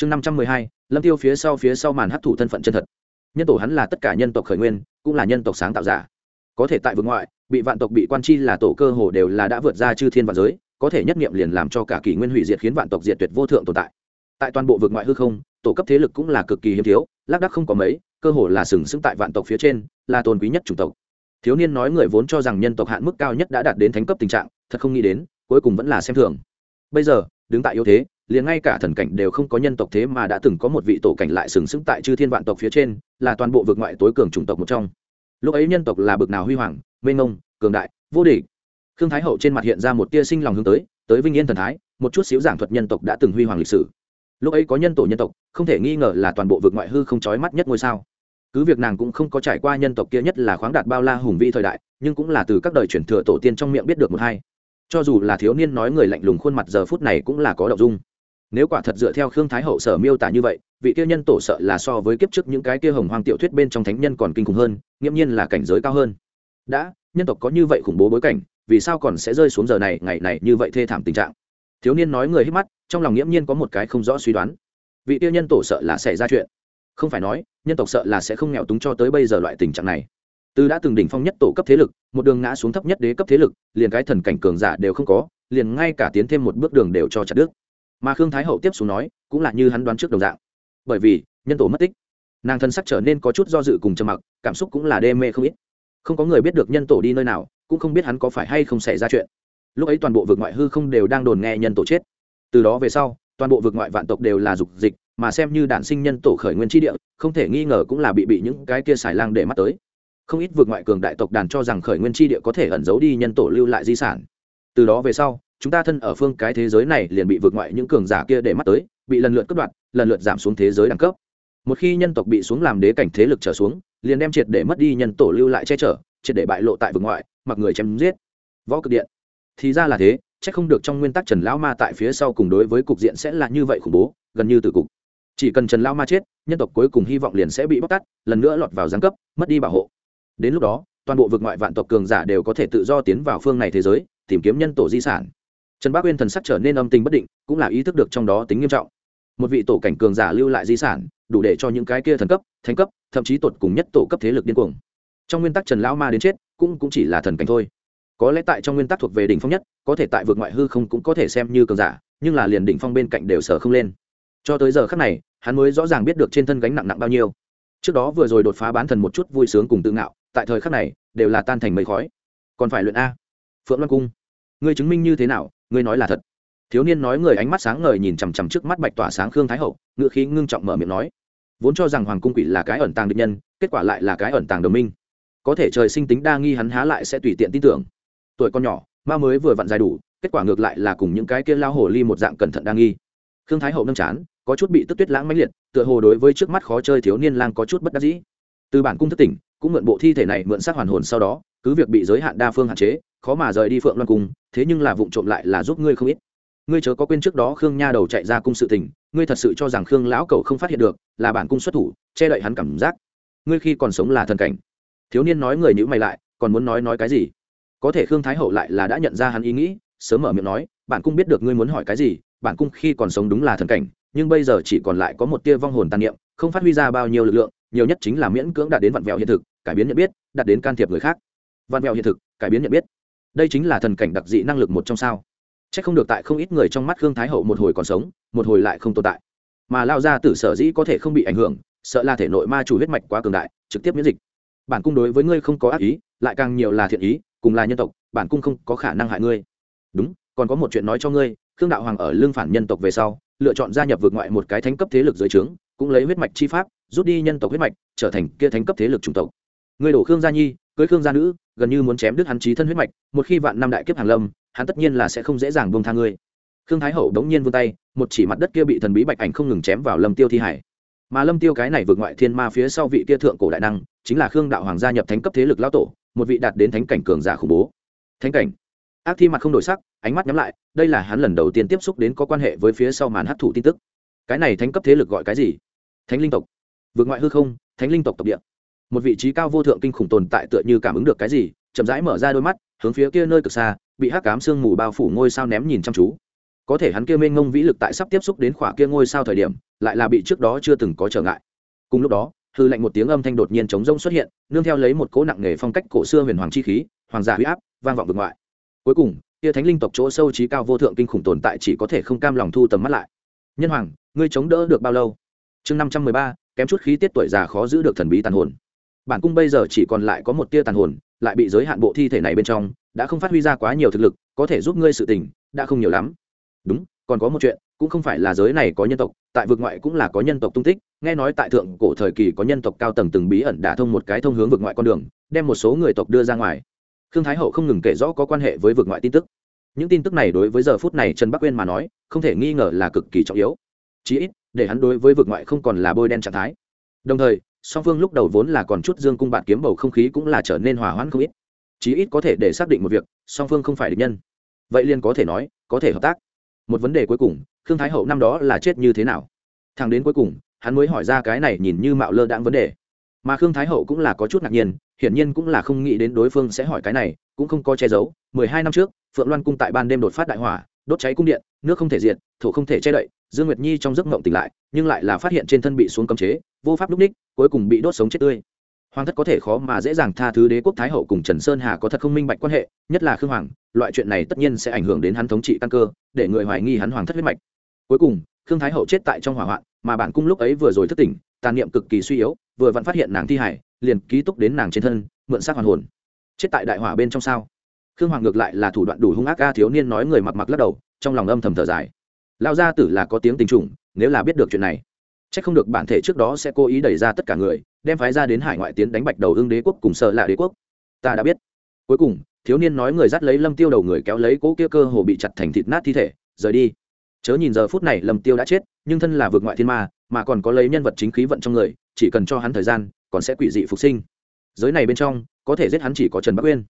chương năm trăm mười hai, lâm tiêu phía sau phía sau màn hấp thụ thân phận chân thật. Nhân tổ hắn là tất cả nhân tộc khởi nguyên, cũng là nhân tộc sáng tạo giả. Có thể tại vương ngoại, bị vạn tộc bị quan chi là tổ cơ hồ đều là đã vượt ra chư thiên và giới, có thể nhất nghiệm liền làm cho cả kỷ nguyên hủy diệt khiến vạn tộc diệt tuyệt vô thượng tồn tại. Tại toàn bộ vực ngoại hư không, tổ cấp thế lực cũng là cực kỳ hiếm thiếu, lác đắc không có mấy, cơ hồ là sừng sững tại vạn tộc phía trên, là tôn quý nhất chủng tộc. Thiếu niên nói người vốn cho rằng nhân tộc hạn mức cao nhất đã đạt đến thánh cấp tình trạng, thật không nghĩ đến, cuối cùng vẫn là xem thường. Bây giờ, đứng tại yếu thế liền ngay cả thần cảnh đều không có nhân tộc thế mà đã từng có một vị tổ cảnh lại sừng sững tại chư thiên vạn tộc phía trên, là toàn bộ vực ngoại tối cường chủng tộc một trong. Lúc ấy nhân tộc là bực nào huy hoàng, mênh mông, cường đại, vô địch. Khương thái hậu trên mặt hiện ra một tia sinh lòng hướng tới tới vinh yên thần thái, một chút xíu giảng thuật nhân tộc đã từng huy hoàng lịch sử. Lúc ấy có nhân tổ nhân tộc, không thể nghi ngờ là toàn bộ vực ngoại hư không trói mắt nhất ngôi sao. Cứ việc nàng cũng không có trải qua nhân tộc kia nhất là khoáng đạt bao la hùng vĩ thời đại, nhưng cũng là từ các đời truyền thừa tổ tiên trong miệng biết được một hai. Cho dù là thiếu niên nói người lạnh lùng khuôn mặt giờ phút này cũng là có động dung nếu quả thật dựa theo khương thái hậu sở miêu tả như vậy, vị kia nhân tổ sợ là so với kiếp trước những cái kia hồng hoang tiểu thuyết bên trong thánh nhân còn kinh khủng hơn, nghiễm nhiên là cảnh giới cao hơn. Đã, nhân tộc có như vậy khủng bố bối cảnh, vì sao còn sẽ rơi xuống giờ này, ngày này như vậy thê thảm tình trạng? Thiếu niên nói người hít mắt, trong lòng nghiễm nhiên có một cái không rõ suy đoán. Vị tiêu nhân tổ sợ là xảy ra chuyện. Không phải nói, nhân tộc sợ là sẽ không nghèo túng cho tới bây giờ loại tình trạng này. Từ đã từng đỉnh phong nhất tổ cấp thế lực, một đường ngã xuống thấp nhất đế cấp thế lực, liền cái thần cảnh cường giả đều không có, liền ngay cả tiến thêm một bước đường đều cho chặt đứt mà khương thái hậu tiếp xuống nói, cũng là như hắn đoán trước đồng dạng. Bởi vì, nhân tổ mất tích, nàng thân sắc trở nên có chút do dự cùng trầm mặc, cảm xúc cũng là đê mê không ít. Không có người biết được nhân tổ đi nơi nào, cũng không biết hắn có phải hay không xảy ra chuyện. Lúc ấy toàn bộ vực ngoại hư không đều đang đồn nghe nhân tổ chết. Từ đó về sau, toàn bộ vực ngoại vạn tộc đều là dục dịch, mà xem như đản sinh nhân tổ khởi nguyên tri địa, không thể nghi ngờ cũng là bị bị những cái kia xài lang để mắt tới. Không ít vực ngoại cường đại tộc đàn cho rằng khởi nguyên tri địa có thể ẩn giấu đi nhân tổ lưu lại di sản từ đó về sau, chúng ta thân ở phương cái thế giới này liền bị vượt ngoại những cường giả kia để mắt tới, bị lần lượt cất đoạt, lần lượt giảm xuống thế giới đẳng cấp. Một khi nhân tộc bị xuống làm đế cảnh thế lực trở xuống, liền đem triệt để mất đi nhân tổ lưu lại che chở, triệt để bại lộ tại vực ngoại, mặc người chém giết. Võ cực điện. Thì ra là thế, chắc không được trong nguyên tắc trần lão ma tại phía sau cùng đối với cục diện sẽ là như vậy khủng bố, gần như từ cục. Chỉ cần trần lão ma chết, nhân tộc cuối cùng hy vọng liền sẽ bị bóc tắt lần nữa lọt vào giáng cấp, mất đi bảo hộ. Đến lúc đó, toàn bộ vực ngoại vạn tộc cường giả đều có thể tự do tiến vào phương này thế giới tìm kiếm nhân tổ di sản. Trần bác uyên thần sắc trở nên âm tình bất định, cũng là ý thức được trong đó tính nghiêm trọng. Một vị tổ cảnh cường giả lưu lại di sản, đủ để cho những cái kia thần cấp, thánh cấp, thậm chí tột cùng nhất tổ cấp thế lực điên cuồng. Trong nguyên tắc trần lão ma đến chết, cũng cũng chỉ là thần cảnh thôi. Có lẽ tại trong nguyên tắc thuộc về đỉnh phong nhất, có thể tại vượt ngoại hư không cũng có thể xem như cường giả, nhưng là liền đỉnh phong bên cạnh đều sở không lên. Cho tới giờ khắc này, hắn mới rõ ràng biết được trên thân gánh nặng nặng bao nhiêu. Trước đó vừa rồi đột phá bán thần một chút vui sướng cùng tự ngạo, tại thời khắc này, đều là tan thành mây khói. Còn phải luyện a phượng loan cung. Ngươi chứng minh như thế nào? Ngươi nói là thật. Thiếu niên nói người ánh mắt sáng ngời nhìn chằm chằm trước mắt bạch tỏa sáng khương thái hậu ngựa khí ngưng trọng mở miệng nói. Vốn cho rằng hoàng cung quỷ là cái ẩn tàng định nhân, kết quả lại là cái ẩn tàng đồng minh. Có thể trời sinh tính đa nghi hắn há lại sẽ tùy tiện tin tưởng. Tuổi con nhỏ, ma mới vừa vặn dài đủ, kết quả ngược lại là cùng những cái kia lao hồ ly một dạng cẩn thận đa nghi. Khương thái hậu nâng chán, có chút bị tức tuyết lãng mãnh liệt, tựa hồ đối với trước mắt khó chơi thiếu niên lang có chút bất đắc dĩ. Từ bản cung thất tỉnh, cũng mượn bộ thi thể này mượn sát hoàn hồn sau đó cứ việc bị giới hạn đa phương hạn chế, khó mà rời đi phượng loan cung thế nhưng là vụ trộm lại là giúp ngươi không ít. Ngươi chớ có quên trước đó khương nha đầu chạy ra cung sự tình, ngươi thật sự cho rằng khương lão cầu không phát hiện được, là bản cung xuất thủ, che đậy hắn cảm giác. Ngươi khi còn sống là thần cảnh. Thiếu niên nói người nhữ mày lại, còn muốn nói nói cái gì? Có thể khương thái hậu lại là đã nhận ra hắn ý nghĩ, sớm mở miệng nói, bản cung biết được ngươi muốn hỏi cái gì, bản cung khi còn sống đúng là thần cảnh, nhưng bây giờ chỉ còn lại có một tia vong hồn tàn niệm, không phát huy ra bao nhiêu lực lượng, nhiều nhất chính là miễn cưỡng đạt đến vặn vẹo hiện thực, cải biến nhận biết, đạt đến can thiệp người khác vặn vẹo hiện thực, cải biến nhận biết. Đây chính là thần cảnh đặc dị năng lực một trong sao. C h ắ c không được tại không ít người trong mắt khương thái hậu một hồi còn sống, một hồi lại không tồn tại. Mà lao ra tử sở dĩ có thể không bị ảnh hưởng, sợ là thể nội ma chủ huyết mạch quá cường đại, trực tiếp miễn dịch. Bản cung đối với ngươi không có ác ý, lại càng nhiều là thiện ý, cùng là nhân tộc, bản cung không có khả năng hại ngươi. Đúng, còn có một chuyện nói cho ngươi, khương đạo hoàng ở lương phản nhân tộc về sau, lựa chọn gia nhập vượt ngoại một cái thánh cấp thế lực dưới trướng, cũng lấy huyết mạch chi pháp, rút đi nhân tộc huyết mạch, trở thành kia thánh cấp thế lực chủng tộc. Người đổ khương gia nhi, cưới khương gia nữ gần như muốn chém đứt hắn trí thân huyết mạch, một khi vạn năm đại kiếp hàng lâm, hắn tất nhiên là sẽ không dễ dàng buông tha ngươi. Khương thái hậu đống nhiên vươn tay, một chỉ mặt đất kia bị thần bí bạch ảnh không ngừng chém vào lâm tiêu thi hải. Mà lâm tiêu cái này vượt ngoại thiên ma phía sau vị kia thượng cổ đại năng, chính là khương đạo hoàng gia nhập thánh cấp thế lực lão tổ, một vị đạt đến thánh cảnh cường giả khủng bố. Thánh cảnh. Ác thi mặt không đổi sắc, ánh mắt nhắm lại, đây là hắn lần đầu tiên tiếp xúc đến có quan hệ với phía sau màn hấp thụ tin tức. Cái này thánh cấp thế lực gọi cái gì? Thánh linh tộc. Vượt ngoại hư không, thánh linh tộc tộc địa một vị trí cao vô thượng kinh khủng tồn tại tựa như cảm ứng được cái gì, chậm rãi mở ra đôi mắt, hướng phía kia nơi cực xa, bị hắc cám sương mù bao phủ ngôi sao ném nhìn chăm chú. Có thể hắn kia mênh ngông vĩ lực tại sắp tiếp xúc đến khỏa kia ngôi sao thời điểm, lại là bị trước đó chưa từng có trở ngại. Cùng lúc đó, hư lệnh một tiếng âm thanh đột nhiên chống rông xuất hiện, nương theo lấy một cỗ nặng nghề phong cách cổ xưa huyền hoàng chi khí, hoàng giả huy áp, vang vọng vực ngoại. Cuối cùng, kia thánh linh tộc chỗ sâu trí cao vô thượng kinh khủng tồn tại chỉ có thể không cam lòng thu tầm mắt lại. Nhân hoàng, ngươi chống đỡ được bao lâu? Chương năm trăm mười ba, kém chút khí tiết tuổi già khó giữ được thần bí tàn hồn bản cung bây giờ chỉ còn lại có một tia tàn hồn, lại bị giới hạn bộ thi thể này bên trong, đã không phát huy ra quá nhiều thực lực, có thể giúp ngươi sự tình, đã không nhiều lắm. Đúng, còn có một chuyện, cũng không phải là giới này có nhân tộc, tại vực ngoại cũng là có nhân tộc tung tích, nghe nói tại thượng cổ thời kỳ có nhân tộc cao tầng từng bí ẩn đả thông một cái thông hướng vực ngoại con đường, đem một số người tộc đưa ra ngoài. Khương thái hậu không ngừng kể rõ có quan hệ với vực ngoại tin tức. Những tin tức này đối với giờ phút này trần bắc uyên mà nói, không thể nghi ngờ là cực kỳ trọng yếu. Chí ít, để hắn đối với vực ngoại không còn là bôi đen trạng thái. Đồng thời song phương lúc đầu vốn là còn chút dương cung bạn kiếm bầu không khí cũng là trở nên hòa hoãn không ít. Chí ít có thể để xác định một việc, song phương không phải địch nhân. Vậy liền có thể nói, có thể hợp tác. Một vấn đề cuối cùng, khương thái hậu năm đó là chết như thế nào? Thằng đến cuối cùng, hắn mới hỏi ra cái này nhìn như mạo lơ đãng vấn đề. Mà khương thái hậu cũng là có chút ngạc nhiên, hiển nhiên cũng là không nghĩ đến đối phương sẽ hỏi cái này, cũng không có che giấu. Mười hai năm trước, phượng loan cung tại ban đêm đột phát đại hỏa, đốt cháy cung điện, nước không thể diệt, thổ không thể che đậy dương nguyệt nhi trong giấc mộng tỉnh lại, nhưng lại là phát hiện trên thân bị xuống cấm chế, vô pháp lúc ních, cuối cùng bị đốt sống chết tươi. Hoàng thất có thể khó mà dễ dàng tha thứ đế quốc thái hậu cùng trần sơn hà có thật không minh bạch quan hệ, nhất là khương hoàng, loại chuyện này tất nhiên sẽ ảnh hưởng đến hắn thống trị căn cơ, để người hoài nghi hắn hoàng thất huyết mạch. Cuối cùng, khương thái hậu chết tại trong hỏa hoạn, mà bản cung lúc ấy vừa rồi thất tỉnh, tàn niệm cực kỳ suy yếu, vừa vẫn phát hiện nàng thi hải, liền ký túc đến nàng trên thân, mượn xác hoàn hồn. Chết tại đại hỏa bên trong sao? Khương hoàng ngược lại là thủ đoạn đủ hung ác ca thiếu niên nói người mặc mặc lắc đầu, trong lòng âm thầm thở dài lao gia tử là có tiếng tình trùng, nếu là biết được chuyện này c h ắ c không được bản thể trước đó sẽ cố ý đẩy ra tất cả người, đem phái ra đến hải ngoại tiến đánh bạch đầu ương đế quốc cùng sợ lạ đế quốc. Ta đã biết. Cuối cùng, thiếu niên nói người dắt lấy lâm tiêu đầu người kéo lấy cỗ kia cơ hồ bị chặt thành thịt nát thi thể, rời đi. Chớ nhìn giờ phút này lâm tiêu đã chết, nhưng thân là vượt ngoại thiên ma, mà còn có lấy nhân vật chính khí vận trong người, chỉ cần cho hắn thời gian, còn sẽ quỷ dị phục sinh. Giới này bên trong, có thể giết hắn chỉ có trần bắc uyên.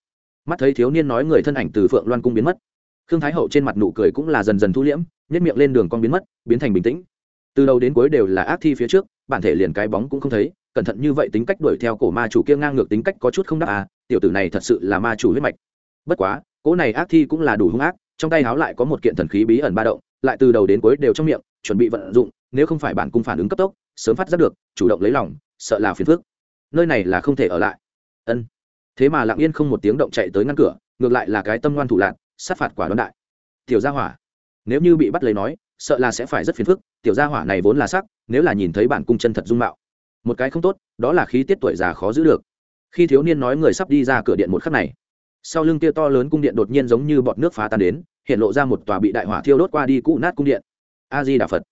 Mắt thấy thiếu niên nói người thân ảnh từ phượng loan cung biến mất khương thái hậu trên mặt nụ cười cũng là dần dần thu liễm nhất miệng lên đường con biến mất, biến thành bình tĩnh. Từ đầu đến cuối đều là ác thi phía trước, bản thể liền cái bóng cũng không thấy, cẩn thận như vậy tính cách đuổi theo cổ ma chủ kia ngang ngược tính cách có chút không đáp à tiểu tử này thật sự là ma chủ huyết mạch. Bất quá, cỗ này ác thi cũng là đủ hung ác, trong tay háo lại có một kiện thần khí bí ẩn ba động, lại từ đầu đến cuối đều trong miệng, chuẩn bị vận dụng, nếu không phải bản cung phản ứng cấp tốc, sớm phát giác được, chủ động lấy lòng, sợ là phiền phước nơi này là không thể ở lại. Ân. Thế mà lặng yên không một tiếng động chạy tới ngăn cửa, ngược lại là cái tâm ngoan thủ lạc sát phạt quả đoán đại. Tiểu gia hỏa, nếu như bị bắt lấy nói, sợ là sẽ phải rất phiền phức, tiểu gia hỏa này vốn là sắc, nếu là nhìn thấy bản cung chân thật dung mạo. Một cái không tốt, đó là khí tiết tuổi già khó giữ được. Khi thiếu niên nói người sắp đi ra cửa điện một khắc này, sau lưng kia to lớn cung điện đột nhiên giống như bọt nước phá tan đến, hiện lộ ra một tòa bị đại hỏa thiêu đốt qua đi cũ nát cung điện. A di đà phật,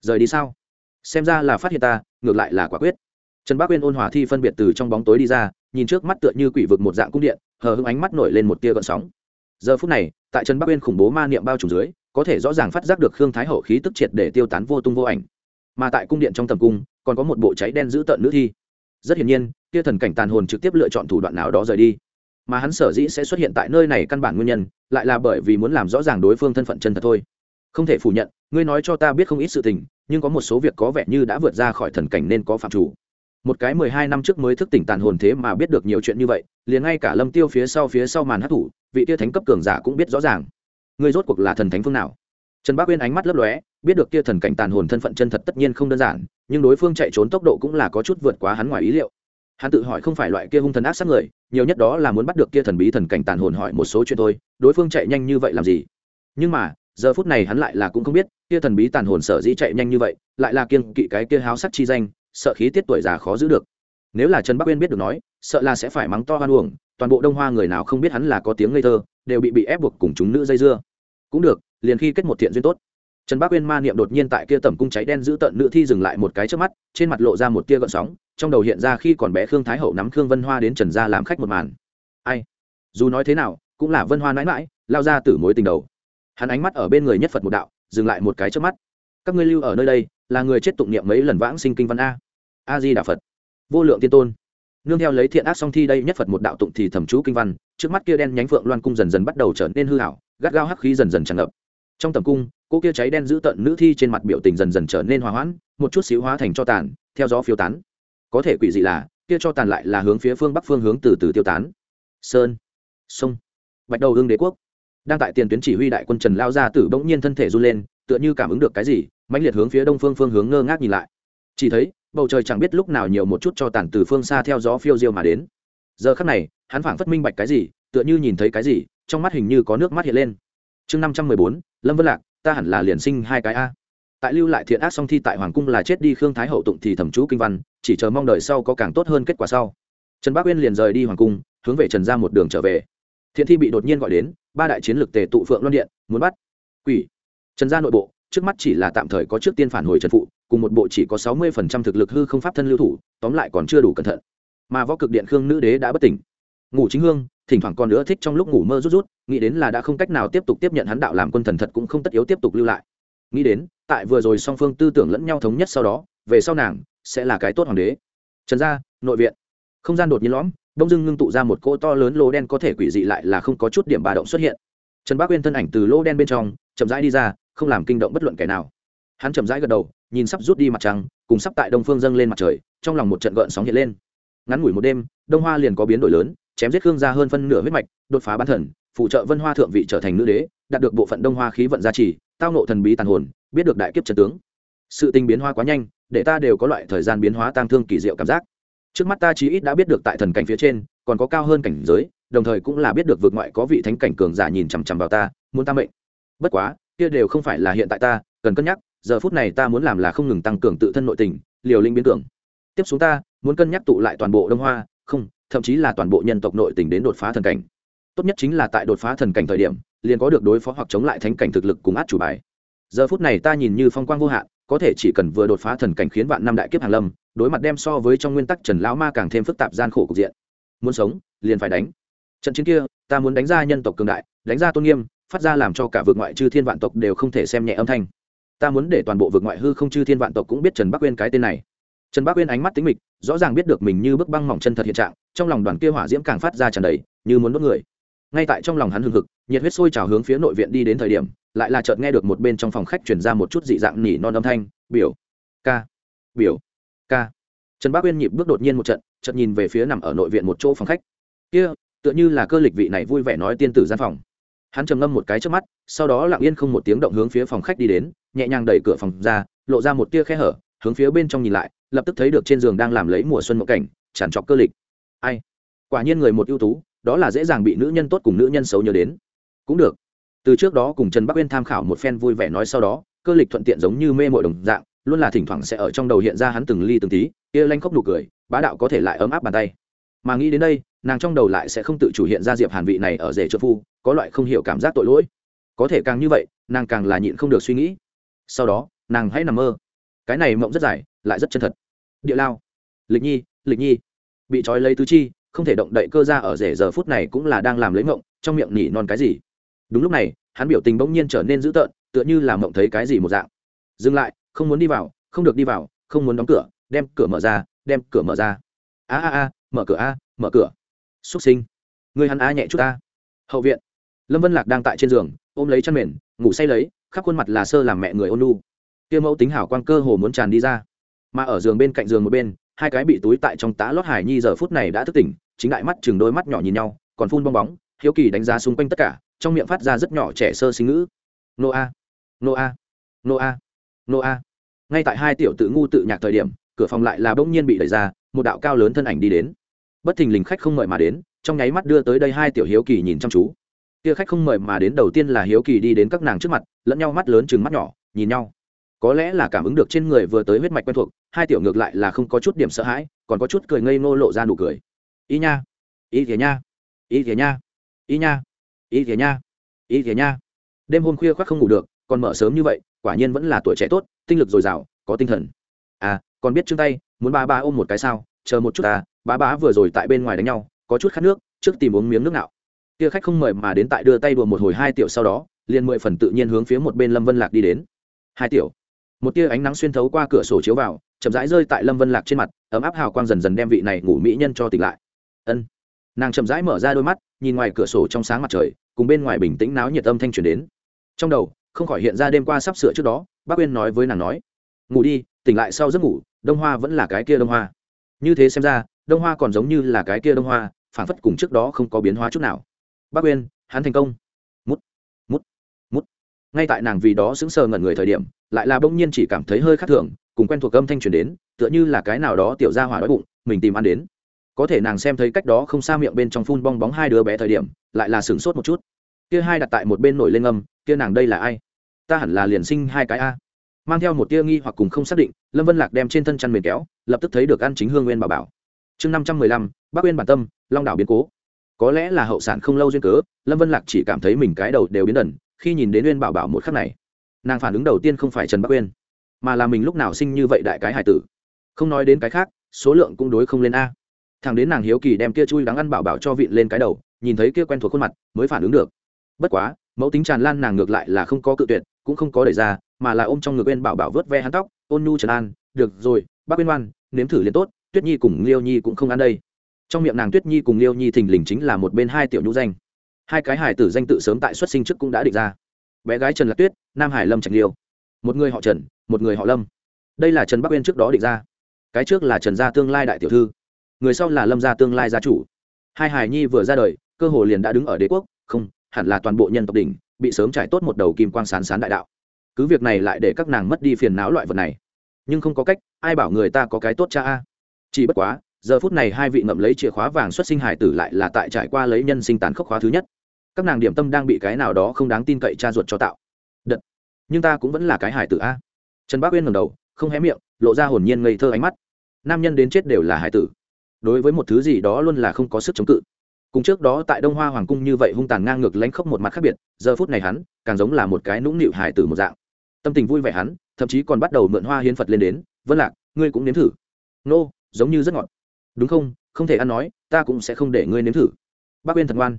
rời đi sao? Xem ra là phát hiện ta, ngược lại là quả quyết. Trần bác uyên ôn hòa thi phân biệt từ trong bóng tối đi ra, nhìn trước mắt tựa như quỷ vực một dạng cung điện, hờ hững ánh mắt nổi lên một tia gợn sóng giờ phút này, tại trần bắc uyên khủng bố ma niệm bao trùm dưới, có thể rõ ràng phát giác được khương thái hậu khí tức triệt để tiêu tán vô tung vô ảnh. Mà tại cung điện trong tầm cung, còn có một bộ cháy đen giữ tợn nữ thi. Rất hiển nhiên tia thần cảnh tàn hồn trực tiếp lựa chọn thủ đoạn nào đó rời đi. Mà hắn sở dĩ sẽ xuất hiện tại nơi này căn bản nguyên nhân, lại là bởi vì muốn làm rõ ràng đối phương thân phận chân thật thôi. Không thể phủ nhận, ngươi nói cho ta biết không ít sự tình, nhưng có một số việc có vẻ như đã vượt ra khỏi thần cảnh nên có phạm chủ một cái mười hai năm trước mới thức tỉnh tàn hồn thế mà biết được nhiều chuyện như vậy, liền ngay cả lâm tiêu phía sau phía sau màn hát thủ, vị tia thánh cấp cường giả cũng biết rõ ràng. Người rốt cuộc là thần thánh phương nào? Trần bác uyên ánh mắt lấp lóe, biết được kia thần cảnh tàn hồn thân phận chân thật tất nhiên không đơn giản, nhưng đối phương chạy trốn tốc độ cũng là có chút vượt quá hắn ngoài ý liệu. Hắn tự hỏi không phải loại kia hung thần ác sát người, nhiều nhất đó là muốn bắt được kia thần bí thần cảnh tàn hồn hỏi một số chuyện thôi, đối phương chạy nhanh như vậy làm gì? Nhưng mà, giờ phút này hắn lại là cũng không biết, kia thần bí tàn hồn sở dĩ chạy nhanh như vậy, lại là kiên kỵ cái kia háo sắc chi danh sợ khí tiết tuổi già khó giữ được. Nếu là trần bắc uyên biết được nói, sợ là sẽ phải mắng to hoan uổng, toàn bộ đông hoa người nào không biết hắn là có tiếng ngây thơ, đều bị bị ép buộc cùng chúng nữ dây dưa. Cũng được, liền khi kết một thiện duyên tốt. Trần Bắc uyên ma niệm đột nhiên tại kia tẩm cung cháy đen giữ tận nữ thi dừng lại một cái trước mắt, trên mặt lộ ra một tia gợn sóng, trong đầu hiện ra khi còn bé khương thái hậu nắm khương vân hoa đến trần gia làm khách một màn. Ai? Dù nói thế nào, cũng là vân hoa mãi mãi lao ra từ mối tình đầu. Hắn ánh mắt ở bên người nhất phật một đạo, dừng lại một cái trước mắt. Các ngươi lưu ở nơi đây, là người chết tụng niệm mấy lần vãng sinh kinh văn a a di đà phật. Vô lượng tiên tôn. Nương theo lấy thiện ác song thi đây nhất phật một đạo tụng thì thẩm chú kinh văn, trước mắt kia đen nhánh phượng loan cung dần dần bắt đầu trở nên hư hảo, gắt gao hắc khí dần dần tràn ngập. Trong tầm cung cô kia cháy đen giữ tận nữ thi trên mặt biểu tình dần dần trở nên hòa hoãn, một chút xíu hóa thành cho tàn, theo gió phiêu tán. Có thể quỷ dị là, kia cho tàn lại là hướng phía phương bắc phương hướng từ từ tiêu tán. Sơn, sông, bạch đầu hương đế quốc. Đang tại tiền tuyến chỉ huy đại quân trần lao ra tử bỗng nhiên thân thể run lên, tựa như cảm ứng được cái gì, mãnh liệt hướng phía đông phương phương hướng ngơ ngác nhìn lại. Chỉ thấy bầu trời chẳng biết lúc nào nhiều một chút cho tản từ phương xa theo gió phiêu diêu mà đến. Giờ khắc này, hắn phảng phất minh bạch cái gì, tựa như nhìn thấy cái gì, trong mắt hình như có nước mắt hiện lên. Chương năm trăm mười bốn, lâm vân lạc, ta hẳn là liền sinh hai cái a. Tại lưu lại thiện ác song thi tại hoàng cung là chết đi khương thái hậu tụng thì thẩm chú kinh văn, chỉ chờ mong đợi sau có càng tốt hơn kết quả sau. Trần bác uyên liền rời đi hoàng cung, hướng về trần ra một đường trở về. Thiện thi bị đột nhiên gọi đến, ba đại chiến lược tề tụ phượng loan điện, muốn bắt quỷ. Trần gia nội bộ, trước mắt chỉ là tạm thời có trước tiên phản hồi trần phụ cùng một bộ chỉ có sáu mươi phần trăm thực lực hư không pháp thân lưu thủ, tóm lại còn chưa đủ cẩn thận. Mà võ cực điện khương nữ đế đã bất tỉnh. Ngủ chính hương, thỉnh thoảng còn nữa thích trong lúc ngủ mơ rút rút, nghĩ đến là đã không cách nào tiếp tục tiếp nhận hắn đạo làm quân thần thật cũng không tất yếu tiếp tục lưu lại. Nghĩ đến, tại vừa rồi song phương tư tưởng lẫn nhau thống nhất sau đó, về sau nàng sẽ là cái tốt hoàng đế. Trần gia, nội viện. Không gian đột nhiên lõm, đông dưng ngưng tụ ra một cỗ to lớn lô đen có thể quỷ dị lại là không có chút điểm bà động xuất hiện. Trần bác uyên thân ảnh từ lô đen bên trong chậm rãi đi ra, không làm kinh động bất luận kẻ nào hắn chậm rãi gật đầu, nhìn sắp rút đi mặt trăng, cùng sắp tại đông phương dâng lên mặt trời, trong lòng một trận gợn sóng hiện lên. Ngắn ngủi một đêm, đông hoa liền có biến đổi lớn, chém giết khương ra hơn phân nửa huyết mạch, đột phá bán thần, phụ trợ vân hoa thượng vị trở thành nữ đế, đạt được bộ phận đông hoa khí vận gia trì, tao nộ thần bí tàn hồn, biết được đại kiếp trần tướng. Sự tình biến hoa quá nhanh, để ta đều có loại thời gian biến hóa tang thương kỳ diệu cảm giác. Trước mắt ta chí ít đã biết được tại thần cảnh phía trên, còn có cao hơn cảnh giới, đồng thời cũng là biết được vượt ngoại có vị thánh cảnh cường giả nhìn chằm chằm vào ta, muốn ta mệnh. Bất quá, kia đều không phải là hiện tại ta, cần cân nhắc giờ phút này ta muốn làm là không ngừng tăng cường tự thân nội tình, liều linh biến tưởng tiếp xuống ta muốn cân nhắc tụ lại toàn bộ đông hoa, không, thậm chí là toàn bộ nhân tộc nội tình đến đột phá thần cảnh. Tốt nhất chính là tại đột phá thần cảnh thời điểm, liền có được đối phó hoặc chống lại thánh cảnh thực lực cùng át chủ bài. Giờ phút này ta nhìn như phong quang vô hạn, có thể chỉ cần vừa đột phá thần cảnh khiến vạn năm đại kiếp hàng lâm, đối mặt đem so với trong nguyên tắc trần lão ma càng thêm phức tạp gian khổ cục diện. Muốn sống, liền phải đánh. Trận chiến kia, ta muốn đánh ra nhân tộc cường đại, đánh ra tôn nghiêm, phát ra làm cho cả vực ngoại chư thiên vạn tộc đều không thể xem nhẹ âm thanh ta muốn để toàn bộ vực ngoại hư không chư thiên vạn tộc cũng biết trần bắc uyên cái tên này. Trần bắc uyên ánh mắt tính mịch, rõ ràng biết được mình như bức băng mỏng chân thật hiện trạng, trong lòng đoàn kia hỏa diễm càng phát ra tràn đầy, như muốn đốt người. Ngay tại trong lòng hắn hừng hực, nhiệt huyết sôi trào hướng phía nội viện đi đến thời điểm, lại là chợt nghe được một bên trong phòng khách chuyển ra một chút dị dạng nỉ non âm thanh, biểu, ca biểu, ca. Trần bác uyên nhịp bước đột nhiên một trận, chợt nhìn về phía nằm ở nội viện một chỗ phòng khách. Kia, tựa như là cơ lịch vị này vui vẻ nói tiên tử gian phòng hắn trầm ngâm một cái trước mắt, sau đó lặng yên không một tiếng động hướng phía phòng khách đi đến, nhẹ nhàng đẩy cửa phòng ra, lộ ra một tia khe hở, hướng phía bên trong nhìn lại, lập tức thấy được trên giường đang làm lấy mùa xuân mộng cảnh, tràn trọc cơ lịch. Ai? Quả nhiên người một ưu tú, đó là dễ dàng bị nữ nhân tốt cùng nữ nhân xấu nhớ đến. Cũng được. Từ trước đó cùng trần bắc uyên tham khảo một phen vui vẻ nói sau đó, cơ lịch thuận tiện giống như mê mội đồng dạng, luôn là thỉnh thoảng sẽ ở trong đầu hiện ra hắn từng ly từng tí, kia lanh khóc nụ cười, bá đạo có thể lại ấm áp bàn tay. Mà nghĩ đến đây, nàng trong đầu lại sẽ không tự chủ hiện ra diệp hàn vị này ở rể trợ phu có loại không hiểu cảm giác tội lỗi. Có thể càng như vậy, nàng càng là nhịn không được suy nghĩ. Sau đó, nàng hãy nằm mơ. Cái này mộng rất dài, lại rất chân thật. Địa lao. Lịch nhi lịch nhi. Bị trói lấy tứ chi, không thể động đậy cơ ra ở rể giờ phút này cũng là đang làm lấy mộng, trong miệng nỉ non cái gì. Đúng lúc này, hắn biểu tình bỗng nhiên trở nên dữ tợn, tựa như là mộng thấy cái gì một dạng. Dừng lại, không muốn đi vào, không được đi vào, không muốn đóng cửa, đem cửa mở ra, đem cửa mở ra. A a a, mở cửa a, mở cửa. Xúc sinh. Người hắn a nhẹ chút a hậu viện lâm vân lạc đang tại trên giường, ôm lấy chăn mền, ngủ say lấy, khắp khuôn mặt là sơ làm mẹ người ôn lu kia mẫu tính hảo quang cơ hồ muốn tràn đi ra. Mà ở giường bên cạnh giường một bên, hai cái bị túi tại trong tá lót hải nhi giờ phút này đã thức tỉnh, chính đại mắt chừng đôi mắt nhỏ nhìn nhau, còn phun bong bóng, hiếu kỳ đánh giá xung quanh tất cả, trong miệng phát ra rất nhỏ trẻ sơ sinh ngữ. Nô a nô a nô a nô a. Ngay tại hai tiểu tự ngu tự nhạc thời điểm, cửa phòng lại là bỗng nhiên bị đẩy ra, một đạo cao lớn thân ảnh đi đến. Bất thình lình khách không mời mà đến, trong nháy mắt đưa tới đây hai tiểu hiếu kỳ nhìn chăm chú kia khách không mời mà đến đầu tiên là hiếu kỳ đi đến các nàng trước mặt, lẫn nhau mắt lớn chừng mắt nhỏ, nhìn nhau. Có lẽ là cảm ứng được trên người vừa tới huyết mạch quen thuộc, hai tiểu ngược lại là không có chút điểm sợ hãi, còn có chút cười ngây ngô lộ ra nụ cười. Y nha y thế nha y thế nha y nha y thế nha y thế nha. Đêm hôm khuya khoác không ngủ được, còn mở sớm như vậy, quả nhiên vẫn là tuổi trẻ tốt, tinh lực dồi dào, có tinh thần. À còn biết chương tay, muốn ba ba ôm một cái sao, chờ một chút à bá bá vừa rồi tại bên ngoài đánh nhau, có chút khát nước, trước tìm uống miếng nước nào kia khách không mời mà đến tại đưa tay đùa một hồi hai tiểu sau đó, liền mười phần tự nhiên hướng phía một bên lâm vân lạc đi đến. Hai tiểu, một tia ánh nắng xuyên thấu qua cửa sổ chiếu vào, chậm rãi rơi tại lâm vân lạc trên mặt, ấm áp hào quang dần dần đem vị này ngủ mỹ nhân cho tỉnh lại. Ân. Nàng chậm rãi mở ra đôi mắt, nhìn ngoài cửa sổ trong sáng mặt trời, cùng bên ngoài bình tĩnh náo nhiệt âm thanh truyền đến. Trong đầu, không khỏi hiện ra đêm qua sắp sửa trước đó, bác uyên nói với nàng nói, ngủ đi, tỉnh lại sau giấc ngủ, đông hoa vẫn là cái kia đông hoa. Như thế xem ra, đông hoa còn giống như là cái kia đông hoa phản phất cùng trước đó không có biến hóa chút nào bác uyên hắn thành công. Mút mút, mút. ngay tại nàng vì đó sững sờ ngẩn người thời điểm lại là bỗng nhiên chỉ cảm thấy hơi khác thường cùng quen thuộc âm thanh truyền đến tựa như là cái nào đó tiểu ra hỏa đói bụng mình tìm ăn đến. Có thể nàng xem thấy cách đó không xa miệng bên trong phun bong bóng hai đứa bé thời điểm lại là sửng sốt một chút. Kia hai đặt tại một bên nổi lên âm kia nàng đây là ai? Ta hẳn là liền sinh hai cái a. Mang theo một tia nghi hoặc cùng không xác định lâm vân lạc đem trên thân chăn mềm kéo lập tức thấy được ăn chính hương nguyên bảo bảo. Chương năm trăm mười lăm bác uyên bản tâm long đảo biến cố có lẽ là hậu sản không lâu duyên cớ, lâm vân lạc chỉ cảm thấy mình cái đầu đều biến đần khi nhìn đến uyên bảo bảo một khắc này. Nàng phản ứng đầu tiên không phải trần bắc uyên, mà là mình lúc nào sinh như vậy đại cái hải tử. Không nói đến cái khác, số lượng cũng đối không lên a. Thằng đến nàng hiếu kỳ đem kia chui đắng ăn bảo bảo cho vịn lên cái đầu, nhìn thấy kia quen thuộc khuôn mặt, mới phản ứng được. Bất quá, mẫu tính tràn lan nàng ngược lại là không có cự tuyệt, cũng không có đẩy ra, mà là ôm trong ngực Uyên bảo bảo vớt ve hắn tóc, ôn nhu trần an, được rồi, bác Uyên ngoan, nếm thử liền tốt, tuyết nhi cùng liêu nhi cũng không ăn đây trong miệng nàng tuyết nhi cùng liêu nhi thình lình chính là một bên hai tiểu nhũ danh. Hai cái hải tử danh tự sớm tại xuất sinh trước cũng đã định ra. Bé gái trần lạc tuyết, nam hải lâm trạch liêu. Một người họ trần, một người họ lâm. Đây là trần bắc uyên trước đó định ra. Cái trước là trần gia tương lai đại tiểu thư. Người sau là lâm gia tương lai gia chủ. Hai hải nhi vừa ra đời, cơ hồ liền đã đứng ở đế quốc, không, hẳn là toàn bộ nhân tộc đỉnh, bị sớm trải tốt một đầu kim quang sán sán đại đạo. Cứ việc này lại để các nàng mất đi phiền não loại vật này. Nhưng không có cách, ai bảo người ta có cái tốt cha a? Chỉ bất quá giờ phút này hai vị ngậm lấy chìa khóa vàng xuất sinh hải tử lại là tại trải qua lấy nhân sinh tán khốc khóa thứ nhất. Các nàng điểm tâm đang bị cái nào đó không đáng tin cậy cha ruột cho tạo. Đợt. Nhưng ta cũng vẫn là cái hải tử a. Trần bác uyên ngầm đầu, không hé miệng, lộ ra hồn nhiên ngây thơ ánh mắt. Nam nhân đến chết đều là hải tử. Đối với một thứ gì đó luôn là không có sức chống cự. Cùng trước đó tại đông hoa hoàng cung như vậy hung tàn ngang ngược lánh khóc một mặt khác biệt, giờ phút này hắn càng giống là một cái nũng nịu hải tử một dạng. Tâm tình vui vẻ hắn, thậm chí còn bắt đầu mượn hoa hiến phật lên đến, vân lạc, ngươi cũng nếm thử. Nô, giống như rất ngọt đúng không? Không thể ăn nói, ta cũng sẽ không để ngươi nếm thử. Bác uyên thật ngoan.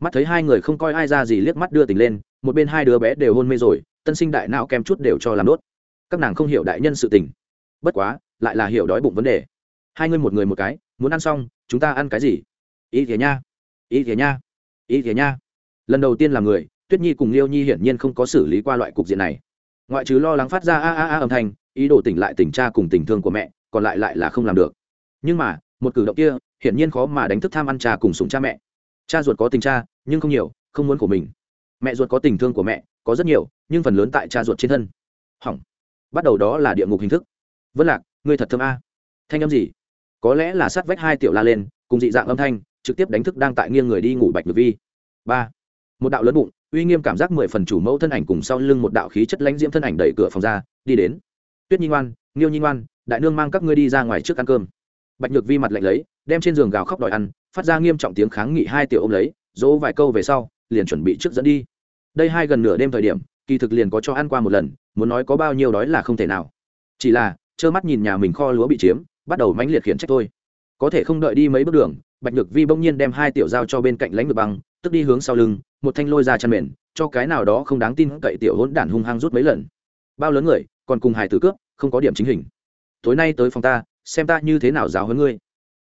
Mắt thấy hai người không coi ai ra gì liếc mắt đưa tình lên, một bên hai đứa bé đều hôn mê rồi, tân sinh đại não kèm chút đều cho làm đốt. Các nàng không hiểu đại nhân sự tình. Bất quá, lại là hiểu đói bụng vấn đề. Hai ngươi một người một cái, muốn ăn xong, chúng ta ăn cái gì? Ý thế nha. Ý thế nha. Ý thế nha. Lần đầu tiên là người, tuyết nhi cùng liêu nhi hiển nhiên không có xử lý qua loại cục diện này. Ngoại trừ lo lắng phát ra a a a âm thanh, ý đồ tỉnh lại tình cha cùng tình thương của mẹ, còn lại lại là không làm được. Nhưng mà một cử động kia, hiển nhiên khó mà đánh thức tham ăn trà cùng sùng cha mẹ. Cha ruột có tình cha, nhưng không nhiều, không muốn của mình. Mẹ ruột có tình thương của mẹ, có rất nhiều, nhưng phần lớn tại cha ruột trên thân. Hỏng. Bắt đầu đó là địa ngục hình thức. Vân lạc, ngươi thật thơm a. Thanh âm gì? Có lẽ là sát vách hai tiểu la lên, cùng dị dạng âm thanh, trực tiếp đánh thức đang tại nghiêng người đi ngủ bạch ngược vi. Ba. Một đạo lớn bụng, uy nghiêm cảm giác mười phần chủ mẫu thân ảnh cùng sau lưng một đạo khí chất lãnh diễm thân ảnh đẩy cửa phòng ra, đi đến. Tuyết nhi ngoan, nghiêu nhi ngoan, đại nương mang các ngươi đi ra ngoài trước ăn cơm bạch nhược vi mặt lạnh lấy, đem trên giường gào khóc đòi ăn, phát ra nghiêm trọng tiếng kháng nghị hai tiểu ô m lấy, dỗ vài câu về sau, liền chuẩn bị trước dẫn đi. Đây hai gần nửa đêm thời điểm, kỳ thực liền có cho ăn qua một lần, muốn nói có bao nhiêu đói là không thể nào. Chỉ là, trơ mắt nhìn nhà mình kho lúa bị chiếm, bắt đầu mãnh liệt khiển trách tôi có thể không đợi đi mấy bước đường, bạch nhược vi bỗng nhiên đem hai tiểu dao cho bên cạnh lãnh ngược băng, tức đi hướng sau lưng, một thanh lôi ra chăn mền, cho cái nào đó không đáng tin cậy tiểu hỗn đản hung hăng rút mấy lần. Bao lớn người, còn cùng hải tử cướp, không có điểm chính hình. Tối nay tới phòng ta xem ta như thế nào giáo hơn ngươi.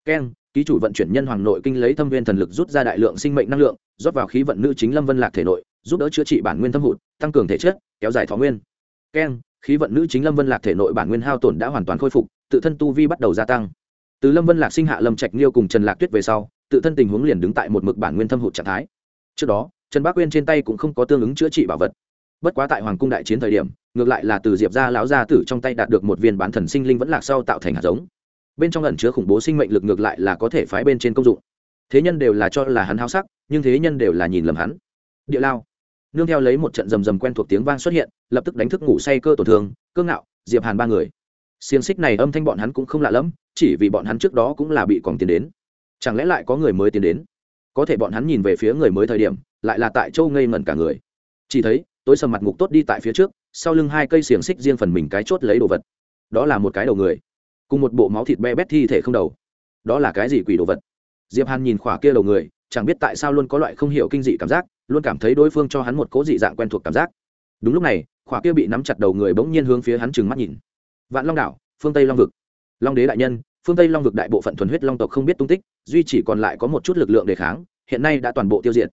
Keng ký chủ vận chuyển nhân hoàng nội kinh lấy thâm viên thần lực rút ra đại lượng sinh mệnh năng lượng, rót vào khí vận nữ chính lâm vân lạc thể nội, giúp đỡ chữa trị bản nguyên thâm hụt, tăng cường thể chất, kéo dài thọ nguyên. Keng khí vận nữ chính lâm vân lạc thể nội bản nguyên hao tổn đã hoàn toàn khôi phục, tự thân tu vi bắt đầu gia tăng. Từ lâm vân lạc sinh hạ lâm trạch liêu cùng trần lạc tuyết về sau, tự thân tình huống liền đứng tại một mực bản nguyên thâm hụt trạng thái. Trước đó, trần bác uyên trên tay cũng không có tương ứng chữa trị bảo vật bất quá tại hoàng cung đại chiến thời điểm, ngược lại là từ diệp gia lão gia tử trong tay đạt được một viên bán thần sinh linh vẫn lạc sau tạo thành hạt giống. Bên trong ẩn chứa khủng bố sinh mệnh lực ngược lại là có thể phái bên trên công dụng. Thế nhân đều là cho là hắn háo sắc, nhưng thế nhân đều là nhìn lầm hắn. Địa lao. Nương theo lấy một trận rầm rầm quen thuộc tiếng vang xuất hiện, lập tức đánh thức ngủ say cơ tổn thương, cơ ngạo, diệp hàn ba người. Xiềng xích này âm thanh bọn hắn cũng không lạ lẫm, chỉ vì bọn hắn trước đó cũng là bị còn tiến đến. Chẳng lẽ lại có người mới tiến đến? Có thể bọn hắn nhìn về phía người mới thời điểm, lại là tại châu ngây ngẩn cả người. Chỉ thấy tối sầm mặt ngục tốt đi tại phía trước, sau lưng hai cây xiềng xích riêng phần mình cái chốt lấy đồ vật. Đó là một cái đầu người, cùng một bộ máu thịt be bét thi thể không đầu. Đó là cái gì quỷ đồ vật? Diệp hàn nhìn khỏa kia đầu người, chẳng biết tại sao luôn có loại không hiểu kinh dị cảm giác, luôn cảm thấy đối phương cho hắn một cố dị dạng quen thuộc cảm giác. Đúng lúc này, khỏa kia bị nắm chặt đầu người bỗng nhiên hướng phía hắn trừng mắt nhìn. Vạn long đảo, phương tây long vực. Long đế đại nhân, phương tây long vực đại bộ phận thuần huyết long tộc không biết tung tích, duy chỉ còn lại có một chút lực lượng đề kháng, hiện nay đã toàn bộ tiêu diệt.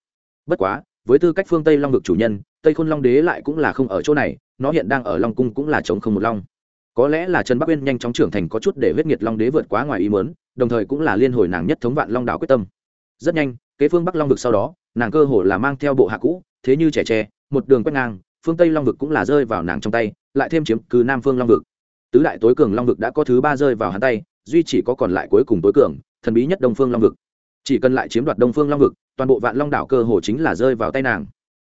Bất quá với tư cách phương tây long vực chủ nhân, tây khôn long đế lại cũng là không ở chỗ này, nó hiện đang ở long cung cũng là chống không một long. Có lẽ là trần bắc uyên nhanh chóng trưởng thành có chút để huyết nghiệt long đế vượt quá ngoài ý mớn đồng thời cũng là liên hồi nàng nhất thống vạn long đảo quyết tâm. Rất nhanh, kế phương bắc long vực sau đó, nàng cơ hồ là mang theo bộ hạ cũ, thế như trẻ tre, một đường quét ngang, phương tây long vực cũng là rơi vào nàng trong tay, lại thêm chiếm cứ nam phương long vực. Tứ đại tối cường long vực đã có thứ ba rơi vào hắn tay, duy chỉ có còn lại cuối cùng tối cường, thần bí nhất đông phương long vực chỉ cần lại chiếm đoạt đông phương long vực, toàn bộ vạn long đảo cơ hồ chính là rơi vào tay nàng.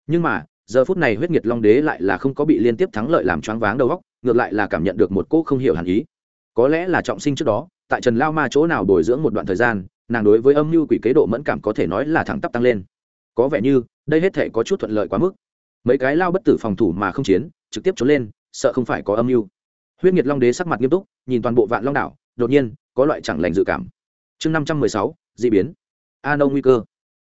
Nhưng mà, giờ phút này huyết nhiệt long đế lại là không có bị liên tiếp thắng lợi làm choáng váng đầu góc ngược lại là cảm nhận được một cô không hiểu hẳn ý. Có lẽ là trọng sinh trước đó, tại trần lao ma chỗ nào bồi dưỡng một đoạn thời gian, nàng đối với âm mưu quỷ kế độ mẫn cảm có thể nói là thẳng tắp tăng lên. Có vẻ như, đây hết thể có chút thuận lợi quá mức. Mấy cái lao bất tử phòng thủ mà không chiến, trực tiếp trốn lên, sợ không phải có âm mưu. Huyết nhiệt long đế sắc mặt nghiêm túc, nhìn toàn bộ vạn long đảo, đột nhiên, có loại chẳng lành dự cảm. Chương năm trăm mười sáu d ị biến a nâu nguy cơ.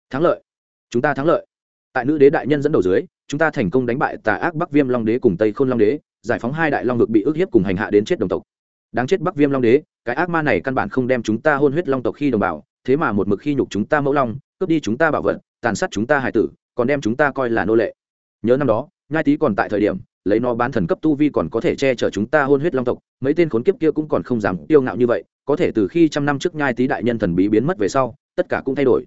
Thắng lợi. Chúng ta thắng lợi. Tại nữ đế đại nhân dẫn đầu dưới, chúng ta thành công đánh bại tà ác bắc viêm long đế cùng tây khôn long đế, giải phóng hai đại long vực bị ức hiếp cùng hành hạ đến chết đồng tộc. Đáng chết bắc viêm long đế, cái ác ma này căn bản không đem chúng ta hôn huyết long tộc khi đồng bào, thế mà một mực khi nhục chúng ta mẫu long, cướp đi chúng ta bảo vật, tàn sát chúng ta hải tử, còn đem chúng ta coi là nô lệ. Nhớ năm đó, nhai tý còn tại thời điểm, lấy nó bán thần cấp tu vi còn có thể che chở chúng ta hôn huyết long tộc, mấy tên khốn kiếp kia cũng còn không dám tiêu ngạo như vậy, có thể từ khi trăm năm trước nhai tý đại nhân thần bí biến mất về sau tất cả cũng thay đổi.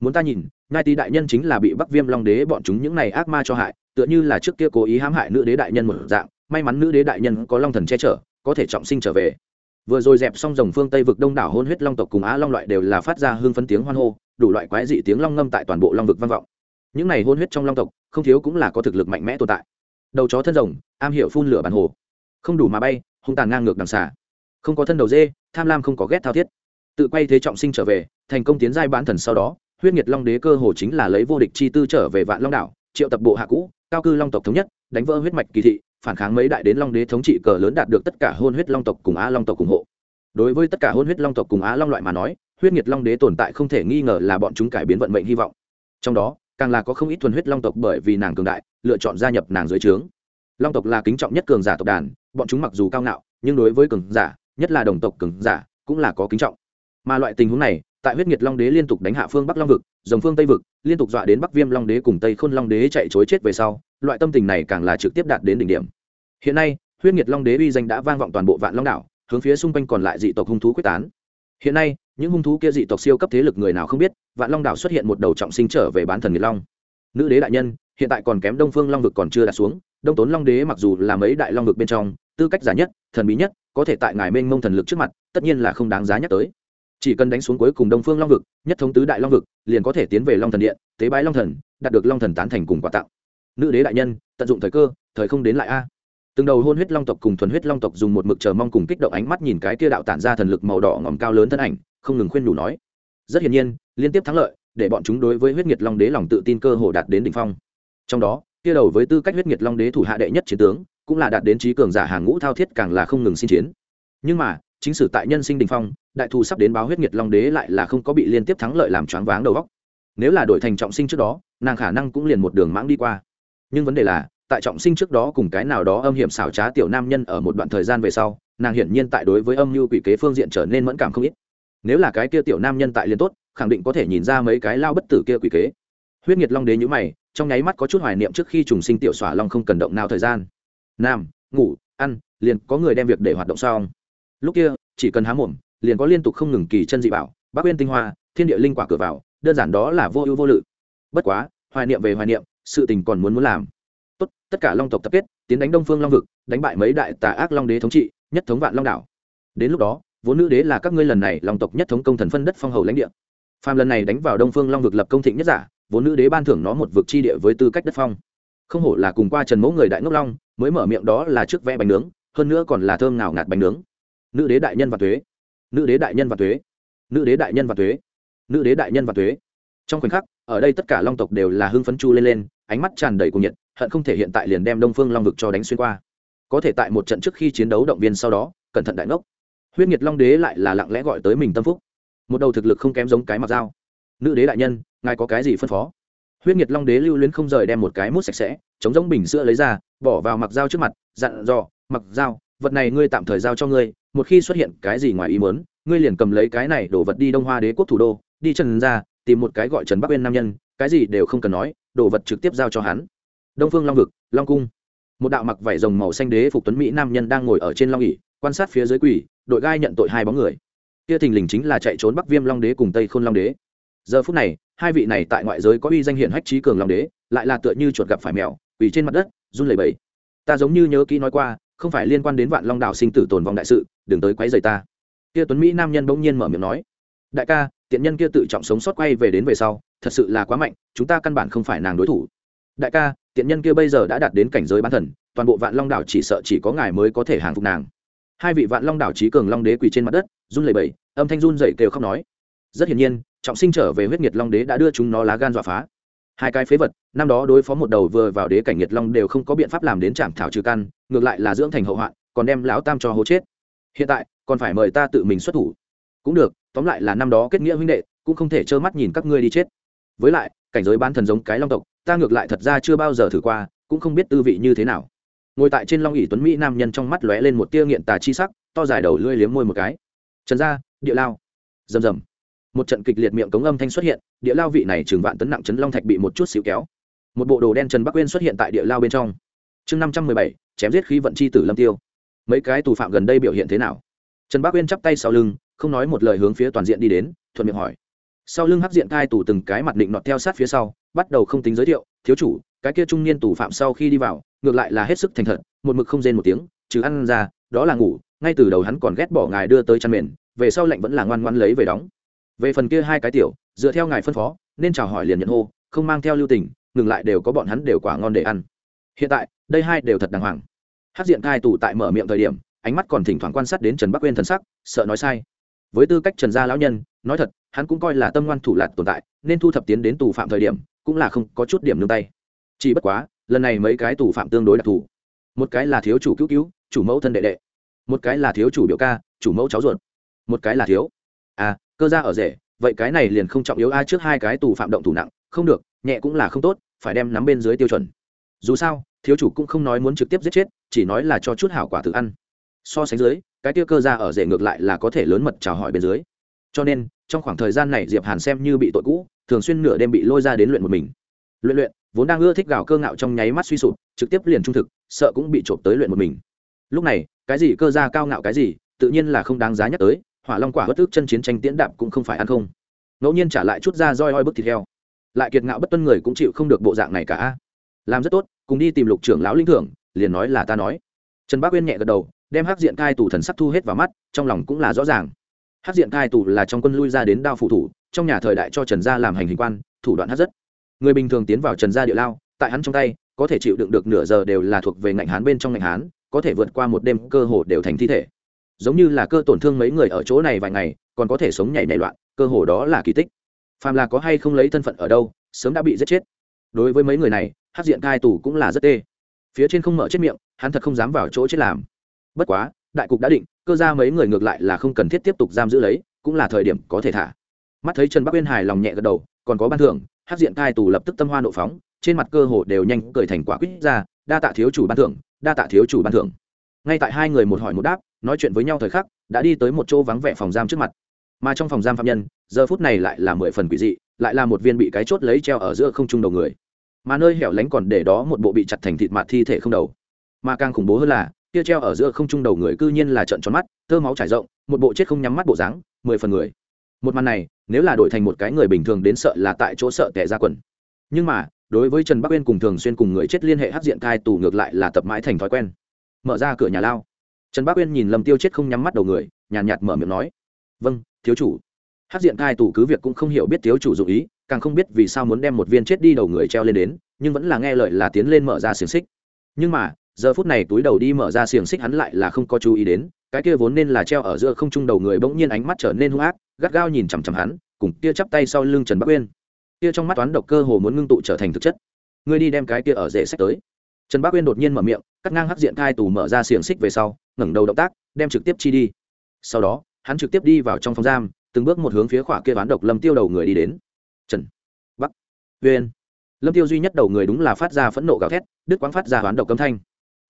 Muốn ta nhìn ngai tý đại nhân chính là bị bắc viêm long đế bọn chúng những này ác ma cho hại, tựa như là trước kia cố ý hãm hại nữ đế đại nhân một dạng, may mắn nữ đế đại nhân có long thần che chở, có thể trọng sinh trở về. Vừa rồi dẹp xong dòng phương tây vực đông đảo hôn huyết long tộc cùng á long loại đều là phát ra hương phấn tiếng hoan hô, đủ loại quái dị tiếng long ngâm tại toàn bộ long vực vang vọng. Những này hôn huyết trong long tộc, không thiếu cũng là có thực lực mạnh mẽ tồn tại. Đầu chó thân rồng, am hiểu phun lửa bàn hồ. Không đủ mà bay, hung tàn ngang ngược đằng xả không có thân đầu dê, tham lam không có ghét thao thiết. Tự quay thế trọng sinh trở về thành công tiến giai bán thần sau đó, huyết nhiệt long đế cơ hồ chính là lấy vô địch chi tư trở về vạn long đảo, triệu tập bộ hạ cũ, cao cư long tộc thống nhất, đánh vỡ huyết mạch kỳ thị, phản kháng mấy đại đến long đế thống trị cờ lớn đạt được tất cả hôn huyết long tộc cùng á long tộc ủng hộ. Đối với tất cả hôn huyết long tộc cùng á long loại mà nói, huyết nhiệt long đế tồn tại không thể nghi ngờ là bọn chúng cải biến vận mệnh hy vọng. Trong đó, càng là có không ít thuần huyết long tộc bởi vì nàng cường đại, lựa chọn gia nhập nàng dưới trướng. Long tộc là kính trọng nhất cường giả tộc đàn, bọn chúng mặc dù cao ngạo, nhưng đối với cường giả, nhất là đồng tộc cường giả, cũng là có kính trọng. Mà loại tình huống này tại huyết nhiệt long đế liên tục đánh hạ phương bắc long vực, dòng phương tây vực, liên tục dọa đến bắc viêm long đế cùng tây khôn long đế chạy chối chết về sau, loại tâm tình này càng là trực tiếp đạt đến đỉnh điểm. Hiện nay, huyết nhiệt long đế uy danh đã vang vọng toàn bộ vạn long đảo, hướng phía xung quanh còn lại dị tộc hung thú quyết tán. Hiện nay, những hung thú kia dị tộc siêu cấp thế lực người nào không biết, vạn long đảo xuất hiện một đầu trọng sinh trở về bán thần nghiệt long. Nữ đế đại nhân, hiện tại còn kém đông phương long vực còn chưa đạt xuống, đông tốn long đế mặc dù là mấy đại long vực bên trong, tư cách giả nhất, thần bí nhất, có thể tại ngài mênh mông thần lực trước mặt, tất nhiên là không đáng giá nhắc tới chỉ cần đánh xuống cuối cùng đông phương long vực, nhất thống tứ đại long vực, liền có thể tiến về long thần điện, tế bái long thần, đạt được long thần tán thành cùng quà tặng. Nữ đế đại nhân, tận dụng thời cơ, thời không đến lại a. À. Từng đầu hôn huyết long tộc cùng thuần huyết long tộc dùng một mực chờ mong cùng kích động ánh mắt nhìn cái kia đạo tản ra thần lực màu đỏ ngòm cao lớn thân ảnh, không ngừng khuyên nhủ nói. Rất hiển nhiên, liên tiếp thắng lợi, để bọn chúng đối với huyết nhiệt long đế lòng tự tin cơ hồ đạt đến đỉnh phong. Trong đó, kia đầu với tư cách huyết nhiệt long đế thủ hạ đệ nhất chiến tướng, cũng là đạt đến trí cường giả hàng ngũ thao thiết càng là không ngừng xin chiến. Nhưng mà, chính sử tại nhân sinh đình phong đại thù sắp đến báo huyết nhiệt long đế lại là không có bị liên tiếp thắng lợi làm choáng váng đầu góc nếu là đổi thành trọng sinh trước đó, nàng khả năng cũng liền một đường mãng đi qua. Nhưng vấn đề là, tại trọng sinh trước đó cùng cái nào đó âm hiểm xảo trá tiểu nam nhân ở một đoạn thời gian về sau, nàng hiển nhiên tại đối với âm mưu quỷ kế phương diện trở nên mẫn cảm không ít. Nếu là cái kia tiểu nam nhân tại liên tốt, khẳng định có thể nhìn ra mấy cái lao bất tử kia quỷ kế. Huyết nhiệt long đế nhữ mày, trong nháy mắt có chút hoài niệm trước khi trùng sinh tiểu xỏa long không cần động nào thời gian. Nam, ngủ, ăn, liền có người đem việc để hoạt động xong. Lúc kia, chỉ cần há mồm liền có liên tục không ngừng kỳ chân dị bảo bác uyên tinh hoa, thiên địa linh quả cửa vào, đơn giản đó là vô ưu vô lự. Bất quá, hoài niệm về hoài niệm, sự tình còn muốn muốn làm. Tốt, tất cả long tộc tập kết, tiến đánh đông phương long vực, đánh bại mấy đại tà ác long đế thống trị, nhất thống vạn long đảo. Đến lúc đó, vốn nữ đế là các ngươi lần này long tộc nhất thống công thần phân đất phong hầu lãnh địa. Phàm lần này đánh vào đông phương long vực lập công thịnh nhất giả, vốn nữ đế ban thưởng nó một vực chi địa với tư cách đất phong. Không hổ là cùng qua trần mẫu người đại ngốc long, mới mở miệng đó là trước vẽ bánh nướng, hơn nữa còn là thơm ngào ngạt bánh nướng. Nữ đế đại nhân và thuế nữ đế đại nhân và thuế. Nữ đế đại nhân và thuế. Nữ đế đại nhân và thuế. Trong khoảnh khắc, ở đây tất cả long tộc đều là hưng phấn chu lên lên, ánh mắt tràn đầy cuồng nhiệt, hận không thể hiện tại liền đem đông phương long vực cho đánh xuyên qua. Có thể tại một trận trước khi chiến đấu động viên sau đó, cẩn thận đại ngốc. Huyết nhiệt long đế lại là lặng lẽ gọi tới mình tâm phúc. Một đầu thực lực không kém giống cái mặc dao. Nữ đế đại nhân, ngài có cái gì phân phó? Huyết nhiệt long đế lưu luyến không rời đem một cái mút sạch sẽ, chống giống bình sữa lấy ra, bỏ vào mặc dao trước mặt, dặn dò, mặc dao vật này ngươi tạm thời giao cho ngươi, một khi xuất hiện cái gì ngoài ý muốn, ngươi liền cầm lấy cái này đổ vật đi đông hoa đế quốc thủ đô, đi trần ra tìm một cái gọi trần bắc uyên nam nhân, cái gì đều không cần nói đổ vật trực tiếp giao cho hắn. Đông phương long vực, long cung. Một đạo mặc vải rồng màu xanh đế phục tuấn mỹ nam nhân đang ngồi ở trên long ỉ quan sát phía dưới quỷ, đội gai nhận tội hai bóng người. Kia thình lình chính là chạy trốn bắc viêm long đế cùng tây khôn long đế. Giờ phút này, hai vị này tại ngoại giới có uy danh hiển hách trí cường long đế, lại là tựa như chuột gặp phải mèo, quỳ trên mặt đất, run lẩy bẩy. Ta giống như nhớ kỹ nói qua không phải liên quan đến vạn long đảo sinh tử tồn vong đại sự, đừng tới quấy rầy ta. Kia tuấn mỹ nam nhân bỗng nhiên mở miệng nói, đại ca, tiện nhân kia tự trọng sống sót quay về đến về sau, thật sự là quá mạnh, chúng ta căn bản không phải nàng đối thủ. Đại ca, tiện nhân kia bây giờ đã đạt đến cảnh giới bán thần, toàn bộ vạn long đảo chỉ sợ chỉ có ngài mới có thể hàng phục nàng. Hai vị vạn long đảo trí cường long đế quỳ trên mặt đất, run lẩy bẩy, âm thanh run dậy kêu khóc nói, rất hiển nhiên, trọng sinh trở về huyết nhiệt long đế đã đưa chúng nó lá gan dọa phá hai cái phế vật, năm đó đối phó một đầu vừa vào đế cảnh nhiệt long đều không có biện pháp làm đến trạm thảo trừ căn, ngược lại là dưỡng thành hậu hoạn, còn đem lão tam cho hố chết. Hiện tại, còn phải mời ta tự mình xuất thủ. Cũng được, tóm lại là năm đó kết nghĩa huynh đệ, cũng không thể trơ mắt nhìn các ngươi đi chết. Với lại, cảnh giới bán thần giống cái long tộc, ta ngược lại thật ra chưa bao giờ thử qua, cũng không biết tư vị như thế nào. Ngồi tại trên long ỷ tuấn mỹ nam nhân trong mắt lóe lên một tia nghiện tà chi sắc, to dài đầu lưỡi liếm môi một cái. Trần gia, địa lao. Rầm rầm. Một trận kịch liệt miệng cống âm thanh xuất hiện địa lao vị này trường vạn tấn nặng chấn long thạch bị một chút xíu kéo. Một bộ đồ đen trần bắc uyên xuất hiện tại địa lao bên trong. Chương năm trăm mười bảy, chém giết khí vận chi tử lâm tiêu. Mấy cái tù phạm gần đây biểu hiện thế nào? Trần bắc uyên chắp tay sau lưng, không nói một lời hướng phía toàn diện đi đến, thuận miệng hỏi. Sau lưng hắc diện cai tù từng cái mặt định nọt theo sát phía sau, bắt đầu không tính giới thiệu, thiếu chủ, cái kia trung niên tù phạm sau khi đi vào, ngược lại là hết sức thành thật, một mực không rên một tiếng chứ ăn ra, đó là ngủ, ngay từ đầu hắn còn ghét bỏ ngài đưa tới chăn mền, về sau lệnh vẫn là ngoan ngoan lấy về đóng. Về phần kia hai cái tiểu dựa theo ngài phân phó, nên chào hỏi liền nhận hô, không mang theo lưu tình, ngừng lại đều có bọn hắn đều quả ngon để ăn. Hiện tại, đây hai đều thật đàng hoàng. Hát diện cai tù tại mở miệng thời điểm, ánh mắt còn thỉnh thoảng quan sát đến trần bắc quên thần sắc, sợ nói sai. Với tư cách trần gia lão nhân, nói thật, hắn cũng coi là tâm ngoan thủ lạt tồn tại, nên thu thập tiến đến tù phạm thời điểm, cũng là không có chút điểm nương tay. Chỉ bất quá, lần này mấy cái tù phạm tương đối đặc thù. Một cái là thiếu chủ cứu cứu, chủ mẫu thân đệ đệ. Một cái là thiếu chủ biểu ca, chủ mẫu cháu ruột. Một cái là thiếu. À cơ gia ở rể vậy cái này liền không trọng yếu ai trước hai cái tù phạm động thủ nặng, không được, nhẹ cũng là không tốt, phải đem nắm bên dưới tiêu chuẩn. Dù sao, thiếu chủ cũng không nói muốn trực tiếp giết chết, chỉ nói là cho chút hảo quả tự ăn. So sánh dưới, cái tiêu cơ ra ở rể ngược lại là có thể lớn mật chào hỏi bên dưới. Cho nên, trong khoảng thời gian này diệp hàn xem như bị tội cũ, thường xuyên nửa đêm bị lôi ra đến luyện một mình. Luyện luyện, vốn đang ưa thích gào cơ ngạo trong nháy mắt suy sụp, trực tiếp liền trung thực, sợ cũng bị trộm tới luyện một mình. Lúc này, cái gì cơ ra cao ngạo cái gì, tự nhiên là không đáng giá nhắc tới hỏa long quả bất tức chân chiến tranh tiễn đạp cũng không phải ăn không. Ngẫu nhiên trả lại chút ra roi oi bức thịt heo. Lại kiệt ngạo bất tuân người cũng chịu không được bộ dạng này cả. Làm rất tốt, cùng đi tìm lục trưởng lão linh thưởng, liền nói là ta nói. Trần bác uyên nhẹ gật đầu, đem hắc diện cai tù thần sắc thu hết vào mắt, trong lòng cũng là rõ ràng. Hắc diện cai tù là trong quân lui ra đến đao Phủ thủ, trong nhà thời đại cho trần gia làm hành hình quan, thủ đoạn hát rất. Người bình thường tiến vào trần gia địa lao, tại hắn trong tay, có thể chịu đựng được nửa giờ đều là thuộc về ngạnh hán bên trong ngạnh hán, có thể vượt qua một đêm cơ hồ đều thành thi thể giống như là cơ tổn thương mấy người ở chỗ này vài ngày, còn có thể sống nhảy nảy loạn, cơ hồ đó là kỳ tích. Phàm là có hay không lấy thân phận ở đâu, sớm đã bị giết chết. Đối với mấy người này hát diện cai tù cũng là rất tê. Phía trên không mở chết miệng, hắn thật không dám vào chỗ chết làm. Bất quá, đại cục đã định, cơ ra mấy người ngược lại là không cần thiết tiếp tục giam giữ lấy, cũng là thời điểm có thể thả. Mắt thấy trần bắc uyên hài lòng nhẹ gật đầu, còn có ban thưởng hát diện cai tù lập tức tâm hoa nộ phóng, trên mặt cơ hồ đều nhanh cười thành quả quýt ra, đa tạ thiếu chủ ban thưởng, đa tạ thiếu chủ ban thưởng. Ngay tại hai người một hỏi một đáp nói chuyện với nhau thời khắc, đã đi tới một chỗ vắng vẻ phòng giam trước mặt. Mà trong phòng giam phạm nhân, giờ phút này lại là mười phần quỷ dị, lại là một viên bị cái chốt lấy treo ở giữa không trung đầu người. Mà nơi hẻo lánh còn để đó một bộ bị chặt thành thịt mạt thi thể không đầu. Mà càng khủng bố hơn là, kia treo ở giữa không trung đầu người cư nhiên là trận tròn mắt thơ máu trải rộng, một bộ chết không nhắm mắt bộ dáng, mười phần người. Một màn này, nếu là đổi thành một cái người bình thường đến sợ là tại chỗ sợ tẻ ra quần. Nhưng mà, đối với trần bắc uyên cùng thường xuyên cùng người chết liên hệ hát diện cai tù ngược lại là tập mãi thành thói quen. Mở ra cửa nhà lao trần bắc uyên nhìn lâm tiêu chết không nhắm mắt đầu người, nhàn nhạt mở miệng nói. Vâng thiếu chủ. Hát diện thai tù cứ việc cũng không hiểu biết thiếu chủ dụng ý, càng không biết vì sao muốn đem một viên chết đi đầu người treo lên đến, nhưng vẫn là nghe lời là tiến lên mở ra xiềng xích. Nhưng mà, giờ phút này túi đầu đi mở ra xiềng xích hắn lại là không có chú ý đến, cái kia vốn nên là treo ở giữa không trung đầu người bỗng nhiên ánh mắt trở nên hung ác, gắt gao nhìn chằm chằm hắn, cùng kia chắp tay sau lưng trần bắc uyên. Kia trong mắt toán độc cơ hồ muốn ngưng tụ trở thành thực chất. Ngươi đi đem cái kia ở rễ sách tới. Trần bắc uyên đột nhiên mở miệng cắt ngang hắc diện thai tù mở ra xiềng xích về sau, ngẩng đầu động tác, đem trực tiếp chi đi. Sau đó, hắn trực tiếp đi vào trong phòng giam, từng bước một hướng phía khỏa kia toán độc lâm tiêu đầu người đi đến. Trần, bắc uyên lâm tiêu duy nhất đầu người đúng là phát ra phẫn nộ gào thét, đứt quãng phát ra toán độc cấm thanh.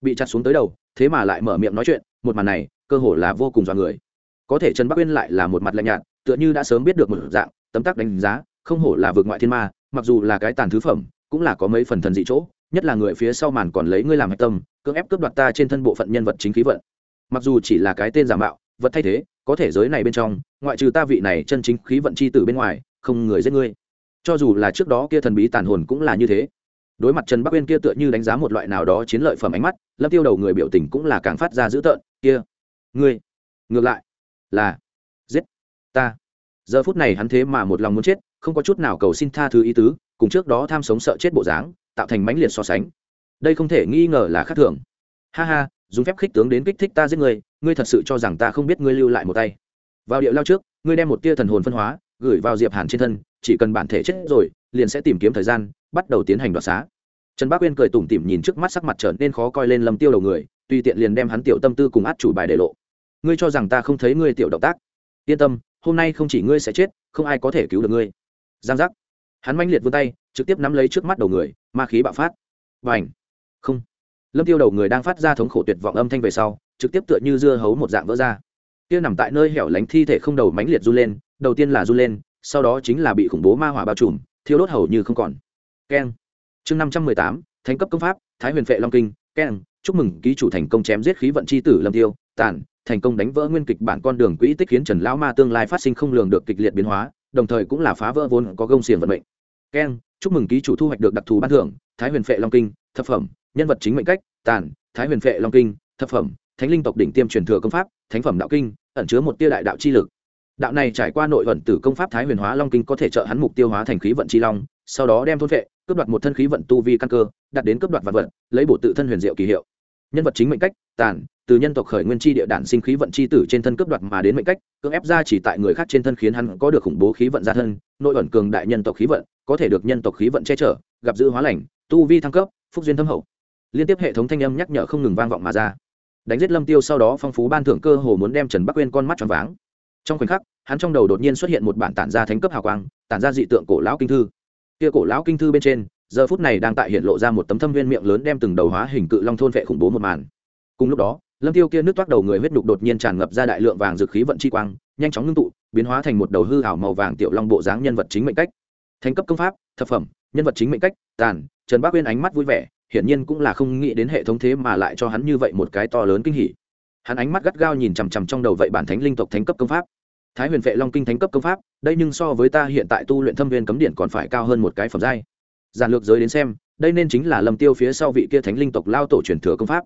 Bị chặt xuống tới đầu, thế mà lại mở miệng nói chuyện, một màn này, cơ hồ là vô cùng dọa người. Có thể trần bắc uyên lại là một mặt lạnh nhạt, tựa như đã sớm biết được một dạng, tấm tắc đánh giá, không hổ là vượt ngoại thiên ma, mặc dù là cái tàn thứ phẩm, cũng là có mấy phần thần dị chỗ nhất là người phía sau màn còn lấy ngươi làm hạch tâm, cưỡng ép cướp đoạt ta trên thân bộ phận nhân vật chính khí vận. Mặc dù chỉ là cái tên giả mạo, vật thay thế, có thể giới này bên trong, ngoại trừ ta vị này chân chính khí vận c h i tử bên ngoài, không người giết ngươi. Cho dù là trước đó kia thần bí tàn hồn cũng là như thế. Đối mặt trần bắc uyên kia tựa như đánh giá một loại nào đó chiến lợi phẩm ánh mắt, lâm tiêu đầu người biểu tình cũng là càng phát ra dữ tợn, kia, ngươi, ngược lại là giết ta. Giờ phút này hắn thế mà một lòng muốn chết, không có chút nào cầu xin tha thứ ý tứ, cùng trước đó tham sống sợ chết bộ dáng tạo thành mãnh liệt so sánh. Đây không thể nghi ngờ là khác thường. Ha ha, dùng phép khích tướng đến kích thích ta giết người, ngươi thật sự cho rằng ta không biết ngươi lưu lại một tay. Vào địa lao trước, ngươi đem một tia thần hồn phân hóa, gửi vào diệp hàn trên thân, chỉ cần bản thể chết rồi, liền sẽ tìm kiếm thời gian, bắt đầu tiến hành đoạt xá. Trần bác uyên cười tủm tỉm nhìn trước mắt sắc mặt trở nên khó coi lên lâm tiêu đầu người, tùy tiện liền đem hắn tiểu tâm tư cùng át chủ bài để lộ. Ngươi cho rằng ta không thấy ngươi tiểu động tác? Yên tâm, hôm nay không chỉ ngươi sẽ chết, không ai có thể cứu được ngươi. Giang giác. Hắn manh liệt vươn tay trực tiếp nắm lấy trước mắt đầu người, ma khí bạo phát. Và ảnh không. Lâm tiêu đầu người đang phát ra thống khổ tuyệt vọng âm thanh về sau, trực tiếp tựa như dưa hấu một dạng vỡ ra. Kia nằm tại nơi hẻo lánh thi thể không đầu mánh liệt run lên, đầu tiên là run lên, sau đó chính là bị khủng bố ma hỏa bao trùm, thiêu đốt hầu như không còn. Keng! Chương năm trăm mười tám, thánh cấp công pháp, thái huyền phệ long kinh. Keng! Chúc mừng ký chủ thành công chém giết khí vận c h i tử lâm tiêu. Tàn! Thành công đánh vỡ nguyên kịch bản con đường quỹ tích khiến trần lão ma tương lai phát sinh không lường được kịch liệt biến hóa, đồng thời cũng là phá vỡ vốn có gông xiềng vận mệnh. Keng! Chúc mừng ký chủ thu hoạch được đặc thù ban thưởng, thái huyền phệ long kinh, thập phẩm, nhân vật chính mệnh cách, tàn, thái huyền phệ long kinh, thập phẩm, thánh linh tộc đỉnh tiêm truyền thừa công pháp, thánh phẩm đạo kinh, ẩn chứa một tia đại đạo chi lực. Đạo này trải qua nội vận tử công pháp thái huyền hóa long kinh có thể trợ hắn mục tiêu hóa thành khí vận chi long, sau đó đem thôn vệ cướp đoạt một thân khí vận tu vi căn cơ, đạt đến cướp đoạt vật vật, lấy bổ tự thân huyền diệu kỳ hiệu. Nhân vật chính mệnh cách, tàn, từ nhân tộc khởi nguyên chi địa đản sinh khí vận chi tử trên thân cướp đoạt mà đến mệnh cách, cưỡng ép ra chỉ tại người khác trên thân khiến hắn có được khủng bố khí vận gia thân, nội ẩn cường đại nhân tộc khí vận có thể được nhân tộc khí vận che chở, gặp dữ hóa lành, tu vi thăng cấp, phúc duyên thâm hậu. Liên tiếp hệ thống thanh âm nhắc nhở không ngừng vang vọng mà ra. Đánh giết lâm tiêu sau đó phong phú ban thưởng cơ hồ muốn đem trần bắc quên con mắt tròn váng. Trong khoảnh khắc, hắn trong đầu đột nhiên xuất hiện một bản tản ra thánh cấp hào quang, tản ra dị tượng cổ lão kinh thư. Kia cổ lão kinh thư bên trên, giờ phút này đang tại hiện lộ ra một tấm thâm viên miệng lớn đem từng đầu hóa hình cự long thôn vệ khủng bố một màn. Cùng lúc đó, lâm tiêu kia nước toát đầu người huyết đục đột nhiên tràn ngập ra đại lượng vàng dược khí vận chi quang, nhanh chóng ngưng tụ, biến hóa thành một đầu hư ảo màu vàng tiểu long bộ dáng nhân vật chính mệnh cách thành cấp công pháp, thập phẩm, nhân vật chính mệnh cách, tàn, trần bác uyên ánh mắt vui vẻ, hiển nhiên cũng là không nghĩ đến hệ thống thế mà lại cho hắn như vậy một cái to lớn kinh hỉ. Hắn ánh mắt gắt gao nhìn chằm chằm trong đầu vậy bản thánh linh tộc thánh cấp công pháp. Thái huyền vệ long kinh thánh cấp công pháp, đây nhưng so với ta hiện tại tu luyện thâm viên cấm điện còn phải cao hơn một cái phẩm giai. Giản lược giới đến xem, đây nên chính là lâm tiêu phía sau vị kia thánh linh tộc lao tổ truyền thừa công pháp.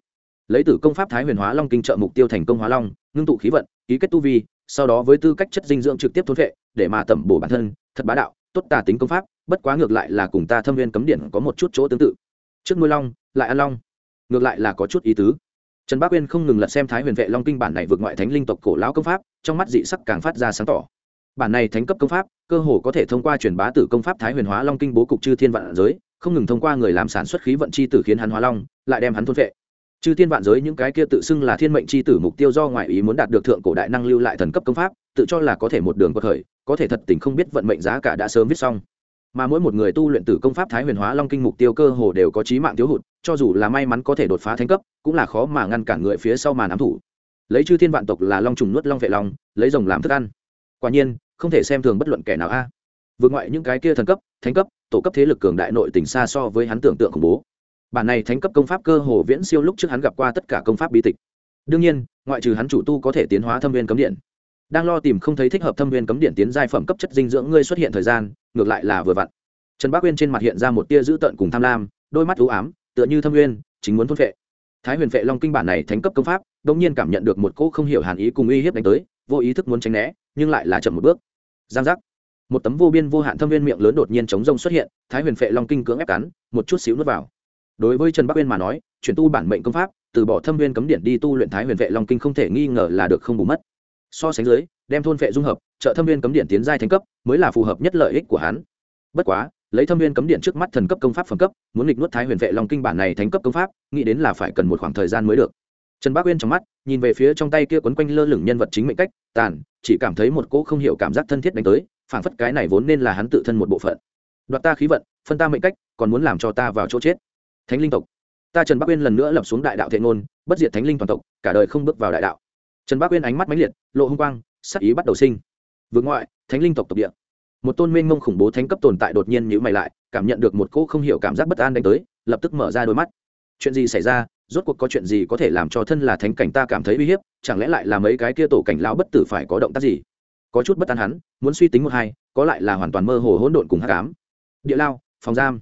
Lấy tử công pháp thái huyền hóa long kinh trợ mục tiêu thành công hóa long, ngưng tụ khí vận, ký kết tu vi, sau đó với tư cách chất dinh dưỡng trực tiếp thốn vệ, để mà tẩm bổ bản thân, thật bá đạo tốt tà tính công pháp, bất quá ngược lại là cùng ta thâm viên cấm điện có một chút chỗ tương tự. Trước nuôi long, lại ăn long. Ngược lại là có chút ý tứ. Trần bác uyên không ngừng lật xem thái huyền vệ long kinh bản này vượt ngoại thánh linh tộc cổ lão công pháp, trong mắt dị sắc càng phát ra sáng tỏ. Bản này thánh cấp công pháp, cơ hồ có thể thông qua truyền bá tử công pháp thái huyền hóa long kinh bố cục chư thiên vạn giới, không ngừng thông qua người làm sản xuất khí vận chi tử khiến hắn hóa long, lại đem hắn thôn vệ. Chư thiên vạn giới những cái kia tự xưng là thiên mệnh chi tử mục tiêu do ngoại ý muốn đạt được thượng cổ đại năng lưu lại thần cấp công pháp, tự cho là có thể một đường có thời có thể thật tình không biết vận mệnh giá cả đã sớm viết xong. Mà mỗi một người tu luyện tử công pháp thái huyền hóa long kinh mục tiêu cơ hồ đều có trí mạng thiếu hụt, cho dù là may mắn có thể đột phá thánh cấp, cũng là khó mà ngăn cản người phía sau màn ám thủ. Lấy chư thiên vạn tộc là long trùng nuốt long vệ long, lấy rồng làm thức ăn. Quả nhiên, không thể xem thường bất luận kẻ nào a. À. vượt ngoại những cái kia thần cấp, thánh cấp, tổ cấp thế lực cường đại nội tỉnh xa so với hắn tưởng tượng khủng bố. Bản này thánh cấp công pháp cơ hồ viễn siêu lúc trước hắn gặp qua tất cả công pháp bí tịch. Đương nhiên, ngoại trừ hắn chủ tu có thể tiến hóa thâm viên cấm điện đang lo tìm không thấy thích hợp thâm viên cấm điện tiến giai phẩm cấp chất dinh dưỡng ngươi xuất hiện thời gian, ngược lại là vừa vặn. Trần bác uyên trên mặt hiện ra một tia dữ tợn cùng tham lam, đôi mắt u ám, tựa như thâm uyên, chính muốn thôn vệ thái huyền vệ long kinh bản này thánh cấp công pháp đ ỗ n g nhiên cảm nhận được một cỗ không hiểu hàn ý cùng uy hiếp đánh tới, vô ý thức muốn tránh né, nhưng lại là chậm một bước. Giang giác. Một tấm vô biên vô hạn thâm viên miệng lớn đột nhiên chống rông xuất hiện, thái huyền vệ long kinh cưỡng ép cắn, một chút xíu nuốt vào. Đối với trần bắc uyên mà nói, chuyển tu bản mệnh công pháp, từ bỏ thâm viên cấm điện đi tu luyện thái huyền vệ long kinh không thể nghi ngờ là được không bù mất so sánh dưới, đem thôn vệ dung hợp, trợ thâm viên cấm điện tiến giai thành cấp, mới là phù hợp nhất lợi ích của hắn. Bất quá, lấy thâm viên cấm điện trước mắt thần cấp công pháp phẩm cấp, muốn nghịch nuốt thái huyền vệ long kinh bản này thành cấp công pháp, nghĩ đến là phải cần một khoảng thời gian mới được. Trần bác uyên trong mắt, nhìn về phía trong tay kia quấn quanh lơ lửng nhân vật chính mệnh cách, tàn, chỉ cảm thấy một cỗ không hiểu cảm giác thân thiết đánh tới, phảng phất cái này vốn nên là hắn tự thân một bộ phận. Đoạt ta khí vận, phân ta mệnh cách, còn muốn làm cho ta vào chỗ chết. Thánh linh tộc. Ta trần bắc uyên lần nữa lập xuống đại đạo thệ ngôn, bất diệt thánh linh toàn tộc, cả đời không bước vào đại đạo trần bác uyên ánh mắt mãnh liệt, lộ hung quang sắc ý bắt đầu sinh. Vượt ngoại, thánh linh tộc tộc địa. Một tôn mênh mông khủng bố thánh cấp tồn tại đột nhiên nhữ mày lại, cảm nhận được một cỗ không hiểu cảm giác bất an đánh tới, lập tức mở ra đôi mắt. Chuyện gì xảy ra? Rốt cuộc có chuyện gì có thể làm cho thân là thánh cảnh ta cảm thấy uy hiếp? Chẳng lẽ lại là mấy cái kia tổ cảnh lão bất tử phải có động tác gì? Có chút bất an hắn, muốn suy tính một hai, có lại là hoàn toàn mơ hồ hỗn độn cùng hát cám địa lao, phòng giam.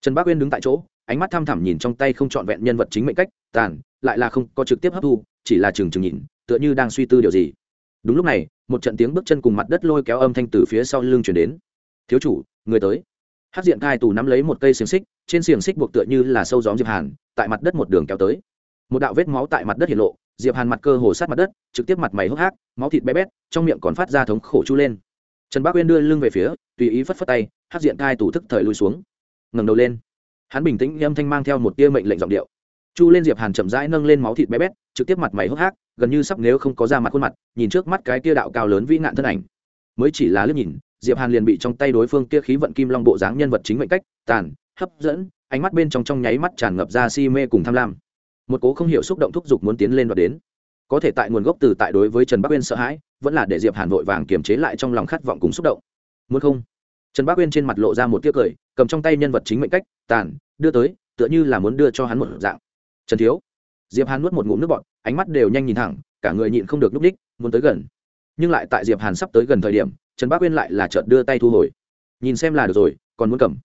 Trần bác uyên đứng tại chỗ, ánh mắt thăm thẳm nhìn trong tay không trọn vẹn nhân vật chính mệnh cách, tàn, lại là không có trực tiếp hấp thu, chỉ là trừng trừng nhìn tựa như đang suy tư điều gì. Đúng lúc này, một trận tiếng bước chân cùng mặt đất lôi kéo âm thanh từ phía sau lưng chuyển đến. Thiếu chủ, người tới. Hát diện cai tù nắm lấy một cây xiềng xích, trên xiềng xích buộc tựa như là sâu gióm diệp hàn, tại mặt đất một đường kéo tới. Một đạo vết máu tại mặt đất hiện lộ, diệp hàn mặt cơ hồ sát mặt đất, trực tiếp mặt mày hốc hác, máu thịt bé bét, trong miệng còn phát ra thống khổ chu lên. Trần bác uyên đưa lưng về phía, tùy ý phất phất tay hát diện cai tù thức thời lùi xuống. Ngẩng đầu lên. Hắn bình tĩnh, âm thanh mang theo một tia mệnh lệnh giọng điệu. Chu lên diệp hàn chậm rãi nâng lên máu thịt bé bét, trực tiếp mặt mày hốc hác gần như sắp nếu không có ra mặt khuôn mặt, nhìn trước mắt cái kia đạo cao lớn vĩ ngạn thân ảnh. Mới chỉ là liếc nhìn, diệp hàn liền bị trong tay đối phương kia khí vận kim long bộ dáng nhân vật chính mệnh cách, tàn, hấp dẫn, ánh mắt bên trong trong nháy mắt tràn ngập ra si mê cùng tham lam. Một cố không hiểu xúc động thúc giục muốn tiến lên và đến. Có thể tại nguồn gốc từ tại đối với trần bắc uyên sợ hãi, vẫn là để diệp hàn vội vàng kiềm chế lại trong lòng khát vọng cùng xúc động. Muốn không? Trần bắc uyên trên mặt lộ ra một tiếc cười, cầm trong tay nhân vật chính mệnh cách, tàn, đưa tới, tựa như là muốn đưa cho hắn một dạng. Trần thiếu. Diệp hàn nuốt một ngụm nước bọt ánh mắt đều nhanh nhìn thẳng, cả người nhịn không được núp đích, muốn tới gần. Nhưng lại tại diệp hàn sắp tới gần thời điểm, trần bác uyên lại là chợt đưa tay thu hồi. Nhìn xem là được rồi, còn muốn cầm.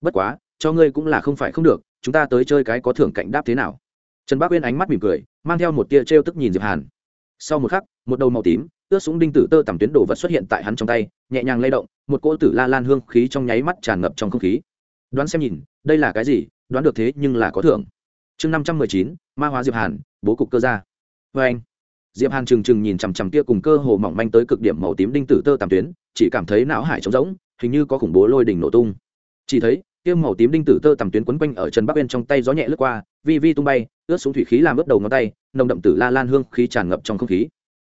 Bất quá, cho ngươi cũng là không phải không được, chúng ta tới chơi cái có thưởng cạnh đáp thế nào? Trần bác uyên ánh mắt mỉm cười, mang theo một tia trêu tức nhìn diệp hàn. Sau một khắc, một đầu màu tím ướt súng đinh tử tơ tầm tuyến đồ vật xuất hiện tại hắn trong tay, nhẹ nhàng lay động, một cỗ tử la lan hương khí trong nháy mắt tràn ngập trong không khí. Đoán xem nhìn, đây là cái gì? Đoán được thế nhưng là có thưởng. Chương năm trăm mười chín, ma hóa diệp hàn bố cục cơ ra. Vê anh. Diệp hàn trừng trừng nhìn chằm chằm kia cùng cơ hồ mỏng manh tới cực điểm màu tím đinh tử tơ tàm tuyến, chỉ cảm thấy não hải trống rỗng, hình như có khủng bố lôi đỉnh nổ tung. Chỉ thấy, kia màu tím đinh tử tơ tàm tuyến quấn quanh ở chân bắc bên trong tay gió nhẹ lướt qua, vi vi tung bay, ướt xuống thủy khí làm ướt đầu ngón tay, nồng đậm tử la lan hương khí tràn ngập trong không khí.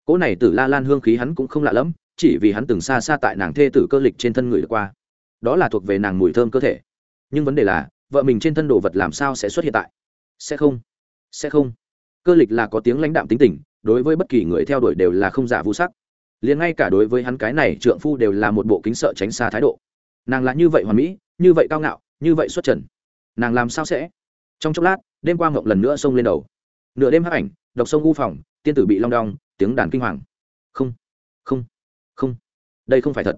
Cỗ này tử la lan hương khí hắn cũng không lạ lẫm, chỉ vì hắn từng xa xa tại nàng thê tử cơ lịch trên thân người được qua. Đó là thuộc về nàng mùi thơm cơ thể. Nhưng vấn đề là, vợ mình trên thân đồ vật làm sao sẽ xuất hiện tại? Sẽ không. Sẽ không cơ lịch là có tiếng lãnh đạm tính tình, đối với bất kỳ người theo đuổi đều là không giả vu sắc. Liền ngay cả đối với hắn cái này trượng phu đều là một bộ kính sợ tránh xa thái độ. Nàng là như vậy hoàn mỹ, như vậy cao ngạo, như vậy xuất trần. Nàng làm sao sẽ? Trong chốc lát, đêm qua ngộng lần nữa xông lên đầu. Nửa đêm hắc ảnh, độc sông u phòng, tiên tử bị long đong, tiếng đàn kinh hoàng. Không không không. Đây không phải thật.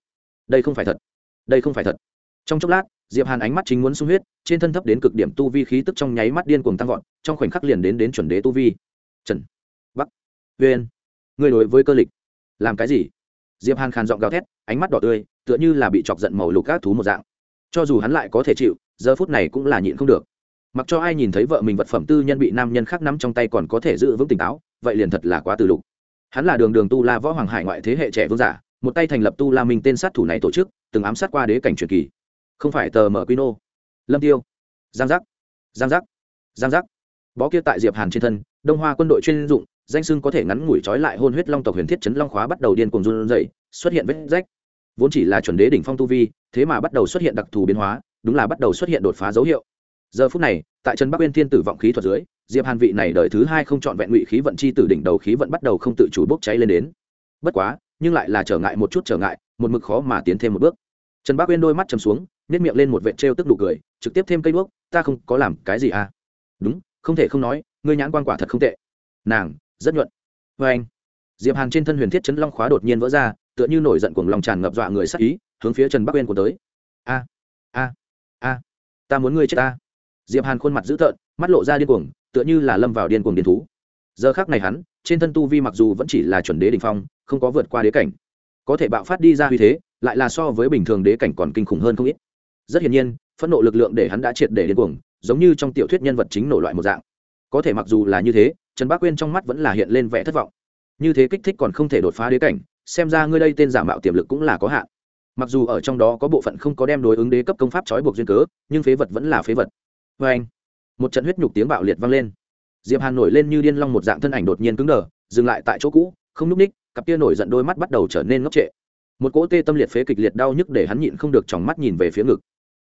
Đây không phải thật. Đây không phải thật. Trong chốc lát diệp hàn ánh mắt chính muốn sung huyết, trên thân thấp đến cực điểm tu vi khí tức trong nháy mắt điên cuồng tăng vọt, trong khoảnh khắc liền đến đến chuẩn đế tu vi. Trần, bắc uyên ngươi đối với cơ lịch, làm cái gì? Diệp hàn khàn giọng gào thét, ánh mắt đỏ tươi, tựa như là bị chọc giận màu lục các thú một dạng. Cho dù hắn lại có thể chịu, giờ phút này cũng là nhịn không được. Mặc cho ai nhìn thấy vợ mình vật phẩm tư nhân bị nam nhân khác nắm trong tay còn có thể giữ vững tỉnh táo, vậy liền thật là quá từ lục. Hắn là đường đường tu la võ hoàng hải ngoại thế hệ trẻ vương giả, một tay thành lập tu la minh tên sát thủ này tổ chức, từng ám sát qua đế cảnh truyền kỳ không phải tờ mở quy nô. Lâm tiêu. Giang giác. Giang giác. Giang giác. Bó kia tại diệp hàn trên thân, đông hoa quân đội chuyên dụng, danh sưng có thể ngắn ngủi trói lại hôn huyết long tộc huyền thiết chấn long khóa bắt đầu điên cuồng run rẩy, xuất hiện vết rách. Vốn chỉ là chuẩn đế đỉnh phong tu vi, thế mà bắt đầu xuất hiện đặc thù biến hóa, đúng là bắt đầu xuất hiện đột phá dấu hiệu. Giờ phút này, tại trần bắc uyên thiên tử vọng khí thuật dưới, diệp hàn vị này đời thứ hai không chọn vẹn ngụy khí vận chi tử đỉnh đầu khí vận bắt đầu không tự chủ bốc cháy lên đến. Bất quá, nhưng lại là trở ngại một chút trở ngại, một mực khó mà tiến thêm một bước. Trần bắc uyên đôi mắt chầm xuống nhét miệng lên một vệt trêu tức đủ cười, trực tiếp thêm cây đuốc, ta không có làm cái gì à? Đúng, không thể không nói, ngươi nhãn quan quả thật không tệ. Nàng, rất nhuận. Vê anh. Diệp hàn trên thân huyền thiết chấn long khóa đột nhiên vỡ ra, tựa như nổi giận cuồng lòng tràn ngập dọa người sắc ý, hướng phía trần bắc uyên của tới. A a a, ta muốn ngươi chết ta. Diệp hàn khuôn mặt dữ tợn, mắt lộ ra điên cuồng, tựa như là lâm vào điên cuồng điên thú. Giờ khác này hắn, trên thân tu vi mặc dù vẫn chỉ là chuẩn đế đỉnh phong, không có vượt qua đế cảnh. Có thể bạo phát đi ra uy thế, lại là so với bình thường đế cảnh còn kinh khủng hơn không ít rất hiển nhiên, phẫn nộ lực lượng để hắn đã triệt để điên cuồng, giống như trong tiểu thuyết nhân vật chính nổ loại một dạng. Có thể mặc dù là như thế, trần bác quyên trong mắt vẫn là hiện lên vẻ thất vọng. Như thế kích thích còn không thể đột phá đế cảnh, xem ra ngươi đây tên giả mạo tiềm lực cũng là có hạn. Mặc dù ở trong đó có bộ phận không có đem đối ứng đế cấp công pháp trói buộc duyên cớ, nhưng phế vật vẫn là phế vật. Vê anh, một trận huyết nhục tiếng bạo liệt vang lên. Diệp hàn nổi lên như điên long một dạng thân ảnh đột nhiên cứng đờ, dừng lại tại chỗ cũ, không núp ních cặp tia nổi giận đôi mắt bắt đầu trở nên ngốc trệ. Một cỗ tê tâm liệt phế kịch liệt đau nhức để hắn nhịn không được tròng mắt nhìn về phía ngực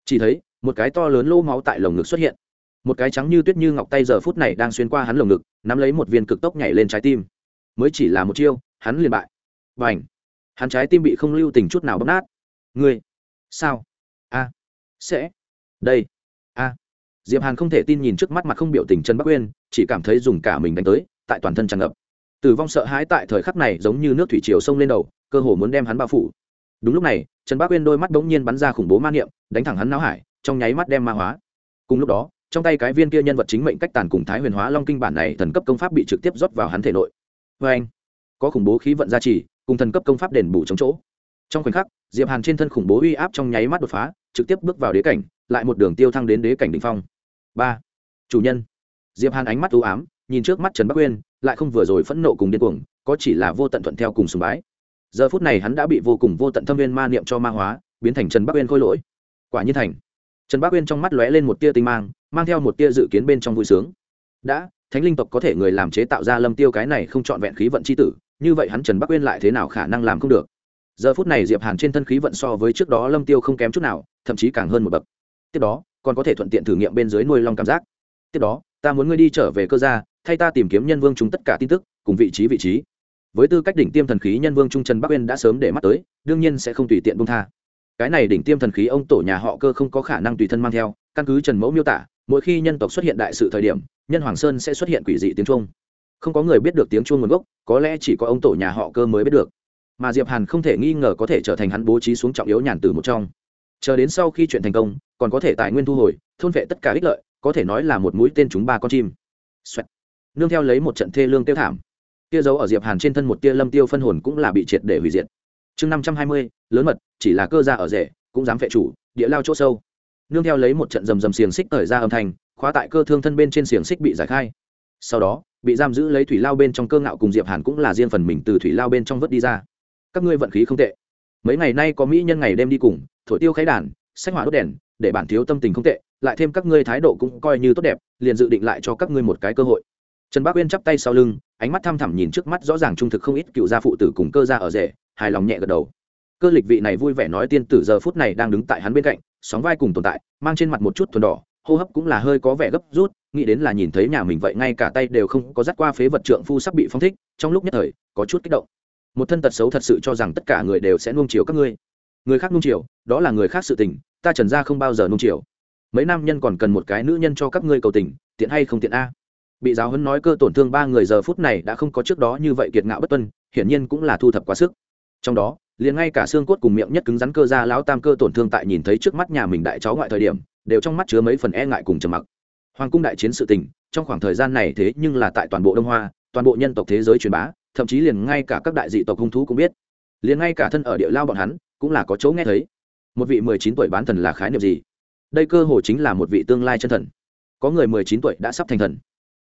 chỉ thấy, một cái to lớn lô máu tại lồng ngực xuất hiện. Một cái trắng như tuyết như ngọc tay giờ phút này đang xuyên qua hắn lồng ngực, nắm lấy một viên cực tốc nhảy lên trái tim. Mới chỉ là một chiêu, hắn liền bại. Và ảnh hắn trái tim bị không lưu tình chút nào bóp nát. Ngươi! Sao? A! Sẽ! Đây! A! Diệp hàn không thể tin nhìn trước mắt mặt không biểu tình chân bắc uyên, chỉ cảm thấy dùng cả mình đánh tới, tại toàn thân tràn ngập. Tử vong sợ hãi tại thời khắc này giống như nước thủy triều sông lên đầu, cơ hồ muốn đem hắn bao phủ. Đúng lúc này, trần bác uyên đôi mắt bỗng nhiên bắn ra khủng bố ma niệm đánh thẳng hắn não hải, trong nháy mắt đem ma hóa. Cùng lúc đó, trong tay cái viên kia nhân vật chính mệnh cách tàn cùng thái huyền hóa long kinh bản này thần cấp công pháp bị trực tiếp rót vào hắn thể nội. Vê anh, có khủng bố khí vận gia trì, cùng thần cấp công pháp đền bù chống chỗ. Trong khoảnh khắc, diệp hàn trên thân khủng bố uy áp trong nháy mắt đột phá, trực tiếp bước vào đế cảnh, lại một đường tiêu thăng đến đế cảnh đỉnh phong. Ba, chủ nhân. Diệp hàn ánh mắt u ám, nhìn trước mắt trần bắc uyên, lại không vừa rồi phẫn nộ cùng điên cuồng, có chỉ là vô tận thuận theo cùng sùng bái. Giờ phút này hắn đã bị vô cùng vô tận thâm viên ma niệm cho ma hóa, biến thành trần bắc uyên khôi lỗi quả nhiên thành. Trần bắc uyên trong mắt lóe lên một tia tinh mang mang theo một tia dự kiến bên trong vui sướng. Đã, thánh linh tộc có thể người làm chế tạo ra lâm tiêu cái này không chọn vẹn khí vận c h i tử, như vậy hắn trần bắc uyên lại thế nào khả năng làm không được? Giờ phút này diệp hàn trên thân khí vận so với trước đó lâm tiêu không kém chút nào, thậm chí càng hơn một bậc. Tiếp đó, còn có thể thuận tiện thử nghiệm bên dưới nuôi long cảm giác. Tiếp đó, ta muốn ngươi đi trở về cơ gia, thay ta tìm kiếm nhân vương chúng tất cả tin tức, cùng vị trí vị trí. Với tư cách đỉnh tiêm thần khí nhân vương trung trần bắc uyên đã sớm để mắt tới, đương nhiên sẽ không tùy tiện bung tha cái này đỉnh tiêm thần khí ông tổ nhà họ cơ không có khả năng tùy thân mang theo, căn cứ trần mẫu miêu tả, mỗi khi nhân tộc xuất hiện đại sự thời điểm, nhân hoàng sơn sẽ xuất hiện quỷ dị tiếng chuông. Không có người biết được tiếng chuông nguồn gốc, có lẽ chỉ có ông tổ nhà họ cơ mới biết được. Mà diệp hàn không thể nghi ngờ có thể trở thành hắn bố trí xuống trọng yếu nhàn từ một trong. Chờ đến sau khi chuyện thành công, còn có thể tài nguyên thu hồi, thôn vệ tất cả ích lợi, có thể nói là một mũi tên chúng ba con chim. Xoẹt. nương theo lấy một trận thê lương tiêu thảm. Tia dấu ở diệp hàn trên thân một tia lâm tiêu phân hồn cũng là bị triệt để hủy diệt. Chương năm trăm hai mươi lớn mật, chỉ là cơ gia ở rể, cũng dám vệ chủ, địa lao chỗ sâu. Nương theo lấy một trận rầm rầm xiềng xích thời ra âm thanh, khóa tại cơ thương thân bên trên xiềng xích bị giải khai. Sau đó, bị giam giữ lấy thủy lao bên trong cơ ngạo cùng diệp hàn cũng là riêng phần mình từ thủy lao bên trong vớt đi ra. Các ngươi vận khí không tệ. Mấy ngày nay có mỹ nhân ngày đêm đi cùng, thổi tiêu khái đàn, sách hỏa đốt đèn, để bản thiếu tâm tình không tệ, lại thêm các ngươi thái độ cũng coi như tốt đẹp, liền dự định lại cho các ngươi một cái cơ hội. Trần bác uyên chắp tay sau lưng, ánh mắt thăm thẳm nhìn trước mắt rõ ràng trung thực không ít cựu gia phụ tử cùng cơ gia ở rể, hài lòng nhẹ gật đầu cơ lịch vị này vui vẻ nói tiên tử giờ phút này đang đứng tại hắn bên cạnh, sóng vai cùng tồn tại, mang trên mặt một chút thuần đỏ, hô hấp cũng là hơi có vẻ gấp rút, nghĩ đến là nhìn thấy nhà mình vậy ngay cả tay đều không có dắt qua phế vật trượng phu sắp bị phong thích, trong lúc nhất thời, có chút kích động. Một thân tật xấu thật sự cho rằng tất cả người đều sẽ nuông chiều các ngươi. Người khác nuông chiều, đó là người khác sự tình, ta trần gia không bao giờ nuông chiều. Mấy nam nhân còn cần một cái nữ nhân cho các ngươi cầu tình, tiện hay không tiện a? Bị giáo hấn nói cơ tổn thương ba người giờ phút này đã không có trước đó như vậy kiệt ngạo bất tuân, hiển nhiên cũng là thu thập quá sức. Trong đó liền ngay cả xương cốt cùng miệng nhất cứng rắn cơ ra lão tam cơ tổn thương tại nhìn thấy trước mắt nhà mình đại cháu ngoại thời điểm, đều trong mắt chứa mấy phần e ngại cùng trầm mặc. Hoàng cung đại chiến sự tình, trong khoảng thời gian này thế nhưng là tại toàn bộ đông hoa, toàn bộ nhân tộc thế giới truyền bá, thậm chí liền ngay cả các đại dị tộc hung thú cũng biết. Liền ngay cả thân ở địa lao bọn hắn, cũng là có chỗ nghe thấy. Một vị mười chín tuổi bán thần là khái niệm gì? Đây cơ hồ chính là một vị tương lai chân thần. Có người mười chín tuổi đã sắp thành thần.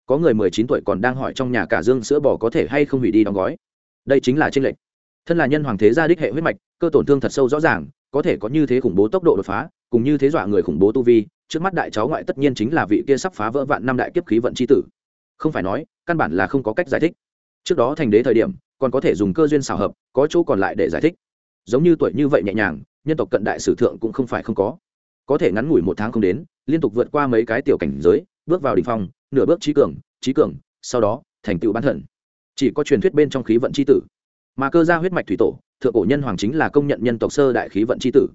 Có người mười chín tuổi còn đang hỏi trong nhà cả dương sữa bò có thể hay không hủy đi đóng gói. Đây chính là tranh lệch thân là nhân hoàng thế gia đích hệ huyết mạch, cơ tổn thương thật sâu rõ ràng, có thể có như thế khủng bố tốc độ đột phá, cùng như thế dọa người khủng bố tu vi, trước mắt đại cháu ngoại tất nhiên chính là vị kia sắp phá vỡ vạn năm đại kiếp khí vận c h i tử. Không phải nói, căn bản là không có cách giải thích. Trước đó thành đế thời điểm, còn có thể dùng cơ duyên xào hợp, có chỗ còn lại để giải thích. Giống như tuổi như vậy nhẹ nhàng, nhân tộc cận đại sử thượng cũng không phải không có. Có thể ngắn ngủi một tháng không đến, liên tục vượt qua mấy cái tiểu cảnh giới, bước vào đ ỉ n h phong, nửa bước trí cường trí cường, sau đó, thành tựu bán thần. Chỉ có truyền thuyết bên trong khí vận c h i tử mà cơ gia huyết mạch thủy tổ, thượng cổ nhân hoàng chính là công nhận nhân tộc sơ đại khí vận c h i tử.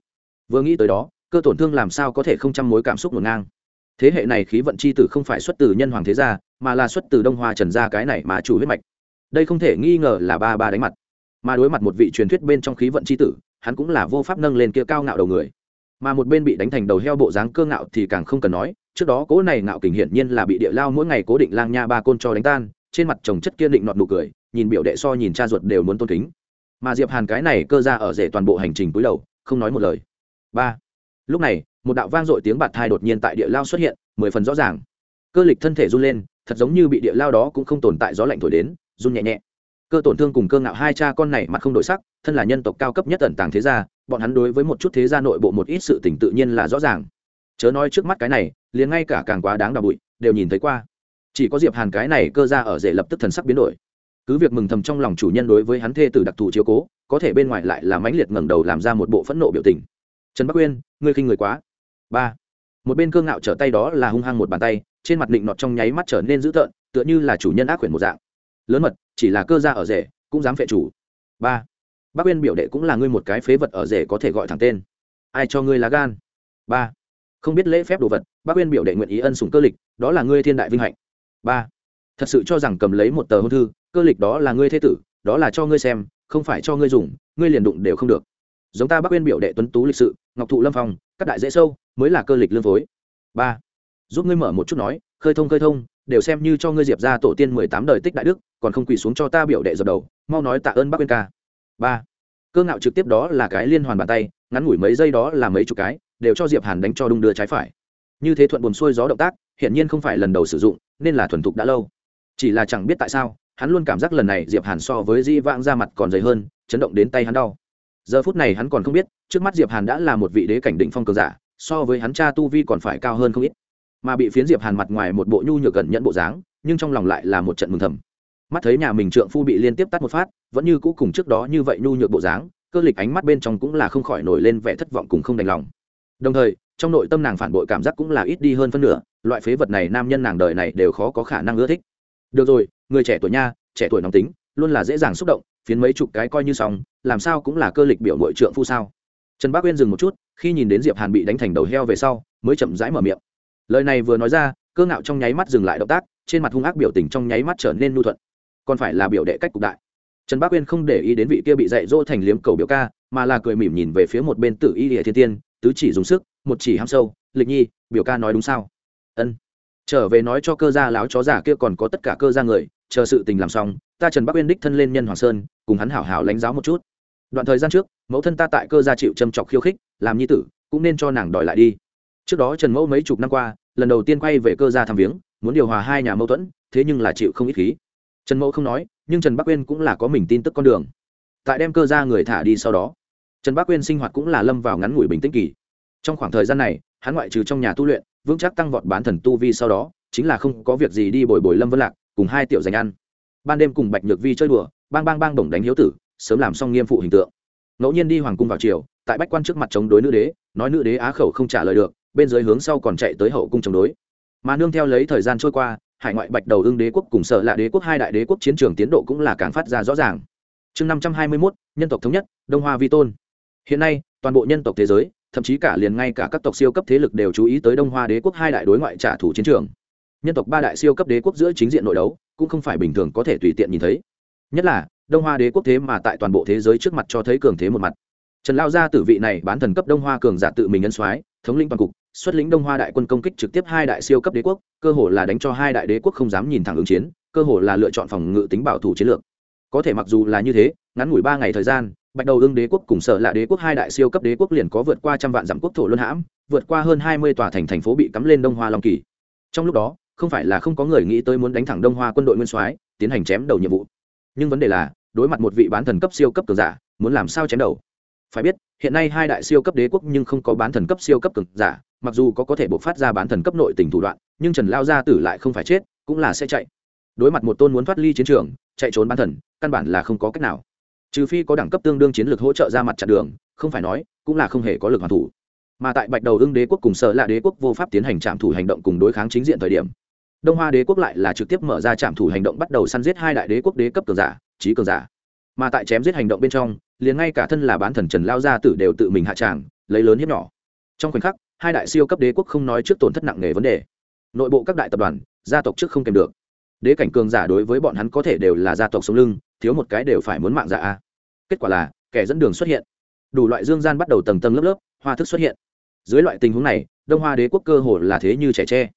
Vừa nghĩ tới đó, cơ tổn thương làm sao có thể không trăm mối cảm xúc ngổn ngang? Thế hệ này khí vận c h i tử không phải xuất từ nhân hoàng thế gia, mà là xuất từ đông hoa trần gia cái này mà chủ huyết mạch. Đây không thể nghi ngờ là ba ba đánh mặt. Mà đối mặt một vị truyền thuyết bên trong khí vận c h i tử, hắn cũng là vô pháp nâng lên kia cao ngạo đầu người. Mà một bên bị đánh thành đầu heo bộ dáng cơ ngạo thì càng không cần nói, trước đó cố này ngạo kình hiển nhiên là bị địa lao mỗi ngày cố định lang nha ba côn cho đánh tan, trên mặt chồng chất kiên định nọt nụ cười nhìn biểu đệ so nhìn cha ruột đều muốn tôn kính. Mà diệp hàn cái này cơ ra ở rể toàn bộ hành trình cúi đầu, không nói một lời. Ba. Lúc này, một đạo vang dội tiếng bạt thai đột nhiên tại địa lao xuất hiện, mười phần rõ ràng. Cơ lịch thân thể run lên, thật giống như bị địa lao đó cũng không tồn tại gió lạnh thổi đến, run nhẹ nhẹ. Cơ tổn thương cùng cơ ngạo hai cha con này mặt không đổi sắc, thân là nhân tộc cao cấp nhất ẩn tàng thế gia, bọn hắn đối với một chút thế gia nội bộ một ít sự tình tự nhiên là rõ ràng. Chớ nói trước mắt cái này, liền ngay cả càng quá đáng đau bụi, đều nhìn thấy qua. Chỉ có diệp hàn cái này cơ ra ở rể lập tức thần sắc biến đổi cứ việc mừng thầm trong lòng chủ nhân đối với hắn thê tử đặc thù chiếu cố, có thể bên ngoài lại là mãnh liệt ngẩng đầu làm ra một bộ phẫn nộ biểu tình. Trần bắc uyên, ngươi khinh người quá. Ba. Một bên cơ ngạo trở tay đó là hung hăng một bàn tay, trên mặt định nọt trong nháy mắt trở nên dữ tợn, tựa như là chủ nhân ác quyển một dạng. Lớn mật, chỉ là cơ gia ở rể, cũng dám phệ chủ. Ba. Bác uyên biểu đệ cũng là ngươi một cái phế vật ở rể có thể gọi thẳng tên. Ai cho ngươi lá gan? Ba. Không biết lễ phép đồ vật bác uyên biểu đệ nguyện ý ân sủng cơ lịch, đó là ngươi thiên đại vinh hạnh. Ba. Thật sự cho rằng cầm lấy một tờ hôn thư cơ lịch đó là ngươi thế tử, đó là cho ngươi xem, không phải cho ngươi dùng, ngươi liền đụng đều không được. Giống ta Bắc uyên biểu đệ tuấn tú lịch sự, ngọc thụ lâm phong, các đại dễ sâu, mới là cơ lịch lương phối. Ba, giúp ngươi mở một chút nói, khơi thông khơi thông, đều xem như cho ngươi diệp ra tổ tiên mười tám đời tích đại đức, còn không quỳ xuống cho ta biểu đệ dập đầu, mau nói tạ ơn bắc uyên ca. Ba, cơ ngạo trực tiếp đó là cái liên hoàn bàn tay, ngắn ngủi mấy giây đó là mấy chục cái, đều cho diệp hàn đánh cho đung đưa trái phải. Như thế thuận buồm xuôi gió động tác hiện nhiên không phải lần đầu sử dụng, nên là thuần thục đã lâu. Chỉ là chẳng biết tại sao hắn luôn cảm giác lần này diệp hàn so với di vãng ra mặt còn dày hơn, chấn động đến tay hắn đau. Giờ phút này hắn còn không biết, trước mắt diệp hàn đã là một vị đế cảnh định phong cường giả, so với hắn cha tu vi còn phải cao hơn không ít. Mà bị phiến diệp hàn mặt ngoài một bộ nhu nhược gần nhận bộ dáng, nhưng trong lòng lại là một trận mừng thầm. Mắt thấy nhà mình trượng phu bị liên tiếp tắt một phát, vẫn như cũ cùng trước đó như vậy nhu nhược bộ dáng, cơ lịch ánh mắt bên trong cũng là không khỏi nổi lên vẻ thất vọng cùng không đành lòng. Đồng thời, trong nội tâm nàng phản bội cảm giác cũng là ít đi hơn phân nửa, loại phế vật này nam nhân nàng đời này đều khó có khả năng ưa thích. Được rồi người trẻ tuổi nha, trẻ tuổi nóng tính, luôn là dễ dàng xúc động, phiến mấy chục cái coi như xong, làm sao cũng là cơ lịch biểu nội trượng phu sao. Trần bác uyên dừng một chút, khi nhìn đến diệp hàn bị đánh thành đầu heo về sau, mới chậm rãi mở miệng. Lời này vừa nói ra, cơ ngạo trong nháy mắt dừng lại động tác, trên mặt hung ác biểu tình trong nháy mắt trở nên nu thuận. Còn phải là biểu đệ cách cục đại. Trần bác uyên không để ý đến vị kia bị dạy dỗ thành liếm cầu biểu ca, mà là cười mỉm nhìn về phía một bên tử y địa thiên tiên, tứ chỉ dùng sức, một chỉ ham sâu, lịch nhi, biểu ca nói đúng sao? Ân. Trở về nói cho cơ gia láo chó giả kia còn có tất cả cơ gia người chờ sự tình làm xong, ta trần bắc uyên đích thân lên nhân hoàng sơn, cùng hắn hảo hảo lãnh giáo một chút. Đoạn thời gian trước, mẫu thân ta tại cơ gia chịu châm chọc khiêu khích, làm nhi tử, cũng nên cho nàng đòi lại đi. Trước đó trần mẫu mấy chục năm qua, lần đầu tiên quay về cơ gia thăm viếng, muốn điều hòa hai nhà mâu thuẫn, thế nhưng là chịu không ít khí. Trần mẫu không nói, nhưng trần bắc uyên cũng là có mình tin tức con đường. Tại đem cơ gia người thả đi sau đó, trần bắc uyên sinh hoạt cũng là lâm vào ngắn ngủi bình tĩnh kỳ. Trong khoảng thời gian này, hắn ngoại trừ trong nhà tu luyện, vững chắc tăng vọt bán thần tu vi sau đó, chính là không có việc gì đi bồi bồi lâm vân lạc cùng hai tiểu dành ăn. Ban đêm cùng bạch nhược vi chơi đùa, bang bang bang đồng đánh hiếu tử, sớm làm xong nghiêm phụ hình tượng. Ngẫu nhiên đi hoàng cung vào chiều, tại bách quan trước mặt chống đối nữ đế, nói nữ đế á khẩu không trả lời được, bên dưới hướng sau còn chạy tới hậu cung chống đối. Mà nương theo lấy thời gian trôi qua, hải ngoại bạch đầu ưng đế quốc cùng sở lạ đế quốc hai đại đế quốc chiến trường tiến độ cũng là càng phát ra rõ ràng. Chương năm trăm hai mươi mốt, nhân tộc thống nhất, đông hoa vi tôn. Hiện nay, toàn bộ nhân tộc thế giới, thậm chí cả liền ngay cả các tộc siêu cấp thế lực đều chú ý tới đông hoa đế quốc hai đại đối ngoại trả thủ chiến trường nhân tộc ba đại siêu cấp đế quốc giữa chính diện nội đấu, cũng không phải bình thường có thể tùy tiện nhìn thấy. Nhất là, đông hoa đế quốc thế mà tại toàn bộ thế giới trước mặt cho thấy cường thế một mặt. Trần lao gia tử vị này bán thần cấp đông hoa cường giả tự mình ân soái, thống lĩnh toàn cục, xuất lĩnh đông hoa đại quân công kích trực tiếp hai đại siêu cấp đế quốc, cơ hồ là đánh cho hai đại đế quốc không dám nhìn thẳng ứng chiến, cơ hồ là lựa chọn phòng ngự tính bảo thủ chiến lược. Có thể mặc dù là như thế, ngắn ngủi ba ngày thời gian, bạch đầu ương đế quốc cùng sở là đế quốc hai đại siêu cấp đế quốc liền có vượt qua trăm vạn dặm quốc thổ luân hãm, vượt qua hơn hai mươi tòa thành thành phố bị cắm lên đông hoa long kỳ. Trong lúc đó không phải là không có người nghĩ tới muốn đánh thẳng đông hoa quân đội nguyên soái, tiến hành chém đầu nhiệm vụ. Nhưng vấn đề là, đối mặt một vị bán thần cấp siêu cấp cường giả, muốn làm sao chém đầu? Phải biết, hiện nay hai đại siêu cấp đế quốc nhưng không có bán thần cấp siêu cấp cường giả, mặc dù có có thể bộc phát ra bán thần cấp nội tình thủ đoạn, nhưng trần lao gia tử lại không phải chết, cũng là sẽ chạy. Đối mặt một tôn muốn thoát ly chiến trường, chạy trốn bán thần, căn bản là không có cách nào. Trừ phi có đẳng cấp tương đương chiến lược hỗ trợ ra mặt chặn đường, không phải nói, cũng là không hề có lực hoàn thủ. Mà tại bạch đầu ưng đế quốc cùng sợ là đế quốc vô pháp tiến hành trạm thủ hành động cùng đối kháng chính diện thời điểm đông hoa đế quốc lại là trực tiếp mở ra trạm thủ hành động bắt đầu săn giết hai đại đế quốc đế cấp cường giả trí cường giả. Mà tại chém giết hành động bên trong, liền ngay cả thân là bán thần trần lao gia tử đều tự mình hạ tràng, lấy lớn hiếp nhỏ. Trong khoảnh khắc, hai đại siêu cấp đế quốc không nói trước tổn thất nặng nề vấn đề. Nội bộ các đại tập đoàn, gia tộc trước không kèm được. Đế cảnh cường giả đối với bọn hắn có thể đều là gia tộc sống lưng, thiếu một cái đều phải muốn mạng dạ a. Kết quả là, kẻ dẫn đường xuất hiện. Đủ loại dương gian bắt đầu tầng tầng lớp lớp, hoa thức xuất hiện. Dưới loại tình huống này, đông hoa đế quốc cơ hồ là thế như trẻ tre.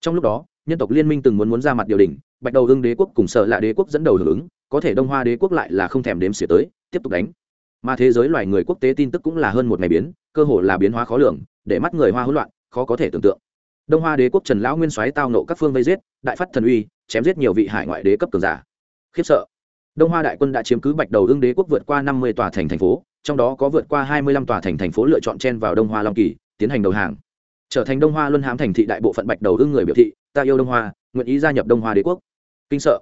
Trong lúc đó nhân tộc liên minh từng muốn muốn ra mặt điều đình bạch đầu hưng đế quốc cùng sợ là đế quốc dẫn đầu hưởng ứng, có thể đông hoa đế quốc lại là không thèm đếm xỉa tới, tiếp tục đánh. Mà thế giới loài người quốc tế tin tức cũng là hơn một ngày biến, cơ hồ là biến hóa khó lường, để mắt người hoa hỗn loạn, khó có thể tưởng tượng. Đông hoa đế quốc trần lão nguyên soái tao nộ các phương vây giết, đại phát thần uy, chém giết nhiều vị hải ngoại đế cấp cường giả. Khiếp sợ. Đông hoa đại quân đã chiếm cứ bạch đầu hưng đế quốc vượt qua năm mươi tòa thành thành phố, trong đó có vượt qua hai mươi lăm tòa thành thành phố lựa chọn chen vào đông hoa long kỳ, tiến hành đầu hàng. Trở thành đông hoa luân hãm thành thị đại bộ phận bạch đầu hưng người biểu thị ta yêu đông hoa, nguyện ý gia nhập đông hoa đế quốc. Kinh sợ.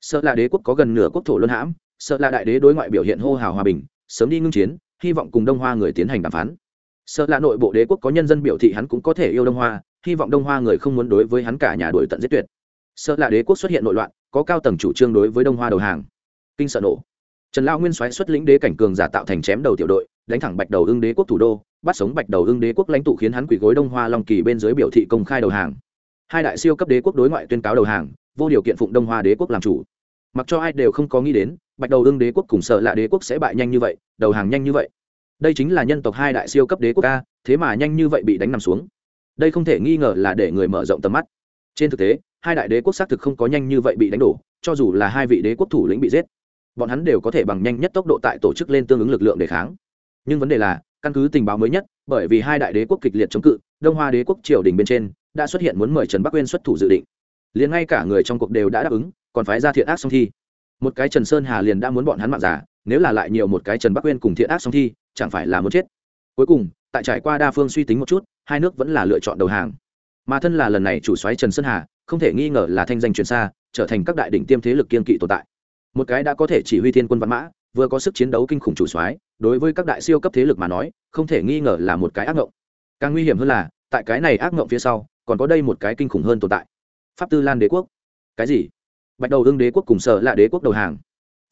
Sợ là đế quốc có gần nửa quốc thổ luân hãm, sợ là đại đế đối ngoại biểu hiện hô hào hòa bình, sớm đi ngưng chiến, hy vọng cùng đông hoa người tiến hành đàm phán. Sợ là nội bộ đế quốc có nhân dân biểu thị hắn cũng có thể yêu đông hoa, hy vọng đông hoa người không muốn đối với hắn cả nhà đổi tận giết tuyệt. Sợ là đế quốc xuất hiện nội loạn, có cao tầng chủ trương đối với đông hoa đầu hàng. Kinh sợ nổ. Trần lao nguyên soái xuất lĩnh đế cảnh cường giả tạo thành chém đầu tiểu đội, đánh thẳng bạch đầu ưng đế quốc thủ đô, bắt sống bạch đầu ưng đế quốc lãnh tụ khiến hắn quỳ gối đông hoa long kỳ bên dưới biểu thị công khai đầu hàng hai đại siêu cấp đế quốc đối ngoại tuyên cáo đầu hàng, vô điều kiện phụng đông hoa đế quốc làm chủ. Mặc cho ai đều không có nghĩ đến, bạch đầu đương đế quốc cùng sợ lạ đế quốc sẽ bại nhanh như vậy, đầu hàng nhanh như vậy. Đây chính là nhân tộc hai đại siêu cấp đế quốc ca thế mà nhanh như vậy bị đánh nằm xuống. Đây không thể nghi ngờ là để người mở rộng tầm mắt. Trên thực tế, hai đại đế quốc xác thực không có nhanh như vậy bị đánh đổ, cho dù là hai vị đế quốc thủ lĩnh bị giết, bọn hắn đều có thể bằng nhanh nhất tốc độ tại tổ chức lên tương ứng lực lượng để kháng. Nhưng vấn đề là, căn cứ tình báo mới nhất, bởi vì hai đại đế quốc kịch liệt chống cự, đông hoa đế quốc triều đình bên trên đã xuất hiện muốn mời trần bắc uyên xuất thủ dự định. Liền ngay cả người trong cuộc đều đã đáp ứng, còn phái ra thiện ác song thi. Một cái trần sơn hà liền đã muốn bọn hắn mạng giả, nếu là lại nhiều một cái trần bắc uyên cùng thiện ác song thi, chẳng phải là muốn chết. Cuối cùng, tại trải qua đa phương suy tính một chút, hai nước vẫn là lựa chọn đầu hàng. Mà thân là lần này chủ xoáy trần sơn hà, không thể nghi ngờ là thanh danh truyền xa, trở thành các đại đỉnh tiêm thế lực kiên kỵ tồn tại. Một cái đã có thể chỉ huy thiên quân văn mã, vừa có sức chiến đấu kinh khủng chủ soái, đối với các đại siêu cấp thế lực mà nói, không thể nghi ngờ là một cái ác ngộng. Càng nguy hiểm hơn là, tại cái này ác ngộng phía sau còn có đây một cái kinh khủng hơn tồn tại. Pháp tư lan đế quốc. Cái gì? Bạch đầu đương đế quốc cùng sợ là đế quốc đầu hàng.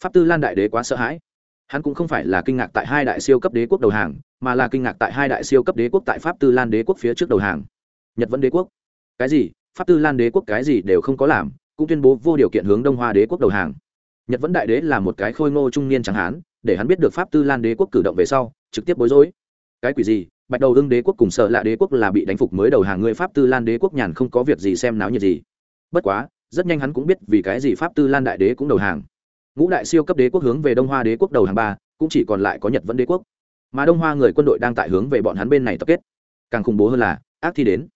Pháp tư lan đại đế quá sợ hãi. Hắn cũng không phải là kinh ngạc tại hai đại siêu cấp đế quốc đầu hàng, mà là kinh ngạc tại hai đại siêu cấp đế quốc tại pháp tư lan đế quốc phía trước đầu hàng. Nhật vẫn đế quốc. Cái gì? Pháp tư lan đế quốc cái gì đều không có làm, cũng tuyên bố vô điều kiện hướng đông hoa đế quốc đầu hàng. Nhật vẫn đại đế là một cái khôi ngô trung niên chẳng hán, để hắn biết được pháp tư lan đế quốc cử động về sau, trực tiếp bối rối. Cái quỷ gì? Bạch đầu hưng đế quốc cùng sợ lạ đế quốc là bị đánh phục mới đầu hàng người pháp tư lan đế quốc nhàn không có việc gì xem náo nhiệt gì. Bất quá, rất nhanh hắn cũng biết vì cái gì pháp tư lan đại đế cũng đầu hàng. Ngũ đại siêu cấp đế quốc hướng về đông hoa đế quốc đầu hàng ba, cũng chỉ còn lại có nhật vẫn đế quốc. Mà đông hoa người quân đội đang tại hướng về bọn hắn bên này tập kết. Càng khủng bố hơn là, ác thi đến.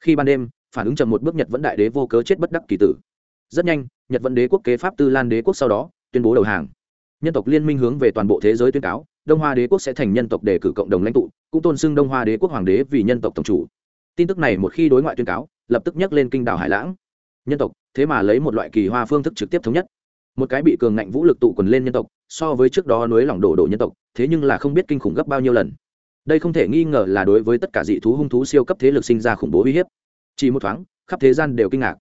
Khi ban đêm, phản ứng chậm một bước nhật vẫn đại đế vô cớ chết bất đắc kỳ tử. Rất nhanh, nhật vẫn đế quốc kế pháp tư lan đế quốc sau đó, tuyên bố đầu hàng. Nhân tộc liên minh hướng về toàn bộ thế giới tuyên cáo đông hoa đế quốc sẽ thành nhân tộc đề cử cộng đồng lãnh tụ, cũng tôn xưng đông hoa đế quốc hoàng đế vì nhân tộc tổng chủ. Tin tức này một khi đối ngoại tuyên cáo, lập tức nhắc lên kinh đảo hải lãng. Nhân tộc, thế mà lấy một loại kỳ hoa phương thức trực tiếp thống nhất. Một cái bị cường ngạnh vũ lực tụ quần lên nhân tộc, so với trước đó núi lỏng đổ đổ nhân tộc, thế nhưng là không biết kinh khủng gấp bao nhiêu lần. Đây không thể nghi ngờ là đối với tất cả dị thú hung thú siêu cấp thế lực sinh ra khủng bố uy hiếp. Chỉ một thoáng, khắp thế gian đều kinh ngạc.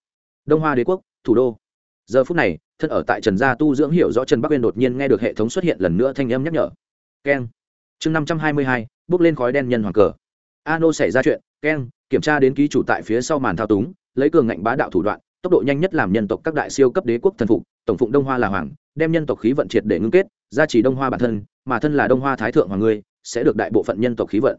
Đông hoa đế quốc, thủ đô. Giờ phút này, thân ở tại trần gia tu dưỡng hiểu rõ trần bắc uyên đột nhiên nghe được hệ thống xuất hiện lần nữa thanh âm nhắc nhở keng. Chương năm trăm hai mươi hai, bước lên khói đen nhân hoàng cờ. Ano xảy ra chuyện, keng, kiểm tra đến ký chủ tại phía sau màn thao túng, lấy cường ngạnh bá đạo thủ đoạn, tốc độ nhanh nhất làm nhân tộc các đại siêu cấp đế quốc thần phục, tổng phụng đông hoa là hoàng, đem nhân tộc khí vận triệt để ngưng kết, gia trì đông hoa bản thân, mà thân là đông hoa thái thượng hoàng ngươi, sẽ được đại bộ phận nhân tộc khí vận.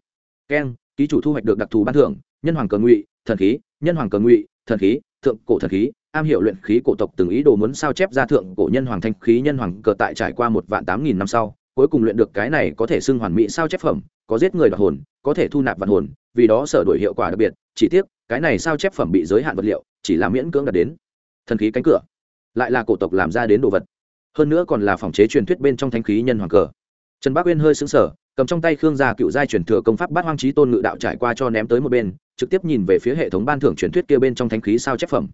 Keng, ký chủ thu hoạch được đặc thù ban thưởng, nhân hoàng cờ ngụy, thần khí, nhân hoàng cờ ngụy, thần khí, thượng cổ thần khí, am hiểu luyện khí cổ tộc từng ý đồ muốn sao chép ra thượng cổ nhân hoàng thanh khí nhân hoàng cờ tại trải qua một vạn tám nghìn năm sau cuối cùng luyện được cái này có thể xưng hoàn mỹ sao chép phẩm, có giết người đoạt hồn, có thể thu nạp vạn hồn, vì đó sở đổi hiệu quả đặc biệt, chỉ tiếc, cái này sao chép phẩm bị giới hạn vật liệu, chỉ là miễn cưỡng đạt đến thần khí cánh cửa, lại là cổ tộc làm ra đến đồ vật. Hơn nữa còn là phòng chế truyền thuyết bên trong thanh khí nhân hoàng cờ. Trần bác uyên hơi xứng sở cầm trong tay khương gia cựu giai truyền thừa công pháp bát hoang trí tôn ngự đạo trải qua cho ném tới một bên, trực tiếp nhìn về phía hệ thống ban thưởng truyền thuyết kia bên trong thanh khí sao chép phẩm.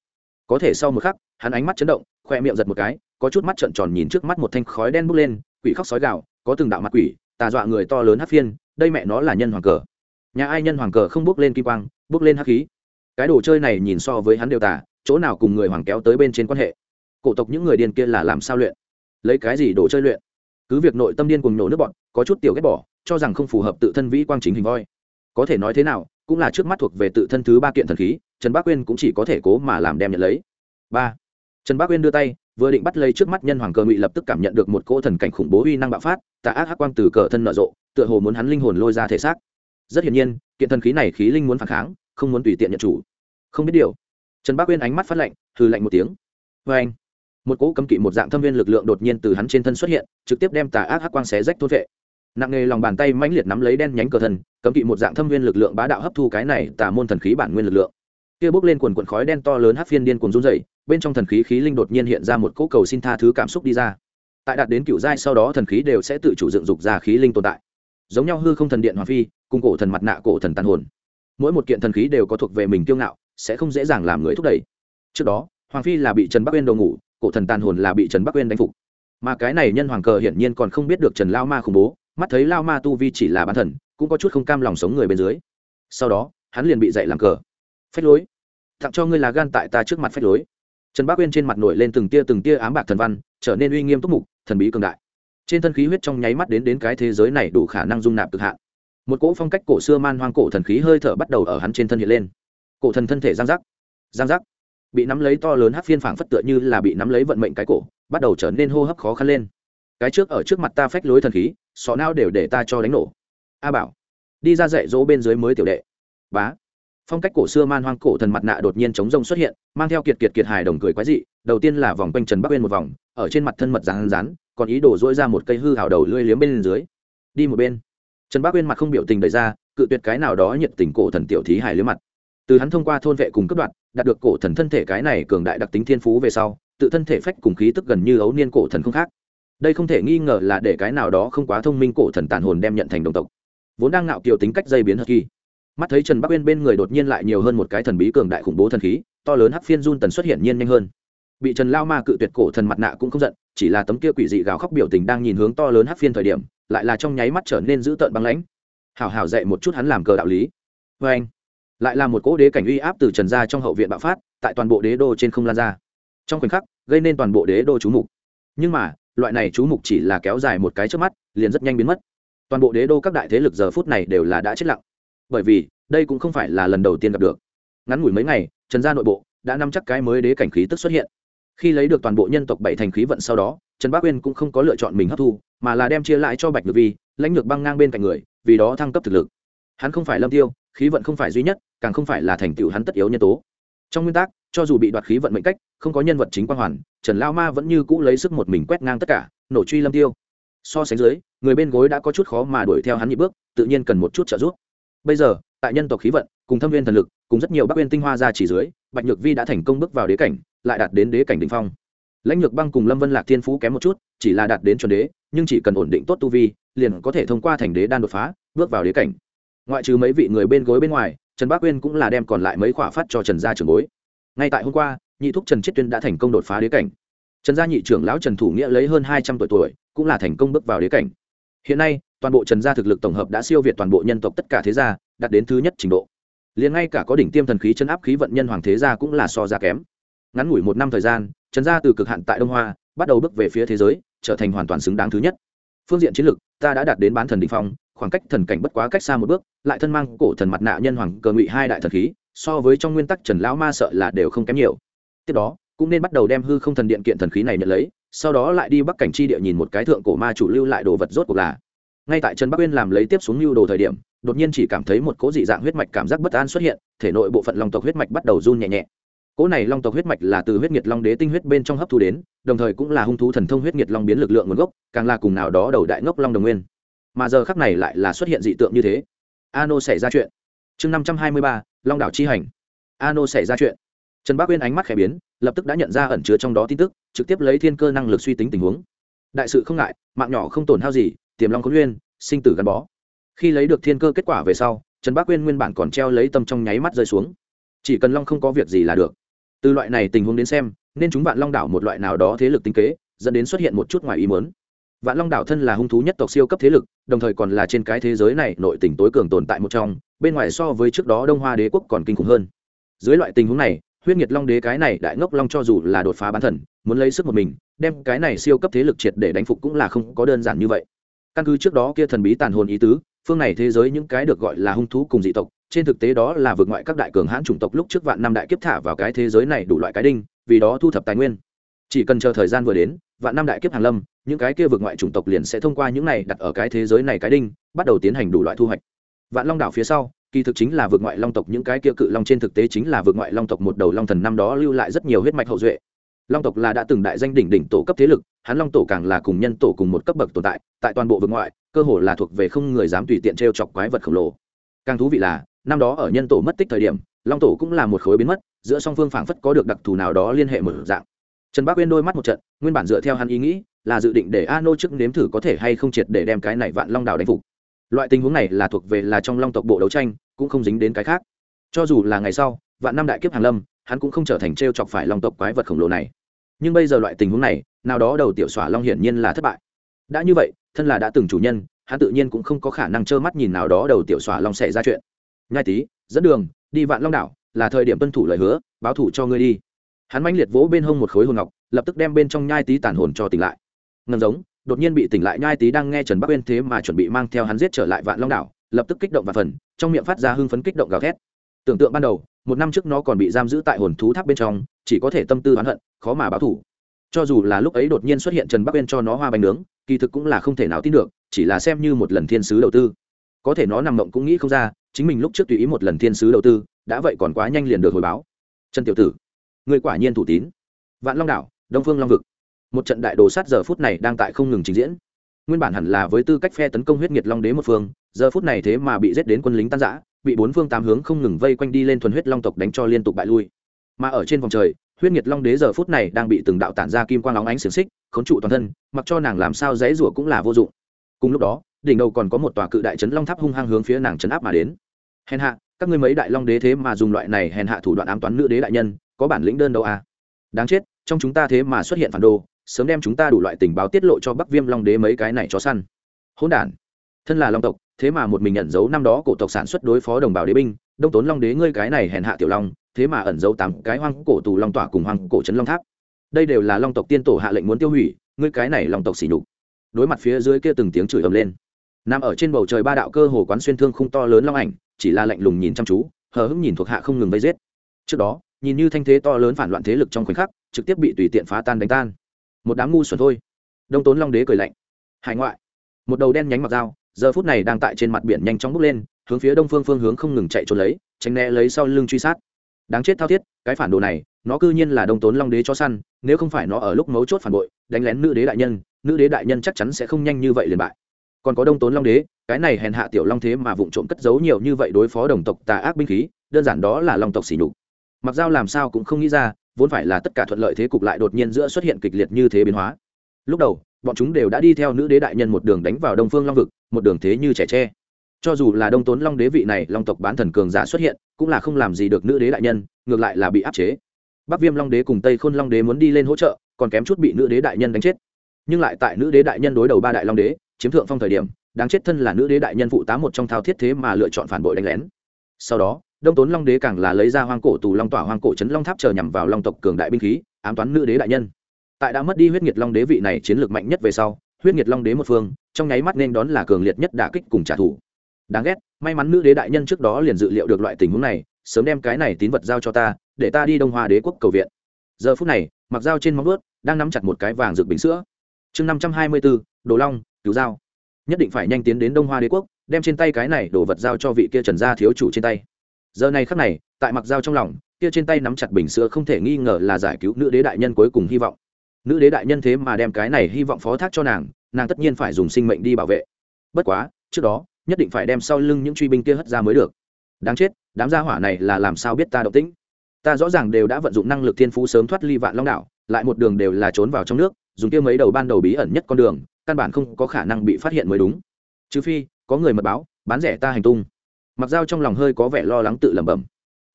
Có thể sau một khắc, hắn ánh mắt chấn động, khoe miệng giật một cái, có chút mắt trợn tròn nhìn trước mắt một thanh khói đen bốc lên quỷ khóc sói gạo có từng đạo mặt quỷ, tà dọa người to lớn hát phiên, đây mẹ nó là nhân hoàng cờ. Nhà ai nhân hoàng cờ không bước lên kim quang, bước lên hắc khí. Cái đồ chơi này nhìn so với hắn đều tả chỗ nào cùng người hoàng kéo tới bên trên quan hệ. Cổ tộc những người điên kia là làm sao luyện? Lấy cái gì đồ chơi luyện? Cứ việc nội tâm điên cùng nổ nước bọn có chút tiểu ghét bỏ, cho rằng không phù hợp tự thân vĩ quang chính hình voi. Có thể nói thế nào, cũng là trước mắt thuộc về tự thân thứ ba kiện thần khí, trần bác uyên cũng chỉ có thể cố mà làm đem nhận lấy. Ba. Trần bác uyên đưa tay vừa định bắt lấy trước mắt nhân hoàng cờ ngụy lập tức cảm nhận được một cỗ thần cảnh khủng bố uy năng bạo phát, tà ác hắc quang từ cờ thân nở rộ, tựa hồ muốn hắn linh hồn lôi ra thể xác. Rất hiển nhiên, kiện thần khí này khí linh muốn phản kháng, không muốn tùy tiện nhận chủ. Không biết điều, trần bác uyên ánh mắt phát lạnh, hừ lạnh một tiếng. Vê anh, một cỗ cấm kỵ một dạng thâm viên lực lượng đột nhiên từ hắn trên thân xuất hiện, trực tiếp đem tà ác hắc quang xé rách thôn vệ. Nặng nề lòng bàn tay mãnh liệt nắm lấy đen nhánh cờ thần, cấm kỵ một dạng thâm viên lực lượng bá đạo hấp thu cái này tà môn thần khí bản nguyên lực lượng kia bốc lên quần quần khói đen to lớn hắc phiên điên cuồng run rẩy, bên trong thần khí khí linh đột nhiên hiện ra một cỗ cầu xin tha thứ cảm xúc đi ra. Tại đạt đến cựu giai sau đó thần khí đều sẽ tự chủ dựng dục ra khí linh tồn tại. Giống nhau hư không thần điện hoàng phi, cùng cổ thần mặt nạ cổ thần tàn hồn. Mỗi một kiện thần khí đều có thuộc về mình kiêu ngạo, sẽ không dễ dàng làm người thúc đẩy. Trước đó, hoàng phi là bị trần bắc uyên đầu ngủ, cổ thần tàn hồn là bị trần bắc uyên đánh phục. Mà cái này nhân hoàng cờ hiển nhiên còn không biết được trần lao ma khủng bố, mắt thấy lao ma tu vi chỉ là bán thần, cũng có chút không cam lòng sống người bên dưới. Sau đó, hắn liền bị dạy làm cờ phách lối. Tặng cho ngươi là gan tại ta trước mặt phách lối. Trần bác uyên trên mặt nổi lên từng tia từng tia ám bạc thần văn, trở nên uy nghiêm túc mục, thần bí cường đại. Trên thân khí huyết trong nháy mắt đến đến cái thế giới này đủ khả năng dung nạp cực hạn. Một cỗ phong cách cổ xưa man hoang cổ thần khí hơi thở bắt đầu ở hắn trên thân hiện lên. Cổ thần thân thể giang giác giang giác. Bị nắm lấy to lớn hát phiên phảng phất tựa như là bị nắm lấy vận mệnh cái cổ, bắt đầu trở nên hô hấp khó khăn lên. Cái trước ở trước mặt ta phách lối thần khí, sọ nao đều để ta cho đánh nổ. A bảo, đi ra dạy dỗ bên dưới mới tiểu đệ. Bá phong cách cổ xưa man hoang cổ thần mặt nạ đột nhiên chống rông xuất hiện, mang theo kiệt kiệt kiệt hài đồng cười quái dị, đầu tiên là vòng quanh trần bắc uyên một vòng, ở trên mặt thân mật rán rán, còn ý đồ dỗi ra một cây hư hào đầu lưỡi liếm bên dưới. Đi một bên. Trần bắc uyên mặt không biểu tình đầy ra, cự tuyệt cái nào đó nhiệt tình cổ thần tiểu thí hài liếm mặt. Từ hắn thông qua thôn vệ cùng cấp đoạn đạt được cổ thần thân thể cái này cường đại đặc tính thiên phú về sau, tự thân thể phách cùng khí tức gần như ấu niên cổ thần không khác. Đây không thể nghi ngờ là để cái nào đó không quá thông minh cổ thần tàn hồn đem nhận thành đồng tộc. Vốn đang ngạo kiều tính cách dây biến hờ kỳ mắt thấy trần bắc uyên bên người đột nhiên lại nhiều hơn một cái thần bí cường đại khủng bố thần khí, to lớn hắc phiên run tần xuất hiện nhiên nhanh hơn. Bị trần lao ma cự tuyệt cổ thần mặt nạ cũng không giận, chỉ là tấm kia quỷ dị gào khóc biểu tình đang nhìn hướng to lớn hắc phiên thời điểm, lại là trong nháy mắt trở nên dữ tợn băng lãnh. Hảo hảo dạy một chút hắn làm cờ đạo lý. Vê anh, lại là một cỗ đế cảnh uy áp từ trần gia trong hậu viện bạo phát, tại toàn bộ đế đô trên không lan ra. Trong khoảnh khắc, gây nên toàn bộ đế đô chú mục. Nhưng mà, loại này chú mục chỉ là kéo dài một cái trước mắt, liền rất nhanh biến mất. Toàn bộ đế đô các đại thế lực giờ phút này đều là đã chết lặng bởi vì đây cũng không phải là lần đầu tiên gặp được. Ngắn ngủi mấy ngày, trần gia nội bộ đã nắm chắc cái mới đế cảnh khí tức xuất hiện. Khi lấy được toàn bộ nhân tộc bảy thành khí vận sau đó, trần bác uyên cũng không có lựa chọn mình hấp thu, mà là đem chia lại cho bạch nhược vi, lãnh lược băng ngang bên cạnh người, vì đó thăng cấp thực lực. Hắn không phải lâm tiêu, khí vận không phải duy nhất, càng không phải là thành tựu hắn tất yếu nhân tố. Trong nguyên tắc, cho dù bị đoạt khí vận mệnh cách, không có nhân vật chính quan hoàn, trần lao ma vẫn như cũ lấy sức một mình quét ngang tất cả, nổ truy lâm tiêu. So sánh dưới, người bên gối đã có chút khó mà đuổi theo hắn nhị bước, tự nhiên cần một chút trợ giúp bây giờ, tại nhân tộc khí vận, cùng thâm viên thần lực, cùng rất nhiều bắc viên tinh hoa ra chỉ dưới, bạch nhược vi đã thành công bước vào đế cảnh, lại đạt đến đế cảnh đỉnh phong. Lãnh nhược băng cùng lâm vân lạc thiên phú kém một chút, chỉ là đạt đến chuẩn đế, nhưng chỉ cần ổn định tốt tu vi, liền có thể thông qua thành đế đan đột phá, bước vào đế cảnh. Ngoại trừ mấy vị người bên gối bên ngoài, trần bác uyên cũng là đem còn lại mấy khỏa phát cho trần gia trường bối. Ngay tại hôm qua, nhị thúc trần chiết tuyên đã thành công đột phá đế cảnh. Trần gia nhị trưởng lão trần thủ nghĩa lấy hơn hai trăm tuổi tuổi, cũng là thành công bước vào đế cảnh hiện nay, toàn bộ trần gia thực lực tổng hợp đã siêu việt toàn bộ nhân tộc tất cả thế gia, đạt đến thứ nhất trình độ. Liền ngay cả có đỉnh tiêm thần khí chân áp khí vận nhân hoàng thế gia cũng là so ra kém. Ngắn ngủi một năm thời gian, trần gia từ cực hạn tại đông hoa, bắt đầu bước về phía thế giới, trở thành hoàn toàn xứng đáng thứ nhất. Phương diện chiến lược, ta đã đạt đến bán thần đ ỉ n h phong, khoảng cách thần cảnh bất quá cách xa một bước, lại thân mang cổ thần mặt nạ nhân hoàng cờ ngụy hai đại thần khí, so với trong nguyên tắc trần lão ma sợ là đều không kém nhiều. Tiếp đó, cũng nên bắt đầu đem hư không thần điện kiện thần khí này nhận lấy sau đó lại đi bắc cảnh chi địa nhìn một cái thượng cổ ma chủ lưu lại đồ vật rốt cuộc là. Ngay tại trần bắc uyên làm lấy tiếp xuống lưu đồ thời điểm, đột nhiên chỉ cảm thấy một cỗ dị dạng huyết mạch cảm giác bất an xuất hiện, thể nội bộ phận long tộc huyết mạch bắt đầu run nhẹ nhẹ. Cỗ này long tộc huyết mạch là từ huyết nhiệt long đế tinh huyết bên trong hấp thu đến, đồng thời cũng là hung thú thần thông huyết nhiệt long biến lực lượng nguồn gốc, càng là cùng nào đó đầu đại ngốc long đồng nguyên. Mà giờ khắc này lại là xuất hiện dị tượng như thế. Ano xảy ra chuyện. Chương năm trăm hai mươi ba, long đảo chi hành. Ano xảy ra chuyện. Trần bắc uyên ánh mắt khẽ biến lập tức đã nhận ra ẩn chứa trong đó tin tức, trực tiếp lấy thiên cơ năng lực suy tính tình huống. Đại sự không ngại, mạng nhỏ không tổn hao gì, tiềm long có nguyên, sinh tử gắn bó. Khi lấy được thiên cơ kết quả về sau, trần bác quyên nguyên bản còn treo lấy tâm trong nháy mắt rơi xuống. Chỉ cần long không có việc gì là được. Từ loại này tình huống đến xem, nên chúng vạn long đảo một loại nào đó thế lực tinh kế, dẫn đến xuất hiện một chút ngoài ý muốn. Vạn long đảo thân là hung thú nhất tộc siêu cấp thế lực, đồng thời còn là trên cái thế giới này nội tình tối cường tồn tại một trong, bên ngoài so với trước đó đông hoa đế quốc còn kinh khủng hơn. Dưới loại tình huống này huyết nhiệt long đế cái này đại ngốc long cho dù là đột phá bán thần, muốn lấy sức một mình, đem cái này siêu cấp thế lực triệt để đánh phục cũng là không có đơn giản như vậy. Căn cứ trước đó kia thần bí tàn hồn ý tứ, phương này thế giới những cái được gọi là hung thú cùng dị tộc, trên thực tế đó là vượt ngoại các đại cường hãn chủng tộc lúc trước vạn năm đại kiếp thả vào cái thế giới này đủ loại cái đinh, vì đó thu thập tài nguyên. Chỉ cần chờ thời gian vừa đến, vạn năm đại kiếp Hàn lâm, những cái kia vượt ngoại chủng tộc liền sẽ thông qua những này đặt ở cái thế giới này cái đinh, bắt đầu tiến hành đủ loại thu hoạch. Vạn long đảo phía sau kỳ thực chính là vượt ngoại long tộc, những cái kia cự long trên thực tế chính là vượt ngoại long tộc một đầu long thần năm đó lưu lại rất nhiều huyết mạch hậu duệ. Long tộc là đã từng đại danh đỉnh đỉnh tổ cấp thế lực, hắn long tổ càng là cùng nhân tổ cùng một cấp bậc tồn tại tại toàn bộ vượt ngoại, cơ hồ là thuộc về không người dám tùy tiện t r e o chọc quái vật khổng lồ. Càng thú vị là, năm đó ở nhân tổ mất tích thời điểm, long tổ cũng là một khối biến mất, giữa song phương phảng phất có được đặc thù nào đó liên hệ một dạng. Trần bác uyên đôi mắt một trận, nguyên bản dựa theo hắn ý nghĩ, là dự định để a nô trước nếm thử có thể hay không triệt để đem cái này vạn long đảo đánh phục loại tình huống này là thuộc về là trong long tộc bộ đấu tranh, cũng không dính đến cái khác. Cho dù là ngày sau, vạn năm đại kiếp hàn lâm, hắn cũng không trở thành t r e o chọc phải long tộc quái vật khổng lồ này. Nhưng bây giờ loại tình huống này, nào đó đầu tiểu xỏa long hiển nhiên là thất bại. Đã như vậy, thân là đã từng chủ nhân, hắn tự nhiên cũng không có khả năng trơ mắt nhìn nào đó đầu tiểu xỏa long xảy ra chuyện. Nhai tý dẫn đường, đi vạn long đảo, là thời điểm tuân thủ lời hứa, báo thủ cho ngươi đi. Hắn manh liệt vỗ bên hông một khối hồn ngọc, lập tức đem bên trong nhai tý tàn hồn cho tỉnh lại. Ngân giống đột nhiên bị tỉnh lại nhai tý đang nghe trần bắc uyên thế mà chuẩn bị mang theo hắn giết trở lại vạn long đảo, lập tức kích động và phần, trong miệng phát ra hưng phấn kích động gào thét. Tưởng tượng ban đầu, một năm trước nó còn bị giam giữ tại hồn thú tháp bên trong, chỉ có thể tâm tư oán hận, khó mà báo thủ. Cho dù là lúc ấy đột nhiên xuất hiện trần bắc uyên cho nó hoa bánh nướng, kỳ thực cũng là không thể nào tin được, chỉ là xem như một lần thiên sứ đầu tư. Có thể nó nằm mộng cũng nghĩ không ra, chính mình lúc trước tùy ý một lần thiên sứ đầu tư, đã vậy còn quá nhanh liền được hồi báo. Trần tiểu tử, người quả nhiên thủ tín. Vạn long đảo, đông phương long vực một trận đại đồ sát giờ phút này đang tại không ngừng trình diễn. Nguyên bản hẳn là với tư cách phe tấn công huyết nhiệt long đế một phương, giờ phút này thế mà bị giết đến quân lính tan giã bị bốn phương tám hướng không ngừng vây quanh đi lên thuần huyết long tộc đánh cho liên tục bại lui. Mà ở trên vòng trời, huyết nhiệt long đế giờ phút này đang bị từng đạo tản ra kim quang óng ánh xiềng xích, khốn trụ toàn thân, mặc cho nàng làm sao dãy rủa cũng là vô dụng. Cùng lúc đó, đỉnh đầu còn có một tòa cự đại trấn long tháp hung hăng hướng phía nàng trấn áp mà đến. Hèn hạ, các ngươi mấy đại long đế thế mà dùng loại này hèn hạ thủ đoạn ám toán nữ đế đại nhân, có bản lĩnh đơn đâu à? Đáng chết, trong chúng ta thế mà xuất hiện phản đồ sớm đem chúng ta đủ loại tình báo tiết lộ cho bắc viêm long đế mấy cái này cho săn. Hỗn đản. Thân là long tộc, thế mà một mình nhận dấu năm đó cổ tộc sản xuất đối phó đồng bào đế binh, đông tốn long đế ngươi cái này hèn hạ tiểu long, thế mà ẩn giấu tám cái hoang cổ tù long tỏa cùng hoang cổ trấn long tháp. Đây đều là long tộc tiên tổ hạ lệnh muốn tiêu hủy, ngươi cái này long tộc xỉ nhục. Đối mặt phía dưới kia từng tiếng chửi ầm lên. Nằm ở trên bầu trời ba đạo cơ hồ quán xuyên thương khung to lớn long ảnh, chỉ là lạnh lùng nhìn chăm chú, hờ hững nhìn thuộc hạ không ngừng vây giết. Trước đó, nhìn như thanh thế to lớn phản loạn thế lực trong khoảnh khắc, trực tiếp bị tùy tiện phá tan đánh tan một đám ngu xuẩn thôi. Đông tốn long đế cười lạnh. Hải ngoại. Một đầu đen nhánh mặc dao, giờ phút này đang tại trên mặt biển nhanh chóng bốc lên, hướng phía đông phương phương hướng không ngừng chạy trốn lấy, tránh né lấy sau lưng truy sát. Đáng chết thao thiết, cái phản đồ này, nó cư nhiên là đông tốn long đế cho săn, nếu không phải nó ở lúc mấu chốt phản bội, đánh lén nữ đế đại nhân, nữ đế đại nhân chắc chắn sẽ không nhanh như vậy liền bại. Còn có đông tốn long đế, cái này hèn hạ tiểu long thế mà vụng trộm cất giấu nhiều như vậy đối phó đồng tộc tà ác binh khí, đơn giản đó là long tộc xỉ nhục. Mặc dao làm sao cũng không nghĩ ra vốn phải là tất cả thuận lợi thế cục lại đột nhiên giữa xuất hiện kịch liệt như thế biến hóa. Lúc đầu, bọn chúng đều đã đi theo nữ đế đại nhân một đường đánh vào đông phương long vực, một đường thế như trẻ tre. Cho dù là đông tốn long đế vị này long tộc bán thần cường giả xuất hiện, cũng là không làm gì được nữ đế đại nhân, ngược lại là bị áp chế. Bắc viêm long đế cùng tây khôn long đế muốn đi lên hỗ trợ, còn kém chút bị nữ đế đại nhân đánh chết. Nhưng lại tại nữ đế đại nhân đối đầu ba đại long đế, chiếm thượng phong thời điểm, đáng chết thân là nữ đế đại nhân phụ tá một trong thao thiết thế mà lựa chọn phản bội đánh lén. Sau đó đông tốn long đế càng là lấy ra hoang cổ tù long tỏa hoang cổ trấn long tháp chờ nhằm vào long tộc cường đại binh khí, ám toán nữ đế đại nhân. Tại đã mất đi huyết nhiệt long đế vị này chiến lược mạnh nhất về sau, huyết nhiệt long đế một phương, trong nháy mắt nên đón là cường liệt nhất đả kích cùng trả thù. Đáng ghét, may mắn nữ đế đại nhân trước đó liền dự liệu được loại tình huống này, sớm đem cái này tín vật giao cho ta, để ta đi đông hoa đế quốc cầu viện. Giờ phút này, mặc dao trên móng ướt đang nắm chặt một cái vàng rực bình sữa. Chương năm trăm hai mươi bốn đồ long, cứu dao. Nhất định phải nhanh tiến đến đông hoa đế quốc, đem trên tay cái này đồ vật giao cho vị kia trần gia thiếu chủ trên tay giờ này khắc này, tại mặc dao trong lòng, kia trên tay nắm chặt bình sữa không thể nghi ngờ là giải cứu nữ đế đại nhân cuối cùng hy vọng. Nữ đế đại nhân thế mà đem cái này hy vọng phó thác cho nàng nàng tất nhiên phải dùng sinh mệnh đi bảo vệ. Bất quá, trước đó, nhất định phải đem sau lưng những truy binh kia hất ra mới được. Đáng chết, đám gia hỏa này là làm sao biết ta động tĩnh? Ta rõ ràng đều đã vận dụng năng lực thiên phú sớm thoát ly vạn long đảo, lại một đường đều là trốn vào trong nước, dùng kia mấy đầu ban đầu bí ẩn nhất con đường, căn bản không có khả năng bị phát hiện mới đúng. Trừ phi, có người mật báo, bán rẻ ta hành tung mặc dao trong lòng hơi có vẻ lo lắng tự lẩm bẩm.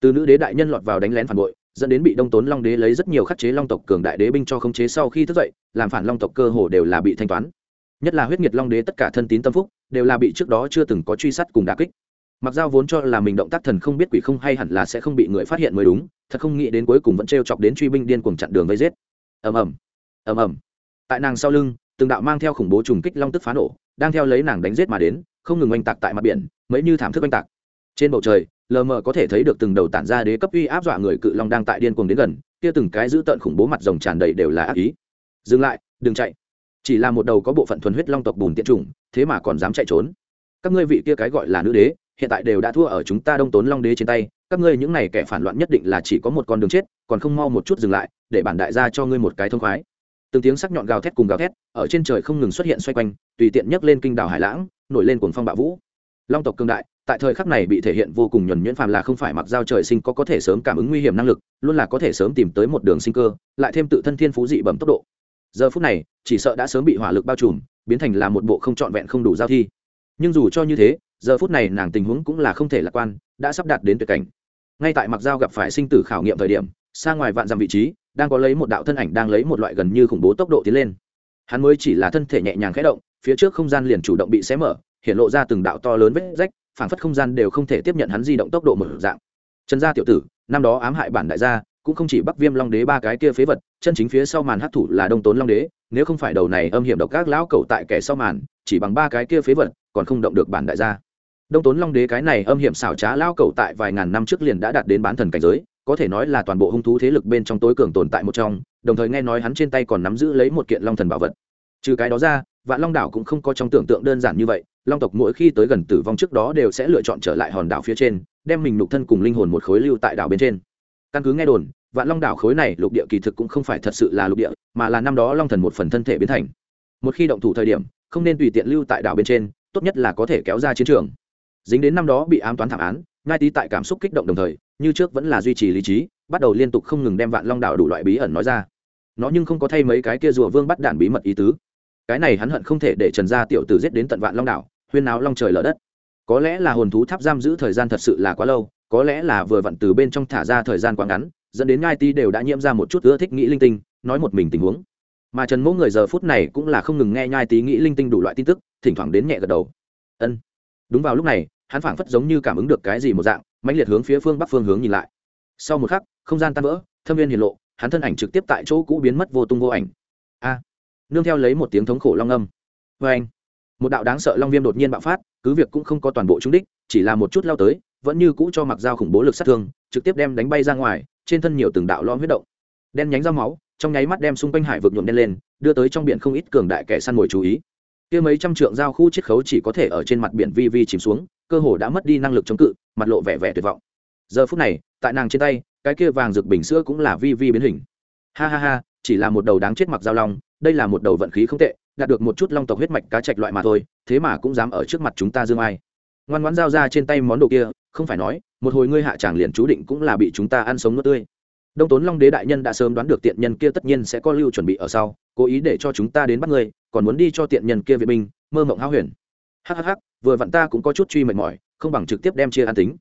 Từ nữ đế đại nhân lọt vào đánh lén phản bội, dẫn đến bị đông tốn long đế lấy rất nhiều khắc chế long tộc cường đại đế binh cho khống chế sau khi thức dậy, làm phản long tộc cơ hồ đều là bị thanh toán. Nhất là huyết nhiệt long đế tất cả thân tín tâm phúc, đều là bị trước đó chưa từng có truy sát cùng đà kích. Mặc dao vốn cho là mình động tác thần không biết quỷ không hay hẳn là sẽ không bị người phát hiện mới đúng, thật không nghĩ đến cuối cùng vẫn t chọc đến truy binh điên cuồng chặn đường vây giết. Ầm ầm ầm ầm. Tại nàng sau lưng, từng đạo mang theo khủng bố trùng kích long tức phá nổ, đang theo lấy nàng đánh giết mà đến không ngừng oanh tạc tại mặt biển, mấy như thảm thức oanh tạc. Trên bầu trời, lờ mờ có thể thấy được từng đầu tản ra đế cấp uy áp dọa người cự long đang tại điên cuồng đến gần, kia từng cái dữ tợn khủng bố mặt rồng tràn đầy đều là ác ý. Dừng lại, đừng chạy. Chỉ là một đầu có bộ phận thuần huyết long tộc bùn tiện chủng, thế mà còn dám chạy trốn. Các ngươi vị kia cái gọi là nữ đế, hiện tại đều đã thua ở chúng ta đông tốn long đế trên tay, các ngươi những này kẻ phản loạn nhất định là chỉ có một con đường chết, còn không mau một chút dừng lại, để bản đại gia cho ngươi một cái thông khoái. Từng tiếng sắc nhọn gào thét cùng gào thét, ở trên trời không ngừng xuất hiện xoay quanh, tùy tiện nhấc lên kinh đảo hải lãng nổi lên cuồng phong bạo vũ. Long tộc cường đại, tại thời khắc này bị thể hiện vô cùng nhuẩn nhuyễn phàm là không phải mặc giao trời sinh có có thể sớm cảm ứng nguy hiểm năng lực, luôn là có thể sớm tìm tới một đường sinh cơ, lại thêm tự thân thiên phú dị bẩm tốc độ. Giờ phút này, chỉ sợ đã sớm bị hỏa lực bao trùm, biến thành là một bộ không trọn vẹn không đủ giao thi. Nhưng dù cho như thế, giờ phút này nàng tình huống cũng là không thể lạc quan, đã sắp đạt đến tuyệt cảnh. Ngay tại mặc dao gặp phải sinh tử khảo nghiệm thời điểm, xa ngoài vạn dặm vị trí, đang có lấy một đạo thân ảnh đang lấy một loại gần như khủng bố tốc độ tiến lên hắn mới chỉ là thân thể nhẹ nhàng khẽ động, phía trước không gian liền chủ động bị xé mở, hiện lộ ra từng đạo to lớn vết rách, phảng phất không gian đều không thể tiếp nhận hắn di động tốc độ mở dạng. Trần gia tiểu tử, năm đó ám hại bản đại gia, cũng không chỉ bắc viêm long đế ba cái kia phế vật, chân chính phía sau màn hát thủ là đông tốn long đế, nếu không phải đầu này âm hiểm độc các lão cầu tại kẻ sau màn, chỉ bằng ba cái kia phế vật, còn không động được bản đại gia. Đông tốn long đế cái này âm hiểm xảo trá lao cầu tại vài ngàn năm trước liền đã đạt đến bán thần cảnh giới, có thể nói là toàn bộ hung thú thế lực bên trong tối cường tồn tại một trong đồng thời nghe nói hắn trên tay còn nắm giữ lấy một kiện long thần bảo vật. Trừ cái đó ra, vạn long đảo cũng không có trong tưởng tượng đơn giản như vậy, long tộc mỗi khi tới gần tử vong trước đó đều sẽ lựa chọn trở lại hòn đảo phía trên, đem mình nục thân cùng linh hồn một khối lưu tại đảo bên trên. Căn cứ nghe đồn, vạn long đảo khối này lục địa kỳ thực cũng không phải thật sự là lục địa, mà là năm đó long thần một phần thân thể biến thành. Một khi động thủ thời điểm, không nên tùy tiện lưu tại đảo bên trên, tốt nhất là có thể kéo ra chiến trường. Dính đến năm đó bị ám toán thảm án ngai tý tại cảm xúc kích động đồng thời, như trước vẫn là duy trì lý trí, bắt đầu liên tục không ngừng đem vạn long đảo đủ loại bí ẩn nói ra nó nhưng không có thay mấy cái kia rùa vương bắt đạn bí mật ý tứ. Cái này hắn hận không thể để trần gia tiểu tử giết đến tận vạn long đảo, huyên náo long trời lở đất. Có lẽ là hồn thú tháp giam giữ thời gian thật sự là quá lâu, có lẽ là vừa vặn từ bên trong thả ra thời gian quá ngắn, dẫn đến ngai ti đều đã nhiễm ra một chút ưa thích nghĩ linh tinh, nói một mình tình huống. Mà trần mỗ người giờ phút này cũng là không ngừng nghe nhai tí nghĩ linh tinh đủ loại tin tức, thỉnh thoảng đến nhẹ gật đầu. Ân. Đúng vào lúc này, hắn phảng phất giống như cảm ứng được cái gì một dạng, mãnh liệt hướng phía phương bắc phương hướng nhìn lại. Sau một khắc, không gian tan vỡ, thâm viên hiển lộ hắn thân ảnh trực tiếp tại chỗ cũ biến mất vô tung vô ảnh. A. À, nương theo lấy một tiếng thống khổ long âm. Vê anh một đạo đáng sợ long viêm đột nhiên bạo phát, cứ việc cũng không có toàn bộ trúng đích, chỉ là một chút lao tới, vẫn như cũ cho mặc dao khủng bố lực sát thương, trực tiếp đem đánh bay ra ngoài, trên thân nhiều từng đạo lõm huyết động. Đen nhánh ra máu, trong nháy mắt đem xung quanh hải vực nhuộm đen lên, đưa tới trong biển không ít cường đại kẻ săn mồi chú ý. Kia mấy trăm trượng giao khu chiết khấu chỉ có thể ở trên mặt biển vi vi chìm xuống, cơ hồ đã mất đi năng lực chống cự, mặt lộ vẻ vẻ tuyệt vọng. Giờ phút này tại nàng trên tay, cái kia vàng rực bình sữa cũng là vi vi biến hình. Ha ha ha, chỉ là một đầu đáng chết mặc giao long, đây là một đầu vận khí không tệ, đạt được một chút long tộc huyết mạch cá trạch loại mà thôi, thế mà cũng dám ở trước mặt chúng ta dương ai. Ngoan ngoãn giao ra trên tay món đồ kia, không phải nói, một hồi ngươi hạ tràng liền chú định cũng là bị chúng ta ăn sống nước tươi. Đông tốn long đế đại nhân đã sớm đoán được tiện nhân kia tất nhiên sẽ có lưu chuẩn bị ở sau, cố ý để cho chúng ta đến bắt ngươi, còn muốn đi cho tiện nhân kia vệ binh, mơ mộng háo huyền. Hhh vừa vặn ta cũng có chút truy mệt mỏi, không bằng trực tiếp đem chia an tính.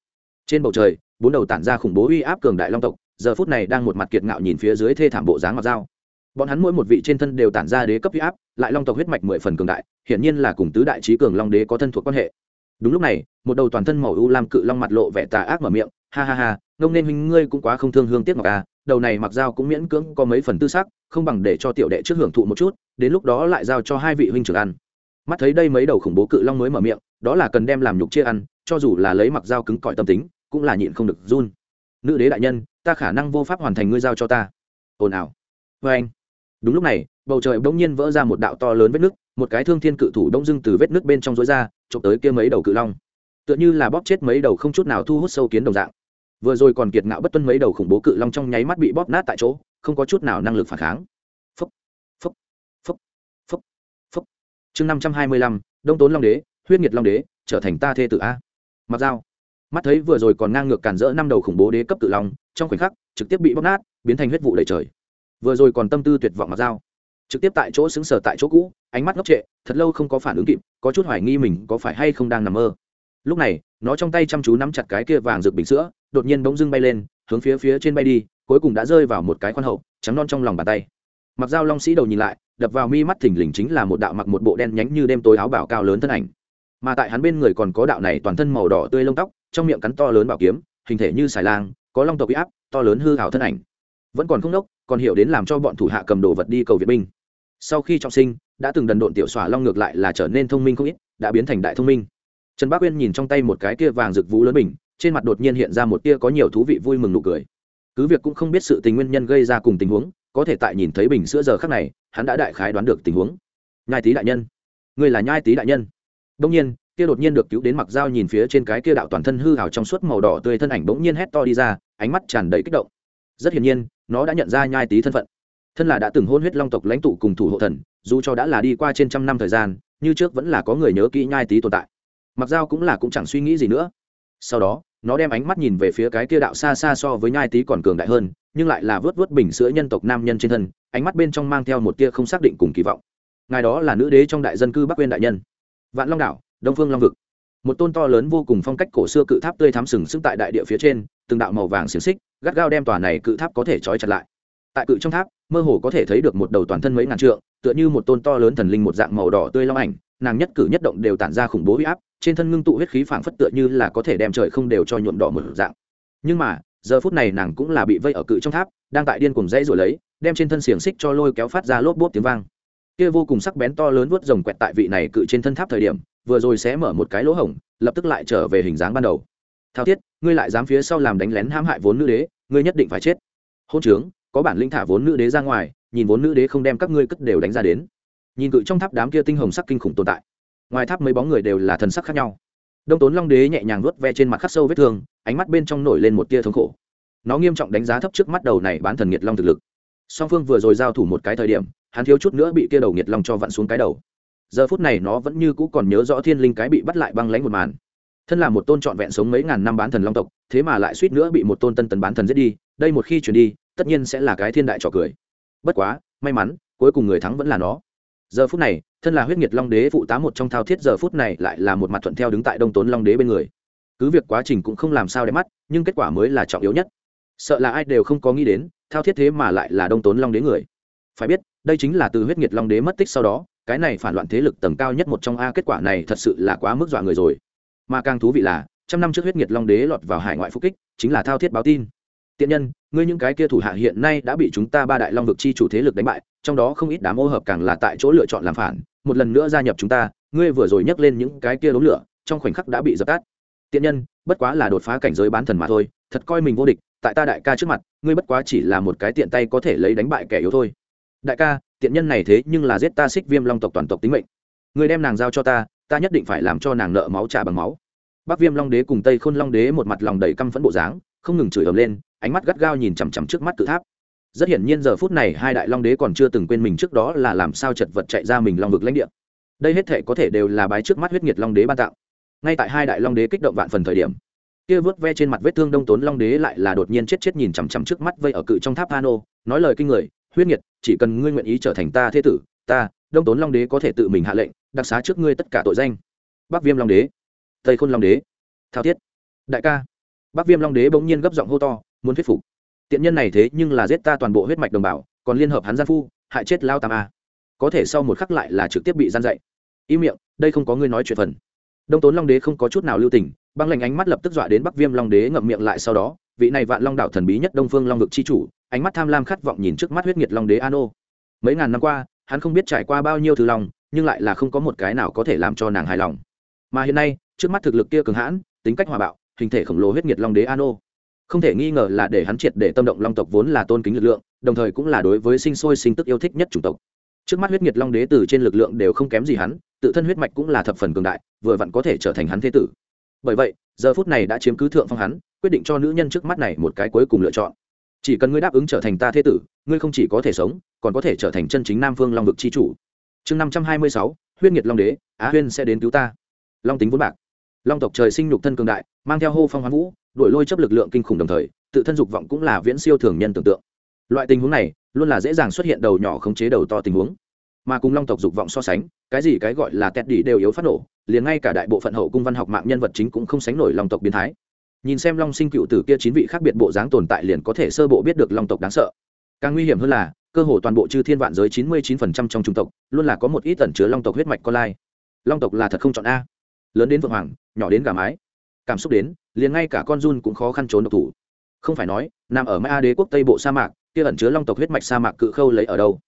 Trên bầu trời bốn đầu tản ra khủng bố uy áp cường đại long tộc, giờ phút này đang một mặt kiệt ngạo nhìn phía dưới thê thảm bộ dáng ngọc dao. Bọn hắn mỗi một vị trên thân đều tản ra đế cấp uy áp, lại long tộc huyết mạch mười phần cường đại, hiển nhiên là cùng tứ đại trí cường long đế có thân thuộc quan hệ. Đúng lúc này, một đầu toàn thân màu u lam cự long mặt lộ vẻ tà ác mở miệng, ha ha ha, ngông nên huynh ngươi cũng quá không thương hương tiếc ngọc à đầu này mặc dao cũng miễn cưỡng có mấy phần tư sắc, không bằng để cho tiểu đệ trước hưởng thụ một chút, đến lúc đó lại giao cho hai vị huynh trưởng ăn. Mắt thấy đây mấy đầu khủng bố cự long mới mở miệng, đó là cần đem làm nhục chia ăn, cho dù là lấy mặc dao cứng cỏi tâm tính cũng là nhịn không được run. Nữ đế đại nhân, ta khả năng vô pháp hoàn thành ngươi giao cho ta. Ồn ào. Vê anh. Đúng lúc này, bầu trời bỗng nhiên vỡ ra một đạo to lớn vết nứt, một cái thương thiên cự thủ đông dưng từ vết nứt bên trong rối ra trộm tới kia mấy đầu cự long. Tựa như là bóp chết mấy đầu không chút nào thu hút sâu kiến đồng dạng. Vừa rồi còn kiệt ngạo bất tuân mấy đầu khủng bố cự long trong nháy mắt bị bóp nát tại chỗ, không có chút nào năng lực phản kháng. Phúc phúc phúc phúc phúc. Chương năm trăm hai mươi lăm, đông tốn long đế, huyết nhiệt long đế, trở thành ta thê tử a. Mặc dao mắt thấy vừa rồi còn ngang ngược cản rỡ năm đầu khủng bố đế cấp cự long, trong khoảnh khắc, trực tiếp bị bóc nát, biến thành huyết vụ đầy trời. Vừa rồi còn tâm tư tuyệt vọng mặc dao trực tiếp tại chỗ xứng sở tại chỗ cũ, ánh mắt ngốc trệ, thật lâu không có phản ứng kịp, có chút hoài nghi mình có phải hay không đang nằm mơ. Lúc này, nó trong tay chăm chú nắm chặt cái kia vàng rực bình sữa, đột nhiên bỗng dưng bay lên, hướng phía phía trên bay đi, cuối cùng đã rơi vào một cái khoan hậu, trắng non trong lòng bàn tay. Mặc dao long sĩ đầu nhìn lại, đập vào mi mắt thỉnh lình chính là một đạo mặc một bộ đen nhánh như đêm tối áo bảo cao lớn thân ảnh. Mà tại hắn bên người còn có đạo này toàn thân màu đỏ tươi lông tóc trong miệng cắn to lớn bảo kiếm, hình thể như xài lang, có long tộc huy áp, to lớn hư hảo thân ảnh. Vẫn còn không đốc còn hiểu đến làm cho bọn thủ hạ cầm đồ vật đi cầu viện binh. Sau khi trọng sinh, đã từng đần độn tiểu xỏa long ngược lại là trở nên thông minh không ít, đã biến thành đại thông minh. Trần bác uyên nhìn trong tay một cái kia vàng rực vũ lớn bình trên mặt đột nhiên hiện ra một tia có nhiều thú vị vui mừng nụ cười. Cứ việc cũng không biết sự tình nguyên nhân gây ra cùng tình huống, có thể tại nhìn thấy bình sữa giờ khác này, hắn đã đại khái đoán được tình huống. Nhai tý đại nhân. Ngươi là nhai tý đại nhân. Đông nhiên kia đột nhiên được cứu đến mặc dao nhìn phía trên cái kia đạo toàn thân hư hào trong suốt màu đỏ tươi thân ảnh bỗng nhiên hét to đi ra, ánh mắt tràn đầy kích động. Rất hiển nhiên, nó đã nhận ra nhai tý thân phận. Thân là đã từng hôn huyết long tộc lãnh tụ cùng thủ hộ thần, dù cho đã là đi qua trên trăm năm thời gian, như trước vẫn là có người nhớ kỹ nhai tý tồn tại. Mặc dao cũng là cũng chẳng suy nghĩ gì nữa. Sau đó, nó đem ánh mắt nhìn về phía cái kia đạo xa xa so với nhai tý còn cường đại hơn, nhưng lại là vớt vớt bình sữa nhân tộc nam nhân trên thân, ánh mắt bên trong mang theo một tia không xác định cùng kỳ vọng. Ngài đó là nữ đế trong đại dân cư bắc quên đại nhân. Vạn long đảo đông phương long vực. Một tôn to lớn vô cùng phong cách cổ xưa cự tháp tươi thắm sừng sững tại đại địa phía trên, từng đạo màu vàng xiềng xích, gắt gao đem tòa này cự tháp có thể trói chặt lại. Tại cự trong tháp, mơ hồ có thể thấy được một đầu toàn thân mấy ngàn trượng, tựa như một tôn to lớn thần linh một dạng màu đỏ tươi long ảnh, nàng nhất cử nhất động đều tản ra khủng bố huy áp, trên thân ngưng tụ huyết khí phảng phất tựa như là có thể đem trời không đều cho nhuộm đỏ một dạng. Nhưng mà, giờ phút này nàng cũng là bị vây ở cự trong tháp, đang tại điên cùng dãy rồi lấy, đem trên thân xiềng xích cho lôi kéo phát ra lốp bốp tiếng vang. Kia vô cùng sắc bén to lớn vuốt rồng quẹt tại vị này cự trên thân tháp thời điểm vừa rồi sẽ mở một cái lỗ hổng, lập tức lại trở về hình dáng ban đầu. Thao thiết, ngươi lại dám phía sau làm đánh lén hãm hại vốn nữ đế, ngươi nhất định phải chết. Hôn trướng, có bản linh thả vốn nữ đế ra ngoài, nhìn vốn nữ đế không đem các ngươi cất đều đánh ra đến. Nhìn cự trong tháp đám kia tinh hồng sắc kinh khủng tồn tại, ngoài tháp mấy bóng người đều là thần sắc khác nhau. Đông tốn long đế nhẹ nhàng vuốt ve trên mặt khắc sâu vết thương, ánh mắt bên trong nổi lên một tia thống khổ. Nó nghiêm trọng đánh giá thấp trước mắt đầu này bán thần nghiệt long thực lực. Song phương vừa rồi giao thủ một cái thời điểm, hắn thiếu chút nữa bị kia đầu nghiệt long cho vặn xuống cái đầu giờ phút này nó vẫn như cũ còn nhớ rõ thiên linh cái bị bắt lại băng lãnh một màn. Thân là một tôn trọn vẹn sống mấy ngàn năm bán thần long tộc, thế mà lại suýt nữa bị một tôn tân tần bán thần giết đi, đây một khi chuyển đi, tất nhiên sẽ là cái thiên đại trò cười. Bất quá, may mắn, cuối cùng người thắng vẫn là nó. Giờ phút này, thân là huyết nhiệt long đế phụ tá một trong thao thiết giờ phút này lại là một mặt thuận theo đứng tại đông tốn long đế bên người. Cứ việc quá trình cũng không làm sao để mắt, nhưng kết quả mới là trọng yếu nhất. Sợ là ai đều không có nghĩ đến, thao thiết thế mà lại là đông tốn long đế người. Phải biết, đây chính là từ huyết nhiệt long đế mất tích sau đó cái này phản loạn thế lực tầng cao nhất một trong a, kết quả này thật sự là quá mức dọa người rồi. Mà càng thú vị là, trăm năm trước huyết nhiệt long đế lọt vào hải ngoại phúc kích, chính là thao thiết báo tin. Tiện nhân, ngươi những cái kia thủ hạ hiện nay đã bị chúng ta ba đại long vực chi chủ thế lực đánh bại, trong đó không ít đám ô hợp càng là tại chỗ lựa chọn làm phản, một lần nữa gia nhập chúng ta, ngươi vừa rồi nhắc lên những cái kia đốm lửa, trong khoảnh khắc đã bị dập tắt. Tiện nhân, bất quá là đột phá cảnh giới bán thần mà thôi, thật coi mình vô địch, tại ta đại ca trước mặt, ngươi bất quá chỉ là một cái tiện tay có thể lấy đánh bại kẻ yếu thôi. Đại ca tiện nhân này thế nhưng là giết ta xích viêm long tộc toàn tộc tính mệnh. Người đem nàng giao cho ta ta nhất định phải làm cho nàng nợ máu trả bằng máu. Bắc viêm long đế cùng tây khôn long đế một mặt lòng đầy căm phẫn bộ dáng, không ngừng chửi ầm lên, ánh mắt gắt gao nhìn chằm chằm trước mắt cự tháp. Rất hiển nhiên giờ phút này hai đại long đế còn chưa từng quên mình trước đó là làm sao chật vật chạy ra mình long vực lãnh địa. Đây hết thể có thể đều là bái trước mắt huyết nhiệt long đế ban tạo. Ngay tại hai đại long đế kích động vạn phần thời điểm kia vớt ve trên mặt vết thương đông tốn long đế lại là đột nhiên chết chết nhìn chằm chằm trước mắt vây ở cự trong tháp Pano nói lời kinh người, huyết nhiệt chỉ cần ngươi nguyện ý trở thành ta thế tử, ta, đông tốn long đế có thể tự mình hạ lệnh, đặc xá trước ngươi tất cả tội danh. Bắc viêm long đế, tây khôn long đế, thao thiết. Đại ca, bắc viêm long đế bỗng nhiên gấp giọng hô to, muốn thuyết phục. Tiện nhân này thế nhưng là giết ta toàn bộ huyết mạch đồng bào, còn liên hợp hắn gian phu, hại chết lao tam a. Có thể sau một khắc lại là trực tiếp bị gian dạy. Im miệng, đây không có ngươi nói chuyện phần. Đông tốn long đế không có chút nào lưu tình băng lệnh ánh mắt lập tức dọa đến bắc viêm long đế ngậm miệng lại sau đó, vị này vạn long đạo thần bí nhất đông phương long vực chi chủ, ánh mắt tham lam khát vọng nhìn trước mắt huyết nhiệt long đế an ô. Mấy ngàn năm qua, hắn không biết trải qua bao nhiêu thứ lòng, nhưng lại là không có một cái nào có thể làm cho nàng hài lòng. Mà hiện nay, trước mắt thực lực kia cường hãn, tính cách hòa bạo, hình thể khổng lồ huyết nhiệt long đế an ô. Không thể nghi ngờ là để hắn triệt để tâm động long tộc vốn là tôn kính lực lượng, đồng thời cũng là đối với sinh sôi sinh tức yêu thích nhất chủng tộc. Trước mắt huyết nhiệt long đế từ trên lực lượng đều không kém gì hắn, tự thân huyết mạch cũng là thập phần cường đại, vừa vặn có thể trở thành hắn thế tử bởi vậy, giờ phút này đã chiếm cứ thượng phong hắn, quyết định cho nữ nhân trước mắt này một cái cuối cùng lựa chọn. Chỉ cần ngươi đáp ứng trở thành ta thế tử, ngươi không chỉ có thể sống, còn có thể trở thành chân chính nam phương long vực c h i chủ. Chương năm trăm hai mươi sáu, huyết nhiệt long đế, á huyên sẽ đến cứu ta. Long tính vốn bạc. Long tộc trời sinh nhục thân cường đại, mang theo hô phong hoán vũ đổi lôi chấp lực lượng kinh khủng đồng thời, tự thân dục vọng cũng là viễn siêu thường nhân tưởng tượng. Loại tình huống này, luôn là dễ dàng xuất hiện đầu nhỏ khống chế đầu to tình huống mà cùng long tộc dục vọng so sánh, cái gì cái gọi là tét đi đều yếu phát nổ, liền ngay cả đại bộ phận hậu cung văn học mạng nhân vật chính cũng không sánh nổi long tộc biến thái. Nhìn xem long sinh cựu tử kia chín vị khác biệt bộ dáng tồn tại liền có thể sơ bộ biết được long tộc đáng sợ. Càng nguy hiểm hơn là, cơ hồ toàn bộ chư thiên vạn giới chín mươi chín phần trăm trong trung tộc, luôn là có một ít tẩn chứa long tộc huyết mạch con lai. Long tộc là thật không chọn a. Lớn đến vượng hoàng, nhỏ đến gà mái. Cảm xúc đến, liền ngay cả con run cũng khó khăn trốn độc thủ. Không phải nói, nằm ở mã đế quốc tây bộ sa mạc, kia ẩn chứa long tộc huyết mạch sa mạc cự khâu lấy ở đâu?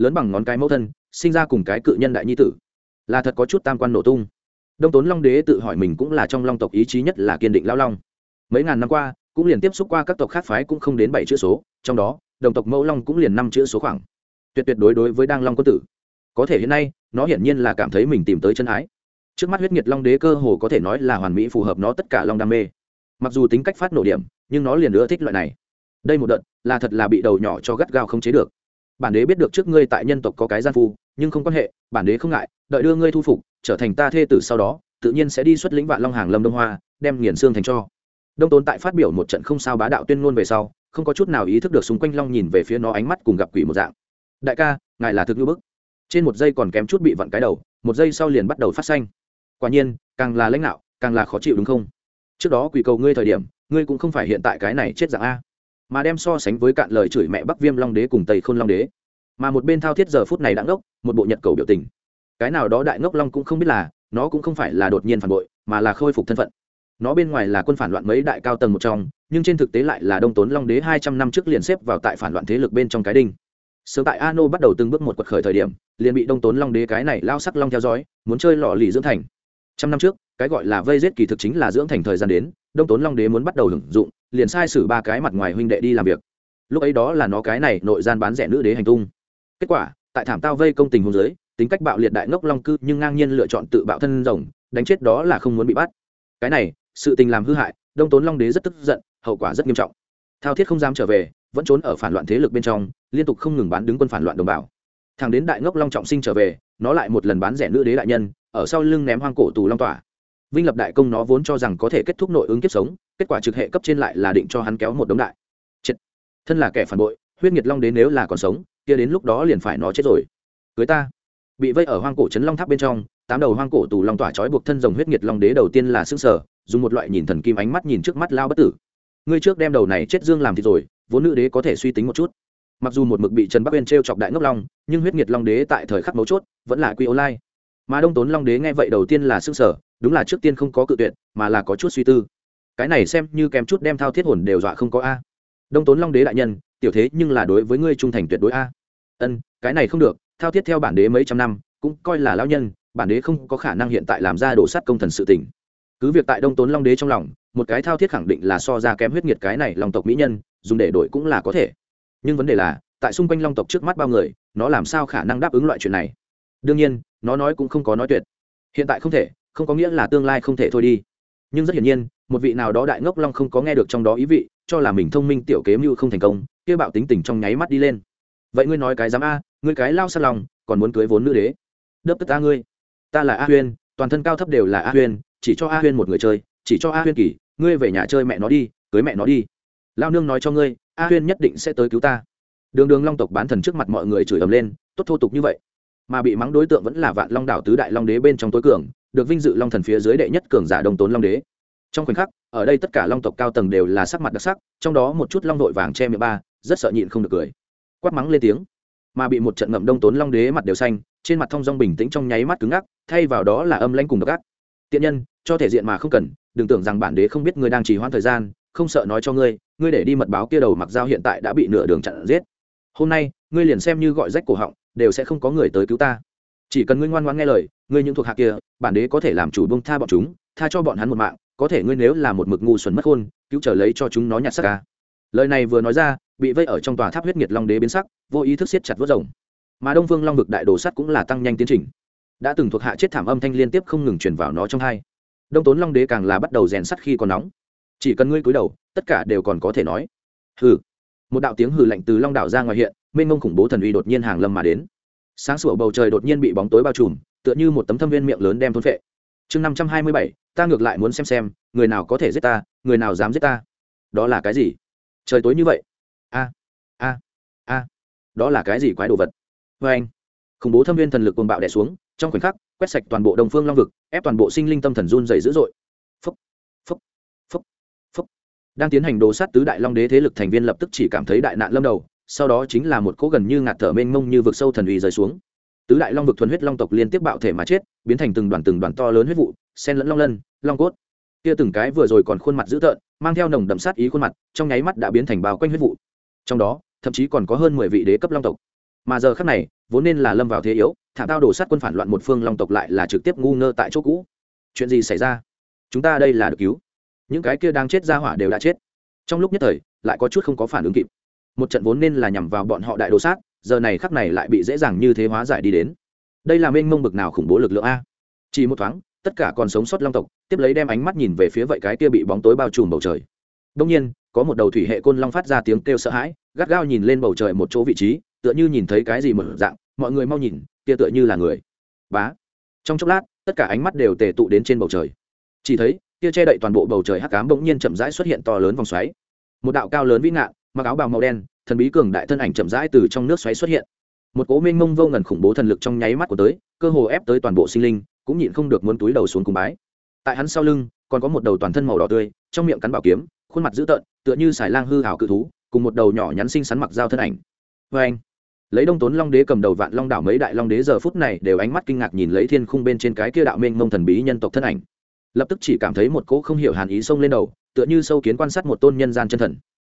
Lớn bằng ngón cái mẫu thân, sinh ra cùng cái cự nhân đại nhi tử. Là thật có chút tam quan nổ tung. Đông tốn long đế tự hỏi mình cũng là trong long tộc ý chí nhất là kiên định lao long. Mấy ngàn năm qua, cũng liền tiếp xúc qua các tộc khác phái cũng không đến bảy chữ số, trong đó, đồng tộc mẫu long cũng liền năm chữ số khoảng. Tuyệt tuyệt đối đối với đang long quân tử. Có thể hiện nay, nó hiển nhiên là cảm thấy mình tìm tới chân ái. Trước mắt huyết nhiệt long đế cơ hồ có thể nói là hoàn mỹ phù hợp nó tất cả long đam mê. Mặc dù tính cách phát nổ điểm, nhưng nó liền ưa thích loại này. Đây một đợt, là thật là bị đầu nhỏ cho gắt gao không chế được bản đế biết được trước ngươi tại nhân tộc có cái gian phu, nhưng không quan hệ, bản đế không ngại, đợi đưa ngươi thu phục, trở thành ta thê tử sau đó, tự nhiên sẽ đi xuất lĩnh vạn long hàng lâm đông hoa, đem nghiền xương thành cho. Đông tốn tại phát biểu một trận không sao bá đạo tuyên ngôn về sau, không có chút nào ý thức được xung quanh long nhìn về phía nó ánh mắt cùng gặp quỷ một dạng. Đại ca, ngài là thực như bức. Trên một giây còn kém chút bị vặn cái đầu, một giây sau liền bắt đầu phát xanh. Quả nhiên, càng là lãnh đạo, càng là khó chịu đúng không? Trước đó quỷ cầu ngươi thời điểm, ngươi cũng không phải hiện tại cái này chết dạng a mà đem so sánh với cạn lời chửi mẹ bắc viêm long đế cùng tây khôn long đế. Mà một bên thao thiết giờ phút này đã ngốc, một bộ nhật cầu biểu tình. Cái nào đó đại ngốc long cũng không biết là, nó cũng không phải là đột nhiên phản bội, mà là khôi phục thân phận. Nó bên ngoài là quân phản loạn mấy đại cao tầng một trong, nhưng trên thực tế lại là đông tốn long đế hai trăm năm trước liền xếp vào tại phản loạn thế lực bên trong cái đinh. Sớm tại ano bắt đầu từng bước một quật khởi thời điểm, liền bị đông tốn long đế cái này lao sắc long theo dõi, muốn chơi lò lì dưỡng thành. Trăm năm trước, cái gọi là vây giết kỳ thực chính là dưỡng thành thời gian đến, đông tốn long đế muốn bắt đầu hưởng dụng liền sai xử ba cái mặt ngoài huynh đệ đi làm việc. Lúc ấy đó là nó cái này nội gian bán rẻ nữ đế hành tung. Kết quả, tại thảm tao vây công tình hôn giới tính cách bạo liệt đại ngốc long cư nhưng ngang nhiên lựa chọn tự bạo thân rồng, đánh chết đó là không muốn bị bắt. Cái này, sự tình làm hư hại, đông tốn long đế rất tức giận, hậu quả rất nghiêm trọng. Thao thiết không dám trở về, vẫn trốn ở phản loạn thế lực bên trong, liên tục không ngừng bán đứng quân phản loạn đồng bào. Thằng đến đại ngốc long trọng sinh trở về, nó lại một lần bán rẻ nữ đế đại nhân, ở sau lưng ném hoang cổ tù long tỏa vinh lập đại công nó vốn cho rằng có thể kết thúc nội ứng kiếp sống, kết quả trực hệ cấp trên lại là định cho hắn kéo một đống đại. Chết. thân là kẻ phản bội, huyết nhiệt long đế nếu là còn sống, kia đến lúc đó liền phải nó chết rồi. Cưới ta. Bị vây ở hoang cổ trấn long tháp bên trong, tám đầu hoang cổ tù long tỏa trói buộc thân rồng huyết nhiệt long đế đầu tiên là xương sở dùng một loại nhìn thần kim ánh mắt nhìn trước mắt lao bất tử. Ngươi trước đem đầu này chết dương làm thì rồi, vốn nữ đế có thể suy tính một chút. Mặc dù một mực bị trần bắc uyên t r e o chọc đại ngốc long, nhưng huyết nhiệt long đế tại thời khắc mấu chốt, vẫn là quy ô lai mà đông tốn long đế nghe vậy đầu tiên là s ư n g sở đúng là trước tiên không có cự tuyệt, mà là có chút suy tư. Cái này xem như kèm chút đem thao thiết hồn đều dọa không có a. Đông tốn long đế đại nhân, tiểu thế nhưng là đối với ngươi trung thành tuyệt đối a. Ân, cái này không được, thao thiết theo bản đế mấy trăm năm, cũng coi là lao nhân, bản đế không có khả năng hiện tại làm ra đổ sắt công thần sự tỉnh cứ việc tại đông tốn long đế trong lòng, một cái thao thiết khẳng định là so ra kém huyết nhiệt cái này lòng tộc mỹ nhân, dùng để đổi cũng là có thể. Nhưng vấn đề là, tại xung quanh long tộc trước mắt bao người, nó làm sao khả năng đáp ứng loại chuyện này? Đương nhiên nó nói cũng không có nói tuyệt. Hiện tại không thể, không có nghĩa là tương lai không thể thôi đi. Nhưng rất hiển nhiên, một vị nào đó đại ngốc long không có nghe được trong đó ý vị, cho là mình thông minh tiểu kế mưu không thành công, kia bạo tính tình trong nháy mắt đi lên. Vậy ngươi nói cái dám a, ngươi cái lao sát lòng, còn muốn cưới vốn nữ đế? Đớp tất ta ngươi. Ta là a huyên, toàn thân cao thấp đều là a huyên, chỉ cho a huyên một người chơi, chỉ cho a huyên kỳ, ngươi về nhà chơi mẹ nó đi, cưới mẹ nó đi. Lao nương nói cho ngươi, a huyên nhất định sẽ tới cứu ta. Đường đường long tộc bán thần trước mặt mọi người chửi ầm lên, tốt thô tục như vậy mà bị mắng đối tượng vẫn là vạn long đảo tứ đại long đế bên trong tối cường, được vinh dự long thần phía dưới đệ nhất cường giả đông tốn long đế. Trong khoảnh khắc, ở đây tất cả long tộc cao tầng đều là sắc mặt đặc sắc, trong đó một chút long đội vàng che miệng ba, rất sợ nhịn không được cười. Quát mắng lên tiếng. Mà bị một trận ngậm đông tốn long đế mặt đều xanh, trên mặt thong dong bình tĩnh trong nháy mắt cứng ngắc, thay vào đó là âm lanh cùng độc ác. Tiện nhân, cho thể diện mà không cần, đừng tưởng rằng bản đế không biết ngươi đang trì hoãn thời gian, không sợ nói cho ngươi ngươi để đi mật báo kia đầu mặc dao hiện tại đã bị nửa đường chặn giết. Hôm nay, ngươi liền xem như gọi rách cổ họng đều sẽ không có người tới cứu ta. Chỉ cần ngươi ngoan ngoãn nghe lời, ngươi những thuộc hạ kia, bản đế có thể làm chủ bông tha bọn chúng, tha cho bọn hắn một mạng, có thể ngươi nếu là một mực ngu xuẩn mất khôn, cứu trở lấy cho chúng nó nhặt sắc ca. Lời này vừa nói ra, bị vây ở trong tòa tháp huyết nhiệt long đế biến sắc, vô ý thức siết chặt vớt rồng. Mà đông phương long vực đại đồ sắt cũng là tăng nhanh tiến trình. Đã từng thuộc hạ chết thảm âm thanh liên tiếp không ngừng truyền vào nó trong hai. Đông tốn long đế càng là bắt đầu rèn sắt khi còn nóng. Chỉ cần ngươi cúi đầu, tất cả đều còn có thể nói. Hừ. Một đạo tiếng hừ lạnh từ long đảo ra ngoài hiện mênh mông khủng bố thần uy đột nhiên hàng lâm mà đến. Sáng sủa bầu trời đột nhiên bị bóng tối bao trùm, tựa như một tấm thâm viên miệng lớn đem thôn phệ. Chương năm trăm hai mươi bảy, ta ngược lại muốn xem xem, người nào có thể giết ta, người nào dám giết ta. Đó là cái gì? Trời tối như vậy. A a a. Đó là cái gì quái đồ vật? Vê anh. Khủng bố thâm viên thần lực cuồng bạo đẻ xuống, trong khoảnh khắc, quét sạch toàn bộ đồng phương long vực, ép toàn bộ sinh linh tâm thần run dày dữ dội. Phúc phúc phúc phúc. Đang tiến hành đồ sát tứ đại long đế thế lực thành viên lập tức chỉ cảm thấy đại nạn lâm đầu sau đó chính là một cỗ gần như ngạt thở mênh mông như vực sâu thần uy rơi xuống. Tứ đại long vực thuần huyết long tộc liên tiếp bạo thể mà chết, biến thành từng đoàn từng đoàn to lớn huyết vụ sen lẫn long lân, long cốt. Kia từng cái vừa rồi còn khuôn mặt dữ tợn, mang theo nồng đậm sát ý khuôn mặt, trong nháy mắt đã biến thành bao quanh huyết vụ. Trong đó, thậm chí còn có hơn mười vị đế cấp long tộc. Mà giờ khác này, vốn nên là lâm vào thế yếu, thả tao đổ sát quân phản loạn một phương long tộc lại là trực tiếp ngu ngơ tại chỗ cũ. Chuyện gì xảy ra? Chúng ta đây là được cứu. Những cái kia đang chết ra hỏa đều đã chết. Trong lúc nhất thời, lại có chút không có phản ứng kịp một trận vốn nên là nhằm vào bọn họ đại đồ sát, giờ này khắc này lại bị dễ dàng như thế hóa giải đi đến. Đây là mênh mông bực nào khủng bố lực lượng a? Chỉ một thoáng, tất cả còn sống sót long tộc, tiếp lấy đem ánh mắt nhìn về phía vậy cái kia bị bóng tối bao trùm bầu trời. Đông nhiên, có một đầu thủy hệ côn long phát ra tiếng kêu sợ hãi, gắt gao nhìn lên bầu trời một chỗ vị trí, tựa như nhìn thấy cái gì một dạng, mọi người mau nhìn, kia tựa như là người. Bá. Trong chốc lát, tất cả ánh mắt đều tề tụ đến trên bầu trời. Chỉ thấy, kia che đậy toàn bộ bầu trời hắc cám bỗng nhiên chậm rãi xuất hiện to lớn vòng xoáy. Một đạo cao lớn vĩ ngạn, mặc áo bào màu đen thần bí cường đại thân ảnh chậm rãi từ trong nước xoáy xuất hiện. Một cố mênh mông vô ngần khủng bố thần lực trong nháy mắt của tới, cơ hồ ép tới toàn bộ sinh linh, cũng nhịn không được muốn túi đầu xuống cùng bái. Tại hắn sau lưng, còn có một đầu toàn thân màu đỏ tươi, trong miệng cắn bảo kiếm, khuôn mặt dữ tợn, tựa như xài lang hư hảo cự thú, cùng một đầu nhỏ nhắn xinh xắn mặc dao thân ảnh. Vê anh, lấy đông tốn long đế cầm đầu vạn long đảo mấy đại long đế giờ phút này đều ánh mắt kinh ngạc nhìn lấy thiên khung bên trên cái kia đạo mênh mông thần bí nhân tộc thân ảnh. Lập tức chỉ cảm thấy một cỗ không hiểu hàn ý xông lên đầu, tựa như sâu kiến quan sát một tôn nhân gian chân thần.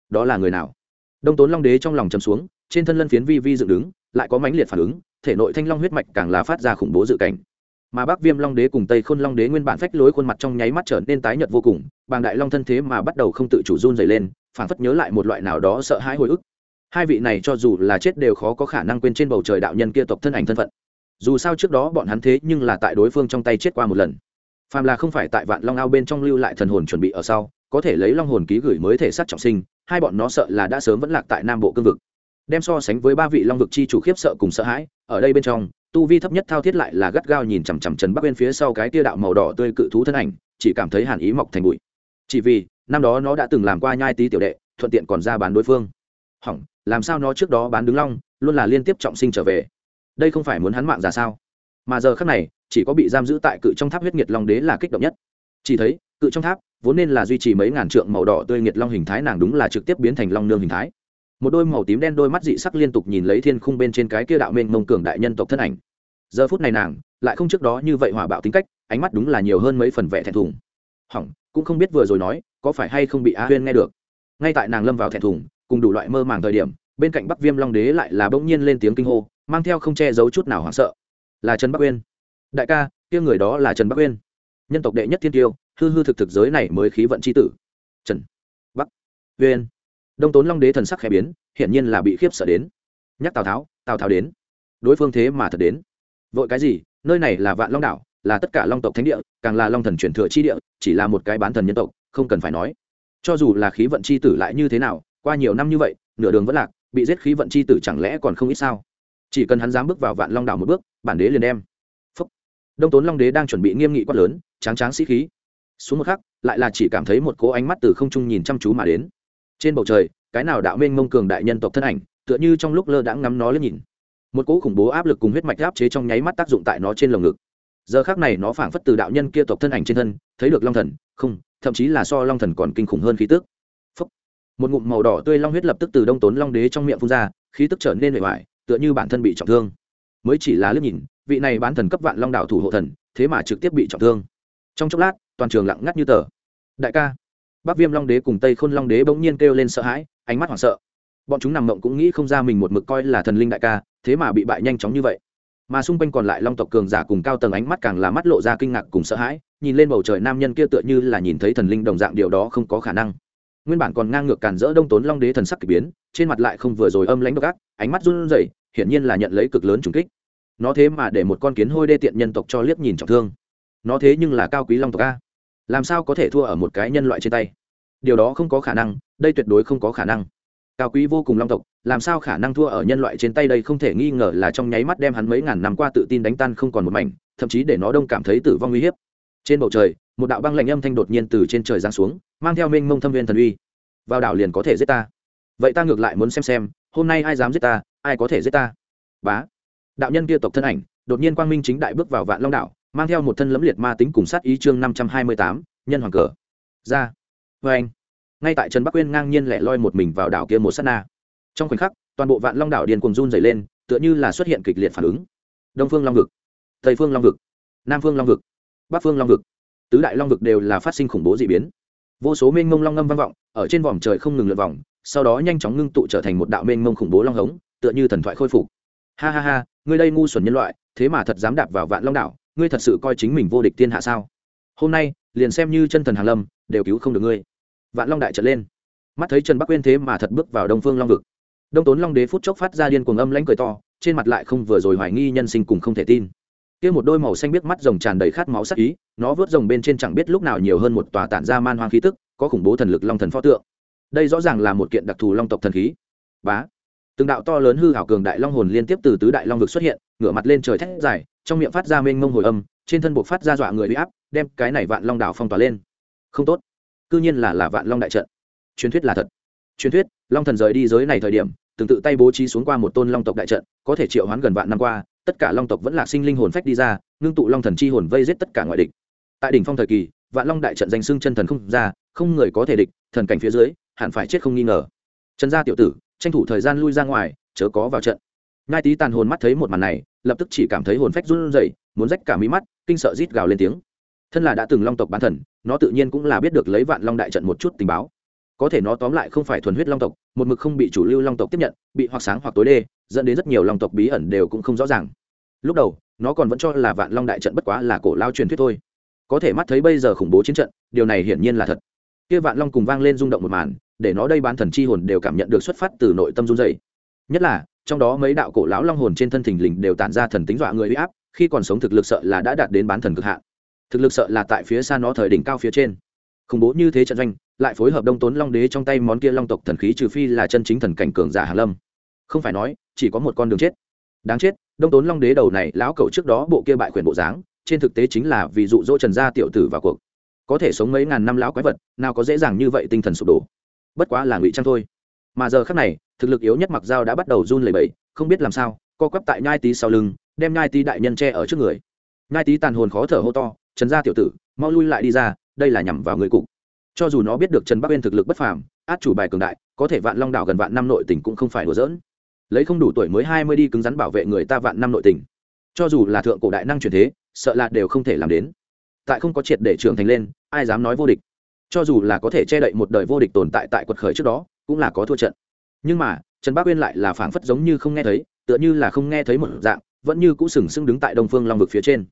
Đó là người nào? Đông tốn long đế trong lòng chầm xuống, trên thân lân phiến vi vi dựng đứng, lại có mãnh liệt phản ứng, thể nội thanh long huyết mạch càng là phát ra khủng bố dự cảnh. Mà bắc viêm long đế cùng tây khôn long đế nguyên bản phách lối khuôn mặt trong nháy mắt trở nên tái nhợt vô cùng, bàng đại long thân thế mà bắt đầu không tự chủ run dày lên phản phất nhớ lại một loại nào đó sợ hãi hồi ức. Hai vị này cho dù là chết đều khó có khả năng quên trên bầu trời đạo nhân kia tộc thân ảnh thân phận. Dù sao trước đó bọn hắn thế nhưng là tại đối phương trong tay chết qua một lần. Phàm là không phải tại vạn long ao bên trong lưu lại thần hồn chuẩn bị ở sau, có thể lấy long hồn ký gửi mới thể sát trọng sinh hai bọn nó sợ là đã sớm vẫn lạc tại nam bộ cương vực. Đem so sánh với ba vị long vực chi chủ khiếp sợ cùng sợ hãi, ở đây bên trong, tu vi thấp nhất thao thiết lại là gắt gao nhìn chằm chằm trần bắc bên phía sau cái tia đạo màu đỏ tươi cự thú thân ảnh, chỉ cảm thấy hàn ý mọc thành bụi. Chỉ vì, năm đó nó đã từng làm qua nhai tí tiểu đệ, thuận tiện còn ra bán đối phương. Hỏng, làm sao nó trước đó bán đứng long, luôn là liên tiếp trọng sinh trở về? Đây không phải muốn hắn mạng ra sao? Mà giờ khác này, chỉ có bị giam giữ tại cự trong tháp huyết nhiệt long đế là kích động nhất. Chỉ thấy cự trong tháp, vốn nên là duy trì mấy ngàn trượng màu đỏ tươi nghiệt long hình thái, nàng đúng là trực tiếp biến thành long nương hình thái. Một đôi màu tím đen đôi mắt dị sắc liên tục nhìn lấy thiên khung bên trên cái kia đạo mênh mông cường đại nhân tộc thân ảnh. Giờ phút này nàng, lại không trước đó như vậy hỏa bạo tính cách, ánh mắt đúng là nhiều hơn mấy phần vẻ thẹn thùng. Hỏng, cũng không biết vừa rồi nói, có phải hay không bị a huyên nghe được. Ngay tại nàng lâm vào thẹn thùng, cùng đủ loại mơ màng thời điểm, bên cạnh bắc viêm long đế lại là bỗng nhiên lên tiếng kinh hô, mang theo không che giấu chút nào hoảng sợ. Là trần bắc uyên. Đại ca, kia người đó là trần bắc uyên. Nhân tộc đệ nhất thiên tiêu hư hư thực thực giới này mới khí vận c h i tử. Trần. Bắc. Vn đông tốn long đế thần sắc khẽ biến, hiển nhiên là bị khiếp sợ đến. Nhắc tào tháo tào tháo đến. Đối phương thế mà thật đến. Vội cái gì? Nơi này là vạn long đảo, là tất cả long tộc thánh địa, càng là long thần truyền thừa chi địa, chỉ là một cái bán thần nhân tộc, không cần phải nói. Cho dù là khí vận chi tử lại như thế nào, qua nhiều năm như vậy, nửa đường vẫn lạc, bị giết khí vận chi tử chẳng lẽ còn không ít sao? Chỉ cần hắn dám bước vào vạn long đảo một bước, bản đế liền đem. Phúc. đông tốn long đế đang chuẩn bị nghiêm nghị quát lớn, tráng tráng sĩ khí xuống một khắc, lại là chỉ cảm thấy một cố ánh mắt từ không trung nhìn chăm chú mà đến. Trên bầu trời, cái nào đạo minh mông cường đại nhân tộc thân ảnh, tựa như trong lúc lơ đãng ngắm nó lên nhìn. Một cỗ khủng bố áp lực cùng huyết mạch áp chế trong nháy mắt tác dụng tại nó trên lồng ngực. Giờ khác này nó phảng phất từ đạo nhân kia tộc thân ảnh trên thân, thấy được long thần, không, thậm chí là so long thần còn kinh khủng hơn khí tức. Phúc. một ngụm màu đỏ tươi long huyết lập tức từ đông tốn long đế trong miệng phun ra, khí tức trở nên bề ngoài tựa như bản thân bị trọng thương. Mới chỉ là liếc nhìn, vị này bán thần cấp vạn long đạo thủ hộ thần, thế mà trực tiếp bị trọng thương trong chốc lát, toàn trường lặng ngắt như tờ. Đại ca, bắc viêm long đế cùng tây khôn long đế bỗng nhiên kêu lên sợ hãi, ánh mắt hoảng sợ. Bọn chúng nằm mộng cũng nghĩ không ra mình một mực coi là thần linh đại ca, thế mà bị bại nhanh chóng như vậy. Mà xung quanh còn lại long tộc cường giả cùng cao tầng ánh mắt càng là mắt lộ ra kinh ngạc cùng sợ hãi, nhìn lên bầu trời nam nhân kia tựa như là nhìn thấy thần linh đồng dạng điều đó không có khả năng. Nguyên bản còn ngang ngược càn rỡ đông tốn long đế thần sắc k ỳ biến, trên mặt lại không vừa rồi âm lãnh độc ác, ánh mắt run rẩy, hiển nhiên là nhận lấy cực lớn trùng kích. Nó thế mà để một con kiến hôi đê tiện nhân tộc cho liếc nhìn trọng thương nó thế nhưng là cao quý long tộc a. Làm sao có thể thua ở một cái nhân loại trên tay? Điều đó không có khả năng, đây tuyệt đối không có khả năng. Cao quý vô cùng long tộc, làm sao khả năng thua ở nhân loại trên tay đây không thể nghi ngờ là trong nháy mắt đem hắn mấy ngàn năm qua tự tin đánh tan không còn một mảnh, thậm chí để nó đông cảm thấy tử vong uy hiếp. Trên bầu trời, một đạo băng lạnh âm thanh đột nhiên từ trên trời giáng xuống, mang theo minh mông thâm viên thần uy. Vào đảo liền có thể giết ta. Vậy ta ngược lại muốn xem xem, hôm nay ai dám giết ta, ai có thể giết ta? Bá. Đạo nhân kia tộc thân ảnh, đột nhiên quang minh chính đại bước vào vạn long đảo mang theo một thân lẫm liệt ma tính cùng sát ý chương năm trăm hai mươi tám, nhân hoàng cờ. Ra. Vê anh. Ngay tại trần bắc quyên ngang nhiên lẻ loi một mình vào đảo kia một s á t na. Trong khoảnh khắc, toàn bộ vạn long đảo điền cùng run dày lên, tựa như là xuất hiện kịch liệt phản ứng. Đông phương long vực, tây phương long vực, nam phương long vực, bắc phương long vực, tứ đại long vực đều là phát sinh khủng bố d ị biến. Vô số mênh mông long ngâm vang vọng, ở trên vòm trời không ngừng lượt vòng, sau đó nhanh chóng ngưng tụ trở thành một đạo mênh mông khủng bố long hống, tựa như thần thoại khôi phục. Ha ha ha, ngươi đây ngu xuẩn nhân loại, thế mà thật dám đạp vào vạn long đảo ngươi thật sự coi chính mình vô địch thiên hạ sao? Hôm nay, liền xem như chân thần hàn lâm, đều cứu không được ngươi. Vạn long đại trở lên. Mắt thấy trần bắc quên thế mà thật bước vào đông phương long vực. Đông tốn long đế phút chốc phát ra điên cuồng âm lãnh cười to, trên mặt lại không vừa rồi hoài nghi nhân sinh cùng không thể tin. Kia một đôi màu xanh biết mắt rồng tràn đầy khát máu sắc ý, nó vớt rồng bên trên chẳng biết lúc nào nhiều hơn một tòa tản ra man hoang khí tức, có khủng bố thần lực long thần pho tượng. Đây rõ ràng là một kiện đặc thù long tộc thần khí. Bá! Từng đạo to lớn hư hảo cường đại long hồn liên tiếp từ tứ đại long vực xuất hiện, ngửa mặt lên trời thét dài trong miệng phát ra mênh mông hồi âm, trên thân buộc phát ra dọa người huy áp, đem cái này vạn long đảo phong tỏa lên. Không tốt. Cư nhiên là là vạn long đại trận. Truyền thuyết là thật. Truyền thuyết, long thần rời đi giới này thời điểm, từng tự tay bố trí xuống qua một tôn long tộc đại trận, có thể triệu hoán gần vạn năm qua, tất cả long tộc vẫn là sinh linh hồn phách đi ra, ngưng tụ long thần chi hồn vây giết tất cả ngoại địch. Tại đỉnh phong thời kỳ, vạn long đại trận danh xưng chân thần không ra, không người có thể địch, thần cảnh phía dưới, hẳn phải chết không nghi ngờ. Trần gia tiểu tử, tranh thủ thời gian lui ra ngoài, chớ có vào trận ngai tý tàn hồn mắt thấy một màn này, lập tức chỉ cảm thấy hồn phách run rẩy, muốn rách cả mí mắt, kinh sợ rít gào lên tiếng. Thân là đã từng long tộc bán thần, nó tự nhiên cũng là biết được lấy vạn long đại trận một chút tình báo. Có thể nó tóm lại không phải thuần huyết long tộc, một mực không bị chủ lưu long tộc tiếp nhận, bị hoặc sáng hoặc tối đê, dẫn đến rất nhiều long tộc bí ẩn đều cũng không rõ ràng. Lúc đầu, nó còn vẫn cho là vạn long đại trận bất quá là cổ lao truyền thuyết thôi. Có thể mắt thấy bây giờ khủng bố chiến trận, điều này hiển nhiên là thật. Kia vạn long cùng vang lên rung động một màn, để nó đây bán thần chi hồn đều cảm nhận được xuất phát từ nội tâm run dày nhất là, trong đó mấy đạo cổ lão long hồn trên thân thình lình đều tản ra thần tính dọa người uy áp, khi còn sống thực lực sợ là đã đạt đến bán thần cực hạn. Thực lực sợ là tại phía xa nó thời đỉnh cao phía trên. Khủng bố như thế trận doanh, lại phối hợp đông tốn long đế trong tay món kia long tộc thần khí trừ phi là chân chính thần cảnh cường giả hàn lâm. Không phải nói, chỉ có một con đường chết. Đáng chết, đông tốn long đế đầu này, lão cậu trước đó bộ kia bại quyền bộ dáng, trên thực tế chính là vì dụ dỗ trần gia tiểu tử vào cuộc. Có thể sống mấy ngàn năm lão quái vật, nào có dễ dàng như vậy tinh thần sụp đổ. Bất quá là ngụy trang thôi. Mà giờ khác này thực lực yếu nhất mặc dao đã bắt đầu run lẩy bẩy, không biết làm sao, co quắp tại nhai tý sau lưng, đem nhai tý đại nhân tre ở trước người. Nhai tý tàn hồn khó thở hô to, trần gia tiểu tử, mau lui lại đi ra, đây là nhằm vào người cục. Cho dù nó biết được trần bắc uyên thực lực bất phàm, át chủ bài cường đại, có thể vạn long đảo gần vạn năm nội tình cũng không phải đùa dỡn lấy không đủ tuổi mới hai mươi đi cứng rắn bảo vệ người ta vạn năm nội tình. Cho dù là thượng cổ đại năng truyền thế, sợ là đều không thể làm đến. Tại không có triệt để trưởng thành lên, ai dám nói vô địch? Cho dù là có thể che đậy một đời vô địch tồn tại tại quật khởi trước đó, cũng là có thua trận nhưng mà, trần bác uyên lại là phảng phất giống như không nghe thấy, tựa như là không nghe thấy một dạng, vẫn như cũ sừng sững đứng tại đông phương long vực phía trên.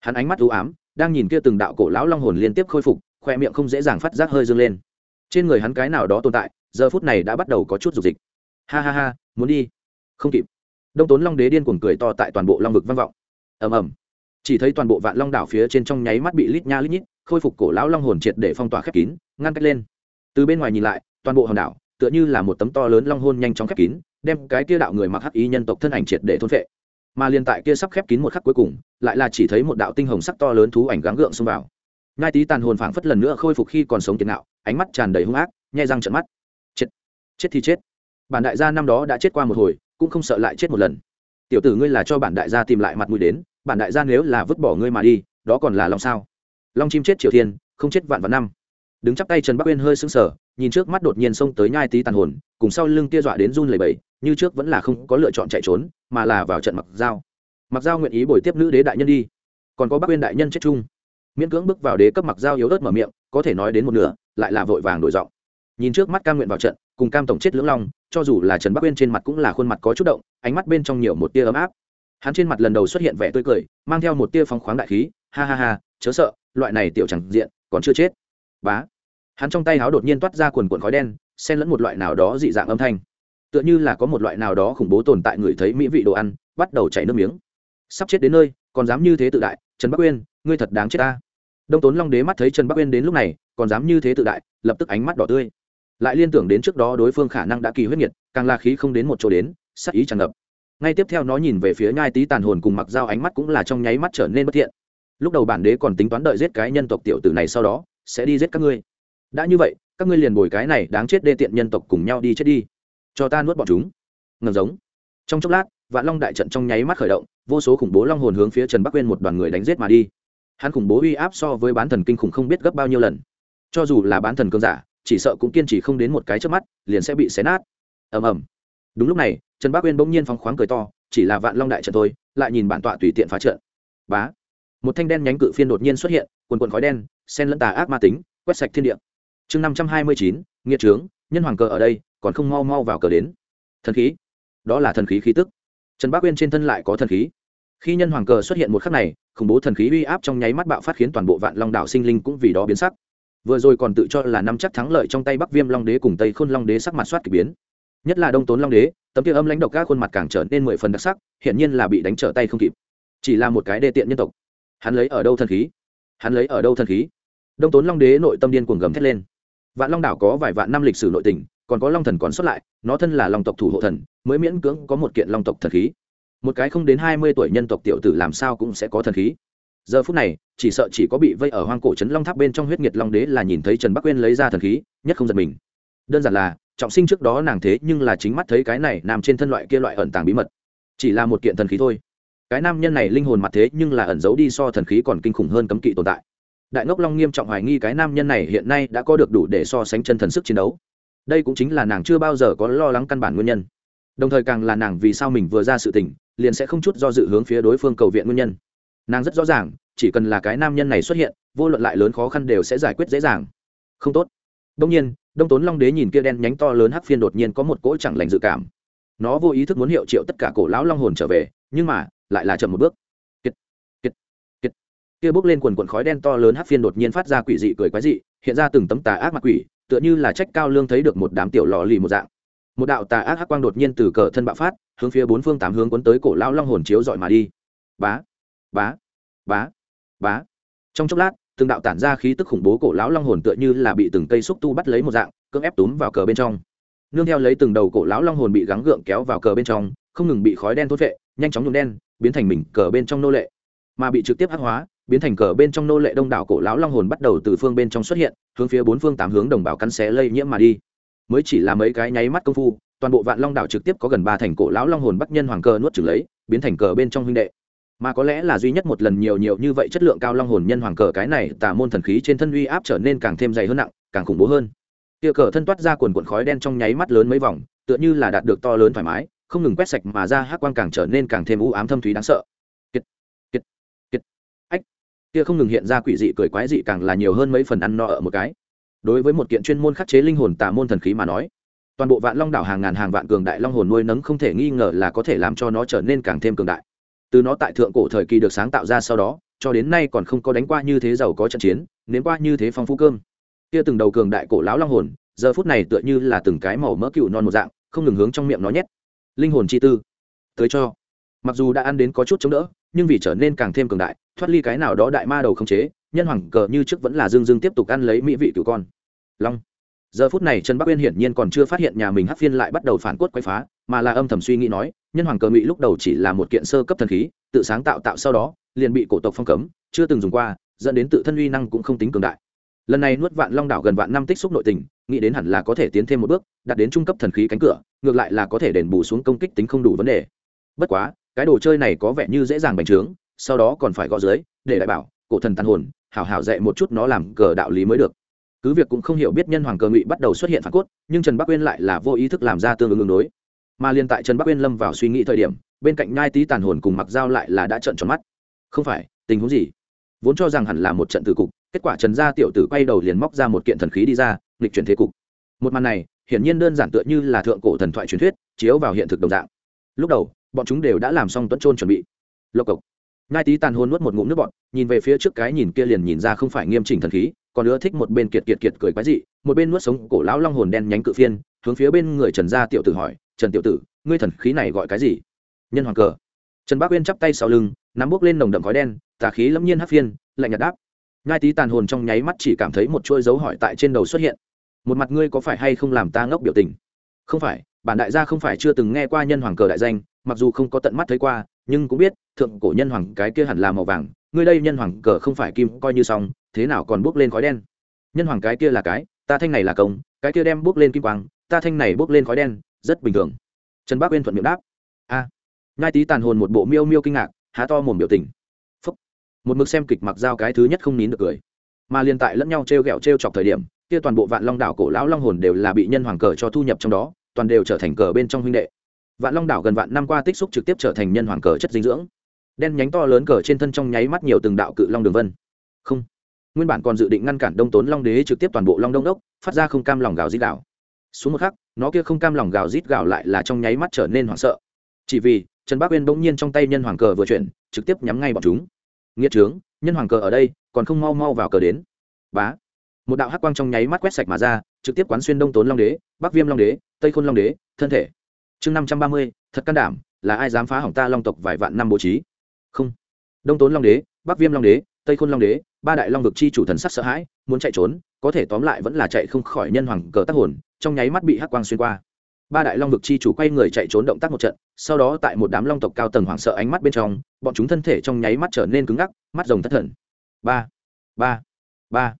Hắn ánh mắt u ám, đang nhìn kia từng đạo cổ lão long hồn liên tiếp khôi phục khoe miệng không dễ dàng phát giác hơi dâng lên. Trên người hắn cái nào đó tồn tại, giờ phút này đã bắt đầu có chút dục dịch. Ha ha ha, muốn đi. Không kịp. Đông tốn long đế điên cuồng cười to tại toàn bộ long vực vang vọng. Ầm ầm. Chỉ thấy toàn bộ vạn long đảo phía trên trong nháy mắt bị lít nha lít nhít, khôi phục cổ lão long hồn triệt để phong tỏa khép kín, ngăn cách lên. Từ bên ngoài nhìn lại, toàn bộ hòn đảo tựa như là một tấm to lớn long hôn nhanh chóng khép kín, đem cái kia đạo người mặc hắc ý nhân tộc thân ảnh triệt để thôn phệ. Mà liền tại kia sắp khép kín một khắc cuối cùng, lại là chỉ thấy một đạo tinh hồng sắc to lớn thú ảnh gắng gượng xông vào. Ngai tí tàn hồn phảng phất lần nữa khôi phục khi còn sống tiền nạo ánh mắt tràn đầy hung ác nhai răng trận mắt. Chết chết thì chết. Bản đại gia năm đó đã chết qua một hồi, cũng không sợ lại chết một lần. Tiểu tử ngươi là cho bản đại gia tìm lại mặt mũi đến, bản đại gia nếu là vứt bỏ ngươi mà đi, đó còn là lòng sao? Long chim chết triều thiên, không chết vạn vạn năm. Đứng chắp tay trần bắc uyên hơi sững sờ nhìn trước mắt đột nhiên xông tới nhai tí tàn hồn, cùng sau lưng kia dọa đến run lẩy bẩy, như trước vẫn là không có lựa chọn chạy trốn, mà là vào trận mặc dao. Mặc dao nguyện ý bồi tiếp nữ đế đại nhân đi. Còn có bắc uyên đại nhân chết chung. Miễn cưỡng bước vào đế cấp mặc dao yếu ớt mở miệng, có thể nói đến một nửa, lại là vội vàng đổi giọng. Nhìn trước mắt cam nguyện vào trận, cùng cam tổng chết lưỡng long, cho dù là trần bắc uyên trên mặt cũng là khuôn mặt có chút động, ánh mắt bên trong nhiều một tia ấm áp. Hắn trên mặt lần đầu xuất hiện vẻ tươi cười, mang theo một tia phong khoáng đại khí, ha ha ha, chớ sợ, loại này tiểu chẳng diện, còn chưa chết. Bá hắn trong tay háo đột nhiên toát ra quần quần khói đen, xen lẫn một loại nào đó dị dạng âm thanh. Tựa như là có một loại nào đó khủng bố tồn tại người thấy mỹ vị đồ ăn, bắt đầu chảy nước miếng. Sắp chết đến nơi, còn dám như thế tự đại, trần bắc uyên, ngươi thật đáng chết ta. Đông tốn long đế mắt thấy trần bắc uyên đến lúc này, còn dám như thế tự đại, lập tức ánh mắt đỏ tươi. Lại liên tưởng đến trước đó đối phương khả năng đã kỳ huyết nhiệt, càng là khí không đến một chỗ đến, sắc ý tràn ngập. Ngay tiếp theo nó nhìn về phía nhai tý tàn hồn cùng mặc dao ánh mắt cũng là trong nháy mắt trở nên bất thiện. Lúc đầu bản đế còn tính toán đợi giết cái nhân tộc tiểu tử này sau đó, sẽ đi giết các ngươi đã như vậy, các ngươi liền bồi cái này đáng chết đê tiện nhân tộc cùng nhau đi chết đi. Cho ta nuốt bọn chúng. Ngầm giống. Trong chốc lát, vạn long đại trận trong nháy mắt khởi động, vô số khủng bố long hồn hướng phía trần bắc quên một đoàn người đánh giết mà đi. Hắn khủng bố uy áp so với bán thần kinh khủng không biết gấp bao nhiêu lần. Cho dù là bán thần cơn giả, chỉ sợ cũng kiên trì không đến một cái trước mắt, liền sẽ bị xé nát. Ầm ầm. Đúng lúc này, trần bắc uyên bỗng nhiên phóng khoáng cười to, chỉ là vạn long đại trận thôi, lại nhìn bản tọa tùy tiện phá trận. Bá. Một thanh đen nhánh cự phiên đột nhiên xuất hiện, quần quần khói đen sen lẫn tà ác ma tính, quét sạch thiên địa chương năm trăm hai mươi chín, nghiệt trướng, nhân hoàng cờ ở đây, còn không mau mau vào cờ đến. Thần khí. Đó là thần khí khí tức. Trần bác uyên trên thân lại có thần khí. Khi nhân hoàng cờ xuất hiện một khắc này, khủng bố thần khí uy áp trong nháy mắt bạo phát khiến toàn bộ vạn long đảo sinh linh cũng vì đó biến sắc. Vừa rồi còn tự cho là năm chắc thắng lợi trong tay bắc viêm long đế cùng tây khôn long đế sắc mặt soát k ỳ biến. Nhất là đông tốn long đế, tấm kia âm lãnh độc các khuôn mặt càng trở nên mười phần đặc sắc hiện nhiên là bị đánh trở tay không kịp. Chỉ là một cái đê tiện nhân tộc. Hắn lấy ở đâu thần khí? Hắn lấy ở đâu thần khí? Đông tốn long đế nội tâm điên cuồng gầm thét lên vạn long đảo có vài vạn năm lịch sử nội tình, còn có long thần còn xuất lại, nó thân là long tộc thủ hộ thần, mới miễn cưỡng có một kiện long tộc thần khí. Một cái không đến hai mươi tuổi nhân tộc tiểu tử làm sao cũng sẽ có thần khí. Giờ phút này, chỉ sợ chỉ có bị vây ở hoang cổ trấn long tháp bên trong huyết nhiệt long đế là nhìn thấy trần bắc quyên lấy ra thần khí, nhất không giật mình. Đơn giản là, trọng sinh trước đó nàng thế nhưng là chính mắt thấy cái này nằm trên thân loại kia loại ẩn tàng bí mật. Chỉ là một kiện thần khí thôi. Cái nam nhân này linh hồn mặt thế nhưng là ẩn giấu đi so thần khí còn kinh khủng hơn cấm kỵ tồn tại đại ngốc long nghiêm trọng hoài nghi cái nam nhân này hiện nay đã có được đủ để so sánh chân thần sức chiến đấu. Đây cũng chính là nàng chưa bao giờ có lo lắng căn bản nguyên nhân. Đồng thời càng là nàng vì sao mình vừa ra sự tình, liền sẽ không chút do dự hướng phía đối phương cầu viện nguyên nhân. Nàng rất rõ ràng, chỉ cần là cái nam nhân này xuất hiện, vô luận lại lớn khó khăn đều sẽ giải quyết dễ dàng. Không tốt. Đông nhiên, đông tốn long đế nhìn kia đen nhánh to lớn hắc phiên đột nhiên có một cỗ chẳng lành dự cảm. Nó vô ý thức muốn hiệu triệu tất cả cổ lão long hồn trở về, nhưng mà, lại là chậm một bước kia bước lên quần quần khói đen to lớn hắc phiên đột nhiên phát ra quỷ dị cười quái dị, hiện ra từng tấm tà ác mặt quỷ, tựa như là trách cao lương thấy được một đám tiểu lò lì một dạng. Một đạo tà ác hắc quang đột nhiên từ cờ thân bạo phát, hướng phía bốn phương tám hướng quấn tới cổ lão long hồn chiếu dọi mà đi. Bá bá bá bá. Trong chốc lát, từng đạo tản ra khí tức khủng bố cổ lão long hồn tựa như là bị từng cây xúc tu bắt lấy một dạng, cưỡng ép túm vào cờ bên trong. Nương theo lấy từng đầu cổ lão long hồn bị gắng gượng kéo vào cờ bên trong, không ngừng bị khói đen thốt vệ nhanh chóng nhuộm đen, biến thành mình cờ bên trong nô lệ. Mà bị trực tiếp hắc hóa biến thành cờ bên trong nô lệ đông đảo cổ lão long hồn bắt đầu từ phương bên trong xuất hiện, hướng phía bốn phương tám hướng đồng bào cắn xé lây nhiễm mà đi. Mới chỉ là mấy cái nháy mắt công phu, toàn bộ vạn long đảo trực tiếp có gần ba thành cổ lão long hồn bắt nhân hoàng cờ nuốt trừng lấy, biến thành cờ bên trong huynh đệ. Mà có lẽ là duy nhất một lần nhiều nhiều như vậy chất lượng cao long hồn nhân hoàng cờ cái này tà môn thần khí trên thân uy áp trở nên càng thêm dày hơn nặng, càng khủng bố hơn. Tia cờ thân toát ra quần quần khói đen trong nháy mắt lớn mấy vòng, tựa như là đạt được to lớn thoải mái, không ngừng quét sạch mà ra hát quang càng trở nên càng thêm u ám thâm thúy đáng sợ kiệt kiệt kiệt ách kia không ngừng hiện ra quỷ dị cười quái dị càng là nhiều hơn mấy phần ăn no ở một cái. Đối với một kiện chuyên môn khắc chế linh hồn tà môn thần khí mà nói, toàn bộ vạn long đảo hàng ngàn hàng vạn cường đại long hồn nuôi nấng không thể nghi ngờ là có thể làm cho nó trở nên càng thêm cường đại. Từ nó tại thượng cổ thời kỳ được sáng tạo ra sau đó, cho đến nay còn không có đánh qua như thế giàu có trận chiến, nếm qua như thế phong phú cơm. Kia từng đầu cường đại cổ lão long hồn, giờ phút này tựa như là từng cái màu mỡ cựu non một dạng, không ngừng hướng trong miệng nó nhét. Linh hồn chi tư, tới cho. Mặc dù đã ăn đến có chút chống đỡ, nhưng vì trở nên càng thêm cường đại thoát ly cái nào đó đại ma đầu không chế, nhân hoàng cờ như trước vẫn là dương dương tiếp tục ăn lấy mỹ vị cựu con. Long. Giờ phút này trần bắc uyên hiển nhiên còn chưa phát hiện nhà mình hắc phiên lại bắt đầu phản cốt quay phá, mà là âm thầm suy nghĩ nói, nhân hoàng cờ ngụy lúc đầu chỉ là một kiện sơ cấp thần khí, tự sáng tạo tạo sau đó, liền bị cổ tộc phong cấm, chưa từng dùng qua, dẫn đến tự thân uy năng cũng không tính cường đại. Lần này nuốt vạn long đảo gần vạn năm tích xúc nội tình, nghĩ đến hẳn là có thể tiến thêm một bước, đạt đến trung cấp thần khí cánh cửa, ngược lại là có thể đền bù xuống công kích tính không đủ vấn đề. Bất quá, cái đồ chơi này có vẻ như dễ dàng bành trướng sau đó còn phải gõ dưới, để đại bảo, cổ thần tàn hồn, hảo hảo dạy một chút nó làm cờ đạo lý mới được. Cứ việc cũng không hiểu biết nhân hoàng cờ ngụy bắt đầu xuất hiện phản cốt, nhưng trần bắc uyên lại là vô ý thức làm ra tương ứng ứng đối. Mà liên tại trần bắc uyên lâm vào suy nghĩ thời điểm, bên cạnh nhai tý tàn hồn cùng mặc dao lại là đã trận tròn mắt. Không phải, tình huống gì? Vốn cho rằng hẳn là một trận tử cục, kết quả trần gia tiểu tử quay đầu liền móc ra một kiện thần khí đi ra, nghịch chuyển thế cục. Một màn này, hiển nhiên đơn giản tựa như là thượng cổ thần thoại truyền thuyết, chiếu vào hiện thực đồng dạng. Lúc đầu, bọn chúng đều đã làm xong tuấn trôn chuẩn bị. Lộc cộc ngai tý tàn hồn nuốt một ngụm nước bọn nhìn về phía trước cái nhìn kia liền nhìn ra không phải nghiêm chỉnh thần khí, còn nữa thích một bên kiệt kiệt kiệt cười quái dị, một bên nuốt sống cổ lão long hồn đen nhánh cự phiên, hướng phía bên người trần gia tiểu tử hỏi, trần tiểu tử, ngươi thần khí này gọi cái gì? Nhân hoàng cờ. Trần bác uyên chắp tay sau lưng, nắm bốc lên nồng đậm khói đen, tà khí lẫm nhiên hắc phiên, lạnh nhạt đáp. Ngai tí tàn hồn trong nháy mắt chỉ cảm thấy một chuỗi dấu hỏi tại trên đầu xuất hiện. Một mặt ngươi có phải hay không làm ta ngốc biểu tình? Không phải, bản đại gia không phải chưa từng nghe qua nhân hoàng cờ đại danh, mặc dù không có tận mắt thấy qua nhưng cũng biết, thượng cổ nhân hoàng cái kia hẳn là màu vàng, ngươi đây nhân hoàng cờ không phải kim, coi như xong, thế nào còn bước lên khói đen? Nhân hoàng cái kia là cái, ta thanh này là công, cái kia đem bước lên kim quang, ta thanh này bước lên khói đen, rất bình thường. Trần bác uyên thuận miệng đáp. A. À. ngai tí tàn hồn một bộ miêu miêu kinh ngạc, há to mồm biểu tình. Phúc. Một mực xem kịch mặc dao cái thứ nhất không nín được cười. Mà liên tại lẫn nhau t r e o g ẹ o t r e o chọc thời điểm, kia toàn bộ vạn long đảo cổ lão long hồn đều là bị nhân hoàng cờ cho thu nhập trong đó, toàn đều trở thành cờ bên trong huynh đệ vạn long đảo gần vạn năm qua tích xúc trực tiếp trở thành nhân hoàng cờ chất dinh dưỡng. Đen nhánh to lớn cờ trên thân trong nháy mắt nhiều từng đạo cự long đường vân. Không. Nguyên bản còn dự định ngăn cản đông tốn long đế trực tiếp toàn bộ long đông đốc, phát ra không cam lòng gào rít gào. Xuống một khắc, nó kia không cam lòng gào rít gào lại là trong nháy mắt trở nên hoảng sợ. Chỉ vì, trần bác uyên bỗng nhiên trong tay nhân hoàng cờ vừa chuyển, trực tiếp nhắm ngay bọn chúng. Nghĩa trướng, nhân hoàng cờ ở đây, còn không mau mau vào cờ đến. Bá. Một đạo hắc quang trong nháy mắt quét sạch mà ra, trực tiếp quán xuyên đông tốn long đế, bắc viêm long đế, tây khôn long đế, thân thể chương năm trăm ba mươi, thật can đảm, là ai dám phá hỏng ta long tộc vài vạn năm bố trí? Không. Đông tốn long đế, bắc viêm long đế, tây khôn long đế, ba đại long vực chi chủ thần sắc sợ hãi, muốn chạy trốn, có thể tóm lại vẫn là chạy không khỏi nhân hoàng cờ tác hồn, trong nháy mắt bị hắc quang xuyên qua. Ba đại long vực chi chủ quay người chạy trốn động tác một trận, sau đó tại một đám long tộc cao tầng hoảng sợ ánh mắt bên trong, bọn chúng thân thể trong nháy mắt trở nên cứng ngắc, mắt rồng thất thần. Ba ba ba.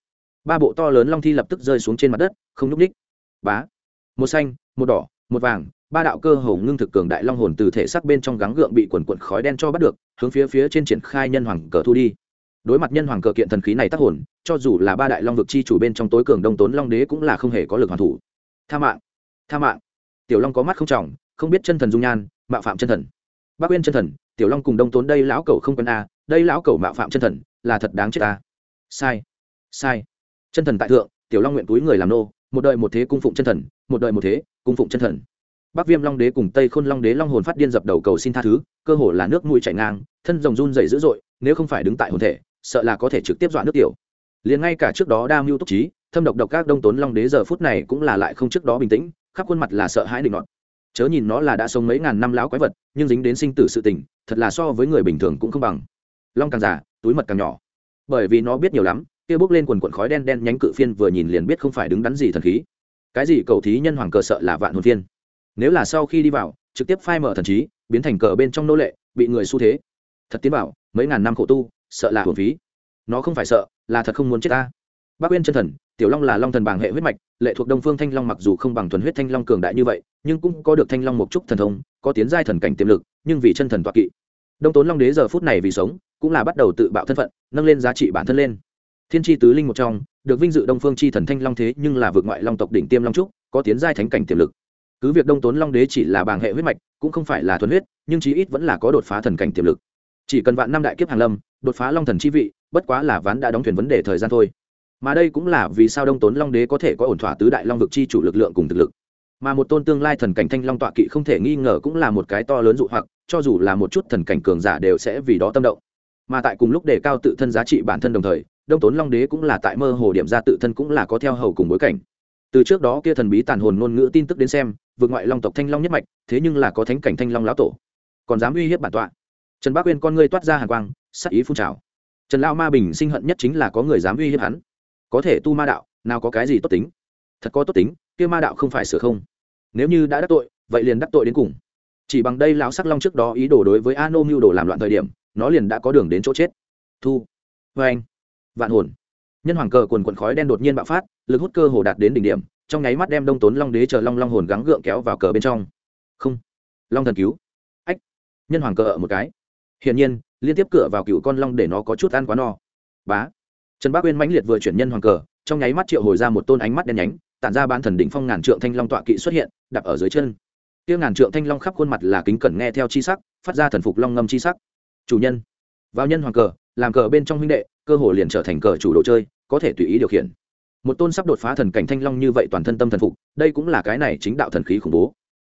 Ba bộ to lớn long thi lập tức rơi xuống trên mặt đất, không nhúc ních bá. Một xanh, một đỏ, một vàng ba đạo cơ hồ ngưng thực cường đại long hồn từ thể xác bên trong gắng gượng bị quần quần khói đen cho bắt được, hướng phía phía trên triển khai nhân hoàng cờ thu đi. Đối mặt nhân hoàng cờ kiện thần khí này tác hồn, cho dù là ba đại long vực chi chủ bên trong tối cường đông tốn long đế cũng là không hề có lực hoàn thủ. Tha mạng tha mạng. Tiểu long có mắt không trọng, không biết chân thần dung nhan, mạo phạm chân thần. Bác uyên chân thần, tiểu long cùng đông tốn đây lão cẩu không quân a, đây lão cẩu mạo phạm chân thần, là thật đáng chết a. Sai sai. Chân thần tại thượng, tiểu long nguyện túi người làm nô, một đời một thế cung phụng chân thần, một đời một thế cung phụng chân thần bắc viêm long đế cùng tây khôn long đế long hồn phát điên dập đầu cầu xin tha thứ, cơ hồ là nước mũi chảy ngang, thân rồng run dày dữ dội, nếu không phải đứng tại hồn thể, sợ là có thể trực tiếp dọa nước tiểu. Liền ngay cả trước đó đa mưu túc trí, thâm độc độc các đông tốn long đế giờ phút này cũng là lại không trước đó bình tĩnh, khắp khuôn mặt là sợ hãi định nọt. Chớ nhìn nó là đã sống mấy ngàn năm láo quái vật, nhưng dính đến sinh tử sự tình, thật là so với người bình thường cũng không bằng. Long càng già, túi mật càng nhỏ. Bởi vì nó biết nhiều lắm, kia bước lên quần quần khói đen đen nhánh cự phiên vừa nhìn liền biết không phải đứng đắn gì thần khí. Cái gì cầu thí nhân hoàng cờ sợ là vạn hồn phiên nếu là sau khi đi vào, trực tiếp phai mở thần trí, biến thành cờ bên trong nô lệ, bị người xu thế. Thật tiến bảo, mấy ngàn năm khổ tu, sợ là hồn phí. Nó không phải sợ, là thật không muốn chết ta. Bác uyên chân thần, tiểu long là long thần bảng hệ huyết mạch, lệ thuộc đông phương thanh long mặc dù không bằng thuần huyết thanh long cường đại như vậy, nhưng cũng có được thanh long một chút thần thông, có tiến giai thần cảnh tiềm lực, nhưng vì chân thần toạ kỵ. Đông tốn long đế giờ phút này vì sống, cũng là bắt đầu tự bạo thân phận, nâng lên giá trị bản thân lên. Thiên tri tứ linh một trong, được vinh dự đông phương chi thần thanh long thế nhưng là vượt ngoại long tộc đỉnh tiêm long trúc, có tiến giai thánh cảnh tiềm lực cứ việc đông tốn long đế chỉ là bảng hệ huyết mạch, cũng không phải là thuần huyết, nhưng chí ít vẫn là có đột phá thần cảnh tiềm lực. Chỉ cần vạn năm đại kiếp hàng lâm, đột phá long thần chi vị, bất quá là ván đã đóng thuyền vấn đề thời gian thôi. Mà đây cũng là vì sao đông tốn long đế có thể có ổn thỏa tứ đại long vực chi chủ lực lượng cùng thực lực. Mà một tôn tương lai thần cảnh thanh long tọa kỵ không thể nghi ngờ cũng là một cái to lớn dụ hoặc, cho dù là một chút thần cảnh cường giả đều sẽ vì đó tâm động. Mà tại cùng lúc đề cao tự thân giá trị bản thân đồng thời, đông tốn long đế cũng là tại mơ hồ điểm ra tự thân cũng là có theo hầu cùng bối cảnh. Từ trước đó kia thần bí tàn hồn ngôn ngữ tin tức đến xem vượt ngoại long tộc thanh long nhất mạch, thế nhưng là có thánh cảnh thanh long lão tổ. Còn dám uy hiếp bản tọa. Trần bác uyên con ngươi toát ra hàng quang, sắc ý phun trào. Trần lao ma bình sinh hận nhất chính là có người dám uy hiếp hắn. Có thể tu ma đạo, nào có cái gì tốt tính? Thật có tốt tính, kia ma đạo không phải sửa không. Nếu như đã đắc tội, vậy liền đắc tội đến cùng. Chỉ bằng đây lão sắc long trước đó ý đồ đối với a nô mưu đồ làm loạn thời điểm, nó liền đã có đường đến chỗ chết. Thu. Vê anh vạn hồn. Nhân hoàng cờ quần quần khói đen đột nhiên bạo phát, lực hút cơ hồ đạt đến đỉnh điểm trong nháy mắt đem đông tốn long đế chờ long long hồn gắng gượng kéo vào cờ bên trong. Không. Long thần cứu. Ách. Nhân hoàng cờ ở một cái. Hiển nhiên, liên tiếp cửa vào cựu con long để nó có chút ăn quá no. Bá. Trần bác uyên mãnh liệt vừa chuyển nhân hoàng cờ, trong nháy mắt triệu hồi ra một tôn ánh mắt đen nhánh, tản ra ban thần đỉnh phong ngàn trượng thanh long tọa kỵ xuất hiện đặt ở dưới chân. Tiêu ngàn trượng thanh long khắp khuôn mặt là kính cẩn nghe theo chi sắc, phát ra thần phục long ngâm chi sắc. Chủ nhân. Vào nhân hoàng cờ, làm cờ bên trong huynh đệ, cơ hồ liền trở thành cờ chủ đồ chơi, có thể tùy ý điều khiển một tôn sắp đột phá thần cảnh thanh long như vậy toàn thân tâm thần phục, đây cũng là cái này chính đạo thần khí khủng bố.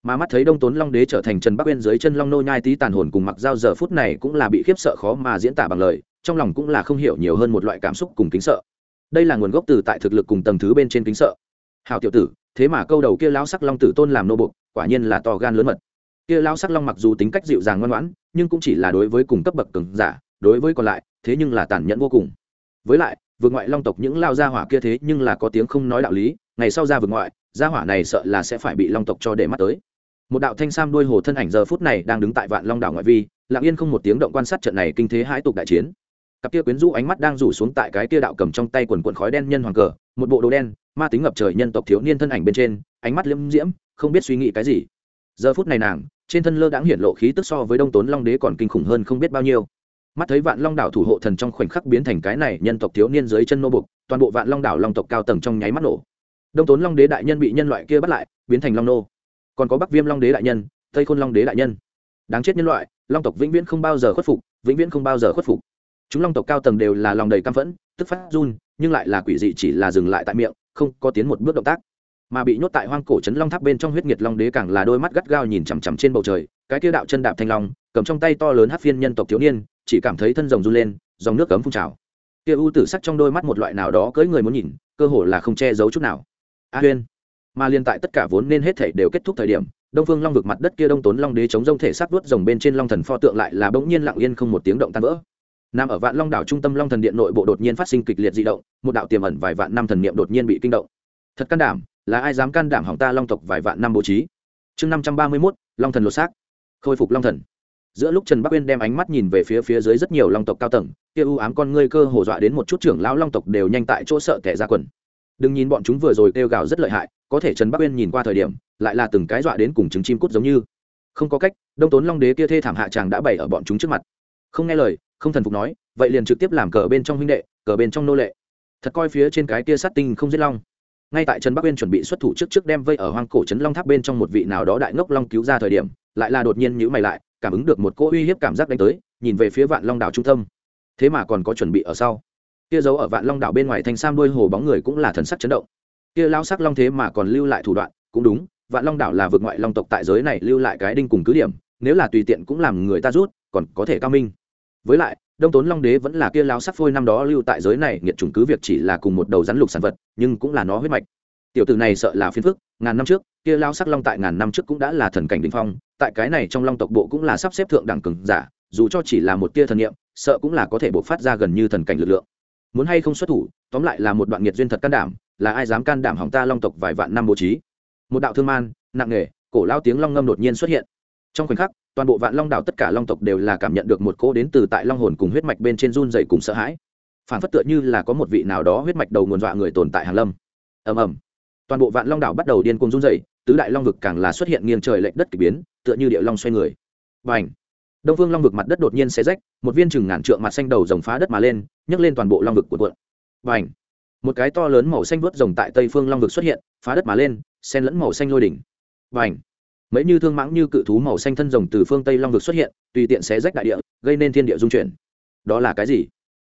Mà mắt thấy đông tốn long đế trở thành trần bắc uyên dưới chân long nô nhai tí tàn hồn cùng mặc dao giờ phút này cũng là bị khiếp sợ khó mà diễn tả bằng lời, trong lòng cũng là không hiểu nhiều hơn một loại cảm xúc cùng kính sợ. Đây là nguồn gốc từ tại thực lực cùng tầng thứ bên trên kính sợ. Hào tiểu tử, thế mà câu đầu kia lão sắc long tử tôn làm nô bục quả nhiên là to gan lớn mật. Kia lão sắc long mặc dù tính cách dịu dàng ngoan ngoãn, nhưng cũng chỉ là đối với cùng cấp bậc cường giả, đối với còn lại, thế nhưng là tàn nhẫn vô cùng. Với lại vượt ngoại long tộc những lao gia hỏa kia thế nhưng là có tiếng không nói đạo lý, ngày sau ra vượt ngoại, gia hỏa này sợ là sẽ phải bị long tộc cho để mắt tới. Một đạo thanh sam đuôi hồ thân ảnh giờ phút này đang đứng tại vạn long đảo ngoại vi, lặng yên không một tiếng động quan sát trận này kinh thế hãi tục đại chiến. Cặp kia quyến rũ ánh mắt đang rủ xuống tại cái kia đạo cầm trong tay quần quần khói đen nhân hoàng cờ, một bộ đồ đen, ma tính ngập trời nhân tộc thiếu niên thân ảnh bên trên, ánh mắt liễm diễm, không biết suy nghĩ cái gì. Giờ phút này nàng, trên thân lơ đãng hiện lộ khí tức so với đông tốn long đế còn kinh khủng hơn không biết bao nhiêu mắt thấy vạn long đảo thủ hộ thần trong khoảnh khắc biến thành cái này nhân tộc thiếu niên dưới chân nô bục toàn bộ vạn long đảo long tộc cao tầng trong nháy mắt nổ. Đông tốn long đế đại nhân bị nhân loại kia bắt lại, biến thành long nô. Còn có bắc viêm long đế đại nhân, tây khôn long đế đại nhân. Đáng chết nhân loại, long tộc vĩnh viễn không bao giờ khuất phục, vĩnh viễn không bao giờ khuất phục. Chúng long tộc cao tầng đều là lòng đầy căm phẫn, tức phát run, nhưng lại là quỷ dị chỉ là dừng lại tại miệng, không có tiến một bước động tác. Mà bị nhốt tại hoang cổ trấn long tháp bên trong huyết nhiệt long đế càng là đôi mắt gắt gao nhìn chằm chằm trên bầu trời, cái kia đạo chân đạp thanh long, cầm trong tay to lớn hát phiên nhân tộc thiếu niên chỉ cảm thấy thân rồng run lên, dòng nước cấm phun trào. Kia u tử sắc trong đôi mắt một loại nào đó cưỡi người muốn nhìn, cơ hồ là không che giấu chút nào. A huyên. Mà liên tại tất cả vốn nên hết thể đều kết thúc thời điểm, đông phương long vực mặt đất kia đông tốn long đế chống rông thể sát vuốt rồng bên trên long thần pho tượng lại là bỗng nhiên lặng yên không một tiếng động tan vỡ. Nằm ở vạn long đảo trung tâm long thần điện nội bộ đột nhiên phát sinh kịch liệt di động, một đạo tiềm ẩn vài vạn năm thần niệm đột nhiên bị kinh động. Thật can đảm, là ai dám can đảm hỏng ta long tộc vài vạn năm bố trí? Chương năm trăm ba mươi mốt, long thần lột xác. Khôi phục long thần giữa lúc trần bắc uyên đem ánh mắt nhìn về phía phía dưới rất nhiều long tộc cao tầng, kia u ám con ngươi cơ hồ dọa đến một chút trưởng lão long tộc đều nhanh tại chỗ sợ tẻ ra quần. Đừng nhìn bọn chúng vừa rồi kêu gào rất lợi hại, có thể trần bắc uyên nhìn qua thời điểm, lại là từng cái dọa đến cùng trứng chim cút giống như. Không có cách, đông tốn long đế kia thê thảm hạ tràng đã bày ở bọn chúng trước mặt. Không nghe lời, không thần phục nói, vậy liền trực tiếp làm cờ bên trong huynh đệ, cờ bên trong nô lệ. Thật coi phía trên cái kia sát tinh không giết long. Ngay tại trần bắc uyên chuẩn bị xuất thủ trước trước đem vây ở hoang cổ trấn long tháp bên trong một vị nào đó đại ngốc long cứu ra thời điểm lại là đột nhiên nhữ mày lại, cảm ứng được một cỗ uy hiếp cảm giác đánh tới, nhìn về phía vạn long đảo trung tâm. Thế mà còn có chuẩn bị ở sau. Kia giấu ở vạn long đảo bên ngoài thanh sam đuôi hồ bóng người cũng là thần sắc chấn động. Kia lao sắc long thế mà còn lưu lại thủ đoạn, cũng đúng, vạn long đảo là vượt ngoại long tộc tại giới này lưu lại cái đinh cùng cứ điểm, nếu là tùy tiện cũng làm người ta rút, còn có thể cao minh. Với lại, đông tốn long đế vẫn là kia lao sắc phôi năm đó lưu tại giới này, nghiệt chủng cứ việc chỉ là cùng một đầu rắn lục sản vật, nhưng cũng là nó huyết mạch tiểu tử này sợ là phiền phức, ngàn năm trước, kia lao sắc long tại ngàn năm trước cũng đã là thần cảnh đình phong, tại cái này trong long tộc bộ cũng là sắp xếp thượng đẳng cường giả, dù cho chỉ là một tia thần niệm, sợ cũng là có thể bộc phát ra gần như thần cảnh lực lượng. Muốn hay không xuất thủ, tóm lại là một đoạn nghiệt duyên thật can đảm, là ai dám can đảm hỏng ta long tộc vài vạn năm bố trí? Một đạo thương man, nặng nghề cổ lao tiếng long ngâm đột nhiên xuất hiện. Trong khoảnh khắc, toàn bộ vạn long đảo tất cả long tộc đều là cảm nhận được một cỗ đến từ tại long hồn cùng huyết mạch bên trên run dày cùng sợ hãi. Phản phất tựa như là có một vị nào đó huyết mạch đầu nguồn dọa người tồn tại hàn lâm. Ầm ầm toàn bộ vạn long đảo bắt đầu điên cuồng run dày tứ đại long vực càng là xuất hiện nghiêng trời lệch đất k ỳ biến, tựa như địa long xoay người. Và ảnh đông phương long vực mặt đất đột nhiên xé rách, một viên chừng ngàn trượng mặt xanh đầu rồng phá đất mà lên, nhấc lên toàn bộ long vực của quận n h một cái to lớn màu xanh vớt rồng tại tây phương long vực xuất hiện, phá đất mà lên sen lẫn màu xanh lôi đỉnh. Và ảnh mấy như thương mãng như cự thú màu xanh thân rồng từ phương tây long vực xuất hiện, tùy tiện xé rách đại địa, gây nên thiên địa dung chuyển. Đó là cái gì?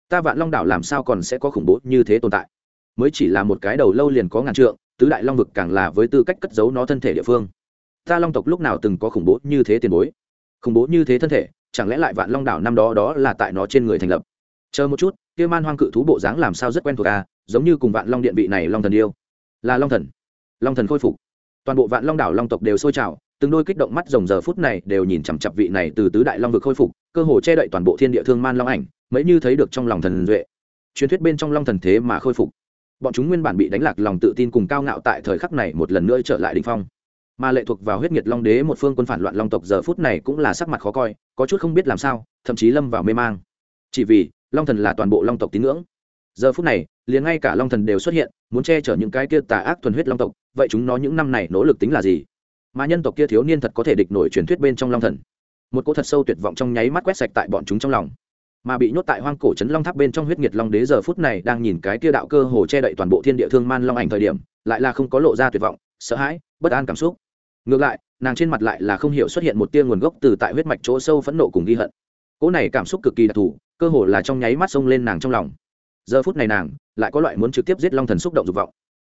Ta vạn long đảo làm sao còn sẽ có khủng bố như thế tồn tại? Mới chỉ là một cái đầu lâu liền có ngàn trượng tứ đại long vực càng là với tư cách cất giấu nó thân thể địa phương. Ta long tộc lúc nào từng có khủng bố như thế tiền bối? Khủng bố như thế thân thể, chẳng lẽ lại vạn long đảo năm đó đó là tại nó trên người thành lập? Chờ một chút, kia man hoang cự thú bộ dáng làm sao rất quen thuộc à giống như cùng vạn long điện vị này long thần yêu. Là long thần. Long thần khôi phục. Toàn bộ vạn long đảo long tộc đều sôi trào, từng đôi kích động mắt rồng giờ phút này đều nhìn chằm chặp vị này từ tứ đại long vực khôi phục, cơ hồ che đậy toàn bộ thiên địa thương man long ảnh, mấy như thấy được trong lòng thần duệ. Truyền thuyết bên trong long thần thế mà khôi phục bọn chúng nguyên bản bị đánh lạc lòng tự tin cùng cao ngạo tại thời khắc này một lần nữa trở lại đ ỉ n h phong. Mà lệ thuộc vào huyết nhiệt long đế một phương quân phản loạn long tộc giờ phút này cũng là sắc mặt khó coi, có chút không biết làm sao, thậm chí lâm vào mê mang. Chỉ vì, long thần là toàn bộ long tộc tín ngưỡng. Giờ phút này, liền ngay cả long thần đều xuất hiện, muốn che chở những cái kia tà ác thuần huyết long tộc, vậy chúng nó những năm này nỗ lực tính là gì? Mà nhân tộc kia thiếu niên thật có thể địch nổi truyền thuyết bên trong long thần. Một cỗ thật sâu tuyệt vọng trong nháy mắt quét sạch tại bọn chúng trong lòng mà bị nhốt tại hoang cổ trấn long tháp bên trong huyết nhiệt long đế giờ phút này đang nhìn cái kia đạo cơ hồ che đậy toàn bộ thiên địa thương man long ảnh thời điểm, lại là không có lộ ra tuyệt vọng, sợ hãi, bất an cảm xúc. Ngược lại, nàng trên mặt lại là không hiểu xuất hiện một tia nguồn gốc từ tại huyết mạch chỗ sâu phẫn nộ cùng ghi hận. Cỗ này cảm xúc cực kỳ đặc thù, cơ hồ là trong nháy mắt xông lên nàng trong lòng. Giờ phút này nàng lại có loại muốn trực tiếp giết long thần xúc động dục vọng.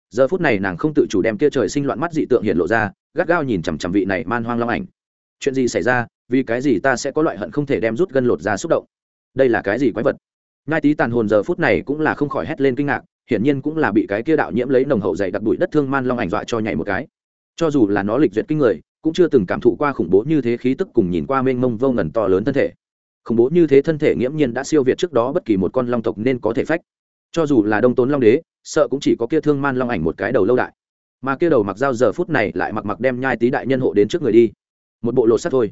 Giờ phút này nàng không tự chủ đem kia trời sinh loạn mắt dị tượng hiện lộ ra, gắt gao nhìn chằm chằm vị này man hoang long ảnh. Chuyện gì xảy ra? Vì cái gì ta sẽ có loại hận không thể đem rút gân lột ra xúc động? Đây là cái gì quái vật? Ngai tí tàn hồn giờ phút này cũng là không khỏi hét lên kinh ngạc, hiển nhiên cũng là bị cái kia đạo nhiễm lấy nồng hậu dày đặc bụi đất thương man long ảnh dọa cho nhảy một cái. Cho dù là nó lịch duyệt kinh người, cũng chưa từng cảm thụ qua khủng bố như thế khí tức cùng nhìn qua mênh mông vô ngần to lớn thân thể. Khủng bố như thế thân thể nghiễm nhiên đã siêu việt trước đó bất kỳ một con long tộc nên có thể phách. Cho dù là đông tốn long đế, sợ cũng chỉ có kia thương man long ảnh một cái đầu lâu đại. Mà kia đầu mặc dao giờ phút này lại mặc mặc đem nhai tí đại nhân hộ đến trước người đi. Một bộ lột sắt thôi.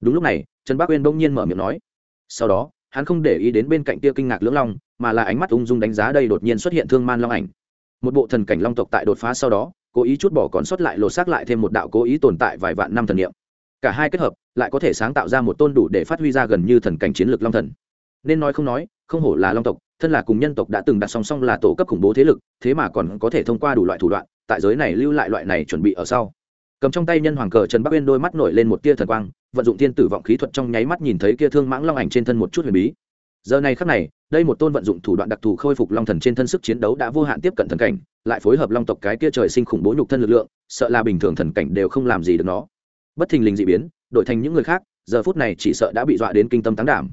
Đúng lúc này, trần bác uyên bỗng nhiên mở miệng nói. Sau đó hắn không để ý đến bên cạnh kia kinh ngạc lưỡng long, mà là ánh mắt ung dung đánh giá đây đột nhiên xuất hiện thương man long ảnh. Một bộ thần cảnh long tộc tại đột phá sau đó, cố ý chút bỏ còn sót lại lột xác lại thêm một đạo cố ý tồn tại vài vạn năm thần niệm. Cả hai kết hợp, lại có thể sáng tạo ra một tôn đủ để phát huy ra gần như thần cảnh chiến lược long thần. Nên nói không nói, không hổ là long tộc, thân là cùng nhân tộc đã từng đặt song song là tổ cấp khủng bố thế lực, thế mà còn có thể thông qua đủ loại thủ đoạn, tại giới này lưu lại loại này chuẩn bị ở sau cầm trong tay nhân hoàng cờ trần bắc uyên đôi mắt nổi lên một tia thần quang, vận dụng thiên tử vọng khí thuật trong nháy mắt nhìn thấy kia thương mãng long ảnh trên thân một chút huyền bí. Giờ này khắc này, đây một tôn vận dụng thủ đoạn đặc thù khôi phục long thần trên thân sức chiến đấu đã vô hạn tiếp cận thần cảnh, lại phối hợp long tộc cái kia trời sinh khủng bố nhục thân lực lượng, sợ là bình thường thần cảnh đều không làm gì được nó. Bất thình lình dị biến, đổi thành những người khác, giờ phút này chỉ sợ đã bị dọa đến kinh tâm tán đảm.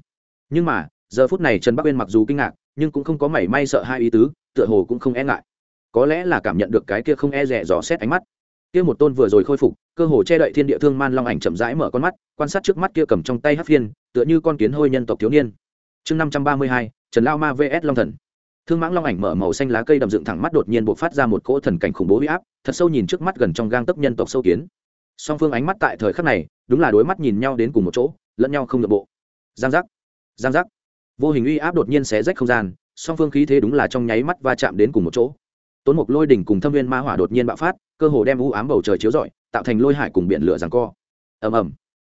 Nhưng mà, giờ phút này trần bắc uyên mặc dù kinh ngạc, nhưng cũng không có mảy may sợ hai ý tứ, tựa hồ cũng không e ngại. Có lẽ là cảm nhận được cái kia không e rẻ dò xét ánh mắt kia một tôn vừa rồi khôi phục, cơ hồ che đậy thiên địa thương man long ảnh chậm rãi mở con mắt, quan sát trước mắt kia cầm trong tay hát phiên, tựa như con kiến hôi nhân tộc thiếu niên. Chương năm trăm ba mươi hai, trần lao ma vs long thần. Thương mãng long ảnh mở màu xanh lá cây đầm dựng thẳng mắt đột nhiên buộc phát ra một cỗ thần cảnh khủng bố huy áp, thật sâu nhìn trước mắt gần trong gang tấp nhân tộc sâu kiến. Song phương ánh mắt tại thời khắc này, đúng là đối mắt nhìn nhau đến cùng một chỗ, lẫn nhau không được bộ. Giang giác giang giác. Vô hình uy áp đột nhiên xé rách không gian, song phương khí thế đúng là trong nháy mắt va chạm đến cùng một chỗ tốn mục lôi đỉnh cùng thâm viên ma hỏa đột nhiên bạo phát, cơ hồ đem u ám bầu trời chiếu rọi, tạo thành lôi hải cùng biển lửa giằng co. Ầm ầm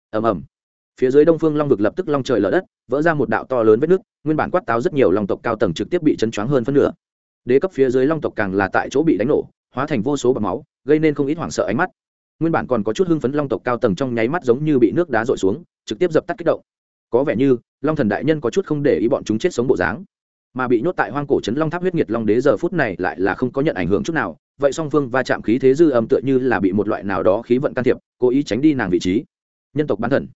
ầm ầm. Phía dưới đông phương long vực lập tức long trời lở đất, vỡ ra một đạo to lớn vết nước nguyên bản quát táo rất nhiều long tộc cao tầng trực tiếp bị chấn choáng hơn phân nửa. Đế cấp phía dưới long tộc càng là tại chỗ bị đánh nổ, hóa thành vô số bọt máu, gây nên không ít hoảng sợ ánh mắt. Nguyên bản còn có chút hưng phấn long tộc cao tầng trong nháy mắt giống như bị nước đá rội xuống, trực tiếp dập tắt kích động. Có vẻ như long thần đại nhân có chút không để ý bọn chúng chết sống bộ dáng mà bị nhốt tại hoang cổ trấn long tháp huyết nhiệt long đế giờ phút này lại là không có nhận ảnh hưởng chút nào. Vậy song phương va chạm khí thế dư âm tựa như là bị một loại nào đó khí vận can thiệp, cố ý tránh đi nàng vị trí. Nhân tộc bán thần.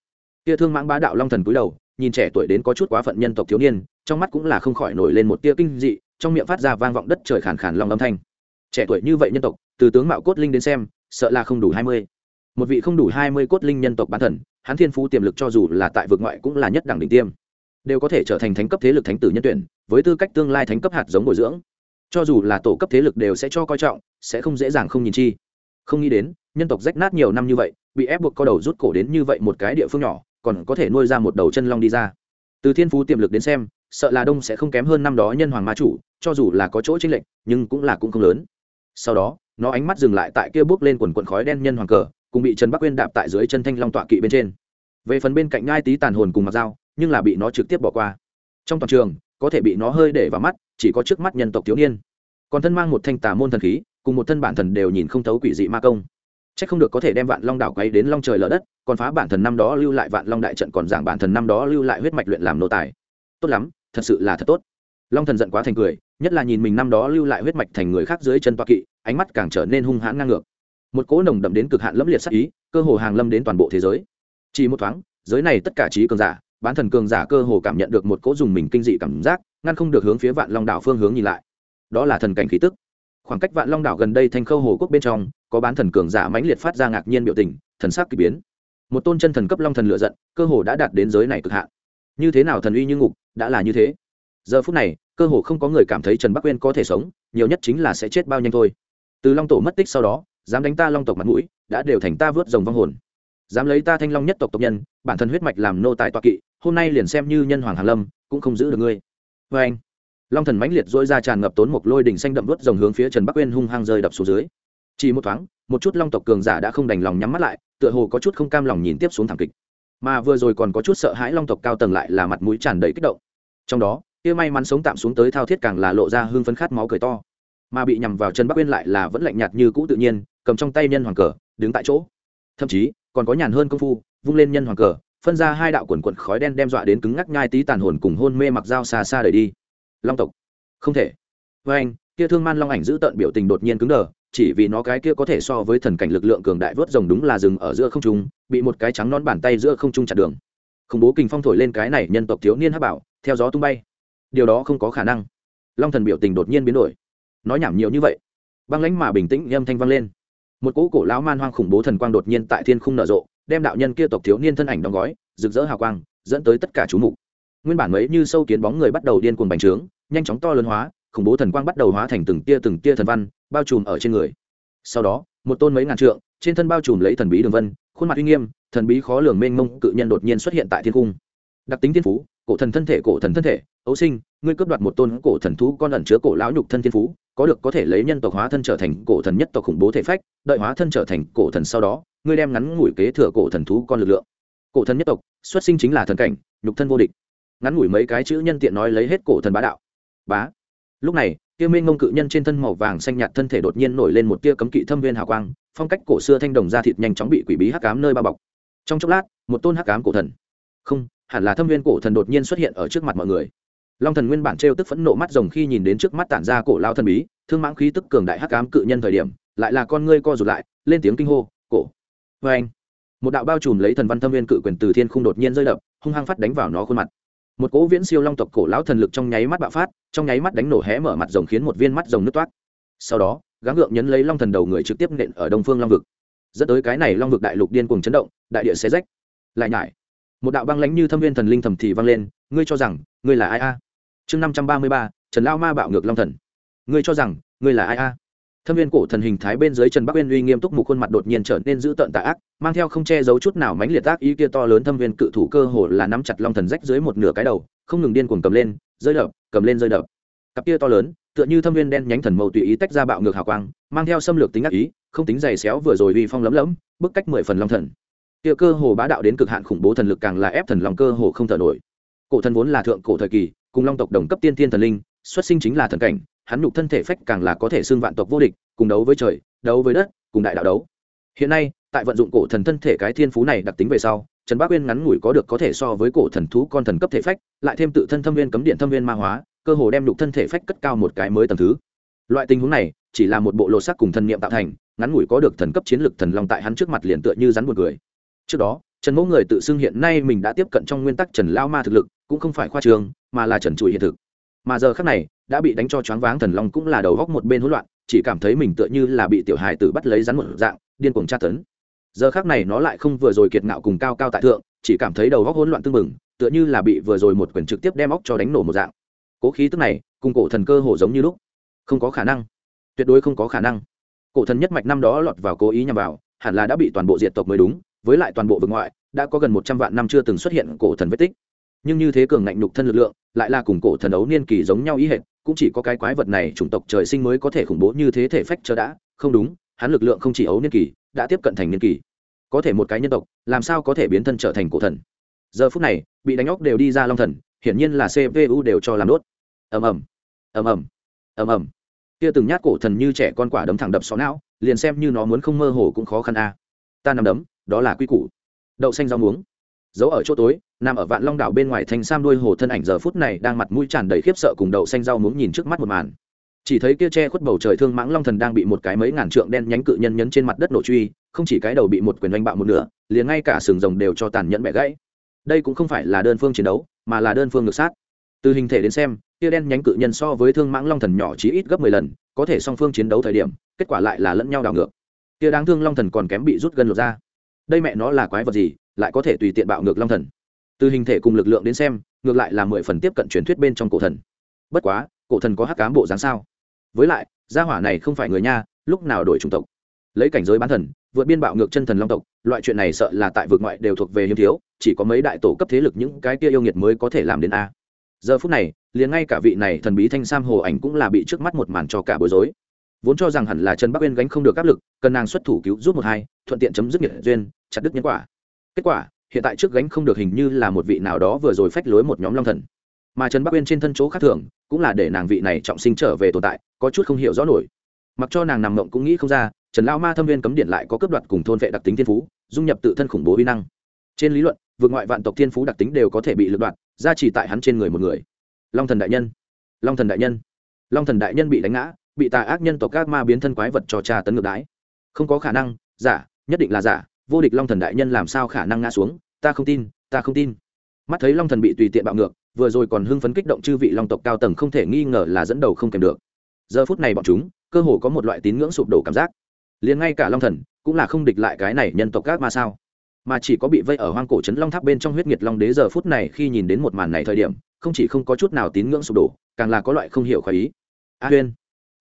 Kia thương mãng bá đạo long thần cúi đầu, nhìn trẻ tuổi đến có chút quá phận nhân tộc thiếu niên, trong mắt cũng là không khỏi nổi lên một tia kinh dị, trong miệng phát ra vang vọng đất trời khàn khàn long âm thanh. Trẻ tuổi như vậy nhân tộc, từ tướng mạo cốt linh đến xem, sợ là không đủ hai mươi. Một vị không đủ hai mươi cốt linh nhân tộc bán thần, hắn thiên phú tiềm lực cho dù là tại vực ngoại cũng là nhất đẳng đỉnh tiêm. Đều có thể trở thành thánh cấp thế lực thánh tử nhân tuyển với tư cách tương lai thánh cấp hạt giống bồi dưỡng. Cho dù là tổ cấp thế lực đều sẽ cho coi trọng, sẽ không dễ dàng không nhìn chi. Không nghĩ đến, nhân tộc rách nát nhiều năm như vậy, bị ép buộc co đầu rút cổ đến như vậy một cái địa phương nhỏ, còn có thể nuôi ra một đầu chân long đi ra. Từ thiên phú tiềm lực đến xem, sợ là đông sẽ không kém hơn năm đó nhân hoàng ma chủ, cho dù là có chỗ chênh lệch, nhưng cũng là cũng không lớn. Sau đó, nó ánh mắt dừng lại tại kia bước lên quần quần khói đen nhân hoàng cờ, cùng bị trần bắc uyên đạp tại dưới chân thanh long tọa kỵ bên trên. Về phần bên cạnh ngai tí tàn hồn cùng mặc dao, nhưng là bị nó trực tiếp bỏ qua. Trong toàn trường có thể bị nó hơi để vào mắt, chỉ có trước mắt nhân tộc thiếu niên. Còn thân mang một thanh tà môn thần khí, cùng một thân bản thần đều nhìn không thấu quỷ dị ma công. C h ắ c không được có thể đem vạn long đảo quay đến long trời lở đất, còn phá bản thần năm đó lưu lại vạn long đại trận còn giảng bản thần năm đó lưu lại huyết mạch luyện làm nô tài. Tốt lắm, thật sự là thật tốt. Long thần giận quá thành cười, nhất là nhìn mình năm đó lưu lại huyết mạch thành người khác dưới chân toa kỵ, ánh mắt càng trở nên hung hãn ngang ngược. Một cỗ nồng đậm đến cực hạn lẫm liệt sắc ý, cơ hồ hàng lâm đến toàn bộ thế giới. Chỉ một thoáng, giới này tất cả trí cường giả bán thần cường giả cơ hồ cảm nhận được một cỗ dùng mình kinh dị cảm giác, ngăn không được hướng phía vạn long đảo phương hướng nhìn lại. Đó là thần cảnh khí tức. Khoảng cách vạn long đảo gần đây thanh khâu hồ quốc bên trong, có bán thần cường giả mãnh liệt phát ra ngạc nhiên biểu tình, thần sắc kỳ biến. Một tôn chân thần cấp long thần lựa giận, cơ hồ đã đạt đến giới này cực hạn. Như thế nào thần uy như ngục, đã là như thế. Giờ phút này, cơ hồ không có người cảm thấy trần bắc uyên có thể sống, nhiều nhất chính là sẽ chết bao nhanh thôi. Từ long tổ mất tích sau đó, dám đánh ta long tộc mặt mũi, đã đều thành ta vớt rồng vong hồn dám lấy ta thanh long nhất tộc tộc nhân, bản thân huyết mạch làm nô tài toa kỵ, hôm nay liền xem như nhân hoàng hàn lâm, cũng không giữ được ngươi. Vê anh, long thần mãnh liệt dỗi ra tràn ngập tốn một lôi đỉnh xanh đậm vớt dòng hướng phía trần bắc uyên hung hăng rơi đập xuống dưới. Chỉ một thoáng, một chút long tộc cường giả đã không đành lòng nhắm mắt lại, tựa hồ có chút không cam lòng nhìn tiếp xuống thảm kịch. Mà vừa rồi còn có chút sợ hãi long tộc cao tầng lại là mặt mũi tràn đầy kích động. Trong đó, kia may mắn sống tạm xuống tới thao thiết càng là lộ ra hương phấn khát máu cười to. Mà bị nhằm vào chân bắc uyên lại là vẫn lạnh nhạt như cũ tự nhiên, cầm trong tay nhân hoàng cờ, đứng tại chỗ. Thậm chí còn có nhàn hơn công phu, vung lên nhân hoàng cờ, phân ra hai đạo quần quận khói đen đem dọa đến cứng ngắc nhai tí tàn hồn cùng hôn mê mặc dao xa xa đẩy đi. Long tộc. Không thể. Với anh, kia thương man long ảnh giữ tận biểu tình đột nhiên cứng đờ, chỉ vì nó cái kia có thể so với thần cảnh lực lượng cường đại vớt rồng đúng là rừng ở giữa không trung, bị một cái trắng non bàn tay giữa không trung chặn đường. Khủng bố kình phong thổi lên cái này nhân tộc thiếu niên hắc bảo, theo gió tung bay. Điều đó không có khả năng. Long thần biểu tình đột nhiên biến đổi. Nói nhảm nhiều như vậy. Băng lãnh mà bình tĩnh, âm thanh vang lên một cỗ cổ lão man hoang khủng bố thần quang đột nhiên tại thiên khung nở rộ, đem đạo nhân kia tộc thiếu niên thân ảnh đóng gói, rực rỡ hào quang, dẫn tới tất cả chú mục. Nguyên bản mấy như sâu kiến bóng người bắt đầu điên cuồng bành trướng, nhanh chóng to lớn hóa, khủng bố thần quang bắt đầu hóa thành từng tia từng tia thần văn, bao trùm ở trên người. Sau đó, một tôn mấy ngàn trượng, trên thân bao trùm lấy thần bí đường vân, khuôn mặt uy nghiêm, thần bí khó lường mênh mông cự nhân đột nhiên xuất hiện tại thiên cung đặc tính thiên phú, cổ thần thân thể, cổ thần thân thể, ấu sinh, ngươi cướp đoạt một tôn cổ thần thú con ẩn chứa cổ lão nhục thân thiên phú có được có thể lấy nhân tộc hóa thân trở thành cổ thần nhất tộc khủng bố thể phách, đợi hóa thân trở thành cổ thần sau đó, ngươi đem ngắn ngủi kế thừa cổ thần thú con lực lượng. Cổ thần nhất tộc, xuất sinh chính là thần cảnh, nhục thân vô địch. Ngắn ngủi mấy cái chữ nhân tiện nói lấy hết cổ thần bá đạo. Bá. Lúc này tiêu minh ngông cự nhân trên thân màu vàng xanh nhạt thân thể đột nhiên nổi lên một tia cấm kỵ thâm viên hào quang, phong cách cổ xưa thanh đồng da thịt nhanh chóng bị quỷ bí hắc ám nơi bao bọc. Trong chốc lát, một tôn hắc ám cổ thần. Không, hẳn là thâm viên cổ thần đột nhiên xuất hiện ở trước mặt mọi người long thần nguyên bản trêu tức phẫn nộ mắt rồng khi nhìn đến trước mắt tản ra cổ lao thần bí, thương mãng khí tức cường đại hắc ám cự nhân thời điểm, lại là con ngươi co rụt lại, lên tiếng kinh hô, cổ vê anh. Một đạo bao trùm lấy thần văn thâm viên cự quyền từ thiên không đột nhiên rơi đập, hung hăng phát đánh vào nó khuôn mặt. Một cỗ viễn siêu long tộc cổ lão thần lực trong nháy mắt bạo phát, trong nháy mắt đánh nổ hé mở mặt rồng khiến một viên mắt rồng nứt toát. Sau đó, gắng gượng nhấn lấy long thần đầu người trực tiếp nện ở đông phương long vực. Dẫn tới cái này long vực đại lục điên cuồng chấn động, đại địa xé rách. Lại nhải một đạo băng lãnh như thâm viên thần linh thầm thì vang lên, ngươi cho rằng ngươi là ai a? Chương năm trăm ba mươi ba, trần lao ma bạo ngược long thần. Ngươi cho rằng ngươi là ai a? Thâm viên cổ thần hình thái bên dưới trần bắc uyên uy nghiêm túc một khuôn mặt đột nhiên trở nên dữ tợn tà ác, mang theo không che giấu chút nào mãnh liệt ác ý kia to lớn thâm viên cự thủ cơ hồ là nắm chặt long thần rách dưới một nửa cái đầu, không ngừng điên cuồng cầm lên, rơi đập, cầm lên rơi đập. Cặp kia to lớn, tựa như thâm viên đen nhánh thần màu tùy ý tách ra bạo ngược hào quang, mang theo xâm lược tính ác ý, không tính giày xéo vừa rồi uy phong lấm lấm, bức cách mười phần long thần kia cơ hồ bá đạo đến cực hạn khủng bố thần lực càng là ép thần lòng cơ hồ không thở nổi. Cổ thần vốn là thượng cổ thời kỳ, cùng long tộc đồng cấp tiên tiên thần linh, xuất sinh chính là thần cảnh, hắn nhục thân thể phách càng là có thể xưng vạn tộc vô địch, cùng đấu với trời, đấu với đất, cùng đại đạo đấu. Hiện nay, tại vận dụng cổ thần thân thể cái thiên phú này đặc tính về sau, trần bác uyên ngắn ngủi có được có thể so với cổ thần thú con thần cấp thể phách, lại thêm tự thân thâm viên cấm điện thâm viên ma hóa, cơ hồ đem nhục thân thể phách cất cao một cái mới tầm thứ. Loại tình huống này, chỉ là một bộ lột sắc cùng thần niệm tạo thành, ngắn ngủi có được thần cấp chiến lực thần long tại hắn trước mặt liền tựa như rắn buồn cười trước đó, trần mẫu người tự xưng hiện nay mình đã tiếp cận trong nguyên tắc trần lao ma thực lực, cũng không phải khoa trường, mà là trần trụi hiện thực. Mà giờ khác này, đã bị đánh cho choáng váng thần long cũng là đầu góc một bên hỗn loạn, chỉ cảm thấy mình tựa như là bị tiểu hài tử bắt lấy rắn một dạng, điên cuồng tra tấn. Giờ khác này nó lại không vừa rồi kiệt ngạo cùng cao cao tại thượng, chỉ cảm thấy đầu góc hỗn loạn tưng bừng, tựa như là bị vừa rồi một quyền trực tiếp đem óc cho đánh nổ một dạng. Cố khí tức này, cùng cổ thần cơ hồ giống như lúc. Không có khả năng. Tuyệt đối không có khả năng. Cổ thần nhất mạch năm đó lọt vào cố ý nhằm vào, hẳn là đã bị toàn bộ diện tộc mới đúng với lại toàn bộ vực ngoại, đã có gần một trăm vạn năm chưa từng xuất hiện cổ thần vết tích. Nhưng như thế cường ngạnh nhục thân lực lượng, lại là cùng cổ thần ấu niên kỳ giống nhau ý hệt, cũng chỉ có cái quái vật này chủng tộc trời sinh mới có thể khủng bố như thế thể phách chờ đã. Không đúng, hắn lực lượng không chỉ ấu niên kỳ, đã tiếp cận thành niên kỳ. Có thể một cái nhân tộc, làm sao có thể biến thân trở thành cổ thần? Giờ phút này, bị đánh óc đều đi ra long thần, hiển nhiên là cpu đều cho làm đốt. Ầm ầm ầm ầm ầm ầm. Kia từng nhát cổ thần như trẻ con quả đấm thẳng đập xó não, liền xem như nó muốn không mơ hồ cũng khó khăn a ta nằm đấm, đó là quy củ. Đậu xanh rau muống. Giấu ở chỗ tối, nằm ở vạn long đảo bên ngoài thanh sam đuôi hồ thân ảnh giờ phút này đang mặt mũi tràn đầy khiếp sợ cùng đậu xanh rau muống nhìn trước mắt một màn. Chỉ thấy kia che khuất bầu trời thương mãng long thần đang bị một cái mấy ngàn trượng đen nhánh cự nhân nhấn trên mặt đất nổ truy, không chỉ cái đầu bị một quyền đánh bạo một nửa, liền ngay cả sừng rồng đều cho tàn nhẫn bẻ gãy. Đây cũng không phải là đơn phương chiến đấu, mà là đơn phương ngược sát. Từ hình thể đến xem, kia đen nhánh cự nhân so với thương mãng long thần nhỏ chí ít gấp mười lần, có thể song phương chiến đấu thời điểm, kết quả lại là lẫn nhau đảo ngược kia đáng thương long thần còn kém bị rút gần lột ra đây mẹ nó là quái vật gì, lại có thể tùy tiện bạo ngược long thần? Từ hình thể cùng lực lượng đến xem, ngược lại là mười phần tiếp cận truyền thuyết bên trong cổ thần. Bất quá, cổ thần có hắc cám bộ dáng sao? Với lại, gia hỏa này không phải người nha, lúc nào đổi chủng tộc? Lấy cảnh giới bán thần, vượt biên bạo ngược chân thần long tộc, loại chuyện này sợ là tại vực ngoại đều thuộc về hiếm thiếu, chỉ có mấy đại tổ cấp thế lực những cái kia yêu nghiệt mới có thể làm đến a. Giờ phút này, liền ngay cả vị này thần bí thanh sam hồ ảnh cũng là bị trước mắt một màn cho cả bối rối vốn cho rằng hẳn là trần bắc uyên gánh không được áp lực, cần nàng xuất thủ cứu giúp một hai, thuận tiện chấm dứt nghiệt duyên, chặt đứt nhân quả. Kết quả, hiện tại trước gánh không được hình như là một vị nào đó vừa rồi phách lối một nhóm long thần. Mà trần bắc uyên trên thân chỗ khác thường, cũng là để nàng vị này trọng sinh trở về tồn tại, có chút không hiểu rõ nổi. Mặc cho nàng nằm mộng cũng nghĩ không ra, trần lao ma thâm viên cấm điện lại có cấp đoạt cùng thôn vệ đặc tính thiên phú, dung nhập tự thân khủng bố vi năng. Trên lý luận, vượt ngoại vạn tộc thiên phú đặc tính đều có thể bị lựa đoạt ra chỉ tại hắn trên người một người. Long thần đại nhân. Long thần đại nhân. Long thần đại nhân bị đánh ngã bị tà ác nhân tộc các ma biến thân quái vật cho tra tấn ngược đái không có khả năng, giả, nhất định là giả, vô địch long thần đại nhân làm sao khả năng ngã xuống, ta không tin, ta không tin. Mắt thấy long thần bị tùy tiện bạo ngược, vừa rồi còn hưng phấn kích động chư vị long tộc cao tầng không thể nghi ngờ là dẫn đầu không kèm được. Giờ phút này bọn chúng, cơ hồ có một loại tín ngưỡng sụp đổ cảm giác. Liền ngay cả long thần, cũng là không địch lại cái này nhân tộc các ma sao? Mà chỉ có bị vây ở hoang cổ trấn long tháp bên trong huyết nhiệt long đế giờ phút này khi nhìn đến một màn này thời điểm, không chỉ không có chút nào tín ngưỡng sụp đổ, càng là có loại không hiểu khỏi ý. A huyên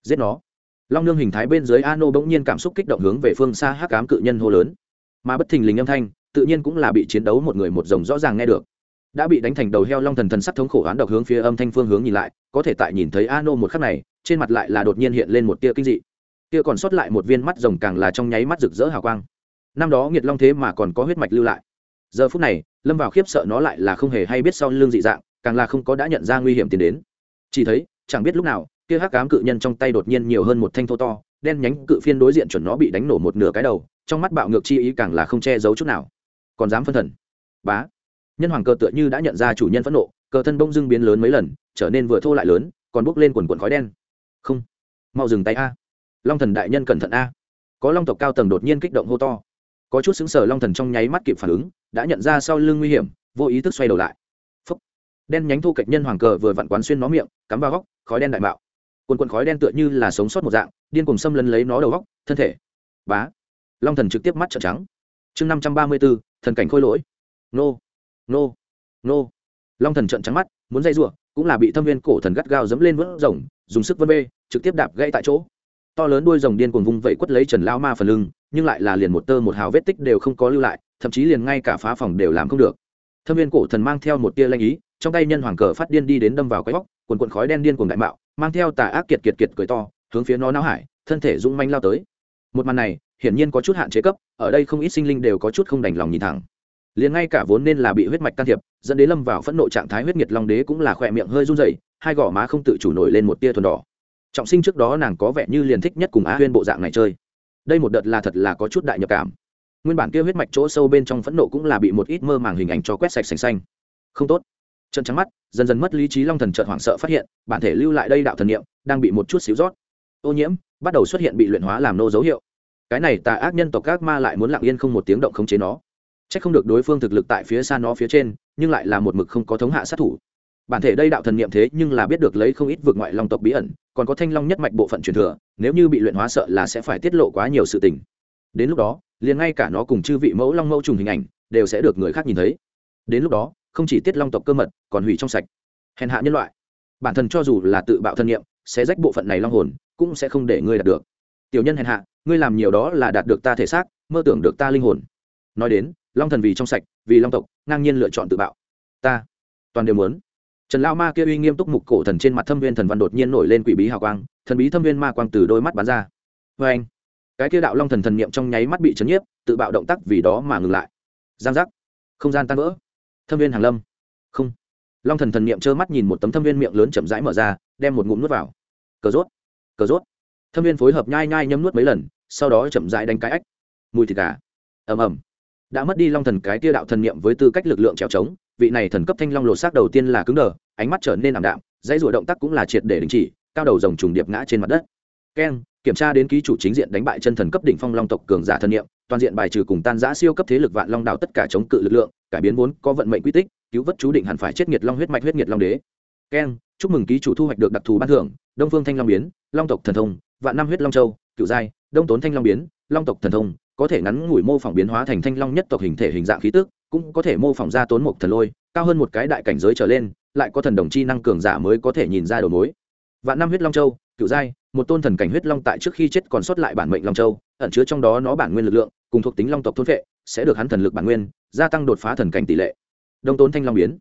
giết nó. Long nương hình thái bên dưới a nô bỗng nhiên cảm xúc kích động hướng về phương xa hắc cám cự nhân hô lớn. Mà bất thình lình âm thanh, tự nhiên cũng là bị chiến đấu một người một rồng rõ ràng nghe được. Đã bị đánh thành đầu heo long thần thần sắc thống khổ oán độc hướng phía âm thanh phương hướng nhìn lại, có thể tại nhìn thấy a nô một khắc này, trên mặt lại là đột nhiên hiện lên một tia kinh dị. Tia còn sót lại một viên mắt rồng càng là trong nháy mắt rực rỡ hào quang. Năm đó nghiệt long thế mà còn có huyết mạch lưu lại. Giờ phút này, lâm vào khiếp sợ nó lại là không hề hay biết sau lưng dị dạng, càng là không có đã nhận ra nguy hiểm tiến đến. Chỉ thấy, chẳng biết lúc nào kia hắc cám cự nhân trong tay đột nhiên nhiều hơn một thanh thô to, đen nhánh cự phiên đối diện chuẩn nó bị đánh nổ một nửa cái đầu, trong mắt bạo ngược chi ý càng là không che giấu chút nào. Còn dám phân thần? Bá! Nhân hoàng cơ tựa như đã nhận ra chủ nhân phẫn nộ, cờ thân bông dưng biến lớn mấy lần, trở nên vừa thô lại lớn, còn bốc lên quần quần khói đen. Không! Mau dừng tay a! Long thần đại nhân cẩn thận a! Có long tộc cao tầng đột nhiên kích động hô to. Có chút xứng sở long thần trong nháy mắt kịp phản ứng, đã nhận ra sau lưng nguy hiểm, vô ý thức xoay đầu lại. Phúc. đen nhánh thu cạnh nhân hoàng cờ vừa vặn quán xuyên nó miệng, cắm vào góc, khói đen đại bạo quần quần khói đen tựa như là sống sót một dạng, điên cùng xâm lấn lấy nó đầu góc thân thể. Bá. Long thần trực tiếp mắt trợn trắng. Chương năm trăm ba mươi b ố thần cảnh khôi lỗi. Nô. Nô. Nô. Long thần trợn trắng mắt, muốn dây r cũng là bị thâm viên cổ thần gắt gao dẫm lên vỡ rồng, dùng sức vân bê trực tiếp đạp gãy tại chỗ. To lớn đuôi rồng điên cuồng vung vẩy quất lấy trần lao ma phần lưng, nhưng lại là liền một tơ một hào vết tích đều không có lưu lại, thậm chí liền ngay cả phá phòng đều làm không được. Thâm viên cổ thần mang theo một tia lanh ý, trong tay nhân hoàng cờ phát điên đi đến đâm vào cái bóc quần quần khói đen điên cuồng đại mạo mang theo tà ác kiệt kiệt kiệt cười to, hướng phía nó não hải, thân thể rung manh lao tới. Một màn này, hiển nhiên có chút hạn chế cấp, ở đây không ít sinh linh đều có chút không đành lòng nhìn thẳng. Liền ngay cả vốn nên là bị huyết mạch can thiệp, dẫn đến lâm vào phẫn nộ trạng thái huyết nhiệt long đế cũng là khỏe miệng hơi run rẩy, hai gò má không tự chủ nổi lên một tia thuần đỏ. Trọng sinh trước đó nàng có vẻ như liền thích nhất cùng á huyên bộ dạng này chơi. Đây một đợt là thật là có chút đại nhập cảm. Nguyên bản kia huyết mạch chỗ sâu bên trong phẫn nộ cũng là bị một ít mơ màng hình ảnh cho quét sạch sành xanh. Không tốt chân trắng mắt, dần dần mất lý trí long thần trợn hoảng sợ phát hiện, bản thể lưu lại đây đạo thần niệm, đang bị một chút xíu rót. Ô nhiễm, bắt đầu xuất hiện bị luyện hóa làm nô dấu hiệu. Cái này tà ác nhân tộc các ma lại muốn lặng yên không một tiếng động khống chế nó. C h ắ c không được đối phương thực lực tại phía xa nó phía trên, nhưng lại là một mực không có thống hạ sát thủ. Bản thể đây đạo thần niệm thế nhưng là biết được lấy không ít vượt ngoại long tộc bí ẩn, còn có thanh long nhất mạch bộ phận truyền thừa, nếu như bị luyện hóa sợ là sẽ phải tiết lộ quá nhiều sự tình. Đến lúc đó, liền ngay cả nó cùng chư vị mẫu long mẫu trùng hình ảnh, đều sẽ được người khác nhìn thấy. Đến lúc đó không chỉ tiết long tộc cơ mật, còn hủy trong sạch. Hèn hạ nhân loại. Bản thân cho dù là tự bạo thân nhiệm sẽ rách bộ phận này long hồn, cũng sẽ không để ngươi đạt được. Tiểu nhân hèn hạ, ngươi làm nhiều đó là đạt được ta thể xác, mơ tưởng được ta linh hồn. Nói đến, long thần vì trong sạch, vì long tộc, ngang nhiên lựa chọn tự bạo. Ta, toàn đều muốn. Trần lao ma kia uy nghiêm túc mục cổ thần trên mặt thâm viên thần văn đột nhiên nổi lên quỷ bí hào quang, thần bí thâm viên ma quang từ đôi mắt bắn ra. Vê anh, cái kia đạo long thần thần niệm trong nháy mắt bị chấn nhiếp, tự bạo động tác vì đó mà ngừng lại. Giang giác. Không gian tan vỡ thâm viên hàng lâm. Không. Long thần thần niệm trơ mắt nhìn một tấm thâm viên miệng lớn chậm rãi mở ra, đem một ngụm nuốt vào. Cờ rốt. Cờ rốt. Thâm viên phối hợp nhai nhai nhấm nuốt mấy lần, sau đó chậm rãi đánh cái ách. Mùi thịt gà. Ầm ầm. Đã mất đi long thần cái tia đạo thần niệm với tư cách lực lượng trèo trống, vị này thần cấp thanh long lột xác đầu tiên là cứng đờ, ánh mắt trở nên ảm đạm, dãy rủa động tác cũng là triệt để đình chỉ, cao đầu rồng trùng điệp ngã trên mặt đất. Keng kiểm tra đến ký chủ chính diện đánh bại chân thần cấp đỉnh phong long tộc cường giả thần nhiệm, toàn diện bài trừ cùng tan giã siêu cấp thế lực vạn long đạo tất cả chống cự lực lượng cải biến vốn có vận mệnh quy tích cứu vớt chú định hẳn phải chết nghiệt long huyết mạch huyết nghiệt long đế. Keng chúc mừng ký chủ thu hoạch được đặc thù ban thưởng đông phương thanh long biến long tộc thần thông vạn năm huyết long châu cựu giai đông tốn thanh long biến long tộc thần thông có thể ngắn ngủi mô phỏng biến hóa thành thanh long nhất tộc hình thể hình dạng khí tức cũng có thể mô phỏng ra tốn một thần lôi cao hơn một cái đại cảnh giới trở lên lại có thần đồng chi năng cường giả mới có thể nhìn ra đầu mối. Vạn năm huyết long châu cựu giai một tôn thần cảnh huyết long tại trước khi chết còn sót lại bản mệnh long châu, ẩn chứa trong đó nó bản nguyên lực lượng, cùng thuộc tính long tộc thôn vệ sẽ được hắn thần lực bản nguyên, gia tăng đột phá thần cảnh tỷ lệ. Đông tốn thanh long biến.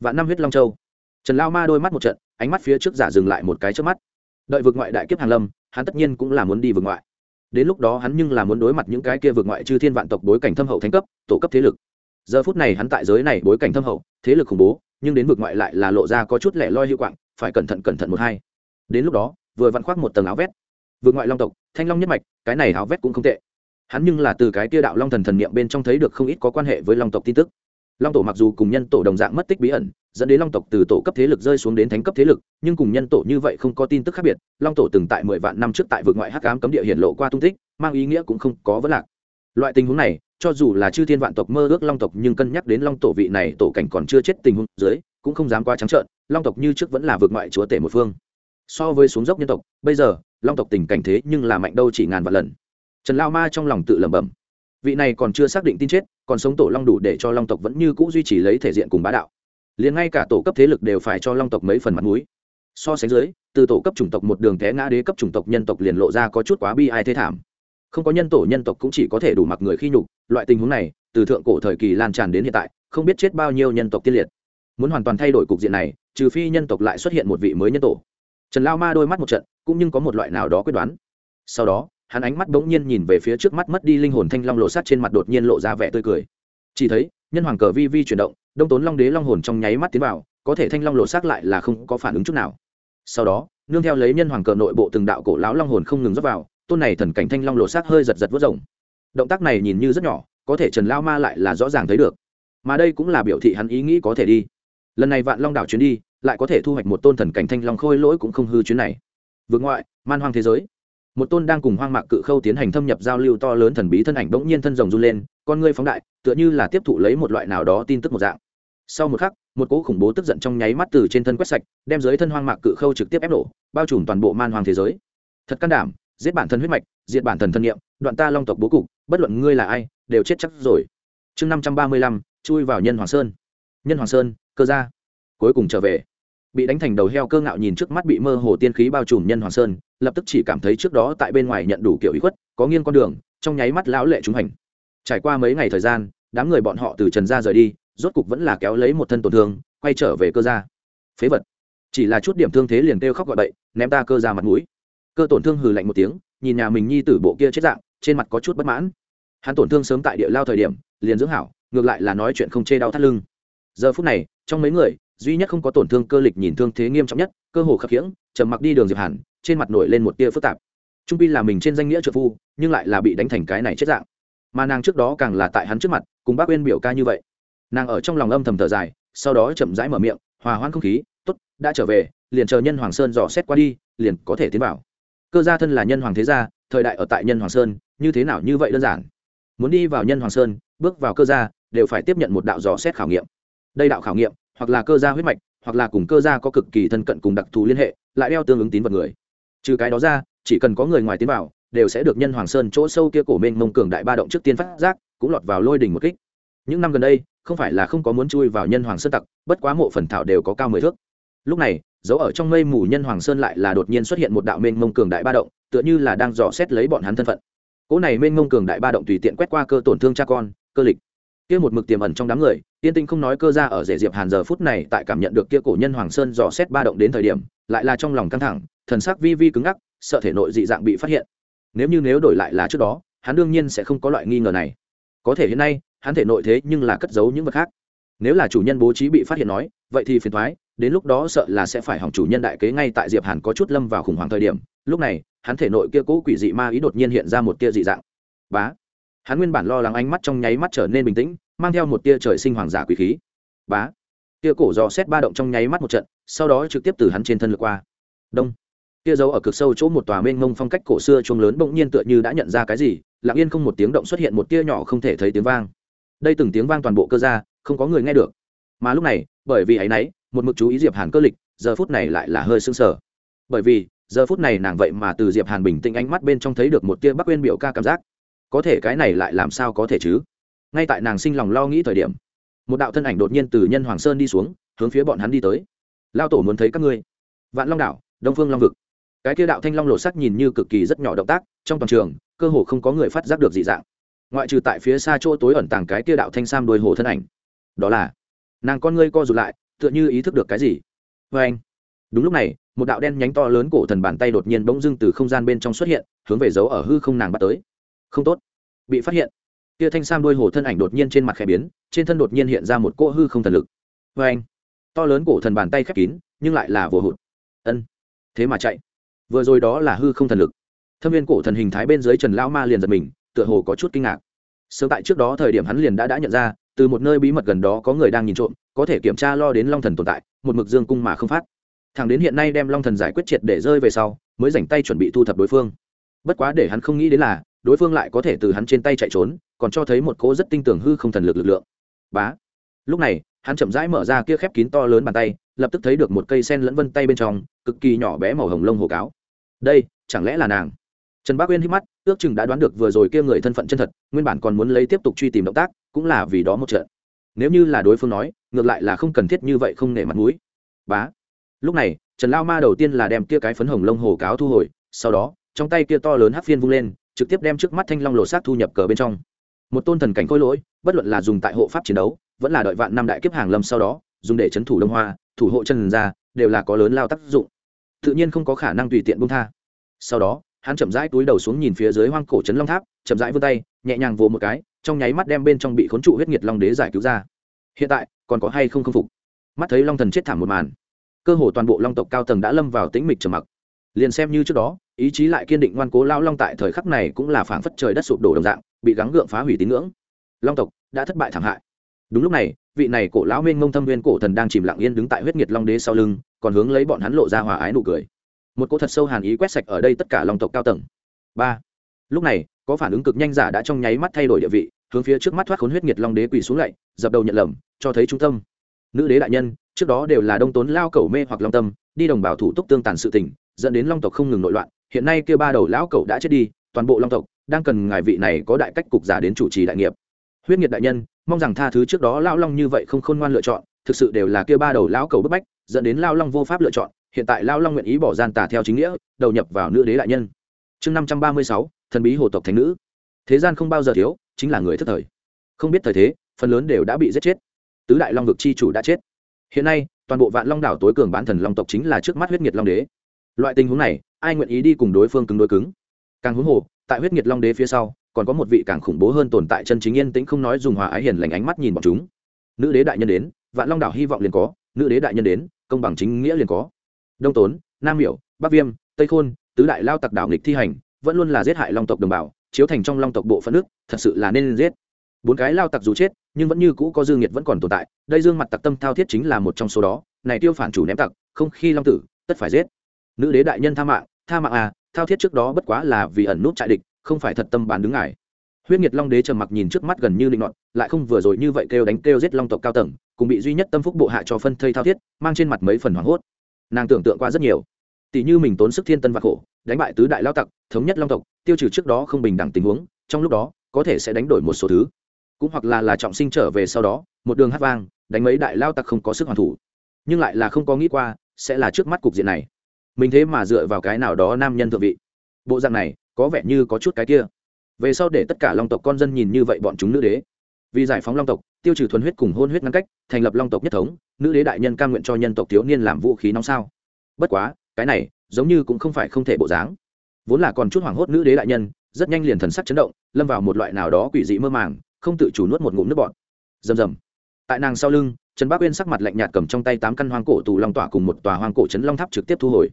Vạn năm huyết long châu. Trần lao ma đôi mắt một trận, ánh mắt phía trước giả dừng lại một cái trước mắt. Đợi vượt ngoại đại kiếp hàn lâm, hắn tất nhiên cũng là muốn đi vượt ngoại. Đến lúc đó hắn nhưng là muốn đối mặt những cái kia vượt ngoại chư thiên vạn tộc bối cảnh thâm hậu thánh cấp, tổ cấp thế lực. Giờ phút này hắn tại giới này bối cảnh thâm hậu, thế lực khủng bố, nhưng đến vượt ngoại lại là lộ ra có chút lẻ loi hữu quạng, phải cẩn thận cẩn thận một hai. Đến lúc đó vừa vặn khoác một tầng áo vét. Vượt ngoại long tộc, thanh long nhất mạch, cái này áo vét cũng không tệ. Hắn nhưng là từ cái tia đạo long thần thần niệm bên trong thấy được không ít có quan hệ với long tộc tin tức. Long tổ mặc dù cùng nhân tổ đồng dạng mất tích bí ẩn, dẫn đến long tộc từ tổ cấp thế lực rơi xuống đến thánh cấp thế lực, nhưng cùng nhân tổ như vậy không có tin tức khác biệt. Long tổ từng tại mười vạn năm trước tại vượt ngoại hắc ám cấm địa hiển lộ qua tung tích, mang ý nghĩa cũng không có vấn lạc. Loại tình huống này, cho dù là chư thiên vạn tộc mơ ước long tộc nhưng cân nhắc đến long tổ vị này tổ cảnh còn chưa chết tình huống dưới, cũng không dám qua trắng trợn. Long tộc như trước vẫn là vượt ngoại chúa tể một phương so với xuống dốc nhân tộc, bây giờ, long tộc tình cảnh thế nhưng là mạnh đâu chỉ ngàn vạn lần. Trần lao ma trong lòng tự lẩm bẩm. Vị này còn chưa xác định tin chết, còn sống tổ long đủ để cho long tộc vẫn như c ũ duy trì lấy thể diện cùng bá đạo. Liền ngay cả tổ cấp thế lực đều phải cho long tộc mấy phần mặt m ũ i so sánh dưới, từ tổ cấp chủng tộc một đường té ngã đế cấp chủng tộc nhân tộc liền lộ ra có chút quá bi ai thế thảm. Không có nhân tổ nhân tộc cũng chỉ có thể đủ mặc người khi nhục, loại tình huống này, từ thượng cổ thời kỳ lan tràn đến hiện tại, không biết chết bao nhiêu nhân tộc tiên liệt. Muốn hoàn toàn thay đổi cục diện này, trừ phi nhân tộc lại xuất hiện một vị mới nhân tổ trần lao ma đôi mắt một trận, cũng nhưng có một loại nào đó quyết đoán. Sau đó, hắn ánh mắt bỗng nhiên nhìn về phía trước mắt mất đi linh hồn thanh long lộ sát trên mặt đột nhiên lộ ra vẻ tươi cười. Chỉ thấy, nhân hoàng cờ vi vi chuyển động, đông tốn long đế long hồn trong nháy mắt tiến vào, có thể thanh long lộ sát lại là không có phản ứng chút nào. Sau đó, nương theo lấy nhân hoàng cờ nội bộ từng đạo cổ lão long hồn không ngừng dốc vào, tôn này thần cảnh thanh long lộ sát hơi giật giật vớt rồng động tác này nhìn như rất nhỏ, có thể trần lao ma lại là rõ ràng thấy được. Mà đây cũng là biểu thị hắn ý nghĩ có thể đi. Lần này vạn long đảo chuyến đi lại có thể thu hoạch một tôn thần cảnh thanh long khôi lỗi cũng không hư chuyến này. Vượt ngoại, man hoang thế giới. Một tôn đang cùng hoang mạc cự khâu tiến hành thâm nhập giao lưu to lớn thần bí thân ảnh bỗng nhiên thân rồng run lên, con ngươi phóng đại, tựa như là tiếp thụ lấy một loại nào đó tin tức một dạng. Sau một khắc, một cỗ khủng bố tức giận trong nháy mắt từ trên thân quét sạch, đem dưới thân hoang mạc cự khâu trực tiếp ép nổ bao trùm toàn bộ man hoang thế giới. Thật can đảm, giết bản thân huyết mạch, diệt bản thân thân nhiệm đoạn ta long tộc bố cục, bất luận ngươi là ai, đều chết chắc rồi. Chương năm trăm ba mươi lăm, chui vào nhân hoàng sơn. Nhân hoàng sơn, cơ gia. Cuối cùng trở về bị đánh thành đầu heo cơ ngạo nhìn trước mắt bị mơ hồ tiên khí bao trùm nhân hoàng sơn, lập tức chỉ cảm thấy trước đó tại bên ngoài nhận đủ kiểu ý khuất, có nghiêng con đường, trong nháy mắt lão lệ trúng hành. Trải qua mấy ngày thời gian, đám người bọn họ từ trần ra rời đi, rốt cục vẫn là kéo lấy một thân tổn thương, quay trở về cơ gia. Phế vật. Chỉ là chút điểm thương thế liền kêu khóc gọi bậy, ném ta cơ ra mặt mũi. Cơ tổn thương hừ lạnh một tiếng, nhìn nhà mình nhi tử bộ kia chết dạng, trên mặt có chút bất mãn. Hắn tổn thương sớm tại địa lao thời điểm, liền dưỡng hảo, ngược lại là nói chuyện không chê đau thắt lưng. Giờ phút này, trong mấy người duy nhất không có tổn thương cơ lịch nhìn thương thế nghiêm trọng nhất, cơ hồ khập khiễng, trầm mặc đi đường diệp hàn, trên mặt nổi lên một tia phức tạp. Trung pin là mình trên danh nghĩa trợ phu, nhưng lại là bị đánh thành cái này chết dạng. Mà nàng trước đó càng là tại hắn trước mặt, cùng bác uyên biểu ca như vậy. Nàng ở trong lòng âm thầm thở dài, sau đó chậm rãi mở miệng, hòa hoãn không khí, tốt, đã trở về, liền chờ nhân hoàng sơn dò xét qua đi, liền có thể tiến vào. Cơ gia thân là nhân hoàng thế gia, thời đại ở tại nhân hoàng sơn, như thế nào như vậy đơn giản. Muốn đi vào nhân hoàng sơn, bước vào cơ gia, đều phải tiếp nhận một đạo dò xét khảo nghiệm. Đây đạo khảo nghiệm hoặc là cơ gia huyết mạch, hoặc là cùng cơ gia có cực kỳ thân cận cùng đặc thù liên hệ, lại đeo tương ứng tín vật người. Trừ cái đó ra, chỉ cần có người ngoài tiến vào, đều sẽ được nhân hoàng sơn chỗ sâu kia cổ mênh mông cường đại ba động trước tiên phát giác, cũng lọt vào lôi đỉnh một kích. Những năm gần đây, không phải là không có muốn chui vào nhân hoàng sơn tặc, bất quá mộ phần thảo đều có cao mười thước. Lúc này giấu ở trong mây mù nhân hoàng sơn lại là đột nhiên xuất hiện một đạo mênh mông cường đại ba động, tựa như là đang dò xét lấy bọn hắn thân phận. Cỗ này mênh mông cường đại ba động tùy tiện quét qua cơ tổn thương cha con, cơ lịch kia một mực tiềm ẩn trong đám người tiên tinh không nói cơ ra ở rể diệp hàn giờ phút này tại cảm nhận được kia cổ nhân hoàng sơn dò xét ba động đến thời điểm, lại là trong lòng căng thẳng, thần sắc vi vi cứng ngắc, sợ thể nội dị dạng bị phát hiện. Nếu như nếu đổi lại là trước đó, hắn đương nhiên sẽ không có loại nghi ngờ này. Có thể hiện nay, hắn thể nội thế nhưng là cất giấu những vật khác. Nếu là chủ nhân bố trí bị phát hiện nói, vậy thì phiền thoái đến lúc đó sợ là sẽ phải hỏng chủ nhân đại kế ngay tại diệp hàn có chút lâm vào khủng hoảng thời điểm. Lúc này, hắn thể nội kia cũ quỷ dị ma ý đột nhiên hiện ra một tia dị dạng. Bá! Hắn nguyên bản lo lắng ánh mắt trong nháy mắt trở nên bình tĩnh, mang theo một tia trời sinh hoàng giả quý khí. Bá, tia cổ dò xét ba động trong nháy mắt một trận, sau đó trực tiếp từ hắn trên thân lượt qua. Đông. Tia dấu ở cực sâu chỗ một tòa mênh mông phong cách cổ xưa chuông lớn bỗng nhiên tựa như đã nhận ra cái gì, lặng yên không một tiếng động xuất hiện một tia nhỏ không thể thấy tiếng vang. Đây từng tiếng vang toàn bộ cơ ra không có người nghe được. Mà lúc này, bởi vì ấy náy một mực chú ý diệp hàn cơ lịch, giờ phút này lại là hơi sưng sờ. Bởi vì, giờ phút này nàng vậy mà từ diệp hàn bình tĩnh ánh mắt bên trong thấy được một tia bắc quên biểu ca cảm giác có thể cái này lại làm sao có thể chứ? Ngay tại nàng sinh lòng lo nghĩ thời điểm, một đạo thân ảnh đột nhiên từ nhân hoàng sơn đi xuống, hướng phía bọn hắn đi tới. Lao tổ muốn thấy các ngươi. Vạn long đảo, đông phương long vực. Cái kia đạo thanh long lộ sắc nhìn như cực kỳ rất nhỏ động tác, trong toàn trường, cơ hồ không có người phát giác được dị dạng. Ngoại trừ tại phía xa chỗ tối ẩn tàng cái kia đạo thanh sam đuôi hồ thân ảnh. Đó là, nàng con ngươi co rụt lại, tựa như ý thức được cái gì. Vê anh, đúng lúc này, một đạo đen nhánh to lớn cổ thần bàn tay đột nhiên bỗng dưng từ không gian bên trong xuất hiện, hướng về dấu ở hư không nàng bắt tới không tốt. Bị phát hiện. Tia thanh sam đuôi hồ thân ảnh đột nhiên trên mặt khẽ biến, trên thân đột nhiên hiện ra một cỗ hư không thần lực. Vê anh, to lớn cổ thần bàn tay khép kín, nhưng lại là vừa hụt. Ân, thế mà chạy. Vừa rồi đó là hư không thần lực. Thâm viên cổ thần hình thái bên dưới trần lão ma liền giật mình, tựa hồ có chút kinh ngạc. Sớm tại trước đó thời điểm hắn liền đã đã nhận ra, từ một nơi bí mật gần đó có người đang nhìn trộm, có thể kiểm tra lo đến long thần tồn tại, một mực dương cung mà không phát. Thằng đến hiện nay đem long thần giải quyết triệt để rơi về sau, mới dành tay chuẩn bị thu thập đối phương. Bất quá để hắn không nghĩ đến là đối phương lại có thể từ hắn trên tay chạy trốn, còn cho thấy một cỗ rất tinh tưởng hư không thần lực lực lượng. Bá. Lúc này, hắn chậm rãi mở ra kia khép kín to lớn bàn tay, lập tức thấy được một cây sen lẫn vân tay bên trong, cực kỳ nhỏ bé màu hồng lông hồ cáo. Đây, chẳng lẽ là nàng? Trần bác uyên hít mắt, ước chừng đã đoán được vừa rồi kia người thân phận chân thật, nguyên bản còn muốn lấy tiếp tục truy tìm động tác, cũng là vì đó một trận. Nếu như là đối phương nói, ngược lại là không cần thiết như vậy không nể mặt mũi. Bá. Lúc này, trần lao ma đầu tiên là đem kia cái phấn hồng lông hồ cáo thu hồi, sau đó, trong tay kia to lớn hắc phiên vung lên trực tiếp đem trước mắt thanh long lộ sát thu nhập cờ bên trong. Một tôn thần cảnh khôi lỗi, bất luận là dùng tại hộ pháp chiến đấu, vẫn là đợi vạn năm đại kiếp hàng lâm sau đó, dùng để chấn thủ đông hoa, thủ hộ chân ra, đều là có lớn lao tác dụng. Tự nhiên không có khả năng tùy tiện bung tha. Sau đó, hắn chậm rãi túi đầu xuống nhìn phía dưới hoang cổ trấn long tháp, chậm rãi vươn tay, nhẹ nhàng vồ một cái, trong nháy mắt đem bên trong bị khốn trụ huyết nhiệt long đế giải cứu ra. Hiện tại, còn có hay không không phục? Mắt thấy long thần chết thảm một màn, cơ hồ toàn bộ long tộc cao tầng đã lâm vào tĩnh mịch trầm mặc. Liền xem như trước đó ý chí lại kiên định ngoan cố lao long tại thời khắc này cũng là phảng phất trời đất sụp đổ đồng dạng, bị gắng gượng phá hủy tín ngưỡng. Long tộc đã thất bại thảm hại. Đúng lúc này, vị này cổ lão minh mông thâm viên cổ thần đang chìm lặng yên đứng tại huyết nhiệt long đế sau lưng, còn hướng lấy bọn hắn lộ ra hòa ái nụ cười. Một cỗ thật sâu hàn ý quét sạch ở đây tất cả long tộc cao tầng. Ba. Lúc này, có phản ứng cực nhanh giả đã trong nháy mắt thay đổi địa vị, hướng phía trước mắt thoát khốn huyết nhiệt long đế quỳ xuống lạy, dập đầu nhận lầm, cho thấy trung tâm. Nữ đế đại nhân, trước đó đều là đông tốn lao cầu mê hoặc long tâm, đi đồng bào thủ túc tương tàn sự tình dẫn đến long tộc không ngừng nội loạn, hiện nay kia ba đầu lão cẩu đã chết đi, toàn bộ long tộc đang cần ngài vị này có đại cách cục giả đến chủ trì đại nghiệp. Huyết nhiệt đại nhân, mong rằng tha thứ trước đó lão long như vậy không khôn ngoan lựa chọn, thực sự đều là kia ba đầu lão cẩu bức bách, dẫn đến lão long vô pháp lựa chọn, hiện tại lão long nguyện ý bỏ gian tà theo chính nghĩa, đầu nhập vào nữ đế đại nhân. Chương năm trăm ba mươi sáu, thần bí hồ tộc thánh nữ. Thế gian không bao giờ thiếu, chính là người thất thời. Không biết thời thế, phần lớn đều đã bị giết chết. Tứ đại long vực chi chủ đã chết. Hiện nay, toàn bộ vạn long đảo tối cường bán thần long tộc chính là trước mắt huyết nhiệt long đế loại tình huống này, ai nguyện ý đi cùng đối phương cứng đối cứng? Càng huống hồ, tại huyết nhiệt long đế phía sau, còn có một vị càng khủng bố hơn tồn tại chân chính yên tĩnh không nói dùng hòa ái hiền lành ánh mắt nhìn bọn chúng. Nữ đế đại nhân đến, vạn long đảo hy vọng liền có, nữ đế đại nhân đến, công bằng chính nghĩa liền có. Đông tốn, nam miểu, bắc viêm, tây khôn, tứ đại lao tặc đảo nghịch thi hành, vẫn luôn là giết hại long tộc đồng bào, chiếu thành trong long tộc bộ phận nước, thật sự là nên giết. Bốn cái lao tặc dù chết, nhưng vẫn như cũ có dương nhiệt vẫn còn tồn tại, đây dương mặt tặc tâm thao thiết chính là một trong số đó, này tiêu phản chủ ném tặc, không khi long tử, tất phải giết nữ đế đại nhân tha mạng tha mạng à thao thiết trước đó bất quá là vì ẩn nút trại địch không phải thật tâm bán đứng ngài. Huyết nhiệt long đế trầm mặc nhìn trước mắt gần như định loạn, lại không vừa rồi như vậy kêu đánh kêu giết long tộc cao tầng cùng bị duy nhất tâm phúc bộ hạ cho phân thây thao thiết mang trên mặt mấy phần hoảng hốt. Nàng tưởng tượng qua rất nhiều. Tỷ như mình tốn sức thiên tân và khổ đánh bại tứ đại lao tặc thống nhất long tộc tiêu trừ trước đó không bình đẳng tình huống trong lúc đó có thể sẽ đánh đổi một số thứ. Cũng hoặc là là trọng sinh trở về sau đó một đường hát vang đánh mấy đại lao tặc không có sức hoàn thủ. Nhưng lại là không có nghĩ qua sẽ là trước mắt cục diện này mình thế mà dựa vào cái nào đó nam nhân thượng vị. Bộ dạng này, có vẻ như có chút cái kia. Về sau để tất cả long tộc con dân nhìn như vậy bọn chúng nữ đế. Vì giải phóng long tộc, tiêu trừ thuần huyết cùng hôn huyết ngăn cách, thành lập long tộc nhất thống, nữ đế đại nhân cam nguyện cho nhân tộc thiếu niên làm vũ khí nóng sao. Bất quá, cái này, giống như cũng không phải không thể bộ dáng. Vốn là còn chút hoảng hốt nữ đế đại nhân, rất nhanh liền thần sắc chấn động, lâm vào một loại nào đó quỷ dị mơ màng, không tự chủ nuốt một ngụm nước bọt. Rầm rầm. Tại nàng sau lưng, trần bác uyên sắc mặt lạnh nhạt cầm trong tay tám căn hoang cổ tù long tỏa cùng một tòa hoang cổ trấn long tháp trực tiếp thu hồi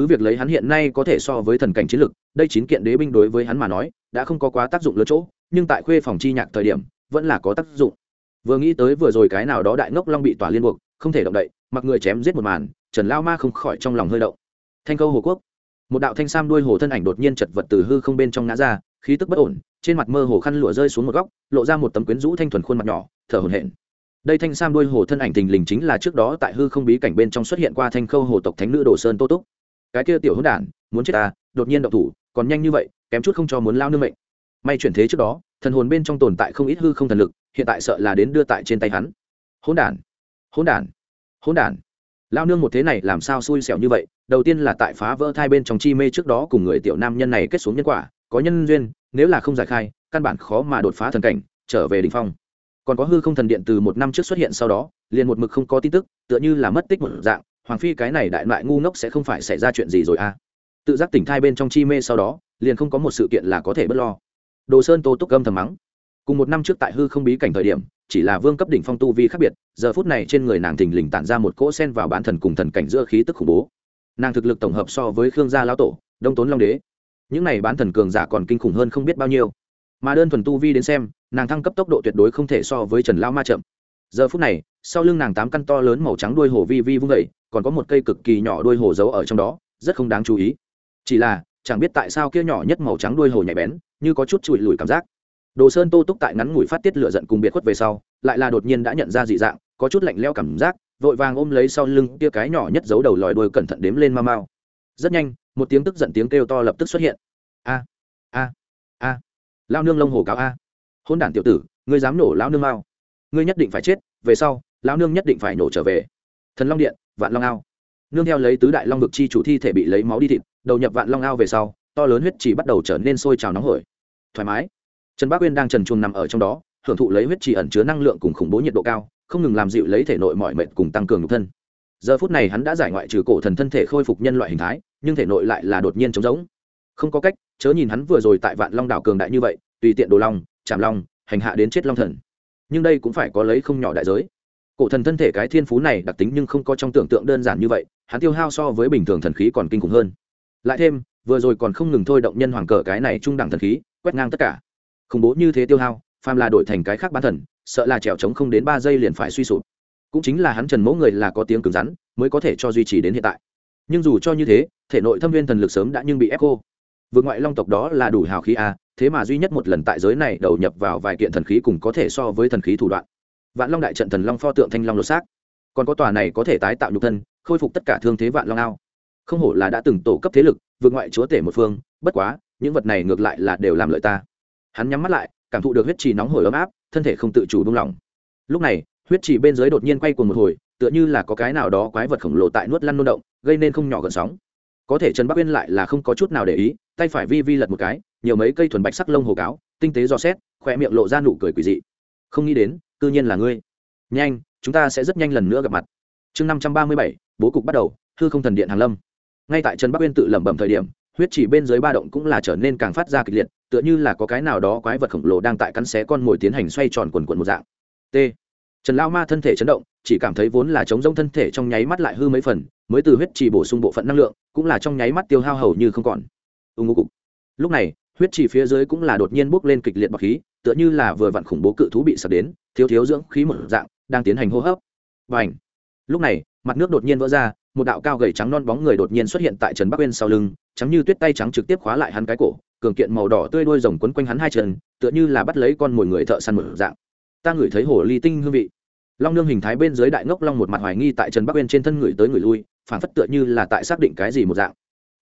cứ việc lấy hắn hiện nay có thể so với thần cảnh chiến lực, đây chín kiện đế binh đối với hắn mà nói, đã không có quá tác dụng lớn chỗ, nhưng tại khuê phòng chi nhạc thời điểm, vẫn là có tác dụng. Vừa nghĩ tới vừa rồi cái nào đó đại ngốc long bị tỏa liên buộc, không thể động đậy, mặc người chém giết một màn, trần lao ma không khỏi trong lòng hơi động. Thanh câu hồ quốc. Một đạo thanh sam đuôi hồ thân ảnh đột nhiên chật vật từ hư không bên trong ngã ra, khí tức bất ổn, trên mặt mơ hồ khăn lụa rơi xuống một góc, lộ ra một tấm quyến rũ thanh thuần khuôn mặt nhỏ, thở hổn hển. Đây thanh sam đuôi hồ thân ảnh tình lình chính là trước đó tại hư không bí cảnh bên trong xuất hiện qua thanh khâu hồ tộc thánh nữ đồ sơn tô túc cái kia tiểu hỗn đản, muốn chết ta, đột nhiên động thủ, còn nhanh như vậy, kém chút không cho muốn lao nương mệnh. May chuyển thế trước đó, thần hồn bên trong tồn tại không ít hư không thần lực, hiện tại sợ là đến đưa tại trên tay hắn. Hỗn đản hỗn đản hỗn đản. Lao nương một thế này làm sao xui xẻo như vậy? Đầu tiên là tại phá vỡ thai bên trong chi mê trước đó cùng người tiểu nam nhân này kết xuống nhân quả, có nhân duyên, nếu là không giải khai, căn bản khó mà đột phá thần cảnh, trở về đỉnh phong. Còn có hư không thần điện từ một năm trước xuất hiện sau đó, liền một mực không có tin tức, tựa như là mất tích một dạng hoàng phi cái này đại loại ngu ngốc sẽ không phải xảy ra chuyện gì rồi à? Tự giác tỉnh thai bên trong chi mê sau đó, liền không có một sự kiện là có thể b ấ t lo. Đồ sơn tô túc gâm thầm mắng. Cùng một năm trước tại hư không bí cảnh thời điểm, chỉ là vương cấp đỉnh phong tu vi khác biệt, giờ phút này trên người nàng thình lình tản ra một cỗ sen vào bán thần cùng thần cảnh giữa khí tức khủng bố. Nàng thực lực tổng hợp so với khương gia lão tổ, đông tốn long đế. Những này bán thần cường giả còn kinh khủng hơn không biết bao nhiêu. Mà đơn thuần tu vi đến xem, nàng thăng cấp tốc độ tuyệt đối không thể so với trần lao ma chậm. Giờ phút này, sau lưng nàng tám căn to lớn màu trắng đuôi hổ vi vi vung vẩy còn có một cây cực kỳ nhỏ đuôi hồ giấu ở trong đó, rất không đáng chú ý. Chỉ là, chẳng biết tại sao kia nhỏ nhất màu trắng đuôi hồ nhạy bén, như có chút chùi lùi cảm giác. Đồ sơn tô túc tại ngắn ngủi phát tiết lửa giận cùng biệt khuất về sau, lại là đột nhiên đã nhận ra dị dạng, có chút lạnh leo cảm giác, vội vàng ôm lấy sau lưng kia cái nhỏ nhất giấu đầu lòi đuôi cẩn thận đếm lên mau mau. Rất nhanh, một tiếng tức giận tiếng kêu to lập tức xuất hiện. A a a. Lao nương lông hồ cáo a. Hôn đản tiểu tử, ngươi dám nổ lao nương mau. Ngươi nhất định phải chết, về sau lao nương nhất định phải nổ trở về. Thần long điện vạn long ao. Nương theo lấy tứ đại long vực chi chủ thi thể bị lấy máu đi thịt, đầu nhập vạn long ao về sau, to lớn huyết chỉ bắt đầu trở nên sôi trào nóng hổi. Thoải mái. Trần bác uyên đang trần chuồng nằm ở trong đó, hưởng thụ lấy huyết chỉ ẩn chứa năng lượng cùng khủng bố nhiệt độ cao, không ngừng làm dịu lấy thể nội mọi mệnh cùng tăng cường nhục thân. Giờ phút này hắn đã giải ngoại trừ cổ thần thân thể khôi phục nhân loại hình thái, nhưng thể nội lại là đột nhiên trống rỗng. Không có cách, chớ nhìn hắn vừa rồi tại vạn long đảo cường đại như vậy, tùy tiện đồ long chạm long, hành hạ đến chết long thần. Nhưng đây cũng phải có lấy không nhỏ đại giới cổ thần thân thể cái thiên phú này đặc tính nhưng không có trong tưởng tượng đơn giản như vậy, hắn tiêu hao so với bình thường thần khí còn kinh khủng hơn. Lại thêm, vừa rồi còn không ngừng thôi động nhân hoàng cờ cái này trung đẳng thần khí, quét ngang tất cả. Khủng bố như thế tiêu hao, phàm là đổi thành cái khác bán thần, sợ là trèo trống không đến ba giây liền phải suy sụp. Cũng chính là hắn trần mẫu người là có tiếng cứng rắn, mới có thể cho duy trì đến hiện tại. Nhưng dù cho như thế, thể nội thâm viên thần lực sớm đã nhưng bị ép cô vượt ngoại long tộc đó là đủ hào khí a thế mà duy nhất một lần tại giới này đầu nhập vào vài kiện thần khí cùng có thể so với thần khí thủ đoạn vạn long đại trận thần long pho tượng thanh long lột xác. Còn có tòa này có thể tái tạo nhục thân, khôi phục tất cả thương thế vạn long ao. Không hổ là đã từng tổ cấp thế lực, vượt ngoại chúa tể một phương, bất quá, những vật này ngược lại là đều làm lợi ta. Hắn nhắm mắt lại, cảm thụ được huyết trì nóng hổi ấm áp, thân thể không tự chủ buông lỏng. Lúc này, huyết trì bên dưới đột nhiên quay cuồng một hồi, tựa như là có cái nào đó quái vật khổng lồ tại nuốt lăn nôn động, gây nên không nhỏ gần sóng. Có thể trần bắc uyên lại là không có chút nào để ý, tay phải vi vi lật một cái, nhiều mấy cây thuần bạch sắc lông hồ cáo, tinh tế do xét khoe miệng lộ ra nụ cười quỳ dị. Không nghĩ đến cư nhiên là ngươi. Nhanh, chúng ta sẽ rất nhanh lần nữa gặp mặt. Chương năm trăm ba mươi bảy, bố cục bắt đầu, hư không thần điện hàn lâm. Ngay tại trần bắc uyên tự lẩm bẩm thời điểm, huyết chỉ bên dưới ba động cũng là trở nên càng phát ra kịch liệt, tựa như là có cái nào đó quái vật khổng lồ đang tại cắn xé con mồi tiến hành xoay tròn quần quần một dạng. T. Trần lao ma thân thể chấn động, chỉ cảm thấy vốn là chống rông thân thể trong nháy mắt lại hư mấy phần, mới từ huyết chỉ bổ sung bộ phận năng lượng, cũng là trong nháy mắt tiêu hao hầu như không còn. Ưng ngô cục. Lúc này, huyết chỉ phía dưới cũng là đột nhiên bốc lên kịch liệt bọc khí, tựa như là vừa vặn khủng bố cự thú bị sập đến thiếu thiếu dưỡng khí một dạng, đang tiến hành hô hấp. Và ảnh lúc này, mặt nước đột nhiên vỡ ra, một đạo cao gầy trắng non bóng người đột nhiên xuất hiện tại trần bắc uyên sau lưng, trắng như tuyết tay trắng trực tiếp khóa lại hắn cái cổ, cường kiện màu đỏ tươi đôi rồng quấn quanh hắn hai chân, tựa như là bắt lấy con mồi người thợ săn một dạng. Ta ngửi thấy hồ ly tinh hương vị. Long nương hình thái bên dưới đại ngốc long một mặt hoài nghi tại trần bắc uyên trên thân người tới người lui phản phất tựa như là tại xác định cái gì một dạng.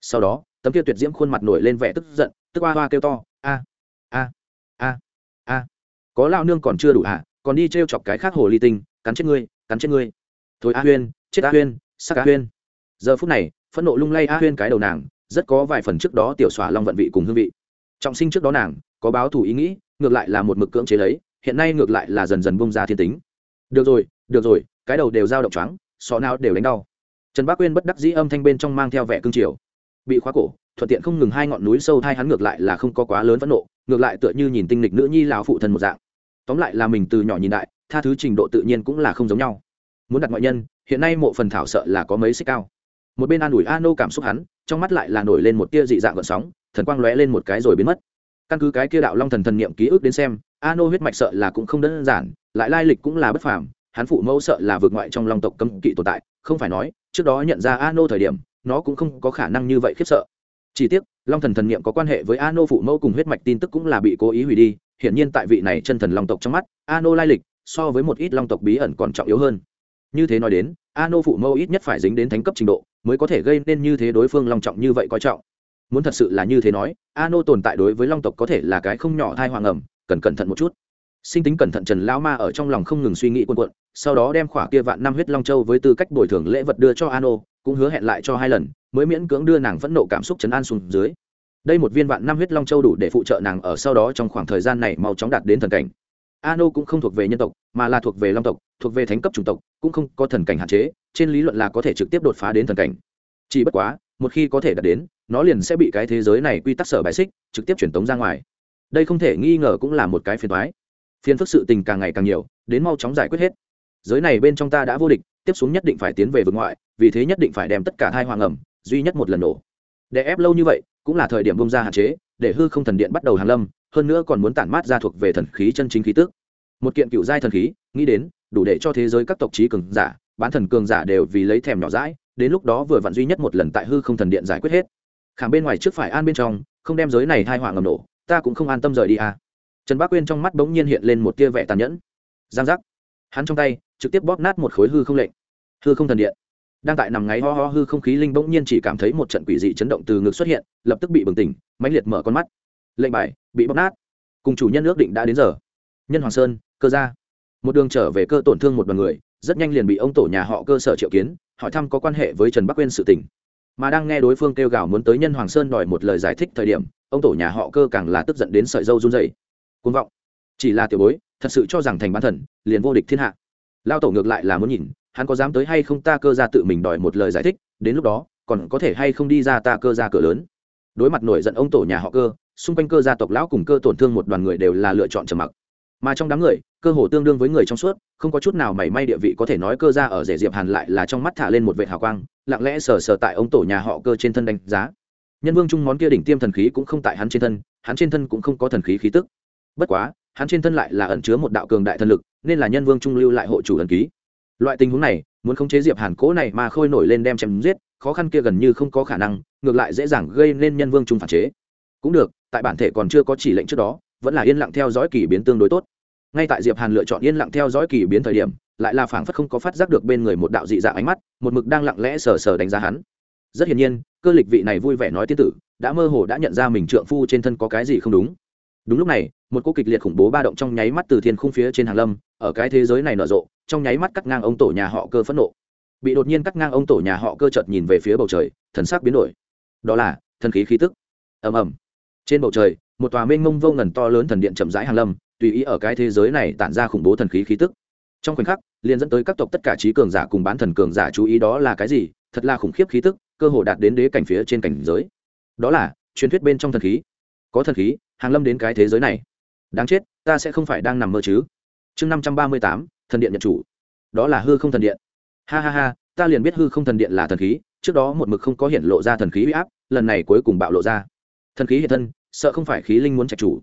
Sau đó, tấm kia tuyệt diễm khuôn mặt nổi lên vẻ tức giận, tức oa hoa kêu to, a a a a, có lao nương còn chưa đủ hả? Còn đi t r e o chọc cái khác hồ ly tinh, cắn chết ngươi, cắn chết ngươi. Thôi a huyên, chết a huyên, sắc a huyên. Giờ phút này, phẫn nộ lung lay a huyên cái đầu nàng, rất có vài phần trước đó tiểu xỏa long vận vị cùng hương vị. Trọng sinh trước đó nàng, có báo thù ý nghĩ, ngược lại là một mực cưỡng chế lấy, hiện nay ngược lại là dần dần bông ra thiên tính. Được rồi được rồi, cái đầu đều dao động choáng, sọ nào đều đánh đau. Trần bác quyên bất đắc dĩ âm thanh bên trong mang theo vẻ cương triều. Bị khóa cổ, thuận tiện không ngừng hai ngọn núi sâu thai hắn ngược lại là không có quá lớn phẫn nộ, ngược lại tựa như nhìn tinh lịch nữ nhi lão phụ thân một dạng tóm lại là mình từ nhỏ nhìn đại, tha thứ trình độ tự nhiên cũng là không giống nhau. Muốn đặt ngoại nhân, hiện nay mộ phần thảo sợ là có mấy xích cao. Một bên an ủi a nô cảm xúc hắn, trong mắt lại là nổi lên một tia dị dạng gợn sóng, thần quang lóe lên một cái rồi biến mất. Căn cứ cái kia đạo long thần thần niệm ký ức đến xem a nô huyết mạch sợ là cũng không đơn giản, lại lai lịch cũng là bất phàm, hắn phụ mẫu sợ là vượt ngoại trong long tộc cấm kỵ tồn tại, không phải nói, trước đó nhận ra a nô thời điểm, nó cũng không có khả năng như vậy khiếp sợ. Chỉ tiếc, long thần thần niệm có quan hệ với a nô phụ mẫu cùng huyết mạch tin tức cũng là bị cố ý hủy đi hiển nhiên tại vị này chân thần long tộc trong mắt Ano lai lịch so với một ít long tộc bí ẩn còn trọng yếu hơn. Như thế nói đến Ano phụ mẫu ít nhất phải dính đến thánh cấp trình độ mới có thể gây nên như thế đối phương long trọng như vậy coi trọng. Muốn thật sự là như thế nói Ano tồn tại đối với long tộc có thể là cái không nhỏ thai hoàng ẩm cần cẩn thận một chút. Sinh tính cẩn thận trần lão ma ở trong lòng không ngừng suy nghĩ quân quận sau đó đem khỏa kia vạn năm huyết long châu với tư cách bồi thường lễ vật đưa cho Ano, cũng hứa hẹn lại cho hai lần mới miễn cưỡng đưa nàng phẫn nộ cảm xúc chấn an xuống dưới đây một viên vạn năm huyết long châu đủ để phụ trợ nàng ở sau đó trong khoảng thời gian này mau chóng đạt đến thần cảnh. Ano cũng không thuộc về nhân tộc, mà là thuộc về long tộc, thuộc về thánh cấp chủng tộc, cũng không có thần cảnh hạn chế, trên lý luận là có thể trực tiếp đột phá đến thần cảnh. Chỉ bất quá, một khi có thể đạt đến, nó liền sẽ bị cái thế giới này quy tắc sở bài xích, trực tiếp truyền tống ra ngoài. Đây không thể nghi ngờ cũng là một cái phiền thoái phiền phức sự tình càng ngày càng nhiều, đến mau chóng giải quyết hết. Giới này bên trong ta đã vô địch, tiếp xuống nhất định phải tiến về vực ngoại, vì thế nhất định phải đem tất cả thai hoàng ẩm, duy nhất một lần nổ. Để ép lâu như vậy cũng là thời điểm bông ra hạn chế, để hư không thần điện bắt đầu hàn lâm, hơn nữa còn muốn tản mát ra thuộc về thần khí chân chính khí tước một kiện cựu giai thần khí, nghĩ đến, đủ để cho thế giới các tộc trí cường giả, bán thần cường giả đều vì lấy thèm nhỏ rãi đến lúc đó vừa vặn duy nhất một lần tại hư không thần điện giải quyết hết. Khảm bên ngoài trước phải an bên trong, không đem giới này thai họa ngầm nổ, ta cũng không an tâm rời đi à. Trần bác quyên trong mắt bỗng nhiên hiện lên một tia vẻ tàn nhẫn. Giang giác. Hắn trong tay, trực tiếp bóp nát một khối hư không lệnh. Hư không thần điện đang tại nằm ngáy ho ho hư không khí, linh bỗng nhiên chỉ cảm thấy một trận quỷ dị chấn động từ ngực xuất hiện, lập tức bị bừng tỉnh, mãnh liệt mở con mắt. Lệnh bài, bị bóc nát. Cùng chủ nhân ước định đã đến giờ. Nhân hoàng sơn, cơ gia. Một đường trở về cơ tổn thương một đoàn người, rất nhanh liền bị ông tổ nhà họ cơ sở triệu kiến, hỏi thăm có quan hệ với trần bắc quên sự tình. Mà đang nghe đối phương kêu gào muốn tới nhân hoàng sơn đòi một lời giải thích thời điểm, ông tổ nhà họ cơ càng là tức giận đến sợi dâu run dày côn vọng. Chỉ là tiểu bối, thật sự cho rằng thành bán thần, liền vô địch thiên hạ. Lao tổ ngược lại là muốn nhìn hắn có dám tới hay không ta cơ ra tự mình đòi một lời giải thích, đến lúc đó, còn có thể hay không đi ra ta cơ ra cửa lớn. Đối mặt nổi giận ông tổ nhà họ cơ, xung quanh cơ gia tộc lão cùng cơ tổn thương một đoàn người đều là lựa chọn trầm mặc. Mà trong đám người, cơ hồ tương đương với người trong suốt, không có chút nào mảy may địa vị có thể nói cơ gia ở rể diệp hàn lại là trong mắt thả lên một vệ hào quang, lặng lẽ sờ sờ tại ông tổ nhà họ cơ trên thân đánh giá. Nhân vương trung món kia đỉnh tiêm thần khí cũng không tại hắn trên thân, hắn trên thân cũng không có thần khí khí tức. Bất quá, hắn trên thân lại là ẩn chứa một đạo cường đại thần lực, nên là nhân vương trung lưu lại hộ chủ ẩn ký loại tình huống này, muốn khống chế diệp hàn cố này mà khôi nổi lên đem chém giết, khó khăn kia gần như không có khả năng, ngược lại dễ dàng gây nên nhân vương trung phản chế. Cũng được, tại bản thể còn chưa có chỉ lệnh trước đó, vẫn là yên lặng theo dõi kỳ biến tương đối tốt. Ngay tại diệp hàn lựa chọn yên lặng theo dõi kỳ biến thời điểm, lại là phảng phất không có phát giác được bên người một đạo dị dạng ánh mắt, một mực đang lặng lẽ sờ sờ đánh giá hắn. Rất hiển nhiên, cơ lịch vị này vui vẻ nói tiên tử, đã mơ hồ đã nhận ra mình trượng phu trên thân có cái gì không đúng. Đúng lúc này một cô kịch liệt khủng bố ba động trong nháy mắt từ thiên khung phía trên hàng lâm, ở cái thế giới này nở rộ, trong nháy mắt cắt ngang ông tổ nhà họ cơ phẫn nộ. Bị đột nhiên cắt ngang ông tổ nhà họ cơ chợt nhìn về phía bầu trời, thần sắc biến đổi. Đó là thần khí khí tức. Ầm ầm. Trên bầu trời, một tòa mênh mông vô ngần to lớn thần điện chậm rãi hàng lâm, tùy ý ở cái thế giới này tản ra khủng bố thần khí khí tức. Trong khoảnh khắc, liền dẫn tới các tộc tất cả trí cường giả cùng bán thần cường giả chú ý đó là cái gì? Thật là khủng khiếp khí tức, cơ hồ đạt đến đế cảnh phía trên cảnh giới. Đó là truyền thuyết bên trong thần khí. Có thần khí, hàng lâm đến cái thế giới này đáng chết, ta sẽ không phải đang nằm mơ chứ. Chương năm trăm ba mươi tám, thần điện nhận chủ. Đó là hư không thần điện. Ha ha ha, ta liền biết hư không thần điện là thần khí, trước đó một mực không có hiện lộ ra thần khí huy áp, lần này cuối cùng bạo lộ ra. Thần khí hiện thân, sợ không phải khí linh muốn trạch chủ.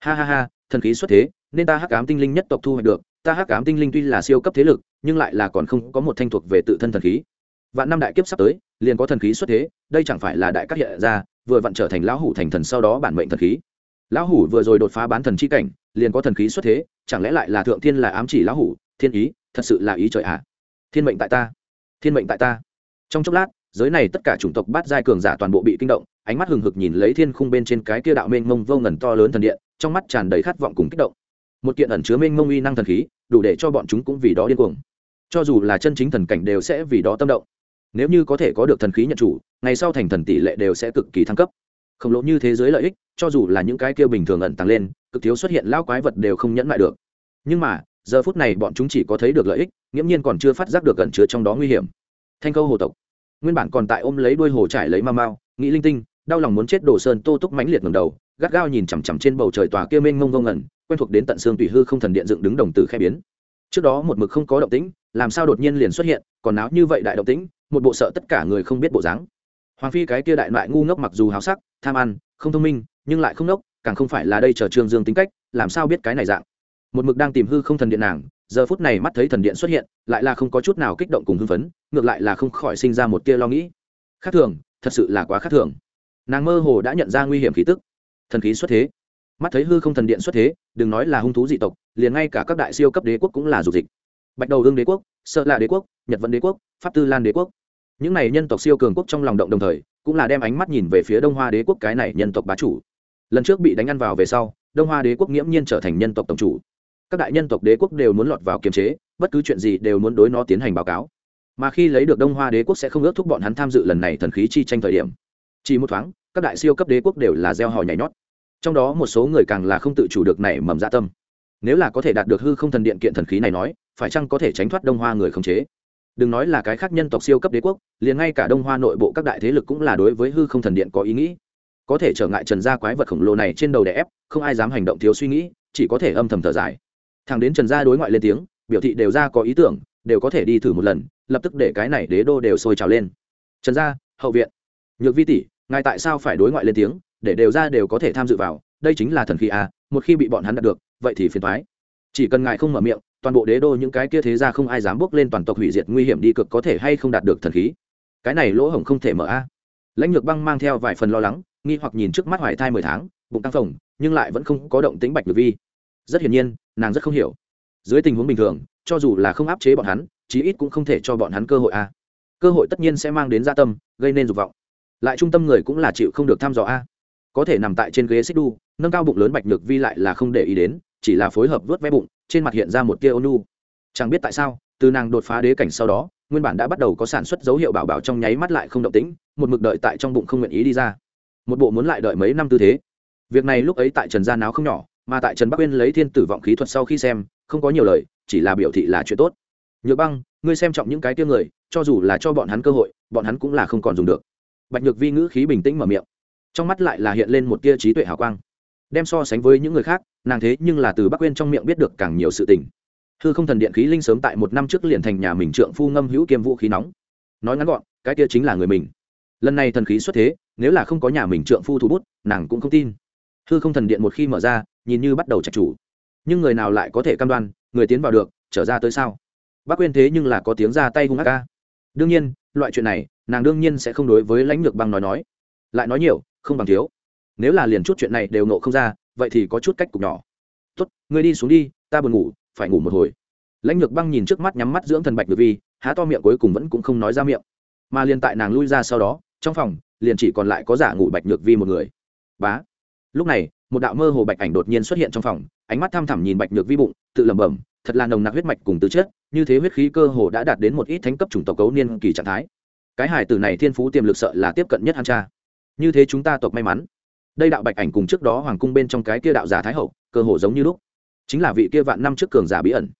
Ha ha ha, thần khí xuất thế, nên ta hắc ám tinh linh nhất tộc thu hoạch được. Ta hắc ám tinh linh tuy là siêu cấp thế lực, nhưng lại là còn không có một thanh thuộc về tự thân thần khí. Vạn năm đại kiếp sắp tới, liền có thần khí xuất thế, đây chẳng phải là đại các hiện ra, vừa vặn trở thành lão hủ thành thần sau đó bản mệnh thần khí lão hủ vừa rồi đột phá bán thần chi cảnh, liền có thần khí xuất thế, chẳng lẽ lại là thượng thiên là ám chỉ lão hủ? Thiên ý, thật sự là ý trời ạ. À. thiên mệnh tại ta. Thiên mệnh tại ta. Trong chốc lát, giới này tất cả chủng tộc bát giai cường giả toàn bộ bị kinh động, ánh mắt hừng hực nhìn lấy thiên khung bên trên cái kia đạo mênh mông vô ngần to lớn thần điện, trong mắt tràn đầy khát vọng cùng kích động. Một kiện ẩn chứa mênh mông uy năng thần khí, đủ để cho bọn chúng cũng vì đó điên cuồng. Cho dù là chân chính thần cảnh đều sẽ vì đó tâm động. Nếu như có thể có được thần khí nhận chủ, ngày sau thành thần tỷ lệ đều sẽ cực kỳ thăng cấp khổng lồ như thế giới lợi ích, cho dù là những cái kia bình thường ẩn tăng lên, cực thiếu xuất hiện lao quái vật đều không nhẫn lại được. Nhưng mà, giờ phút này bọn chúng chỉ có thấy được lợi ích, nghiễm nhiên còn chưa phát giác được ẩn chứa trong đó nguy hiểm. Thanh câu hồ tộc. Nguyên bản còn tại ôm lấy đuôi hồ trải lấy ma mao, nghĩ linh tinh, đau lòng muốn chết đồ sơn tô túc mãnh liệt ngầm đầu, gắt gao nhìn chằm chằm trên bầu trời tòa kia mênh mông ngông ngẩn, quen thuộc đến tận xương tùy hư không thần điện dựng đứng đồng từ khe biến. Trước đó một mực không có động tĩnh, làm sao đột nhiên liền xuất hiện, còn náo như vậy đại động tĩnh, một bộ sợ tất cả người không biết bộ dáng hoàng phi cái kia đại loại ngu ngốc mặc dù háo sắc, tham ăn, không thông minh, nhưng lại không ngốc, càng không phải là đây chờ trương dương tính cách, làm sao biết cái này dạng. Một mực đang tìm hư không thần điện nàng, giờ phút này mắt thấy thần điện xuất hiện, lại là không có chút nào kích động cùng hưng phấn, ngược lại là không khỏi sinh ra một tia lo nghĩ. Khác thường, thật sự là quá khác thường. Nàng mơ hồ đã nhận ra nguy hiểm khí tức. Thần khí xuất thế. Mắt thấy hư không thần điện xuất thế, đừng nói là hung thú dị tộc, liền ngay cả các đại siêu cấp đế quốc cũng là dục dịch. Bạch đầu hương đế quốc, sợ là đế quốc, nhật vận đế quốc, pháp tư lan đế quốc những này nhân tộc siêu cường quốc trong lòng động đồng thời, cũng là đem ánh mắt nhìn về phía đông hoa đế quốc cái này nhân tộc bá chủ. Lần trước bị đánh ăn vào về sau, đông hoa đế quốc nghiễm nhiên trở thành nhân tộc tổng chủ. Các đại nhân tộc đế quốc đều muốn lọt vào kiềm chế, bất cứ chuyện gì đều muốn đối nó tiến hành báo cáo. Mà khi lấy được đông hoa đế quốc sẽ không ước thúc bọn hắn tham dự lần này thần khí chi tranh thời điểm. Chỉ một thoáng, các đại siêu cấp đế quốc đều là gieo hò nhảy nhót. Trong đó một số người càng là không tự chủ được nảy mầm dạ tâm. Nếu là có thể đạt được hư không thần điện kiện thần khí này nói, phải chăng có thể tránh thoát đông hoa người khống chế? Đừng nói là cái khác nhân tộc siêu cấp đế quốc, liền ngay cả đông hoa nội bộ các đại thế lực cũng là đối với hư không thần điện có ý nghĩ. Có thể trở ngại trần gia quái vật khổng lồ này trên đầu đè ép, không ai dám hành động thiếu suy nghĩ, chỉ có thể âm thầm thở dài. Thằng đến trần gia đối ngoại lên tiếng, biểu thị đều ra có ý tưởng, đều có thể đi thử một lần, lập tức để cái này đế đô đều sôi trào lên. Trần gia, hậu viện. Nhược vi tỷ, ngài tại sao phải đối ngoại lên tiếng, để đều ra đều có thể tham dự vào, đây chính là thần khí à một khi bị bọn hắn đạt được, vậy thì phiền thoái chỉ cần ngài không mở miệng, toàn bộ đế đô những cái kia thế ra không ai dám bước lên toàn tộc hủy diệt nguy hiểm đi cực có thể hay không đạt được thần khí. Cái này lỗ hổng không thể mở a. Lãnh lược băng mang theo vài phần lo lắng, nghi hoặc nhìn trước mắt hoài thai mười tháng, bụng tăng phồng, nhưng lại vẫn không có động tính bạch nhược vi. Rất hiển nhiên, nàng rất không hiểu. Dưới tình huống bình thường, cho dù là không áp chế bọn hắn, chí ít cũng không thể cho bọn hắn cơ hội a. Cơ hội tất nhiên sẽ mang đến gia tâm, gây nên dục vọng. Lại trung tâm người cũng là chịu không được thăm dò a. Có thể nằm tại trên ghế xích đu nâng cao bụng lớn bạch nhược vi lại là không để ý đến chỉ là phối hợp vớt vé bụng, trên mặt hiện ra một tia ônu. Chẳng biết tại sao, từ nàng đột phá đế cảnh sau đó, nguyên bản đã bắt đầu có sản xuất dấu hiệu bảo bảo trong nháy mắt lại không động tĩnh, một mực đợi tại trong bụng không nguyện ý đi ra. Một bộ muốn lại đợi mấy năm tư thế. Việc này lúc ấy tại trần gia náo không nhỏ, mà tại trần bắc uyên lấy thiên tử vọng khí thuật sau khi xem, không có nhiều lời, chỉ là biểu thị là chuyện tốt. Nhược băng, ngươi xem trọng những cái tiêu người, cho dù là cho bọn hắn cơ hội, bọn hắn cũng là không còn dùng được. Bạch nhược vi ngữ khí bình tĩnh mở miệng. Trong mắt lại là hiện lên một tia trí tuệ hào quang đem so sánh với những người khác, nàng thế nhưng là từ bắc quên trong miệng biết được càng nhiều sự tình. Hư không thần điện khí linh sớm tại một năm trước liền thành nhà mình trượng phu ngâm hữu kiêm vũ khí nóng. Nói ngắn gọn, cái kia chính là người mình. Lần này thần khí xuất thế, nếu là không có nhà mình trượng phu thủ bút, nàng cũng không tin. Hư không thần điện một khi mở ra, nhìn như bắt đầu trạch chủ. Nhưng người nào lại có thể cam đoan, người tiến vào được, trở ra tới sao? Bác quên thế nhưng là có tiếng ra tay hung ác ca. Đương nhiên, loại chuyện này, nàng đương nhiên sẽ không đối với lãnh lược băng nói nói. Lại nói nhiều, không bằng thiếu nếu là liền chút chuyện này đều nộ không ra, vậy thì có chút cách cục nhỏ. Tốt, ngươi đi xuống đi, ta buồn ngủ, phải ngủ một hồi. Lãnh lược băng nhìn trước mắt nhắm mắt dưỡng thần bạch được vi, há to miệng cuối cùng vẫn cũng không nói ra miệng. Mà liền tại nàng lui ra sau đó, trong phòng, liền chỉ còn lại có giả ngủ bạch nhược vi một người. Bá! Lúc này, một đạo mơ hồ bạch ảnh đột nhiên xuất hiện trong phòng, ánh mắt thăm thẳm nhìn bạch nhược vi bụng, tự lẩm bẩm, thật là nồng nặc huyết mạch cùng tứ chất, như thế huyết khí cơ hồ đã đạt đến một ít thánh cấp chủng tộc cấu niên kỳ trạng thái. Cái hải tử này thiên phú tiềm lực sợ là tiếp cận nhất hắn cha. Như thế chúng ta tộc may mắn đây đạo bạch ảnh cùng trước đó hoàng cung bên trong cái kia đạo giả thái hậu, cơ hồ giống như lúc. Chính là vị kia vạn năm trước cường giả bí ẩn.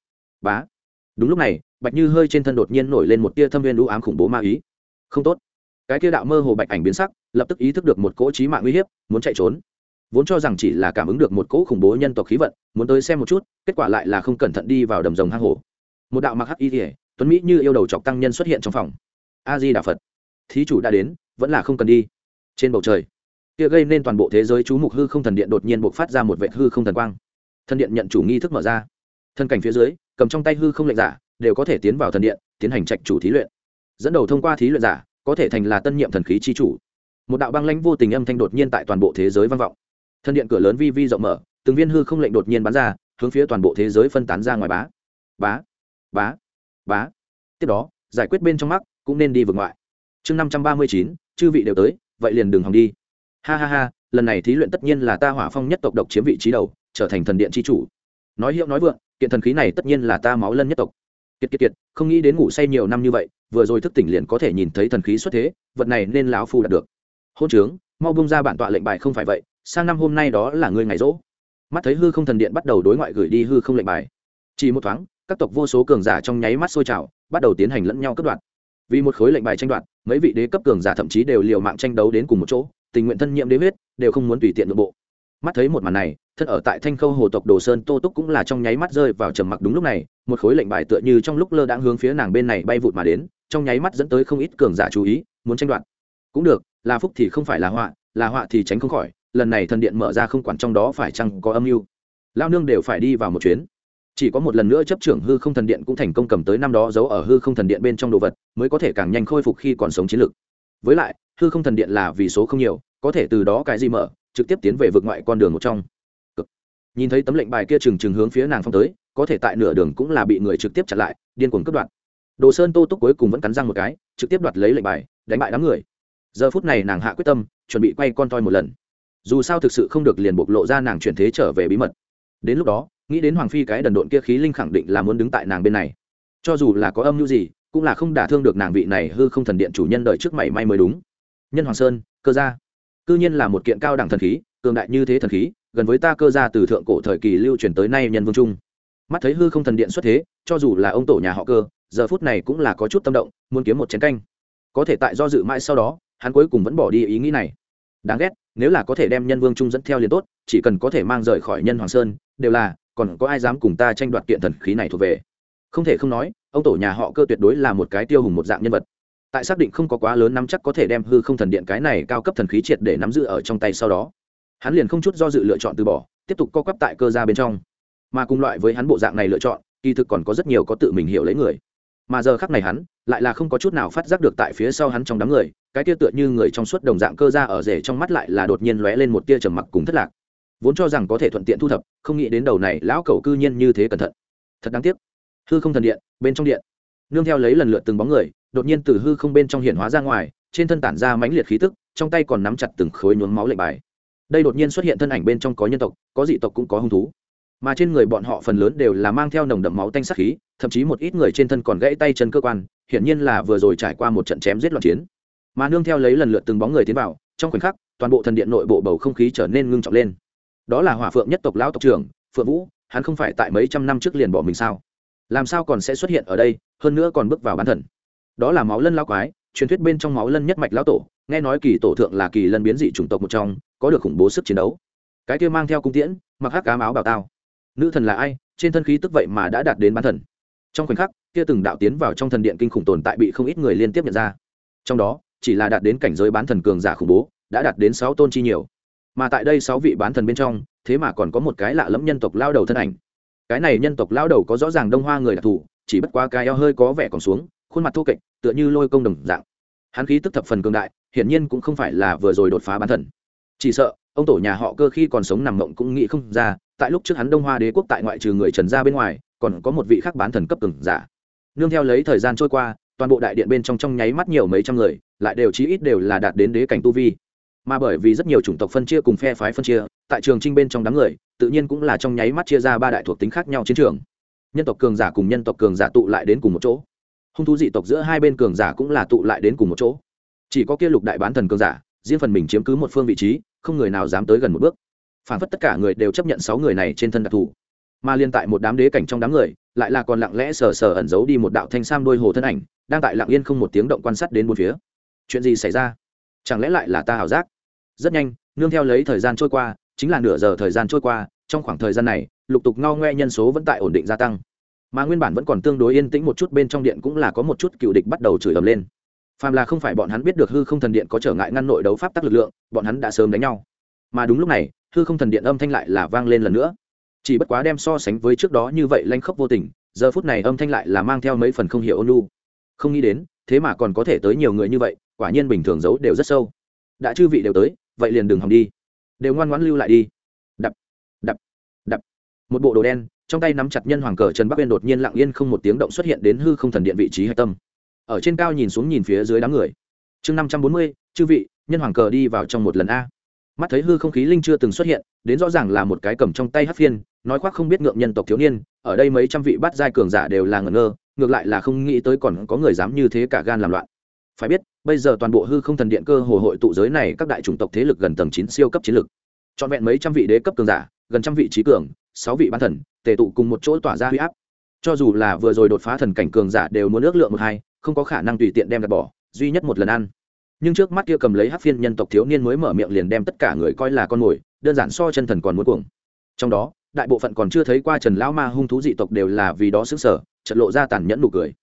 Bá. Đúng lúc này, bạch như hơi trên thân đột nhiên nổi lên một tia thâm viên đũ ám khủng bố ma ý. Không tốt. Cái kia đạo mơ hồ bạch ảnh biến sắc, lập tức ý thức được một cỗ trí mạng uy hiếp, muốn chạy trốn. Vốn cho rằng chỉ là cảm ứng được một cỗ khủng bố nhân tộc khí vận, muốn tới xem một chút, kết quả lại là không cẩn thận đi vào đầm rồng hang hổ. Một đạo mặc hắc y thể tuấn mỹ như yêu đầu chọc tăng nhân xuất hiện trong phòng. A di đà phật. Thí chủ đã đến, vẫn là không cần đi. Trên bầu trời kia gây nên toàn bộ thế giới chú mục hư không thần điện đột nhiên buộc phát ra một vệ hư không thần quang. Thần điện nhận chủ nghi thức mở ra. Thân cảnh phía dưới, cầm trong tay hư không lệnh giả, đều có thể tiến vào thần điện, tiến hành trạch chủ thí luyện. Dẫn đầu thông qua thí luyện giả, có thể thành là tân nhiệm thần khí chi chủ. Một đạo băng lãnh vô tình âm thanh đột nhiên tại toàn bộ thế giới vang vọng. Thần điện cửa lớn vi vi rộng mở, từng viên hư không lệnh đột nhiên bắn ra, hướng phía toàn bộ thế giới phân tán ra ngoài bá. Bá bá bá. Tiếp đó, giải quyết bên trong mắt cũng nên đi vượt ngoại. Chương năm trăm ba mươi chín, chư vị đều tới, vậy liền đừng hòng đi ha ha ha, lần này thí luyện tất nhiên là ta hỏa phong nhất tộc độc chiếm vị trí đầu, trở thành thần điện tri chủ. Nói hiệu nói vượng, kiện thần khí này tất nhiên là ta máu lân nhất tộc. Kiệt kiệt kiệt, không nghĩ đến ngủ say nhiều năm như vậy, vừa rồi thức tỉnh liền có thể nhìn thấy thần khí xuất thế, vật này nên lão phu đạt được. Hôn trướng, mau bung ra bản tọa lệnh bài không phải vậy, sang năm hôm nay đó là ngươi ngày rỗ. Mắt thấy hư không thần điện bắt đầu đối ngoại gửi đi hư không lệnh bài. Chỉ một thoáng, các tộc vô số cường giả trong nháy mắt sôi trào, bắt đầu tiến hành lẫn nhau cướp đoạt. Vì một khối lệnh bài tranh đoạt, mấy vị đế cấp cường giả thậm chí đều liều mạng tranh đấu đến cùng một chỗ tình nguyện thân nhiệm đế huyết, đều không muốn tùy tiện nội bộ. Mắt thấy một màn này, thân ở tại thanh khâu hồ tộc đồ sơn tô túc cũng là trong nháy mắt rơi vào trầm mặc đúng lúc này, một khối lệnh bài tựa như trong lúc lơ đãng hướng phía nàng bên này bay vụt mà đến, trong nháy mắt dẫn tới không ít cường giả chú ý, muốn tranh đoạt. Cũng được, là phúc thì không phải là họa là họa thì tránh không khỏi, lần này thần điện mở ra không quản trong đó phải chăng có âm mưu. Lao nương đều phải đi vào một chuyến. Chỉ có một lần nữa chấp trưởng hư không thần điện cũng thành công cầm tới năm đó giấu ở hư không thần điện bên trong đồ vật, mới có thể càng nhanh khôi phục khi còn sống chiến lược với lại hư không thần điện là vì số không nhiều, có thể từ đó cái gì mở, trực tiếp tiến về vượt ngoại con đường một trong. Cực. nhìn thấy tấm lệnh bài kia trừng trừng hướng phía nàng phong tới, có thể tại nửa đường cũng là bị người trực tiếp chặn lại, điên cuồng cướp đoạt. Đồ sơn tô túc cuối cùng vẫn cắn răng một cái, trực tiếp đoạt lấy lệnh bài, đánh bại đám người. Giờ phút này nàng hạ quyết tâm, chuẩn bị quay con toi một lần. Dù sao thực sự không được liền bộc lộ ra nàng chuyển thế trở về bí mật. Đến lúc đó, nghĩ đến hoàng phi cái đần độn kia khí linh khẳng định là muốn đứng tại nàng bên này. Cho dù là có âm mưu gì, cũng là không đả thương được nàng vị này hư không thần điện chủ nhân đợi trước mảy may mới đúng nhân hoàng sơn, cơ gia. Cư nhiên là một kiện cao đẳng thần khí, cường đại như thế thần khí, gần với ta cơ gia từ thượng cổ thời kỳ lưu truyền tới nay nhân vương trung. Mắt thấy hư không thần điện xuất thế, cho dù là ông tổ nhà họ cơ, giờ phút này cũng là có chút tâm động, muốn kiếm một chén canh. Có thể tại do dự mãi sau đó, hắn cuối cùng vẫn bỏ đi ý nghĩ này. Đáng ghét, nếu là có thể đem nhân vương trung dẫn theo liền tốt, chỉ cần có thể mang rời khỏi nhân hoàng sơn, đều là, còn có ai dám cùng ta tranh đoạt kiện thần khí này thuộc về? Không thể không nói, ông tổ nhà họ cơ tuyệt đối là một cái tiêu hùng một dạng nhân vật tại xác định không có quá lớn nắm chắc có thể đem hư không thần điện cái này cao cấp thần khí triệt để nắm giữ ở trong tay sau đó, hắn liền không chút do dự lựa chọn từ bỏ, tiếp tục co quắp tại cơ ra bên trong. Mà cùng loại với hắn bộ dạng này lựa chọn, kỳ thực còn có rất nhiều có tự mình hiểu lấy người. Mà giờ khắc này hắn, lại là không có chút nào phát giác được tại phía sau hắn trong đám người, cái tia tựa như người trong suốt đồng dạng cơ ra ở rể trong mắt lại là đột nhiên lóe lên một tia trầm mặc cùng thất lạc. Vốn cho rằng có thể thuận tiện thu thập, không nghĩ đến đầu này lão cầu cư nhiên như thế cẩn thận. Thật đáng tiếc. Hư không thần điện, bên trong điện nương theo lấy lần lượt từng bóng người, đột nhiên từ hư không bên trong hiện hóa ra ngoài, trên thân tản ra mãnh liệt khí tức, trong tay còn nắm chặt từng khối nhuốm máu lệnh bài. Đây đột nhiên xuất hiện thân ảnh bên trong có nhân tộc, có dị tộc cũng có hung thú. Mà trên người bọn họ phần lớn đều là mang theo nồng đậm máu tanh sắc khí, thậm chí một ít người trên thân còn gãy tay chân cơ quan, hiển nhiên là vừa rồi trải qua một trận chém giết loạn chiến. Mà nương theo lấy lần lượt từng bóng người tiến vào, trong khoảnh khắc, toàn bộ thần điện nội bộ bầu không khí trở nên ngưng trọng lên. Đó là hỏa phượng nhất tộc lão tộc trưởng, phượng vũ, hắn không phải tại mấy trăm năm trước liền bỏ mình sao? Làm sao còn sẽ xuất hiện ở đây, hơn nữa còn bước vào bán thần. Đó là máu lân lao quái, truyền thuyết bên trong máu lân nhất mạch lão tổ, nghe nói kỳ tổ thượng là kỳ lân biến dị chủng tộc một trong, có được khủng bố sức chiến đấu. Cái kia mang theo cung tiễn, mặc hắc cám áo bảo tao. Nữ thần là ai, trên thân khí tức vậy mà đã đạt đến bán thần. Trong khoảnh khắc, kia từng đạo tiến vào trong thần điện kinh khủng tồn tại bị không ít người liên tiếp nhận ra. Trong đó, chỉ là đạt đến cảnh giới bán thần cường giả khủng bố, đã đạt đến sáu tôn chi nhiều. Mà tại đây sáu vị bán thần bên trong, thế mà còn có một cái lạ lẫm nhân tộc lao đầu thân ảnh cái này nhân tộc lao đầu có rõ ràng đông hoa người đặc thù, chỉ bất quá cái eo hơi có vẻ còn xuống, khuôn mặt thô kệch, tựa như lôi công đồng dạng. Hắn khí tức thập phần cường đại, hiển nhiên cũng không phải là vừa rồi đột phá bán thần. Chỉ sợ, ông tổ nhà họ cơ khi còn sống nằm mộng cũng nghĩ không ra, tại lúc trước hắn đông hoa đế quốc tại ngoại trừ người trần ra bên ngoài, còn có một vị khác bán thần cấp cường giả. Nương theo lấy thời gian trôi qua, toàn bộ đại điện bên trong trong nháy mắt nhiều mấy trăm người, lại đều chí ít đều là đạt đến đế cảnh tu vi. Mà bởi vì rất nhiều chủng tộc phân chia cùng phe phái phân chia tại trường trinh bên trong đám người, tự nhiên cũng là trong nháy mắt chia ra ba đại thuộc tính khác nhau chiến trường. Nhân tộc cường giả cùng nhân tộc cường giả tụ lại đến cùng một chỗ. Hung thú dị tộc giữa hai bên cường giả cũng là tụ lại đến cùng một chỗ. Chỉ có kia lục đại bán thần cường giả, riêng phần mình chiếm cứ một phương vị trí, không người nào dám tới gần một bước. Phản phất tất cả người đều chấp nhận sáu người này trên thân đặc thù. Mà liên tại một đám đế cảnh trong đám người, lại là còn lặng lẽ sờ sờ ẩn giấu đi một đạo thanh sam đôi hồ thân ảnh, đang tại lặng yên không một tiếng động quan sát đến một phía. Chuyện gì xảy ra? Chẳng lẽ lại là ta hảo giác? Rất nhanh, nương theo lấy thời gian trôi qua chính là nửa giờ thời gian trôi qua, trong khoảng thời gian này, lục tục ngao ngoe nhân số vẫn tại ổn định gia tăng. Mà nguyên bản vẫn còn tương đối yên tĩnh một chút bên trong điện cũng là có một chút cựu địch bắt đầu chửi ầm lên. Phàm là không phải bọn hắn biết được hư không thần điện có trở ngại ngăn nội đấu pháp tắc lực lượng, bọn hắn đã sớm đánh nhau. Mà đúng lúc này, hư không thần điện âm thanh lại là vang lên lần nữa. Chỉ bất quá đem so sánh với trước đó như vậy lanh khốc vô tình, giờ phút này âm thanh lại là mang theo mấy phần không hiểu ôn lu không nghĩ đến, thế mà còn có thể tới nhiều người như vậy, quả nhiên bình thường giấu đều rất sâu. Đã chư vị đều tới, vậy liền đừng hòng đi đều ngoan ngoãn lưu lại đi. Đập đập đập. Một bộ đồ đen, trong tay nắm chặt nhân hoàng cờ trần bắc uyên đột nhiên lặng yên không một tiếng động xuất hiện đến hư không thần điện vị trí hạch tâm. Ở trên cao nhìn xuống nhìn phía dưới đám người. Chương năm trăm bốn mươi, chư vị, nhân hoàng cờ đi vào trong một lần a. Mắt thấy hư không khí linh chưa từng xuất hiện, đến rõ ràng là một cái cầm trong tay hát phiên, nói khoác không biết ngượng nhân tộc thiếu niên, ở đây mấy trăm vị bắt giai cường giả đều là ngẩn ngơ, ngược lại là không nghĩ tới còn có người dám như thế cả gan làm loạn. Phải biết bây giờ toàn bộ hư không thần điện cơ hồ hội tụ giới này các đại chủng tộc thế lực gần tầng chín siêu cấp chiến lực. Trọn vẹn mấy trăm vị đế cấp cường giả, gần trăm vị trí cường, sáu vị ban thần, tề tụ cùng một chỗ tỏa ra huy áp. Cho dù là vừa rồi đột phá thần cảnh cường giả đều muốn ước lượng một hai, không có khả năng tùy tiện đem đặt bỏ, duy nhất một lần ăn. Nhưng trước mắt kia cầm lấy hát phiên nhân tộc thiếu niên mới mở miệng liền đem tất cả người coi là con mồi, đơn giản so chân thần còn muốn cuồng. Trong đó, đại bộ phận còn chưa thấy qua trần lão ma hung thú dị tộc đều là vì đó xứng sở trận lộ ra tàn nhẫn nụ cười.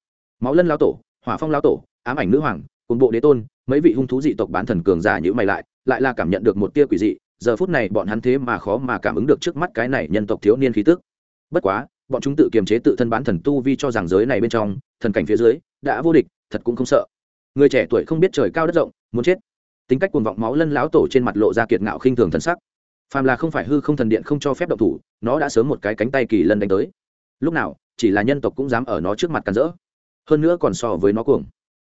Máu lân lão tổ, hỏa phong lão tổ, ám ảnh nữ hoàng cùng bộ đế tôn, mấy vị hung thú dị tộc bán thần cường giả nhữ mày lại lại là cảm nhận được một tia quỷ dị, giờ phút này bọn hắn thế mà khó mà cảm ứng được trước mắt cái này nhân tộc thiếu niên khí tức. Bất quá, bọn chúng tự kiềm chế tự thân bán thần tu vi cho rằng giới này bên trong, thần cảnh phía dưới, đã vô địch, thật cũng không sợ. Người trẻ tuổi không biết trời cao đất rộng, muốn chết. Tính cách cuồng vọng máu lân láo tổ trên mặt lộ ra kiệt ngạo khinh thường thần sắc. Phàm là không phải hư không thần điện không cho phép động thủ, nó đã sớm một cái cánh tay kỳ lân đánh tới. Lúc nào, chỉ là nhân tộc cũng dám ở nó trước mặt cắn rỡ. Hơn nữa còn so với nó cuồng.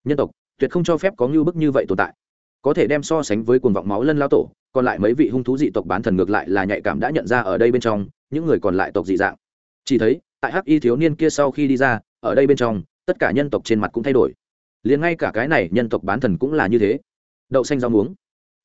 Nhân tộc tuyệt không cho phép có ngưu bức như vậy tồn tại. Có thể đem so sánh với cuồng vọng máu lân lao tổ, còn lại mấy vị hung thú dị tộc bán thần ngược lại là nhạy cảm đã nhận ra ở đây bên trong, những người còn lại tộc dị dạng. Chỉ thấy, tại hắc y thiếu niên kia sau khi đi ra, ở đây bên trong, tất cả nhân tộc trên mặt cũng thay đổi. Liền ngay cả cái này nhân tộc bán thần cũng là như thế. Đậu xanh rau muống.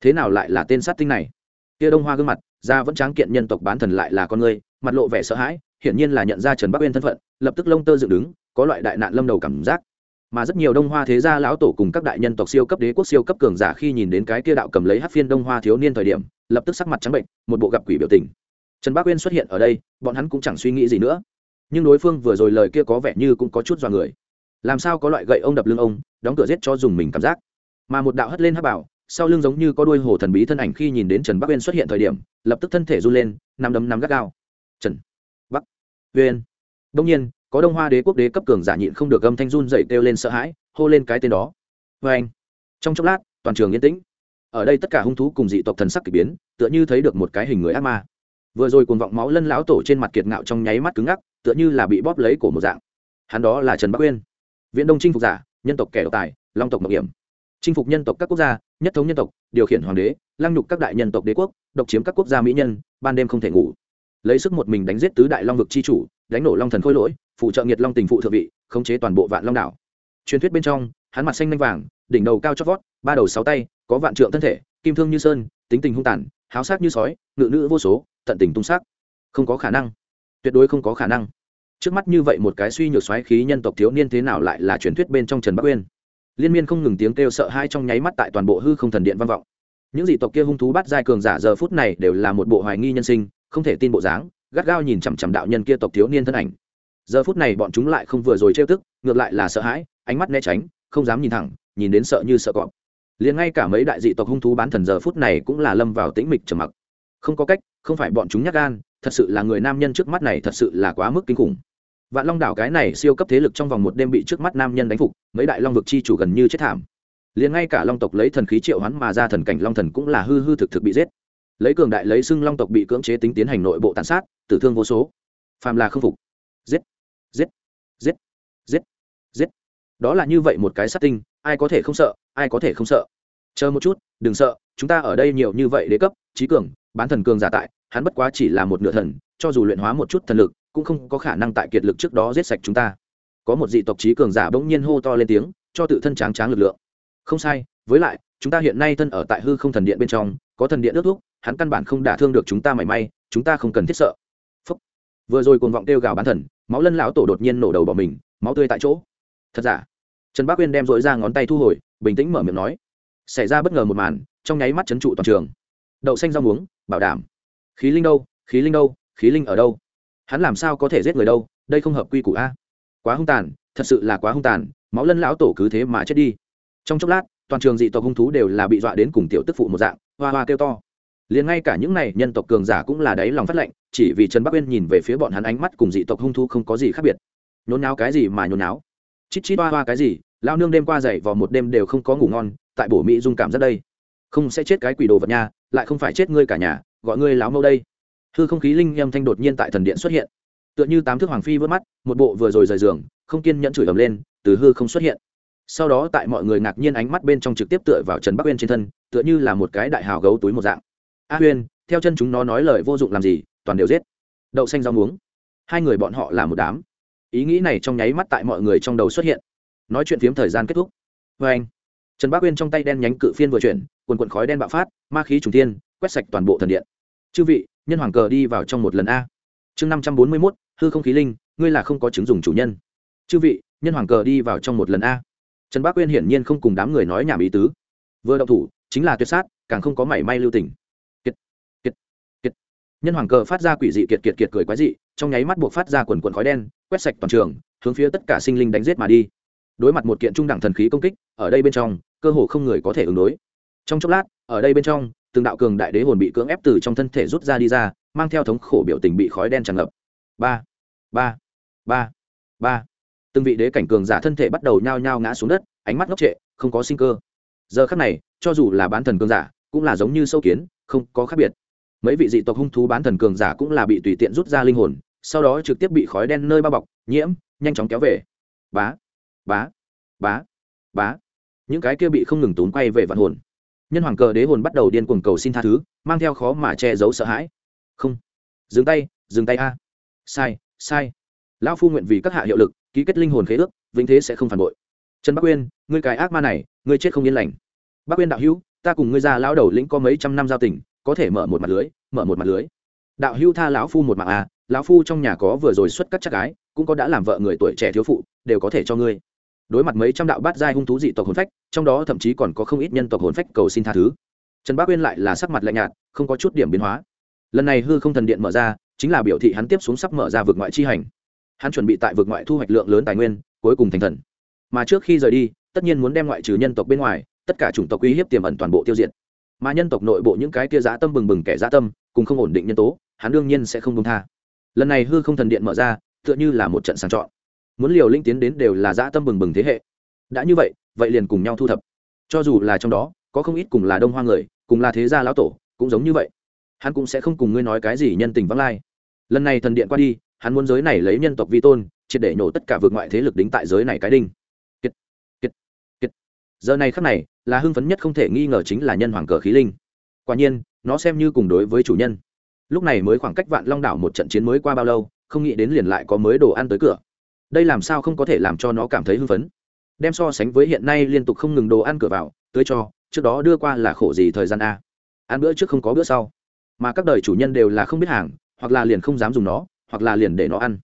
Thế nào lại là tên sát tinh này? Kia đông hoa gương mặt, da vẫn tráng kiện nhân tộc bán thần lại là con người, mặt lộ vẻ sợ hãi, hiển nhiên là nhận ra trần bắc uyên thân phận, lập tức lông tơ dựng đứng, có loại đại nạn lâm đầu cảm giác mà rất nhiều đông hoa thế gia lão tổ cùng các đại nhân tộc siêu cấp đế quốc siêu cấp cường giả khi nhìn đến cái kia đạo cầm lấy hát phiên đông hoa thiếu niên thời điểm, lập tức sắc mặt trắng bệnh, một bộ gặp quỷ biểu tình. Trần bác uyên xuất hiện ở đây, bọn hắn cũng chẳng suy nghĩ gì nữa. Nhưng đối phương vừa rồi lời kia có vẻ như cũng có chút dọa người. Làm sao có loại gậy ông đập lưng ông, đóng cửa giết cho dùng mình cảm giác. Mà một đạo hất lên hát bảo, sau lưng giống như có đuôi hồ thần bí thân ảnh khi nhìn đến trần bắc uyên xuất hiện thời điểm, lập tức thân thể run lên nằm đấm nằm gắt gao. Trần bắc uyên. Đông nhiên có đông hoa đế quốc đế cấp cường giả nhịn không được âm thanh run dậy kêu lên sợ hãi, hô lên cái tên đó. Vê anh, trong chốc lát, toàn trường yên tĩnh. Ở đây tất cả hung thú cùng dị tộc thần sắc k ỳ biến, tựa như thấy được một cái hình người ác ma. Vừa rồi cuồng vọng máu lân lão tổ trên mặt kiệt ngạo trong nháy mắt cứng ngắc, tựa như là bị bóp lấy cổ một dạng. Hắn đó là trần bắc uyên viễn đông chinh phục giả, nhân tộc kẻ độc tài, long tộc mộc hiểm. Chinh phục nhân tộc các quốc gia, nhất thống nhân tộc, điều khiển hoàng đế, lăng nhục các đại nhân tộc đế quốc, độc chiếm các quốc gia mỹ nhân, ban đêm không thể ngủ. Lấy sức một mình đánh giết tứ đại long vực c h i chủ đánh nổ long thần khôi lỗi, phụ trợ nghiệt long tình phụ thượng vị, khống chế toàn bộ vạn long đảo. Truyền thuyết bên trong, hắn mặt xanh nanh vàng, đỉnh đầu cao chót vót, ba đầu sáu tay, có vạn trượng thân thể, kim thương như sơn, tính tình hung tàn, háo sắc như sói, ngự nữ vô số, tận tình tung sắc. Không có khả năng. Tuyệt đối không có khả năng. Trước mắt như vậy một cái suy nhược xoáy khí nhân tộc thiếu niên thế nào lại là truyền thuyết bên trong trần bắc uyên? Liên miên không ngừng tiếng kêu sợ hai trong nháy mắt tại toàn bộ hư không thần điện vang vọng. Những dị tộc kia hung thú bắt giai cường giả giờ phút này đều là một bộ hoài nghi nhân sinh, không thể tin bộ dáng gắt gao nhìn chằm chằm đạo nhân kia tộc thiếu niên thân ảnh. Giờ phút này bọn chúng lại không vừa rồi trêu tức, ngược lại là sợ hãi, ánh mắt né tránh, không dám nhìn thẳng, nhìn đến sợ như sợ cọp. Liền ngay cả mấy đại dị tộc hung thú bán thần giờ phút này cũng là lâm vào tĩnh mịch trầm mặc. Không có cách, không phải bọn chúng nhắc gan, thật sự là người nam nhân trước mắt này thật sự là quá mức kinh khủng. Vạn long đảo cái này siêu cấp thế lực trong vòng một đêm bị trước mắt nam nhân đánh phục, mấy đại long vực chi chủ gần như chết thảm. Liền ngay cả long tộc lấy thần khí triệu hắn mà ra thần cảnh long thần cũng là hư hư thực thực bị giết lấy cường đại lấy xưng long tộc bị cưỡng chế tính tiến hành nội bộ tàn sát, tử thương vô số. Phàm là không phục. Giết. Giết. Giết. Giết. Giết. Đó là như vậy một cái sát tinh, ai có thể không sợ, ai có thể không sợ. Chờ một chút, đừng sợ, chúng ta ở đây nhiều như vậy đế cấp, trí cường, bán thần cường giả tại, hắn bất quá chỉ là một nửa thần, cho dù luyện hóa một chút thần lực, cũng không có khả năng tại kiệt lực trước đó giết sạch chúng ta. Có một dị tộc trí cường giả bỗng nhiên hô to lên tiếng, cho tự thân tráng tráng lực lượng. Không sai, với lại, chúng ta hiện nay thân ở tại hư không thần điện bên trong, có thần điện ước thúc hắn căn bản không đả thương được chúng ta mảy may, chúng ta không cần thiết sợ. Phúc. vừa rồi cuồng vọng kêu gào bán thần, máu lân lão tổ đột nhiên nổ đầu bỏ mình, máu tươi tại chỗ. Thật giả? Trần bác uyên đem dội ra ngón tay thu hồi, bình tĩnh mở miệng nói. Xảy ra bất ngờ một màn, trong nháy mắt chấn trụ toàn trường. Đậu xanh rau muống, bảo đảm. Khí linh đâu, khí linh đâu, khí linh ở đâu? Hắn làm sao có thể giết người đâu, đây không hợp quy củ a. Quá hung tàn, thật sự là quá hung tàn, máu lân lão tổ cứ thế mà chết đi. Trong chốc lát, toàn trường dị tộc hung thú đều là bị dọa đến cùng tiểu tức phụ một dạng, hoa hoa kêu to liền ngay cả những này nhân tộc cường giả cũng là đáy lòng phát lệnh, chỉ vì trần bắc uyên nhìn về phía bọn hắn ánh mắt cùng dị tộc hung thu không có gì khác biệt. Nhốn náo cái gì mà nhốn náo chít chít hoa hoa cái gì? Lao nương đêm qua dậy vào một đêm đều không có ngủ ngon, tại bổ mỹ dung cảm rất đây. Không sẽ chết cái quỷ đồ vật nha, lại không phải chết ngươi cả nhà, gọi ngươi láo mâu đây. Hư không khí linh âm thanh đột nhiên tại thần điện xuất hiện. Tựa như tám thước hoàng phi vớt mắt, một bộ vừa rồi rời giường, không kiên nhẫn chửi ầm lên, từ hư không xuất hiện. Sau đó tại mọi người ngạc nhiên ánh mắt bên trong trực tiếp tựa vào trần bắc uyên trên thân, tựa như là một cái đại hào gấu túi một dạng a Huyên, theo chân chúng nó nói lời vô dụng làm gì toàn đều giết. Đậu xanh rau muống. Hai người bọn họ là một đám. Ý nghĩ này trong nháy mắt tại mọi người trong đầu xuất hiện. Nói chuyện phiếm thời gian kết thúc. Vê anh trần bác uyên trong tay đen nhánh cự phiên vừa chuyển quần quần khói đen bạo phát ma khí trùng tiên, quét sạch toàn bộ thần điện. Chư vị nhân hoàng cờ đi vào trong một lần a. Chương năm trăm bốn mươi mốt hư không khí linh ngươi là không có chứng dùng chủ nhân. Chư vị nhân hoàng cờ đi vào trong một lần a. Trần bác uyên hiển nhiên không cùng đám người nói nhảm ý tứ. Vừa động thủ chính là tuyệt sát càng không có mảy may lưu tình nhân hoàng cờ phát ra quỷ dị kiệt kiệt kiệt cười quái dị, trong nháy mắt buộc phát ra quần quần khói đen, quét sạch toàn trường, hướng phía tất cả sinh linh đánh giết mà đi. Đối mặt một kiện trung đẳng thần khí công kích, ở đây bên trong, cơ hồ không người có thể ứng đối. Trong chốc lát, ở đây bên trong, từng đạo cường đại đế hồn bị cưỡng ép từ trong thân thể rút ra đi ra, mang theo thống khổ biểu tình bị khói đen tràn ngập. Ba ba ba ba. Từng vị đế cảnh cường giả thân thể bắt đầu nhao nhao ngã xuống đất, ánh mắt ngốc trệ, không có sinh cơ. Giờ khắc này, cho dù là bán thần cường giả, cũng là giống như sâu kiến, không có khác biệt mấy vị dị tộc hung thú bán thần cường giả cũng là bị tùy tiện rút ra linh hồn, sau đó trực tiếp bị khói đen nơi bao bọc, nhiễm, nhanh chóng kéo về. Bá bá bá bá. Những cái kia bị không ngừng tốn quay về vạn hồn. Nhân hoàng cờ đế hồn bắt đầu điên cuồng cầu xin tha thứ, mang theo khó mà che giấu sợ hãi. Không. Dừng tay dừng tay a. Sai sai. Lão phu nguyện vì các hạ hiệu lực, ký kết linh hồn khế ước, vĩnh thế sẽ không phản bội. Trần bắc uyên, ngươi cái ác ma này, ngươi chết không yên lành. Bắc uyên đạo hữu, ta cùng ngươi ra lão đầu lĩnh có mấy trăm năm giao tình có thể mở một mặt lưới, mở một mặt lưới. Đạo hưu tha lão phu một mạng a lão phu trong nhà có vừa rồi xuất các chắc gái, cũng có đã làm vợ người tuổi trẻ thiếu phụ, đều có thể cho ngươi. Đối mặt mấy trăm đạo bát giai hung thú dị tộc hồn phách, trong đó thậm chí còn có không ít nhân tộc hồn phách cầu xin tha thứ. Trần bác uyên lại là sắc mặt lạnh nhạt, không có chút điểm biến hóa. Lần này hư không thần điện mở ra, chính là biểu thị hắn tiếp xuống sắp mở ra vực ngoại chi hành. Hắn chuẩn bị tại vực ngoại thu hoạch lượng lớn tài nguyên, cuối cùng thành thần. Mà trước khi rời đi, tất nhiên muốn đem ngoại trừ nhân tộc bên ngoài, tất cả chủng tộc uy hiếp tiềm ẩn toàn bộ tiêu diệt mà nhân tộc nội bộ những cái kia dã tâm bừng bừng kẻ dã tâm, cùng không ổn định nhân tố, hắn đương nhiên sẽ không công tha. Lần này hư không thần điện mở ra, tựa như là một trận sàng chọn. Muốn liều linh tiến đến đều là dã tâm bừng bừng thế hệ. Đã như vậy vậy liền cùng nhau thu thập. Cho dù là trong đó, có không ít cùng là đông hoa người, cùng là thế gia lão tổ, cũng giống như vậy. Hắn cũng sẽ không cùng ngươi nói cái gì nhân tình vắng lai. Lần này thần điện qua đi, hắn muốn giới này lấy nhân tộc vi tôn, triệt để nổ tất cả vượt ngoại thế lực đính tại giới này cái đinh giờ này khắc này, là hưng phấn nhất không thể nghi ngờ chính là nhân hoàng cờ khí linh. Quả nhiên, nó xem như cùng đối với chủ nhân. Lúc này mới khoảng cách vạn long đảo một trận chiến mới qua bao lâu, không nghĩ đến liền lại có mới đồ ăn tới cửa. Đây làm sao không có thể làm cho nó cảm thấy hưng phấn? Đem so sánh với hiện nay liên tục không ngừng đồ ăn cửa vào tưới cho, trước đó đưa qua là khổ gì thời gian a? Ăn bữa trước không có bữa sau. Mà các đời chủ nhân đều là không biết hàng, hoặc là liền không dám dùng nó, hoặc là liền để nó ăn.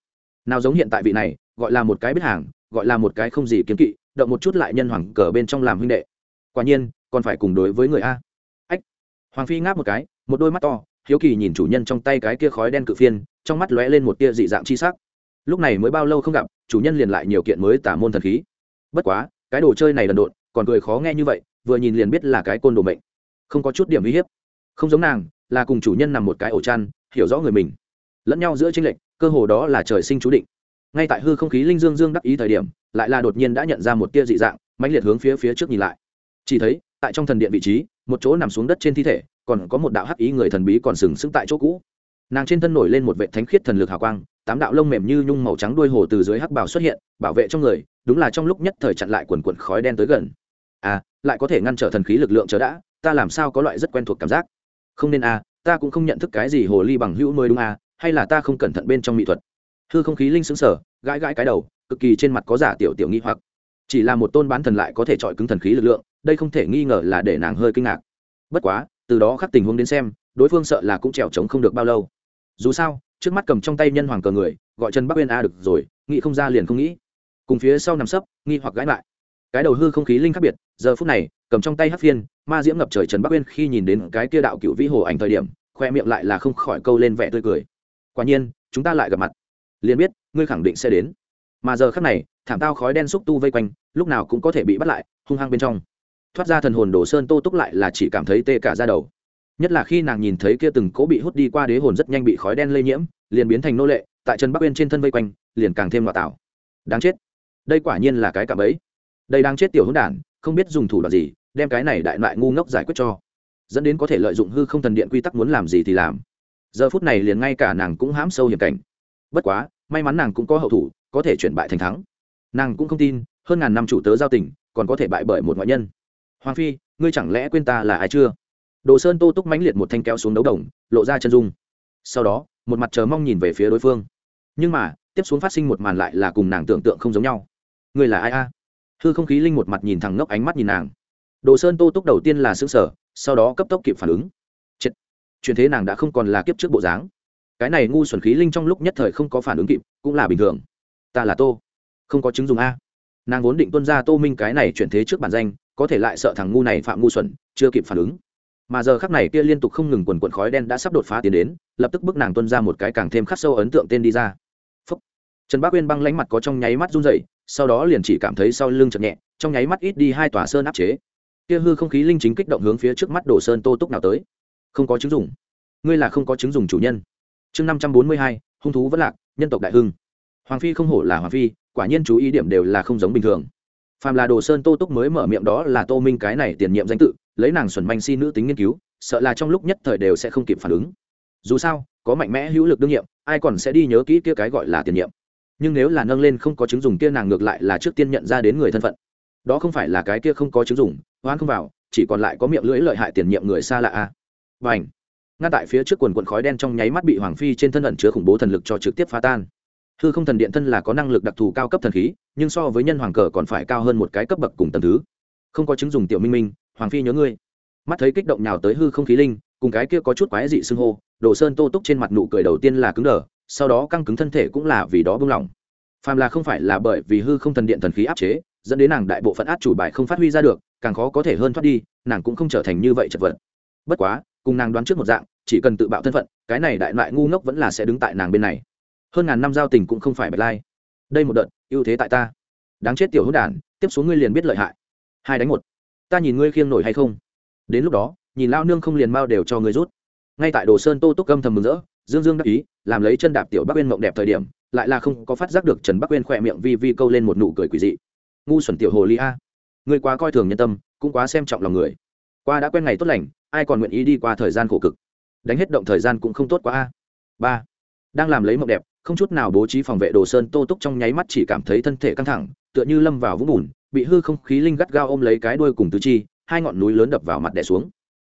Nào giống hiện tại vị này, gọi là một cái biết hàng, gọi là một cái không gì kiếm kỵ động một chút lại nhân hoàng cờ bên trong làm huynh đệ. Quả nhiên, còn phải cùng đối với người a. Ách. Hoàng phi ngáp một cái, một đôi mắt to, hiếu kỳ nhìn chủ nhân trong tay cái kia khói đen cự phiên, trong mắt lóe lên một tia dị dạng chi sắc. Lúc này mới bao lâu không gặp, chủ nhân liền lại nhiều kiện mới tả môn thần khí. Bất quá, cái đồ chơi này đần độn còn cười khó nghe như vậy, vừa nhìn liền biết là cái côn đồ mệnh. Không có chút điểm uy hiếp. Không giống nàng, là cùng chủ nhân nằm một cái ổ chăn, hiểu rõ người mình. Lẫn nhau giữa tranh lệch, cơ hồ đó là trời sinh chú định ngay tại hư không khí linh dương dương đắc ý thời điểm, lại là đột nhiên đã nhận ra một tia dị dạng, mãnh liệt hướng phía phía trước nhìn lại. Chỉ thấy, tại trong thần điện vị trí, một chỗ nằm xuống đất trên thi thể, còn có một đạo hắc ý người thần bí còn sừng sững tại chỗ cũ. Nàng trên thân nổi lên một vệ thánh khiết thần lực hào quang, tám đạo lông mềm như nhung màu trắng đuôi hồ từ dưới hắc bào xuất hiện, bảo vệ trong người, đúng là trong lúc nhất thời chặn lại quần quần khói đen tới gần. À lại có thể ngăn trở thần khí lực lượng chớ đã, ta làm sao có loại rất quen thuộc cảm giác? Không nên à ta cũng không nhận thức cái gì hồ ly bằng hữu mới đúng à hay là ta không cẩn thận bên trong mỹ thuật? Hư không khí linh sững sờ, gãi gãi cái đầu, cực kỳ trên mặt có giả tiểu tiểu nghi hoặc. Chỉ là một tôn bán thần lại có thể chọi cứng thần khí lực lượng, đây không thể nghi ngờ là để nàng hơi kinh ngạc. Bất quá, từ đó khắc tình huống đến xem, đối phương sợ là cũng trèo trống không được bao lâu. Dù sao, trước mắt cầm trong tay nhân hoàng cờ người, gọi chân bắc uyên a được rồi, nghĩ không ra liền không nghĩ. Cùng phía sau nằm sấp, nghi hoặc gãi lại. Cái đầu hư không khí linh khác biệt, giờ phút này, cầm trong tay hát phiên, ma diễm ngập trời trần bắc uyên khi nhìn đến cái kia đạo cựu vĩ hồ ảnh thời điểm, khoe miệng lại là không khỏi câu lên vẻ tươi cười. Quả nhiên, chúng ta lại gặp mặt liền biết, ngươi khẳng định sẽ đến. Mà giờ khắc này, thảm tao khói đen xúc tu vây quanh, lúc nào cũng có thể bị bắt lại, hung hăng bên trong. Thoát ra thần hồn đồ sơn tô túc lại là chỉ cảm thấy tê cả ra đầu. Nhất là khi nàng nhìn thấy kia từng cố bị hút đi qua đế hồn rất nhanh bị khói đen lây nhiễm, liền biến thành nô lệ, tại chân bắc uyên trên thân vây quanh, liền càng thêm ngoại tạo đáng chết. Đây quả nhiên là cái cạm ấy đây đang chết tiểu hỗn đản, không biết dùng thủ đoạn gì, đem cái này đại loại ngu ngốc giải quyết cho. Dẫn đến có thể lợi dụng hư không thần điện quy tắc muốn làm gì thì làm. Giờ phút này liền ngay cả nàng cũng hãm sâu hiểm cảnh bất quá, may mắn nàng cũng có hậu thủ, có thể chuyển bại thành thắng. Nàng cũng không tin, hơn ngàn năm chủ tớ giao tình, còn có thể bại bởi một ngoại nhân. Hoàng phi, ngươi chẳng lẽ quên ta là ai chưa? Đồ sơn tô túc mãnh liệt một thanh kéo xuống đấu đồng, lộ ra chân dung. Sau đó, một mặt chờ mong nhìn về phía đối phương. Nhưng mà, tiếp xuống phát sinh một màn lại là cùng nàng tưởng tượng không giống nhau. Người là ai a? Hư không khí linh một mặt nhìn thẳng ngốc ánh mắt nhìn nàng. Đồ sơn tô túc đầu tiên là xứ sở sau đó cấp tốc kịp phản ứng. Chết. chuyện thế nàng đã không còn là kiếp trước bộ dáng cái này ngu xuẩn khí linh trong lúc nhất thời không có phản ứng kịp, cũng là bình thường. Ta là tô. Không có chứng dùng a. Nàng vốn định tuân ra tô minh cái này chuyển thế trước bản danh, có thể lại sợ thằng ngu này phạm ngu xuẩn, chưa kịp phản ứng. Mà giờ khắc này kia liên tục không ngừng quần quần khói đen đã sắp đột phá tiến đến, lập tức bức nàng tuân ra một cái càng thêm khắc sâu ấn tượng tên đi ra. Phúc. trần bác uyên băng lánh mặt có trong nháy mắt run dậy sau đó liền chỉ cảm thấy sau lưng chậm nhẹ, trong nháy mắt ít đi hai tòa sơn áp chế. Kia hư không khí linh chính kích động hướng phía trước mắt đổ sơn tô túc nào tới. Không có chứng dùng. Ngươi là không có chứng dùng chủ nhân chương năm trăm bốn mươi hai, hung thú vẫn lạc, nhân tộc đại hưng. Hoàng phi không hổ là hoàng phi, quả nhiên chú ý điểm đều là không giống bình thường. Phàm là đồ sơn tô túc mới mở miệng đó là tô minh cái này tiền nhiệm danh tự, lấy nàng xuẩn manh si nữ tính nghiên cứu, sợ là trong lúc nhất thời đều sẽ không kịp phản ứng. Dù sao, có mạnh mẽ hữu lực đương nhiệm, ai còn sẽ đi nhớ kỹ kia cái gọi là tiền nhiệm. Nhưng nếu là nâng lên không có chứng dùng kia nàng ngược lại là trước tiên nhận ra đến người thân phận. Đó không phải là cái kia không có chứng dùng hoán không vào, chỉ còn lại có miệng lưỡi lợi hại tiền nhiệm người xa lạ a. Và ảnh ngay tại phía trước quần quần khói đen trong nháy mắt bị hoàng phi trên thân ẩn chứa khủng bố thần lực cho trực tiếp phá tan. Hư không thần điện thân là có năng lực đặc thù cao cấp thần khí, nhưng so với nhân hoàng cờ còn phải cao hơn một cái cấp bậc cùng tầng thứ. Không có chứng dùng tiểu minh minh, hoàng phi nhớ ngươi. Mắt thấy kích động nhào tới hư không khí linh, cùng cái kia có chút quái dị xưng hô, đồ sơn tô túc trên mặt nụ cười đầu tiên là cứng đờ, sau đó căng cứng thân thể cũng là vì đó bung lỏng phàm là không phải là bởi vì hư không thần điện thần khí áp chế, dẫn đến nàng đại bộ phận át chủ bài không phát huy ra được, càng khó có thể hơn thoát đi, nàng cũng không trở thành như vậy chật vật. Bất quá cùng nàng đoán trước một dạng, chỉ cần tự bạo thân phận, cái này đại loại ngu ngốc vẫn là sẽ đứng tại nàng bên này. Hơn ngàn năm giao tình cũng không phải bạch lai. Đây một đợt, ưu thế tại ta. Đáng chết tiểu hữu đản, tiếp xuống ngươi liền biết lợi hại. Hai đánh một. Ta nhìn ngươi khiêng nổi hay không? Đến lúc đó, nhìn lao nương không liền mau đều cho ngươi rút. Ngay tại đồ sơn tô túc âm thầm mừng rỡ, dương dương đắc ý, làm lấy chân đạp tiểu bắc uyên mộng đẹp thời điểm, lại là không có phát giác được trần bắc uyên khỏe miệng vi vi câu lên một nụ cười quỷ dị. Ngu xuẩn tiểu hồ ly a. Người quá coi thường nhân tâm, cũng quá xem trọng lòng người qua đã quen ngày tốt lành, ai còn nguyện ý đi qua thời gian khổ cực? Đánh hết động thời gian cũng không tốt quá a. Ba, đang làm lấy mộng đẹp, không chút nào bố trí phòng vệ đồ sơn tô túc trong nháy mắt chỉ cảm thấy thân thể căng thẳng, tựa như lâm vào vũng bùn, bị hư không khí linh gắt gao ôm lấy cái đuôi cùng tứ chi, hai ngọn núi lớn đập vào mặt đè xuống.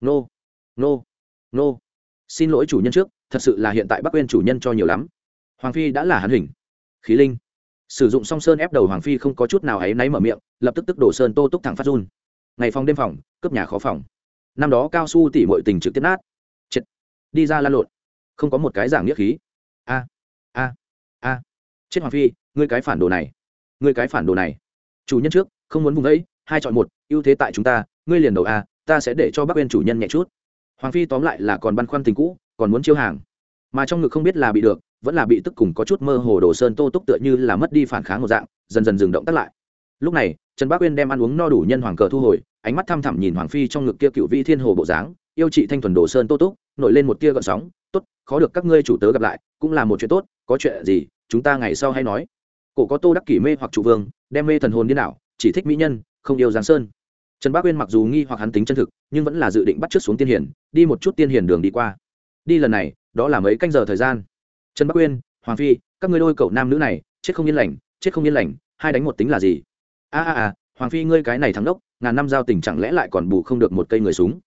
Nô nô nô. Xin lỗi chủ nhân trước, thật sự là hiện tại bắc quên chủ nhân cho nhiều lắm. Hoàng phi đã là hắn hình. Khí linh. Sử dụng song sơn ép đầu hoàng phi không có chút nào áy náy mở miệng, lập tức tức đổ sơn tô túc thẳng phát run ngày phòng đêm phòng, cướp nhà khó phòng. Năm đó cao su tỉ mọi tình trực tiếp nát. Chết. Đi ra la lộn. Không có một cái giảng nghĩa khí. A a a. Chết hoàng phi, ngươi cái phản đồ này. Ngươi cái phản đồ này. Chủ nhân trước, không muốn vùng ấy, hai chọn một, ưu thế tại chúng ta, ngươi liền đầu a, ta sẽ để cho bác bên chủ nhân nhẹ chút. Hoàng phi tóm lại là còn băn khoăn tình cũ, còn muốn chiêu hàng. Mà trong ngực không biết là bị được, vẫn là bị tức cùng có chút mơ hồ đồ sơn tô túc tựa như là mất đi phản kháng một dạng, dần dần dừng động tắt lại. Lúc này trần bác uyên đem ăn uống no đủ nhân hoàng cờ thu hồi, ánh mắt thăm thẳm nhìn hoàng phi trong ngực kia cựu vi thiên hồ bộ dáng, yêu chị thanh thuần đồ sơn tô túc, nổi lên một tia gợn sóng, tốt, khó được các ngươi chủ tớ gặp lại, cũng là một chuyện tốt, có chuyện gì, chúng ta ngày sau hay nói. Cổ có tô đắc kỷ mê hoặc chủ vương, đem mê thần hồn điên đảo, chỉ thích mỹ nhân, không yêu giáng sơn. Trần bác uyên mặc dù nghi hoặc hắn tính chân thực, nhưng vẫn là dự định bắt chước xuống tiên hiển đi một chút tiên hiển đường đi qua. Đi lần này, đó là mấy canh giờ thời gian. Trần bác uyên, hoàng phi, các ngươi đôi cậu nam nữ này, chết không yên lành, chết không yên lành, hai đánh một tính là gì? A a a, hoàng phi ngươi cái này thắng đốc, ngàn năm giao tình chẳng lẽ lại còn bù không được một cây người súng?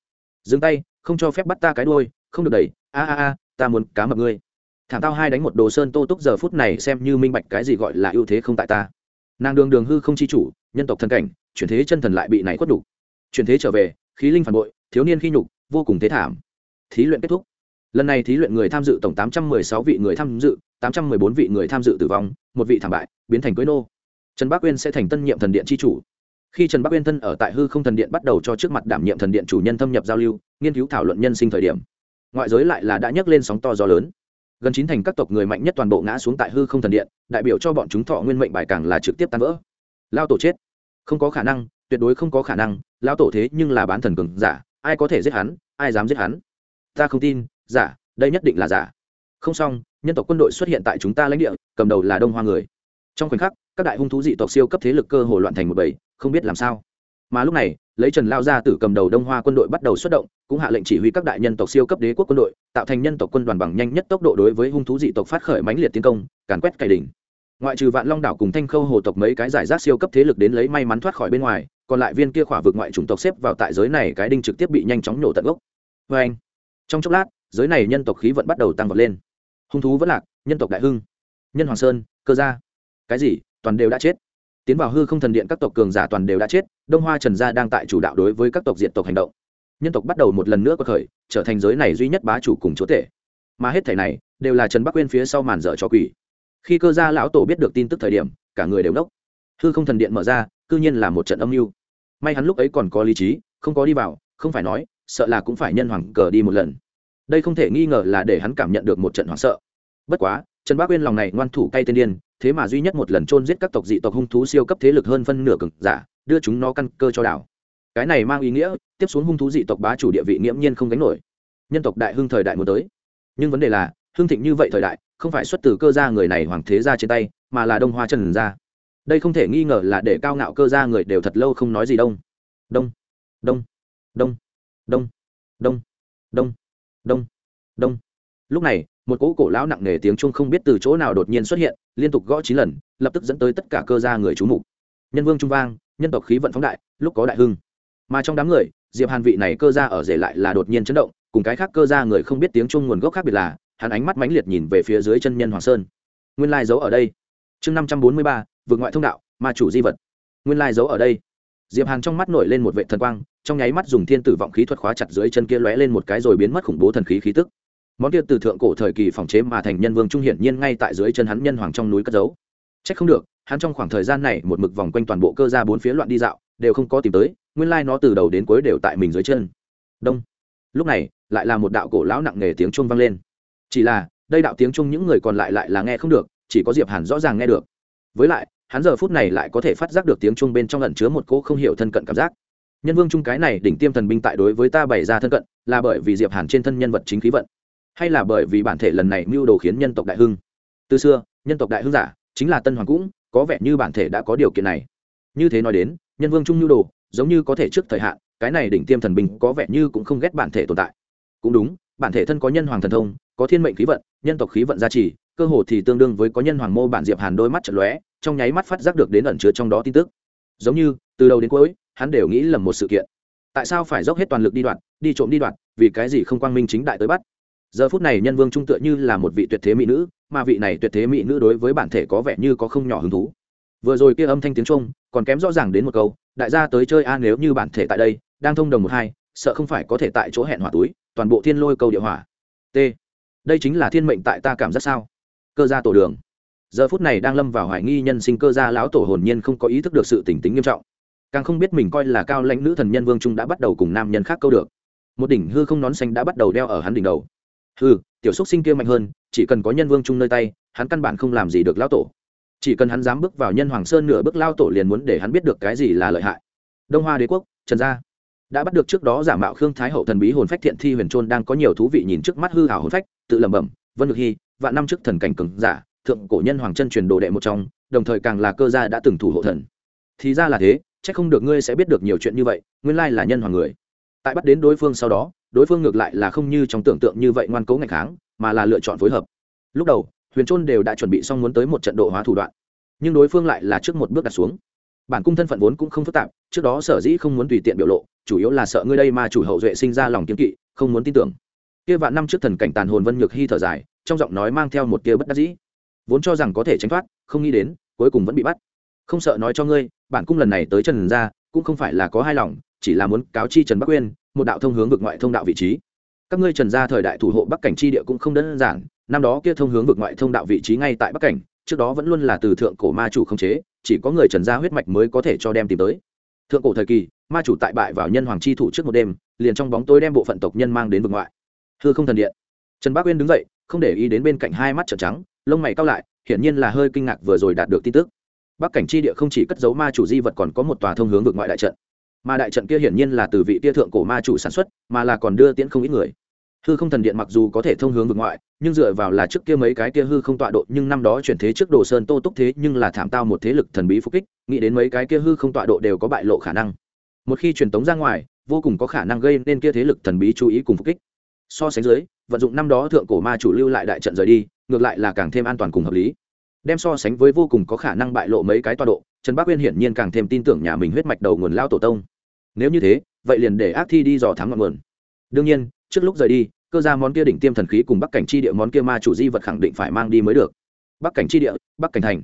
Dừng tay, không cho phép bắt ta cái đôi không được đẩy, a a a, ta muốn cá mập ngươi. Thảm tao hai đánh một đồ sơn tô túc giờ phút này xem như minh bạch cái gì gọi là ưu thế không tại ta. Nàng đường đường hư không chi chủ, nhân tộc thân cảnh, chuyển thế chân thần lại bị này khuất đủ chuyển thế trở về, khí linh phản bội, thiếu niên khi nhục, vô cùng thế thảm. Thí luyện kết thúc. Lần này thí luyện người tham dự tổng tám trăm mười sáu vị người tham dự, tám trăm mười bốn vị người tham dự tử vong, một vị thảm bại, biến thành cưới nô trần bắc uyên sẽ thành tân nhiệm thần điện tri chủ. Khi trần bắc uyên thân ở tại hư không thần điện bắt đầu cho trước mặt đảm nhiệm thần điện chủ nhân thâm nhập giao lưu, nghiên cứu thảo luận nhân sinh thời điểm, ngoại giới lại là đã nhấc lên sóng to gió lớn. Gần chín thành các tộc người mạnh nhất toàn bộ ngã xuống tại hư không thần điện, đại biểu cho bọn chúng thọ nguyên mệnh bài càng là trực tiếp tan vỡ. Lao tổ chết. Không có khả năng, tuyệt đối không có khả năng, lao tổ thế nhưng là bán thần cường giả, ai có thể giết hắn, ai dám giết hắn? Ta không tin, giả, đây nhất định là giả. Không xong, nhân tộc quân đội xuất hiện tại chúng ta lãnh địa, cầm đầu là đông hoa người. Trong khoảnh khắc các đại hung thú dị tộc siêu cấp thế lực cơ hồ loạn thành một bầy, không biết làm sao. Mà lúc này, lấy trần lao ra từ cầm đầu đông hoa quân đội bắt đầu xuất động, cũng hạ lệnh chỉ huy các đại nhân tộc siêu cấp đế quốc quân đội, tạo thành nhân tộc quân đoàn bằng nhanh nhất tốc độ đối với hung thú dị tộc phát khởi mãnh liệt tiến công, càn quét cày đỉnh. Ngoại trừ vạn long đảo cùng thanh khâu hồ tộc mấy cái giải rác siêu cấp thế lực đến lấy may mắn thoát khỏi bên ngoài, còn lại viên kia khỏa vực ngoại chủng tộc xếp vào tại giới này, cái đinh trực tiếp bị nhanh chóng nổ tận gốc. Vê anh, trong chốc lát, giới này nhân tộc khí vận bắt đầu tăng vọt lên. Hung thú vẫn lạc, nhân tộc đại hưng. Nhân hoàng sơn, cơ gia. Cái gì? Toàn đều đã chết. Tiến vào hư không thần điện các tộc cường giả toàn đều đã chết, đông hoa trần gia đang tại chủ đạo đối với các tộc diện tộc hành động. Nhân tộc bắt đầu một lần nữa có khởi, trở thành giới này duy nhất bá chủ cùng chúa tể. Mà hết thể này, đều là trần bắc quên phía sau màn dở cho quỷ. Khi cơ gia lão tổ biết được tin tức thời điểm, cả người đều đốc hư không thần điện mở ra, cư nhiên là một trận âm mưu. May hắn lúc ấy còn có lý trí, không có đi vào, không phải nói, sợ là cũng phải nhân hoàng cờ đi một lần. Đây không thể nghi ngờ là để hắn cảm nhận được một trận hoảng sợ. Bất quá, trần bác uyên lòng này ngoan thủ cay tên điên thế mà duy nhất một lần chôn giết các tộc dị tộc hung thú siêu cấp thế lực hơn phân nửa cực giả, đưa chúng nó căn cơ cho đảo. Cái này mang ý nghĩa, tiếp xuống hung thú dị tộc bá chủ địa vị nghiễm nhiên không gánh nổi. Nhân tộc đại hưng thời đại muốn tới. Nhưng vấn đề là, hưng thịnh như vậy thời đại, không phải xuất từ cơ gia người này hoàng thế gia trên tay, mà là Đông Hoa Trần gia. Đây không thể nghi ngờ là để cao ngạo cơ gia người đều thật lâu không nói gì đông. Đông, đông, đông, đông, đông, đông, đông, đông. Lúc này, một cỗ cổ lão nặng nề tiếng trung không biết từ chỗ nào đột nhiên xuất hiện, liên tục gõ chín lần, lập tức dẫn tới tất cả cơ gia người chú mục. Nhân vương trung vang, nhân tộc khí vận phóng đại, lúc có đại hưng. Mà trong đám người, diệp hàn vị này cơ gia ở rể lại là đột nhiên chấn động, cùng cái khác cơ gia người không biết tiếng trung nguồn gốc khác biệt là, hắn ánh mắt mãnh liệt nhìn về phía dưới chân nhân hoàng sơn. Nguyên lai giấu ở đây. Chương năm trăm bốn mươi ba, vượt ngoại thông đạo, ma chủ di vật. Nguyên lai giấu ở đây. Diệp hàn trong mắt nổi lên một vệ thần quang, trong nháy mắt dùng thiên tử vọng khí thuật khóa chặt dưới chân kia lóe lên một cái rồi biến mất khủng bố thần khí khí tức món kia từ thượng cổ thời kỳ phòng chế mà thành nhân vương trung hiển nhiên ngay tại dưới chân hắn nhân hoàng trong núi cất giấu. Trách không được, hắn trong khoảng thời gian này một mực vòng quanh toàn bộ cơ gia bốn phía loạn đi dạo, đều không có tìm tới, nguyên lai nó từ đầu đến cuối đều tại mình dưới chân. Đông. Lúc này, lại là một đạo cổ lão nặng nề tiếng chuông vang lên. Chỉ là, đây đạo tiếng chung những người còn lại lại là nghe không được, chỉ có diệp hàn rõ ràng nghe được. Với lại, hắn giờ phút này lại có thể phát giác được tiếng chung bên trong ẩn chứa một cỗ không hiểu thân cận cảm giác. Nhân vương chung cái này đỉnh tiêm thần binh tại đối với ta bày ra thân cận, là bởi vì diệp hàn trên thân nhân vật chính khí vận hay là bởi vì bản thể lần này mưu đồ khiến nhân tộc đại hưng? Từ xưa, nhân tộc đại hưng giả chính là tân hoàng cũng, có vẻ như bản thể đã có điều kiện này. Như thế nói đến, nhân vương trung mưu đồ, giống như có thể trước thời hạn, cái này đỉnh tiêm thần bình có vẻ như cũng không ghét bản thể tồn tại. Cũng đúng, bản thể thân có nhân hoàng thần thông, có thiên mệnh khí vận, nhân tộc khí vận gia trì, cơ hồ thì tương đương với có nhân hoàng mô bản diệp hàn đôi mắt trận lóe, trong nháy mắt phát giác được đến ẩn chứa trong đó tin tức. Giống như, từ đầu đến cuối, hắn đều nghĩ lầm một sự kiện. Tại sao phải dốc hết toàn lực đi đoạn, đi trộm đi đoạn, vì cái gì không quang minh chính đại tới bắt? Giờ phút này nhân vương trung tựa như là một vị tuyệt thế mỹ nữ, mà vị này tuyệt thế mỹ nữ đối với bản thể có vẻ như có không nhỏ hứng thú. Vừa rồi kia âm thanh tiếng trung còn kém rõ ràng đến một câu, đại gia tới chơi a, nếu như bản thể tại đây, đang thông đồng một hai, sợ không phải có thể tại chỗ hẹn hỏa túi, toàn bộ thiên lôi câu địa hỏa. T. Đây chính là thiên mệnh tại ta cảm giác sao? Cơ gia tổ đường. Giờ phút này đang lâm vào hoài nghi nhân sinh cơ gia lão tổ hồn nhiên không có ý thức được sự tỉnh tính nghiêm trọng. Càng không biết mình coi là cao lãnh nữ thần nhân vương trung đã bắt đầu cùng nam nhân khác câu được. Một đỉnh hư không nón xanh đã bắt đầu đeo ở hắn đỉnh đầu hừ, tiểu xúc sinh kia mạnh hơn, chỉ cần có nhân vương chung nơi tay, hắn căn bản không làm gì được lão tổ. Chỉ cần hắn dám bước vào nhân hoàng sơn nửa bước lao tổ liền muốn để hắn biết được cái gì là lợi hại. Đông hoa đế quốc, trần gia đã bắt được trước đó giả mạo khương thái hậu thần bí hồn phách thiện thi huyền trôn đang có nhiều thú vị nhìn trước mắt hư hảo hồn phách, tự lẩm bẩm, vân được hy vạn năm trước thần cảnh cừng giả, thượng cổ nhân hoàng chân truyền đồ đệ một trong, đồng thời càng là cơ gia đã từng thủ hộ thần. Thì ra là thế, chắc không được ngươi sẽ biết được nhiều chuyện như vậy, nguyên lai là nhân hoàng người. Tại bắt đến đối phương sau đó đối phương ngược lại là không như trong tưởng tượng như vậy ngoan cố ngạch kháng, mà là lựa chọn phối hợp. Lúc đầu, huyền trôn đều đã chuẩn bị xong muốn tới một trận độ hóa thủ đoạn, nhưng đối phương lại là trước một bước đặt xuống. Bản cung thân phận vốn cũng không phức tạp, trước đó sở dĩ không muốn tùy tiện biểu lộ, chủ yếu là sợ ngươi đây mà chủ hậu duệ sinh ra lòng kiếm kỵ, không muốn tin tưởng. Kia vạn năm trước thần cảnh tàn hồn vân nhược hy thở dài, trong giọng nói mang theo một tia bất đắc dĩ. Vốn cho rằng có thể tránh thoát, không nghĩ đến, cuối cùng vẫn bị bắt. Không sợ nói cho ngươi, bản cung lần này tới trần gia, cũng không phải là có hai lòng chỉ là muốn cáo chi trần bắc uyên, một đạo thông hướng vực ngoại thông đạo vị trí. Các ngươi trần gia thời đại thủ hộ bắc cảnh chi địa cũng không đơn giản, năm đó kia thông hướng vực ngoại thông đạo vị trí ngay tại bắc cảnh, trước đó vẫn luôn là từ thượng cổ ma chủ không chế, chỉ có người trần gia huyết mạch mới có thể cho đem tìm tới. Thượng cổ thời kỳ, ma chủ tại bại vào nhân hoàng chi thủ trước một đêm, liền trong bóng tối đem bộ phận tộc nhân mang đến vực ngoại. Hư không thần điện. Trần bác uyên đứng dậy, không để ý đến bên cạnh hai mắt trợn trắng, lông mày cao lại, hiển nhiên là hơi kinh ngạc vừa rồi đạt được tin tức. Bắc cảnh chi địa không chỉ cất giấu ma chủ di vật còn có một tòa thông hướng vực ngoại đại trận mà đại trận kia hiển nhiên là từ vị kia thượng cổ ma chủ sản xuất, mà là còn đưa tiễn không ít người. Hư không thần điện mặc dù có thể thông hướng vực ngoại, nhưng dựa vào là trước kia mấy cái kia hư không tọa độ, nhưng năm đó chuyển thế trước đồ sơn tô túc thế nhưng là thảm tao một thế lực thần bí phục kích, nghĩ đến mấy cái kia hư không tọa độ đều có bại lộ khả năng. Một khi truyền tống ra ngoài, vô cùng có khả năng gây nên kia thế lực thần bí chú ý cùng phục kích. So sánh dưới, vận dụng năm đó thượng cổ ma chủ lưu lại đại trận rời đi, ngược lại là càng thêm an toàn cùng hợp lý. Đem so sánh với vô cùng có khả năng bại lộ mấy cái tọa độ, trần bác uyên hiển nhiên càng thêm tin tưởng nhà mình huyết mạch đầu nguồn lao tổ tông nếu như thế, vậy liền để ác thi đi dò thám ngọn nguồn. Đương nhiên, trước lúc rời đi, cơ ra món kia đỉnh tiêm thần khí cùng bắc cảnh chi địa món kia ma chủ di vật khẳng định phải mang đi mới được. Bắc cảnh chi địa, bắc cảnh thành.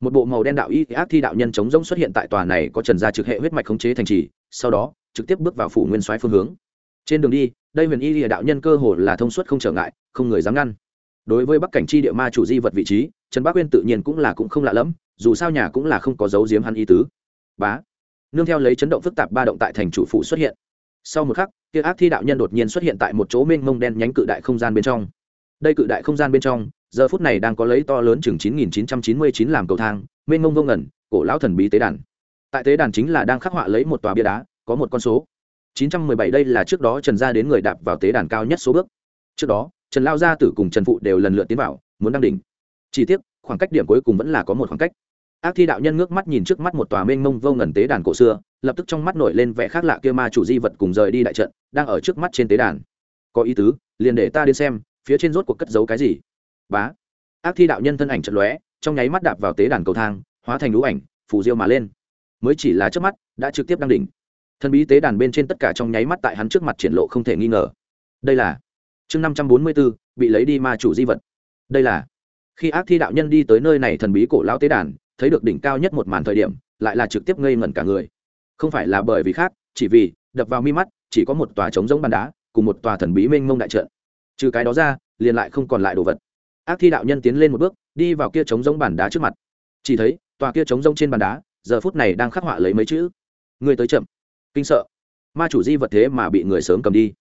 Một bộ màu đen đạo y ác thi đạo nhân chống rỗng xuất hiện tại tòa này có trần gia trực hệ huyết mạch khống chế thành trì, sau đó, trực tiếp bước vào phủ nguyên soái phương hướng. Trên đường đi, đây huyền y lìa đạo nhân cơ hồ là thông suốt không trở ngại, không người dám ngăn. Đối với bắc cảnh chi địa ma chủ di vật vị trí, trần Bắc uyên tự nhiên cũng là cũng không lạ lẫm, dù sao nhà cũng là không có dấu diếm hắn ý tứ. Bá nương theo lấy chấn động phức tạp ba động tại thành chủ phủ xuất hiện. Sau một khắc, kia ác thi đạo nhân đột nhiên xuất hiện tại một chỗ mênh mông đen nhánh cự đại không gian bên trong. Đây cự đại không gian bên trong, giờ phút này đang có lấy to lớn chừng chín nghìn chín trăm chín mươi chín làm cầu thang, mênh mông vô ngẩn cổ lão thần bí tế đàn. Tại tế đàn chính là đang khắc họa lấy một tòa bia đá, có một con số. chín trăm mười bảy đây là trước đó trần gia đến người đạp vào tế đàn cao nhất số bước. Trước đó, trần lao gia tử cùng trần phụ đều lần lượt tiến vào, muốn đăng đỉnh. Chỉ tiếc, khoảng cách điểm cuối cùng vẫn là có một khoảng cách ác thi đạo nhân ngước mắt nhìn trước mắt một tòa mênh mông vô ngần tế đàn cổ xưa, lập tức trong mắt nổi lên vẻ khác lạ kia ma chủ di vật cùng rời đi đại trận, đang ở trước mắt trên tế đàn. Có ý tứ, liền để ta đi xem, phía trên rốt cuộc cất giấu cái gì. Bá. Ác thi đạo nhân thân ảnh trận lóe, trong nháy mắt đạp vào tế đàn cầu thang, hóa thành lũ ảnh phủ diêu mà lên. Mới chỉ là trước mắt, đã trực tiếp đăng đỉnh. Thần bí tế đàn bên trên tất cả trong nháy mắt tại hắn trước mặt triển lộ không thể nghi ngờ. Đây là chương năm trăm bốn mươi b ố bị lấy đi ma chủ di vật. Đây là khi ác thi đạo nhân đi tới nơi này thần bí cổ lão tế đàn thấy được đỉnh cao nhất một màn thời điểm, lại là trực tiếp ngây ngẩn cả người. Không phải là bởi vì khác, chỉ vì, đập vào mi mắt, chỉ có một tòa trống giống bàn đá, cùng một tòa thần bí mênh mông đại trận. Trừ cái đó ra, liền lại không còn lại đồ vật. Ác thi đạo nhân tiến lên một bước, đi vào kia trống giống bàn đá trước mặt. Chỉ thấy, tòa kia trống giống trên bàn đá, giờ phút này đang khắc họa lấy mấy chữ. Người tới chậm. Kinh sợ. Ma chủ di vật thế mà bị người sớm cầm đi.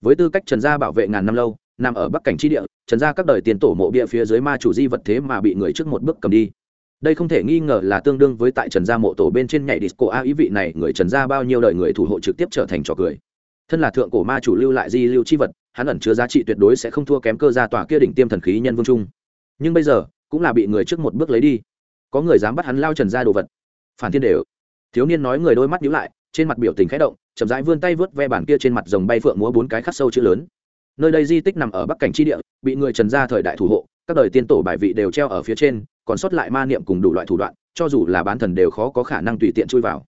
Với tư cách trần gia bảo vệ ngàn năm lâu, nằm ở bắc cảnh tri địa, trần gia các đời tiền tổ mộ bia phía dưới ma chủ di vật thế mà bị người trước một bước cầm đi đây không thể nghi ngờ là tương đương với tại trần gia mộ tổ bên trên nhảy disco a, ý vị này người trần gia bao nhiêu đời người thủ hộ trực tiếp trở thành trò cười. Thân là thượng cổ ma chủ lưu lại di lưu chi vật, hắn ẩn chứa giá trị tuyệt đối sẽ không thua kém cơ gia tòa kia đỉnh tiêm thần khí nhân vương trung. Nhưng bây giờ, cũng là bị người trước một bước lấy đi. Có người dám bắt hắn lao trần gia đồ vật. Phản thiên đều. Thiếu niên nói người đôi mắt nhíu lại, trên mặt biểu tình khẽ động, chậm rãi vươn tay vớt ve bản kia trên mặt rồng bay phượng múa bốn cái khắc sâu chữ lớn. Nơi đây di tích nằm ở bắc cảnh tri địa, bị người trần gia thời đại thủ hộ, các đời tiên tổ bài vị đều treo ở phía trên còn sót lại ma niệm cùng đủ loại thủ đoạn, cho dù là bán thần đều khó có khả năng tùy tiện chui vào.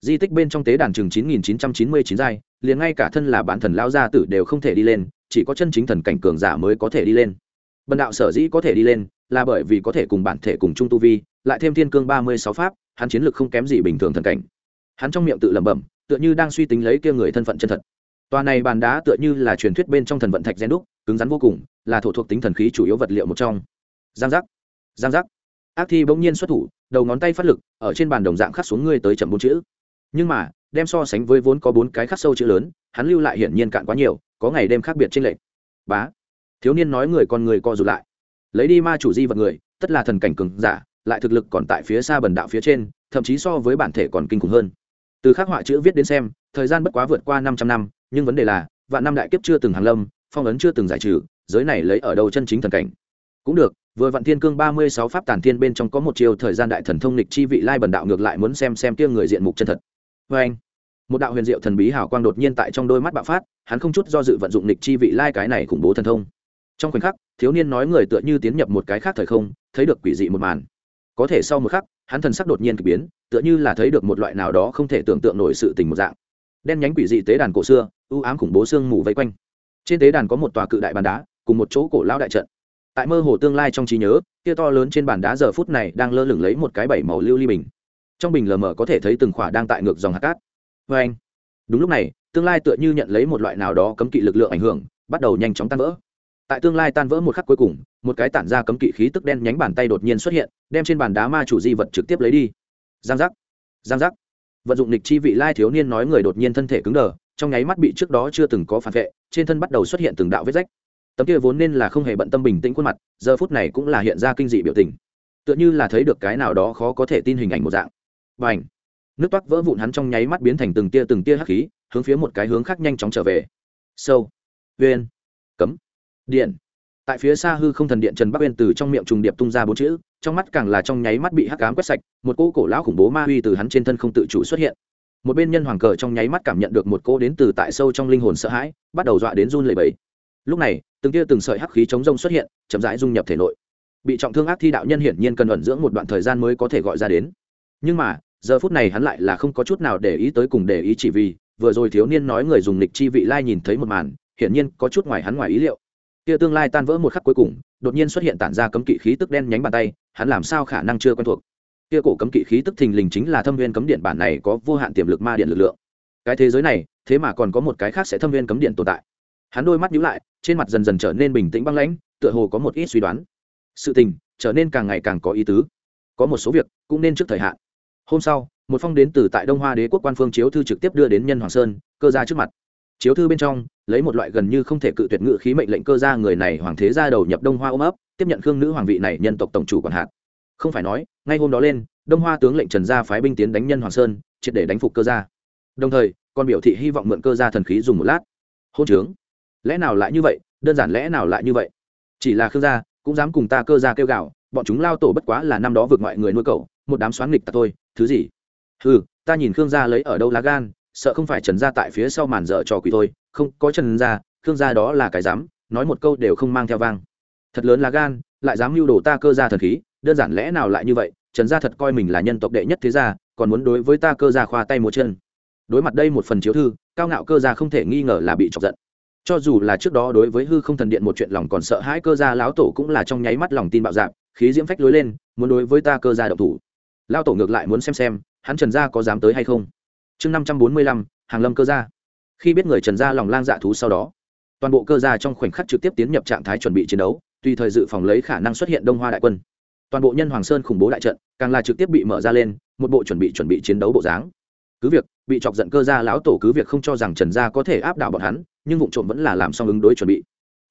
Di tích bên trong tế đàn chừng chín nghìn chín trăm chín mươi chín giai, liền ngay cả thân là bán thần lao gia tử đều không thể đi lên, chỉ có chân chính thần cảnh cường giả mới có thể đi lên. Bần đạo sở dĩ có thể đi lên, là bởi vì có thể cùng bản thể cùng chung tu vi, lại thêm thiên cương ba mươi sáu pháp, hắn chiến lược không kém gì bình thường thần cảnh. Hắn trong miệng tự lẩm bẩm, tựa như đang suy tính lấy kia người thân phận chân thật. Tòa này bàn đá tựa như là truyền thuyết bên trong thần vận thạch gen đúc, cứng rắn vô cùng, là thổ thuộc tính thần khí chủ yếu vật liệu một trong. Giang giác. Giang giác ác thi bỗng nhiên xuất thủ, đầu ngón tay phát lực, ở trên bàn đồng dạng khắc xuống ngươi tới chậm bốn chữ. Nhưng mà, đem so sánh với vốn có bốn cái khắc sâu chữ lớn, hắn lưu lại hiển nhiên cạn quá nhiều, có ngày đêm khác biệt trên lệnh bá, thiếu niên nói người con người co rụt lại. Lấy đi ma chủ di vật người, tất là thần cảnh cường giả, lại thực lực còn tại phía xa bần đạo phía trên, thậm chí so với bản thể còn kinh khủng hơn. Từ khắc họa chữ viết đến xem, thời gian bất quá vượt qua 500 năm, nhưng vấn đề là, vạn năm đại kiếp chưa từng hàng lâm, phong ấn chưa từng giải trừ, giới này lấy ở đâu chân chính thần cảnh. Cũng được vừa vạn thiên cương ba mươi sáu pháp tản thiên bên trong có một chiều thời gian đại thần thông lịch chi vị lai bần đạo ngược lại muốn xem xem kia người diện mục chân thật. Vê anh, một đạo huyền diệu thần bí hào quang đột nhiên tại trong đôi mắt bạo phát, hắn không chút do dự vận dụng lịch chi vị lai cái này khủng bố thần thông. Trong khoảnh khắc, thiếu niên nói người tựa như tiến nhập một cái khác thời không, thấy được quỷ dị một màn. Có thể sau một khắc, hắn thần sắc đột nhiên k ỳ biến, tựa như là thấy được một loại nào đó không thể tưởng tượng nổi sự tình một dạng. Đen nhánh quỷ dị tế đàn cổ xưa ưu ám khủng bố sương mù vây quanh. Trên tế đàn có một tòa cự đại bàn đá, cùng một chỗ cổ lão đại trận tại mơ hồ tương lai trong trí nhớ kia to lớn trên bàn đá giờ phút này đang lơ lửng lấy một cái bảy màu lưu ly bình. Trong bình lờ mờ có thể thấy từng khỏa đang tại ngược dòng hạt cát. Vê anh, đúng lúc này, tương lai tựa như nhận lấy một loại nào đó cấm kỵ lực lượng ảnh hưởng, bắt đầu nhanh chóng tan vỡ. Tại tương lai tan vỡ một khắc cuối cùng, một cái tản ra cấm kỵ khí tức đen nhánh bàn tay đột nhiên xuất hiện, đem trên bàn đá ma chủ di vật trực tiếp lấy đi. Giang giác giang giác. Vận dụng nịch chi vị lai thiếu niên nói người đột nhiên thân thể cứng đờ, trong nháy mắt bị trước đó chưa từng có phản vệ, trên thân bắt đầu xuất hiện từng đạo vết rách tấm kia vốn nên là không hề bận tâm bình tĩnh khuôn mặt, giờ phút này cũng là hiện ra kinh dị biểu tình. Tựa như là thấy được cái nào đó khó có thể tin hình ảnh một dạng. Và ảnh nước toát vỡ vụn hắn trong nháy mắt biến thành từng tia từng tia hắc khí, hướng phía một cái hướng khác nhanh chóng trở về. Sâu! Uyên cấm! Điện! Tại phía xa hư không thần điện trần bắc uyên từ trong miệng trùng điệp tung ra bốn chữ, trong mắt càng là trong nháy mắt bị hắc cám quét sạch, một cỗ cổ lão khủng bố ma huy từ hắn trên thân không tự chủ xuất hiện. Một bên nhân hoàng cờ trong nháy mắt cảm nhận được một cỗ đến từ tại sâu trong linh hồn sợ hãi, bắt đầu dọa đến run lẩy bẩy. Lúc này từng tia từng sợi hắc khí chống rông xuất hiện, chậm rãi dung nhập thể nội. Bị trọng thương ác thi đạo nhân hiển nhiên cần ẩn dưỡng một đoạn thời gian mới có thể gọi ra đến. Nhưng mà, giờ phút này hắn lại là không có chút nào để ý tới cùng để ý chỉ vì, vừa rồi thiếu niên nói người dùng lịch chi vị lai nhìn thấy một màn, hiển nhiên có chút ngoài hắn ngoài ý liệu. Tia tương lai tan vỡ một khắc cuối cùng, đột nhiên xuất hiện tản ra cấm kỵ khí tức đen nhánh bàn tay, hắn làm sao khả năng chưa quen thuộc? Tia cổ cấm kỵ khí tức thình lình chính là thâm viên cấm điện bản này có vô hạn tiềm lực ma điện lực lượng. Cái thế giới này, thế mà còn có một cái khác sẽ thâm viên cấm điện tồn tại. Hắn đôi mắt nhíu lại trên mặt dần dần trở nên bình tĩnh băng lãnh, tựa hồ có một ít suy đoán. Sự tình trở nên càng ngày càng có ý tứ. Có một số việc cũng nên trước thời hạn. Hôm sau, một phong đến từ tại đông hoa đế quốc quan phương chiếu thư trực tiếp đưa đến nhân hoàng sơn, cơ ra trước mặt. Chiếu thư bên trong, lấy một loại gần như không thể cự tuyệt ngự khí mệnh lệnh cơ ra người này hoàng thế ra đầu nhập đông hoa ôm ấp, tiếp nhận khương nữ hoàng vị này nhân tộc tổng chủ quản hạt. Không phải nói, ngay hôm đó lên, đông hoa tướng lệnh trần gia phái binh tiến đánh nhân hoàng sơn, triệt để đánh phục cơ gia đồng thời, còn biểu thị hy vọng mượn cơ gia thần khí dùng một lát. Hôn trướng lẽ nào lại như vậy, đơn giản lẽ nào lại như vậy? Chỉ là khương gia cũng dám cùng ta cơ gia kêu gạo bọn chúng lao tổ bất quá là năm đó vượt ngoại người nuôi cậu, một đám xoán nghịch ta thôi, thứ gì? Ừ ta nhìn khương gia lấy ở đâu lá gan, sợ không phải trần gia tại phía sau màn dở trò quỷ thôi, không, có trần gia, khương gia đó là cái dám, nói một câu đều không mang theo vang. Thật lớn lá gan, lại dám mưu đồ ta cơ gia thần khí, đơn giản lẽ nào lại như vậy, trần gia thật coi mình là nhân tộc đệ nhất thế gia, còn muốn đối với ta cơ gia khoa tay múa chân. Đối mặt đây một phần chiếu thư, cao ngạo cơ gia không thể nghi ngờ là bị chọc giận cho dù là trước đó đối với hư không thần điện một chuyện lòng còn sợ hãi, cơ gia lão tổ cũng là trong nháy mắt lòng tin bạo dạn, khí diễm phách lối lên, muốn đối với ta cơ gia động thủ. Lão tổ ngược lại muốn xem xem, hắn trần gia có dám tới hay không? Chương năm trăm bốn mươi lăm, hàng lâm cơ gia. Khi biết người trần gia lòng lang dạ thú sau đó, toàn bộ cơ gia trong khoảnh khắc trực tiếp tiến nhập trạng thái chuẩn bị chiến đấu, tùy thời dự phòng lấy khả năng xuất hiện đông hoa đại quân. Toàn bộ nhân hoàng sơn khủng bố đại trận, càng là trực tiếp bị mở ra lên, một bộ chuẩn bị chuẩn bị chiến đấu bộ dáng. Cứ việc bị chọc giận cơ gia lão tổ, cứ việc không cho rằng trần gia có thể áp đảo bọn hắn nhưng vụ trộm vẫn là làm xong ứng đối chuẩn bị.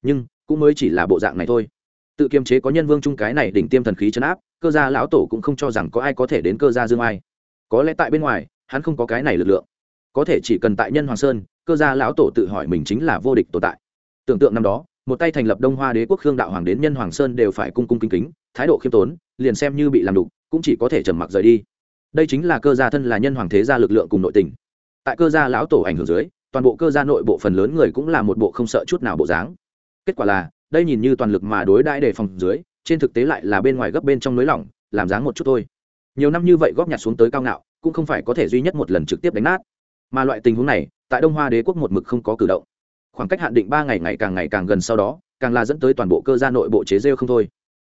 Nhưng, cũng mới chỉ là bộ dạng này thôi. Tự kiềm chế có nhân vương trung cái này đỉnh tiêm thần khí chấn áp, cơ gia lão tổ cũng không cho rằng có ai có thể đến cơ gia dương ai. Có lẽ tại bên ngoài, hắn không có cái này lực lượng. Có thể chỉ cần tại nhân hoàng sơn, cơ gia lão tổ tự hỏi mình chính là vô địch tồn tại. Tưởng tượng năm đó, một tay thành lập đông hoa đế quốc khương đạo hoàng đến nhân hoàng sơn đều phải cung cung kính kính, thái độ khiêm tốn, liền xem như bị làm đục, cũng chỉ có thể trầm mặc rời đi. Đây chính là cơ gia thân là nhân hoàng thế gia lực lượng cùng nội tình. Tại cơ gia lão tổ ảnh hưởng dưới toàn bộ cơ gia nội bộ phần lớn người cũng là một bộ không sợ chút nào bộ dáng. Kết quả là, đây nhìn như toàn lực mà đối đãi đề phòng dưới, trên thực tế lại là bên ngoài gấp bên trong nới lỏng, làm dáng một chút thôi. Nhiều năm như vậy góp nhặt xuống tới cao ngạo, cũng không phải có thể duy nhất một lần trực tiếp đánh nát. Mà loại tình huống này, tại đông hoa đế quốc một mực không có cử động. Khoảng cách hạn định ba ngày ngày càng ngày càng gần sau đó, càng là dẫn tới toàn bộ cơ gia nội bộ chế rêu không thôi.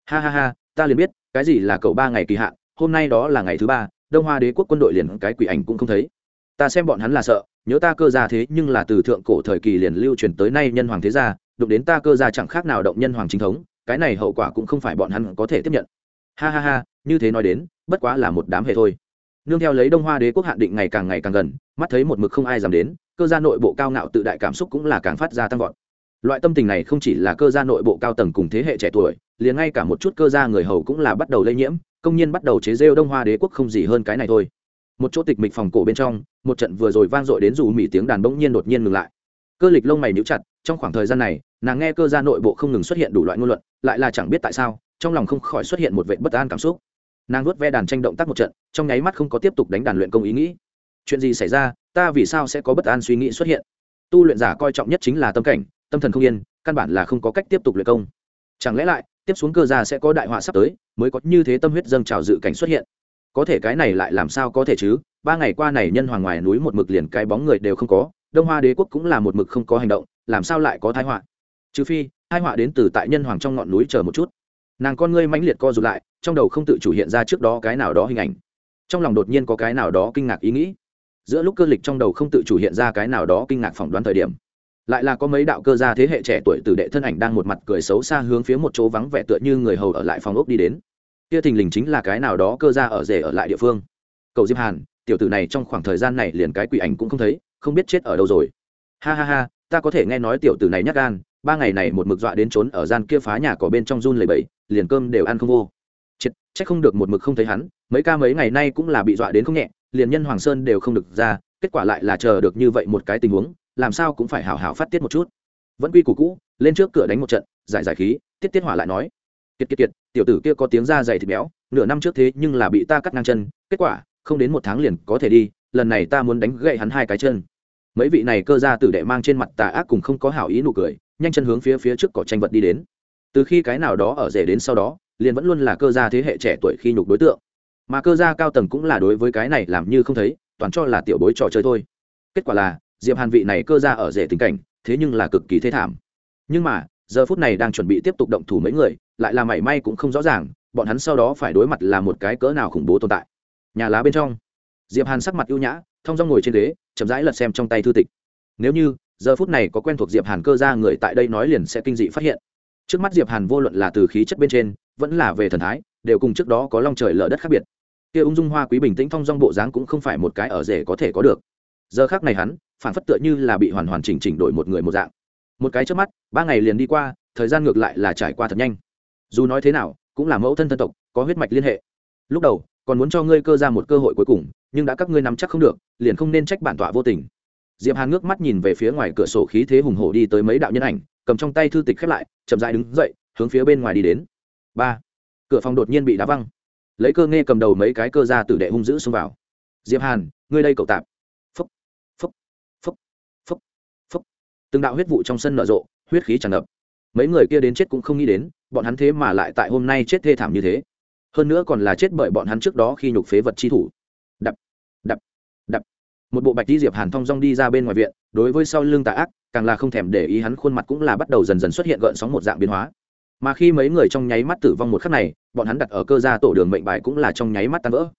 Ha ha ha, ta liền biết, cái gì là cậu ba ngày kỳ hạn, hôm nay đó là ngày thứ ba, đông hoa đế quốc quân đội liền cái quỷ ảnh cũng không thấy. Ta xem bọn hắn là sợ nhớ ta cơ gia thế nhưng là từ thượng cổ thời kỳ liền lưu truyền tới nay nhân hoàng thế gia, đụng đến ta cơ gia chẳng khác nào động nhân hoàng chính thống, cái này hậu quả cũng không phải bọn hắn có thể tiếp nhận. Ha ha ha, như thế nói đến, bất quá là một đám hệ thôi. Nương theo lấy đông hoa đế quốc hạn định ngày càng ngày càng gần, mắt thấy một mực không ai dám đến, cơ gia nội bộ cao ngạo tự đại cảm xúc cũng là càng phát ra tăng vọt. Loại tâm tình này không chỉ là cơ gia nội bộ cao tầng cùng thế hệ trẻ tuổi, liền ngay cả một chút cơ gia người hầu cũng là bắt đầu lây nhiễm, công nhiên bắt đầu chế rêu đông hoa đế quốc không gì hơn cái này thôi một chỗ tịch mịch phòng cổ bên trong, một trận vừa rồi vang dội đến dù mỉ tiếng đàn bỗng nhiên đột nhiên ngừng lại. Cơ lịch lông mày níu chặt, trong khoảng thời gian này, nàng nghe cơ gia nội bộ không ngừng xuất hiện đủ loại ngôn luận, lại là chẳng biết tại sao, trong lòng không khỏi xuất hiện một vệ bất an cảm xúc. Nàng vuốt ve đàn tranh động tác một trận, trong nháy mắt không có tiếp tục đánh đàn luyện công ý nghĩ. Chuyện gì xảy ra, ta vì sao sẽ có bất an suy nghĩ xuất hiện? Tu luyện giả coi trọng nhất chính là tâm cảnh, tâm thần không yên, căn bản là không có cách tiếp tục luyện công. Chẳng lẽ lại, tiếp xuống cơ gia sẽ có đại họa sắp tới, mới có như thế tâm huyết dâng trào dự cảnh xuất hiện? Có thể cái này lại làm sao có thể chứ? Ba ngày qua này nhân hoàng ngoài núi một mực liền cái bóng người đều không có, đông hoa đế quốc cũng là một mực không có hành động, làm sao lại có thái họa? Trừ phi thái họa đến từ tại nhân hoàng trong ngọn núi chờ một chút. Nàng con ngươi mãnh liệt co rụt lại, trong đầu không tự chủ hiện ra trước đó cái nào đó hình ảnh. Trong lòng đột nhiên có cái nào đó kinh ngạc ý nghĩ. Giữa lúc cơ lịch trong đầu không tự chủ hiện ra cái nào đó kinh ngạc phỏng đoán thời điểm, lại là có mấy đạo cơ gia thế hệ trẻ tuổi từ đệ thân ảnh đang một mặt cười xấu xa hướng phía một chỗ vắng vẻ tựa như người hầu ở lại phòng ốc đi đến kia thình lình chính là cái nào đó cơ gia ở rể ở lại địa phương. Cậu diệp hàn, tiểu tử này trong khoảng thời gian này liền cái quỷ ảnh cũng không thấy, không biết chết ở đâu rồi. Ha ha ha, ta có thể nghe nói tiểu tử này nhắc gan, ba ngày này một mực dọa đến trốn ở gian kia phá nhà có bên trong run lầy bẫy liền cơm đều ăn không vô. Chết, chắc không được một mực không thấy hắn, mấy ca mấy ngày nay cũng là bị dọa đến không nhẹ, liền nhân hoàng sơn đều không được ra, kết quả lại là chờ được như vậy một cái tình huống, làm sao cũng phải hảo hảo phát tiết một chút. Vẫn quy củ cũ, lên trước cửa đánh một trận, giải giải khí, tiết tiết hỏa lại nói. Kiệt kiệt kiệt tiểu tử kia có tiếng da dày thịt béo, nửa năm trước thế nhưng là bị ta cắt ngang chân, kết quả, không đến một tháng liền có thể đi, lần này ta muốn đánh gậy hắn hai cái chân. Mấy vị này cơ gia tử đệ mang trên mặt tà ác cùng không có hảo ý nụ cười, nhanh chân hướng phía phía trước cỏ tranh vật đi đến. Từ khi cái nào đó ở rể đến sau đó, liền vẫn luôn là cơ gia thế hệ trẻ tuổi khi nhục đối tượng. Mà cơ gia cao tầng cũng là đối với cái này làm như không thấy, toàn cho là tiểu bối trò chơi thôi. Kết quả là, diệp hàn vị này cơ gia ở rể tình cảnh, thế nhưng là cực kỳ thế thảm. Nhưng mà giờ phút này đang chuẩn bị tiếp tục động thủ mấy người, lại là mảy may cũng không rõ ràng, bọn hắn sau đó phải đối mặt là một cái cỡ nào khủng bố tồn tại. Nhà lá bên trong, diệp hàn sắc mặt ưu nhã thong dong ngồi trên ghế, chậm rãi lật xem trong tay thư tịch. Nếu như, giờ phút này có quen thuộc diệp hàn cơ ra người tại đây nói liền sẽ kinh dị phát hiện. Trước mắt diệp hàn vô luận là từ khí chất bên trên, vẫn là về thần thái, đều cùng trước đó có long trời lở đất khác biệt. Kia ung dung hoa quý bình tĩnh thong dong bộ dáng cũng không phải một cái ở rể có thể có được. Giờ khác này hắn, phản phất tựa như là bị hoàn hoàn chỉnh chỉnh đổi một người một dạng một cái trước mắt, ba ngày liền đi qua, thời gian ngược lại là trải qua thật nhanh. Dù nói thế nào, cũng là mẫu thân thân tộc, có huyết mạch liên hệ. Lúc đầu, còn muốn cho ngươi cơ ra một cơ hội cuối cùng, nhưng đã các ngươi nắm chắc không được, liền không nên trách bản tọa vô tình. Diệp hàn ngước mắt nhìn về phía ngoài cửa sổ khí thế hùng hổ đi tới mấy đạo nhân ảnh, cầm trong tay thư tịch khép lại, chậm dại đứng dậy, hướng phía bên ngoài đi đến. Ba. Cửa phòng đột nhiên bị đá văng. Lấy cơ nghe cầm đầu mấy cái cơ ra tử đệ hung dữ xông vào. Diệp hàn, ngươi đây cậu tạp phúc phúc phúc phúc phúc từng đạo huyết vụ trong sân nở rộ, huyết khí tràn ngập. Mấy người kia đến chết cũng không nghĩ đến, bọn hắn thế mà lại tại hôm nay chết thê thảm như thế. Hơn nữa còn là chết bởi bọn hắn trước đó khi nhục phế vật chi thủ. Đập đập đập. Một bộ bạch đi diệp hàn thong dong đi ra bên ngoài viện, đối với sau lưng tà ác, càng là không thèm để ý hắn khuôn mặt cũng là bắt đầu dần dần xuất hiện gợn sóng một dạng biến hóa. Mà khi mấy người trong nháy mắt tử vong một khắc này, bọn hắn đặt ở cơ gia tổ đường mệnh bài cũng là trong nháy mắt tan vỡ.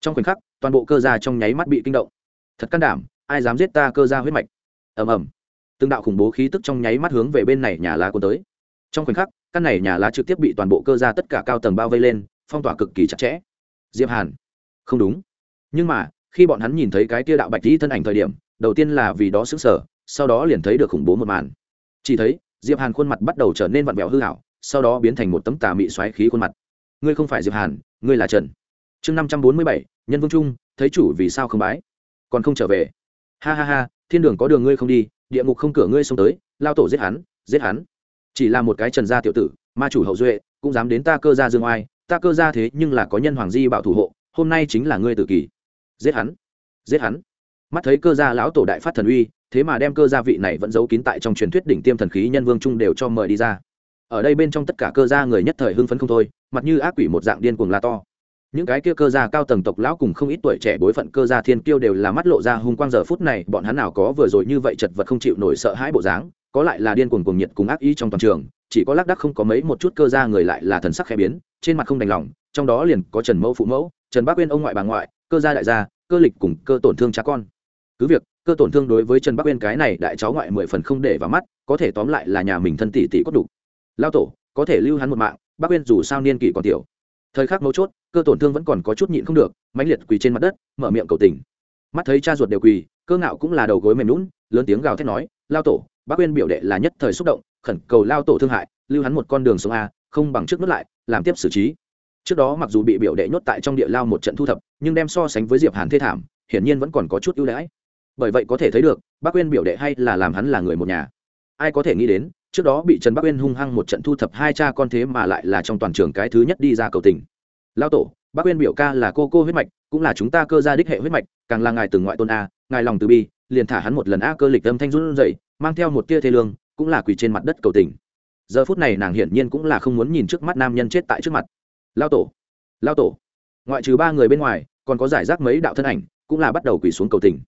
Trong khoảnh khắc, toàn bộ cơ gia trong nháy mắt bị kinh động. Thật can đảm, ai dám giết ta cơ gia huyết mạch? Ầm ầm từng đạo khủng bố khí tức trong nháy mắt hướng về bên này nhà lá cuốn tới. Trong khoảnh khắc, căn này nhà lá trực tiếp bị toàn bộ cơ gia tất cả cao tầng bao vây lên, phong tỏa cực kỳ chặt chẽ. Diệp hàn, không đúng. Nhưng mà, khi bọn hắn nhìn thấy cái kia đạo bạch lý thân ảnh thời điểm, đầu tiên là vì đó sững sờ, sau đó liền thấy được khủng bố một màn. Chỉ thấy, diệp hàn khuôn mặt bắt đầu trở nên vặn vẹo hư hảo sau đó biến thành một tấm tà mị xoáy khí khuôn mặt. Ngươi không phải diệp hàn, ngươi là trần. Chương năm trăm bốn mươi bảy, nhân vương trung, thấy chủ vì sao không bái? Còn không trở về. Ha ha ha, thiên đường có đường ngươi không đi địa ngục không cửa ngươi xông tới lao tổ giết hắn giết hắn. Chỉ là một cái trần gia tiểu tử ma chủ hậu duệ cũng dám đến ta cơ gia dương oai ta cơ gia thế nhưng là có nhân hoàng di bảo thủ hộ hôm nay chính là ngươi tử kỳ, giết hắn giết hắn. Mắt thấy cơ gia lão tổ đại phát thần uy thế mà đem cơ gia vị này vẫn giấu kín tại trong truyền thuyết đỉnh tiêm thần khí nhân vương trung đều cho mời đi ra. Ở đây bên trong tất cả cơ gia người nhất thời hưng phấn không thôi mặt như ác quỷ một dạng điên cuồng la to những cái kia cơ gia cao tầng tộc lão cùng không ít tuổi trẻ bối phận cơ gia thiên kiêu đều là mắt lộ ra hung quang giờ phút này, bọn hắn nào có vừa rồi như vậy chật vật không chịu nổi sợ hãi bộ dáng, có lại là điên cuồng cuồng nhiệt cùng ác ý trong toàn trường, chỉ có lác đắc không có mấy một chút cơ gia người lại là thần sắc khẽ biến, trên mặt không đành lòng, trong đó liền có trần mẫu phụ mẫu, trần bác uyên ông ngoại bà ngoại, cơ gia đại gia, cơ lịch cùng cơ tổn thương cha con. Cứ việc, cơ tổn thương đối với trần bắc uyên cái này đại cháu ngoại mười phần không để vào mắt, có thể tóm lại là nhà mình thân tỷ tỷ cốt đủ. Lao tổ, có thể lưu hắn một mạng bắc uyên dù sao niên kỷ còn tiểu. Thời khắc mấu chốt cơ tổn thương vẫn còn có chút nhịn không được, mãnh liệt quỳ trên mặt đất, mở miệng cầu tình. Mắt thấy cha ruột đều quỳ, cơ ngạo cũng là đầu gối mềm lún lớn tiếng gào thét nói, lao tổ, bác uyên biểu đệ là nhất thời xúc động, khẩn cầu lao tổ thương hại, lưu hắn một con đường sống a, không bằng trước nuốt lại, làm tiếp xử trí. Trước đó mặc dù bị biểu đệ nhốt tại trong địa lao một trận thu thập, nhưng đem so sánh với diệp hàn thê thảm, hiển nhiên vẫn còn có chút ưu đãi. Bởi vậy có thể thấy được, bác uyên biểu đệ hay là làm hắn là người một nhà. Ai có thể nghĩ đến, trước đó bị trần bác uyên hung hăng một trận thu thập hai cha con thế mà lại là trong toàn trường cái thứ nhất đi ra cầu tình lao tổ, bác uyên biểu ca là cô cô huyết mạch, cũng là chúng ta cơ gia đích hệ huyết mạch, càng là ngài từng ngoại tôn a, ngài lòng từ bi, liền thả hắn một lần a cơ lịch âm thanh run dậy mang theo một tia thê lương, cũng là quỳ trên mặt đất cầu tình. Giờ phút này nàng hiển nhiên cũng là không muốn nhìn trước mắt nam nhân chết tại trước mặt. Lao tổ lao tổ. Ngoại trừ ba người bên ngoài, còn có giải rác mấy đạo thân ảnh, cũng là bắt đầu quỳ xuống cầu tình.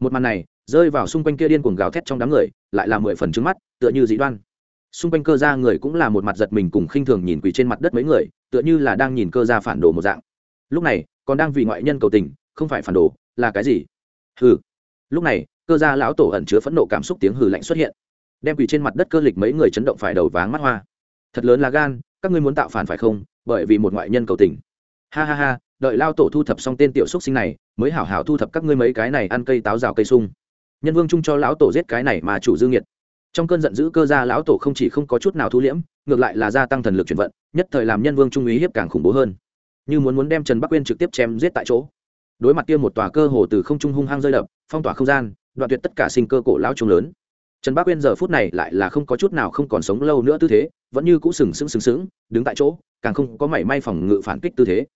Một màn này, rơi vào xung quanh kia điên cuồng gào thét trong đám người, lại là mười phần trứng mắt, tựa như dị đoan xung quanh cơ gia người cũng là một mặt giật mình cùng khinh thường nhìn quỳ trên mặt đất mấy người, tựa như là đang nhìn cơ gia phản đồ một dạng. Lúc này, còn đang vì ngoại nhân cầu tình, không phải phản đồ, là cái gì? Hừ. Lúc này, cơ gia lão tổ ẩn chứa phẫn nộ cảm xúc tiếng hừ lạnh xuất hiện. Đem quỳ trên mặt đất cơ lịch mấy người chấn động phải đầu váng mắt hoa. Thật lớn là gan, các ngươi muốn tạo phản phải không? Bởi vì một ngoại nhân cầu tình. Ha ha ha, đợi lao tổ thu thập xong tên tiểu xúc sinh này, mới hảo hảo thu thập các ngươi mấy cái này ăn cây táo rào cây sung. Nhân vương chung cho lão tổ giết cái này mà chủ dương nhiệt trong cơn giận dữ cơ gia lão tổ không chỉ không có chút nào thu liễm, ngược lại là gia tăng thần lực chuyển vận, nhất thời làm nhân vương trung úy hiếp càng khủng bố hơn. Như muốn muốn đem trần bắc uyên trực tiếp chém giết tại chỗ. Đối mặt kia một tòa cơ hồ từ không trung hung hăng rơi đập, phong tỏa không gian, đoạn tuyệt tất cả sinh cơ cổ lão trung lớn. Trần bắc uyên giờ phút này lại là không có chút nào không còn sống lâu nữa tư thế, vẫn như cũ sừng sững sừng sững, đứng tại chỗ, càng không có mảy may phòng ngự phản kích tư thế.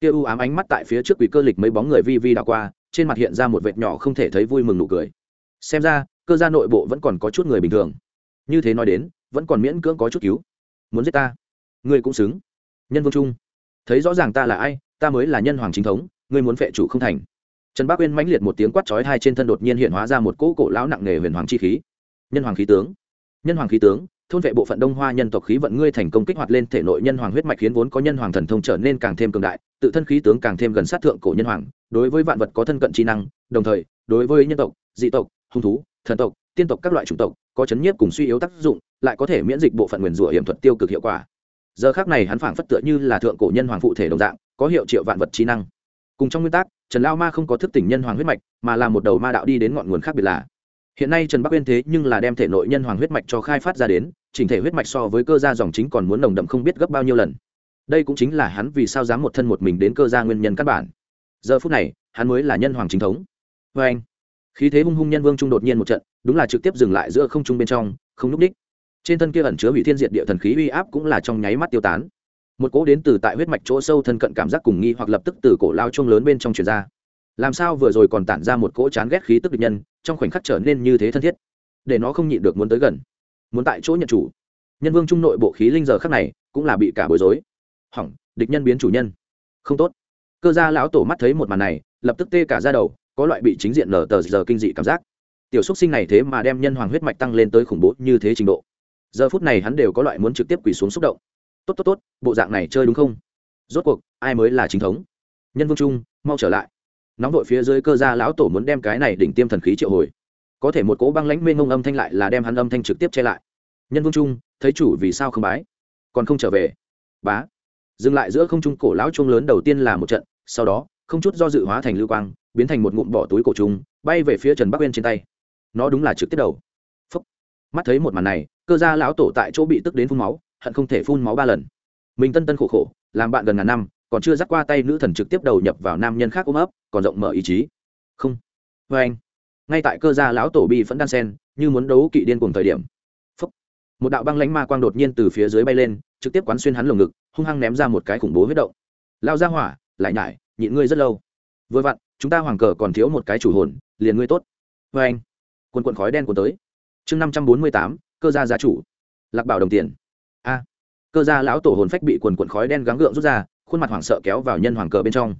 Kia u ám ánh mắt tại phía trước quỷ cơ lịch mấy bóng người vi vi đảo qua, trên mặt hiện ra một vệt nhỏ không thể thấy vui mừng nụ cười. Xem ra cơ gia nội bộ vẫn còn có chút người bình thường. Như thế nói đến, vẫn còn miễn cưỡng có chút cứu. Muốn giết ta? Ngươi cũng xứng. Nhân vương trung. Thấy rõ ràng ta là ai, ta mới là nhân hoàng chính thống, ngươi muốn phệ chủ không thành. Trần bác uyên mãnh liệt một tiếng quát chói hai trên thân đột nhiên hiện hóa ra một cỗ cổ lão nặng nề huyền hoàng chi khí. Nhân hoàng khí tướng. Nhân hoàng khí tướng, thôn vệ bộ phận đông hoa nhân tộc khí vận ngươi thành công kích hoạt lên thể nội nhân hoàng huyết mạch khiến vốn có nhân hoàng thần thông trở nên càng thêm cường đại, tự thân khí tướng càng thêm gần sát thượng cổ nhân hoàng, đối với vạn vật có thân cận trí năng, đồng thời, đối với nhân tộc, dị tộc, hung thú thần tộc, tiên tộc các loại chủng tộc có chấn nhiếp cùng suy yếu tác dụng, lại có thể miễn dịch bộ phận nguyền rủa hiểm thuật tiêu cực hiệu quả. Giờ khác này hắn phảng phất tựa như là thượng cổ nhân hoàng phụ thể đồng dạng, có hiệu triệu vạn vật trí năng. Cùng trong nguyên tắc, trần lao ma không có thức tỉnh nhân hoàng huyết mạch, mà là một đầu ma đạo đi đến ngọn nguồn khác biệt là, hiện nay trần bắc uyên thế nhưng là đem thể nội nhân hoàng huyết mạch cho khai phát ra đến, chỉnh thể huyết mạch so với cơ gia dòng chính còn muốn nồng đậm không biết gấp bao nhiêu lần. Đây cũng chính là hắn vì sao dám một thân một mình đến cơ gia nguyên nhân căn bản. Giờ phút này, hắn mới là nhân hoàng chính thống. Vê anh khí thế hung hung nhân vương trung đột nhiên một trận, đúng là trực tiếp dừng lại giữa không trung bên trong, không núp đích. Trên thân kia ẩn chứa hủy thiên diệt địa thần khí uy áp cũng là trong nháy mắt tiêu tán. Một cỗ đến từ tại huyết mạch chỗ sâu thân cận cảm giác cùng nghi hoặc lập tức từ cổ lao chuông lớn bên trong truyền ra. Làm sao vừa rồi còn tản ra một cỗ chán ghét khí tức địch nhân, trong khoảnh khắc trở nên như thế thân thiết, để nó không nhịn được muốn tới gần. Muốn tại chỗ nhận chủ. Nhân vương trung nội bộ khí linh giờ khắc này cũng là bị cả bối rối. Hỏng, địch nhân biến chủ nhân. Không tốt. Cơ gia lão tổ mắt thấy một màn này, lập tức tê cả ra đầu có loại bị chính diện nở tờ giờ kinh dị cảm giác. Tiểu xúc sinh này thế mà đem nhân hoàng huyết mạch tăng lên tới khủng bố như thế trình độ. Giờ phút này hắn đều có loại muốn trực tiếp quỳ xuống xúc động. Tốt tốt tốt, bộ dạng này chơi đúng không? Rốt cuộc, ai mới là chính thống? Nhân vương trung, mau trở lại. Nóng đội phía dưới cơ gia lão tổ muốn đem cái này đỉnh tiêm thần khí triệu hồi. Có thể một cỗ băng lãnh mênh ngông âm thanh lại là đem hắn âm thanh trực tiếp che lại. Nhân vương trung, thấy chủ vì sao không bái? Còn không trở về. Bá. Dừng lại giữa không trung cổ lão trung lớn đầu tiên là một trận, sau đó, không chút do dự hóa thành lưu quang biến thành một ngụm bỏ túi cổ trung bay về phía trần bắc uyên trên tay. Nó đúng là trực tiếp đầu. Phúc. mắt thấy một màn này, cơ gia lão tổ tại chỗ bị tức đến phun máu, hận không thể phun máu ba lần. Mình tân tân khổ khổ, làm bạn gần ngàn năm, còn chưa dắt qua tay nữ thần trực tiếp đầu nhập vào nam nhân khác ôm ấp, còn rộng mở ý chí. Không. Vê anh, ngay tại cơ gia lão tổ bị vẫn đan sen như muốn đấu kỵ điên cùng thời điểm. Phúc. một đạo băng lánh ma quang đột nhiên từ phía dưới bay lên, trực tiếp quán xuyên hắn lồng ngực, hung hăng ném ra một cái khủng bố huyết động. Lao ra hỏa, lại nhải, nhịn ngươi rất lâu. Vừa vặn chúng ta hoàng cờ còn thiếu một cái chủ hồn, liền ngươi tốt. Vê anh. Quần quần khói đen của tới. Chương năm trăm bốn mươi tám, cơ gia gia chủ. Lạc bảo đồng tiền. A. Cơ gia lão tổ hồn phách bị quần quần khói đen gắng gượng rút ra, khuôn mặt hoảng sợ kéo vào nhân hoàng cờ bên trong.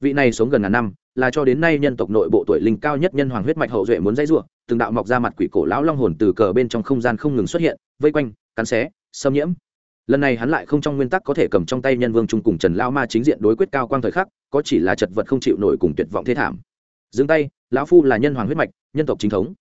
Vị này sống gần ngàn năm, là cho đến nay nhân tộc nội bộ tuổi linh cao nhất nhân hoàng huyết mạch hậu duệ muốn dãy ruộng từng đạo mọc ra mặt quỷ cổ lão long hồn từ cờ bên trong không gian không ngừng xuất hiện, vây quanh, cắn xé, xâm nhiễm lần này hắn lại không trong nguyên tắc có thể cầm trong tay nhân vương trung cùng trần lao ma chính diện đối quyết cao quang thời khắc, có chỉ là chật vật không chịu nổi cùng tuyệt vọng thế thảm. Dừng tay, lão phu là nhân hoàng huyết mạch, nhân tộc chính thống.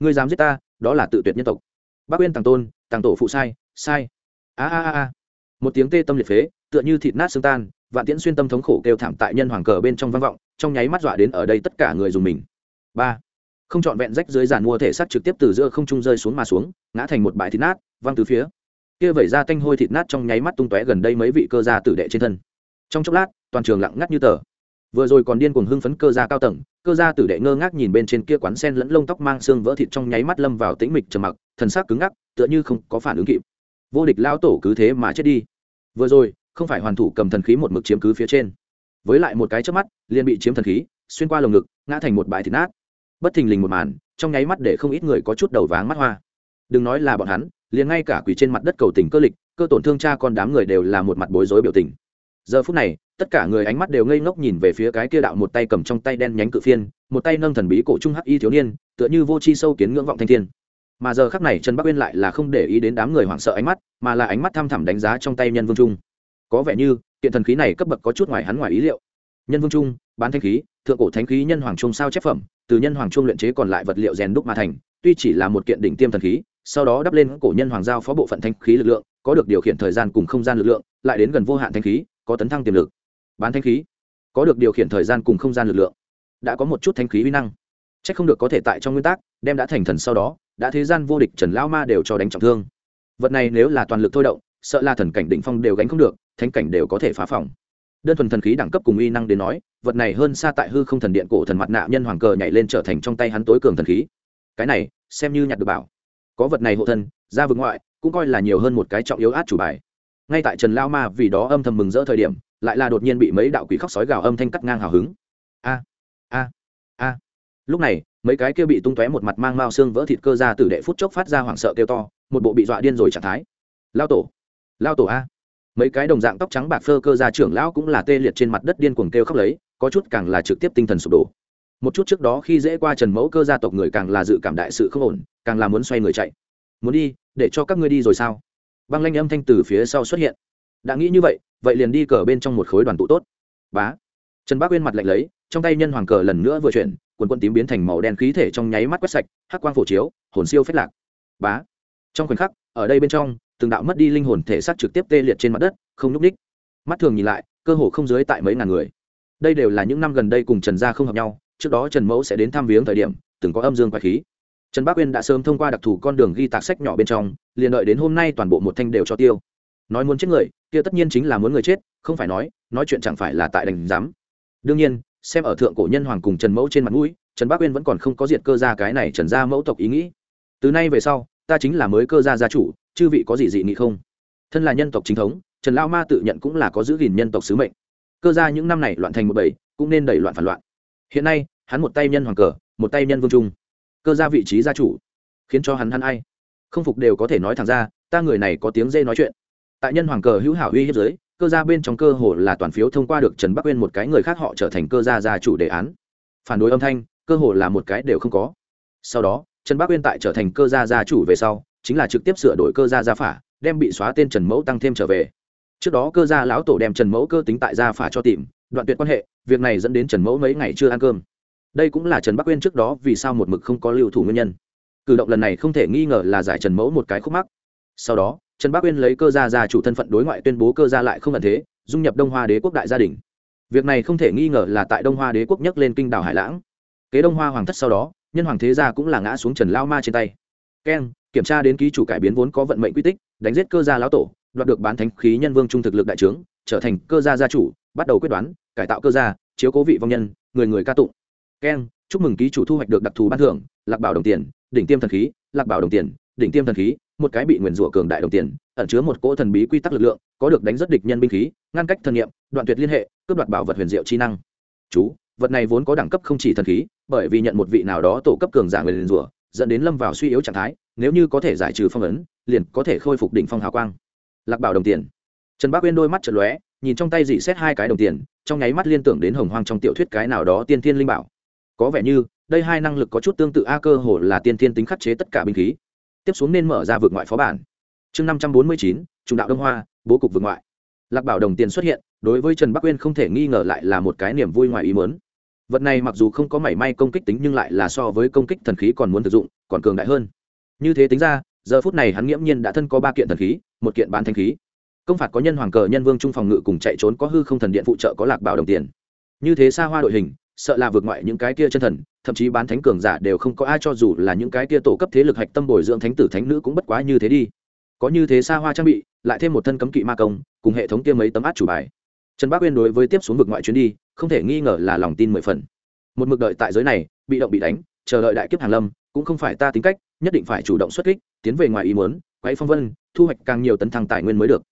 Ngươi dám giết ta, đó là tự tuyệt nhân tộc. Bác uyên tàng tôn, tàng tổ phụ sai sai. A a a một tiếng tê tâm liệt phế, tựa như thịt nát xương tan, vạn tiễn xuyên tâm thống khổ kêu thảm tại nhân hoàng cờ bên trong vang vọng, trong nháy mắt dọa đến ở đây tất cả người dùng mình. Ba. Không chọn vẹn rách dưới giàn mua thể xác trực tiếp từ giữa không trung rơi xuống mà xuống, ngã thành một bãi thịt nát, văng từ phía kia vẩy ra tanh hôi thịt nát trong nháy mắt tung tóe gần đây mấy vị cơ gia tử đệ trên thân. Trong chốc lát, toàn trường lặng ngắt như tờ. Vừa rồi còn điên cuồng hưng phấn cơ gia cao tầng, cơ gia tử đệ ngơ ngác nhìn bên trên kia quán sen lẫn lông tóc mang xương vỡ thịt trong nháy mắt lâm vào tĩnh mịch trầm mặc, thần sắc cứng ngắc, tựa như không có phản ứng kịp. Vô địch lão tổ cứ thế mà chết đi. Vừa rồi, không phải hoàn thủ cầm thần khí một mực chiếm cứ phía trên. Với lại một cái chớp mắt, liền bị chiếm thần khí, xuyên qua lồng ngực, ngã thành một bãi thịt nát. Bất thình lình một màn, trong nháy mắt để không ít người có chút đầu váng mắt hoa. Đừng nói là bọn hắn liền ngay cả quỷ trên mặt đất cầu tình cơ lịch, cơ tổn thương cha con đám người đều là một mặt bối rối biểu tình. Giờ phút này, tất cả người ánh mắt đều ngây ngốc nhìn về phía cái kia đạo một tay cầm trong tay đen nhánh cự phiên, một tay nâng thần bí cổ trung hắc y thiếu niên, tựa như vô chi sâu kiến ngưỡng vọng thanh thiên. Mà giờ khắc này trần bắc uyên lại là không để ý đến đám người hoảng sợ ánh mắt, mà là ánh mắt thăm thẳm đánh giá trong tay nhân vương trung. Có vẻ như, kiện thần khí này cấp bậc có chút ngoài hắn ngoài ý liệu. Nhân vương trung, bán thanh khí, thượng cổ thánh khí nhân hoàng trung sao chép phẩm, từ nhân hoàng trung luyện chế còn lại vật liệu rèn đúc mà thành, tuy chỉ là một kiện đỉnh tiêm thần khí sau đó đắp lên cổ nhân hoàng giao phó bộ phận thanh khí lực lượng, có được điều khiển thời gian cùng không gian lực lượng, lại đến gần vô hạn thanh khí, có tấn thăng tiềm lực. Bán thanh khí, có được điều khiển thời gian cùng không gian lực lượng, đã có một chút thanh khí uy năng. C h ắ c không được có thể tại trong nguyên tắc, đem đã thành thần sau đó, đã thế gian vô địch trần lão ma đều cho đánh trọng thương. Vật này nếu là toàn lực thôi động, sợ là thần cảnh đỉnh phong đều gánh không được, thánh cảnh đều có thể phá phòng. Đơn thuần thần khí đẳng cấp cùng uy năng đến nói, vật này hơn xa tại hư không thần điện cổ thần mặt nạ nhân hoàng cờ nhảy lên trở thành trong tay hắn tối cường thần khí. Cái này, xem như nhặt được bảo có vật này hộ thân ra vực ngoại, cũng coi là nhiều hơn một cái trọng yếu át chủ bài. Ngay tại trần lao ma vì đó âm thầm mừng rỡ thời điểm, lại là đột nhiên bị mấy đạo quỷ khóc sói gào âm thanh cắt ngang hào hứng. A a a. Lúc này, mấy cái kia bị tung tóe một mặt mang mao xương vỡ thịt cơ ra từ đệ phút chốc phát ra hoảng sợ kêu to, một bộ bị dọa điên rồi trạng thái. Lao tổ lao tổ a. Mấy cái đồng dạng tóc trắng bạc phơ cơ ra trưởng lão cũng là tê liệt trên mặt đất điên cuồng kêu khóc lấy, có chút càng là trực tiếp tinh thần sụp đổ một chút trước đó khi dễ qua trần mẫu cơ gia tộc người càng là dự cảm đại sự không ổn, càng là muốn xoay người chạy. Muốn đi, để cho các ngươi đi rồi sao? Băng lanh âm thanh từ phía sau xuất hiện. Đã nghĩ như vậy vậy liền đi cờ bên trong một khối đoàn tụ tốt. Bá. Trần bác uyên mặt lạnh lấy, trong tay nhân hoàng cờ lần nữa vừa chuyển quần quân tím biến thành màu đen khí thể trong nháy mắt quét sạch, hắc quang phổ chiếu, hồn siêu phết lạc. Bá. Trong khoảnh khắc, ở đây bên trong, từng đạo mất đi linh hồn thể xác trực tiếp tê liệt trên mặt đất, không núp ních mắt thường nhìn lại, cơ hồ không dưới tại mấy ngàn người. Đây đều là những năm gần đây cùng trần gia không hợp nhau trước đó trần mẫu sẽ đến thăm viếng thời điểm, từng có âm dương quái khí. Trần bác uyên đã sớm thông qua đặc thù con đường ghi tạc sách nhỏ bên trong, liền đợi đến hôm nay toàn bộ một thanh đều cho tiêu. Nói muốn chết người, kia tất nhiên chính là muốn người chết, không phải nói nói chuyện chẳng phải là tại đành giám. Đương nhiên, xem ở thượng cổ nhân hoàng cùng trần mẫu trên mặt mũi, trần bác uyên vẫn còn không có diệt cơ gia cái này trần gia mẫu tộc ý nghĩ. Từ nay về sau, ta chính là mới cơ gia gia chủ, chư vị có gì dị nghị không? Thân là nhân tộc chính thống, trần lao ma tự nhận cũng là có giữ gìn nhân tộc sứ mệnh. Cơ gia những năm này loạn thành một bầy, cũng nên đẩy loạn phản loạn hiện nay, hắn một tay nhân hoàng cờ, một tay nhân vương trung. Cơ ra vị trí gia chủ, khiến cho hắn hắn ai? Không phục đều có thể nói thẳng ra, ta người này có tiếng dê nói chuyện. Tại nhân hoàng cờ hữu hảo uy hiếp giới cơ gia bên trong cơ hồ là toàn phiếu thông qua được trần bắc uyên một cái người khác họ trở thành cơ gia gia chủ đề án. Phản đối âm thanh, cơ hồ là một cái đều không có. Sau đó, trần bắc uyên tại trở thành cơ gia gia chủ về sau, chính là trực tiếp sửa đổi cơ gia gia phả, đem bị xóa tên trần mẫu tăng thêm trở về. Trước đó cơ gia lão tổ đem trần mẫu cơ tính tại gia phả cho tìm đoạn tuyệt quan hệ, việc này dẫn đến trần mẫu mấy ngày chưa ăn cơm. Đây cũng là trần bắc uyên trước đó vì sao một mực không có lưu thủ nguyên nhân. Cử động lần này không thể nghi ngờ là giải trần mẫu một cái khúc mắc. Sau đó, trần bắc uyên lấy cơ gia gia chủ thân phận đối ngoại tuyên bố cơ gia lại không ẩn thế, dung nhập đông hoa đế quốc đại gia đình. Việc này không thể nghi ngờ là tại đông hoa đế quốc nhấc lên kinh đảo hải lãng. Kế đông hoa hoàng thất sau đó, nhân hoàng thế gia cũng là ngã xuống trần lao ma trên tay. Keng, kiểm tra đến ký chủ cải biến vốn có vận mệnh quy tích, đánh giết cơ gia lão tổ, đoạt được bán thánh khí nhân vương trung thực lực đại trướng trở thành cơ gia gia chủ, bắt đầu quyết đoán, cải tạo cơ gia, chiếu cố vị vong nhân, người người ca tụng. Keng, chúc mừng ký chủ thu hoạch được đặc thù ban thưởng, lạc bảo đồng tiền, đỉnh tiêm thần khí, lạc bảo đồng tiền, đỉnh tiêm thần khí, một cái bị nguyền rủa cường đại đồng tiền, ẩn chứa một cỗ thần bí quy tắc lực lượng, có được đánh rất địch nhân binh khí, ngăn cách thần nghiệm đoạn tuyệt liên hệ, cướp đoạt bảo vật huyền diệu chi năng. Chú, vật này vốn có đẳng cấp không chỉ thần khí, bởi vì nhận một vị nào đó tổ cấp cường giả nguyền rủa, dẫn đến lâm vào suy yếu trạng thái, nếu như có thể giải trừ phong ấn, liền có thể khôi phục đỉnh phong hào quang. Lạc bảo đồng tiền trần bác uyên đôi mắt chật lóe, nhìn trong tay dị xét hai cái đồng tiền, trong nháy mắt liên tưởng đến hồng hoang trong tiểu thuyết cái nào đó tiên thiên linh bảo. Có vẻ như, đây hai năng lực có chút tương tự a, cơ hồ là tiên thiên tính khắc chế tất cả binh khí. Tiếp xuống nên mở ra vượt ngoại phó bản. Chương năm trăm bốn mươi chín trung đạo đông hoa, bố cục vượt ngoại. Lạc bảo đồng tiền xuất hiện, đối với trần bắc uyên không thể nghi ngờ lại là một cái niềm vui ngoài ý mớn vật này mặc dù không có mảy may công kích tính nhưng lại là so với công kích thần khí còn muốn thực dụng, còn cường đại hơn. Như thế tính ra, giờ phút này hắn nghiễm nhiên đã thân có ba kiện thần khí, một kiện bán thanh khí công phạt có nhân hoàng cờ nhân vương trung phòng ngự cùng chạy trốn có hư không thần điện phụ trợ có lạc bảo đồng tiền. Như thế xa hoa đội hình, sợ là vượt ngoại những cái kia chân thần, thậm chí bán thánh cường giả đều không có ai cho dù là những cái kia tổ cấp thế lực hạch tâm bồi dưỡng thánh tử thánh nữ cũng bất quá như thế đi. Có như thế xa hoa trang bị, lại thêm một thân cấm kỵ ma công, cùng hệ thống kia mấy tấm át chủ bài. Trần bác uyên đối với tiếp xuống vực ngoại chuyến đi, không thể nghi ngờ là lòng tin mười phần. Một mực đợi tại giới này, bị động bị đánh, chờ đợi đại kiếp hàn lâm, cũng không phải ta tính cách, nhất định phải chủ động xuất kích, tiến về ngoài ý muốn quay phong vân, thu hoạch càng nhiều tấn thăng tài nguyên mới được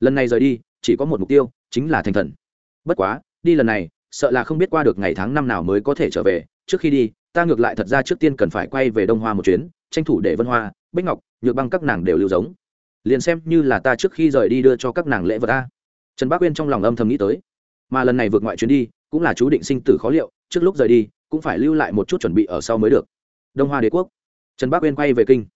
lần này rời đi, chỉ có một mục tiêu, chính là thành thần. Bất quá, đi lần này, sợ là không biết qua được ngày tháng năm nào mới có thể trở về. Trước khi đi, ta ngược lại thật ra trước tiên cần phải quay về đông hoa một chuyến, tranh thủ để vân hoa, bích ngọc, nhược băng các nàng đều lưu giống. Liền xem như là ta trước khi rời đi đưa cho các nàng lễ vật ta trần bác uyên trong lòng âm thầm nghĩ tới. Mà lần này vượt ngoại chuyến đi, cũng là chú định sinh tử khó liệu, trước lúc rời đi, cũng phải lưu lại một chút chuẩn bị ở sau mới được. Đông hoa đế quốc. Trần bác uyên quay về kinh.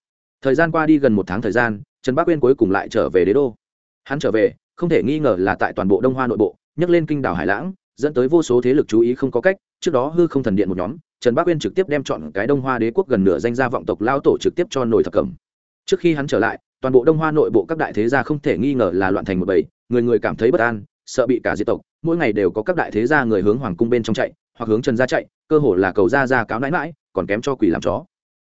Thời gian qua đi gần một tháng thời gian, trần bác uyên cuối cùng lại trở về đế đô hắn trở về, không thể nghi ngờ là tại toàn bộ đông hoa nội bộ, nhắc lên kinh đảo hải lãng, dẫn tới vô số thế lực chú ý không có cách, trước đó hư không thần điện một nhóm, trần bắc uyên trực tiếp đem chọn cái đông hoa đế quốc gần nửa danh gia vọng tộc lao tổ trực tiếp cho nổi thập cẩm. Trước khi hắn trở lại, toàn bộ đông hoa nội bộ các đại thế gia không thể nghi ngờ là loạn thành một bầy, người người cảm thấy bất an, sợ bị cả diệt tộc, mỗi ngày đều có các đại thế gia người hướng hoàng cung bên trong chạy, hoặc hướng trần gia chạy, cơ hồ là cầu gia gia cáo nãi mãi còn kém cho quỷ làm chó.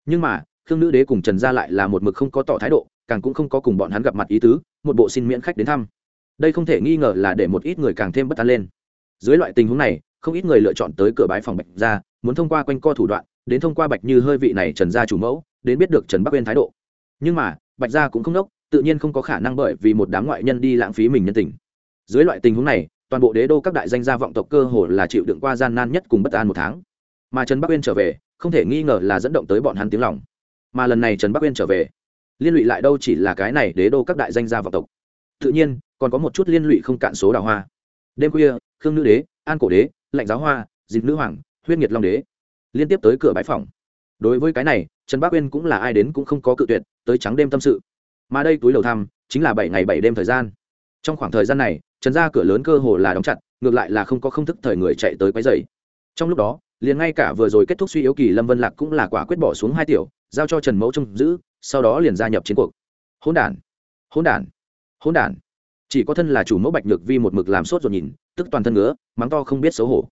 Nhưng mà, khương nữ đế cùng trần gia lại là một mực không có tỏ thái độ, càng cũng không có cùng bọn hắn gặp mặt ý tứ một bộ xin miễn khách đến thăm. Đây không thể nghi ngờ là để một ít người càng thêm bất an lên. Dưới loại tình huống này, không ít người lựa chọn tới cửa bái phòng bạch gia, muốn thông qua quanh co thủ đoạn, đến thông qua bạch như hơi vị này trần gia chủ mẫu, đến biết được trần bắc uyên thái độ. Nhưng mà, bạch gia cũng không đốc, tự nhiên không có khả năng bởi vì một đám ngoại nhân đi lãng phí mình nhân tình. Dưới loại tình huống này, toàn bộ đế đô các đại danh gia vọng tộc cơ hồ là chịu đựng qua gian nan nhất cùng bất an một tháng. Mà trần bắc uyên trở về, không thể nghi ngờ là dẫn động tới bọn hắn tiếng lòng. Mà lần này trần bắc uyên trở về liên lụy lại đâu chỉ là cái này đế đô các đại danh gia vọng tộc. Tự nhiên, còn có một chút liên lụy không cạn số đào hoa. Đêm khuya, khương nữ đế, an cổ đế, lạnh giáo hoa dịp nữ hoàng, huyết nhiệt long đế liên tiếp tới cửa bãi phòng đối với cái này, trần bác uyên cũng là ai đến cũng không có cự tuyệt, tới trắng đêm tâm sự. Mà đây túi lầu thăm, chính là bảy ngày bảy đêm thời gian. Trong khoảng thời gian này, trần ra cửa lớn cơ hồ là đóng chặt, ngược lại là không có không thức thời người chạy tới quấy dày trong lúc đó liền ngay cả vừa rồi kết thúc suy yếu kỳ lâm vân lạc cũng là quả quyết bỏ xuống hai tiểu, giao cho trần mẫu trông giữ, sau đó liền gia nhập chiến cuộc. Hỗn đản hỗn đản hỗn đản. Chỉ có thân là chủ mẫu bạch nhược vi một mực làm sốt rồi nhìn, tức toàn thân ngứa, mắng to không biết xấu hổ.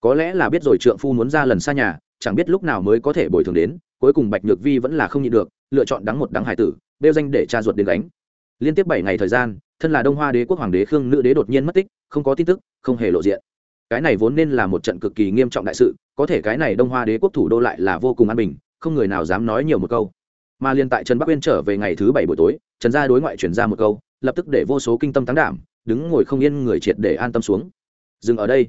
Có lẽ là biết rồi trượng phu muốn ra lần xa nhà, chẳng biết lúc nào mới có thể bồi thường đến, cuối cùng bạch nhược vi vẫn là không nhịn được, lựa chọn đắng một đắng hải tử đeo danh để cha ruột đến đánh liên tiếp bảy ngày thời gian, thân là đông hoa đế quốc hoàng đế khương nữ đế đột nhiên mất tích, không có tin tức, không hề lộ diện cái này vốn nên là một trận cực kỳ nghiêm trọng đại sự, có thể cái này đông hoa đế quốc thủ đô lại là vô cùng an bình, không người nào dám nói nhiều một câu. Mà liên tại trần bắc uyên trở về ngày thứ bảy buổi tối, trần gia đối ngoại chuyển ra một câu, lập tức để vô số kinh tâm tán đảm, đứng ngồi không yên người triệt để an tâm xuống. Dừng ở đây.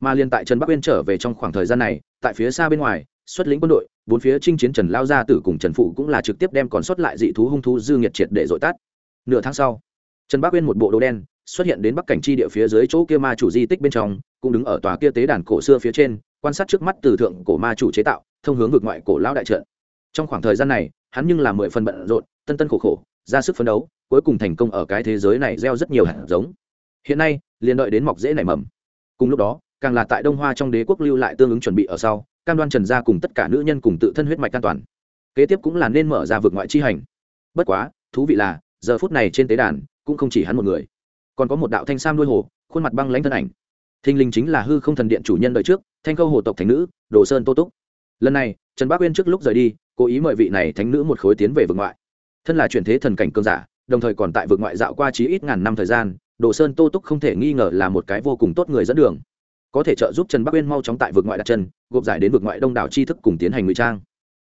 Mà liên tại trần bắc uyên trở về trong khoảng thời gian này, tại phía xa bên ngoài, xuất lĩnh quân đội, bốn phía chinh chiến trần lao gia tử cùng trần phụ cũng là trực tiếp đem còn xuất lại dị thú hung thú dư nghiệt triệt để dội tát nửa tháng sau, trần bắc uyên một bộ đồ đen, xuất hiện đến bắc cảnh chi địa phía dưới chỗ kia ma chủ di tích bên trong cũng đứng ở tòa kia tế đàn cổ xưa phía trên, quan sát trước mắt từ thượng cổ ma chủ chế tạo, thông hướng vực ngoại cổ lão đại trận. Trong khoảng thời gian này, hắn nhưng là mười phần bận rộn, tân tân khổ khổ, ra sức phấn đấu, cuối cùng thành công ở cái thế giới này gieo rất nhiều hạt giống. Hiện nay, liền đợi đến mọc dễ nảy mầm. Cùng lúc đó, càng là tại đông hoa trong đế quốc lưu lại tương ứng chuẩn bị ở sau, cam đoan trần gia cùng tất cả nữ nhân cùng tự thân huyết mạch an toàn. Kế tiếp cũng là nên mở ra vực ngoại chi hành. Bất quá, thú vị là, giờ phút này trên tế đàn, cũng không chỉ hắn một người. Còn có một đạo thanh sam nuôi hồ, khuôn mặt băng lãnh thân ảnh thinh linh chính là hư không thần điện chủ nhân đời trước, thanh khâu hồ tộc thánh nữ, đồ sơn tô túc. Lần này, trần bác uyên trước lúc rời đi, cố ý mời vị này thánh nữ một khối tiến về vực ngoại. Thân là chuyển thế thần cảnh cơn giả, đồng thời còn tại vực ngoại dạo qua chí ít ngàn năm thời gian, đồ sơn tô túc không thể nghi ngờ là một cái vô cùng tốt người dẫn đường. Có thể trợ giúp trần bắc uyên mau chóng tại vực ngoại đặt chân, gộp giải đến vực ngoại đông đảo tri thức cùng tiến hành ngụy trang.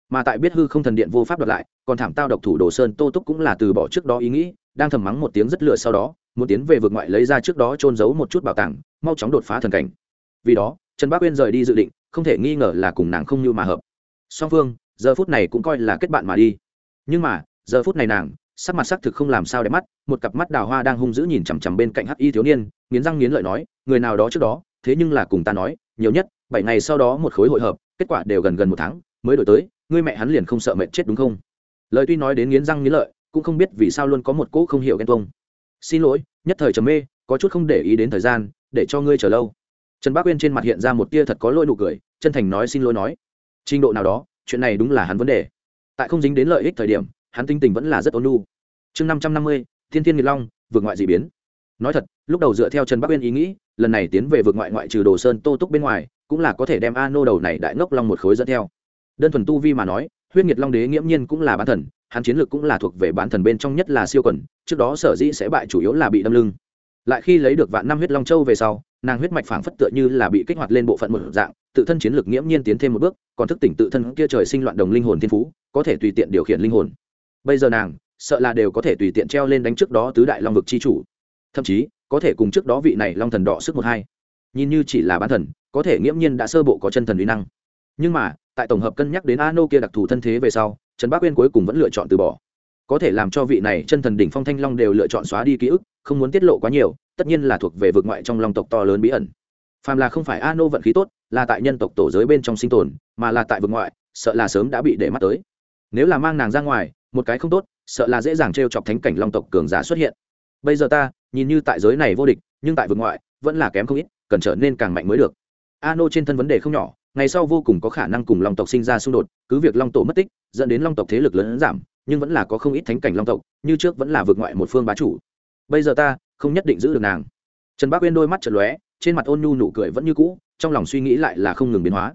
Mà tại biết hư không thần điện vô pháp đoạt lại, còn thảm tao độc thủ đồ sơn tô túc cũng là từ bỏ trước đó ý nghĩ, đang thầm mắng một tiếng rất lựa sau đó muốn tiến về vực ngoại lấy ra trước đó trôn giấu một chút bảo tàng, mau chóng đột phá thần cảnh. Vì đó, trần bác uyên rời đi dự định, không thể nghi ngờ là cùng nàng không như mà hợp. Song phương, giờ phút này cũng coi là kết bạn mà đi. Nhưng mà, giờ phút này nàng, sắc mặt sắc thực không làm sao để mắt, một cặp mắt đào hoa đang hung dữ nhìn chằm chằm bên cạnh hắc y thiếu niên, nghiến răng nghiến lợi nói, người nào đó trước đó, thế nhưng là cùng ta nói, nhiều nhất, bảy ngày sau đó một khối hội hợp, kết quả đều gần gần một tháng, mới đổi tới, ngươi mẹ hắn liền không sợ mệt chết đúng không? Lời tuy nói đến nghiến răng nghiến lợi, cũng không biết vì sao luôn có một cỗ không hiểu ghen tuông xin lỗi, nhất thời trầm mê, có chút không để ý đến thời gian, để cho ngươi chờ lâu. Trần bác uyên trên mặt hiện ra một tia thật có lỗi nụ cười, chân thành nói xin lỗi nói. Trình độ nào đó, chuyện này đúng là hắn vấn đề. Tại không dính đến lợi ích thời điểm, hắn tinh tình vẫn là rất ôn nhu. Chương năm trăm năm mươi, thiên thiên nghiệt long, vượt ngoại d ị biến. Nói thật, lúc đầu dựa theo trần bắc uyên ý nghĩ, lần này tiến về vượt ngoại ngoại trừ đồ sơn, tô túc bên ngoài, cũng là có thể đem a nô đầu này đại ngốc long một khối dẫn theo. Đơn thuần tu vi mà nói, huyết nhiệt long đế nghiễm nhiên cũng là bán thần hắn chiến lược cũng là thuộc về bán thần bên trong nhất là siêu quần, trước đó sở dĩ sẽ bại chủ yếu là bị đâm lưng. Lại khi lấy được vạn năm huyết long châu về sau, nàng huyết mạch phảng phất tựa như là bị kích hoạt lên bộ phận một dạng, tự thân chiến lược nghiễm nhiên tiến thêm một bước, còn thức tỉnh tự thân kia trời sinh loạn đồng linh hồn thiên phú, có thể tùy tiện điều khiển linh hồn. Bây giờ nàng, sợ là đều có thể tùy tiện treo lên đánh trước đó tứ đại long vực chi chủ. Thậm chí, có thể cùng trước đó vị này long thần đọ sức một hai. Nhìn như chỉ là bán thần, có thể nghiễm nhiên đã sơ bộ có chân thần uy năng. Nhưng mà, tại tổng hợp cân nhắc đến a nô kia đặc thù thân thế về sau trần bác uyên cuối cùng vẫn lựa chọn từ bỏ. Có thể làm cho vị này chân thần đỉnh phong thanh long đều lựa chọn xóa đi ký ức, không muốn tiết lộ quá nhiều, tất nhiên là thuộc về vực ngoại trong long tộc to lớn bí ẩn. Phàm là không phải a nô vận khí tốt, là tại nhân tộc tổ giới bên trong sinh tồn, mà là tại vực ngoại, sợ là sớm đã bị để mắt tới. Nếu là mang nàng ra ngoài, một cái không tốt, sợ là dễ dàng t r e o chọc thánh cảnh long tộc cường giả xuất hiện. Bây giờ ta, nhìn như tại giới này vô địch, nhưng tại vực ngoại, vẫn là kém không ít, cần trở nên càng mạnh mới được. A nô trên thân vấn đề không nhỏ, ngày sau vô cùng có khả năng cùng long tộc sinh ra xung đột, cứ việc long tổ mất tích dẫn đến long tộc thế lực lớn giảm, nhưng vẫn là có không ít thánh cảnh long tộc, như trước vẫn là vượt ngoại một phương bá chủ. Bây giờ ta không nhất định giữ được nàng. Trần bác uyên đôi mắt trật lóe, trên mặt ôn nhu nụ cười vẫn như cũ, trong lòng suy nghĩ lại là không ngừng biến hóa.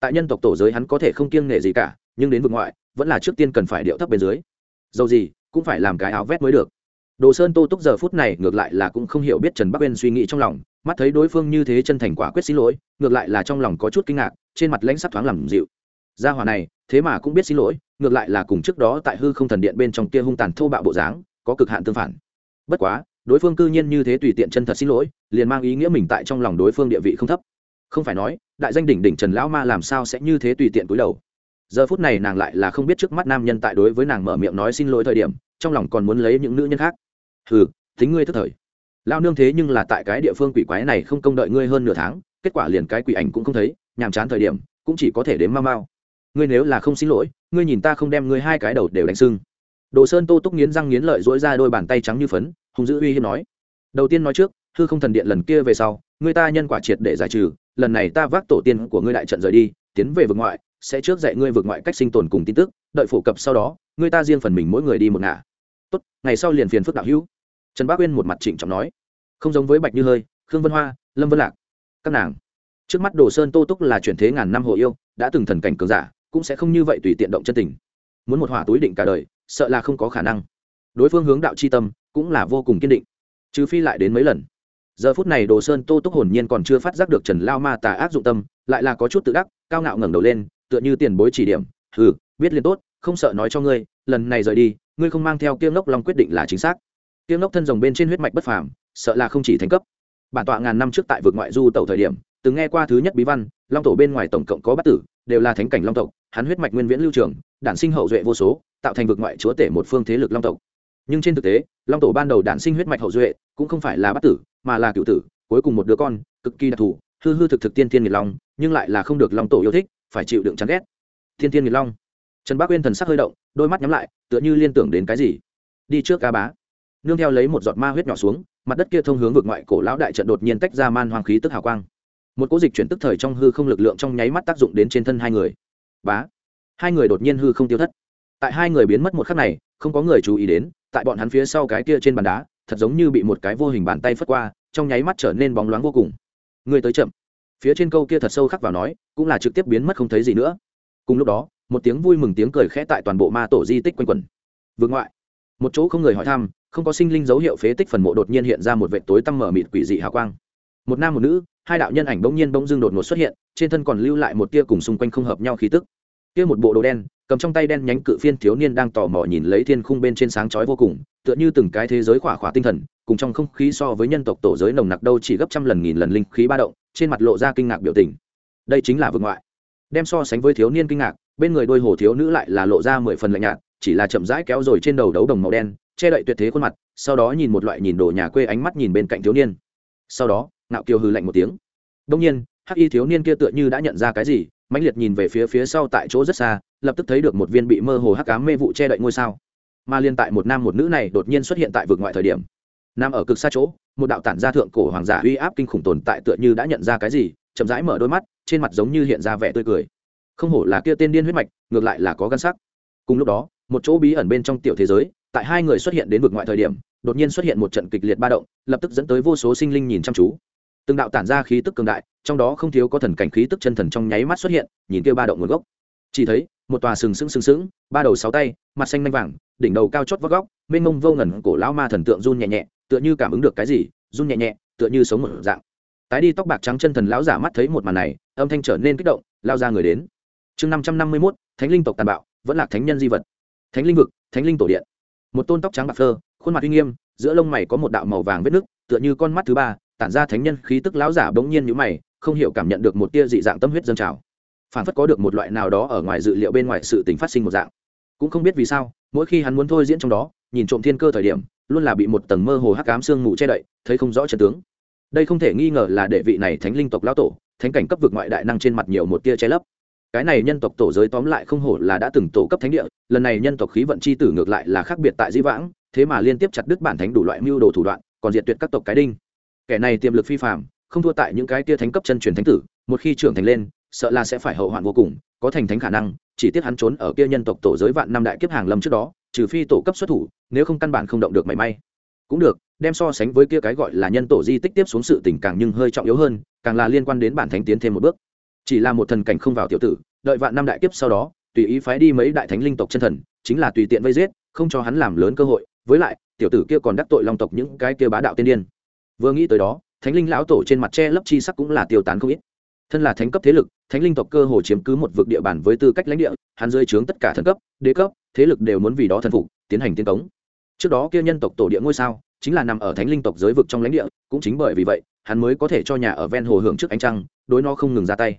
Tại nhân tộc tổ giới hắn có thể không kiêng nể gì cả, nhưng đến vực ngoại, vẫn là trước tiên cần phải điệu thấp bên dưới. Dầu gì, cũng phải làm cái áo vét mới được. Đồ sơn tô túc giờ phút này ngược lại là cũng không hiểu biết trần bắc uyên suy nghĩ trong lòng, mắt thấy đối phương như thế chân thành quả quyết xin lỗi, ngược lại là trong lòng có chút kinh ngạc, trên mặt lãnh sắc thoáng làm dịu. Gia hỏa này thế mà cũng biết xin lỗi, ngược lại là cùng trước đó tại hư không thần điện bên trong kia hung tàn thô bạo bộ dáng, có cực hạn tương phản. Bất quá, đối phương cư nhiên như thế tùy tiện chân thật xin lỗi, liền mang ý nghĩa mình tại trong lòng đối phương địa vị không thấp. Không phải nói, đại danh đỉnh đỉnh trần lão ma làm sao sẽ như thế tùy tiện cúi đầu. Giờ phút này nàng lại là không biết trước mắt nam nhân tại đối với nàng mở miệng nói xin lỗi thời điểm, trong lòng còn muốn lấy những nữ nhân khác. Ừ tính ngươi thất thời. Lao nương thế nhưng là tại cái địa phương quỷ quái này không công đợi ngươi hơn nửa tháng, kết quả liền cái quỷ ảnh cũng không thấy, nhàm chán thời điểm, cũng chỉ có thể đến mau mau ngươi nếu là không xin lỗi, ngươi nhìn ta không đem ngươi hai cái đầu đều đánh sưng. Đồ sơn tô túc nghiến răng nghiến lợi dỗi ra đôi bàn tay trắng như phấn hùng dữ uy hiếp nói. Đầu tiên nói trước, hư không thần điện lần kia về sau, người ta nhân quả triệt để giải trừ, lần này ta vác tổ tiên của ngươi đại trận rời đi, tiến về vực ngoại, sẽ trước dạy ngươi vực ngoại cách sinh tồn cùng tin tức, đợi phổ cập sau đó người ta riêng phần mình mỗi người đi một ngả. Tốt, ngày sau liền phiền phức đạo hữu. Trần bác uyên một mặt trịnh trọng nói. Không giống với bạch như hơi, khương vân hoa, lâm vân lạc, các nàng. Trước mắt đồ sơn tô túc là chuyển thế ngàn năm hồ yêu, đã từng thần cảnh cường giả cũng sẽ không như vậy tùy tiện động chân tình. Muốn một hỏa túi định cả đời, sợ là không có khả năng. Đối phương hướng đạo c h i tâm, cũng là vô cùng kiên định. Trừ phi lại đến mấy lần. Giờ phút này đồ sơn tô túc hồn nhiên còn chưa phát giác được trần lao ma tà ác dụng tâm, lại là có chút tự đắc, cao ngạo ngẩng đầu lên, tựa như tiền bối chỉ điểm ừ biết liền tốt, không sợ nói cho ngươi, lần này rời đi, ngươi không mang theo kiêng ngốc long quyết định là chính xác. Kiêng ngốc thân rồng bên trên huyết mạch bất phàm, sợ là không chỉ thành cấp. Bản tọa ngàn năm trước tại vực ngoại du tẩu thời điểm, từng nghe qua thứ nhất bí văn, long tổ bên ngoài tổng cộng có bát tử đều là thánh cảnh long tộc, hắn huyết mạch nguyên viễn lưu trường, đản sinh hậu duệ vô số, tạo thành vực ngoại chúa tể một phương thế lực long tộc. Nhưng trên thực tế, long tổ ban đầu đản sinh huyết mạch hậu duệ cũng không phải là bát tử, mà là cựu tử, cuối cùng một đứa con, cực kỳ đặc thù, hư hư thực thực tiên thiên nghiệt long, nhưng lại là không được long tổ yêu thích, phải chịu đựng chán ghét. Thiên thiên nghiệt long. Trần bác uyên thần sắc hơi động, đôi mắt nhắm lại, tựa như liên tưởng đến cái gì. Đi trước ca bá. Nương theo lấy một giọt ma huyết nhỏ xuống, mặt đất kia thông hướng vực ngoại cổ lão đại trận đột nhiên tách ra man hoàng khí tức hào quang một cỗ dịch chuyển tức thời trong hư không lực lượng trong nháy mắt tác dụng đến trên thân hai người. Bá! Hai người đột nhiên hư không tiêu thất. Tại hai người biến mất một khắc này, không có người chú ý đến, tại bọn hắn phía sau cái kia trên bàn đá, thật giống như bị một cái vô hình bàn tay phất qua, trong nháy mắt trở nên bóng loáng vô cùng. Người tới chậm. Phía trên câu kia thật sâu khắc vào nói, cũng là trực tiếp biến mất không thấy gì nữa. Cùng lúc đó, một tiếng vui mừng tiếng cười khẽ tại toàn bộ ma tổ di tích quanh quẩn. Vương ngoại. Một chỗ không người hỏi thăm, không có sinh linh dấu hiệu phế tích phần mộ đột nhiên hiện ra một vệ tối tăm mở mịt quỷ dị hào quang. Một nam một nữ hai đạo nhân ảnh bỗng nhiên bỗng dưng đột ngột xuất hiện, trên thân còn lưu lại một tia cùng xung quanh không hợp nhau khí tức. Kia một bộ đồ đen, cầm trong tay đen nhánh cự phiên thiếu niên đang tò mò nhìn lấy thiên khung bên trên sáng chói vô cùng, tựa như từng cái thế giới khỏa khỏa tinh thần, cùng trong không khí so với nhân tộc tổ giới nồng nặc đâu chỉ gấp trăm lần nghìn lần linh khí ba động, trên mặt lộ ra kinh ngạc biểu tình. Đây chính là vực ngoại. Đem so sánh với thiếu niên kinh ngạc, bên người đôi hồ thiếu nữ lại là lộ ra mười phần lạnh nhạt, chỉ là chậm rãi kéo rồi trên đầu đấu đồng màu đen, che đậy tuyệt thế khuôn mặt, sau đó nhìn một loại nhìn đồ nhà quê ánh mắt nhìn bên cạnh thiếu niên. Sau đó ngạo kiều hừ lạnh một tiếng. Đông nhiên, hắc y thiếu niên kia tựa như đã nhận ra cái gì, mãnh liệt nhìn về phía phía sau tại chỗ rất xa, lập tức thấy được một viên bị mơ hồ hắc cám mê vụ che đậy ngôi sao. Mà liên tại một nam một nữ này đột nhiên xuất hiện tại vực ngoại thời điểm, nam ở cực xa chỗ, một đạo tản gia thượng cổ hoàng giả uy áp kinh khủng tồn tại tựa như đã nhận ra cái gì, chậm rãi mở đôi mắt, trên mặt giống như hiện ra vẻ tươi cười. Không hổ là kia tên điên huyết mạch, ngược lại là có gan sắc. Cùng lúc đó, một chỗ bí ẩn bên trong tiểu thế giới, tại hai người xuất hiện đến vực ngoại thời điểm, đột nhiên xuất hiện một trận kịch liệt ba động, lập tức dẫn tới vô số sinh linh nhìn chăm chú từng đạo tản ra khí tức cường đại, trong đó không thiếu có thần cảnh khí tức chân thần trong nháy mắt xuất hiện, nhìn kêu ba động nguồn gốc. Chỉ thấy, một tòa sừng sững sừng sững, ba đầu sáu tay, mặt xanh manh vàng, đỉnh đầu cao chót vót góc, mênh mông vô ngẩn cổ lão ma thần tượng run nhẹ nhẹ, tựa như cảm ứng được cái gì, run nhẹ nhẹ, tựa như sống một dạng. Tái đi tóc bạc trắng chân thần lão giả mắt thấy một màn này, âm thanh trở nên kích động, lao ra người đến. Chương năm trăm năm mươi mốt, thánh linh tộc tàn bạo, vẫn là thánh nhân di vật. Thánh linh vực, thánh linh tổ điện. Một tôn tóc trắng bạc phơ, khuôn mặt uy nghiêm, giữa lông mày có một đạo màu vàng vết nứt, tựa như con mắt thứ ba tản ra thánh nhân khí tức lão giả bỗng nhiên nhíu mày, không hiểu cảm nhận được một tia dị dạng tâm huyết dâng trào. Phản phất có được một loại nào đó ở ngoài dự liệu bên ngoài sự tình phát sinh một dạng. Cũng không biết vì sao, mỗi khi hắn muốn thôi diễn trong đó, nhìn trộm thiên cơ thời điểm, luôn là bị một tầng mơ hồ hắc ám sương mù che đậy, thấy không rõ trận tướng. Đây không thể nghi ngờ là đệ vị này thánh linh tộc lão tổ, thánh cảnh cấp vực ngoại đại năng trên mặt nhiều một tia che lấp. Cái này nhân tộc tổ giới tóm lại không hổ là đã từng tổ cấp thánh địa, lần này nhân tộc khí vận chi tử ngược lại là khác biệt tại di vãng, thế mà liên tiếp chặt đứt bản thánh đủ loại mưu đồ thủ đoạn, còn diệt tuyệt các tộc cái đinh kẻ này tiềm lực phi phạm không thua tại những cái tia thánh cấp chân truyền thánh tử, một khi trưởng thành lên, sợ là sẽ phải hậu hoạn vô cùng, có thành thánh khả năng, chỉ tiếc hắn trốn ở kia nhân tộc tổ giới vạn năm đại kiếp hàng lâm trước đó, trừ phi tổ cấp xuất thủ, nếu không căn bản không động được mảy may. Cũng được, đem so sánh với kia cái gọi là nhân tổ di tích tiếp xuống sự tình càng nhưng hơi trọng yếu hơn, càng là liên quan đến bản thánh tiến thêm một bước. Chỉ là một thần cảnh không vào tiểu tử, đợi vạn năm đại kiếp sau đó, tùy ý phái đi mấy đại thánh linh tộc chân thần, chính là tùy tiện vây giết, không cho hắn làm lớn cơ hội. Với lại, tiểu tử kia còn đắc tội long tộc những cái kia bá đạo tiên điên vừa nghĩ tới đó, thánh linh lão tổ trên mặt che lấp chi sắc cũng là tiêu tán không ít. Thân là thánh cấp thế lực, thánh linh tộc cơ hồ chiếm cứ một vực địa bàn với tư cách lãnh địa, hắn rơi trướng tất cả thần cấp, đế cấp, thế lực đều muốn vì đó thần phục, tiến hành tiến cống trước đó kia nhân tộc tổ địa ngôi sao, chính là nằm ở thánh linh tộc giới vực trong lãnh địa, cũng chính bởi vì vậy, hắn mới có thể cho nhà ở ven hồ hưởng trước ánh trăng, đối nó không ngừng ra tay.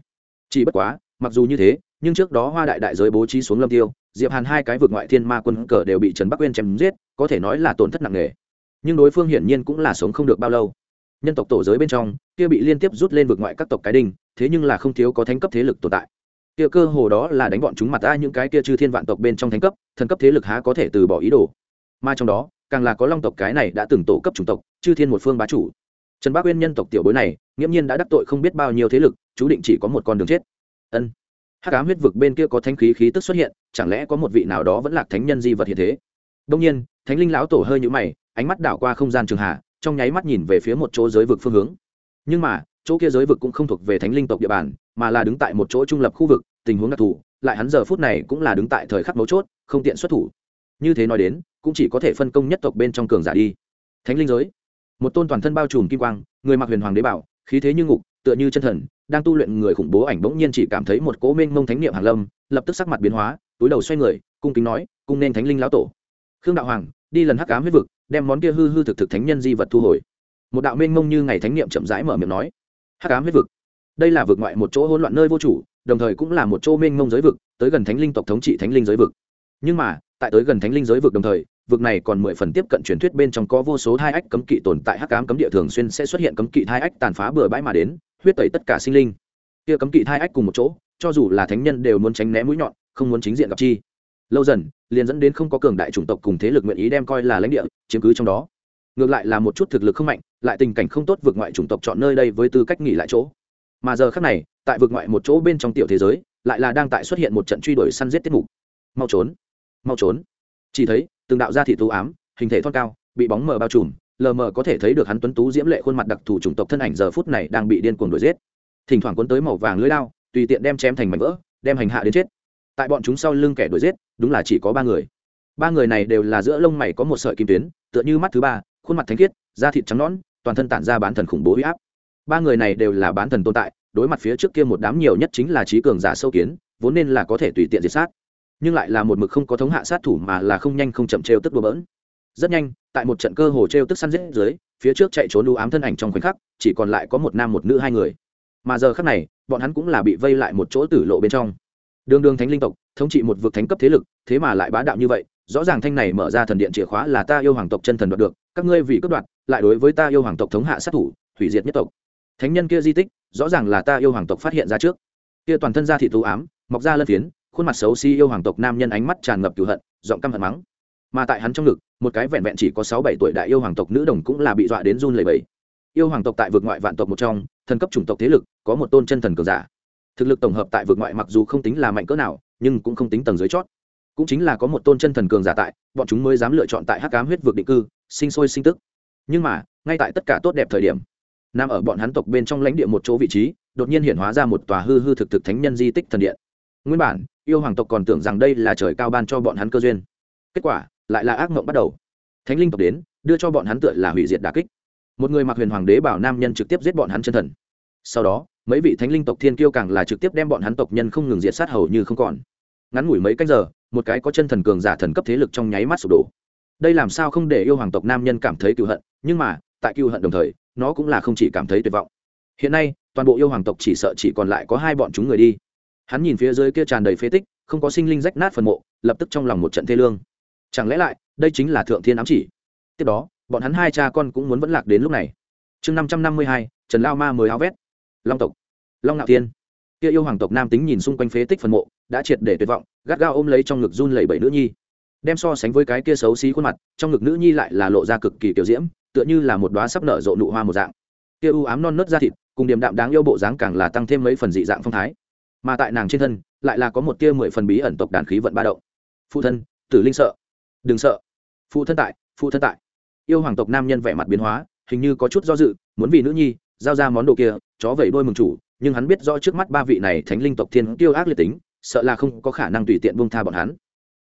Chỉ bất quá, mặc dù như thế, nhưng trước đó hoa đại đại giới bố trí xuống lâm tiêu, diệp hàn hai cái vượt ngoại thiên ma quân cờ đều bị trần bắc uyên chém giết, có thể nói là tổn thất nặng nề nhưng đối phương hiển nhiên cũng là sống không được bao lâu. Nhân tộc tổ giới bên trong, kia bị liên tiếp rút lên vượt ngoại các tộc cái đinh, thế nhưng là không thiếu có thánh cấp thế lực tồn tại. Kia cơ hồ đó là đánh bọn chúng mặt ta những cái kia chư thiên vạn tộc bên trong thánh cấp, thần cấp thế lực há có thể từ bỏ ý đồ. Mà trong đó, càng là có long tộc cái này đã từng tổ cấp chủng tộc, chư thiên một phương bá chủ. Trần bác uyên nhân tộc tiểu bối này, nghiễm nhiên đã đắc tội không biết bao nhiêu thế lực, chú định chỉ có một con đường chết. Ân. Hắc ám huyết vực bên kia có thánh khí khí tức xuất hiện, chẳng lẽ có một vị nào đó vẫn là thánh nhân di vật hiện thế? Đông nhiên, thánh linh lão tổ hơi nhũ mày ánh mắt đảo qua không gian trường hạ, trong nháy mắt nhìn về phía một chỗ giới vực phương hướng. Nhưng mà, chỗ kia giới vực cũng không thuộc về thánh linh tộc địa bàn, mà là đứng tại một chỗ trung lập khu vực, tình huống đặc thù, lại hắn giờ phút này cũng là đứng tại thời khắc mấu chốt, không tiện xuất thủ. Như thế nói đến, cũng chỉ có thể phân công nhất tộc bên trong cường giả đi. Thánh linh giới. Một tôn toàn thân bao trùm kim quang, người mặc huyền hoàng đế bảo, khí thế như ngục, tựa như chân thần, đang tu luyện người khủng bố ảnh bỗng nhiên chỉ cảm thấy một cố mênh mông thánh niệm hàn lâm, lập tức sắc mặt biến hóa, túi đầu xoay người, cung kính nói, cung nên thánh linh lão tổ. Khương đạo hoàng đi lần hắc ám huyết vực, đem món kia hư hư thực thực thánh nhân di vật thu hồi. Một đạo mênh mông như ngày thánh niệm chậm rãi mở miệng nói, hắc ám huyết vực, đây là vực ngoại một chỗ hỗn loạn nơi vô chủ, đồng thời cũng là một chỗ mênh mông giới vực, tới gần thánh linh tộc thống trị thánh linh giới vực. Nhưng mà, tại tới gần thánh linh giới vực đồng thời, vực này còn mười phần tiếp cận truyền thuyết bên trong có vô số thai ách cấm kỵ tồn tại, hắc ám cấm địa thường xuyên sẽ xuất hiện cấm kỵ thai ách tàn phá bừa bãi mà đến, huyết tẩy tất cả sinh linh. Kia cấm kỵ thai ách cùng một chỗ, cho dù là thánh nhân đều muốn tránh né mũi nhọn, không muốn chính diện gặp chi lâu dần, liền dẫn đến không có cường đại chủng tộc cùng thế lực nguyện ý đem coi là lãnh địa, chiếm cứ trong đó. Ngược lại là một chút thực lực không mạnh, lại tình cảnh không tốt vượt ngoại chủng tộc chọn nơi đây với tư cách nghỉ lại chỗ. Mà giờ khác này, tại vượt ngoại một chỗ bên trong tiểu thế giới, lại là đang tại xuất hiện một trận truy đuổi săn giết tiết mục. Mau trốn mau trốn. Chỉ thấy, từng đạo gia thị tú ám, hình thể thon cao, bị bóng mờ bao trùm, lờ mờ có thể thấy được hắn tuấn tú diễm lệ khuôn mặt đặc thù chủng tộc thân ảnh giờ phút này đang bị điên cuồng đuổi giết. Thỉnh thoảng cuốn tới màu vàng lưới lao tùy tiện đem chém thành mảnh vỡ, đem hành hạ đến chết tại bọn chúng sau lưng kẻ đuổi giết, đúng là chỉ có ba người. Ba người này đều là giữa lông mày có một sợi kim tuyến, tựa như mắt thứ ba, khuôn mặt thánh khiết, da thịt trắng nõn, toàn thân tản ra bán thần khủng bố huy áp. Ba người này đều là bán thần tồn tại, đối mặt phía trước kia một đám nhiều nhất chính là trí cường giả sâu kiến, vốn nên là có thể tùy tiện diệt sát. Nhưng lại là một mực không có thống hạ sát thủ mà là không nhanh không chậm trêu tức bừa bỡn. Rất nhanh, tại một trận cơ hồ trêu tức săn giết dưới, phía trước chạy trốn đu ám thân ảnh trong khoảnh khắc, chỉ còn lại có một nam một nữ hai người. Mà giờ khắc này, bọn hắn cũng là bị vây lại một chỗ tử lộ bên trong đường đường thánh linh tộc, thống trị một vực thánh cấp thế lực, thế mà lại bá đạo như vậy, rõ ràng thanh này mở ra thần điện chìa khóa là ta yêu hoàng tộc chân thần đoạt được, các ngươi vì cướp đoạt, lại đối với ta yêu hoàng tộc thống hạ sát thủ, hủy diệt nhất tộc. Thánh nhân kia di tích, rõ ràng là ta yêu hoàng tộc phát hiện ra trước. Kia toàn thân ra thị tú ám, mọc ra lân phiến, khuôn mặt xấu xí yêu hoàng tộc nam nhân ánh mắt tràn ngập cửu hận, giọng căm hận mắng. Mà tại hắn trong ngực, một cái vẹn vẹn chỉ có sáu bảy tuổi đại yêu hoàng tộc nữ đồng cũng là bị dọa đến run lẩy bẩy. Yêu hoàng tộc tại vực ngoại vạn tộc một trong, thần cấp chủng tộc thế lực, có một tôn chân thần cường giả thực lực tổng hợp tại vực ngoại mặc dù không tính là mạnh cỡ nào, nhưng cũng không tính tầng dưới chót. Cũng chính là có một tôn chân thần cường giả tại, bọn chúng mới dám lựa chọn tại hắc cám huyết vực định cư, sinh sôi sinh tức. Nhưng mà, ngay tại tất cả tốt đẹp thời điểm, nằm ở bọn hắn tộc bên trong lãnh địa một chỗ vị trí, đột nhiên hiện hóa ra một tòa hư hư thực thực thánh nhân di tích thần điện. Nguyên bản, yêu hoàng tộc còn tưởng rằng đây là trời cao ban cho bọn hắn cơ duyên. Kết quả, lại là ác mộng bắt đầu. Thánh linh tộc đến, đưa cho bọn hắn tựa là hủy diệt đà kích. Một người mặc huyền hoàng đế bảo nam nhân trực tiếp giết bọn hắn chân thần. Sau đó mấy vị thánh linh tộc thiên kiêu càng là trực tiếp đem bọn hắn tộc nhân không ngừng diệt sát hầu như không còn. Ngắn ngủi mấy canh giờ, một cái có chân thần cường giả thần cấp thế lực trong nháy mắt sụp đổ. Đây làm sao không để yêu hoàng tộc nam nhân cảm thấy cựu hận, nhưng mà, tại cựu hận đồng thời, nó cũng là không chỉ cảm thấy tuyệt vọng. Hiện nay, toàn bộ yêu hoàng tộc chỉ sợ chỉ còn lại có hai bọn chúng người đi. Hắn nhìn phía dưới kia tràn đầy phế tích, không có sinh linh rách nát phần mộ, lập tức trong lòng một trận thê lương. Chẳng lẽ lại, đây chính là thượng thiên ám chỉ? Tiếp đó, bọn hắn hai cha con cũng muốn vẫn lạc đến lúc này. Chương năm trăm năm mươi hai, trần lao ma mới áo vét long tộc, long ngạo thiên. Kia yêu hoàng tộc nam tính nhìn xung quanh phế tích phần mộ, đã triệt để tuyệt vọng, gắt gao ôm lấy trong ngực run lẩy bẩy nữ nhi. Đem so sánh với cái kia xấu xí khuôn mặt, trong ngực nữ nhi lại là lộ ra cực kỳ kiểu diễm, tựa như là một đoá sắp nở rộ nụ hoa một dạng. Kia u ám non nớt da thịt, cùng điểm đạm đáng yêu bộ dáng càng là tăng thêm mấy phần dị dạng phong thái. Mà tại nàng trên thân, lại là có một tia mười phần bí ẩn tộc đàn khí vận ba động. Phụ thân, tử linh sợ. Đừng sợ. Phụ thân tại, phụ thân tại. Yêu hoàng tộc nam nhân vẻ mặt biến hóa, hình như có chút do dự, muốn vì nữ nhi giao ra món đồ kia, chó vẩy đôi mừng chủ, nhưng hắn biết rõ trước mắt ba vị này thánh linh tộc thiên tiêu ác liệt tính, sợ là không có khả năng tùy tiện buông tha bọn hắn.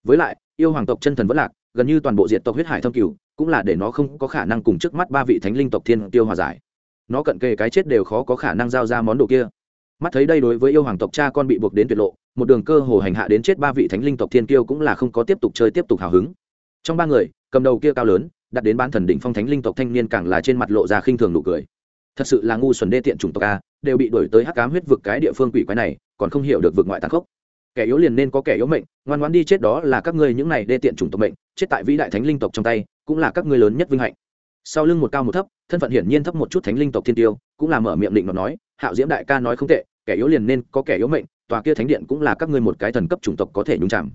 Với lại, yêu hoàng tộc chân thần vẫn lạc, gần như toàn bộ diện tộc huyết hải thâm cửu, cũng là để nó không có khả năng cùng trước mắt ba vị thánh linh tộc thiên tiêu hòa giải. Nó cận kề cái chết đều khó có khả năng giao ra món đồ kia. Mắt thấy đây đối với yêu hoàng tộc cha con bị buộc đến tuyệt lộ, một đường cơ hồ hành hạ đến chết ba vị thánh linh tộc thiên kiêu cũng là không có tiếp tục chơi tiếp tục hào hứng. Trong ba người, cầm đầu kia cao lớn, đặt đến bán thần đỉnh phong thánh linh tộc thanh niên càng là trên mặt lộ ra khinh thường nụ cười thật sự là ngu xuẩn đê tiện chủng tộc a, đều bị đổi tới hắc cám huyết vực cái địa phương quỷ quái này, còn không hiểu được vực ngoại tàn khốc. Kẻ yếu liền nên có kẻ yếu mệnh, ngoan ngoan đi chết đó là các ngươi những này đê tiện chủng tộc mệnh, chết tại vĩ đại thánh linh tộc trong tay, cũng là các ngươi lớn nhất vinh hạnh. Sau lưng một cao một thấp, thân phận hiển nhiên thấp một chút thánh linh tộc thiên tiêu, cũng là mở miệng định nó nói, hạo diễm đại ca nói không tệ, kẻ yếu liền nên có kẻ yếu mệnh, tòa kia thánh điện cũng là các ngươi một cái thần cấp chủng tộc có thể nhúng chạm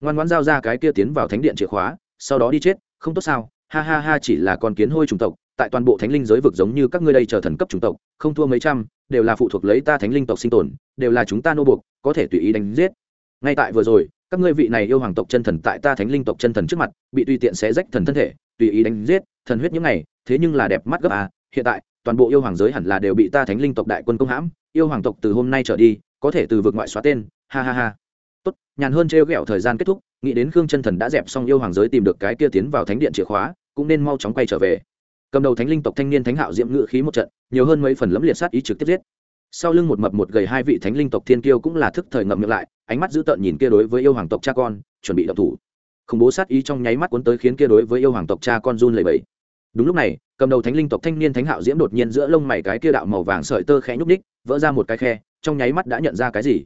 ngoan ngoan giao ra cái kia tiến vào thánh điện chìa khóa, sau đó đi chết, không tốt sao, ha ha ha, chỉ là con kiến hôi chủng tộc tại toàn bộ thánh linh giới vực giống như các ngươi đây chờ thần cấp chủng tộc, không thua mấy trăm, đều là phụ thuộc lấy ta thánh linh tộc sinh tồn, đều là chúng ta nô buộc, có thể tùy ý đánh giết. Ngay tại vừa rồi, các ngươi vị này yêu hoàng tộc chân thần tại ta thánh linh tộc chân thần trước mặt, bị tùy tiện xé rách thần thân thể, tùy ý đánh giết, thần huyết những này thế nhưng là đẹp mắt gấp à hiện tại, toàn bộ yêu hoàng giới hẳn là đều bị ta thánh linh tộc đại quân công hãm, yêu hoàng tộc từ hôm nay trở đi, có thể từ vực ngoại xóa tên, ha ha ha. Tốt, nhàn hơn trêu ghẹo thời gian kết thúc, nghĩ đến khương chân thần đã dẹp xong yêu hoàng giới tìm được cái kia tiến vào thánh điện chìa khóa, cũng nên mau chóng quay trở về cầm đầu thánh linh tộc thanh niên thánh hạo diễm ngự khí một trận, nhiều hơn mấy phần lẫm liệt sát ý trực tiếp giết. Sau lưng một mập một gầy hai vị thánh linh tộc thiên kiêu cũng là thức thời ngậm miệng lại, ánh mắt dữ tợn nhìn kia đối với yêu hoàng tộc cha con, chuẩn bị đập thủ. Khủng bố sát ý trong nháy mắt cuốn tới khiến kia đối với yêu hoàng tộc cha con run lẩy bẩy. Đúng lúc này, cầm đầu thánh linh tộc thanh niên thánh hạo diễm đột nhiên giữa lông mày cái kia đạo màu vàng sợi tơ khẽ nhúc ních vỡ ra một cái khe, trong nháy mắt đã nhận ra cái gì?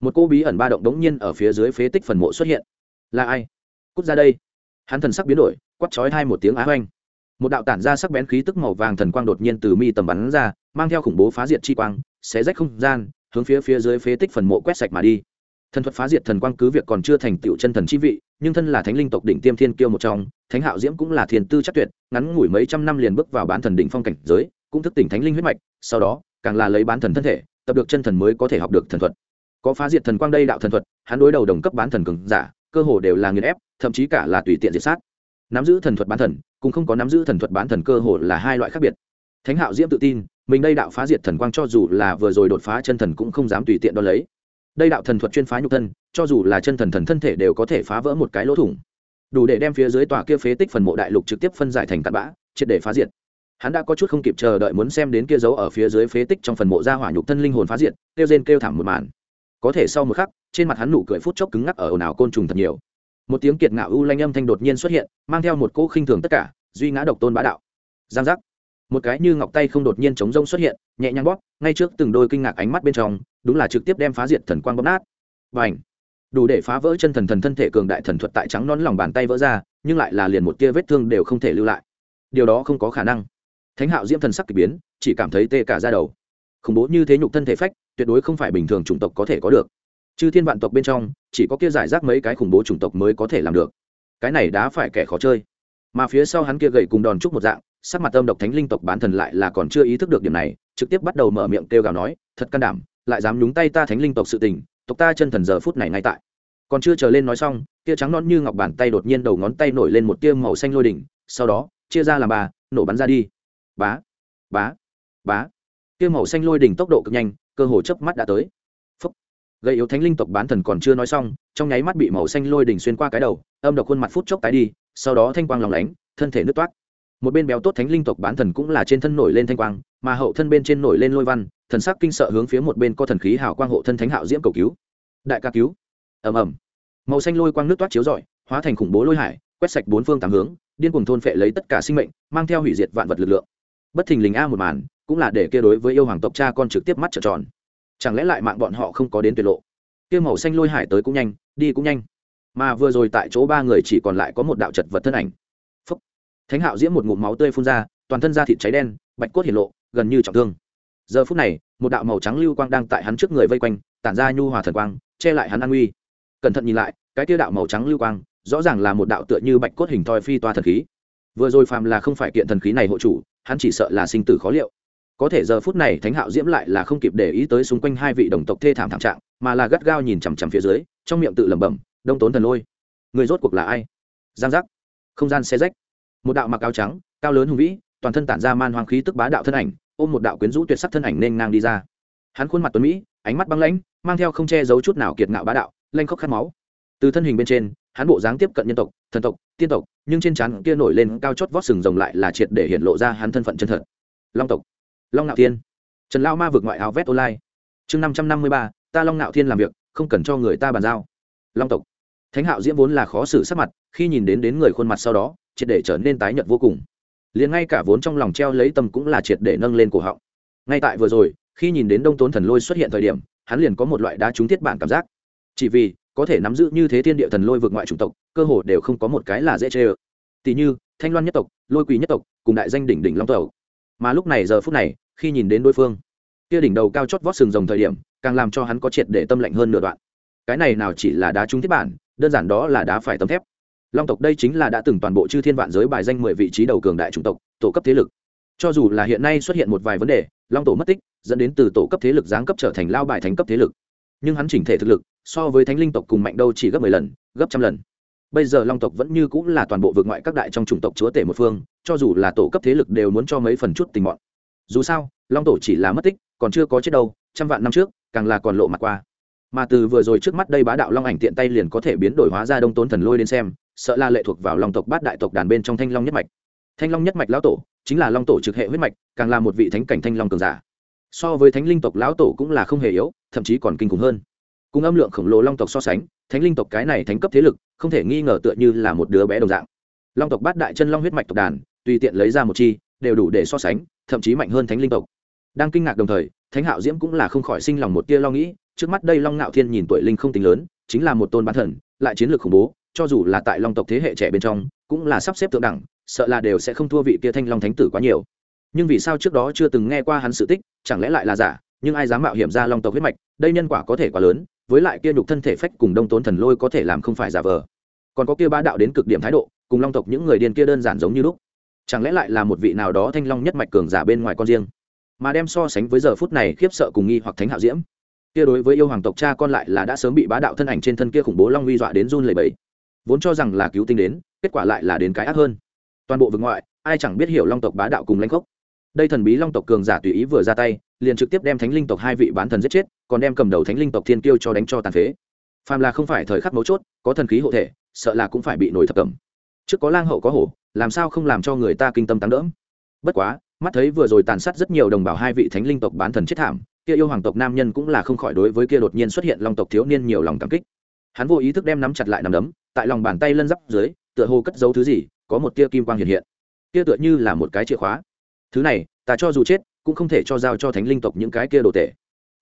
Một cô bí ẩn ba động đống nhiên ở phía dưới phế tích phần mộ xuất hiện. Là ai? Cút ra đây. Hắn thần sắc biến đổi quắt chói hai một tiếng á oanh một đạo tản ra sắc bén khí tức màu vàng thần quang đột nhiên từ mi tầm bắn ra, mang theo khủng bố phá diệt chi quang, xé rách không gian, hướng phía phía dưới phế tích phần mộ quét sạch mà đi. Thần thuật phá diệt thần quang cứ việc còn chưa thành tựu chân thần chi vị, nhưng thân là thánh linh tộc đỉnh tiêm thiên kiêu một trong, thánh hạo diễm cũng là thiền tư chắc tuyệt, ngắn ngủi mấy trăm năm liền bước vào bán thần đỉnh phong cảnh giới, cũng thức tỉnh thánh linh huyết mạch, sau đó, càng là lấy bán thần thân thể, tập được chân thần mới có thể học được thần thuật. Có phá diệt thần quang đây đạo thần thuật, hắn đối đầu đồng cấp bán thần cường giả, cơ hồ đều là nghiền ép, thậm chí cả là tùy tiện diệt sát nắm giữ thần thuật bán thần, cũng không có nắm giữ thần thuật bán thần cơ hồ là hai loại khác biệt. Thánh hạo diễm tự tin, mình đây đạo phá diệt thần quang cho dù là vừa rồi đột phá chân thần cũng không dám tùy tiện đo lấy. Đây đạo thần thuật chuyên phá nhục thân, cho dù là chân thần thần thân thể đều có thể phá vỡ một cái lỗ thủng. Đủ để đem phía dưới tòa kia phế tích phần mộ đại lục trực tiếp phân giải thành tạt bã, triệt để phá diệt. Hắn đã có chút không kịp chờ đợi muốn xem đến kia dấu ở phía dưới phế tích trong phần mộ ra hỏa nhục thân linh hồn phá diệt, kêu rên kêu thảm một màn. Có thể sau một khắc, trên mặt hắn nụ cười phút chốc cứng ngắc ở ồn ào côn trùng thật nhiều một tiếng kiệt ngạo u lanh âm thanh đột nhiên xuất hiện, mang theo một cỗ khinh thường tất cả, duy ngã độc tôn bá đạo. Giang giác. Một cái như ngọc tay không đột nhiên chống rông xuất hiện, nhẹ nhàng bóp, ngay trước từng đôi kinh ngạc ánh mắt bên trong, đúng là trực tiếp đem phá diệt thần quang bóp nát. Và ảnh đủ để phá vỡ chân thần thần thân thể cường đại thần thuật tại trắng nón lòng bàn tay vỡ ra, nhưng lại là liền một tia vết thương đều không thể lưu lại. Điều đó không có khả năng. Thánh hạo diễm thần sắc k ỳ biến, chỉ cảm thấy tê cả ra đầu. Khủng bố như thế nhục thân thể phách, tuyệt đối không phải bình thường chủng tộc có thể có được chư thiên vạn tộc bên trong, chỉ có kia giải rác mấy cái khủng bố chủng tộc mới có thể làm được. Cái này đã phải kẻ khó chơi. Mà phía sau hắn kia gậy cùng đòn trúc một dạng, sắc mặt âm độc thánh linh tộc bán thần lại là còn chưa ý thức được điểm này, trực tiếp bắt đầu mở miệng kêu gào nói, thật can đảm, lại dám nhúng tay ta thánh linh tộc sự tình, tộc ta chân thần giờ phút này ngay tại. Còn chưa chờ lên nói xong tia trắng non như ngọc bàn tay đột nhiên đầu ngón tay nổi lên một tia màu xanh lôi đỉnh, sau đó, chia ra làm bà nổ bắn ra đi. Bá bá bá. Tia màu xanh lôi đỉnh tốc độ cực nhanh, cơ hồ chớp mắt đã tới gây yếu thánh linh tộc bán thần còn chưa nói xong, trong nháy mắt bị màu xanh lôi đỉnh xuyên qua cái đầu, âm độc khuôn mặt phút chốc tái đi, sau đó thanh quang lòng lánh, thân thể nứt toát. Một bên béo tốt thánh linh tộc bán thần cũng là trên thân nổi lên thanh quang, mà hậu thân bên trên nổi lên lôi văn, thần sắc kinh sợ hướng phía một bên có thần khí hào quang hộ thân thánh hạo diễm cầu cứu. Đại ca cứu. Ầm ầm. Màu xanh lôi quang nước toát chiếu rọi, hóa thành khủng bố lôi hải, quét sạch bốn phương tám hướng, điên cuồng thôn phệ lấy tất cả sinh mệnh, mang theo hủy diệt vạn vật lực lượng. Bất thình lình a một màn, cũng là để kia đối với yêu hoàng tộc cha con trực tiếp mắt trợn tròn chẳng lẽ lại mạng bọn họ không có đến tuyệt lộ? Kia màu xanh lôi hải tới cũng nhanh, đi cũng nhanh. Mà vừa rồi tại chỗ ba người chỉ còn lại có một đạo chật vật thân ảnh. Phúc. thánh hạo diễm một ngụm máu tươi phun ra, toàn thân da thịt cháy đen, bạch cốt hiển lộ, gần như trọng thương. Giờ phút này, một đạo màu trắng lưu quang đang tại hắn trước người vây quanh, tản ra nhu hòa thần quang, che lại hắn an nguy. Cẩn thận nhìn lại, cái tiêu đạo màu trắng lưu quang, rõ ràng là một đạo tựa như bạch cốt hình thoi phi toa thần khí. Vừa rồi phàm là không phải kiện thần khí này hộ chủ, hắn chỉ sợ là sinh tử khó liệu có thể giờ phút này thánh hạo diễm lại là không kịp để ý tới xung quanh hai vị đồng tộc thê thảm thảm trạng, mà là gắt gao nhìn chằm chằm phía dưới, trong miệng tự lẩm bẩm, đông tốn thần lôi, người rốt cuộc là ai? Giang giác. Không gian xe rách. Một đạo mặc áo trắng, cao lớn hùng vĩ, toàn thân tản ra man hoàng khí tức bá đạo thân ảnh, ôm một đạo quyến rũ tuyệt sắc thân ảnh nên ngang đi ra. Hắn khuôn mặt tuấn mỹ, ánh mắt băng lãnh, mang theo không che giấu chút nào kiệt ngạo bá đạo lanh khóc khát máu. Từ thân hình bên trên, hắn bộ dáng tiếp cận nhân tộc, thần tộc, tiên tộc, nhưng trên trán kia nổi lên cao chót vót sừng rồng lại là triệt để hiện lộ ra hắn thân phận chân thật. Long tộc long nạo thiên. Trần lao ma vượt ngoại áo vét online. Chương năm trăm năm mươi ba, ta long nạo thiên làm việc, không cần cho người ta bàn giao. Long tộc. Thánh hạo diễm vốn là khó xử sắc mặt, khi nhìn đến đến người khuôn mặt sau đó, triệt để trở nên tái nhợt vô cùng. Liền ngay cả vốn trong lòng treo lấy tâm cũng là triệt để nâng lên cổ họng. Ngay tại vừa rồi, khi nhìn đến đông tốn thần lôi xuất hiện thời điểm, hắn liền có một loại đá trúng thiết bản cảm giác. Chỉ vì, có thể nắm giữ như thế thiên địa thần lôi vượt ngoại chủng tộc, cơ hồ đều không có một cái là dễ chê ơ. Tỷ như, thanh loan nhất tộc, lôi quỳ nhất tộc, cùng đại danh đỉnh đỉnh long tộc. Mà lúc này giờ phút này khi nhìn đến đối phương. Kia đỉnh đầu cao chót vót sừng rồng thời điểm, càng làm cho hắn có triệt để tâm lạnh hơn nửa đoạn. Cái này nào chỉ là đá trúng thiết bản, đơn giản đó là đá phải tấm thép. Long tộc đây chính là đã từng toàn bộ chư thiên vạn giới bài danh mười vị trí đầu cường đại chủng tộc, tổ cấp thế lực. Cho dù là hiện nay xuất hiện một vài vấn đề, long tổ mất tích, dẫn đến từ tổ cấp thế lực giáng cấp trở thành lao bài thánh cấp thế lực. Nhưng hắn chỉnh thể thực lực, so với thánh linh tộc cùng mạnh đâu chỉ gấp mười lần, gấp trăm lần. Bây giờ long tộc vẫn như cũng là toàn bộ vượt ngoại các đại trong chủng tộc chúa tể một phương, cho dù là tổ cấp thế lực đều muốn cho mấy phần chút tình mọn dù sao, long tổ chỉ là mất tích, còn chưa có chết đâu, trăm vạn năm trước, càng là còn lộ mặt qua. Mà từ vừa rồi trước mắt đây bá đạo long ảnh tiện tay liền có thể biến đổi hóa ra đông tốn thần lôi đến xem, sợ là lệ thuộc vào long tộc bát đại tộc đàn bên trong thanh long nhất mạch. Thanh long nhất mạch lão tổ chính là long tổ trực hệ huyết mạch, càng là một vị thánh cảnh thanh long cường giả. So với thánh linh tộc lão tổ cũng là không hề yếu, thậm chí còn kinh khủng hơn. Cùng âm lượng khổng lồ long tộc so sánh, thánh linh tộc cái này thánh cấp thế lực, không thể nghi ngờ tựa như là một đứa bé đồng dạng. Long tộc bát đại chân long huyết mạch tộc đàn, tùy tiện lấy ra một chi, đều đủ để so sánh thậm chí mạnh hơn thánh linh tộc. Đang kinh ngạc đồng thời, thánh hạo diễm cũng là không khỏi sinh lòng một tia lo nghĩ, trước mắt đây long ngạo thiên nhìn tuổi linh không tính lớn, chính là một tôn bán thần, lại chiến lược khủng bố, cho dù là tại long tộc thế hệ trẻ bên trong, cũng là sắp xếp thượng đẳng, sợ là đều sẽ không thua vị kia thanh long thánh tử quá nhiều. Nhưng vì sao trước đó chưa từng nghe qua hắn sự tích, chẳng lẽ lại là giả, nhưng ai dám mạo hiểm ra long tộc huyết mạch, đây nhân quả có thể quá lớn, với lại kia nhục thân thể phách cùng đông tốn thần lôi có thể làm không phải giả vờ. Còn có kia bá đạo đến cực điểm thái độ, cùng long tộc những người điên kia đơn giản giống như lúc chẳng lẽ lại là một vị nào đó thanh long nhất mạch cường giả bên ngoài con riêng? Mà đem so sánh với giờ phút này khiếp sợ cùng nghi hoặc thánh hạo diễm. Kia đối với yêu hoàng tộc cha con lại là đã sớm bị bá đạo thân ảnh trên thân kia khủng bố long uy dọa đến run lẩy bẩy. Vốn cho rằng là cứu tinh đến, kết quả lại là đến cái ác hơn. Toàn bộ vực ngoại, ai chẳng biết hiểu long tộc bá đạo cùng lãnh khốc. Đây thần bí long tộc cường giả tùy ý vừa ra tay, liền trực tiếp đem thánh linh tộc hai vị bán thần giết chết, còn đem cầm đầu thánh linh tộc thiên kiêu cho đánh cho tàn phế. Phàm là không phải thời khắc mấu chốt, có thần khí hộ thể, sợ là cũng phải bị nổi thập cầm trước có lang hậu có hổ làm sao không làm cho người ta kinh tâm tán đỡm? Bất quá, mắt thấy vừa rồi tàn sát rất nhiều đồng bào hai vị thánh linh tộc bán thần chết thảm, kia yêu hoàng tộc nam nhân cũng là không khỏi đối với kia đột nhiên xuất hiện long tộc thiếu niên nhiều lòng cảm kích. Hắn vô ý thức đem nắm chặt lại nắm đấm, tại lòng bàn tay lân giáp dưới, tựa hồ cất giấu thứ gì, có một tia kim quang hiện hiện. Kia tựa như là một cái chìa khóa. Thứ này, ta cho dù chết, cũng không thể cho giao cho thánh linh tộc những cái kia đồ tệ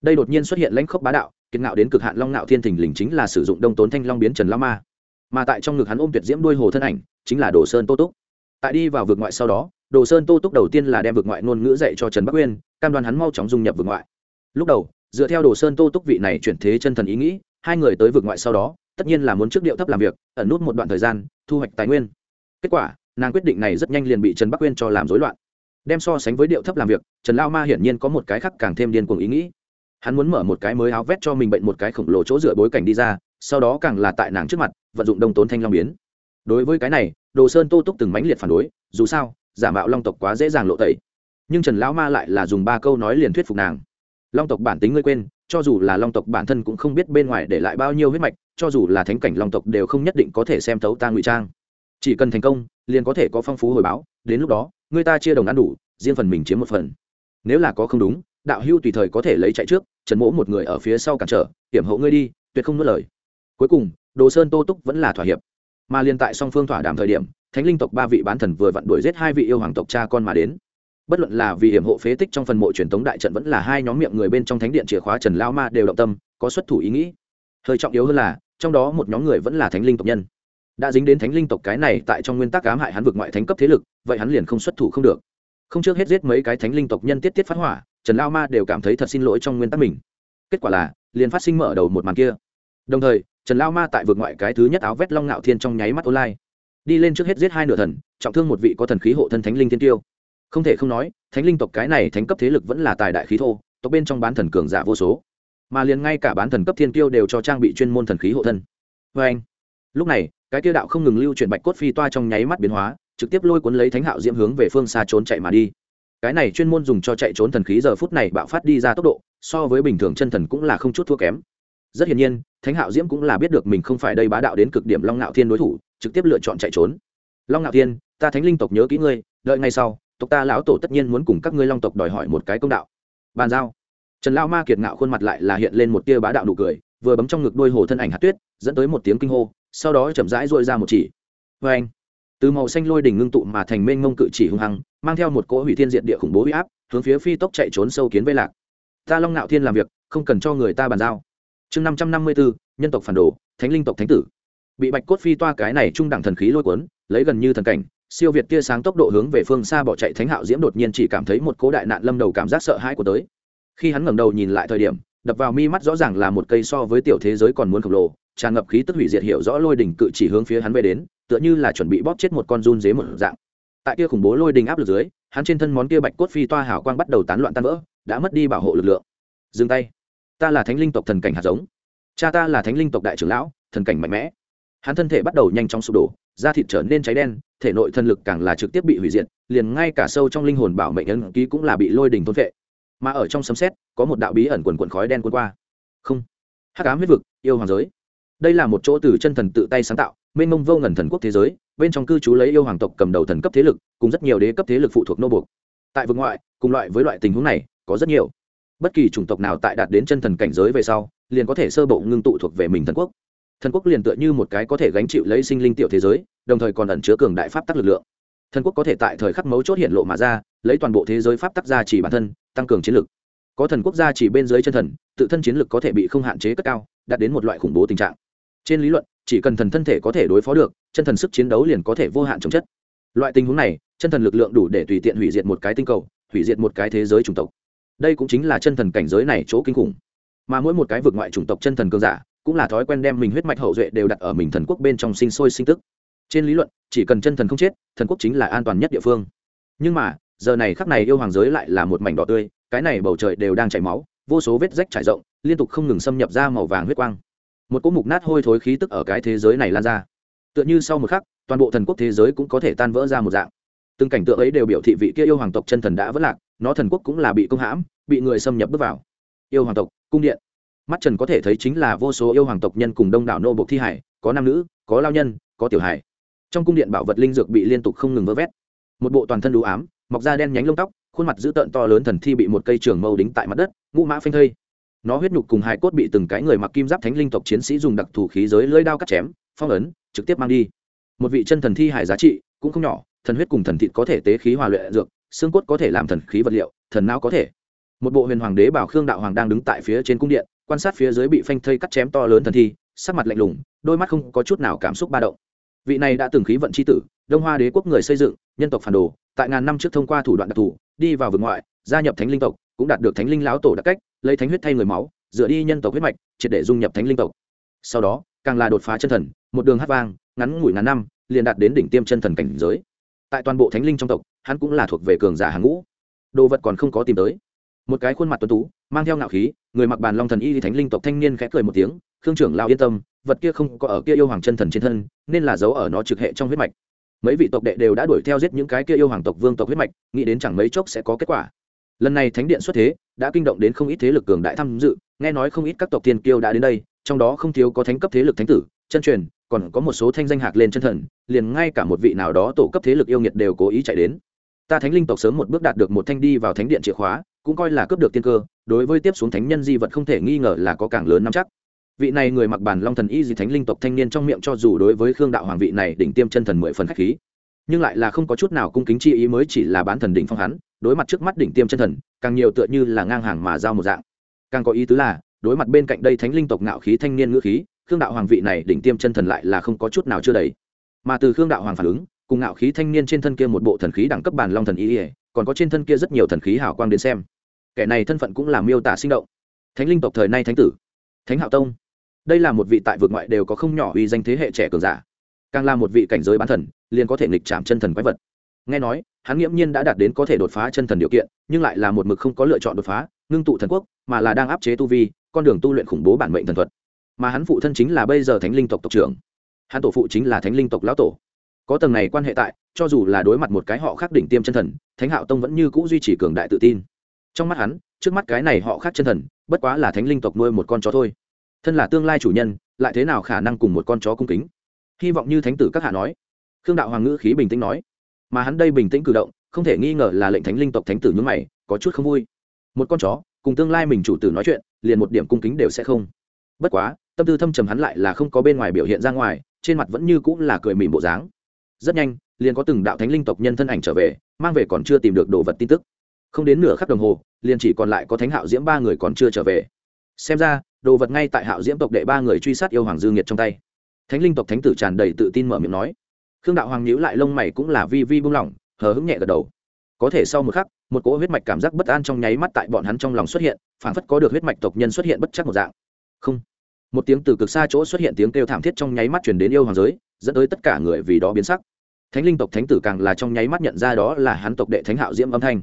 đây đột nhiên xuất hiện lãnh khốc bá đạo, kiệt ngạo đến cực hạn long ngạo thiên thình lình chính là sử dụng đông tốn thanh long biến trần lao ma. Mà tại trong ngực hắn ôm tuyệt diễm đuôi hồ thân ảnh chính là đồ sơn tô túc. Tại đi vào vực ngoại sau đó, đồ sơn tô túc đầu tiên là đem vực ngoại ngôn ngữ dạy cho trần bắc uyên, cam đoan hắn mau chóng dung nhập vực ngoại. Lúc đầu, dựa theo đồ sơn tô túc vị này chuyển thế chân thần ý nghĩ, hai người tới vực ngoại sau đó, tất nhiên là muốn trước điệu thấp làm việc, ẩn nút một đoạn thời gian, thu hoạch tài nguyên. Kết quả, nàng quyết định này rất nhanh liền bị trần bắc uyên cho làm rối loạn. Đem so sánh với điệu thấp làm việc, trần lao ma hiển nhiên có một cái khác càng thêm điên cuồng ý nghĩ. Hắn muốn mở một cái mới áo vét cho mình bệnh một cái khổng lồ chỗ dựa bối cảnh đi ra, sau đó càng là tại nàng trước mặt, vận dụng đông tốn thanh long biến đối với cái này, đồ sơn tô túc từng mãnh liệt phản đối, dù sao, giả mạo long tộc quá dễ dàng lộ tẩy. Nhưng trần lão ma lại là dùng ba câu nói liền thuyết phục nàng. Long tộc bản tính ngươi quên, cho dù là long tộc bản thân cũng không biết bên ngoài để lại bao nhiêu huyết mạch, cho dù là thánh cảnh long tộc đều không nhất định có thể xem thấu ta ngụy trang. Chỉ cần thành công, liền có thể có phong phú hồi báo, đến lúc đó, người ta chia đồng ăn đủ, riêng phần mình chiếm một phần. Nếu là có không đúng, đạo hưu tùy thời có thể lấy chạy trước, trần mỗ một người ở phía sau cản trở, hiểm hộ ngươi đi, tuyệt không nuốt lời. Cuối cùng, đồ sơn tô túc vẫn là thỏa hiệp mà liên tại song phương thỏa đàm thời điểm, thánh linh tộc ba vị bán thần vừa vặn đuổi giết hai vị yêu hoàng tộc cha con mà đến. Bất luận là vì hiểm hộ phế tích trong phần mộ truyền thống đại trận vẫn là hai nhóm miệng người bên trong thánh điện chìa khóa trần lao ma đều động tâm, có xuất thủ ý nghĩ. Hơi trọng yếu hơn là, trong đó một nhóm người vẫn là thánh linh tộc nhân. Đã dính đến thánh linh tộc cái này tại trong nguyên tắc ám hại hắn vượt ngoại thánh cấp thế lực, vậy hắn liền không xuất thủ không được. Không trước hết giết mấy cái thánh linh tộc nhân tiết tiết phát hỏa, trần lao ma đều cảm thấy thật xin lỗi trong nguyên tắc mình. Kết quả là, liền phát sinh mở đầu một màn kia. Đồng thời trần lao ma tại vượt ngoại cái thứ nhất áo vét long ngạo thiên trong nháy mắt online. Đi lên trước hết giết hai nửa thần, trọng thương một vị có thần khí hộ thân thánh linh thiên tiêu. Không thể không nói, thánh linh tộc cái này thánh cấp thế lực vẫn là tài đại khí thô, tộc bên trong bán thần cường giả vô số. Mà liền ngay cả bán thần cấp thiên tiêu đều cho trang bị chuyên môn thần khí hộ thân. Vê anh, lúc này, cái tiêu đạo không ngừng lưu chuyển bạch cốt phi toa trong nháy mắt biến hóa, trực tiếp lôi cuốn lấy thánh hạo diễm hướng về phương xa trốn chạy mà đi. Cái này chuyên môn dùng cho chạy trốn thần khí giờ phút này bạo phát đi ra tốc độ, so với bình thường chân thần cũng là không chút thua kém rất hiển nhiên, thánh hạo diễm cũng là biết được mình không phải đây bá đạo đến cực điểm long ngạo thiên đối thủ, trực tiếp lựa chọn chạy trốn. Long ngạo thiên, ta thánh linh tộc nhớ kỹ ngươi, đợi ngay sau, tộc ta lão tổ tất nhiên muốn cùng các ngươi long tộc đòi hỏi một cái công đạo. Bàn giao. Trần lao ma kiệt ngạo khuôn mặt lại là hiện lên một tia bá đạo nụ cười, vừa bấm trong ngực đôi hồ thân ảnh hạt tuyết, dẫn tới một tiếng kinh hô, sau đó chậm rãi dội ra một chỉ. Vê anh. Từ màu xanh lôi đỉnh ngưng tụ mà thành mênh mông cự chỉ hung hăng, mang theo một cỗ hủy thiên diện địa khủng bố huy áp, hướng phía phi tốc chạy trốn sâu kiến vây lạc. Ta long ngạo thiên làm việc, không cần cho người ta bàn giao chương năm trăm năm mươi bốn, nhân tộc phản đồ, thánh linh tộc thánh tử. Bị bạch cốt phi toa cái này trung đẳng thần khí lôi cuốn, lấy gần như thần cảnh, siêu việt tia sáng tốc độ hướng về phương xa bỏ chạy thánh hạo diễm đột nhiên chỉ cảm thấy một cố đại nạn lâm đầu cảm giác sợ hãi của tới. Khi hắn ngẩng đầu nhìn lại thời điểm, đập vào mi mắt rõ ràng là một cây so với tiểu thế giới còn muốn khổng lồ, tràn ngập khí tức hủy diệt hiểu rõ lôi đỉnh cự chỉ hướng phía hắn về đến, tựa như là chuẩn bị bóp chết một con run dế một dạng. Tại kia khủng bố lôi đình áp lực dưới, hắn trên thân món kia bạch cốt phi toa hảo quang bắt đầu tán loạn tan vỡ, đã mất đi bảo hộ lực lượng. Dừng tay ta là thánh linh tộc thần cảnh hạt giống. Cha ta là thánh linh tộc đại trưởng lão, thần cảnh mạnh mẽ. Hắn thân thể bắt đầu nhanh chóng sụp đổ, da thịt trở nên cháy đen, thể nội thần lực càng là trực tiếp bị hủy diệt, liền ngay cả sâu trong linh hồn bảo mệnh ấn ký cũng là bị lôi đình thôn vệ mà ở trong sấm xét có một đạo bí ẩn quần quần khói đen quân qua. Không. Hắc ám huyết vực, yêu hoàng giới. Đây là một chỗ từ chân thần tự tay sáng tạo, mênh mông vô ngần thần quốc thế giới, bên trong cư trú lấy yêu hoàng tộc cầm đầu thần cấp thế lực, cùng rất nhiều đế cấp thế lực phụ thuộc nô buộc. Tại vực ngoại, cùng loại với loại tình huống này, có rất nhiều bất kỳ chủng tộc nào tại đạt đến chân thần cảnh giới về sau, liền có thể sơ bộ ngưng tụ thuộc về mình thần quốc. Thần quốc liền tựa như một cái có thể gánh chịu lấy sinh linh tiểu thế giới, đồng thời còn ẩn chứa cường đại pháp tắc lực lượng. Thần quốc có thể tại thời khắc mấu chốt hiện lộ mà ra, lấy toàn bộ thế giới pháp tắc ra chỉ bản thân, tăng cường chiến lực. Có thần quốc gia chỉ bên dưới chân thần, tự thân chiến lực có thể bị không hạn chế cất cao, đạt đến một loại khủng bố tình trạng. Trên lý luận, chỉ cần thần thân thể có thể đối phó được, chân thần sức chiến đấu liền có thể vô hạn chống chất. Loại tình huống này, chân thần lực lượng đủ để tùy tiện hủy diệt một cái tinh cầu, hủy diệt một cái thế giới chủng tộc đây cũng chính là chân thần cảnh giới này chỗ kinh khủng. Mà mỗi một cái vực ngoại chủng tộc chân thần cương giả, cũng là thói quen đem mình huyết mạch hậu duệ đều đặt ở mình thần quốc bên trong sinh sôi sinh tức. Trên lý luận, chỉ cần chân thần không chết, thần quốc chính là an toàn nhất địa phương. Nhưng mà, giờ này khắc này yêu hoàng giới lại là một mảnh đỏ tươi, cái này bầu trời đều đang chảy máu, vô số vết rách trải rộng, liên tục không ngừng xâm nhập ra màu vàng huyết quang. Một cỗ mục nát hôi thối khí tức ở cái thế giới này lan ra. Tựa như sau một khắc, toàn bộ thần quốc thế giới cũng có thể tan vỡ ra một dạng. Từng cảnh tượng ấy đều biểu thị vị kia yêu hoàng tộc chân thần đã vỡ lạc nó thần quốc cũng là bị công hãm, bị người xâm nhập bước vào. Yêu hoàng tộc, cung điện. Mắt trần có thể thấy chính là vô số yêu hoàng tộc nhân cùng đông đảo nô bộc thi hải, có nam nữ, có lao nhân, có tiểu hải. Trong cung điện bảo vật linh dược bị liên tục không ngừng vơ vét. Một bộ toàn thân đủ ám, mọc da đen nhánh lông tóc, khuôn mặt dữ tợn to lớn thần thi bị một cây trường mâu đính tại mặt đất, ngũ mã phanh thây. Nó huyết nhục cùng hai cốt bị từng cái người mặc kim giáp thánh linh tộc chiến sĩ dùng đặc thù khí giới lưỡi đao cắt chém, phong ấn, trực tiếp mang đi. Một vị chân thần thi hải giá trị cũng không nhỏ, thần huyết cùng thần thịt có thể tế khí hòa luyện dược xương cốt có thể làm thần khí vật liệu, thần não có thể. Một bộ huyền hoàng đế bảo khương đạo hoàng đang đứng tại phía trên cung điện, quan sát phía dưới bị phanh thây cắt chém to lớn thần thi, sắc mặt lạnh lùng, đôi mắt không có chút nào cảm xúc ba động. Vị này đã từng khí vận c h i tử, đông hoa đế quốc người xây dựng, nhân tộc phản đồ, tại ngàn năm trước thông qua thủ đoạn đặc thù, đi vào vực ngoại, gia nhập thánh linh tộc, cũng đạt được thánh linh lão tổ đặc cách, lấy thánh huyết thay người máu, dựa đi nhân tộc huyết mạch, triệt để dung nhập thánh linh tộc. Sau đó, càng là đột phá chân thần, một đường hát vang, ngắn ngủi ngàn năm, liền đạt đến đỉnh tiêm chân thần cảnh giới. Tại toàn bộ thánh linh trong tộc hắn cũng là thuộc về cường giả hàng ngũ. Đồ vật còn không có tìm tới. Một cái khuôn mặt tuấn tú, mang theo ngạo khí, người mặc bàn long thần y thì thánh linh tộc thanh niên khẽ cười một tiếng, khương trưởng lao yên tâm, vật kia không có ở kia yêu hoàng chân thần trên thân, nên là giấu ở nó trực hệ trong huyết mạch. Mấy vị tộc đệ đều đã đuổi theo giết những cái kia yêu hoàng tộc vương tộc huyết mạch, nghĩ đến chẳng mấy chốc sẽ có kết quả. Lần này thánh điện xuất thế, đã kinh động đến không ít thế lực cường đại tham dự, nghe nói không ít các tộc tiên kiêu đã đến đây, trong đó không thiếu có thánh cấp thế lực thánh tử, chân truyền, còn có một số thanh danh hạc lên chân thần, liền ngay cả một vị nào đó tổ cấp thế lực yêu nghiệt đều cố ý chạy đến ta thánh linh tộc sớm một bước đạt được một thanh đi vào thánh điện chìa khóa, cũng coi là cướp được tiên cơ, đối với tiếp xuống thánh nhân di vật không thể nghi ngờ là có càng lớn nắm chắc. Vị này người mặc bản long thần y Di thánh linh tộc thanh niên trong miệng cho dù đối với khương đạo hoàng vị này đỉnh tiêm chân thần mười phần khách khí, nhưng lại là không có chút nào cung kính chi ý mới chỉ là bán thần đỉnh phong hắn, đối mặt trước mắt đỉnh tiêm chân thần, càng nhiều tựa như là ngang hàng mà giao một dạng. Càng có ý tứ là, đối mặt bên cạnh đây thánh linh tộc ngạo khí thanh niên ngữ khí, khương đạo hoàng vị này đỉnh tiêm chân thần lại là không có chút nào chưa đầy. Mà từ khương đạo hoàng phản ứng cùng ngạo khí thanh niên trên thân kia một bộ thần khí đẳng cấp bản long thần y còn có trên thân kia rất nhiều thần khí hào quang đến xem. Kẻ này thân phận cũng là miêu tả sinh động. Thánh linh tộc thời nay thánh tử, thánh hạo tông. Đây là một vị tại vượt ngoại đều có không nhỏ uy danh thế hệ trẻ cường giả. Càng là một vị cảnh giới bán thần, liền có thể nghịch chạm chân thần quái vật. Nghe nói, hắn nghiễm nhiên đã đạt đến có thể đột phá chân thần điều kiện, nhưng lại là một mực không có lựa chọn đột phá, ngưng tụ thần quốc, mà là đang áp chế tu vi, con đường tu luyện khủng bố bản mệnh thần thuật. Mà hắn phụ thân chính là bây giờ thánh linh tộc tộc trưởng. Hắn tổ phụ chính là thánh linh tộc lão tổ có tầng này quan hệ tại, cho dù là đối mặt một cái họ khác đỉnh tiêm chân thần, thánh hạo tông vẫn như c ũ duy trì cường đại tự tin. Trong mắt hắn, trước mắt cái này họ khác chân thần, bất quá là thánh linh tộc nuôi một con chó thôi. Thân là tương lai chủ nhân, lại thế nào khả năng cùng một con chó cung kính? Hy vọng như thánh tử các hạ nói. Khương đạo hoàng ngữ khí bình tĩnh nói. Mà hắn đây bình tĩnh cử động, không thể nghi ngờ là lệnh thánh linh tộc thánh tử nhúng mày, có chút không vui. Một con chó, cùng tương lai mình chủ tử nói chuyện, liền một điểm cung kính đều sẽ không. Bất quá, tâm tư thâm trầm hắn lại là không có bên ngoài biểu hiện ra ngoài, trên mặt vẫn như cũng là cười mỉm bộ dáng rất nhanh, liền có từng đạo thánh linh tộc nhân thân ảnh trở về, mang về còn chưa tìm được đồ vật tin tức. Không đến nửa khắc đồng hồ, liền chỉ còn lại có thánh hạo diễm ba người còn chưa trở về. Xem ra, đồ vật ngay tại hạo diễm tộc đệ ba người truy sát yêu hoàng dư nghiệt trong tay. Thánh linh tộc thánh tử tràn đầy tự tin mở miệng nói. Khương đạo hoàng nhíu lại lông mày cũng là vi vi buông lỏng, hờ hững nhẹ gật đầu. Có thể sau một khắc, một cỗ huyết mạch cảm giác bất an trong nháy mắt tại bọn hắn trong lòng xuất hiện, phảng phất có được huyết mạch tộc nhân xuất hiện bất chắc một dạng. Không một tiếng từ cực xa chỗ xuất hiện tiếng kêu thảm thiết trong nháy mắt chuyển đến yêu hoàng giới, dẫn tới tất cả người vì đó biến sắc. Thánh linh tộc thánh tử càng là trong nháy mắt nhận ra đó là hắn tộc đệ thánh hạo diễm âm thanh.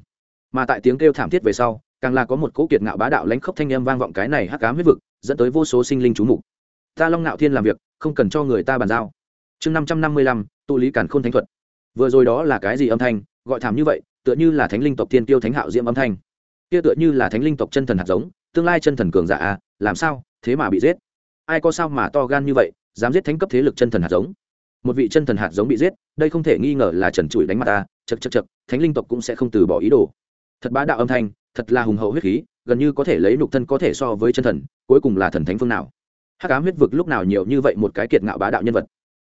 Mà tại tiếng kêu thảm thiết về sau, càng là có một cỗ kiệt ngạo bá đạo lãnh khốc thanh âm vang vọng cái này hắc ám huyết vực, dẫn tới vô số sinh linh trú mục. Ta long ngạo thiên làm việc, không cần cho người ta bàn giao. Chương năm trăm năm mươi lăm, tụ lý cản khôn thánh thuật. Vừa rồi đó là cái gì âm thanh? Gọi thảm như vậy, tựa như là thánh linh tộc tiên tiêu thánh hạo diễm âm thanh. Kia tựa như là thánh linh tộc chân thần hạt giống, tương lai chân thần cường giả à làm sao, thế mà bị giết? Ai có sao mà to gan như vậy, dám giết thánh cấp thế lực chân thần hạt giống. Một vị chân thần hạt giống bị giết, đây không thể nghi ngờ là trần trụi đánh mặt ta, chật chật chật, thánh linh tộc cũng sẽ không từ bỏ ý đồ. Thật bá đạo âm thanh, thật là hùng hậu huyết khí, gần như có thể lấy nục thân có thể so với chân thần, cuối cùng là thần thánh phương nào. Hắc ám huyết vực lúc nào nhiều như vậy một cái kiệt ngạo bá đạo nhân vật.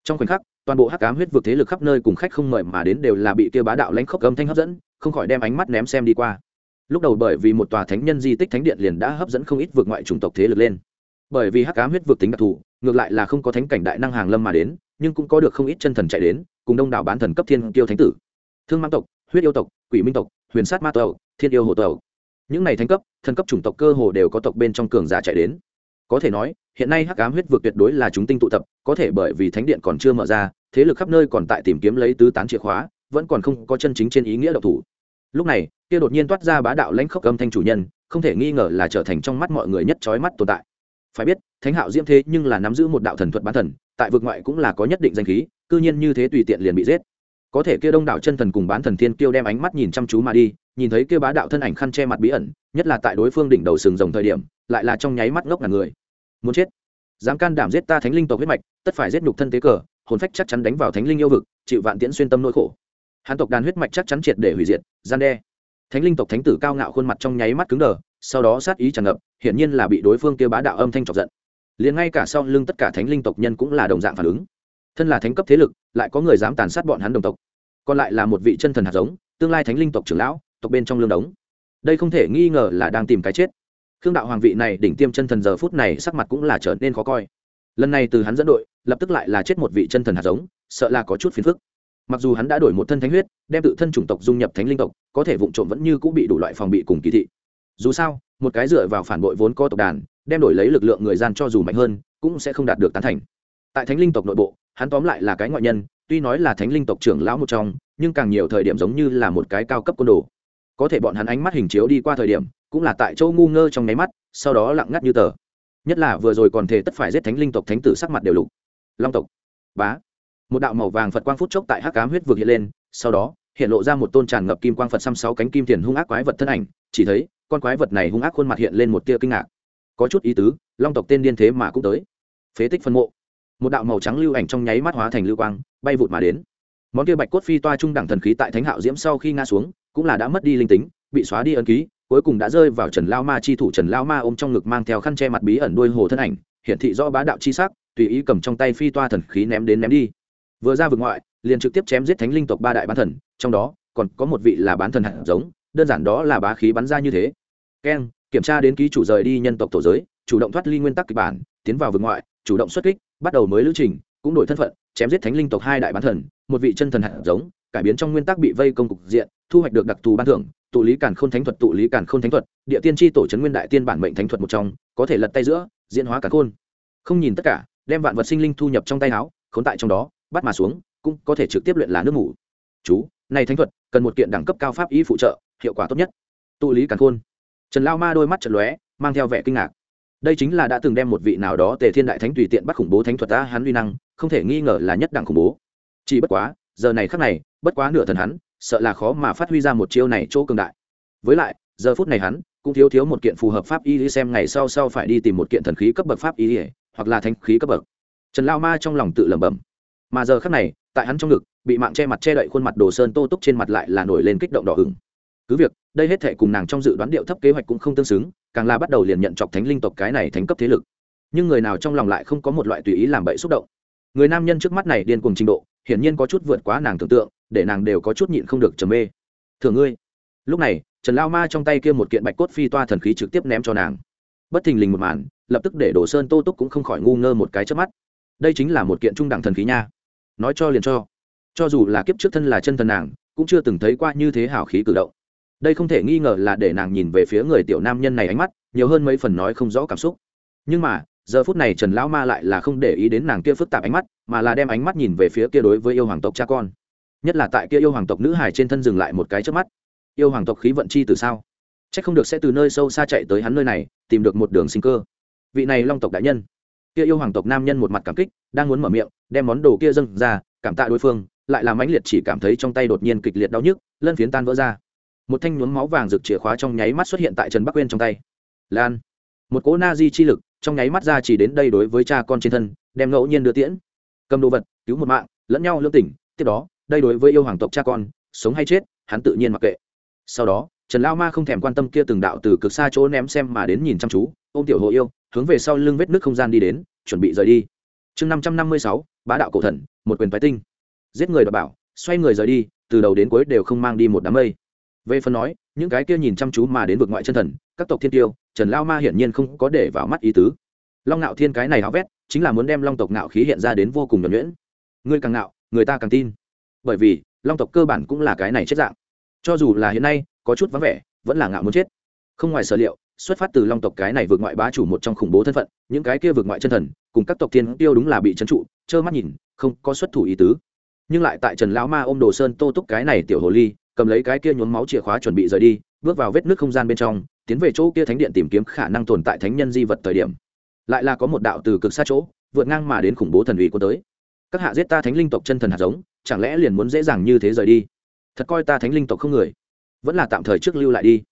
Trong khoảnh khắc, toàn bộ hắc ám huyết vực thế lực khắp nơi cùng khách không mời mà đến đều là bị kia bá đạo lãnh khốc âm thanh hấp dẫn, không khỏi đem ánh mắt ném xem đi qua. Lúc đầu bởi vì một tòa thánh nhân di tích thánh điện liền đã hấp dẫn không ít vượt ngoại chủng tộc thế lực lên bởi vì hắc ám huyết vực tính đặc thù, ngược lại là không có thánh cảnh đại năng hàng lâm mà đến, nhưng cũng có được không ít chân thần chạy đến, cùng đông đảo bán thần cấp thiên tiêu thánh tử. Thương mang tộc, huyết yêu tộc, quỷ minh tộc, huyền sát ma tộc, thiên yêu hồ tộc. Những này thánh cấp, thần cấp chủng tộc cơ hồ đều có tộc bên trong cường giả chạy đến. Có thể nói, hiện nay hắc ám huyết vực tuyệt đối là chúng tinh tụ tập, có thể bởi vì thánh điện còn chưa mở ra, thế lực khắp nơi còn tại tìm kiếm lấy tứ tán chìa khóa, vẫn còn không có chân chính trên ý nghĩa độc thủ. Lúc này, kia đột nhiên toát ra bá đạo lãnh khốc âm thanh chủ nhân, không thể nghi ngờ là trở thành trong mắt mọi người nhất trói mắt tồn tại phải biết, thánh hạo diễm thế nhưng là nắm giữ một đạo thần thuật bán thần, tại vực ngoại cũng là có nhất định danh khí, cư nhiên như thế tùy tiện liền bị giết. Có thể kia đông đạo chân thần cùng bán thần thiên kiêu đem ánh mắt nhìn chăm chú mà đi, nhìn thấy kia bá đạo thân ảnh khăn che mặt bí ẩn, nhất là tại đối phương đỉnh đầu sừng rồng thời điểm, lại là trong nháy mắt ngốc là người. Muốn chết. Dám can đảm giết ta thánh linh tộc huyết mạch, tất phải giết nhục thân tế cờ, hồn phách chắc chắn đánh vào thánh linh yêu vực, chịu vạn tiễn xuyên tâm nỗi khổ. Hán tộc đàn huyết mạch chắc chắn triệt để hủy diệt, gian đe. Thánh linh tộc thánh tử cao ngạo khuôn mặt trong nháy mắt cứng đờ, sau đó sát ý tràn ngập hiển nhiên là bị đối phương kia bá đạo âm thanh chọc giận. Liền ngay cả sau lưng tất cả thánh linh tộc nhân cũng là đồng dạng phản ứng. Thân là thánh cấp thế lực, lại có người dám tàn sát bọn hắn đồng tộc. Còn lại là một vị chân thần hạt giống, tương lai thánh linh tộc trưởng lão, tộc bên trong lương đống. Đây không thể nghi ngờ là đang tìm cái chết. Khương đạo hoàng vị này đỉnh tiêm chân thần giờ phút này sắc mặt cũng là trở nên khó coi. Lần này từ hắn dẫn đội, lập tức lại là chết một vị chân thần hạt giống, sợ là có chút phiền phức. Mặc dù hắn đã đổi một thân thánh huyết, đem tự thân chủng tộc dung nhập thánh linh tộc, có thể vụ trộm vẫn như cũng bị đủ loại phòng bị cùng kỳ thị. Dù sao một cái dựa vào phản bội vốn có tộc đàn, đem đổi lấy lực lượng người gian cho dù mạnh hơn, cũng sẽ không đạt được tán thành. Tại thánh linh tộc nội bộ, hắn tóm lại là cái ngoại nhân, tuy nói là thánh linh tộc trưởng lão một trong, nhưng càng nhiều thời điểm giống như là một cái cao cấp côn đồ. Có thể bọn hắn ánh mắt hình chiếu đi qua thời điểm, cũng là tại châu ngu ngơ trong nháy mắt, sau đó lặng ngắt như tờ. Nhất là vừa rồi còn thể tất phải giết thánh linh tộc thánh tử sắc mặt đều lục. Long tộc. Bá. Một đạo màu vàng phật quang phút chốc tại hắc cám huyết vực hiện lên, sau đó, hiện lộ ra một tôn tràn ngập kim quang phật xăm sáu cánh kim tiền hung ác quái vật thân ảnh, chỉ thấy con quái vật này hung ác khuôn mặt hiện lên một tia kinh ngạc. Có chút ý tứ, long tộc tên điên thế mà cũng tới. Phế tích phân mộ. Một đạo màu trắng lưu ảnh trong nháy mắt hóa thành lưu quang, bay vụt mà đến. Món kia bạch cốt phi toa trung đẳng thần khí tại thánh hạo diễm sau khi ngã xuống, cũng là đã mất đi linh tính, bị xóa đi ấn ký, cuối cùng đã rơi vào trần lao ma chi thủ trần lao ma ôm trong ngực mang theo khăn che mặt bí ẩn đuôi hồ thân ảnh, hiển thị do bá đạo chi sắc, tùy ý cầm trong tay phi toa thần khí ném đến ném đi. Vừa ra vực ngoại, liền trực tiếp chém giết thánh linh tộc ba đại bán thần, trong đó còn có một vị là bán thần hạt giống đơn giản đó là bá khí bắn ra như thế keng, kiểm tra đến ký chủ rời đi nhân tộc tổ giới, chủ động thoát ly nguyên tắc kịch bản, tiến vào vực ngoại, chủ động xuất kích, bắt đầu mới lữ trình, cũng đổi thân phận, chém giết thánh linh tộc hai đại bán thần, một vị chân thần hạt giống, cải biến trong nguyên tắc bị vây công cục diện, thu hoạch được đặc thù ban thưởng, tụ lý càn khôn thánh thuật, tụ lý càn khôn thánh thuật, địa tiên tri tổ chấn nguyên đại tiên bản mệnh thánh thuật một trong, có thể lật tay giữa, diễn hóa càn khôn không nhìn tất cả, đem vạn vật sinh linh thu nhập trong tay áo khốn tại trong đó, bắt mà xuống, cũng có thể trực tiếp luyện là nước ngủ. chú, này thánh thuật cần một kiện đẳng cấp cao pháp y phụ trợ hiệu quả tốt nhất. Tụ lý càn khôn. Trần lao ma đôi mắt trần lóe, mang theo vẻ kinh ngạc. Đây chính là đã từng đem một vị nào đó tề thiên đại thánh tùy tiện bắt khủng bố thánh thuật ta hắn uy năng, không thể nghi ngờ là nhất đẳng khủng bố. Chỉ bất quá, giờ này khắc này, bất quá nửa thần hắn, sợ là khó mà phát huy ra một chiêu này chỗ cường đại. Với lại, giờ phút này hắn, cũng thiếu thiếu một kiện phù hợp pháp y xem ngày sau sau phải đi tìm một kiện thần khí cấp bậc pháp y hoặc là Thánh khí cấp bậc. Trần lao ma trong lòng tự lẩm bẩm. Mà giờ khắc này, tại hắn trong ngực, bị mạng che mặt che đậy khuôn mặt đồ sơn tô túc trên mặt lại là nổi lên kích động đỏ hừng cứ việc, đây hết thệ cùng nàng trong dự đoán điệu thấp kế hoạch cũng không tương xứng, càng là bắt đầu liền nhận chọc thánh linh tộc cái này thành cấp thế lực. Nhưng người nào trong lòng lại không có một loại tùy ý làm bậy xúc động. Người nam nhân trước mắt này điên cùng trình độ, hiển nhiên có chút vượt quá nàng tưởng tượng, để nàng đều có chút nhịn không được trầm mê. Thường ngươi. Lúc này, trần lao ma trong tay kia một kiện bạch cốt phi toa thần khí trực tiếp ném cho nàng. Bất thình lình một màn, lập tức để đồ sơn tô túc cũng không khỏi ngu ngơ một cái trước mắt. Đây chính là một kiện trung đẳng thần khí nha. Nói cho liền cho. Cho dù là kiếp trước thân là chân thần nàng, cũng chưa từng thấy qua như thế hảo khí cử động đây không thể nghi ngờ là để nàng nhìn về phía người tiểu nam nhân này ánh mắt, nhiều hơn mấy phần nói không rõ cảm xúc. Nhưng mà, giờ phút này trần lão ma lại là không để ý đến nàng kia phức tạp ánh mắt, mà là đem ánh mắt nhìn về phía kia đối với yêu hoàng tộc cha con. Nhất là tại kia yêu hoàng tộc nữ hải trên thân dừng lại một cái trước mắt. Yêu hoàng tộc khí vận chi từ sao? C h ắ c không được sẽ từ nơi sâu xa chạy tới hắn nơi này, tìm được một đường sinh cơ. Vị này long tộc đại nhân. Kia yêu hoàng tộc nam nhân một mặt cảm kích, đang muốn mở miệng, đem món đồ kia dâng ra, cảm tạ đối phương, lại làm mãnh liệt chỉ cảm thấy trong tay đột nhiên kịch liệt đau nhức, lân phiến tan vỡ ra một thanh nhuốm máu vàng rực chìa khóa trong nháy mắt xuất hiện tại trần bắc quên trong tay. Lan, một cỗ na di chi lực trong nháy mắt ra chỉ đến đây đối với cha con trên thân, đem ngẫu nhiên đưa tiễn. Cầm đồ vật, cứu một mạng, lẫn nhau lương tỉnh, tiếp đó, đây đối với yêu hoàng tộc cha con, sống hay chết, hắn tự nhiên mặc kệ. Sau đó, trần lao ma không thèm quan tâm kia từng đạo từ cực xa chỗ ném xem mà đến nhìn chăm chú ô m tiểu hộ yêu, hướng về sau lưng vết nước không gian đi đến, chuẩn bị rời đi. Chương năm trăm năm mươi sáu, bá đạo cổ thần, một quyền phái tinh. Giết người đ bảo, xoay người rời đi, từ đầu đến cuối đều không mang đi một đám mây về phần nói, những cái kia nhìn chăm chú mà đến vực ngoại chân thần, các tộc thiên tiêu, trần lao ma hiển nhiên không có để vào mắt ý tứ. Long ngạo thiên cái này háo vét, chính là muốn đem long tộc ngạo khí hiện ra đến vô cùng nhuẩn nhuyễn. Ngươi càng ngạo, người ta càng tin. Bởi vì, long tộc cơ bản cũng là cái này chết dạng. Cho dù là hiện nay, có chút vắng vẻ, vẫn là ngạo muốn chết. Không ngoài sở liệu, xuất phát từ long tộc cái này vượt ngoại bá chủ một trong khủng bố thân phận, những cái kia vượt ngoại chân thần, cùng các tộc thiên tiêu đúng là bị trấn trụ, trơ mắt nhìn, không có xuất thủ ý tứ. Nhưng lại tại trần lão ma ôm đồ sơn tô túc cái này tiểu hồ ly cầm lấy cái kia nhuốm máu chìa khóa chuẩn bị rời đi, bước vào vết nước không gian bên trong, tiến về chỗ kia thánh điện tìm kiếm khả năng tồn tại thánh nhân di vật thời điểm. Lại là có một đạo từ cực xa chỗ, vượt ngang mà đến khủng bố thần uy của tới. Các hạ giết ta thánh linh tộc chân thần hạt giống, chẳng lẽ liền muốn dễ dàng như thế rời đi? Thật coi ta thánh linh tộc không người. Vẫn là tạm thời trước lưu lại đi.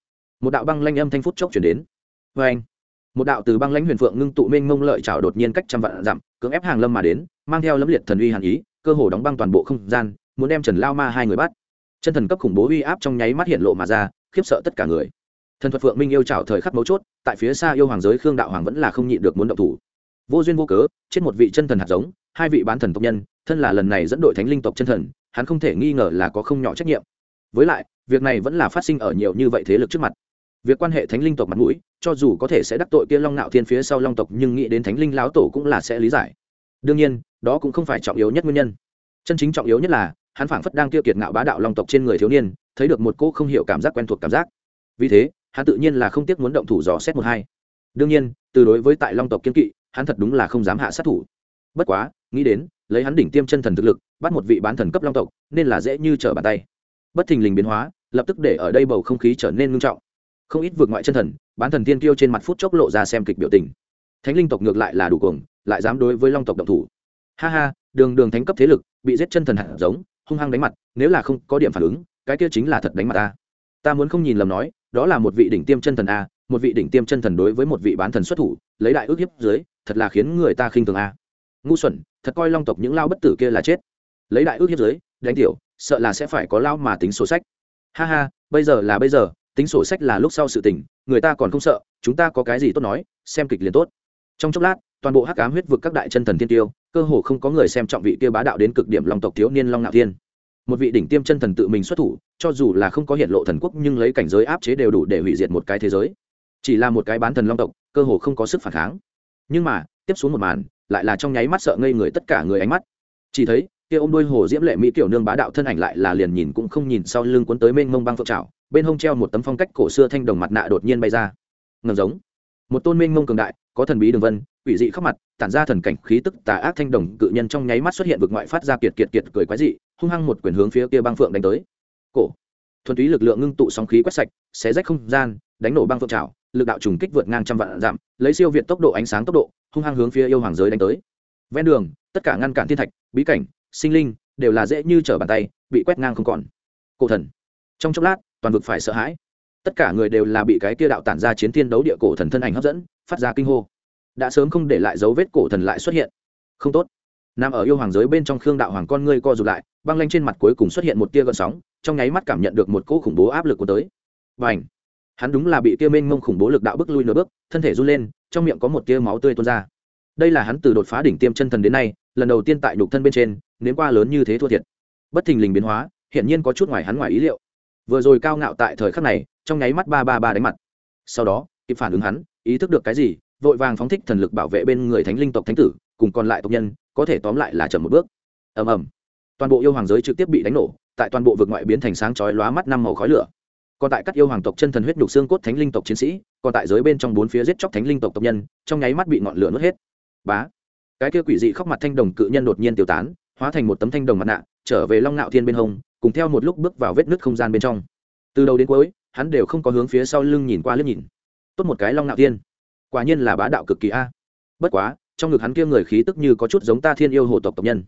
Một đạo băng lanh âm thanh phút chốc chuyển đến. Vê anh, một đạo từ băng lãnh huyền phượng ngưng tụ mênh mông lợi trào đột nhiên cách trăm vạn dặm, cưỡng ép hàng lâm mà đến, mang theo lấm liệt thần uy hàn ý, cơ hồ đóng băng toàn bộ không gian, muốn đem trần lao ma hai người bắt chân thần cấp khủng bố uy áp trong nháy mắt hiện lộ mà ra, khiếp sợ tất cả người. Thần thuật phượng minh yêu trào thời khắc mấu chốt, tại phía xa yêu hoàng giới khương đạo hoàng vẫn là không nhịn được muốn động thủ. Vô duyên vô cớ, chết một vị chân thần hạt giống, hai vị bán thần tộc nhân, thân là lần này dẫn đội thánh linh tộc chân thần, hắn không thể nghi ngờ là có không nhỏ trách nhiệm. Với lại, việc này vẫn là phát sinh ở nhiều như vậy thế lực trước mặt. Việc quan hệ thánh linh tộc mặt mũi, cho dù có thể sẽ đắc tội kia long nạo thiên phía sau long tộc, nhưng nghĩ đến thánh linh lão tổ cũng là sẽ lý giải. Đương nhiên, đó cũng không phải trọng yếu nhất nguyên nhân. Chân chính trọng yếu nhất là hắn phảng phất đang tiêu kiệt ngạo bá đạo long tộc trên người thiếu niên, thấy được một cô không hiểu cảm giác quen thuộc cảm giác. Vì thế, hắn tự nhiên là không tiếc muốn động thủ dò xét một hai. Đương nhiên, từ đối với tại long tộc kiên kỵ, hắn thật đúng là không dám hạ sát thủ. Bất quá, nghĩ đến, lấy hắn đỉnh tiêm chân thần thực lực, bắt một vị bán thần cấp long tộc, nên là dễ như trở bàn tay. Bất thình lình biến hóa, lập tức để ở đây bầu không khí trở nên ngưng trọng. Không ít vượt ngoại chân thần, bán thần tiên kiêu trên mặt phút chốc lộ ra xem kịch biểu tình. Thánh linh tộc ngược lại là đủ cuồng, lại dám đối với long tộc động thủ. Ha ha, đường đường thánh cấp thế lực, bị giết chân thần hạt giống hung hăng đánh mặt, nếu là không có điểm phản ứng, cái kia chính là thật đánh mặt ta. Ta muốn không nhìn lầm nói, đó là một vị đỉnh tiêm chân thần a, một vị đỉnh tiêm chân thần đối với một vị bán thần xuất thủ, lấy đại ước hiếp dưới, thật là khiến người ta khinh thường a. Ngu xuẩn, thật coi long tộc những lao bất tử kia là chết. Lấy đại ước hiếp dưới, đánh tiểu, sợ là sẽ phải có lao mà tính sổ sách. Ha ha, bây giờ là bây giờ, tính sổ sách là lúc sau sự tình, người ta còn không sợ, chúng ta có cái gì tốt nói, xem kịch liền tốt. Trong chốc lát, toàn bộ hắc ám huyết vực các đại chân thần thiên tiêu cơ hồ không có người xem trọng vị kia bá đạo đến cực điểm long tộc thiếu niên long ngạo thiên. Một vị đỉnh tiêm chân thần tự mình xuất thủ, cho dù là không có hiện lộ thần quốc nhưng lấy cảnh giới áp chế đều đủ để hủy diệt một cái thế giới. Chỉ là một cái bán thần long tộc, cơ hồ không có sức phản kháng. Nhưng mà, tiếp xuống một màn, lại là trong nháy mắt sợ ngây người tất cả người ánh mắt. Chỉ thấy, kia ôm đôi hồ diễm lệ mỹ kiểu nương bá đạo thân ảnh lại là liền nhìn cũng không nhìn sau lưng cuốn tới mênh mông băng phượng trào bên hông treo một tấm phong cách cổ xưa thanh đồng mặt nạ đột nhiên bay ra. Ngầm giống. Một tôn mênh mông cường đại, có thần bí đường vân quỷ dị khắp mặt, tản ra thần cảnh khí tức tà ác thanh đồng cự nhân trong nháy mắt xuất hiện vực ngoại phát ra kiệt kiệt kiệt cười quái dị, hung hăng một quyền hướng phía kia băng phượng đánh tới. Cổ. Thuần túy lực lượng ngưng tụ sóng khí quét sạch, xé rách không gian, đánh nổ băng phượng trào lực đạo trùng kích vượt ngang trăm vạn giảm, lấy siêu việt tốc độ ánh sáng tốc độ, hung hăng hướng phía yêu hoàng giới đánh tới. Ven đường, tất cả ngăn cản thiên thạch, bí cảnh, sinh linh đều là dễ như trở bàn tay, bị quét ngang không còn. Cổ thần. Trong chốc lát, toàn vực phải sợ hãi. Tất cả người đều là bị cái kia đạo tản ra chiến thiên đấu địa cổ thần thân ảnh hấp dẫn, phát ra kinh hô đã sớm không để lại dấu vết cổ thần lại xuất hiện. Không tốt. Nằm ở yêu hoàng giới bên trong khương đạo hoàng con ngươi co rụt lại, băng lanh trên mặt cuối cùng xuất hiện một tia gợn sóng, trong nháy mắt cảm nhận được một cỗ khủng bố áp lực của tới. Và ảnh hắn đúng là bị tia mênh mông khủng bố lực đạo bước lui nửa bước, thân thể run lên, trong miệng có một tia máu tươi tuôn ra. Đây là hắn từ đột phá đỉnh tiêm chân thần đến nay, lần đầu tiên tại đục thân bên trên, nếm qua lớn như thế thua thiệt. Bất thình lình biến hóa hiện nhiên có chút ngoài hắn ngoài ý liệu. Vừa rồi cao ngạo tại thời khắc này, trong nháy mắt ba ba ba đánh mặt. Sau đó, kịp phản ứng hắn, ý thức được cái gì vội vàng phóng thích thần lực bảo vệ bên người thánh linh tộc thánh tử, cùng còn lại tộc nhân, có thể tóm lại là chậm một bước. Ầm ầm. Toàn bộ yêu hoàng giới trực tiếp bị đánh nổ, tại toàn bộ vực ngoại biến thành sáng chói lóa mắt năm màu khói lửa. Còn tại các yêu hoàng tộc chân thần huyết nhục xương cốt thánh linh tộc chiến sĩ, còn tại giới bên trong bốn phía giết chóc thánh linh tộc tộc nhân, trong nháy mắt bị ngọn lửa nuốt hết. Bá. Cái kia quỷ dị khóc mặt thanh đồng cự nhân đột nhiên tiêu tán, hóa thành một tấm thanh đồng mặt nạ, trở về long ngạo thiên bên hông, cùng theo một lúc bước vào vết nứt không gian bên trong. Từ đầu đến cuối, hắn đều không có hướng phía sau lưng nhìn qua liếc nhìn. Tốt một cái long ngạo thiên quả nhiên là bá đạo cực kỳ a. Bất quá, trong ngực hắn kia người khí tức như có chút giống ta thiên yêu hồ tộc tộc nhân.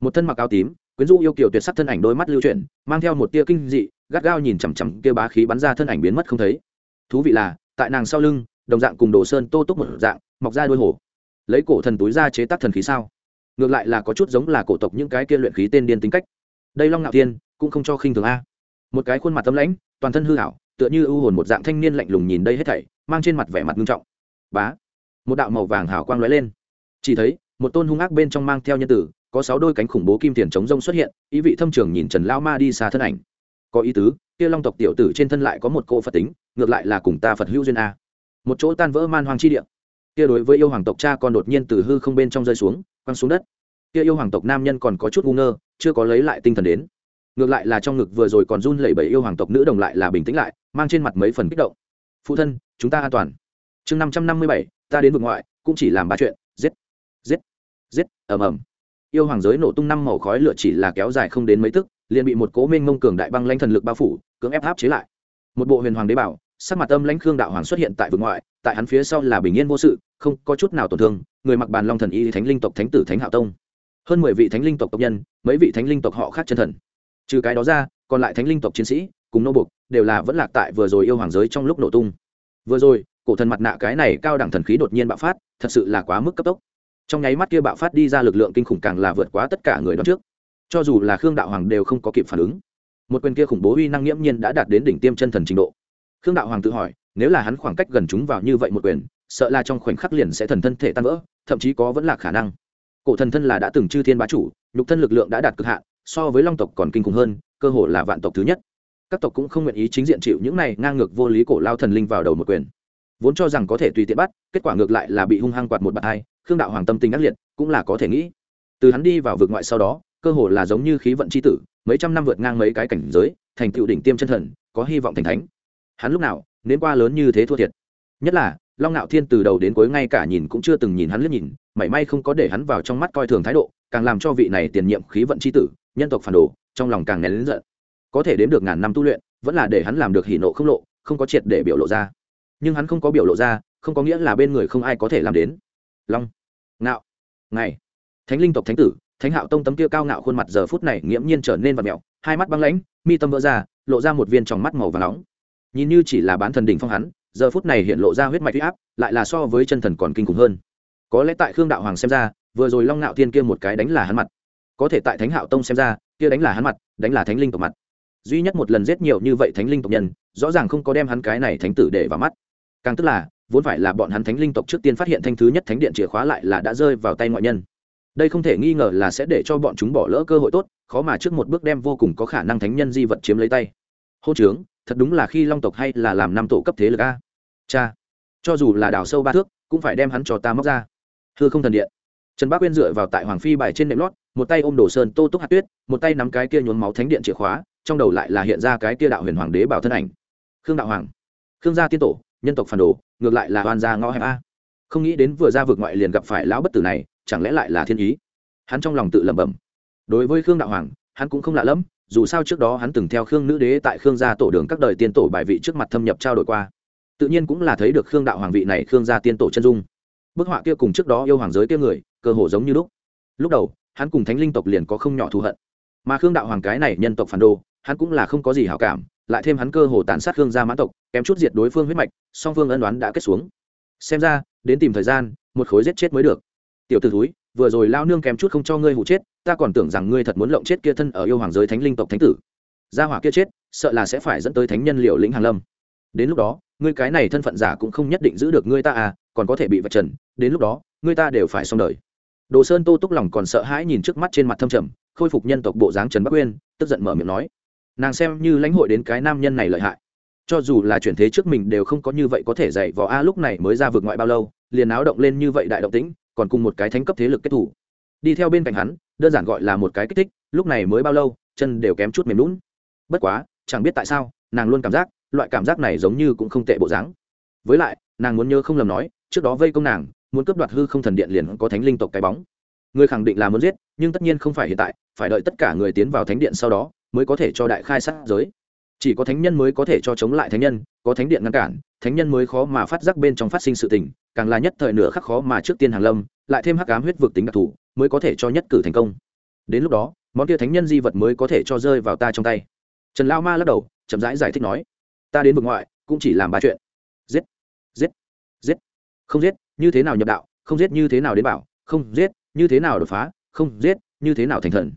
Một thân mặc áo tím, quyến rũ yêu kiều tuyệt sắc thân ảnh đôi mắt lưu chuyển, mang theo một tia kinh dị, gắt gao nhìn chằm chằm kia bá khí bắn ra thân ảnh biến mất không thấy. Thú vị là, tại nàng sau lưng, đồng dạng cùng đồ sơn tô túc một dạng, mọc ra đôi hổ lấy cổ thần túi ra chế tác thần khí sao? Ngược lại là có chút giống là cổ tộc những cái kia luyện khí tên điên tính cách. Đây long ngạo thiên, cũng không cho khinh thường a. Một cái khuôn mặt tấm lãnh, toàn thân hư hảo tựa như ưu hồn một dạng thanh niên lạnh lùng nhìn đây hết thảy, mang trên mặt vẻ mặt nghiêm trọng bá. Một đạo màu vàng hào quang lóe lên. Chỉ thấy, một tôn hung ác bên trong mang theo nhân tử, có sáu đôi cánh khủng bố kim tiền chống rông xuất hiện, ý vị thâm trường nhìn trần lao ma đi xa thân ảnh. Có ý tứ, kia long tộc tiểu tử trên thân lại có một cô phật tính, ngược lại là cùng ta phật hữu duyên a. Một chỗ tan vỡ man hoang chi địa. Kia đối với yêu hoàng tộc cha con đột nhiên từ hư không bên trong rơi xuống, quăng xuống đất. Kia yêu hoàng tộc nam nhân còn có chút ngu ngơ, chưa có lấy lại tinh thần đến. Ngược lại là trong ngực vừa rồi còn run lẩy bẩy yêu hoàng tộc nữ đồng lại là bình tĩnh lại, mang trên mặt mấy phần kích động. Phụ thân, chúng ta an toàn chương năm trăm năm mươi bảy, ta đến vực ngoại, cũng chỉ làm ba chuyện, giết giết giết, ầm ầm. Yêu hoàng giới nổ tung năm màu khói lửa chỉ là kéo dài không đến mấy tức, liền bị một cố minh mông cường đại băng lãnh thần lực bao phủ, cưỡng ép áp chế lại. Một bộ huyền hoàng đế bảo, sắc mặt âm lãnh khương đạo hoàng xuất hiện tại vực ngoại, tại hắn phía sau là bình yên vô sự, không có chút nào tổn thương, người mặc bàn long thần y thánh linh tộc thánh tử thánh hạo tông. Hơn mười vị thánh linh tộc tộc nhân, mấy vị thánh linh tộc họ khác chân thần. Trừ cái đó ra, còn lại thánh linh tộc chiến sĩ, cùng nô bục đều là vẫn lạc tại vừa rồi yêu hoàng giới trong lúc nổ tung. Vừa rồi cổ thần mặt nạ cái này cao đẳng thần khí đột nhiên bạo phát, thật sự là quá mức cấp tốc. Trong nháy mắt kia bạo phát đi ra lực lượng kinh khủng càng là vượt quá tất cả người đón trước. Cho dù là khương đạo hoàng đều không có kịp phản ứng. Một quyền kia khủng bố uy năng nghiễm nhiên đã đạt đến đỉnh tiêm chân thần trình độ. Khương đạo hoàng tự hỏi, nếu là hắn khoảng cách gần chúng vào như vậy một quyền, sợ là trong khoảnh khắc liền sẽ thần thân thể tan vỡ, thậm chí có vẫn là khả năng. Cổ thần thân là đã từng chư thiên bá chủ, nhục thân lực lượng đã đạt cực hạn, so với long tộc còn kinh khủng hơn, cơ hồ là vạn tộc thứ nhất. Các tộc cũng không nguyện ý chính diện chịu những này ngang ngược vô lý cổ lao thần linh vào đầu một quyền vốn cho rằng có thể tùy tiện bắt, kết quả ngược lại là bị hung hăng quạt một bạt hai, khương đạo hoàng tâm tình ác liệt, cũng là có thể nghĩ. Từ hắn đi vào vực ngoại sau đó, cơ hồ là giống như khí vận c h i tử, mấy trăm năm vượt ngang mấy cái cảnh giới, thành tựu đỉnh tiêm chân thần, có hy vọng thành thánh. Hắn lúc nào nến qua lớn như thế thua thiệt. Nhất là, long ngạo thiên từ đầu đến cuối ngay cả nhìn cũng chưa từng nhìn hắn liếc nhìn, mảy may không có để hắn vào trong mắt coi thường thái độ, càng làm cho vị này tiền nhiệm khí vận c h i tử, nhân tộc phản đồ, trong lòng càng nén lớn giận. Có thể đến được ngàn năm tu luyện, vẫn là để hắn làm được hỉ nộ không lộ, không có triệt để biểu lộ ra nhưng hắn không có biểu lộ ra, không có nghĩa là bên người không ai có thể làm đến. Long, ngạo, ngày. Thánh linh tộc thánh tử, thánh hạo tông tấm kia cao ngạo khuôn mặt giờ phút này nghiễm nhiên trở nên vật mẹo hai mắt băng lãnh, mi tâm vỡ ra, lộ ra một viên tròng mắt màu và nóng. Nhìn như chỉ là bán thần đỉnh phong hắn, giờ phút này hiện lộ ra huyết mạch huy áp, lại là so với chân thần còn kinh khủng hơn. Có lẽ tại khương đạo hoàng xem ra, vừa rồi long ngạo tiên kia một cái đánh là hắn mặt. Có thể tại thánh hạo tông xem ra, kia đánh là hắn mặt, đánh là thánh linh tộc mặt. Duy nhất một lần giết nhiều như vậy thánh linh tộc nhân, rõ ràng không có đem hắn cái này thánh tử để vào mắt càng tức là, vốn phải là bọn hắn thánh linh tộc trước tiên phát hiện thanh thứ nhất thánh điện chìa khóa lại là đã rơi vào tay ngoại nhân. Đây không thể nghi ngờ là sẽ để cho bọn chúng bỏ lỡ cơ hội tốt, khó mà trước một bước đem vô cùng có khả năng thánh nhân di vật chiếm lấy tay. Hô trướng, thật đúng là khi long tộc hay là làm năm tổ cấp thế lực a? Cha, cho dù là đào sâu ba thước, cũng phải đem hắn cho ta móc ra. Hư không thần điện. Trần bác uyên dựa vào tại hoàng phi bài trên nệm lót, một tay ôm đồ sơn tô túc hạt tuyết, một tay nắm cái kia nhốn máu thánh điện chìa khóa, trong đầu lại là hiện ra cái kia đạo huyền hoàng đế bảo thân ảnh. Khương đạo hoàng. Khương gia tiên tổ nhân tộc phản đồ, ngược lại là hoàn gia ngõ hẹp a. Không nghĩ đến vừa ra vượt ngoại liền gặp phải lão bất tử này, chẳng lẽ lại là thiên ý? Hắn trong lòng tự lẩm bẩm. Đối với khương đạo hoàng, hắn cũng không lạ lẫm, dù sao trước đó hắn từng theo khương nữ đế tại khương gia tổ đường các đời tiên tổ bài vị trước mặt thâm nhập trao đổi qua. Tự nhiên cũng là thấy được khương đạo hoàng vị này khương gia tiên tổ chân dung. Bức họa kia cùng trước đó yêu hoàng giới kia người, cơ hồ giống như lúc. Lúc đầu, hắn cùng thánh linh tộc liền có không nhỏ thù hận. Mà khương đạo hoàng cái này nhân tộc phản đồ, hắn cũng là không có gì hảo cảm lại thêm hắn cơ hồ tàn sát khương gia mãn tộc, kém chút diệt đối phương huyết mạch, song phương ân đoán đã kết xuống. Xem ra, đến tìm thời gian, một khối giết chết mới được. Tiểu t ử thúi, vừa rồi lao nương kém chút không cho ngươi hụ chết, ta còn tưởng rằng ngươi thật muốn lộng chết kia thân ở yêu hoàng giới thánh linh tộc thánh tử. Gia hỏa kia chết, sợ là sẽ phải dẫn tới thánh nhân liệu lĩnh hàn lâm. Đến lúc đó, ngươi cái này thân phận giả cũng không nhất định giữ được ngươi ta à còn có thể bị vạch trần, đến lúc đó, ngươi ta đều phải xong đời. Đồ sơn tô túc lòng còn sợ hãi nhìn trước mắt trên mặt thâm trầm, khôi phục nhân tộc bộ dáng trần bắc uyên tức giận mở miệng nói nàng xem như lãnh hội đến cái nam nhân này lợi hại. Cho dù là chuyển thế trước mình đều không có như vậy có thể dạy vò a lúc này mới ra vượt ngoại bao lâu, liền áo động lên như vậy đại động tĩnh, còn cùng một cái thánh cấp thế lực kết thủ. Đi theo bên cạnh hắn, đơn giản gọi là một cái kích thích, lúc này mới bao lâu, chân đều kém chút mềm lún bất quá, chẳng biết tại sao, nàng luôn cảm giác, loại cảm giác này giống như cũng không tệ bộ dáng. Với lại, nàng muốn nhớ không lầm nói, trước đó vây công nàng, muốn cướp đoạt hư không thần điện liền có thánh linh tộc cái bóng. Người khẳng định là muốn giết, nhưng tất nhiên không phải hiện tại, phải đợi tất cả người tiến vào thánh điện sau đó mới có thể cho đại khai sát giới. Chỉ có thánh nhân mới có thể cho chống lại thánh nhân có thánh điện ngăn cản thánh nhân mới khó mà phát giác bên trong phát sinh sự tình càng là nhất thời nửa khắc khó mà trước tiên hàng lâm lại thêm hắc ám huyết vực tính đặc thù mới có thể cho nhất cử thành công. Đến lúc đó món kia thánh nhân di vật mới có thể cho rơi vào ta trong tay. Trần lao ma lắc đầu chậm rãi giải, giải thích nói ta đến vực ngoại cũng chỉ làm ba chuyện. Giết giết giết không giết như thế nào nhập đạo không giết như thế nào đến bảo không giết như thế nào đột phá không giết như thế nào thành thần.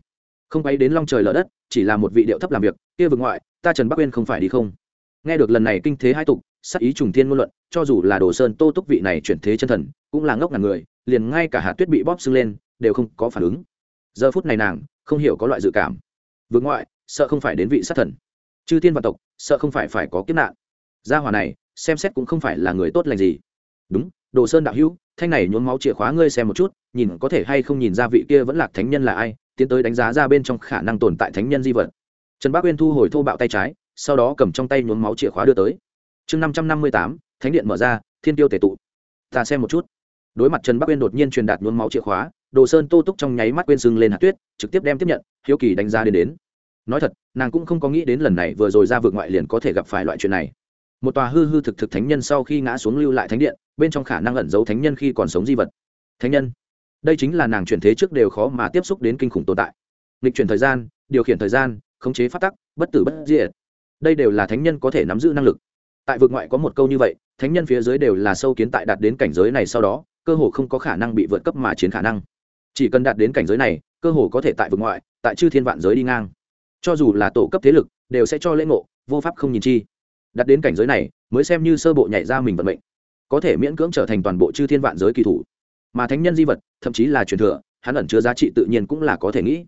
Không bay đến long trời lở đất chỉ là một vị điệu thấp làm việc, kia vực ngoại, ta trần bắc uyên không phải đi không? Nghe được lần này kinh thế hai tục, sắc ý trùng thiên ngôn luận, cho dù là đồ sơn tô túc vị này chuyển thế chân thần, cũng là ngốc ngàn người, liền ngay cả hạt tuyết bị bóp sưng lên, đều không có phản ứng. Giờ phút này nàng, không hiểu có loại dự cảm. Vượt ngoại, sợ không phải đến vị sát thần. Chư thiên vạn tộc, sợ không phải phải có kiếp nạn. Gia hòa này, xem xét cũng không phải là người tốt lành gì. Đúng, đồ sơn đạo hữu, thanh này nhốn máu chìa khóa ngươi xem một chút, nhìn có thể hay không nhìn ra vị kia vẫn là thánh nhân là ai tiến tới đánh giá ra bên trong khả năng tồn tại thánh nhân di vật. Trần bác uyên thu hồi thô bạo tay trái, sau đó cầm trong tay nhuốm máu chìa khóa đưa tới. Chương năm trăm năm mươi tám, thánh điện mở ra, thiên tiêu tể tụ. Ta xem một chút. Đối mặt trần bắc uyên đột nhiên truyền đạt nhuốm máu chìa khóa, đồ sơn tô túc trong nháy mắt quên sưng lên hạt tuyết, trực tiếp đem tiếp nhận, hiếu kỳ đánh giá đến đến. Nói thật, nàng cũng không có nghĩ đến lần này vừa rồi ra vượt ngoại liền có thể gặp phải loại chuyện này. Một tòa hư hư thực thực thánh nhân sau khi ngã xuống lưu lại thánh điện, bên trong khả năng ẩn giấu thánh nhân khi còn sống di vật. Thánh nhân đây chính là nàng chuyển thế trước đều khó mà tiếp xúc đến kinh khủng tồn tại. Nghịch chuyển thời gian, điều khiển thời gian, khống chế phát tắc, bất tử bất diệt. Đây đều là thánh nhân có thể nắm giữ năng lực. Tại vực ngoại có một câu như vậy, thánh nhân phía dưới đều là sâu kiến tại đạt đến cảnh giới này sau đó, cơ hồ không có khả năng bị vượt cấp mà chiến khả năng. Chỉ cần đạt đến cảnh giới này, cơ hồ có thể tại vực ngoại, tại chư thiên vạn giới đi ngang. Cho dù là tổ cấp thế lực, đều sẽ cho lễ ngộ, vô pháp không nhìn chi. Đạt đến cảnh giới này, mới xem như sơ bộ nhảy ra mình vận mệnh. Có thể miễn cưỡng trở thành toàn bộ chư thiên vạn giới kỳ thủ mà thánh nhân di vật, thậm chí là truyền thừa, hắn ẩn chứa giá trị tự nhiên cũng là có thể nghĩ.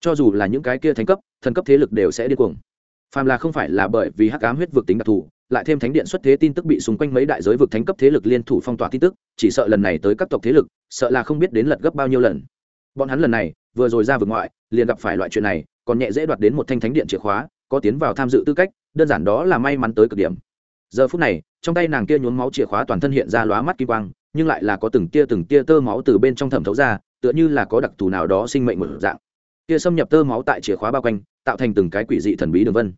Cho dù là những cái kia thánh cấp, thần cấp thế lực đều sẽ điên cuồng. Phàm là không phải là bởi vì hắc ám huyết vực tính đặc thù, lại thêm thánh điện xuất thế tin tức bị xung quanh mấy đại giới vực thánh cấp thế lực liên thủ phong tỏa tin tức, chỉ sợ lần này tới các tộc thế lực, sợ là không biết đến lật gấp bao nhiêu lần. Bọn hắn lần này, vừa rồi ra vực ngoại, liền gặp phải loại chuyện này, còn nhẹ dễ đoạt đến một thanh thánh điện chìa khóa, có tiến vào tham dự tư cách, đơn giản đó là may mắn tới cực điểm. Giờ phút này, trong tay nàng kia nhuốm máu chìa khóa toàn thân hiện ra lóa mắt kim quang nhưng lại là có từng tia từng tia tơ máu từ bên trong thẩm thấu ra, tựa như là có đặc thù nào đó sinh mệnh một dạng. Tia xâm nhập tơ máu tại chìa khóa bao quanh, tạo thành từng cái quỷ dị thần bí đường vân.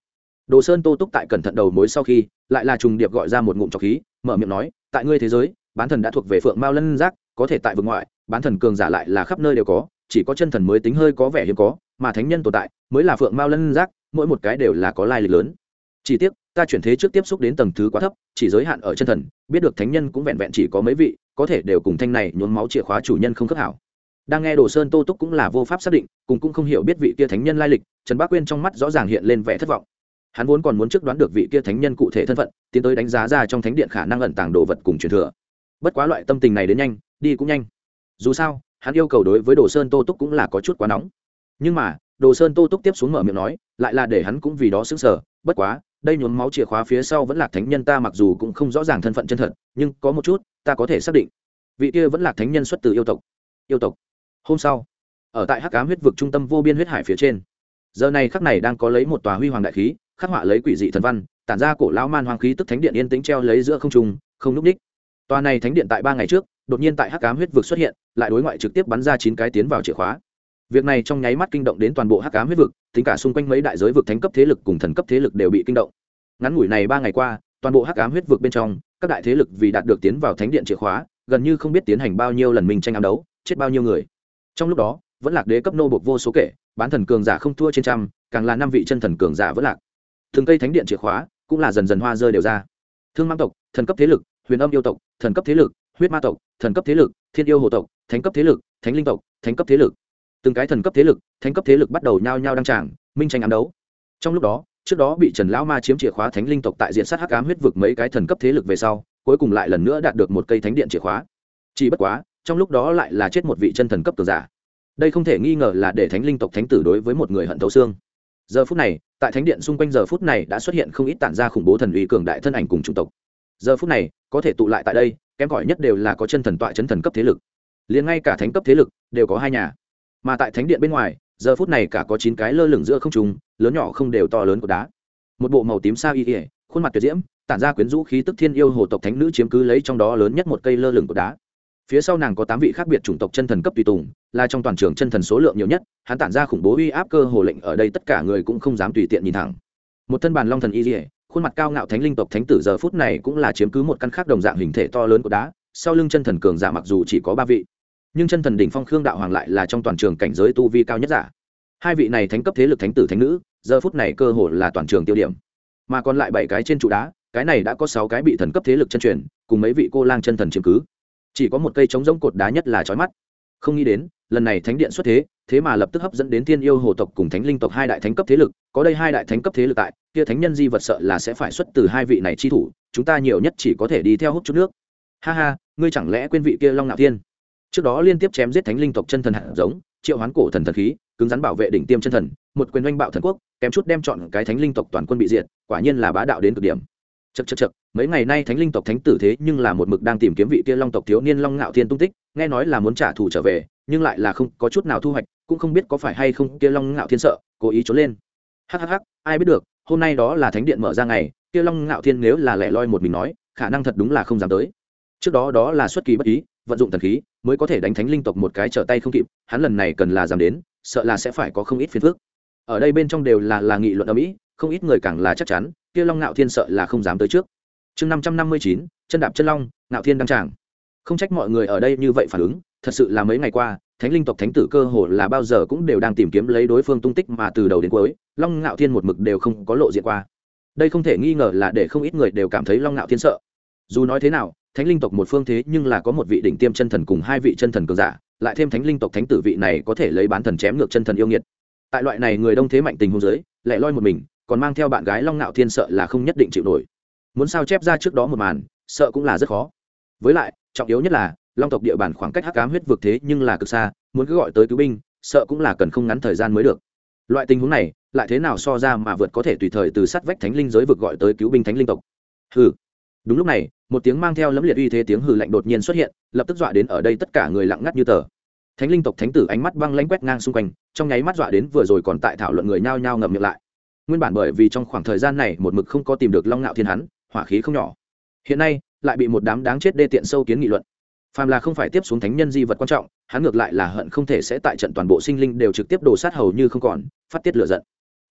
Đồ sơn tô túc tại cẩn thận đầu mối sau khi, lại là trùng điệp gọi ra một ngụm trọc khí, mở miệng nói, tại ngươi thế giới, bán thần đã thuộc về phượng mao lân giác, có thể tại vực ngoại, bán thần cường giả lại là khắp nơi đều có, chỉ có chân thần mới tính hơi có vẻ hiếm có, mà thánh nhân tồn tại, mới là phượng mao lân giác, mỗi một cái đều là có lai lịch lớn. Chỉ tiếc, ta chuyển thế trước tiếp xúc đến tầng thứ quá thấp, chỉ giới hạn ở chân thần, biết được thánh nhân cũng vẹn vẹn chỉ có mấy vị có thể đều cùng thanh này nhuốm máu chìa khóa chủ nhân không khớp hảo. Đang nghe đồ sơn tô túc cũng là vô pháp xác định, cùng cũng không hiểu biết vị kia thánh nhân lai lịch, trần bác quyên trong mắt rõ ràng hiện lên vẻ thất vọng. Hắn vốn còn muốn trước đoán được vị kia thánh nhân cụ thể thân phận, tiến tới đánh giá ra trong thánh điện khả năng ẩn tàng đồ vật cùng truyền thừa. Bất quá loại tâm tình này đến nhanh, đi cũng nhanh. Dù sao, hắn yêu cầu đối với đồ sơn tô túc cũng là có chút quá nóng. Nhưng mà, đồ sơn tô túc tiếp xuống mở miệng nói, lại là để hắn cũng vì đó xứng sở bất quá đây nhuốm máu chìa khóa phía sau vẫn là thánh nhân ta mặc dù cũng không rõ ràng thân phận chân thật, nhưng có một chút, ta có thể xác định. Vị kia vẫn là thánh nhân xuất từ yêu tộc. Yêu tộc. Hôm sau, ở tại hắc cám huyết vực trung tâm vô biên huyết hải phía trên. Giờ này khắc này đang có lấy một tòa huy hoàng đại khí, khắc họa lấy quỷ dị thần văn, tản ra cổ lão man hoàng khí tức thánh điện yên tĩnh treo lấy giữa không trung, không núp ních. Tòa này thánh điện tại ba ngày trước, đột nhiên tại hắc cám huyết vực xuất hiện, lại đối ngoại trực tiếp bắn ra chín cái tiến vào chìa khóa việc này trong nháy mắt kinh động đến toàn bộ hắc cám huyết vực, tính cả xung quanh mấy đại giới vực thánh cấp thế lực cùng thần cấp thế lực đều bị kinh động. Ngắn ngủi này ba ngày qua, toàn bộ hắc ám huyết vực bên trong, các đại thế lực vì đạt được tiến vào thánh điện chìa khóa, gần như không biết tiến hành bao nhiêu lần mình tranh ám đấu, chết bao nhiêu người. Trong lúc đó, vẫn lạc đế cấp nô bộc vô số kể, bán thần cường giả không thua trên trăm, càng là năm vị chân thần cường giả vẫn lạc. Thường cây thánh điện chìa khóa cũng là dần dần hoa rơi đều ra. Thương mang tộc, thần cấp thế lực, huyền âm yêu tộc, thần cấp thế lực, huyết ma tộc, thần cấp thế lực, thiên yêu hồ tộc, thánh cấp thế lực, thánh linh tộc, thánh cấp thế lực từng cái thần cấp thế lực, thánh cấp thế lực bắt đầu nhao nhao đăng tràng, minh tranh ám đấu. Trong lúc đó, trước đó bị trần lão ma chiếm chìa khóa thánh linh tộc tại diện sát hắc ám huyết vực mấy cái thần cấp thế lực về sau, cuối cùng lại lần nữa đạt được một cây thánh điện chìa khóa. Chỉ bất quá, trong lúc đó lại là chết một vị chân thần cấp cường giả. Đây không thể nghi ngờ là để thánh linh tộc thánh tử đối với một người hận thấu xương. Giờ phút này, tại thánh điện xung quanh giờ phút này đã xuất hiện không ít tản ra khủng bố thần uy cường đại thân ảnh cùng chủng tộc. Giờ phút này, có thể tụ lại tại đây, kém cỏi nhất đều là có chân thần tọa chân thần cấp thế lực. Liền ngay cả thánh cấp thế lực đều có hai nhà mà tại thánh điện bên ngoài, giờ phút này cả có chín cái lơ lửng giữa không trùng lớn nhỏ không đều to lớn của đá. Một bộ màu tím sao y ỉa khuôn mặt tuyệt diễm, tản ra quyến rũ khí tức thiên yêu hồ tộc thánh nữ chiếm cứ lấy trong đó lớn nhất một cây lơ lửng của đá. Phía sau nàng có tám vị khác biệt chủng tộc chân thần cấp tùy tùng, là trong toàn trường chân thần số lượng nhiều nhất, hắn tản ra khủng bố uy áp cơ hồ lệnh ở đây tất cả người cũng không dám tùy tiện nhìn thẳng. Một thân bàn long thần y ỉa khuôn mặt cao ngạo thánh linh tộc thánh tử giờ phút này cũng là chiếm cứ một căn khác đồng dạng hình thể to lớn của đá, sau lưng chân thần cường giả mặc dù chỉ có ba vị nhưng chân thần đỉnh phong khương đạo hoàng lại là trong toàn trường cảnh giới tu vi cao nhất giả. Hai vị này thánh cấp thế lực thánh tử thánh nữ, giờ phút này cơ hồ là toàn trường tiêu điểm. Mà còn lại bảy cái trên trụ đá, cái này đã có sáu cái bị thần cấp thế lực chân truyền, cùng mấy vị cô lang chân thần chiếm cứ. Chỉ có một cây trống rỗng cột đá nhất là trói mắt. Không nghĩ đến, lần này thánh điện xuất thế thế mà lập tức hấp dẫn đến thiên yêu hồ tộc cùng thánh linh tộc hai đại thánh cấp thế lực, có đây hai đại thánh cấp thế lực tại, kia thánh nhân di vật sợ là sẽ phải xuất từ hai vị này chi thủ, chúng ta nhiều nhất chỉ có thể đi theo hút chút nước. Ha ha, ngươi chẳng lẽ quên vị kia long nạo thiên? Trước đó liên tiếp chém giết thánh linh tộc chân thần hạt giống, triệu hoán cổ thần thần khí, cứng rắn bảo vệ đỉnh tiêm chân thần, một quyền oanh bạo thần quốc, kém chút đem chọn cái thánh linh tộc toàn quân bị diệt, quả nhiên là bá đạo đến cực điểm. Chật chật chật mấy ngày nay thánh linh tộc thánh tử thế nhưng là một mực đang tìm kiếm vị kia long tộc thiếu niên long ngạo thiên tung tích, nghe nói là muốn trả thù trở về, nhưng lại là không có chút nào thu hoạch, cũng không biết có phải hay không kia long ngạo thiên sợ, cố ý trốn lên. Hhh ai biết được, hôm nay đó là thánh điện mở ra ngày, kia long ngạo thiên nếu là lẻ loi một mình nói, khả năng thật đúng là không dám tới. Trước đó đó là xuất kỳ bất ý vận dụng thần khí mới có thể đánh thánh linh tộc một cái trở tay không kịp, hắn lần này cần là dám đến, sợ là sẽ phải có không ít phiền phức. Ở đây bên trong đều là là nghị luận ở mỹ, không ít người càng là chắc chắn, kia long ngạo thiên sợ là không dám tới trước. Chương năm trăm năm mươi chín, chân đạp chân long, ngạo thiên đăng tràng. Không trách mọi người ở đây như vậy phản ứng, thật sự là mấy ngày qua, thánh linh tộc thánh tử cơ hồ là bao giờ cũng đều đang tìm kiếm lấy đối phương tung tích mà từ đầu đến cuối, long ngạo thiên một mực đều không có lộ diện qua. Đây không thể nghi ngờ là để không ít người đều cảm thấy long ngạo thiên sợ. Dù nói thế nào thánh linh tộc một phương thế nhưng là có một vị đỉnh tiêm chân thần cùng hai vị chân thần cường giả, lại thêm thánh linh tộc thánh tử vị này có thể lấy bán thần chém ngược chân thần yêu nghiệt. Tại loại này người đông thế mạnh tình hôn giới lại loi một mình, còn mang theo bạn gái long ngạo thiên sợ là không nhất định chịu nổi. Muốn sao chép ra trước đó một màn, sợ cũng là rất khó. Với lại, trọng yếu nhất là, long tộc địa bàn khoảng cách hắc cám huyết vực thế nhưng là cực xa, muốn cứ gọi tới cứu binh, sợ cũng là cần không ngắn thời gian mới được. Loại tình huống này, lại thế nào so ra mà vượt có thể tùy thời từ sát vách thánh linh giới vực gọi tới cứu binh thánh linh tộc? Hừ. Đúng lúc này một tiếng mang theo lấm liệt uy thế tiếng hừ lạnh đột nhiên xuất hiện, lập tức dọa đến ở đây tất cả người lặng ngắt như tờ. Thánh linh tộc thánh tử ánh mắt băng lãnh quét ngang xung quanh, trong nháy mắt dọa đến vừa rồi còn tại thảo luận người nhao nhao ngậm miệng lại. Nguyên bản bởi vì trong khoảng thời gian này một mực không có tìm được long ngạo thiên hắn, hỏa khí không nhỏ. Hiện nay, lại bị một đám đáng chết đê tiện sâu kiến nghị luận. Phàm là không phải tiếp xuống thánh nhân di vật quan trọng, hắn ngược lại là hận không thể sẽ tại trận toàn bộ sinh linh đều trực tiếp đổ sát hầu như không còn, phát tiết lửa giận.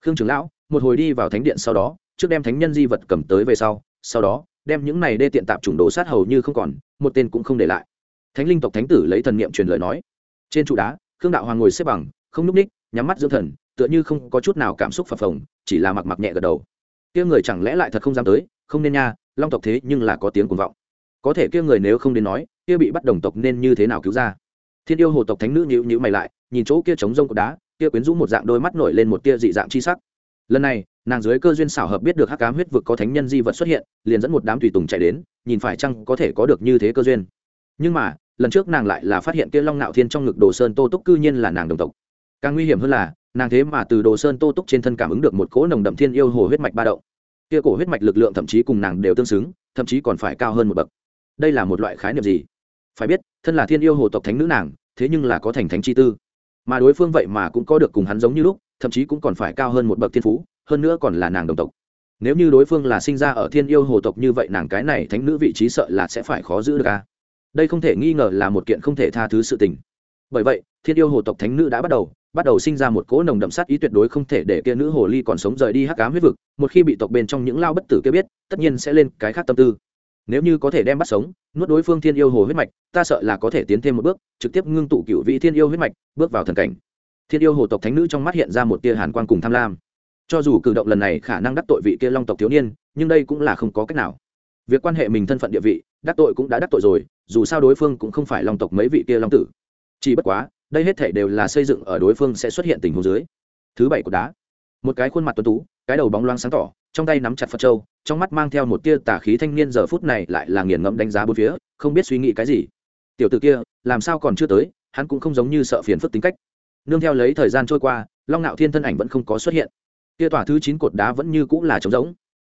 Khương trưởng lão, một hồi đi vào thánh điện sau đó, trước đem thánh nhân di vật cầm tới về sau sau đó đem những này đê tiện tạp chủng đồ sát hầu như không còn, một tên cũng không để lại. Thánh linh tộc thánh tử lấy thần niệm truyền lời nói. Trên trụ đá, khương đạo hoàng ngồi xếp bằng, không núp ních nhắm mắt dưỡng thần, tựa như không có chút nào cảm xúc phập phồng, chỉ là mặc mặc nhẹ gật đầu. Kia người chẳng lẽ lại thật không dám tới? Không nên nha, long tộc thế nhưng là có tiếng cuồng vọng. Có thể kia người nếu không đến nói, kia bị bắt đồng tộc nên như thế nào cứu ra? Thiên yêu hồ tộc thánh nữ nhíu nhíu mày lại, nhìn chỗ kia trống rông của đá, kia quyến rũ một dạng đôi mắt nổi lên một tia dị dạng chi sắc. Lần này nàng dưới cơ duyên xảo hợp biết được hắc cám huyết vực có thánh nhân di vật xuất hiện, liền dẫn một đám tùy tùng chạy đến, nhìn phải chăng có thể có được như thế cơ duyên. Nhưng mà, lần trước nàng lại là phát hiện kia long nạo thiên trong ngực đồ sơn tô túc cư nhiên là nàng đồng tộc. Càng nguy hiểm hơn là, nàng thế mà từ đồ sơn tô túc trên thân cảm ứng được một cỗ nồng đậm thiên yêu hồ huyết mạch ba động. Kia cổ huyết mạch lực lượng thậm chí cùng nàng đều tương xứng, thậm chí còn phải cao hơn một bậc. Đây là một loại khái niệm gì? Phải biết, thân là thiên yêu hồ tộc thánh nữ nàng, thế nhưng là có thành thánh chi tư. Mà đối phương vậy mà cũng có được cùng hắn giống như lúc, thậm chí cũng còn phải cao hơn một bậc thiên phú hơn nữa còn là nàng đồng tộc. Nếu như đối phương là sinh ra ở thiên yêu hồ tộc như vậy, nàng cái này thánh nữ vị trí sợ là sẽ phải khó giữ được a. Đây không thể nghi ngờ là một kiện không thể tha thứ sự tình. Bởi vậy, thiên yêu hồ tộc thánh nữ đã bắt đầu bắt đầu sinh ra một cỗ nồng đậm sát ý tuyệt đối không thể để kia nữ hồ ly còn sống rời đi hắc ám huyết vực, một khi bị tộc bên trong những lao bất tử kia biết, tất nhiên sẽ lên cái khác tâm tư. Nếu như có thể đem bắt sống, nuốt đối phương thiên yêu hồ huyết mạch, ta sợ là có thể tiến thêm một bước, trực tiếp ngưng tụ cựu vị thiên yêu huyết mạch, bước vào thần cảnh. Thiên yêu hồ tộc thánh nữ trong mắt hiện ra một tia hàn quan cùng tham lam cho dù cử động lần này khả năng đắc tội vị kia long tộc thiếu niên, nhưng đây cũng là không có cách nào. Việc quan hệ mình thân phận địa vị, đắc tội cũng đã đắc tội rồi, dù sao đối phương cũng không phải long tộc mấy vị kia long tử. Chỉ bất quá, đây hết thể đều là xây dựng ở đối phương sẽ xuất hiện tình huống dưới. Thứ bảy của đá. Một cái khuôn mặt tuấn tú, cái đầu bóng loáng sáng tỏ, trong tay nắm chặt phật trâu trong mắt mang theo một tia tà khí thanh niên giờ phút này lại là nghiền ngẫm đánh giá bốn phía, không biết suy nghĩ cái gì. Tiểu t ử kia, làm sao còn chưa tới, hắn cũng không giống như sợ phiền phức tính cách. Nương theo lấy thời gian trôi qua, long nạo thiên thân ảnh vẫn không có xuất hiện kia tòa thứ chín cột đá vẫn như cũng là trống rỗng.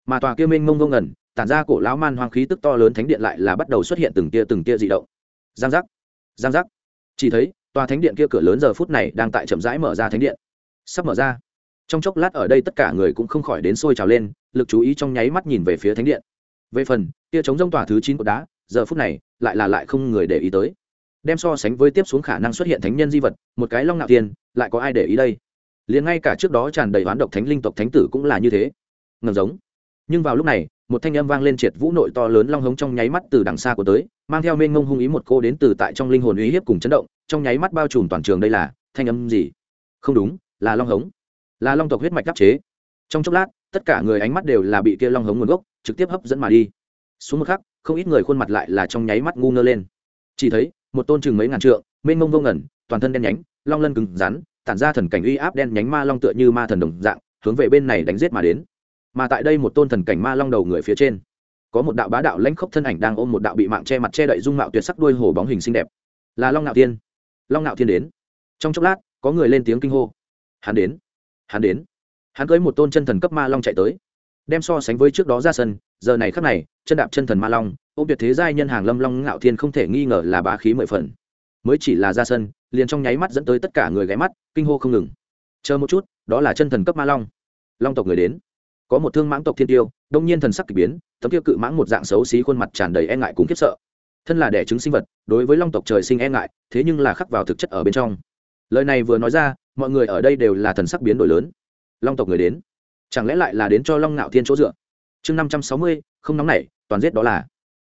Mà tòa kia mênh mông vô ngẩn tản ra cổ lão man hoang khí tức to lớn thánh điện lại là bắt đầu xuất hiện từng tia từng tia dị động. Giang giác giang giác. Chỉ thấy, tòa thánh điện kia cửa lớn giờ phút này đang tại chậm rãi mở ra thánh điện. Sắp mở ra. Trong chốc lát ở đây tất cả người cũng không khỏi đến sôi trào lên, lực chú ý trong nháy mắt nhìn về phía thánh điện. Về phần, kia chống rông tòa thứ chín cột đá, giờ phút này, lại là lại không người để ý tới. Đem so sánh với tiếp xuống khả năng xuất hiện thánh nhân di vật, một cái long nạo tiền, lại có ai để ý đây? Liền ngay cả trước đó tràn đầy hoán độc thánh linh tộc thánh tử cũng là như thế. Ngầm giống. Nhưng vào lúc này, một thanh âm vang lên triệt vũ nội to lớn long hống trong nháy mắt từ đằng xa của tới, mang theo mênh ngông hung ý một cô đến từ tại trong linh hồn uy hiếp cùng chấn động, trong nháy mắt bao trùm toàn trường đây là, thanh âm gì? Không đúng, là long hống. Là long tộc huyết mạch đắp chế. Trong chốc lát, tất cả người ánh mắt đều là bị kia long hống nguồn gốc, trực tiếp hấp dẫn mà đi. Xuống một khắc, không ít người khuôn mặt lại là trong nháy mắt ngu ngơ lên. Chỉ thấy, một tôn chừng mấy ngàn trượng, mênh mông vô ngẩn toàn thân đen nhánh, long lân cứng rắn tản ra thần cảnh uy áp đen nhánh ma long tựa như ma thần đồng dạng, hướng về bên này đánh giết mà đến. Mà tại đây một tôn thần cảnh ma long đầu người phía trên, có một đạo bá đạo lãnh khốc thân ảnh đang ôm một đạo bị mạng che mặt che đậy dung mạo tuyệt sắc đuôi hồ bóng hình xinh đẹp. Là long nạo thiên. Long nạo thiên đến. Trong chốc lát, có người lên tiếng kinh hô. Hắn đến. Hắn đến. Hắn cưới một tôn chân thần cấp ma long chạy tới. Đem so sánh với trước đó ra sân, giờ này khắc này, chân đạp chân thần ma long, ôm tuyệt thế giai nhân hàng lâm long ngạo thiên không thể nghi ngờ là bá khí mười phần. Mới chỉ là ra sân liền trong nháy mắt dẫn tới tất cả người ghé mắt, kinh hô không ngừng. Chờ một chút, đó là chân thần cấp ma long. Long tộc người đến. Có một thương mãng tộc thiên tiêu, đông nhiên thần sắc k ỳ biến, tấm tiêu cự mãng một dạng xấu xí khuôn mặt tràn đầy e ngại cùng khiếp sợ. Thân là đẻ trứng sinh vật, đối với long tộc trời sinh e ngại, thế nhưng là khắc vào thực chất ở bên trong. Lời này vừa nói ra, mọi người ở đây đều là thần sắc biến đổi lớn. Long tộc người đến. Chẳng lẽ lại là đến cho long ngạo thiên chỗ dựa? Chương năm trăm sáu mươi, không nóng nảy, toàn giết đó là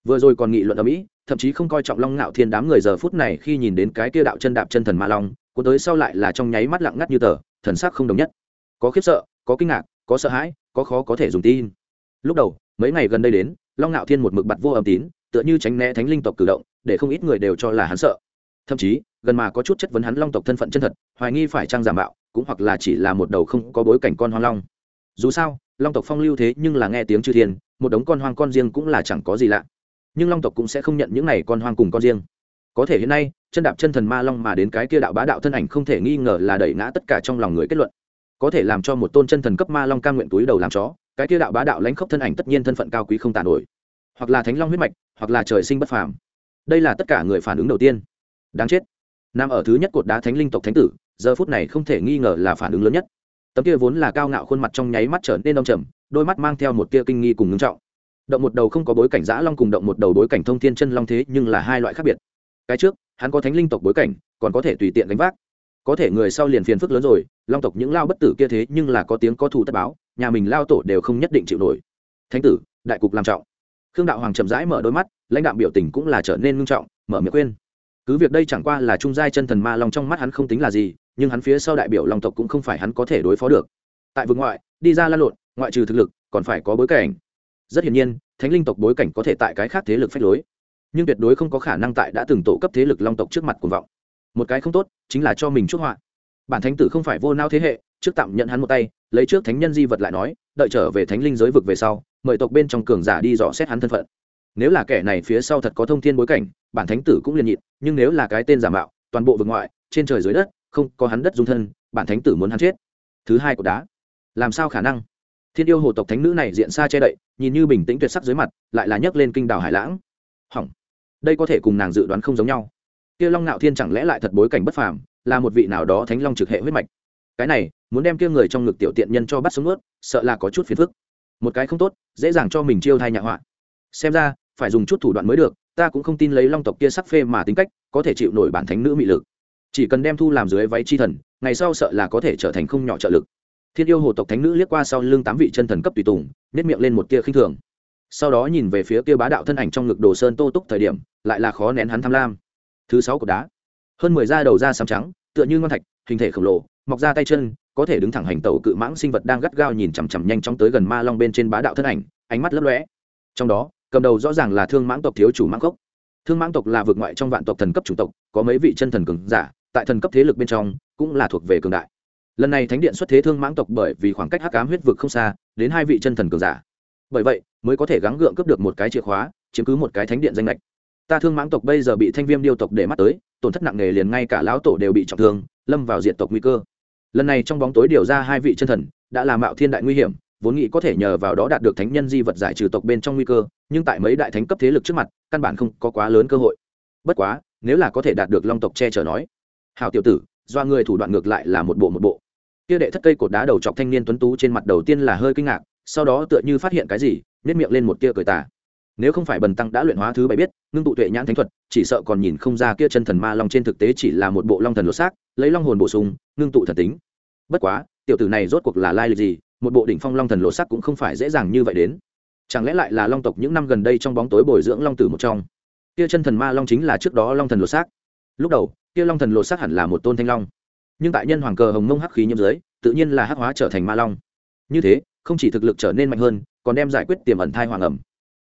vừa rồi còn nghị luận ở mỹ, thậm chí không coi trọng long ngạo thiên đám người giờ phút này khi nhìn đến cái kia đạo chân đạp chân thần ma long, cuốn tới sau lại là trong nháy mắt lặng ngắt như tờ, thần sắc không đồng nhất. Có khiếp sợ, có kinh ngạc, có sợ hãi, có khó có thể dùng tin. Lúc đầu, mấy ngày gần đây đến, long ngạo thiên một mực bặt vô âm tín, tựa như tránh né thánh linh tộc cử động, để không ít người đều cho là hắn sợ. Thậm chí, gần mà có chút chất vấn hắn long tộc thân phận chân thật, hoài nghi phải trang giả mạo, cũng hoặc là chỉ là một đầu không có bối cảnh con hoang long. Dù sao, long tộc phong lưu thế nhưng là nghe tiếng chư thiên, một đống con hoang con riêng cũng là chẳng có gì lạ nhưng long tộc cũng sẽ không nhận những này con hoang cùng con riêng. Có thể hiện nay, chân đạp chân thần ma long mà đến cái kia đạo bá đạo thân ảnh không thể nghi ngờ là đẩy ngã tất cả trong lòng người kết luận. Có thể làm cho một tôn chân thần cấp ma long ca nguyện túi đầu làm chó, cái kia đạo bá đạo lãnh khốc thân ảnh tất nhiên thân phận cao quý không tàn nổi. Hoặc là thánh long huyết mạch, hoặc là trời sinh bất phàm. Đây là tất cả người phản ứng đầu tiên. Đáng chết. Nằm ở thứ nhất cột đá thánh linh tộc thánh tử, giờ phút này không thể nghi ngờ là phản ứng lớn nhất. Tấm kia vốn là cao ngạo khuôn mặt trong nháy mắt trở nên đông trầm, đôi mắt mang theo một tia kinh nghi cùng ngưng trọng động một đầu không có bối cảnh giã long cùng động một đầu bối cảnh thông thiên chân long thế nhưng là hai loại khác biệt. Cái trước, hắn có thánh linh tộc bối cảnh, còn có thể tùy tiện gánh vác. Có thể người sau liền phiền phức lớn rồi, long tộc những lao bất tử kia thế nhưng là có tiếng có thù tất báo, nhà mình lao tổ đều không nhất định chịu nổi. Thánh tử, đại cục làm trọng. Khương đạo hoàng chậm rãi mở đôi mắt, lãnh đạo biểu tình cũng là trở nên ngưng trọng, mở miệng khuyên. Cứ việc đây chẳng qua là trung giai chân thần ma long trong mắt hắn không tính là gì, nhưng hắn phía sau đại biểu long tộc cũng không phải hắn có thể đối phó được. Tại vực ngoại, đi ra lan lộn, ngoại trừ thực lực, còn phải có bối cảnh rất hiển nhiên, thánh linh tộc bối cảnh có thể tại cái khác thế lực phách lối. Nhưng tuyệt đối không có khả năng tại đã từng tổ cấp thế lực long tộc trước mặt cuồng vọng. Một cái không tốt, chính là cho mình chuốc họa. Bản thánh tử không phải vô nao thế hệ, trước tạm nhận hắn một tay, lấy trước thánh nhân di vật lại nói, đợi trở về thánh linh giới vực về sau, mời tộc bên trong cường giả đi dò xét hắn thân phận. Nếu là kẻ này phía sau thật có thông thiên bối cảnh, bản thánh tử cũng liền nhịn, nhưng nếu là cái tên giả mạo, toàn bộ vực ngoại, trên trời dưới đất, không có hắn đất dung thân, bản thánh tử muốn hắn chết. Thứ hai cột đá. Làm sao khả năng? Thiên yêu hồ tộc thánh nữ này diện xa che đậy, nhìn như bình tĩnh tuyệt sắc dưới mặt, lại là nhấc lên kinh đảo hải lãng. Hỏng. Đây có thể cùng nàng dự đoán không giống nhau. Kia long ngạo thiên chẳng lẽ lại thật bối cảnh bất phàm, là một vị nào đó thánh long trực hệ huyết mạch? Cái này, muốn đem kia người trong ngực tiểu tiện nhân cho bắt xuống ướt sợ là có chút phiền phức. Một cái không tốt, dễ dàng cho mình chiêu thai nhạ họa. Xem ra, phải dùng chút thủ đoạn mới được, ta cũng không tin lấy long tộc kia sắc phê mà tính cách, có thể chịu nổi bản thánh nữ mị lực. Chỉ cần đem thu làm dưới váy chi thần, ngày sau sợ là có thể trở thành không nhỏ trợ lực thiên yêu hồ tộc thánh nữ liếc qua sau lưng tám vị chân thần cấp tùy tùng nếp miệng lên một tia khinh thường. Sau đó nhìn về phía kia bá đạo thân ảnh trong ngực đồ sơn tô túc thời điểm, lại là khó nén hắn tham lam. Thứ sáu cột đá. Hơn mười da đầu da sám trắng, tựa như ngon thạch, hình thể khổng lồ, mọc ra tay chân, có thể đứng thẳng hành tẩu cự mãng sinh vật đang gắt gao nhìn chằm chằm nhanh chóng tới gần ma long bên trên bá đạo thân ảnh, ánh mắt lấp lóe. Trong đó, cầm đầu rõ ràng là thương mãng tộc thiếu chủ mãng cốc. Thương mãng tộc là vực ngoại trong vạn tộc thần cấp chủng tộc, có mấy vị chân thần cường giả, tại thần cấp thế lực bên trong cũng là thuộc về cường đại lần này thánh điện xuất thế thương mãng tộc bởi vì khoảng cách hắc ám huyết vực không xa, đến hai vị chân thần cường giả. Bởi vậy, mới có thể gắng gượng cướp được một cái chìa khóa, chiếm cứ một cái thánh điện danh lệch ta thương mãng tộc bây giờ bị thanh viêm điêu tộc để mắt tới, tổn thất nặng nề liền ngay cả lão tổ đều bị trọng thương, lâm vào diện tộc nguy cơ. Lần này trong bóng tối điều ra hai vị chân thần, đã làm mạo thiên đại nguy hiểm, vốn nghĩ có thể nhờ vào đó đạt được thánh nhân di vật giải trừ tộc bên trong nguy cơ, nhưng tại mấy đại thánh cấp thế lực trước mặt, căn bản không có quá lớn cơ hội. Bất quá, nếu là có thể đạt được long tộc che chở nói hào tiểu tử, do người thủ đoạn ngược lại là một bộ một bộ kia đệ thất cây cột đá đầu chọc thanh niên tuấn tú trên mặt đầu tiên là hơi kinh ngạc, sau đó tựa như phát hiện cái gì nhét miệng lên một kia cười tà. Nếu không phải bần tăng đã luyện hóa thứ bảy biết, ngưng tụ tuệ nhãn thánh thuật, chỉ sợ còn nhìn không ra kia chân thần ma long trên thực tế chỉ là một bộ long thần lột xác, lấy long hồn bổ sung, ngưng tụ thần tính. Bất quá, tiểu tử này rốt cuộc là lai lịch gì, một bộ đỉnh phong long thần lột xác cũng không phải dễ dàng như vậy đến. Chẳng lẽ lại là long tộc những năm gần đây trong bóng tối bồi dưỡng long tử một trong? Kia chân thần ma long chính là trước đó long thần lột xác. Lúc đầu, kia long thần lột xác hẳn là một tôn thanh long nhưng tại nhân hoàng cờ hồng mông hắc khí nhiễm giới tự nhiên là hắc hóa trở thành ma long. Như thế, không chỉ thực lực trở nên mạnh hơn, còn đem giải quyết tiềm ẩn thai hoàng ẩm.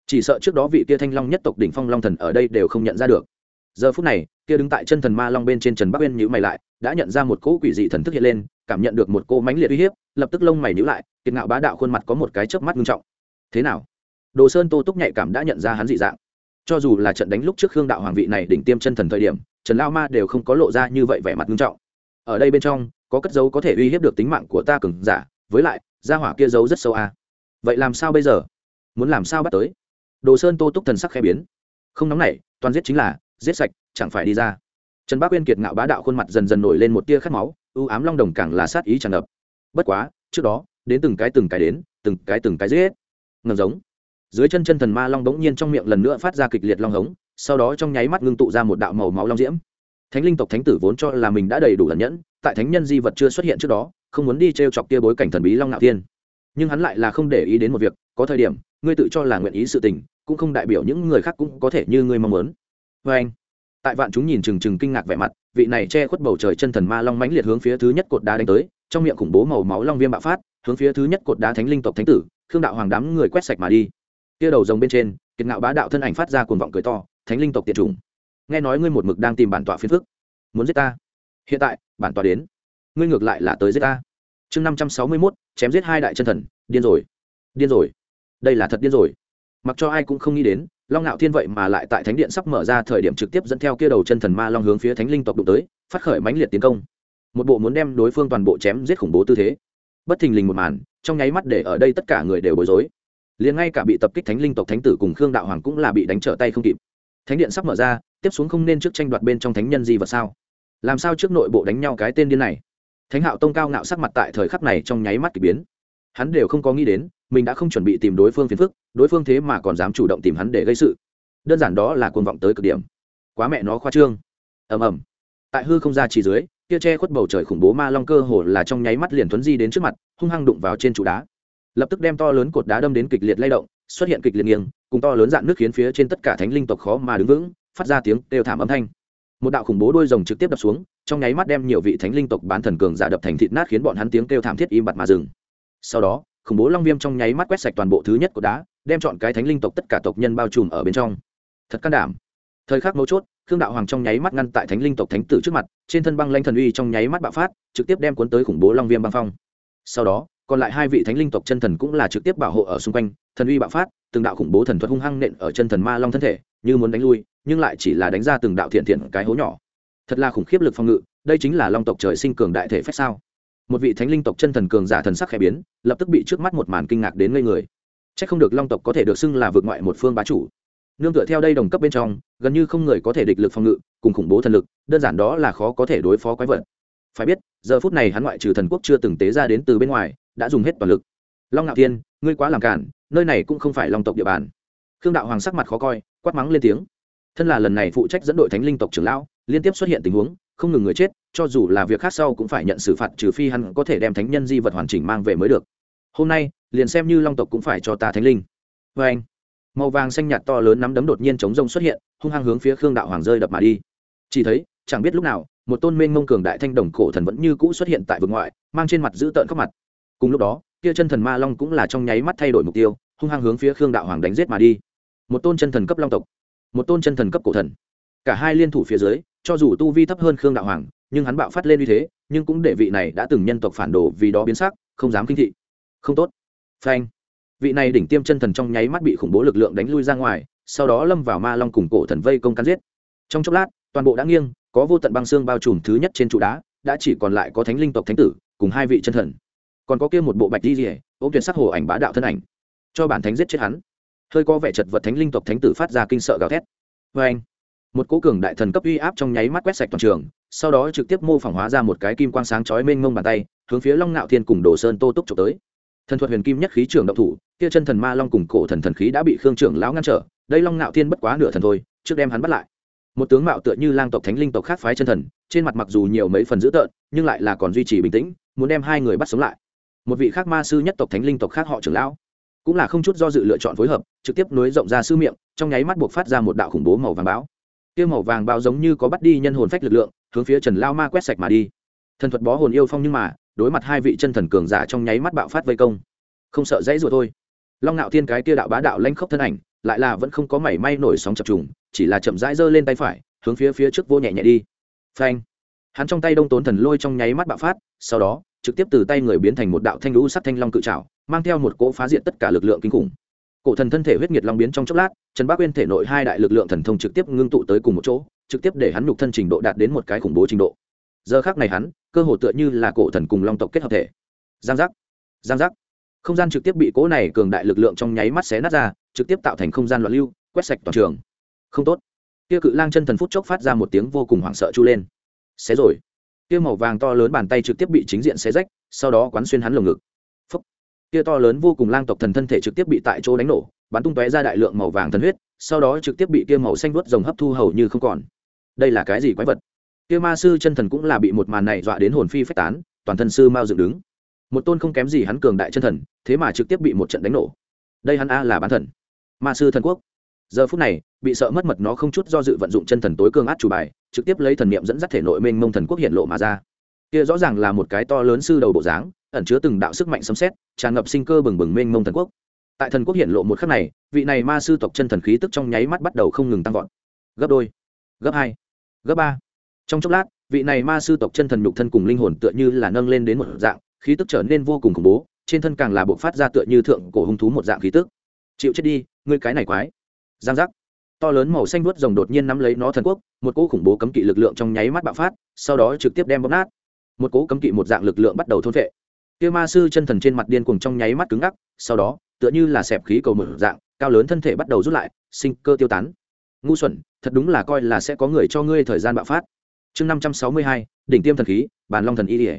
Chỉ sợ trước đó vị kia thanh long nhất tộc đỉnh phong long thần ở đây đều không nhận ra được. Giờ phút này, kia đứng tại chân thần ma long bên trên trần bắc uyên nhữ mày lại, đã nhận ra một cỗ quỷ dị thần thức hiện lên, cảm nhận được một cô mãnh liệt uy hiếp, lập tức lông mày nhữ lại, kiệt ngạo bá đạo khuôn mặt có một cái chớp mắt nghiêm trọng. Thế nào? Đồ sơn tô túc nhạy cảm đã nhận ra hắn dị dạng. Cho dù là trận đánh lúc trước hương đạo hoàng vị này đỉnh tiêm chân thần thời điểm, trần lao ma đều không có lộ ra như vậy vẻ mặt nghiêm trọng ở đây bên trong, có cất dấu có thể uy hiếp được tính mạng của ta cường giả, với lại, gia hỏa kia giấu rất sâu à. vậy làm sao bây giờ? Muốn làm sao bắt tới? Đồ sơn tô túc thần sắc khẽ biến. Không nóng nảy, toàn giết chính là, giết sạch, chẳng phải đi ra. Trần bác uyên kiệt ngạo bá đạo khuôn mặt dần dần nổi lên một tia khát máu ưu ám long đồng càng là sát ý tràn ngập. Bất quá, trước đó, đến từng cái từng cái đến, từng cái từng cái giết. Ngầm giống. Dưới chân chân thần ma long bỗng nhiên trong miệng lần nữa phát ra kịch liệt long hống, sau đó trong nháy mắt ngưng tụ ra một đạo màu máu long diễm thánh linh tộc thánh tử vốn cho là mình đã đầy đủ lần nhẫn, tại thánh nhân di vật chưa xuất hiện trước đó, không muốn đi t r e o chọc kia bối cảnh thần bí long ngạo thiên. Nhưng hắn lại là không để ý đến một việc, có thời điểm, ngươi tự cho là nguyện ý sự tình, cũng không đại biểu những người khác cũng có thể như ngươi mong muốn. Vê anh, tại vạn chúng nhìn trừng trừng kinh ngạc vẻ mặt, vị này che khuất bầu trời chân thần ma long mãnh liệt hướng phía thứ nhất cột đá đánh tới, trong miệng khủng bố màu máu long viêm bạo phát, hướng phía thứ nhất cột đá thánh linh tộc thánh tử, khương đạo hoàng đám người quét sạch mà đi. Kia đầu rồng bên trên, kiệt ngạo bá đạo thân ảnh phát ra cuồng vọng cười to, thánh linh tộc tiệt chủng nghe nói ngươi một mực đang tìm bản tọa phiền phức. Muốn giết ta? Hiện tại, bản tọa đến. Ngươi ngược lại là tới giết ta. Chương năm trăm sáu mươi mốt, chém giết hai đại chân thần. Điên rồi. Điên rồi. Đây là thật điên rồi. Mặc cho ai cũng không nghĩ đến, long ngạo thiên vậy mà lại tại thánh điện sắp mở ra thời điểm trực tiếp dẫn theo kia đầu chân thần ma long hướng phía thánh linh tộc đụng tới, phát khởi mãnh liệt tiến công. Một bộ muốn đem đối phương toàn bộ chém giết khủng bố tư thế. Bất thình lình một màn, trong nháy mắt để ở đây tất cả người đều bối rối. Liền ngay cả bị tập kích thánh linh tộc thánh tử cùng khương đạo hoàng cũng là bị đánh trở tay không kịp. Thánh điện sắp mở ra tiếp xuống không nên trước tranh đoạt bên trong thánh nhân gì vật sao? Làm sao trước nội bộ đánh nhau cái tên điên này? Thánh hạo tông cao ngạo sắc mặt tại thời khắc này trong nháy mắt k ỳ biến. Hắn đều không có nghĩ đến, mình đã không chuẩn bị tìm đối phương phiền phức, đối phương thế mà còn dám chủ động tìm hắn để gây sự. Đơn giản đó là cuồng vọng tới cực điểm. Quá mẹ nó khoa trương. Ầm ầm. Tại hư không ra chỉ dưới kia che khuất bầu trời khủng bố ma long cơ hồ là trong nháy mắt liền thuấn di đến trước mặt, hung hăng đụng vào trên trụ đá. Lập tức đem to lớn cột đá đâm đến kịch liệt lay động, xuất hiện kịch liệt nghiêng, cùng to lớn dạn nước khiến phía trên tất cả thánh linh tộc khó mà đứng vững phát ra tiếng đều thảm âm thanh. Một đạo khủng bố đôi rồng trực tiếp đập xuống, trong nháy mắt đem nhiều vị thánh linh tộc bán thần cường giả đập thành thịt nát khiến bọn hắn tiếng kêu thảm thiết im bặt mà dừng. Sau đó, khủng bố long viêm trong nháy mắt quét sạch toàn bộ thứ nhất của đá, đem chọn cái thánh linh tộc tất cả tộc nhân bao trùm ở bên trong. Thật can đảm. Thời khắc mấu chốt, khương đạo hoàng trong nháy mắt ngăn tại thánh linh tộc thánh tử trước mặt, trên thân băng lanh thần uy trong nháy mắt bạo phát, trực tiếp đem cuốn tới khủng bố long viêm băng phong. Sau đó còn lại hai vị thánh linh tộc chân thần cũng là trực tiếp bảo hộ ở xung quanh, thần uy bạo phát, từng đạo khủng bố thần thuật hung hăng nện ở chân thần ma long thân thể, như muốn đánh lui, nhưng lại chỉ là đánh ra từng đạo thiện thiện cái hố nhỏ. Thật là khủng khiếp lực phòng ngự, đây chính là long tộc trời sinh cường đại thể phép sao? Một vị thánh linh tộc chân thần cường giả thần sắc khẽ biến, lập tức bị trước mắt một màn kinh ngạc đến ngây người. C h ắ c không được long tộc có thể được xưng là vượt ngoại một phương bá chủ. Nương tựa theo đây đồng cấp bên trong, gần như không người có thể địch lực phòng ngự, cùng khủng bố thần lực, đơn giản đó là khó có thể đối phó quái vật. Phải biết, giờ phút này hắn ngoại trừ thần quốc chưa từng tế ra đến từ bên ngoài đã dùng hết toàn lực. Long ngạo thiên, ngươi quá làm cản nơi này cũng không phải long tộc địa bàn. Khương đạo hoàng sắc mặt khó coi, quát mắng lên tiếng. Thân là lần này phụ trách dẫn đội thánh linh tộc trưởng lão, liên tiếp xuất hiện tình huống, không ngừng người chết, cho dù là việc khác sau cũng phải nhận xử phạt, trừ phi hắn có thể đem thánh nhân di vật hoàn chỉnh mang về mới được. Hôm nay, liền xem như long tộc cũng phải cho ta thánh linh. Vê anh, màu vàng xanh nhạt to lớn nắm đấm đột nhiên chống rông xuất hiện, hung hăng hướng phía khương đạo hoàng rơi đập mà đi. Chỉ thấy, chẳng biết lúc nào, một tôn mênh mông cường đại thanh đồng cổ thần vẫn như cũ xuất hiện tại vực ngoại, mang trên mặt giữ tợn khóc mặt cùng lúc đó, kia chân thần ma long cũng là trong nháy mắt thay đổi mục tiêu, hung hăng hướng phía khương đạo hoàng đánh giết mà đi. Một tôn chân thần cấp long tộc, một tôn chân thần cấp cổ thần. Cả hai liên thủ phía dưới, cho dù tu vi thấp hơn khương đạo hoàng, nhưng hắn bạo phát lên uy thế, nhưng cũng để vị này đã từng nhân tộc phản đồ vì đó biến sắc, không dám kinh thị. Không tốt. Phanh. Vị này đỉnh tiêm chân thần trong nháy mắt bị khủng bố lực lượng đánh lui ra ngoài, sau đó lâm vào ma long cùng cổ thần vây công cắn giết. Trong chốc lát, toàn bộ đã nghiêng, có vô tận băng xương bao trùm thứ nhất trên trụ đá, đã chỉ còn lại có thánh linh tộc thánh tử, cùng hai vị chân thần còn có kia một bộ bạch di rỉa, ôm tuyệt sắc hồ ảnh bá đạo thân ảnh. Cho bản thánh giết chết hắn. Hơi có vẻ chật vật thánh linh tộc thánh tử phát ra kinh sợ gào thét. Vê anh, một cố cường đại thần cấp uy áp trong nháy mắt quét sạch toàn trường, sau đó trực tiếp mô phỏng hóa ra một cái kim quang sáng chói mênh mông bàn tay, hướng phía long ngạo thiên cùng đồ sơn tô túc trộm tới. Thần thuật huyền kim nhất khí trưởng động thủ, kia chân thần ma long cùng cổ thần thần khí đã bị khương trưởng lão ngăn trở, đây long ngạo thiên bất quá nửa thần thôi, trước đem hắn bắt lại. Một tướng mạo tựa như lang tộc thánh linh tộc khác phái chân thần, trên mặt mặc dù nhiều mấy phần dữ tợn, nhưng lại là còn duy trì bình tĩnh, muốn đem hai người bắt sống lại một vị khác ma sư nhất tộc thánh linh tộc khác họ trưởng lão, cũng là không chút do dự lựa chọn phối hợp, trực tiếp nối rộng ra sư miệng, trong nháy mắt buộc phát ra một đạo khủng bố màu vàng báo. Tiêu màu vàng báo giống như có bắt đi nhân hồn phách lực lượng, hướng phía trần lao ma quét sạch mà đi. Thần thuật bó hồn yêu phong nhưng mà, đối mặt hai vị chân thần cường giả trong nháy mắt bạo phát vây công. Không sợ dãy rồi thôi. Long ngạo thiên cái kia đạo bá đạo lanh khốc thân ảnh, lại là vẫn không có mảy may nổi sóng chập trùng, chỉ là chậm rãi giơ lên tay phải, hướng phía phía trước vô nhẹ nhẹ đi. Phanh. Hắn trong tay đông tốn thần lôi trong nháy mắt bạo phát, sau đó trực tiếp từ tay người biến thành một đạo thanh lũ sắt thanh long cự trảo, mang theo một cỗ phá diện tất cả lực lượng kinh khủng. Cổ thần thân thể huyết nhiệt long biến trong chốc lát, trần bác uyên thể nội hai đại lực lượng thần thông trực tiếp ngưng tụ tới cùng một chỗ, trực tiếp để hắn nhục thân trình độ đạt đến một cái khủng bố trình độ. Giờ khác này hắn, cơ hồ tựa như là cổ thần cùng long tộc kết hợp thể. Giang giác giang giác. Không gian trực tiếp bị cỗ này cường đại lực lượng trong nháy mắt xé nát ra, trực tiếp tạo thành không gian loạn lưu, quét sạch toàn trường. Không tốt. Kia cự lang chân thần phút chốc phát ra một tiếng vô cùng hoảng sợ chu lên. Xé rồi kia màu vàng to lớn bàn tay trực tiếp bị chính diện xé rách, sau đó quán xuyên hắn lồng ngực. Phấp kia to lớn vô cùng lang tộc thần thân thể trực tiếp bị tại chỗ đánh nổ, bắn tung tóe ra đại lượng màu vàng thần huyết, sau đó trực tiếp bị kia màu xanh vuốt rồng hấp thu hầu như không còn. Đây là cái gì quái vật? Kia ma sư chân thần cũng là bị một màn này dọa đến hồn phi phách tán, toàn thân sư mau dựng đứng. Một tôn không kém gì hắn cường đại chân thần, thế mà trực tiếp bị một trận đánh nổ. Đây hắn a là bán thần. Ma sư thần quốc giờ phút này, bị sợ mất mật nó không chút do dự vận dụng chân thần tối cương át chủ bài, trực tiếp lấy thần niệm dẫn dắt thể nội mênh mông thần quốc hiện lộ mà ra. Kia rõ ràng là một cái to lớn sư đầu bộ dáng, ẩn chứa từng đạo sức mạnh sấm xét tràn ngập sinh cơ bừng bừng mênh mông thần quốc. Tại thần quốc hiện lộ một khắc này, vị này ma sư tộc chân thần khí tức trong nháy mắt bắt đầu không ngừng tăng vọt. Gấp đôi, gấp hai, gấp ba. Trong chốc lát, vị này ma sư tộc chân thần nhục thân cùng linh hồn tựa như là nâng lên đến một dạng, khí tức trở nên vô cùng khủng bố, trên thân càng là bộ phát ra tựa như thượng cổ hung thú một dạng khí tức. Chịu chết đi, ngươi cái này quái giang giác. To lớn màu xanh vuốt rồng đột nhiên nắm lấy nó thần quốc, một cỗ khủng bố cấm kỵ lực lượng trong nháy mắt bạo phát, sau đó trực tiếp đem bóp nát. Một cỗ cấm kỵ một dạng lực lượng bắt đầu thôn vệ. Kia ma sư chân thần trên mặt điên cuồng trong nháy mắt cứng ngắc, sau đó, tựa như là xẹp khí cầu mở dạng, cao lớn thân thể bắt đầu rút lại, sinh cơ tiêu tán. Ngu xuẩn, thật đúng là coi là sẽ có người cho ngươi thời gian bạo phát. Chương năm trăm sáu mươi hai, đỉnh tiêm thần khí, bàn long thần y ỉa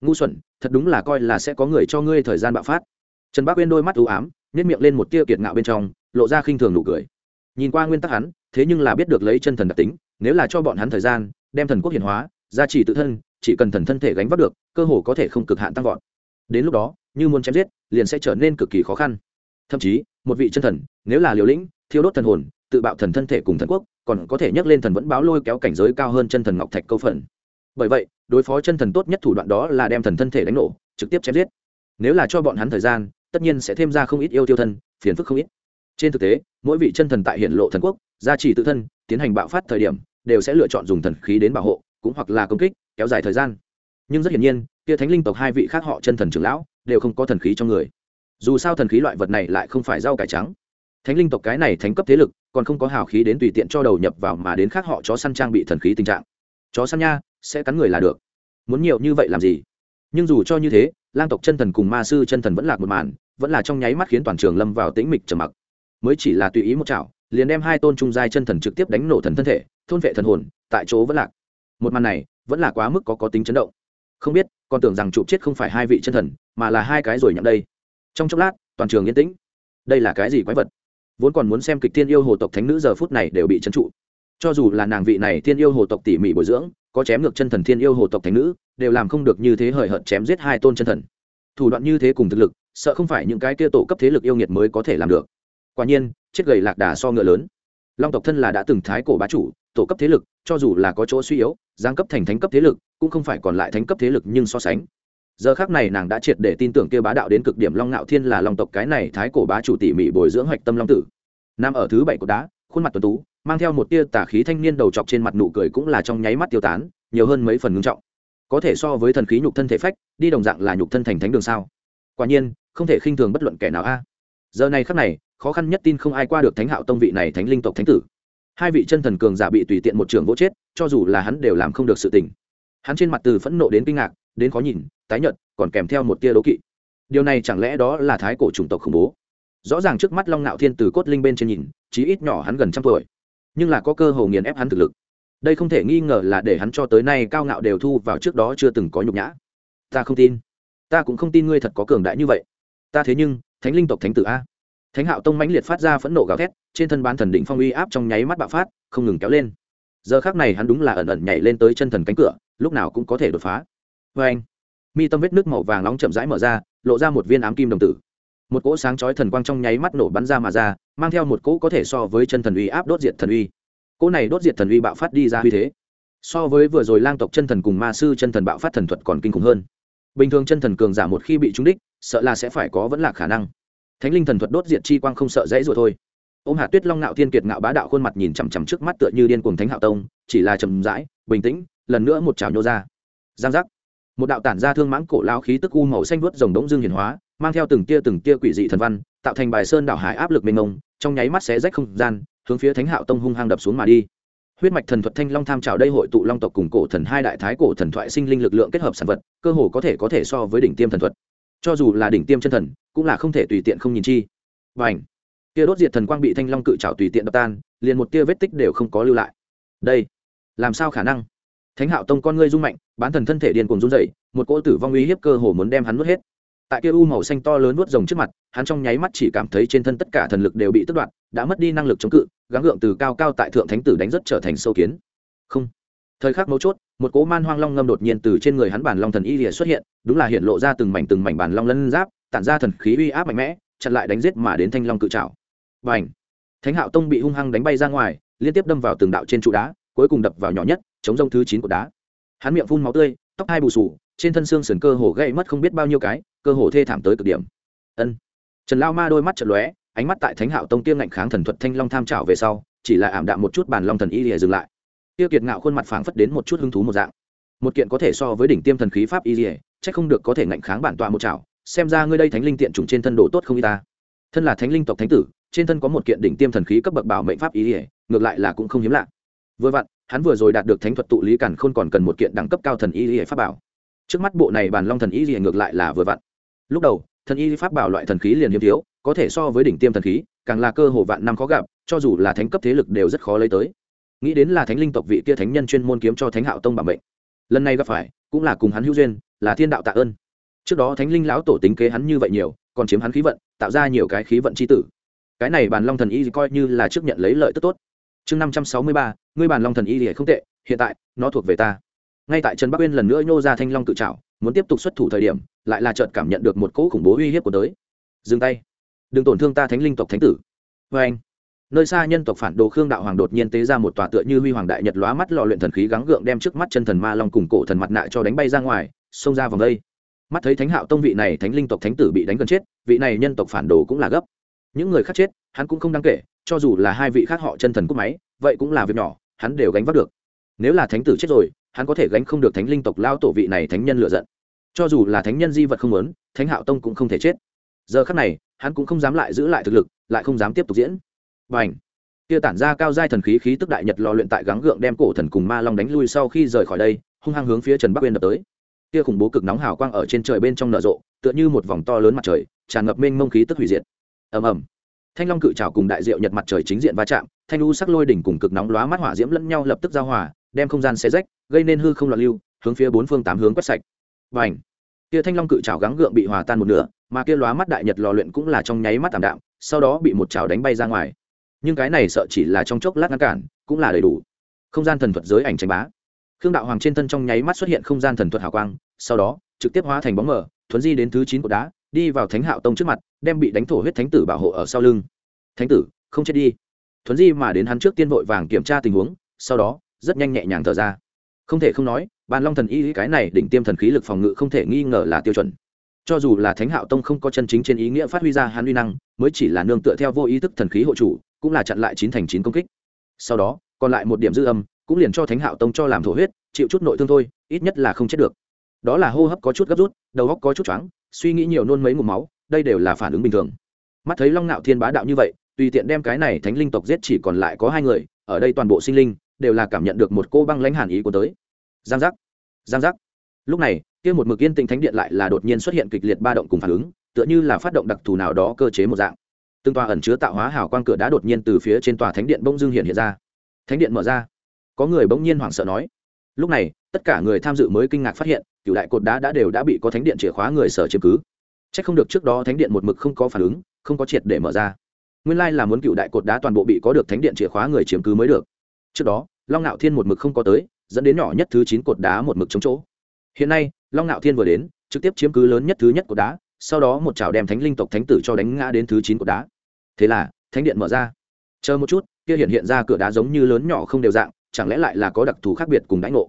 ngu xuẩn, thật đúng là coi là sẽ có người cho ngươi thời gian bạo phát. Trần bác uyên đôi mắt ưu ám nhét miệng lên một tia kiệt ngạo bên trong, lộ ra khinh thường nụ cười nhìn qua nguyên tắc hắn, thế nhưng là biết được lấy chân thần đặc tính, nếu là cho bọn hắn thời gian, đem thần quốc hiển hóa, gia trì tự thân, chỉ cần thần thân thể gánh vác được, cơ hồ có thể không cực hạn tăng vọt. Đến lúc đó, như muốn chém giết, liền sẽ trở nên cực kỳ khó khăn. Thậm chí, một vị chân thần, nếu là liều lĩnh, thiêu đốt thần hồn, tự bạo thần thân thể cùng thần quốc, còn có thể nhắc lên thần vẫn báo lôi kéo cảnh giới cao hơn chân thần ngọc thạch câu phần. Bởi vậy, đối phó chân thần tốt nhất thủ đoạn đó là đem thần thân thể đánh nổ, trực tiếp chém giết. Nếu là cho bọn hắn thời gian, tất nhiên sẽ thêm ra không ít yêu tiêu thân, phiền phức không ít trên thực tế, mỗi vị chân thần tại hiện lộ thần quốc, gia trì tự thân, tiến hành bạo phát thời điểm, đều sẽ lựa chọn dùng thần khí đến bảo hộ, cũng hoặc là công kích, kéo dài thời gian. Nhưng rất hiển nhiên, kia thánh linh tộc hai vị khác họ chân thần trưởng lão, đều không có thần khí trong người. Dù sao thần khí loại vật này lại không phải rau cải trắng. Thánh linh tộc cái này thánh cấp thế lực, còn không có hào khí đến tùy tiện cho đầu nhập vào mà đến khác họ chó săn trang bị thần khí tình trạng. Chó săn nha, sẽ cắn người là được. Muốn nhiều như vậy làm gì? Nhưng dù cho như thế, lang tộc chân thần cùng ma sư chân thần vẫn lạc một màn, vẫn là trong nháy mắt khiến toàn trường lâm vào tĩnh mịch trầm mặc mới chỉ là tùy ý một chảo, liền đem hai tôn trung giai chân thần trực tiếp đánh nổ thần thân thể, thôn vệ thần hồn, tại chỗ vẫn lạc. Một màn này, vẫn là quá mức có có tính chấn động. Không biết, còn tưởng rằng chụp chết không phải hai vị chân thần, mà là hai cái rồi nhặng đây. Trong chốc lát, toàn trường yên tĩnh. Đây là cái gì quái vật? Vốn còn muốn xem kịch thiên yêu hồ tộc thánh nữ giờ phút này đều bị trấn trụ. Cho dù là nàng vị này thiên yêu hồ tộc tỉ mỉ bồi dưỡng, có chém ngược chân thần thiên yêu hồ tộc thánh nữ, đều làm không được như thế hời hợt chém giết hai tôn chân thần. Thủ đoạn như thế cùng thực lực, sợ không phải những cái kia tổ cấp thế lực yêu nghiệt mới có thể làm được quả nhiên chết gầy lạc đà so ngựa lớn. Long tộc thân là đã từng thái cổ bá chủ, tổ cấp thế lực, cho dù là có chỗ suy yếu, giáng cấp thành thánh cấp thế lực, cũng không phải còn lại thánh cấp thế lực nhưng so sánh. Giờ khác này nàng đã triệt để tin tưởng kia bá đạo đến cực điểm long ngạo thiên là long tộc cái này thái cổ bá chủ tỉ mỉ bồi dưỡng hoạch tâm long tử. Nam ở thứ bảy cột đá, khuôn mặt tuấn tú, mang theo một tia tả khí thanh niên đầu chọc trên mặt nụ cười cũng là trong nháy mắt tiêu tán, nhiều hơn mấy phần ngưng trọng. Có thể so với thần khí nhục thân thể phách, đi đồng dạng là nhục thân thành thánh đường sao? Quả nhiên, không thể khinh thường bất luận kẻ nào a giờ này khắc này, khó khăn nhất tin không ai qua được thánh hạo tông vị này thánh linh tộc thánh tử. Hai vị chân thần cường giả bị tùy tiện một trường vỗ chết, cho dù là hắn đều làm không được sự tình. Hắn trên mặt từ phẫn nộ đến kinh ngạc, đến khó nhìn, tái nhợt, còn kèm theo một tia đố kỵ. Điều này chẳng lẽ đó là thái cổ chủng tộc khủng bố? Rõ ràng trước mắt long nạo thiên từ cốt linh bên trên nhìn, chí ít nhỏ hắn gần trăm tuổi. Nhưng là có cơ hồ nghiền ép hắn thực lực. Đây không thể nghi ngờ là để hắn cho tới nay cao ngạo đều thu vào trước đó chưa từng có nhục nhã. Ta không tin. Ta cũng không tin ngươi thật có cường đại như vậy. Ta thế nhưng thánh linh tộc thánh tử a. Thánh hạo tông mãnh liệt phát ra phẫn nộ gào thét, trên thân bán thần định phong uy áp trong nháy mắt bạo phát, không ngừng kéo lên. Giờ khác này hắn đúng là ẩn ẩn nhảy lên tới chân thần cánh cửa, lúc nào cũng có thể đột phá. Vê anh, mi tâm vết nước màu vàng nóng chậm rãi mở ra, lộ ra một viên ám kim đồng tử. Một cỗ sáng chói thần quang trong nháy mắt nổ bắn ra mà ra, mang theo một cỗ có thể so với chân thần uy áp đốt diệt thần uy. Cỗ này đốt diệt thần uy bạo phát đi ra uy thế. So với vừa rồi lang tộc chân thần cùng ma sư chân thần bạo phát thần thuật còn kinh khủng hơn. Bình thường chân thần cường giả một khi bị trúng đích sợ là sẽ phải có vẫn là khả năng. Thánh linh thần thuật đốt diệt chi quang không sợ dễ rồi thôi. Ôm m hạt tuyết long ngạo thiên kiệt ngạo bá đạo khuôn mặt nhìn chằm chằm trước mắt tựa như điên cuồng thánh hạo tông, chỉ là chầm rãi, bình tĩnh, lần nữa một chảo nhô ra. Giang giác. Một đạo tản ra thương mãng cổ lao khí tức u màu xanh vuốt rồng đống dương hiển hóa, mang theo từng tia từng tia quỷ dị thần văn, tạo thành bài sơn đảo hải áp lực mênh mông, trong nháy mắt xé rách không gian, hướng phía thánh hạo tông hung hăng đập xuống mà đi. Huyết mạch thần thuật thanh long tham trào đây hội tụ long tộc cùng cổ thần hai đại thái cổ thần thoại sinh linh lực lượng kết hợp sản vật, cơ hồ có thể có thể so với đỉnh tiêm thần thuật cho dù là đỉnh tiêm chân thần, cũng là không thể tùy tiện không nhìn chi. Và ảnh tia đốt diệt thần quang bị thanh long cự trào tùy tiện đập tan, liền một tia vết tích đều không có lưu lại. Đây, làm sao khả năng? Thánh hạo tông con ngươi rung mạnh, bán thần thân thể điên cuồng run dậy một cỗ tử vong uy hiếp cơ hồ muốn đem hắn nuốt hết. Tại kia u màu xanh to lớn nuốt rồng trước mặt, hắn trong nháy mắt chỉ cảm thấy trên thân tất cả thần lực đều bị tức đoạt, đã mất đi năng lực chống cự, gắng gượng từ cao cao tại thượng thánh tử đánh rất trở thành sâu kiến. Không thời khắc mấu chốt, một cỗ man hoang long ngâm đột nhiên từ trên người hắn bản long thần y lìa xuất hiện, đúng là hiện lộ ra từng mảnh từng mảnh bản long lân giáp, tản ra thần khí uy áp mạnh mẽ, chặn lại đánh giết mà đến thanh long cự trào và ảnh thánh hạo tông bị hung hăng đánh bay ra ngoài, liên tiếp đâm vào từng đạo trên trụ đá, cuối cùng đập vào nhỏ nhất, chống rông thứ chín của đá. Hắn miệng phun máu tươi, tóc hai bù sù, trên thân xương sườn cơ hồ gãy mất không biết bao nhiêu cái, cơ hồ thê thảm tới cực điểm. Ân! Trần lao ma đôi mắt chật lóe, ánh mắt tại thánh hạo tông tiêm ngạnh kháng thần thuật thanh long tham trảo về sau, chỉ là ảm đạm một chút bàn long thần y lìa dừng lại tiêu kiệt ngạo khuôn mặt phảng phất đến một chút hứng thú một dạng. Một kiện có thể so với đỉnh tiêm thần khí pháp y lìa chắc không được có thể ngạnh kháng bản tọa một chảo. Xem ra ngươi đây thánh linh tiện trùng trên thân đồ tốt không y ta. Thân là thánh linh tộc thánh tử, trên thân có một kiện đỉnh tiêm thần khí cấp bậc bảo mệnh pháp y lìa ngược lại là cũng không hiếm lạ. Vừa vặn, hắn vừa rồi đạt được thánh thuật tụ lý cản khôn còn cần một kiện đẳng cấp cao thần y lìa pháp bảo. Trước mắt bộ này bàn long thần y lìa ngược lại là vừa vặn. Lúc đầu, thần y pháp bảo loại thần khí liền hiếm thiếu, có thể so với đỉnh tiêm thần khí, càng là cơ hồ vạn năm khó gặp, cho dù là thánh cấp thế lực đều rất khó lấy tới nghĩ đến là thánh linh tộc vị kia thánh nhân chuyên môn kiếm cho thánh hạo tông bảo mệnh. Lần này gặp phải, cũng là cùng hắn hữu duyên, là thiên đạo tạ ơn. Trước đó thánh linh lão tổ tính kế hắn như vậy nhiều, còn chiếm hắn khí vận, tạo ra nhiều cái khí vận c h i tử. Cái này bàn long thần y coi như là trước nhận lấy lợi tức tốt. Chương năm trăm sáu mươi ba, ngươi bàn long thần y thì không tệ, hiện tại, nó thuộc về ta. Ngay tại trần bắc uyên lần nữa nhô ra thanh long tự trảo, muốn tiếp tục xuất thủ thời điểm, lại là chợt cảm nhận được một cỗ khủng bố uy hiếp của tới. Dừng tay. Đừng tổn thương ta thánh linh tộc thánh tử. Vê anh nơi xa nhân tộc phản đồ khương đạo hoàng đột nhiên tế ra một tòa tựa như huy hoàng đại nhật lóa mắt lò luyện thần khí gắng gượng đem trước mắt chân thần ma long cùng cổ thần mặt nạ cho đánh bay ra ngoài, xông ra vòng đây. Mắt thấy thánh hạo tông vị này thánh linh tộc thánh tử bị đánh gần chết, vị này nhân tộc phản đồ cũng là gấp. Những người khác chết, hắn cũng không đáng kể, cho dù là hai vị khác họ chân thần cúp máy, vậy cũng là việc nhỏ, hắn đều gánh vác được. Nếu là thánh tử chết rồi, hắn có thể gánh không được thánh linh tộc lao tổ vị này thánh nhân lựa giận. Cho dù là thánh nhân di vật không lớn thánh hạo tông cũng không thể chết. Giờ khắc này, hắn cũng không dám lại giữ lại thực lực, lại không dám tiếp tục diễn và ảnh. Kia tản ra cao giai thần khí khí tức đại nhật lò luyện tại gắng gượng đem cổ thần cùng ma long đánh lui sau khi rời khỏi đây, hung hăng hướng phía trần bắc uyên đập tới. Kia khủng bố cực nóng hào quang ở trên trời bên trong nở rộ, tựa như một vòng to lớn mặt trời, tràn ngập mênh mông khí tức hủy diệt. Ầm ầm. Thanh long cự trào cùng đại diệu nhật mặt trời chính diện va chạm, thanh u sắc lôi đỉnh cùng cực nóng lóa mắt hỏa diễm lẫn nhau lập tức giao hòa, đem không gian xé rách, gây nên hư không loạn lưu, hướng phía bốn phương tám hướng quét sạch. Và ảnh. Kia thanh long cự trào gắng gượng bị hòa tan một nửa, mà kia lóa mắt đại nhật lò luyện cũng là trong nháy mắt tảm đạm, sau đó bị một trào đánh bay ra ngoài nhưng cái này sợ chỉ là trong chốc lát ngăn cản, cũng là đầy đủ. Không gian thần thuật giới ảnh tranh bá. Khương đạo hoàng trên thân trong nháy mắt xuất hiện không gian thần thuật hào quang, sau đó, trực tiếp hóa thành bóng mờ, thuấn di đến thứ chín cột đá, đi vào thánh hạo tông trước mặt, đem bị đánh thổ huyết thánh tử bảo hộ ở sau lưng. Thánh tử, không chết đi. Thuấn di mà đến hắn trước tiên vội vàng kiểm tra tình huống, sau đó, rất nhanh nhẹ nhàng thở ra. Không thể không nói, bàn long thần y cái này đỉnh tiêm thần khí lực phòng ngự không thể nghi ngờ là tiêu chuẩn. Cho dù là thánh hạo tông không có chân chính trên ý nghĩa phát huy ra hắn uy năng, mới chỉ là nương tựa theo vô ý thức thần khí hộ chủ cũng là chặn lại chín thành chín công kích. Sau đó, còn lại một điểm dư âm, cũng liền cho thánh hạo tông cho làm thổ huyết, chịu chút nội thương thôi, ít nhất là không chết được. Đó là hô hấp có chút gấp rút, đầu óc có chút choáng, suy nghĩ nhiều nôn mấy ngụm máu, đây đều là phản ứng bình thường. Mắt thấy long nạo thiên bá đạo như vậy, tùy tiện đem cái này thánh linh tộc giết chỉ còn lại có hai người, ở đây toàn bộ sinh linh, đều là cảm nhận được một cô băng lãnh hàn ý của tới. Giang giác giang giác. Lúc này, kia một mực yên tĩnh thánh điện lại là đột nhiên xuất hiện kịch liệt ba động cùng phản ứng, tựa như là phát động đặc thù nào đó cơ chế một dạng từng tòa ẩn chứa tạo hóa hào quang cửa đá đột nhiên từ phía trên tòa thánh điện bỗng dưng hiện hiện ra. Thánh điện mở ra. Có người bỗng nhiên hoảng sợ nói. Lúc này, tất cả người tham dự mới kinh ngạc phát hiện cựu đại cột đá đã đều đã bị có thánh điện chìa khóa người sở chiếm cứ. C h ắ c không được trước đó thánh điện một mực không có phản ứng, không có triệt để mở ra. Nguyên lai là muốn cựu đại cột đá toàn bộ bị có được thánh điện chìa khóa người chiếm cứ mới được. Trước đó, long ngạo thiên một mực không có tới, dẫn đến nhỏ nhất thứ chín cột đá một mực chống chỗ. Hiện nay, long ngạo thiên vừa đến, trực tiếp chiếm cứ lớn nhất thứ nhất cột đá, sau đó một chảo đem thánh linh tộc thánh tử cho đánh ngã đến thứ chín cột đá thế là, thánh điện mở ra. Chờ một chút, kia hiện hiện ra cửa đá giống như lớn nhỏ không đều dạng, chẳng lẽ lại là có đặc thù khác biệt cùng đánh ngộ?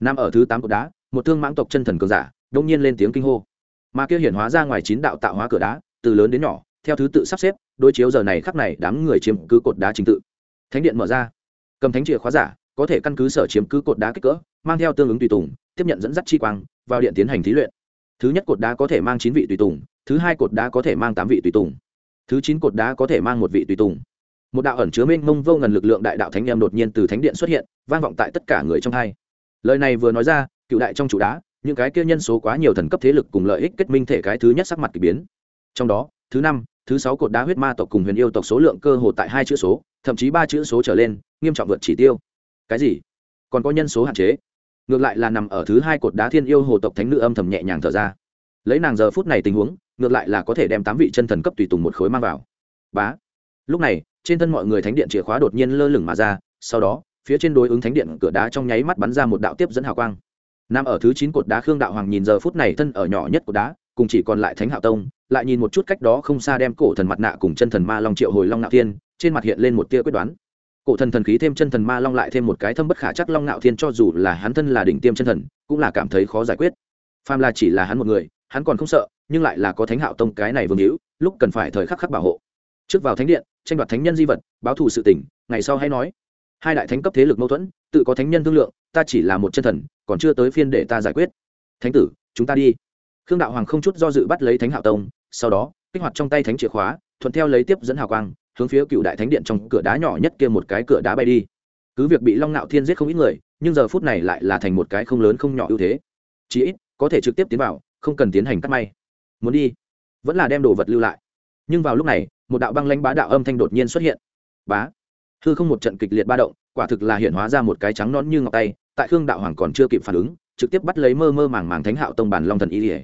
Nằm ở thứ tám cột đá, một thương mãng tộc chân thần cường giả đông nhiên lên tiếng kinh hô. Mà kia hiện hóa ra ngoài chín đạo tạo hóa cửa đá, từ lớn đến nhỏ, theo thứ tự sắp xếp, đối chiếu giờ này khắc này, đám người chiếm cứ cột đá trình tự. Thánh điện mở ra. Cầm thánh chìa khóa giả, có thể căn cứ sở chiếm cứ cột đá kích cỡ, mang theo tương ứng tùy tùng, tiếp nhận dẫn dắt chi quang, vào điện tiến hành thí luyện. Thứ nhất cột đá có thể mang chín vị tùy tùng, thứ hai cột đá có thể mang tám vị tùy tùng thứ chín cột đá có thể mang một vị tùy tùng. Một đạo ẩn chứa mênh mông vô ngần lực lượng đại đạo thánh em đột nhiên từ thánh điện xuất hiện, vang vọng tại tất cả người trong hai. Lời này vừa nói ra, cựu đại trong chủ đá, những cái kia nhân số quá nhiều thần cấp thế lực cùng lợi ích kết minh thể cái thứ nhất sắc mặt k ỳ biến. Trong đó, thứ năm, thứ sáu cột đá huyết ma tộc cùng huyền yêu tộc số lượng cơ hồ tại hai chữ số, thậm chí ba chữ số trở lên, nghiêm trọng vượt chỉ tiêu. Cái gì? Còn có nhân số hạn chế? Ngược lại là nằm ở thứ hai cột đá thiên yêu hồ tộc thánh nữ âm thầm nhẹ nhàng thở ra. Lấy nàng giờ phút này tình huống ngược lại là có thể đem tám vị chân thần cấp tùy tùng một khối mang vào. Bá. Lúc này, trên thân mọi người thánh điện chìa khóa đột nhiên lơ lửng mà ra, sau đó, phía trên đối ứng thánh điện cửa đá trong nháy mắt bắn ra một đạo tiếp dẫn hào quang. Nằm ở thứ chín cột đá khương đạo hoàng nhìn giờ phút này thân ở nhỏ nhất của đá, cùng chỉ còn lại thánh hạo tông, lại nhìn một chút cách đó không xa đem cổ thần mặt nạ cùng chân thần ma long triệu hồi long nạo thiên, trên mặt hiện lên một tia quyết đoán. Cổ thần thần khí thêm chân thần ma long lại thêm một cái thâm bất khả chắc long nạo thiên cho dù là hắn thân là đỉnh tiêm chân thần, cũng là cảm thấy khó giải quyết. Phàm là chỉ là hắn một người, hắn còn không sợ nhưng lại là có thánh hạo tông cái này vương hữu, lúc cần phải thời khắc khắc bảo hộ. Trước vào thánh điện, tranh đoạt thánh nhân di vật, báo thù sự tỉnh ngày sau hay nói. Hai đại thánh cấp thế lực mâu thuẫn, tự có thánh nhân thương lượng, ta chỉ là một chân thần, còn chưa tới phiên để ta giải quyết. Thánh tử, chúng ta đi. Khương đạo hoàng không chút do dự bắt lấy thánh hạo tông, sau đó, kích hoạt trong tay thánh chìa khóa, thuận theo lấy tiếp dẫn hào quang, hướng phía cựu đại thánh điện trong cửa đá nhỏ nhất kia một cái cửa đá bay đi. Cứ việc bị long nạo thiên giết không ít người, nhưng giờ phút này lại là thành một cái không lớn không nhỏ ưu thế. Chí ít, có thể trực tiếp tiến vào, không cần tiến hành cắt may muốn đi, vẫn là đem đồ vật lưu lại. Nhưng vào lúc này, một đạo băng lãnh bá đạo âm thanh đột nhiên xuất hiện. Bá, hư không một trận kịch liệt ba động, quả thực là hiện hóa ra một cái trắng nón như ngọc tay, tại khương đạo hoàng còn chưa kịp phản ứng, trực tiếp bắt lấy mơ mơ màng màng thánh hạo tông bản long thần y ỉa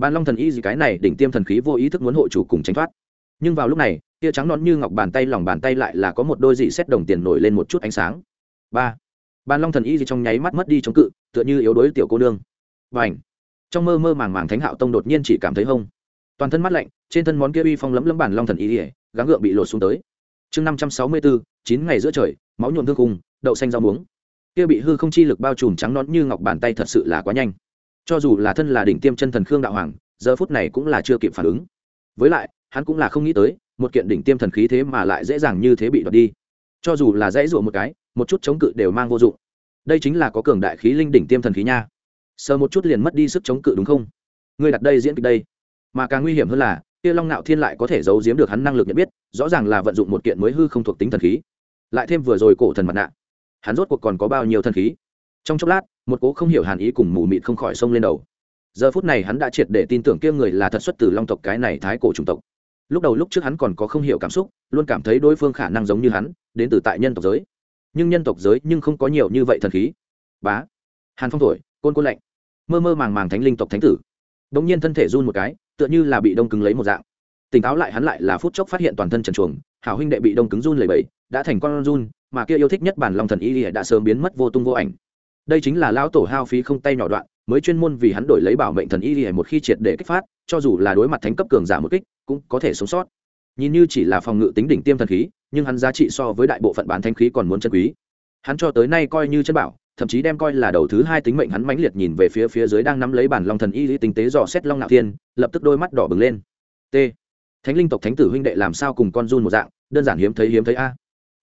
bàn long thần y gì cái này đỉnh tiêm thần khí vô ý thức muốn hộ chủ cùng tránh thoát. Nhưng vào lúc này, tia trắng nón như ngọc bàn tay lòng bàn tay lại là có một đôi dị xét đồng tiền nổi lên một chút ánh sáng. Ba bàn long thần y gì trong nháy mắt mất đi chống cự, tựa như yếu đuối tiểu cô nương. Và ảnh trong mơ mơ màng màng thánh hạo tông đột nhiên chỉ cảm thấy hông. Toàn thân mắt lạnh, trên thân món kia uy phong lấm lấm bản long thần ý ỉa gắng gượng bị lột xuống tới. Chương năm trăm sáu mươi bốn chín ngày giữa trời, máu nhuộm thương cùng đậu xanh rau muống. Kia bị hư không chi lực bao trùm trắng nón như ngọc bàn tay thật sự là quá nhanh. Cho dù là thân là đỉnh tiêm chân thần khương đạo hoàng, giờ phút này cũng là chưa kịp phản ứng. Với lại, hắn cũng là không nghĩ tới, một kiện đỉnh tiêm thần khí thế mà lại dễ dàng như thế bị đoạt đi. Cho dù là dễ dụa một cái, một chút chống cự đều mang vô dụng. Đây chính là có cường đại khí linh đỉnh tiêm thần khí nha sờ một chút liền mất đi sức chống cự đúng không? Ngươi đặt đây diễn kịch đây. Mà càng nguy hiểm hơn là, kia long nạo thiên lại có thể giấu giếm được hắn năng lực nhận biết, rõ ràng là vận dụng một kiện mới hư không thuộc tính thần khí. Lại thêm vừa rồi cổ thần mặt nạ, hắn rốt cuộc còn có bao nhiêu thần khí? Trong chốc lát, một cố không hiểu hàn ý cùng mù mịt không khỏi sông lên đầu. Giờ phút này hắn đã triệt để tin tưởng kia người là thật xuất từ long tộc cái này thái cổ chủng tộc. Lúc đầu lúc trước hắn còn có không hiểu cảm xúc, luôn cảm thấy đối phương khả năng giống như hắn, đến từ tại nhân tộc giới. Nhưng nhân tộc giới nhưng không có nhiều như vậy thần khí. Bá. Hàn phong thổi, côn côn lạnh mơ mơ màng màng thánh linh tộc thánh tử. Đ ỗ n g nhiên thân thể run một cái, tựa như là bị đông cứng lấy một dạng. Tỉnh táo lại hắn lại là phút chốc phát hiện toàn thân trần chuồng hảo huynh đệ bị đông cứng run lầy bẫy đã thành con run, mà kia yêu thích nhất bản long thần y đã sớm biến mất vô tung vô ảnh. Đây chính là lão tổ hao phí không tay nhỏ đoạn, mới chuyên môn vì hắn đổi lấy bảo mệnh thần y lìa một khi triệt để kích phát, cho dù là đối mặt thánh cấp cường giả một kích, cũng có thể sống sót. Nhìn như chỉ là phòng ngự tính đỉnh tiêm thần khí, nhưng hắn giá trị so với đại bộ phận bán thanh khí còn muốn chân quý. Hắn cho tới nay coi như chân bảo thậm chí đem coi là đầu thứ hai tính mệnh hắn mãnh liệt nhìn về phía phía dưới đang nắm lấy bản long thần y lý tinh tế dò xét long nạo thiên, lập tức đôi mắt đỏ bừng lên. T. Thánh linh tộc thánh tử huynh đệ làm sao cùng con run một dạng, đơn giản hiếm thấy hiếm thấy a.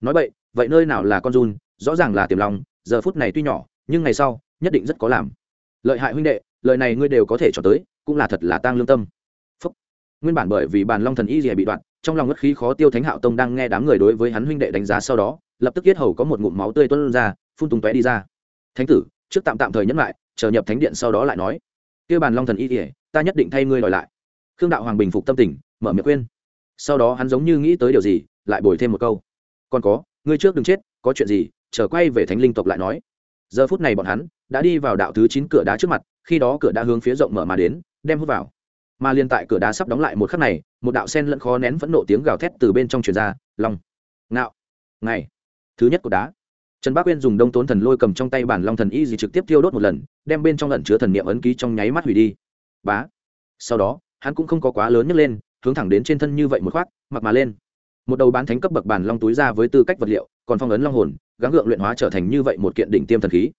Nói vậy vậy nơi nào là con run? Rõ ràng là tiềm long, giờ phút này tuy nhỏ, nhưng ngày sau, nhất định rất có làm. Lợi hại huynh đệ, lời này ngươi đều có thể cho tới, cũng là thật là tang lương tâm. Phúc. nguyên bản bởi vì bàn long thần y gì bị đoạn, trong lòng ngất khí khó tiêu thánh hạo tông đang nghe đám người đối với hắn huynh đệ đánh giá sau đó, lập tức yết hầu có một ngụm máu tươi tuôn ra, phun tung tóe đi ra thánh tử, trước tạm tạm thời nhẫn lại, chờ nhập thánh điện sau đó lại nói. Kia bàn long thần y kỉa ta nhất định thay ngươi đòi lại. Khương đạo hoàng bình phục tâm tình, mở miệng khuyên. Sau đó hắn giống như nghĩ tới điều gì, lại bồi thêm một câu. Còn có, ngươi trước đừng chết, có chuyện gì, chờ quay về thánh linh tộc lại nói. Giờ phút này bọn hắn đã đi vào đạo thứ chín cửa đá trước mặt, khi đó cửa đá hướng phía rộng mở mà đến, đem hút vào. Mà liên tại cửa đá sắp đóng lại một khắc này, một đạo sen lẫn khó nén phẫn nộ tiếng gào thét từ bên trong truyền ra, long, ngạo, ngày, thứ nhất của đá trần bác uyên dùng đông tốn thần lôi cầm trong tay bản long thần y gì trực tiếp tiêu đốt một lần, đem bên trong lẩn chứa thần niệm ấn ký trong nháy mắt hủy đi. Bá. Sau đó, hắn cũng không có quá lớn nhấc lên, hướng thẳng đến trên thân như vậy một khoác, mặc mà lên. Một đầu bán thánh cấp bậc bản long túi ra với tư cách vật liệu, còn phong ấn long hồn, gắng gượng luyện hóa trở thành như vậy một kiện đỉnh tiêm thần khí.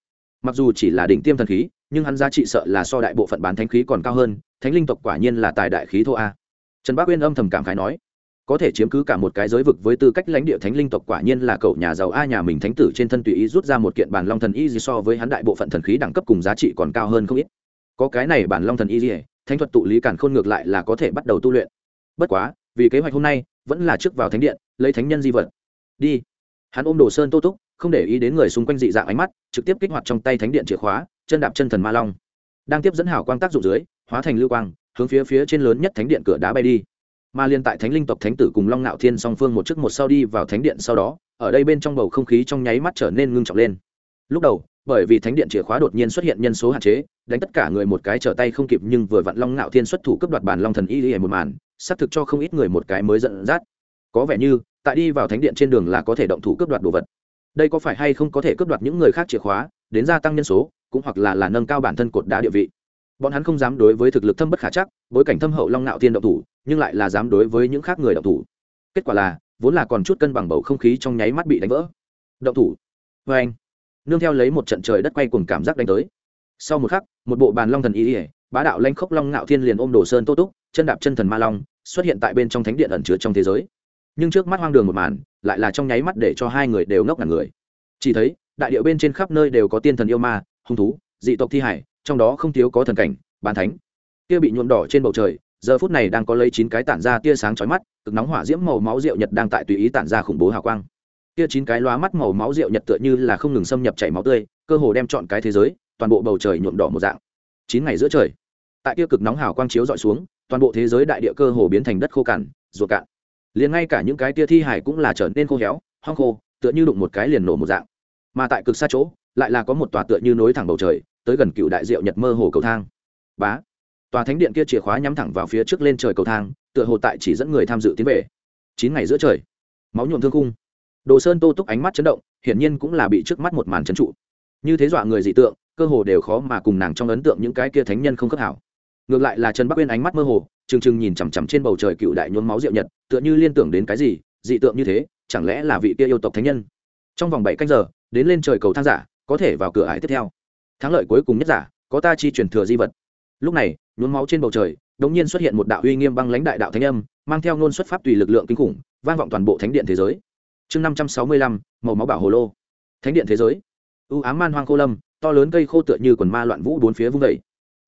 Mặc dù chỉ là đỉnh tiêm thần khí, nhưng hắn giá trị sợ là so đại bộ phận bán thánh khí còn cao hơn, thánh linh tộc quả nhiên là tài đại khí thô a. Trần bác uyên âm thầm cảm khái nói có thể chiếm cứ cả một cái giới vực với tư cách lãnh địa thánh linh tộc quả nhiên là cậu nhà giàu a nhà mình thánh tử trên thân tùy ý rút ra một kiện bản long thần y gì so với hắn đại bộ phận thần khí đẳng cấp cùng giá trị còn cao hơn không ít. Có cái này bản long thần y gì thánh thuật tụ lý cản khôn ngược lại là có thể bắt đầu tu luyện. Bất quá, vì kế hoạch hôm nay, vẫn là trước vào thánh điện, lấy thánh nhân di vật. Đi. Hắn ôm đồ sơn tô túc, không để ý đến người xung quanh dị dạng ánh mắt, trực tiếp kích hoạt trong tay thánh điện chìa khóa, chân đạp chân thần ma long. Đang tiếp dẫn hảo quang tác dụng dưới, hóa thành lưu quang, hướng phía phía trên lớn nhất thánh điện cửa đá bay đi mà liên tại thánh linh tộc thánh tử cùng long ngạo thiên song phương một trước một sau đi vào thánh điện sau đó, ở đây bên trong bầu không khí trong nháy mắt trở nên ngưng trọng lên. Lúc đầu, bởi vì thánh điện chìa khóa đột nhiên xuất hiện nhân số hạn chế, đánh tất cả người một cái trở tay không kịp nhưng vừa vặn long ngạo thiên xuất thủ cấp đoạt bàn long thần y y một màn, xác thực cho không ít người một cái mới giận dắt. Có vẻ như, tại đi vào thánh điện trên đường là có thể động thủ cướp đoạt đồ vật. Đây có phải hay không có thể cướp đoạt những người khác chìa khóa, đến gia tăng nhân số, cũng hoặc là là nâng cao bản thân cột đá địa vị bọn hắn không dám đối với thực lực thâm bất khả chắc, bối cảnh thâm hậu long nạo tiên động thủ, nhưng lại là dám đối với những khác người động thủ. Kết quả là, vốn là còn chút cân bằng bầu không khí trong nháy mắt bị đánh vỡ. Động thủ. Vê anh, nương theo lấy một trận trời đất quay cùng cảm giác đánh tới. Sau một khắc, một bộ bàn long thần y ỉa, bá đạo lanh khốc long ngạo thiên liền ôm đồ sơn tô túc, chân đạp chân thần ma long, xuất hiện tại bên trong thánh điện ẩn chứa trong thế giới. Nhưng trước mắt hoang đường một màn, lại là trong nháy mắt để cho hai người đều ngốc ngàn người. Chỉ thấy, đại điệu bên trên khắp nơi đều có tiên thần yêu ma, hung thú, dị tộc thi hải trong đó không thiếu có thần cảnh bàn thánh. Kia bị nhuộm đỏ trên bầu trời, giờ phút này đang có lấy chín cái tản ra tia sáng chói mắt, cực nóng hỏa diễm màu máu rượu nhật đang tại tùy ý tản ra khủng bố hào quang. Kia chín cái lóa mắt màu máu rượu nhật tựa như là không ngừng xâm nhập chảy máu tươi, cơ hồ đem chọn cái thế giới, toàn bộ bầu trời nhuộm đỏ một dạng. Chín ngày giữa trời, tại kia cực nóng hào quang chiếu dọi xuống, toàn bộ thế giới đại địa cơ hồ biến thành đất khô cằn, ruột cạn. Liền ngay cả những cái tia thi hải cũng là trở nên khô héo, hoang khô, tựa như đụng một cái liền nổ một dạng. Mà tại cực xa chỗ, lại là có một tòa tựa như nối thẳng bầu trời tới gần cựu đại diệu nhật mơ hồ cầu thang. Bá. Tòa thánh điện kia chìa khóa nhắm thẳng vào phía trước lên trời cầu thang, tựa hồ tại chỉ dẫn người tham dự tiến về. Chín ngày giữa trời, máu nhuộm thương cung đồ sơn tô túc ánh mắt chấn động, hiển nhiên cũng là bị trước mắt một màn trấn trụ. Như thế dọa người dị tượng, cơ hồ đều khó mà cùng nàng trong ấn tượng những cái kia thánh nhân không khớp hảo. Ngược lại là trần bắc uyên ánh mắt mơ hồ, trừng trừng nhìn chằm chằm trên bầu trời cựu đại nhuốm máu diệu nhật, tựa như liên tưởng đến cái gì, dị tượng như thế, chẳng lẽ là vị kia yêu tộc thánh nhân? Trong vòng bảy canh giờ, đến lên trời cầu thang giả, có thể vào cửa ải tiếp theo thắng lợi cuối cùng nhất giả, có ta chi truyền thừa di vật. Lúc này, nhuốm máu trên bầu trời đống nhiên xuất hiện một đạo uy nghiêm băng lãnh đại đạo thánh âm, mang theo ngôn xuất pháp tùy lực lượng kinh khủng, vang vọng toàn bộ thánh điện thế giới. Chương năm trăm sáu mươi lăm, màu máu bảo hồ lô. Thánh điện thế giới. Ưu ám man hoang khô lâm, to lớn cây khô tựa như quần ma loạn vũ bốn phía vung vẩy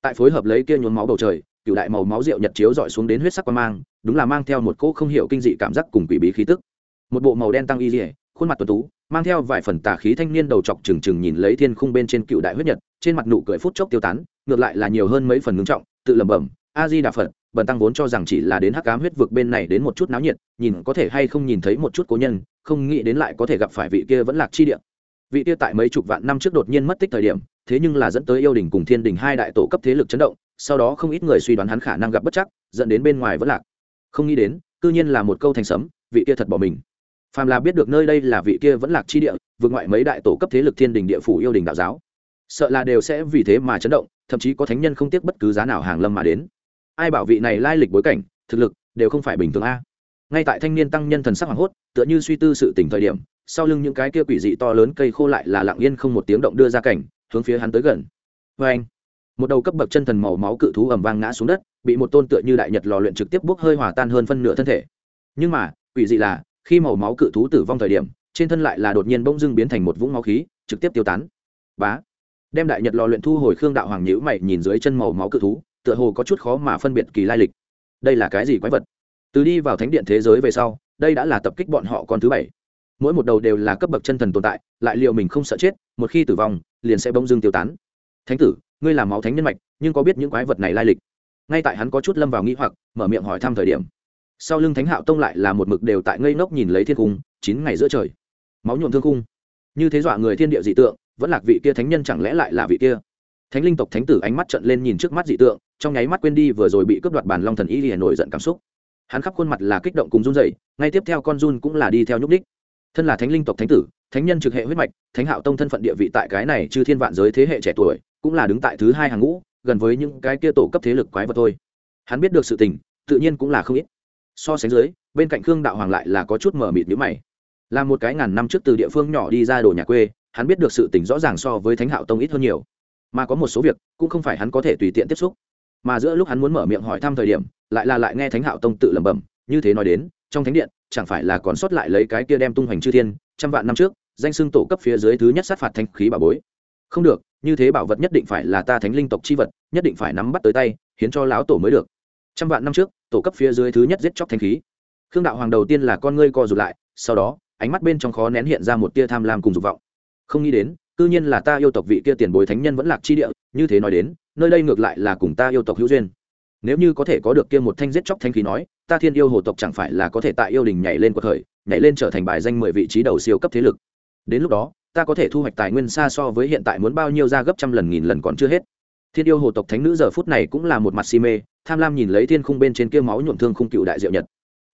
tại phối hợp lấy kia nhuốm máu bầu trời cựu đại màu máu rượu nhật chiếu dọi xuống đến huyết sắc quan mang, đúng là mang theo một cỗ không hiểu kinh dị cảm giác cùng quỷ bí khí tức. Một bộ màu đen tăng y dỉa khuôn mặt tuần tú, mang theo vài phần tà khí thanh niên đầu chọc trừng trừng nhìn lấy thiên khung bên trên cựu đại huyết nhật, trên mặt nụ cười phút chốc tiêu tán, ngược lại là nhiều hơn mấy phần ngưng trọng, tự lẩm bẩm, a di đà phật, bần tăng vốn cho rằng chỉ là đến hắc cám huyết vực bên này đến một chút náo nhiệt, nhìn có thể hay không nhìn thấy một chút cố nhân, không nghĩ đến lại có thể gặp phải vị kia vẫn lạc chi địa. Vị kia tại mấy chục vạn năm trước đột nhiên mất tích thời điểm, thế nhưng là dẫn tới yêu đình cùng thiên đình hai đại tổ cấp thế lực chấn động, sau đó không ít người suy đoán hắn khả năng gặp bất chắc, dẫn đến bên ngoài vẫn lạc. Không nghĩ đến, cư nhiên là một câu thành sấm, vị kia thật bỏ mình phàm là biết được nơi đây là vị kia vẫn lạc chi địa, vượt ngoại mấy đại tổ cấp thế lực thiên đình địa phủ yêu đình đạo giáo, sợ là đều sẽ vì thế mà chấn động, thậm chí có thánh nhân không tiếc bất cứ giá nào hàng lâm mà đến. Ai bảo vị này lai lịch bối cảnh, thực lực đều không phải bình thường a. Ngay tại thanh niên tăng nhân thần sắc hoảng hốt, tựa như suy tư sự tỉnh thời điểm, sau lưng những cái kia quỷ dị to lớn cây khô lại là lặng yên không một tiếng động đưa ra cảnh, hướng phía hắn tới gần. Vê anh một đầu cấp bậc chân thần màu máu cự thú ầm vang ngã xuống đất, bị một tôn tựa như đại nhật lò luyện trực tiếp bốc hơi hòa tan hơn phân nửa thân thể. Nhưng mà, quỷ dị là khi màu máu cự thú tử vong thời điểm, trên thân lại là đột nhiên bỗng dưng biến thành một vũng máu khí, trực tiếp tiêu tán. Bá! Đem đại nhật lò luyện thu hồi khương đạo hoàng nhữ mày nhìn dưới chân màu máu cự thú, tựa hồ có chút khó mà phân biệt kỳ lai lịch. Đây là cái gì quái vật? Từ đi vào thánh điện thế giới về sau, đây đã là tập kích bọn họ con thứ bảy. Mỗi một đầu đều là cấp bậc chân thần tồn tại, lại liệu mình không sợ chết, một khi tử vong, liền sẽ bỗng dưng tiêu tán. Thánh tử, ngươi là máu thánh nhân mạch, nhưng có biết những quái vật này lai lịch? Ngay tại hắn có chút lâm vào nghĩ hoặc, mở miệng hỏi thăm thời điểm sau lưng thánh hạo tông lại là một mực đều tại ngây ngốc nhìn lấy thiên cung, chín ngày giữa trời. Máu nhuộm thương cung như thế dọa người thiên địa dị tượng, vẫn là vị kia thánh nhân chẳng lẽ lại là vị kia? Thánh linh tộc thánh tử ánh mắt trận lên nhìn trước mắt dị tượng, trong nháy mắt quên đi vừa rồi bị cướp đoạt bàn long thần y liền nổi giận cảm xúc. Hắn khắp khuôn mặt là kích động cùng run dậy ngay tiếp theo con run cũng là đi theo nhúc đích thân là thánh linh tộc thánh tử, thánh nhân trực hệ huyết mạch, thánh hạo tông thân phận địa vị tại cái này chư thiên vạn giới thế hệ trẻ tuổi, cũng là đứng tại thứ hai hàng ngũ, gần với những cái kia tổ cấp thế lực quái vật thôi. Hắn biết được sự tình, tự nhiên cũng là không ít so sánh dưới, bên cạnh khương đạo hoàng lại là có chút mở mịt nhữ mày. Là một cái ngàn năm trước từ địa phương nhỏ đi ra đồ nhà quê, hắn biết được sự tình rõ ràng so với thánh hạo tông ít hơn nhiều. Mà có một số việc, cũng không phải hắn có thể tùy tiện tiếp xúc. Mà giữa lúc hắn muốn mở miệng hỏi thăm thời điểm, lại là lại nghe thánh hạo tông tự lẩm bẩm, như thế nói đến, trong thánh điện, chẳng phải là còn sót lại lấy cái kia đem tung hoành chư thiên, trăm vạn năm trước, danh xưng tổ cấp phía dưới thứ nhất sát phạt thanh khí bà bối. Không được, như thế bảo vật nhất định phải là ta thánh linh tộc chi vật, nhất định phải nắm bắt tới tay, hiến cho lão tổ mới được trăm vạn năm trước, tổ cấp phía dưới thứ nhất giết chóc thanh khí. Khương đạo hoàng đầu tiên là con ngươi co rụt lại, sau đó, ánh mắt bên trong khó nén hiện ra một tia tham lam cùng dục vọng. Không nghĩ đến tự nhiên là ta yêu tộc vị kia tiền bối thánh nhân vẫn lạc chi địa, như thế nói đến, nơi đây ngược lại là cùng ta yêu tộc hữu duyên. Nếu như có thể có được kia một thanh giết chóc thanh khí nói, ta thiên yêu hồ tộc chẳng phải là có thể tại yêu đình nhảy lên cuộc khởi, nhảy lên trở thành bài danh mười vị trí đầu siêu cấp thế lực. Đến lúc đó, ta có thể thu hoạch tài nguyên xa so với hiện tại muốn bao nhiêu ra gấp trăm lần nghìn lần còn chưa hết thiên yêu hồ tộc thánh nữ giờ phút này cũng là một mặt si mê, tham lam nhìn lấy thiên khung bên trên kia máu nhuộm thương khung cựu đại diệu nhật.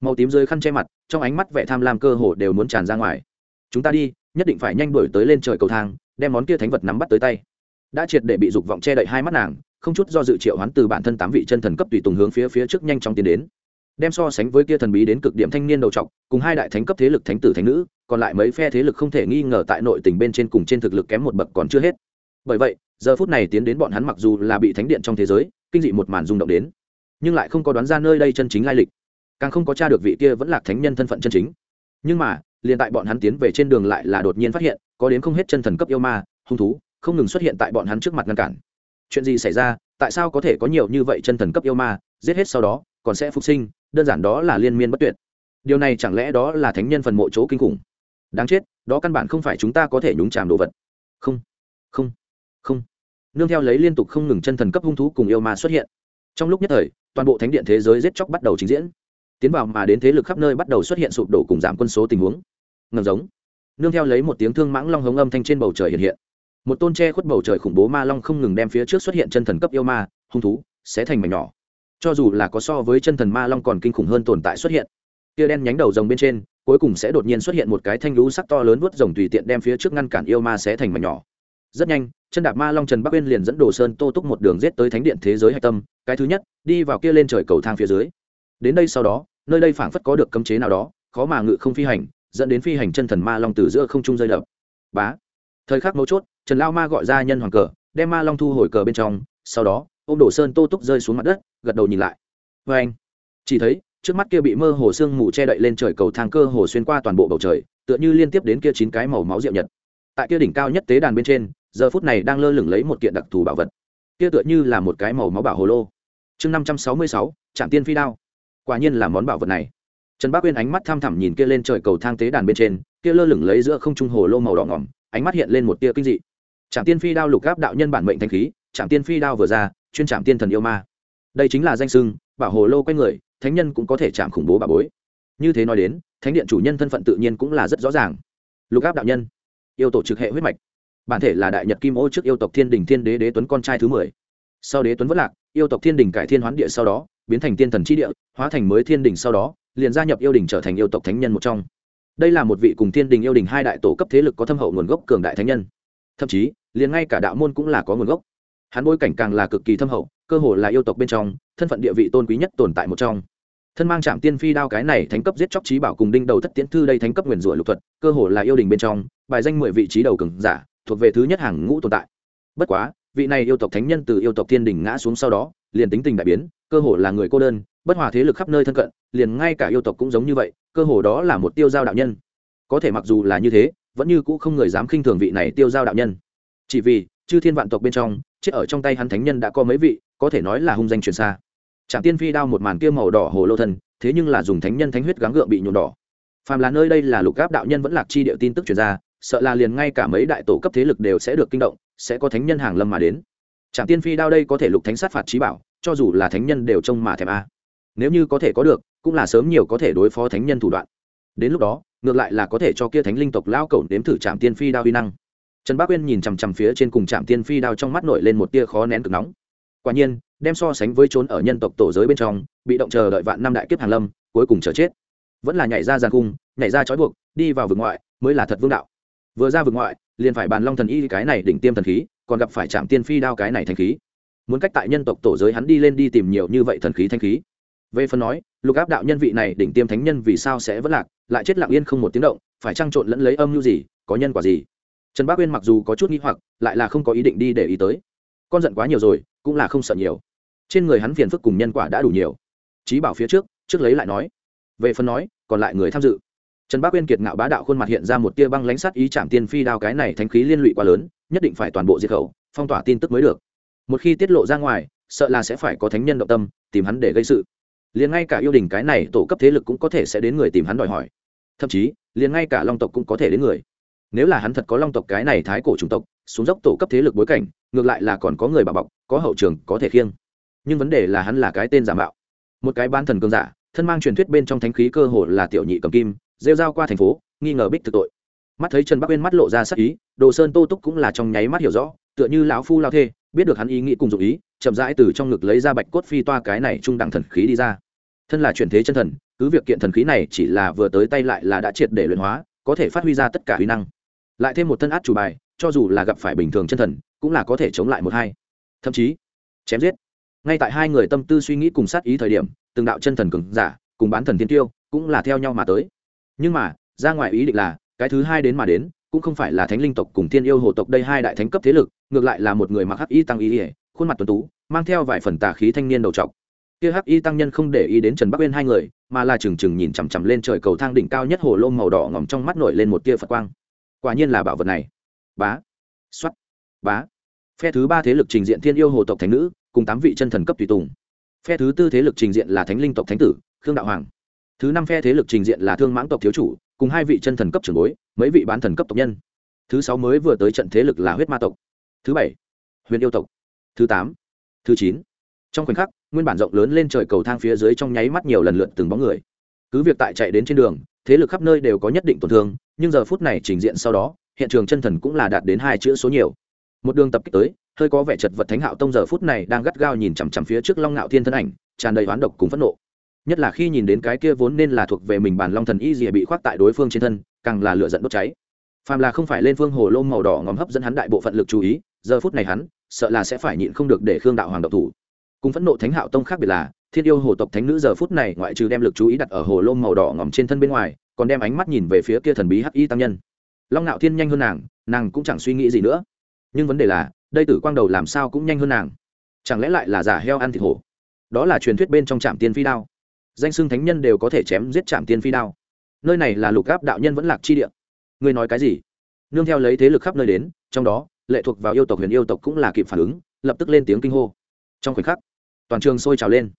Màu tím rơi khăn che mặt, trong ánh mắt vẻ tham lam cơ hồ đều muốn tràn ra ngoài. Chúng ta đi, nhất định phải nhanh đuổi tới lên trời cầu thang, đem món kia thánh vật nắm bắt tới tay. Đã triệt để bị dục vọng che đậy hai mắt nàng, không chút do dự triệu hoán từ bản thân tám vị chân thần cấp tùy tùng hướng phía phía trước nhanh chóng tiến đến. Đem so sánh với kia thần bí đến cực điểm thanh niên đầu trọc, cùng hai đại thánh cấp thế lực thánh tử thánh nữ, còn lại mấy phe thế lực không thể nghi ngờ tại nội tình bên trên cùng trên thực lực kém một bậc còn chưa hết. Bởi vậy giờ phút này tiến đến bọn hắn mặc dù là bị thánh điện trong thế giới, kinh dị một màn rung động đến, nhưng lại không có đoán ra nơi đây chân chính lai lịch. Càng không có t r a được vị kia vẫn là thánh nhân thân phận chân chính. Nhưng mà, liền tại bọn hắn tiến về trên đường lại là đột nhiên phát hiện, có đến không hết chân thần cấp yêu ma, hung thú, không ngừng xuất hiện tại bọn hắn trước mặt ngăn cản. Chuyện gì xảy ra? Tại sao có thể có nhiều như vậy chân thần cấp yêu ma? Giết hết sau đó, còn sẽ phục sinh, đơn giản đó là liên miên bất tuyệt. Điều này chẳng lẽ đó là thánh nhân phần mộ chỗ kinh khủng? Đáng chết, đó căn bản không phải chúng ta có thể nhúng chàm đồ vật. Không không không. Nương theo lấy liên tục không ngừng chân thần cấp hung thú cùng yêu ma xuất hiện. Trong lúc nhất thời, toàn bộ thánh điện thế giới giết chóc bắt đầu trình diễn. Tiến vào mà đến thế lực khắp nơi bắt đầu xuất hiện sụp đổ cùng giảm quân số tình huống. Ngầm giống. Nương theo lấy một tiếng thương mãng long hống âm thanh trên bầu trời hiện hiện. Một tôn tre khuất bầu trời khủng bố ma long không ngừng đem phía trước xuất hiện chân thần cấp yêu ma, hung thú sẽ thành mảnh nhỏ. Cho dù là có so với chân thần ma long còn kinh khủng hơn tồn tại xuất hiện. Kia đen nhánh đầu rồng bên trên, cuối cùng sẽ đột nhiên xuất hiện một cái thanh lũ sắc to lớn vuốt rồng tùy tiện đem phía trước ngăn cản yêu ma sẽ thành mảnh nhỏ rất nhanh, chân đạp ma long trần bắc uyên liền dẫn đồ sơn tô túc một đường rết tới thánh điện thế giới hạch tâm, cái thứ nhất, đi vào kia lên trời cầu thang phía dưới. Đến đây sau đó, nơi đây phảng phất có được cấm chế nào đó, khó mà ngự không phi hành, dẫn đến phi hành chân thần ma long từ giữa không trung rơi đập. Bá. Thời khắc mấu chốt, trần lao ma gọi ra nhân hoàng cờ, đem ma long thu hồi cờ bên trong, sau đó ô m đồ sơn tô túc rơi xuống mặt đất, gật đầu nhìn lại. Vê anh chỉ thấy, trước mắt kia bị mơ hồ sương mù che đậy lên trời cầu thang cơ hồ xuyên qua toàn bộ bầu trời, tựa như liên tiếp đến kia chín cái màu máu diệu nhật tại kia đỉnh cao nhất tế đàn bên trên, giờ phút này đang lơ lửng lấy một kiện đặc thù bảo vật. Kia tựa như là một cái màu máu bảo hồ lô. Chương năm trăm sáu mươi sáu, trạm tiên phi đao. Quả nhiên là món bảo vật này. Trần bác uyên ánh mắt tham thẳm nhìn kia lên trời cầu thang tế đàn bên trên, kia lơ lửng lấy giữa không trung hồ lô màu đỏ ngỏm, ánh mắt hiện lên một tia kinh dị. Trạm tiên phi đao lục gáp đạo nhân bản mệnh thanh khí, trạm tiên phi đao vừa ra, chuyên trạm tiên thần yêu ma. Đây chính là danh sưng bảo hồ lô q u a người, thánh nhân cũng có thể chạm khủng bố bà bối. Như thế nói đến, thánh điện chủ nhân thân phận tự nhiên cũng là rất rõ ràng. Lục áp đạo nhân yêu tổ trực hệ huyết mạch. Bản thể là đại nhật kim ô trước yêu tộc thiên đình thiên đế đế tuấn con trai thứ mười. Sau đế tuấn vất lạc, yêu tộc thiên đình cải thiên hoán địa sau đó, biến thành tiên thần tri địa, hóa thành mới thiên đình sau đó, liền gia nhập yêu đình trở thành yêu tộc thánh nhân một trong. Đây là một vị cùng thiên đình yêu đình hai đại tổ cấp thế lực có thâm hậu nguồn gốc cường đại thánh nhân. Thậm chí, liền ngay cả đạo môn cũng là có nguồn gốc. Hắn bối cảnh càng là cực kỳ thâm hậu, cơ hồ là yêu tộc bên trong, thân phận địa vị tôn quý nhất tồn tại một trong thân mang trạm tiên phi đao cái này thánh cấp giết chóc trí bảo cùng đinh đầu thất tiến thư đây thánh cấp nguyền rủa lục thuật, cơ hồ là yêu đình bên trong, bài danh mười vị trí đầu cường giả, thuộc về thứ nhất hàng ngũ tồn tại. Bất quá, vị này yêu tộc thánh nhân từ yêu tộc thiên đình ngã xuống sau đó, liền tính tình đại biến, cơ hồ là người cô đơn, bất hòa thế lực khắp nơi thân cận, liền ngay cả yêu tộc cũng giống như vậy, cơ hồ đó là một tiêu giao đạo nhân. Có thể mặc dù là như thế, vẫn như cũ không người dám khinh thường vị này tiêu giao đạo nhân. Chỉ vì, chư thiên vạn tộc bên trong, chết ở trong tay hắn thánh nhân đã có mấy vị, có thể nói là hung danh truyền xa trạm tiên phi đao một màn kia màu đỏ hồ lô thân, thế nhưng là dùng thánh nhân thánh huyết gắng gượng bị nhuộm đỏ. Phàm là nơi đây là lục gáp đạo nhân vẫn lạc chi điệu tin tức truyền ra, sợ là liền ngay cả mấy đại tổ cấp thế lực đều sẽ được kinh động, sẽ có thánh nhân hàng lâm mà đến. Trạm tiên phi đao đây có thể lục thánh sát phạt trí bảo, cho dù là thánh nhân đều trông mà thèm a. Nếu như có thể có được, cũng là sớm nhiều có thể đối phó thánh nhân thủ đoạn. Đến lúc đó, ngược lại là có thể cho kia thánh linh tộc lao cẩu nếm thử trạm tiên phi đao uy năng. Trần bác uyên nhìn chằm chằm phía trên cùng trạm tiên phi đao trong mắt nổi lên một tia khó nén cực nóng. Quả nhiên đem so sánh với trốn ở nhân tộc tổ giới bên trong, bị động chờ đợi vạn năm đại kiếp hàng lâm, cuối cùng chờ chết. Vẫn là nhảy ra giàn cung, nhảy ra trói buộc, đi vào vực ngoại, mới là thật vương đạo. Vừa ra vực ngoại, liền phải bàn long thần y cái này đỉnh tiêm thần khí, còn gặp phải trạm tiên phi đao cái này thanh khí. Muốn cách tại nhân tộc tổ giới hắn đi lên đi tìm nhiều như vậy thần khí thanh khí. Về phần nói, lục áp đạo nhân vị này đỉnh tiêm thánh nhân vì sao sẽ vẫn lạc, lại chết lặng yên không một tiếng động, phải trăng trộn lẫn lấy âm mưu gì, có nhân quả gì? Trần bác uyên mặc dù có chút nghi hoặc, lại là không có ý định đi để ý tới con giận quá nhiều rồi, cũng là không sợ nhiều. Trên người hắn phiền phức cùng nhân quả đã đủ nhiều. Trí bảo phía trước trước lấy lại nói. Về phần nói, còn lại người tham dự. Trần bác uyên kiệt ngạo bá đạo khuôn mặt hiện ra một tia băng lãnh sát ý chạm tiên phi đao cái này thánh khí liên lụy quá lớn, nhất định phải toàn bộ diệt khẩu, phong tỏa tin tức mới được. Một khi tiết lộ ra ngoài, sợ là sẽ phải có thánh nhân động tâm, tìm hắn để gây sự. Liền ngay cả yêu đình cái này tổ cấp thế lực cũng có thể sẽ đến người tìm hắn đòi hỏi. Thậm chí, liền ngay cả long tộc cũng có thể đến người. Nếu là hắn thật có long tộc cái này thái cổ chủng tộc xuống dốc tổ cấp thế lực bối cảnh, ngược lại là còn có người bà bọc, có hậu trường, có thể khiêng. Nhưng vấn đề là hắn là cái tên giả mạo. Một cái ban thần cương giả, thân mang truyền thuyết bên trong thánh khí cơ hồ là tiểu nhị cầm kim, rêu rao qua thành phố, nghi ngờ bích thực tội. Mắt thấy trần bắc uyên mắt lộ ra sắc ý, đồ sơn tô túc cũng là trong nháy mắt hiểu rõ, tựa như lão phu lao thê, biết được hắn ý nghĩ cùng dụng ý, chậm rãi từ trong ngực lấy ra bạch cốt phi toa cái này trung đẳng thần khí đi ra. Thân là chuyển thế chân thần, cứ việc kiện thần khí này chỉ là vừa tới tay lại là đã triệt để luyện hóa, có thể phát huy ra tất cả huy năng. Lại thêm một thân át chủ bài cho dù là gặp phải bình thường chân thần, cũng là có thể chống lại một hai. Thậm chí, chém giết. Ngay tại hai người tâm tư suy nghĩ cùng sát ý thời điểm, từng đạo chân thần cường giả cùng bán thần tiên tiêu cũng là theo nhau mà tới. Nhưng mà, ra ngoài ý định là, cái thứ hai đến mà đến, cũng không phải là thánh linh tộc cùng thiên yêu hồ tộc đây hai đại thánh cấp thế lực, ngược lại là một người mặc hắc y tăng y ỉa khuôn mặt tuấn tú, mang theo vài phần tà khí thanh niên đầu trọc. Kia hắc y tăng nhân không để ý đến trần bắc uyên hai người, mà là trừng trừng nhìn chằm chằm lên trời cầu thang đỉnh cao nhất hồ lô màu đỏ ngỏm trong mắt nổi lên một tia phật quang. Quả nhiên là bảo vật này bá xuất bá. Phe thứ ba thế lực trình diện thiên yêu hồ tộc thánh nữ, cùng tám vị chân thần cấp tùy tùng. Phe thứ tư thế lực trình diện là thánh linh tộc thánh tử, khương đạo hoàng. Thứ năm phe thế lực trình diện là thương mãng tộc thiếu chủ, cùng hai vị chân thần cấp trưởng bối, mấy vị bán thần cấp tộc nhân. Thứ sáu mới vừa tới trận thế lực là huyết ma tộc. Thứ bảy, huyền yêu tộc. Thứ tám, thứ chín. Trong khoảnh khắc, nguyên bản rộng lớn lên trời cầu thang phía dưới trong nháy mắt nhiều lần lượt từng bóng người. Cứ việc tại chạy đến trên đường, thế lực khắp nơi đều có nhất định tổn thương, nhưng giờ phút này trình diện sau đó hiện trường chân thần cũng là đạt đến hai chữ số nhiều. Một đường tập kích tới, hơi có vẻ chật vật thánh hạo tông giờ phút này đang gắt gao nhìn chằm chằm phía trước long ngạo thiên thân ảnh, tràn đầy oán độc cùng phẫn nộ. Nhất là khi nhìn đến cái kia vốn nên là thuộc về mình bản long thần y dìa bị khoác tại đối phương trên thân, càng là lựa giận đốt cháy. Phàm là không phải lên phương hồ lô màu đỏ ngòm hấp dẫn hắn đại bộ phận lực chú ý, giờ phút này hắn, sợ là sẽ phải nhịn không được để khương đạo hoàng độc thủ. Cùng phẫn nộ thánh hạo tông khác biệt là, thiên yêu hồ tộc thánh nữ giờ phút này ngoại trừ đem lực chú ý đặt ở hồ lô màu đỏ ngòm trên thân bên ngoài, còn đem ánh mắt nhìn về phía kia thần bí hắc y tăng nhân long ngạo thiên nhanh hơn nàng nàng cũng chẳng suy nghĩ gì nữa. Nhưng vấn đề là, đây tử quang đầu làm sao cũng nhanh hơn nàng. Chẳng lẽ lại là giả heo ăn thịt hổ? Đó là truyền thuyết bên trong trạm tiên phi đao. Danh xưng thánh nhân đều có thể chém giết trạm tiên phi đao. Nơi này là lục gáp đạo nhân vẫn lạc chi địa. Ngươi nói cái gì? Nương theo lấy thế lực khắp nơi đến, trong đó, lệ thuộc vào yêu tộc, huyền yêu tộc cũng là kịp phản ứng, lập tức lên tiếng kinh hô. Trong khoảnh khắc, toàn trường sôi trào lên.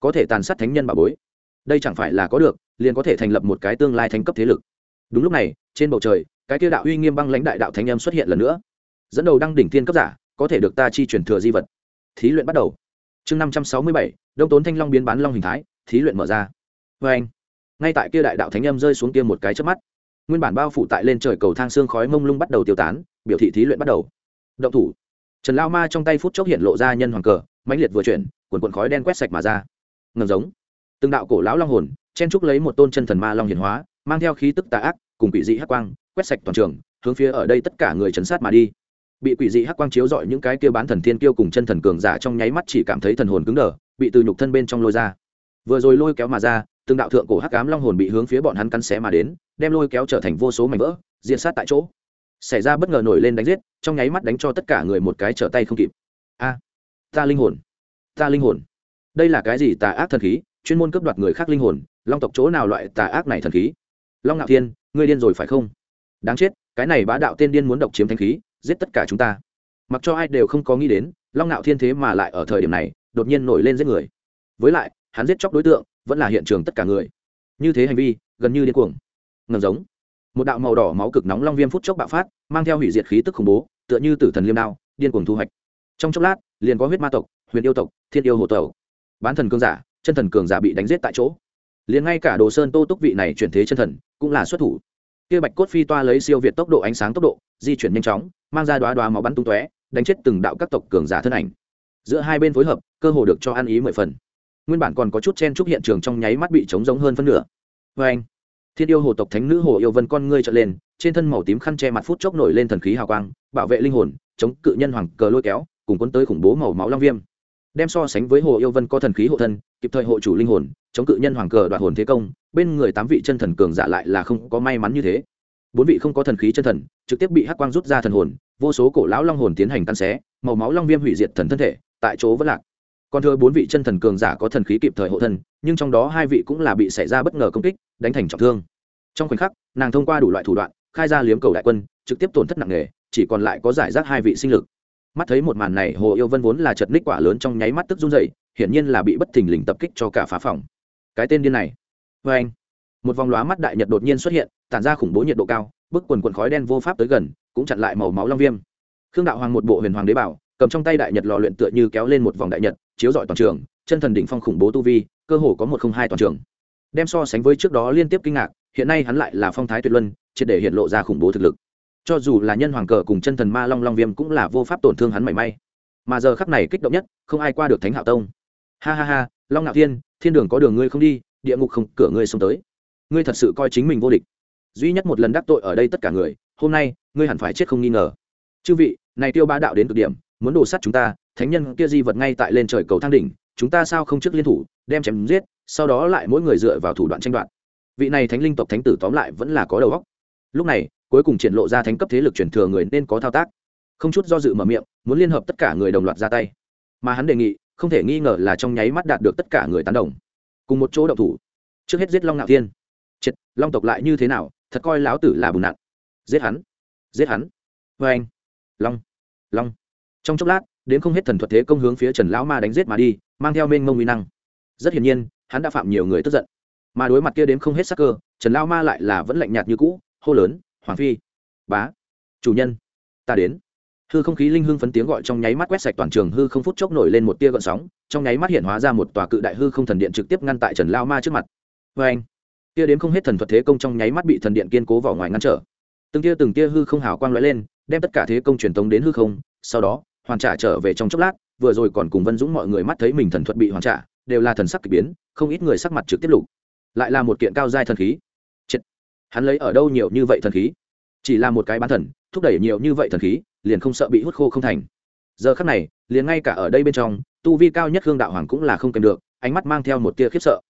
Có thể tàn sát thánh nhân bà bối. Đây chẳng phải là có được, liền có thể thành lập một cái tương lai thành cấp thế lực. Đúng lúc này trên bầu trời, cái tiêu đạo uy nghiêm băng lãnh đại đạo thánh em xuất hiện lần nữa. Dẫn đầu đăng đỉnh thiên cấp giả, có thể được ta chi truyền thừa di vật. Thí luyện bắt đầu. Chương năm trăm sáu mươi bảy, đông tốn thanh long biến bán long hình thái, thí luyện mở ra. Vê anh, ngay tại kia đại đạo thánh âm rơi xuống kia một cái trước mắt, nguyên bản bao phủ tại lên trời cầu thang xương khói mông lung bắt đầu tiêu tán, biểu thị thí luyện bắt đầu. Động thủ. Trần lao ma trong tay phút chốc hiện lộ ra nhân hoàng cờ, mãnh liệt vừa chuyển quần quần khói đen quét sạch mà ra. Ngầm giống. Từng đạo cổ lão long hồn, chen trúc lấy một tôn chân thần ma long hiển hóa, mang theo khí tức tà ác cùng quỷ dị hắc quang quét sạch toàn trường, hướng phía ở đây tất cả người chấn sát mà đi. Bị quỷ dị hắc quang chiếu dọi những cái kia bán thần thiên kiêu cùng chân thần cường giả trong nháy mắt chỉ cảm thấy thần hồn cứng đờ, bị từ nhục thân bên trong lôi ra. Vừa rồi lôi kéo mà ra, từng đạo thượng cổ hắc ám long hồn bị hướng phía bọn hắn cắn xé mà đến, đem lôi kéo trở thành vô số mảnh vỡ diện sát tại chỗ. Xảy ra bất ngờ nổi lên đánh giết, trong nháy mắt đánh cho tất cả người một cái trở tay không kịp. A, ta linh hồn, ta linh hồn. Đây là cái gì tà ác thần khí? Chuyên môn cướp đoạt người khác linh hồn, long tộc chỗ nào loại tà ác này thần khí? Long ngạo thiên, ngươi điên rồi phải không? Đáng chết, cái này bá đạo tên điên muốn độc chiếm thanh khí, giết tất cả chúng ta. Mặc cho ai đều không có nghĩ đến, long ngạo thiên thế mà lại ở thời điểm này, đột nhiên nổi lên giết người. Với lại, hắn giết chóc đối tượng, vẫn là hiện trường tất cả người. Như thế hành vi, gần như điên cuồng. Ngầm giống. Một đạo màu đỏ máu cực nóng long viêm phút chốc bạo phát, mang theo hủy diệt khí tức khủng bố, tựa như tử thần liêm đao, điên cuồng thu hoạch. Trong chốc lát, liền có huyết ma tộc, huyền yêu tộc, thiên yêu hồ tộc. Bán thần cường giả, chân thần cường giả bị đánh giết tại chỗ. Liền ngay cả đồ sơn tô túc vị này chuyển thế chân thần cũng là xuất thủ. Kia bạch cốt phi toa lấy siêu việt tốc độ ánh sáng tốc độ, di chuyển nhanh chóng, mang ra đoá đoá máu bắn tung tóe, đánh chết từng đạo các tộc cường giả thân ảnh. Giữa hai bên phối hợp, cơ hồ được cho ăn ý mười phần. Nguyên bản còn có chút chen chúc hiện trường trong nháy mắt bị trống giống hơn phân nửa. Vê anh, thiên yêu hồ tộc thánh nữ hồ yêu vân con ngươi trở lên, trên thân màu tím khăn che mặt phút chốc nổi lên thần khí hào quang, bảo vệ linh hồn, chống cự nhân hoàng cờ lôi kéo, cùng quân tới khủng bố màu máu long viêm. Đem so sánh với hồ yêu vân có thần khí hộ thân kịp thời hộ chủ linh hồn, chống cự nhân hoàng cờ đoạt hồn thế công, bên người tám vị chân thần cường giả lại là không có may mắn như thế. Bốn vị không có thần khí chân thần, trực tiếp bị hắc quang rút ra thần hồn, vô số cổ lão long hồn tiến hành tan xé, màu máu long viêm hủy diệt thần thân thể, tại chỗ vẫn lạc. Còn thưa bốn vị chân thần cường giả có thần khí kịp thời hộ thân, nhưng trong đó hai vị cũng là bị xảy ra bất ngờ công kích, đánh thành trọng thương. Trong khoảnh khắc, nàng thông qua đủ loại thủ đoạn, khai ra liếm cầu đại quân, trực tiếp tổn thất nặng nề, chỉ còn lại có giải rác hai vị sinh lực. Mắt thấy một màn này, hồ yêu vân vốn là chật ních quả lớn trong nháy mắt tức run dậy hiển nhiên là bị bất thình lình tập kích cho cả phá phòng. Cái tên điên này. Vê anh. Một vòng lóa mắt đại nhật đột nhiên xuất hiện, tản ra khủng bố nhiệt độ cao, bức quần quần khói đen vô pháp tới gần, cũng chặn lại màu máu long viêm. Khương đạo hoàng một bộ huyền hoàng đế bảo, cầm trong tay đại nhật lò luyện tựa như kéo lên một vòng đại nhật, chiếu rọi toàn trường, chân thần đỉnh phong khủng bố tu vi, cơ hồ có một không hai toàn trường. Đem so sánh với trước đó liên tiếp kinh ngạc, hiện nay hắn lại là phong thái tuyệt luân, triệt để hiện lộ ra khủng bố thực lực. Cho dù là nhân hoàng cờ cùng chân thần ma long long viêm cũng là vô pháp tổn thương hắn mảy may. Mà giờ khắc này kích động nhất, không ai qua được thánh hạo tông ha ha ha, long ngạo thiên thiên đường có đường ngươi không đi, địa ngục không, cửa ngươi xông tới. Ngươi thật sự coi chính mình vô địch. Duy nhất một lần đắc tội ở đây tất cả người, hôm nay, ngươi hẳn phải chết không nghi ngờ. Chư vị, này tiêu ba đạo đến cực điểm, muốn đổ sắt chúng ta, thánh nhân kia di vật ngay tại lên trời cầu thang đỉnh, chúng ta sao không trước liên thủ, đem chém giết, sau đó lại mỗi người dựa vào thủ đoạn tranh đoạt. Vị này thánh linh tộc thánh tử tóm lại vẫn là có đầu óc. Lúc này, cuối cùng triển lộ ra thánh cấp thế lực truyền thừa người nên có thao tác. Không chút do dự mở miệng, muốn liên hợp tất cả người đồng loạt ra tay. Mà hắn đề nghị không thể nghi ngờ là trong nháy mắt đạt được tất cả người tán đồng. Cùng một chỗ động thủ. Trước hết giết long ngạo thiên. Triệt, long tộc lại như thế nào, thật coi lão tử là bùn nặn. Giết hắn giết hắn. Vê anh, long long. Trong chốc lát, đến không hết thần thuật thế công hướng phía trần lão ma đánh giết mà đi, mang theo mênh mông uy năng. Rất hiển nhiên, hắn đã phạm nhiều người tức giận. Mà đối mặt kia đến không hết sắc cơ, trần lão ma lại là vẫn lạnh nhạt như cũ, hô lớn, hoàng phi, bá, chủ nhân, ta đến hư không khí linh hương phấn tiếng gọi trong nháy mắt quét sạch toàn trường, hư không phút chốc nổi lên một tia gợn sóng, trong nháy mắt hiện hóa ra một tòa cự đại hư không thần điện trực tiếp ngăn tại trần lao ma trước mặt. Vê anh tia đến không hết thần thuật thế công trong nháy mắt bị thần điện kiên cố vào ngoài ngăn trở. Từng tia từng tia hư không hào quang lóe lên, đem tất cả thế công truyền tống đến hư không, sau đó, hoàn trả trở về trong chốc lát, vừa rồi còn cùng vân dũng mọi người mắt thấy mình thần thuật bị hoàn trả, đều là thần sắc k ỳ biến, không ít người sắc mặt trực tiếp lục. Lại là một kiện cao giai thần khí. Chết. hắn lấy ở đâu nhiều như vậy thần khí? Chỉ là một cái bán thần, thúc đẩy nhiều như vậy thần khí liền không sợ bị hút khô không thành. Giờ khắc này, liền ngay cả ở đây bên trong, tu vi cao nhất hương đạo hoàng cũng là không kèm được, ánh mắt mang theo một tia khiếp sợ.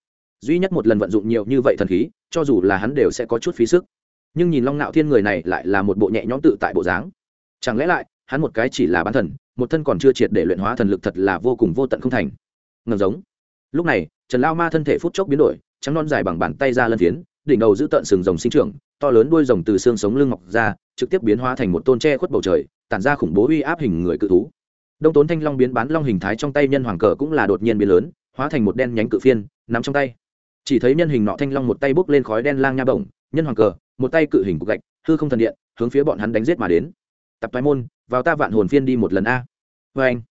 Duy nhất một lần vận dụng nhiều như vậy thần khí, cho dù là hắn đều sẽ có chút phí sức. Nhưng nhìn long nạo thiên người này lại là một bộ nhẹ nhõm tự tại bộ dáng. Chẳng lẽ lại, hắn một cái chỉ là bán thần, một thân còn chưa triệt để luyện hóa thần lực thật là vô cùng vô tận không thành. Ngầm giống. Lúc này, trần lao ma thân thể phút chốc biến đổi, trắng non dài bằng bàn tay ra lân phiến, đỉnh đầu giữ tận sừng rồng sinh trưởng, to lớn đuôi rồng từ xương sống lưng mọc ra, trực tiếp biến hóa thành một tôn tre khuất bầu trời tản ra khủng bố uy áp hình người cự thú. Đông tốn thanh long biến bán long hình thái trong tay nhân hoàng cờ cũng là đột nhiên biến lớn, hóa thành một đen nhánh cự phiên nằm trong tay. Chỉ thấy nhân hình nọ thanh long một tay bốc lên khói đen lang nha bổng, nhân hoàng cờ, một tay cự hình cục gạch, hư không thần điện, hướng phía bọn hắn đánh giết mà đến. Tập toái môn, vào ta vạn hồn phiên đi một lần a. Vê anh,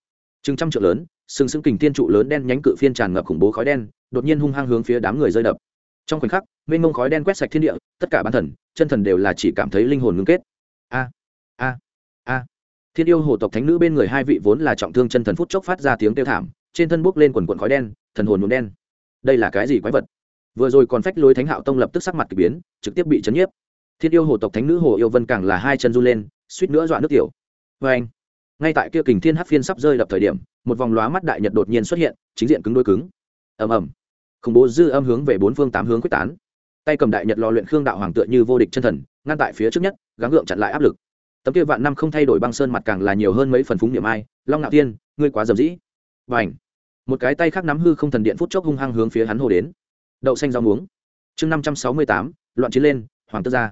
chừng trăm triệu lớn, sừng sững kình tiên trụ lớn đen nhánh cự phiên tràn ngập khủng bố khói đen, đột nhiên hung hăng hướng phía đám người rơi đập. Trong khoảnh khắc, mênh mông khói đen quét sạch thiên địa, tất cả bán thần, chân thần đều là chỉ cảm thấy linh hồn ngưng kết. A a a. Thiên yêu hồ tộc thánh nữ bên người hai vị vốn là trọng thương chân thần phút chốc phát ra tiếng kêu thảm, trên thân bốc lên quần quần khói đen, thần hồn nhuộm đen. Đây là cái gì quái vật? Vừa rồi còn phách lối thánh hạo tông lập tức sắc mặt k ỳ biến, trực tiếp bị chấn nhiếp. Thiên yêu hồ tộc thánh nữ hồ yêu vân càng là hai chân run lên, suýt nữa dọa nước tiểu. Vê anh, ngay tại kia kình thiên hát phiên sắp rơi đập thời điểm, một vòng lóa mắt đại nhật đột nhiên xuất hiện, chính diện cứng đôi cứng. Ầm ầm. Khủng bố dư âm hướng về bốn phương tám hướng quyết tán. Tay cầm đại nhật lò luyện khương đạo hoàng tựa như vô địch chân thần, ngăn tại phía trước nhất, gắng gượng chặn lại áp lực tấm kia vạn năm không thay đổi băng sơn mặt càng là nhiều hơn mấy phần phúng niệm ai, long ngạo tiên ngươi quá dầm dĩ. Và ảnh một cái tay khác nắm hư không thần điện phút chốc hung hăng hướng phía hắn hồ đến. Đậu xanh rau muống. Chương năm trăm sáu mươi tám, loạn chiến lên, hoàng tước ra.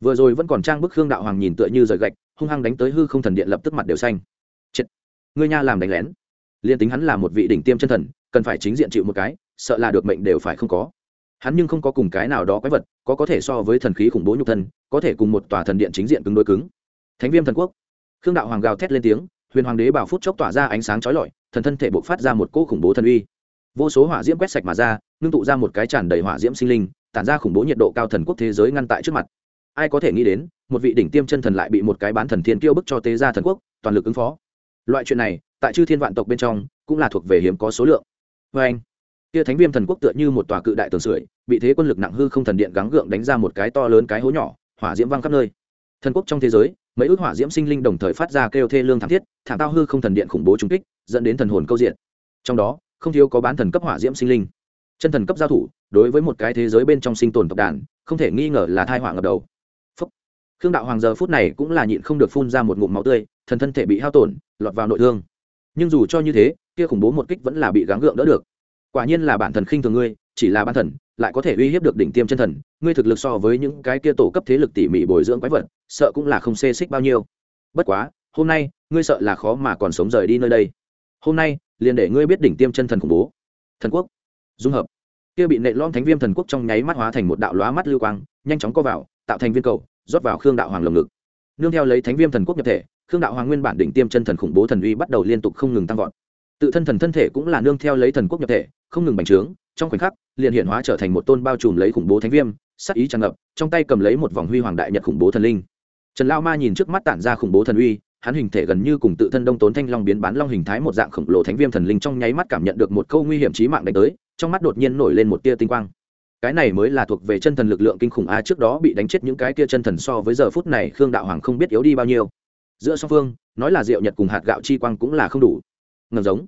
Vừa rồi vẫn còn trang bức hương đạo hoàng nhìn tựa như rời gạch, hung hăng đánh tới hư không thần điện lập tức mặt đều xanh. Chết. Ngươi nha làm đánh lén. Liên tính hắn là một vị đỉnh tiêm chân thần, cần phải chính diện chịu một cái, sợ là được mệnh đều phải không có. Hắn nhưng không có cùng cái nào đó quái vật, có có thể so với thần khí khủng bố nhục thân, có thể cùng một tòa thần điện chính diện cứng đối cứng thánh viêm thần quốc. Khương đạo hoàng gào thét lên tiếng, huyền hoàng đế bảo phút chốc tỏa ra ánh sáng chói lọi, thần thân thể bộc phát ra một cỗ khủng bố thần uy. Vô số hỏa diễm quét sạch mà ra, ngưng tụ ra một cái tràn đầy hỏa diễm sinh linh, tản ra khủng bố nhiệt độ cao thần quốc thế giới ngăn tại trước mặt. Ai có thể nghĩ đến, một vị đỉnh tiêm chân thần lại bị một cái bán thần thiên kiêu bức cho tế ra thần quốc, toàn lực ứng phó. Loại chuyện này, tại chư thiên vạn tộc bên trong, cũng là thuộc về hiếm có số lượng. Vê anh, kia thánh viêm thần quốc tựa như một tòa cự đại tường sưởi, bị thế quân lực nặng hư không thần điện gắng gượng đánh ra một cái to lớn cái hố nhỏ, hỏa diễm văng khắp nơi. Thần quốc trong thế giới mấy ước hỏa diễm sinh linh đồng thời phát ra kêu thê lương thảm thiết, thảm tao hư không thần điện khủng bố trung kích, dẫn đến thần hồn câu diện. Trong đó, không thiếu có bán thần cấp hỏa diễm sinh linh. Chân thần cấp giao thủ, đối với một cái thế giới bên trong sinh tồn tộc đàn, không thể nghi ngờ là thai hỏa ngập đầu. Phúc. khương đạo hoàng giờ phút này cũng là nhịn không được phun ra một ngụm máu tươi, thần thân thể bị hao tổn, lọt vào nội thương. Nhưng dù cho như thế, kia khủng bố một kích vẫn là bị gắng gượng đỡ được. Quả nhiên là bản thần khinh thường ngươi, chỉ là ban thần lại có thể uy hiếp được đỉnh tiêm chân thần, ngươi thực lực so với những cái kia tổ cấp thế lực tỉ mỉ bồi dưỡng quái vật, sợ cũng là không xê xích bao nhiêu. Bất quá, hôm nay, ngươi sợ là khó mà còn sống rời đi nơi đây. Hôm nay, liền để ngươi biết đỉnh tiêm chân thần khủng bố. Thần quốc. Dung hợp. Kia bị nệ lom thánh viêm thần quốc trong nháy mắt hóa thành một đạo lóa mắt lưu quang, nhanh chóng co vào, tạo thành viên cầu, rót vào khương đạo hoàng lồng ngực. Nương theo lấy thánh viêm thần quốc nhập thể, khương đạo hoàng nguyên bản đỉnh tiêm chân thần khủng bố thần uy bắt đầu liên tục không ngừng tăng vọt. Tự thân thần thân thể cũng là nương theo lấy thần quốc nhập thể không ngừng bành trướng, trong khoảnh khắc, liền hiện hóa trở thành một tôn bao trùm lấy khủng bố thánh viêm sắc ý tràn ngập, trong tay cầm lấy một vòng huy hoàng đại nhật khủng bố thần linh. Trần lao ma nhìn trước mắt tản ra khủng bố thần uy, hắn hình thể gần như cùng tự thân đông tốn thanh long biến bán long hình thái một dạng khổng lồ thánh viêm thần linh trong nháy mắt cảm nhận được một câu nguy hiểm trí mạng đánh tới, trong mắt đột nhiên nổi lên một tia tinh quang. Cái này mới là thuộc về chân thần lực lượng kinh khủng a, trước đó bị đánh chết những cái tia chân thần so với giờ phút này khương đạo hoàng không biết yếu đi bao nhiêu. Giữa song phương, nói là diệu nhật cùng hạt gạo chi quang cũng là không đủ. Ngầm giống.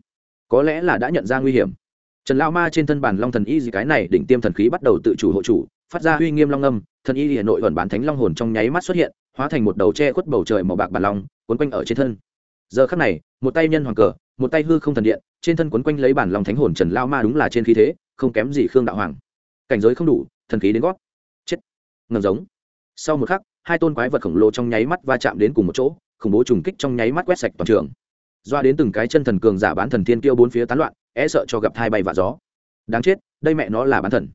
Có lẽ là đã nhận ra nguy hiểm trần lao ma trên thân bản long thần y gì cái này đỉnh tiêm thần khí bắt đầu tự chủ hộ chủ, phát ra uy nghiêm long âm, thần y hà nội vận bán thánh long hồn trong nháy mắt xuất hiện, hóa thành một đầu tre khuất bầu trời màu bạc bản long quấn quanh ở trên thân. Giờ khắc này, một tay nhân hoàng cờ, một tay hư không thần điện, trên thân quấn quanh lấy bản long thánh hồn trần lao ma đúng là trên khí thế, không kém gì khương đạo hoàng. Cảnh giới không đủ, thần khí đến gót. Chết. Ngầm giống. Sau một khắc, hai tôn quái vật khổng lồ trong nháy mắt va chạm đến cùng một chỗ, khủng bố trùng kích trong nháy mắt quét sạch toàn trường. Doa đến từng cái chân thần cường giả bán thần thiên kêu bốn phía tán loạn e sợ cho gặp thai bay và gió. Đáng chết, đây mẹ nó là bán thần.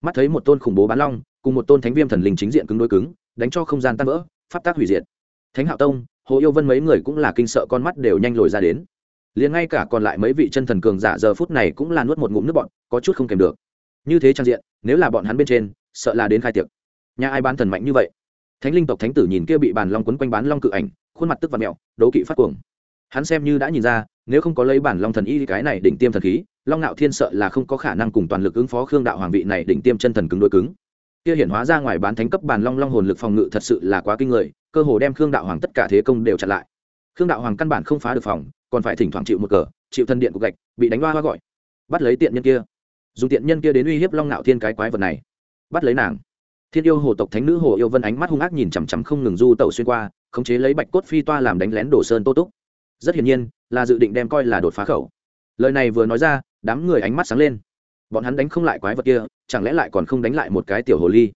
Mắt thấy một tôn khủng bố bán long, cùng một tôn thánh viêm thần linh chính diện cứng đối cứng, đánh cho không gian tan vỡ, pháp tác hủy diệt. Thánh hạo tông, hồ yêu vân mấy người cũng là kinh sợ con mắt đều nhanh lồi ra đến. Liền ngay cả còn lại mấy vị chân thần cường giả giờ phút này cũng là nuốt một ngụm nước bọn, có chút không kèm được. Như thế trang diện, nếu là bọn hắn bên trên, sợ là đến khai tiệc. Nhà ai bán thần mạnh như vậy? Thánh linh tộc thánh tử nhìn kia bị bàn long quấn quanh bán long cự ảnh, khuôn mặt tức và mẹo đố kỵ phát cuồng. Hắn xem như đã nhìn ra nếu không có lấy bản long thần y cái này đỉnh tiêm thần khí, long ngạo thiên sợ là không có khả năng cùng toàn lực ứng phó khương đạo hoàng vị này đỉnh tiêm chân thần cứng đôi cứng. Kia hiển hóa ra ngoài bán thánh cấp bản long long hồn lực phòng ngự thật sự là quá kinh người, cơ hồ đem khương đạo hoàng tất cả thế công đều chặn lại. Khương đạo hoàng căn bản không phá được phòng, còn phải thỉnh thoảng chịu một cờ, chịu thân điện của gạch, bị đánh hoa hoa gọi. Bắt lấy tiện nhân kia. Dùng tiện nhân kia đến uy hiếp long ngạo thiên cái quái vật này. Bắt lấy nàng. Thiên yêu hồ tộc thánh nữ hồ yêu vân ánh mắt hung ác nhìn chằm chằm không ngừng du tẩu xuyên qua, khống chế lấy bạch cốt phi toa làm đánh lén đổ sơn tô túc. Rất hiển nhiên là dự định đem coi là đột phá khẩu. Lời này vừa nói ra, đám người ánh mắt sáng lên. Bọn hắn đánh không lại quái vật kia, chẳng lẽ lại còn không đánh lại một cái tiểu hồ ly?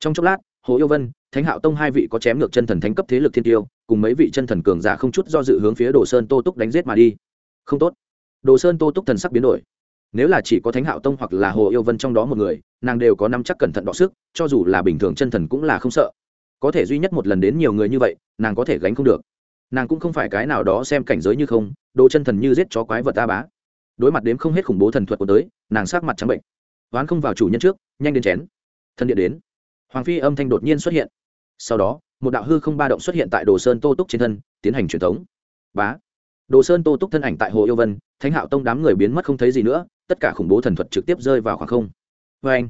Trong chốc lát, hồ yêu vân, thánh hạo tông hai vị có chém ngược chân thần thánh cấp thế lực thiên tiêu, cùng mấy vị chân thần cường giả không chút do dự hướng phía đồ sơn tô túc đánh giết mà đi. Không tốt. Đồ sơn tô túc thần sắc biến đổi. Nếu là chỉ có thánh hạo tông hoặc là hồ yêu vân trong đó một người, nàng đều có năm chắc cẩn thận đọ sức, cho dù là bình thường chân thần cũng là không sợ. Có thể duy nhất một lần đến nhiều người như vậy, nàng có thể gánh không được nàng cũng không phải cái nào đó xem cảnh giới như không, đồ chân thần như giết chó quái vật ta bá. Đối mặt đếm không hết khủng bố thần thuật của tới, nàng sát mặt trắng bệnh. Oán không vào chủ nhân trước, nhanh đến chén. Thần điện đến. Hoàng phi âm thanh đột nhiên xuất hiện. Sau đó, một đạo hư không ba động xuất hiện tại đồ sơn tô túc trên thân, tiến hành truyền thống. Bá. Đồ sơn tô túc thân ảnh tại hồ yêu vân, thánh hạo tông đám người biến mất không thấy gì nữa, tất cả khủng bố thần thuật trực tiếp rơi vào khoảng không. Vê anh.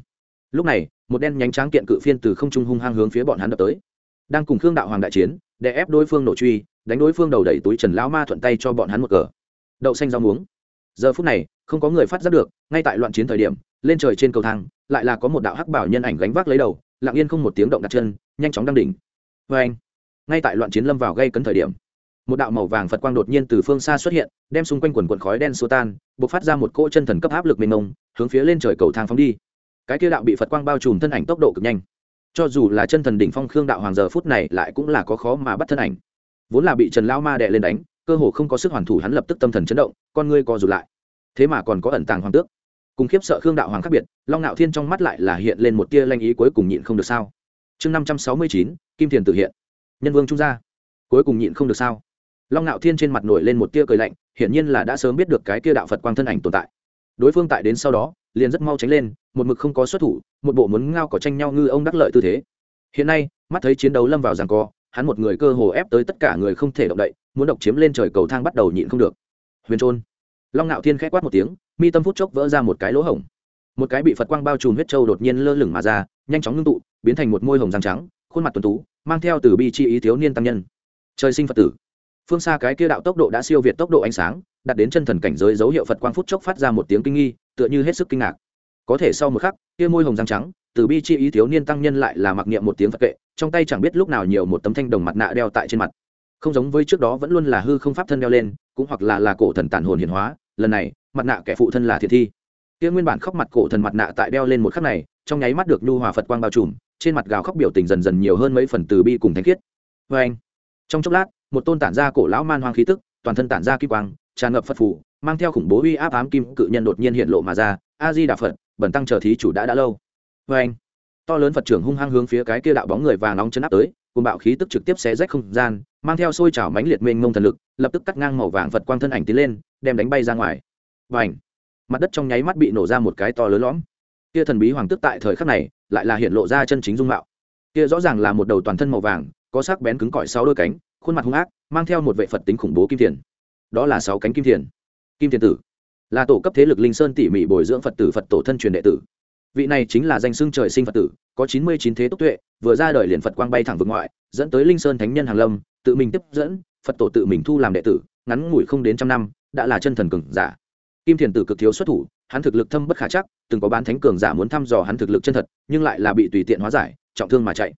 Lúc này, một đen nhánh tráng kiện cự phiên từ không trung hung hăng hướng phía bọn hắn đập tới. Đang cùng khương đạo hoàng đại chiến, để ép đối phương nổ truy đánh đối phương đầu đẩy túi trần lão ma thuận tay cho bọn hắn một cờ. Đậu xanh rau muống. Giờ phút này, không có người phát giác được, ngay tại loạn chiến thời điểm, lên trời trên cầu thang, lại là có một đạo hắc bảo nhân ảnh gánh vác lấy đầu, lặng yên không một tiếng động đặt chân, nhanh chóng đăng đỉnh. Vê anh ngay tại loạn chiến lâm vào gây cấn thời điểm, một đạo màu vàng phật quang đột nhiên từ phương xa xuất hiện, đem xung quanh quần quần khói đen xô tan b ộ c phát ra một cỗ chân thần cấp áp lực mênh mông, hướng phía lên trời cầu thang phóng đi. Cái kia đạo bị phật quang bao trùm thân ảnh tốc độ cực nhanh. Cho dù là chân thần đỉnh phong khương đạo hoàng giờ phút này lại cũng là có khó mà bắt thân ảnh vốn là bị trần lao ma đệ lên đánh, cơ hồ không có sức hoàn thủ hắn lập tức tâm thần chấn động, con ngươi co rụt lại. Thế mà còn có ẩn tàng hoàng tước. Cùng khiếp sợ khương đạo hoàng khác biệt, long ngạo thiên trong mắt lại là hiện lên một tia lanh ý cuối cùng nhịn không được sao. Chương năm trăm sáu mươi chín, kim thiền tự hiện. Nhân vương trung gia. Cuối cùng nhịn không được sao. Long ngạo thiên trên mặt nổi lên một tia cười lạnh, hiển nhiên là đã sớm biết được cái kia đạo phật quang thân ảnh tồn tại. Đối phương tại đến sau đó, liền rất mau tránh lên, một mực không có xuất thủ, một bộ muốn ngao có tranh nhau ngư ông đắc lợi tư thế. Hiện nay, mắt thấy chiến đấu lâm vào giằng co hắn một người cơ hồ ép tới tất cả người không thể động đậy, muốn độc chiếm lên trời cầu thang bắt đầu nhịn không được. Huyền trôn. Long ngạo thiên k h ẽ quát một tiếng, mi tâm phút chốc vỡ ra một cái lỗ hổng. Một cái bị phật quang bao trùm huyết trâu đột nhiên lơ lửng mà ra, nhanh chóng ngưng tụ, biến thành một môi hồng răng trắng, khuôn mặt tuần tú, mang theo từ bi chi ý thiếu niên tăng nhân. Trời sinh phật tử. Phương xa cái kia đạo tốc độ đã siêu việt tốc độ ánh sáng, đặt đến chân thần cảnh giới dấu hiệu phật quang phút chốc phát ra một tiếng kinh nghi, tựa như hết sức kinh ngạc. Có thể sau một khắc, kia môi hồng răng trắng, từ bi chi ý thiếu niên tăng nhân lại là mặc niệm một tiếng phật kệ trong tay chẳng biết lúc nào nhiều một tấm thanh đồng mặt nạ đeo tại trên mặt. Không giống với trước đó vẫn luôn là hư không pháp thân đeo lên, cũng hoặc là là cổ thần tản hồn hiển hóa, lần này, mặt nạ kẻ phụ thân là thiệt thi. Kia nguyên bản khóc mặt cổ thần mặt nạ tại đeo lên một khắc này, trong nháy mắt được nhu hòa phật quang bao trùm, trên mặt gào khóc biểu tình dần dần nhiều hơn mấy phần từ bi cùng thanh khiết. Vê anh. Trong chốc lát, một tôn tản ra cổ lão man hoang khí tức, toàn thân tản ra kim quang, tràn ngập phật phủ, mang theo khủng bố uy áp ám kim cự nhân đột nhiên hiện lộ mà ra. A di đà phật bẩn tăng chờ thí chủ đã đã lâu. Vê anh to lớn phật trưởng hung hăng hướng phía cái kia đạo bóng người vàng nóng chấn áp tới, cùng bạo khí tức trực tiếp xé rách không gian, mang theo xôi trào mãnh liệt mênh mông thần lực, lập tức cắt ngang màu vàng phật quang thân ảnh tiến lên, đem đánh bay ra ngoài. Và ảnh mặt đất trong nháy mắt bị nổ ra một cái to lớn lõm. Kia thần bí hoàng tức tại thời khắc này, lại là hiện lộ ra chân chính dung mạo. Kia rõ ràng là một đầu toàn thân màu vàng, có sắc bén cứng cỏi sáu đôi cánh, khuôn mặt hung ác, mang theo một vệ phật tính khủng bố kim thiền. Đó là sáu cánh kim thiền. Kim thiền tử. Là tổ cấp thế lực linh sơn tỉ mỉ bồi dưỡng phật tử phật tổ thân truyền đệ tử vị này chính là danh xưng trời sinh phật tử, có chín mươi chín thế túc tuệ, vừa ra đời liền phật quang bay thẳng vực ngoại, dẫn tới linh sơn thánh nhân hàng lâm, tự mình tiếp dẫn, phật tổ tự mình thu làm đệ tử, ngắn ngủi không đến trăm năm, đã là chân thần cường giả. Kim thiền tử cực thiếu xuất thủ, hắn thực lực thâm bất khả chắc, từng có bán thánh cường giả muốn thăm dò hắn thực lực chân thật, nhưng lại là bị tùy tiện hóa giải, trọng thương mà chạy.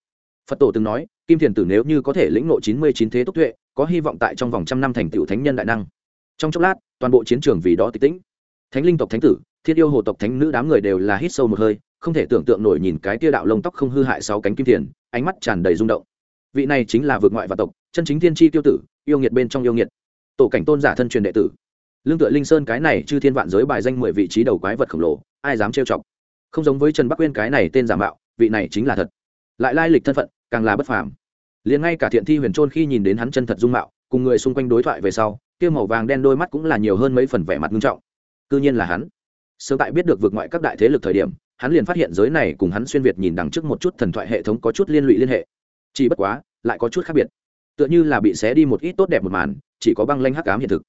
Phật tổ từng nói, kim thiền tử nếu như có thể lĩnh nộ chín mươi chín thế túc tuệ, có hy vọng tại trong vòng trăm năm thành tựu thánh nhân đại năng. Trong chốc lát, toàn bộ chiến trường vì đó tịch tĩnh. Thánh linh tộc thánh tử thiên yêu hồ tộc thánh nữ đám người đều là hít sâu một hơi, không thể tưởng tượng nổi nhìn cái tia đạo lông tóc không hư hại sáu cánh kim thiền ánh mắt tràn đầy rung động. Vị này chính là vượt ngoại và tộc, chân chính thiên tri tiêu tử, yêu nghiệt bên trong yêu nghiệt. Tổ cảnh tôn giả thân truyền đệ tử. Lương tựa linh sơn cái này chư thiên vạn giới bài danh mười vị trí đầu quái vật khổng lồ, ai dám trêu chọc? Không giống với trần bắc uyên cái này tên giả mạo, vị này chính là thật. Lại lai lịch thân phận, càng là bất phàm. Liền ngay cả thiện thi huyền trôn khi nhìn đến hắn chân thật dung mạo, cùng người xung quanh đối thoại về sau, kia màu vàng đen đôi mắt cũng là nhiều hơn mấy phần vẻ mặt nghiêm trọng. Cư nhiên là hắn sớm tại biết được vượt ngoại các đại thế lực thời điểm, hắn liền phát hiện giới này cùng hắn xuyên việt nhìn đằng trước một chút thần thoại hệ thống có chút liên lụy liên hệ. Chỉ bất quá, lại có chút khác biệt. Tựa như là bị xé đi một ít tốt đẹp một màn, chỉ có băng lanh hắc ám hiện thực.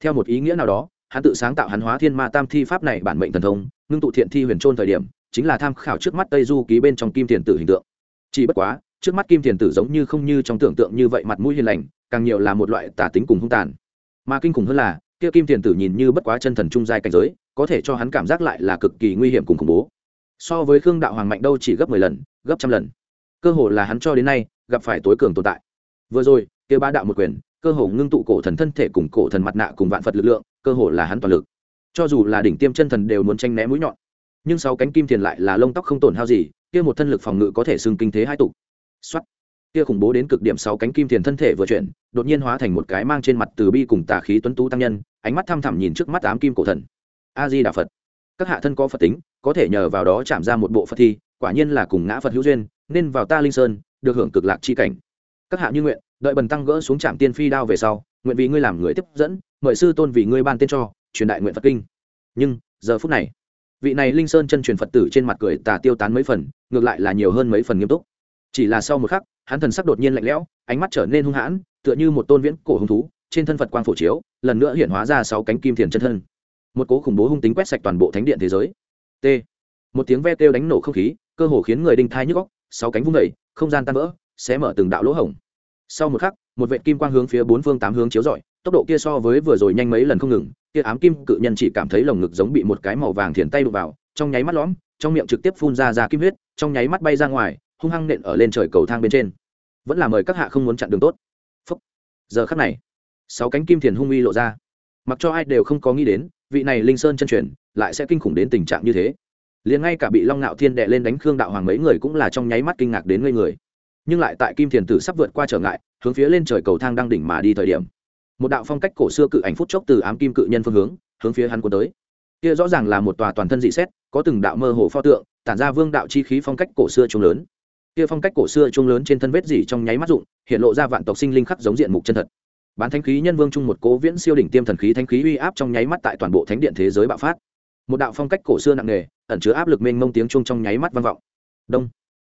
Theo một ý nghĩa nào đó, hắn tự sáng tạo hắn hóa thiên ma tam thi pháp này bản mệnh thần thông, ngưng tụ thiện thi huyền trôn thời điểm, chính là tham khảo trước mắt tây du ký bên trong kim tiền tử hình tượng. Chỉ bất quá, trước mắt kim tiền tử giống như không như trong tưởng tượng như vậy mặt mũi hiền lành, càng nhiều là một loại tả tính cùng hung tàn. Mà kinh khủng hơn là, kia kim tiền tử nhìn như bất quá chân thần trung giai cảnh giới có thể cho hắn cảm giác lại là cực kỳ nguy hiểm cùng khủng bố. So với khương đạo hoàng mạnh đâu chỉ gấp mười lần, gấp trăm lần. Cơ hồ là hắn cho đến nay gặp phải tối cường tồn tại. Vừa rồi, kia ba đạo một quyền, cơ hồ ngưng tụ cổ thần thân thể cùng cổ thần mặt nạ cùng vạn phật lực lượng, cơ hồ là hắn toàn lực. Cho dù là đỉnh tiêm chân thần đều muốn tranh né mũi nhọn. Nhưng sáu cánh kim thiền lại là lông tóc không tổn hao gì, kia một thân lực phòng ngự có thể xưng kinh thế hai tục xuất kia khủng bố đến cực điểm sáu cánh kim thiền thân thể vừa chuyển, đột nhiên hóa thành một cái mang trên mặt từ bi cùng tà khí tuấn tú tăng nhân, ánh mắt thăm thẳm nhìn trước mắt ám kim cổ thần a di đà phật. Các hạ thân có phật tính, có thể nhờ vào đó chạm ra một bộ phật thi, quả nhiên là cùng ngã phật hữu duyên, nên vào ta linh sơn, được hưởng cực lạc chi cảnh. Các hạ như nguyện, đợi bần tăng gỡ xuống trạm tiên phi đao về sau, nguyện vì ngươi làm người tiếp dẫn, mời sư tôn vì ngươi ban tên cho, truyền đại nguyện phật kinh. Nhưng, giờ phút này, vị này linh sơn chân truyền phật tử trên mặt cười tà tiêu tán mấy phần, ngược lại là nhiều hơn mấy phần nghiêm túc. Chỉ là sau một khắc, hắn thần sắc đột nhiên lạnh lẽo, ánh mắt trở nên hung hãn, tựa như một tôn viễn cổ hung thú, trên thân phật quang phổ chiếu, lần nữa hiện hóa ra sáu cánh kim thiền chân thân một cố khủng bố hung tính quét sạch toàn bộ thánh điện thế giới. T. Một tiếng ve kêu đánh nổ không khí, cơ hồ khiến người đinh thai nhức góc sáu cánh vung vẩy không gian tan vỡ, xé mở từng đạo lỗ hổng. Sau một khắc, một vệ kim quang hướng phía bốn phương tám hướng chiếu rọi, tốc độ kia so với vừa rồi nhanh mấy lần không ngừng, kia ám kim cự nhân chỉ cảm thấy lồng ngực giống bị một cái màu vàng thiền tay đụng vào, trong nháy mắt lõm, trong miệng trực tiếp phun ra ra kim huyết, trong nháy mắt bay ra ngoài, hung hăng nện ở lên trời cầu thang bên trên. Vẫn là mời các hạ không muốn chặn đường tốt. Phúc. giờ khắc này, sáu cánh kim thiền hung uy lộ ra. Mặc cho ai đều không có nghĩ đến vị này linh sơn chân truyền lại sẽ kinh khủng đến tình trạng như thế. Liền ngay cả bị long ngạo thiên đệ lên đánh khương đạo hoàng mấy người cũng là trong nháy mắt kinh ngạc đến ngây người. Nhưng lại tại kim thiền tử sắp vượt qua trở ngại, hướng phía lên trời cầu thang đang đỉnh mà đi thời điểm, một đạo phong cách cổ xưa cự ảnh phút chốc từ ám kim cự nhân phương hướng hướng phía hắn cuốn tới. Kia rõ ràng là một tòa toàn thân dị xét, có từng đạo mơ hồ pho tượng, tản ra vương đạo chi khí phong cách cổ xưa trung lớn. Kia phong cách cổ xưa trung lớn trên thân vết dỉ trong nháy mắt rụng, hiện lộ ra vạn tộc sinh linh khắc giống diện mục chân thật bán thánh khí nhân vương chung một cố viễn siêu đỉnh tiêm thần khí thánh khí uy áp trong nháy mắt tại toàn bộ thánh điện thế giới bạo phát. Một đạo phong cách cổ xưa nặng nề, ẩn chứa áp lực mênh mông tiếng chung trong nháy mắt vang vọng. Đông.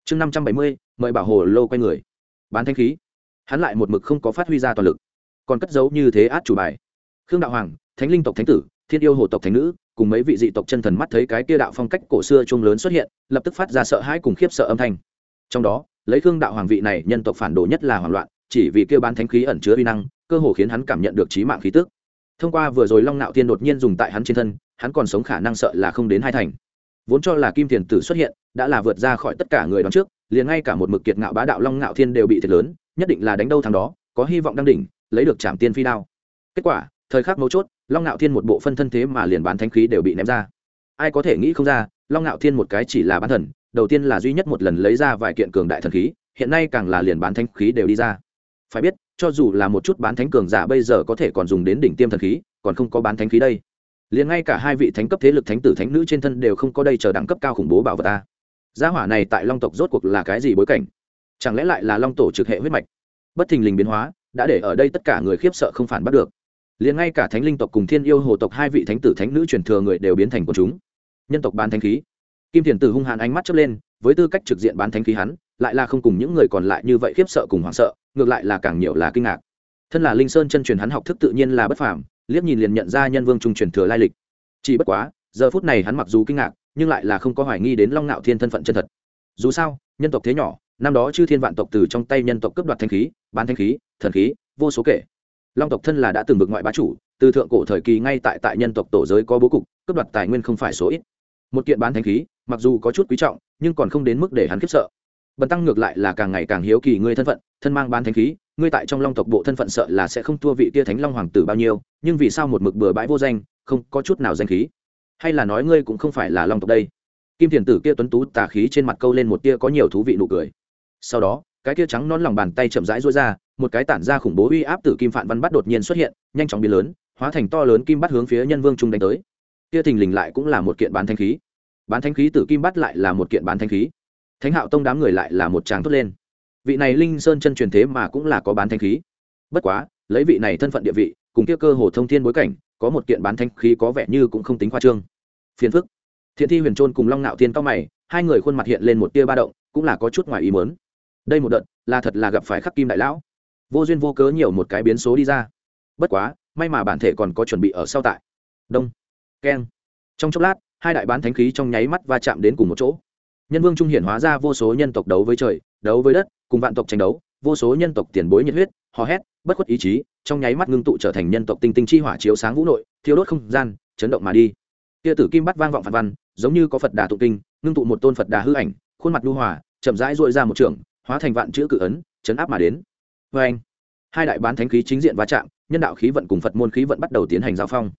Chương năm trăm bảy mươi, mời bảo hồ lô quay người. Bán thánh khí. Hắn lại một mực không có phát huy ra toàn lực. Còn cất giấu như thế át chủ bài. Khương đạo hoàng, thánh linh tộc thánh tử, thiên yêu hồ tộc thánh nữ, cùng mấy vị dị tộc chân thần mắt thấy cái kia đạo phong cách cổ xưa chung lớn xuất hiện, lập tức phát ra sợ hãi cùng khiếp sợ âm thanh. Trong đó, lấy khương đạo hoàng vị này nhân tộc phản đồ nhất là hoảng loạn, chỉ vì kêu bán thánh khí ẩn chứa uy năng cơ hồ khiến hắn cảm nhận được trí mạng khí tức. Thông qua vừa rồi long nạo thiên đột nhiên dùng tại hắn trên thân, hắn còn sống khả năng sợ là không đến hai thành. Vốn cho là kim thiền tử xuất hiện, đã là vượt ra khỏi tất cả người đón trước, liền ngay cả một mực kiệt ngạo bá đạo long ngạo thiên đều bị thiệt lớn, nhất định là đánh đâu thằng đó, có hy vọng đăng đỉnh, lấy được trảm tiên phi đao. Kết quả, thời khắc mấu chốt, long ngạo thiên một bộ phân thân thế mà liền bán thanh khí đều bị ném ra. Ai có thể nghĩ không ra, long ngạo thiên một cái chỉ là bán thần, đầu tiên là duy nhất một lần lấy ra vài kiện cường đại thần khí, hiện nay càng là liền bán thanh khí đều đi ra. Phải biết cho dù là một chút bán thánh cường giả bây giờ có thể còn dùng đến đỉnh tiêm thần khí, còn không có bán thánh khí đây. Liền ngay cả hai vị thánh cấp thế lực thánh tử thánh nữ trên thân đều không có đây chờ đẳng cấp cao khủng bố bảo vật ta. Gia hỏa này tại long tộc rốt cuộc là cái gì bối cảnh? Chẳng lẽ lại là long tổ trực hệ huyết mạch? Bất thình lình biến hóa, đã để ở đây tất cả người khiếp sợ không phản bắt được. Liền ngay cả thánh linh tộc cùng thiên yêu hồ tộc hai vị thánh tử thánh nữ truyền thừa người đều biến thành của chúng. Nhân tộc bán thánh khí. Kim thiền tử hung hàn ánh mắt chớp lên, với tư cách trực diện bán thánh khí hắn lại là không cùng những người còn lại như vậy khiếp sợ cùng hoảng sợ, ngược lại là càng nhiều là kinh ngạc. Thân là linh sơn chân truyền hắn học thức tự nhiên là bất phàm, liếc nhìn liền nhận ra nhân vương trung truyền thừa lai lịch. Chỉ bất quá, giờ phút này hắn mặc dù kinh ngạc, nhưng lại là không có hoài nghi đến long ngạo thiên thân phận chân thật. Dù sao, nhân tộc thế nhỏ, năm đó chư thiên vạn tộc từ trong tay nhân tộc cướp đoạt thanh khí, bán thanh khí, thần khí, vô số kể. Long tộc thân là đã từng vực ngoại bá chủ, từ thượng cổ thời kỳ ngay tại tại nhân tộc tổ giới có bố cục, cướp đoạt tài nguyên không phải số ít. Một kiện bán thanh khí, mặc dù có chút quý trọng, nhưng còn không đến mức để hắn khiếp sợ bần tăng ngược lại là càng ngày càng hiếu kỳ ngươi thân phận, thân mang bán thánh khí, ngươi tại trong long tộc bộ thân phận sợ là sẽ không thua vị tia thánh long hoàng tử bao nhiêu, nhưng vì sao một mực bừa bãi vô danh, không có chút nào danh khí? Hay là nói ngươi cũng không phải là long tộc đây? Kim thiền tử kia tuấn tú tà khí trên mặt câu lên một tia có nhiều thú vị nụ cười. Sau đó, cái tia trắng non lòng bàn tay chậm rãi rối ra, một cái tản ra khủng bố uy áp từ kim phạn văn bắt đột nhiên xuất hiện, nhanh chóng biến lớn, hóa thành to lớn kim bắt hướng phía nhân vương trung đánh tới. Kia thình lình lại cũng là một kiện bán thanh khí. Bán thanh khí từ kim bắt lại là một kiện bán thanh khí thánh hạo tông đám người lại là một tràng thốt lên. Vị này linh sơn chân truyền thế mà cũng là có bán thanh khí. Bất quá, lấy vị này thân phận địa vị, cùng kia cơ hồ thông thiên bối cảnh, có một kiện bán thanh khí có vẻ như cũng không tính khoa trương. Phiền phức. Thiện thi huyền trôn cùng long nạo thiên cao mày, hai người khuôn mặt hiện lên một tia ba động, cũng là có chút ngoài ý mớn đây một đợt, là thật là gặp phải khắc kim đại lão. Vô duyên vô cớ nhiều một cái biến số đi ra. Bất quá, may mà bản thể còn có chuẩn bị ở sau tại. Đông. Keng. Trong chốc lát, hai đại bán thánh khí trong nháy mắt va chạm đến cùng một chỗ nhân vương trung hiển hóa ra vô số nhân tộc đấu với trời, đấu với đất, cùng vạn tộc tranh đấu, vô số nhân tộc tiền bối nhiệt huyết, hò hét, bất khuất ý chí, trong nháy mắt ngưng tụ trở thành nhân tộc tinh tinh chi hỏa chiếu sáng vũ nội, thiêu đốt không gian, chấn động mà đi. Kia tử kim bắt vang vọng phản văn, giống như có phật đà tụ kinh, ngưng tụ một tôn phật đà hư ảnh, khuôn mặt lưu hòa, chậm rãi dội ra một trường, hóa thành vạn chữ cự ấn, chấn áp mà đến. Vê anh, hai đại bán thánh khí chính diện va chạm, nhân đạo khí vận cùng phật môn khí vận bắt đầu tiến hành giao phong.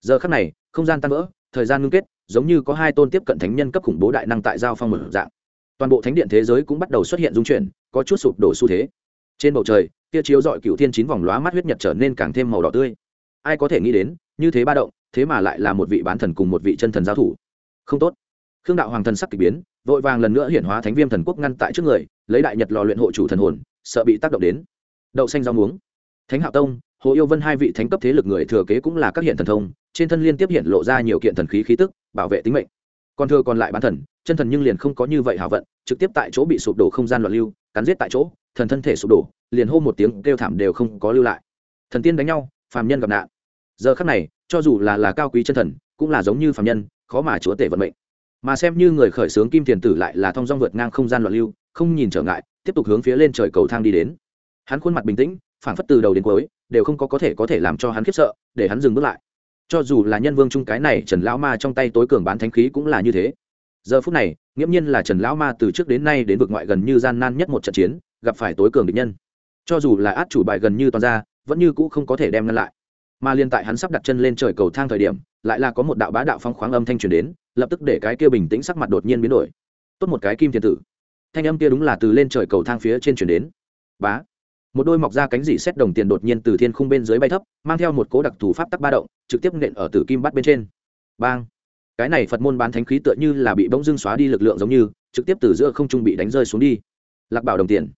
Giờ khắc này, không gian tan vỡ, thời gian ngưng kết giống như có hai tôn tiếp cận thánh nhân cấp khủng bố đại năng tại giao phong một dạng. Toàn bộ thánh điện thế giới cũng bắt đầu xuất hiện dung chuyển, có chút sụp đổ xu thế. Trên bầu trời kia chiếu dọi cựu thiên chín vòng lóa mắt huyết nhật trở nên càng thêm màu đỏ tươi. Ai có thể nghĩ đến, như thế ba động, thế mà lại là một vị bán thần cùng một vị chân thần giao thủ. Không tốt. Khương đạo hoàng thần sắc k ỳ biến, vội vàng lần nữa hiển hóa thánh viêm thần quốc ngăn tại trước người, lấy đại nhật lò luyện hộ chủ thần hồn, sợ bị tác động đến. Đậu xanh rau muống. Thánh hạo tông hồ yêu vân hai vị thánh cấp thế lực người thừa kế cũng là các hiện thần thông, trên thân liên tiếp hiện lộ ra nhiều kiện thần khí khí tức, bảo vệ tính mệnh. Còn thừa còn lại bán thần, chân thần nhưng liền không có như vậy hảo vận, trực tiếp tại chỗ bị sụp đổ không gian loạn lưu, cắn giết tại chỗ, thần thân thể sụp đổ, liền hô một tiếng kêu thảm đều không có lưu lại. Thần tiên đánh nhau, phàm nhân gặp nạn. Giờ khắc này, cho dù là là cao quý chân thần, cũng là giống như phàm nhân, khó mà chúa tể vận mệnh. Mà xem như người khởi xướng kim tiền tử lại là thong dong vượt ngang không gian loạn lưu, không nhìn trở ngại, tiếp tục hướng phía lên trời cầu thang đi đến. Hắn khuôn mặt bình tĩnh Phản phất từ đầu đến cuối, đều không có có thể có thể làm cho hắn khiếp sợ, để hắn dừng bước lại. Cho dù là nhân vương trung cái này trần lão ma trong tay tối cường bán thánh khí cũng là như thế. Giờ phút này, nghiễm nhiên là trần lão ma từ trước đến nay đến vực ngoại gần như gian nan nhất một trận chiến, gặp phải tối cường địch nhân. Cho dù là át chủ bài gần như toàn ra, vẫn như cũ không có thể đem ngăn lại. Mà liên tại hắn sắp đặt chân lên trời cầu thang thời điểm, lại là có một đạo bá đạo phong khoáng âm thanh truyền đến, lập tức để cái kia bình tĩnh sắc mặt đột nhiên biến đổi. Tốt một cái kim thiên tử. Thanh âm kia đúng là từ lên trời cầu thang phía trên truyền đến. Bá một đôi mọc ra cánh dị xét đồng tiền đột nhiên từ thiên khung bên dưới bay thấp, mang theo một cố đặc thù pháp tắc ba động, trực tiếp nện ở tử kim bắt bên trên. Bang! Cái này phật môn bán thánh khí tựa như là bị bỗng dưng xóa đi lực lượng giống như, trực tiếp từ giữa không trung bị đánh rơi xuống đi. Lạc bảo đồng tiền.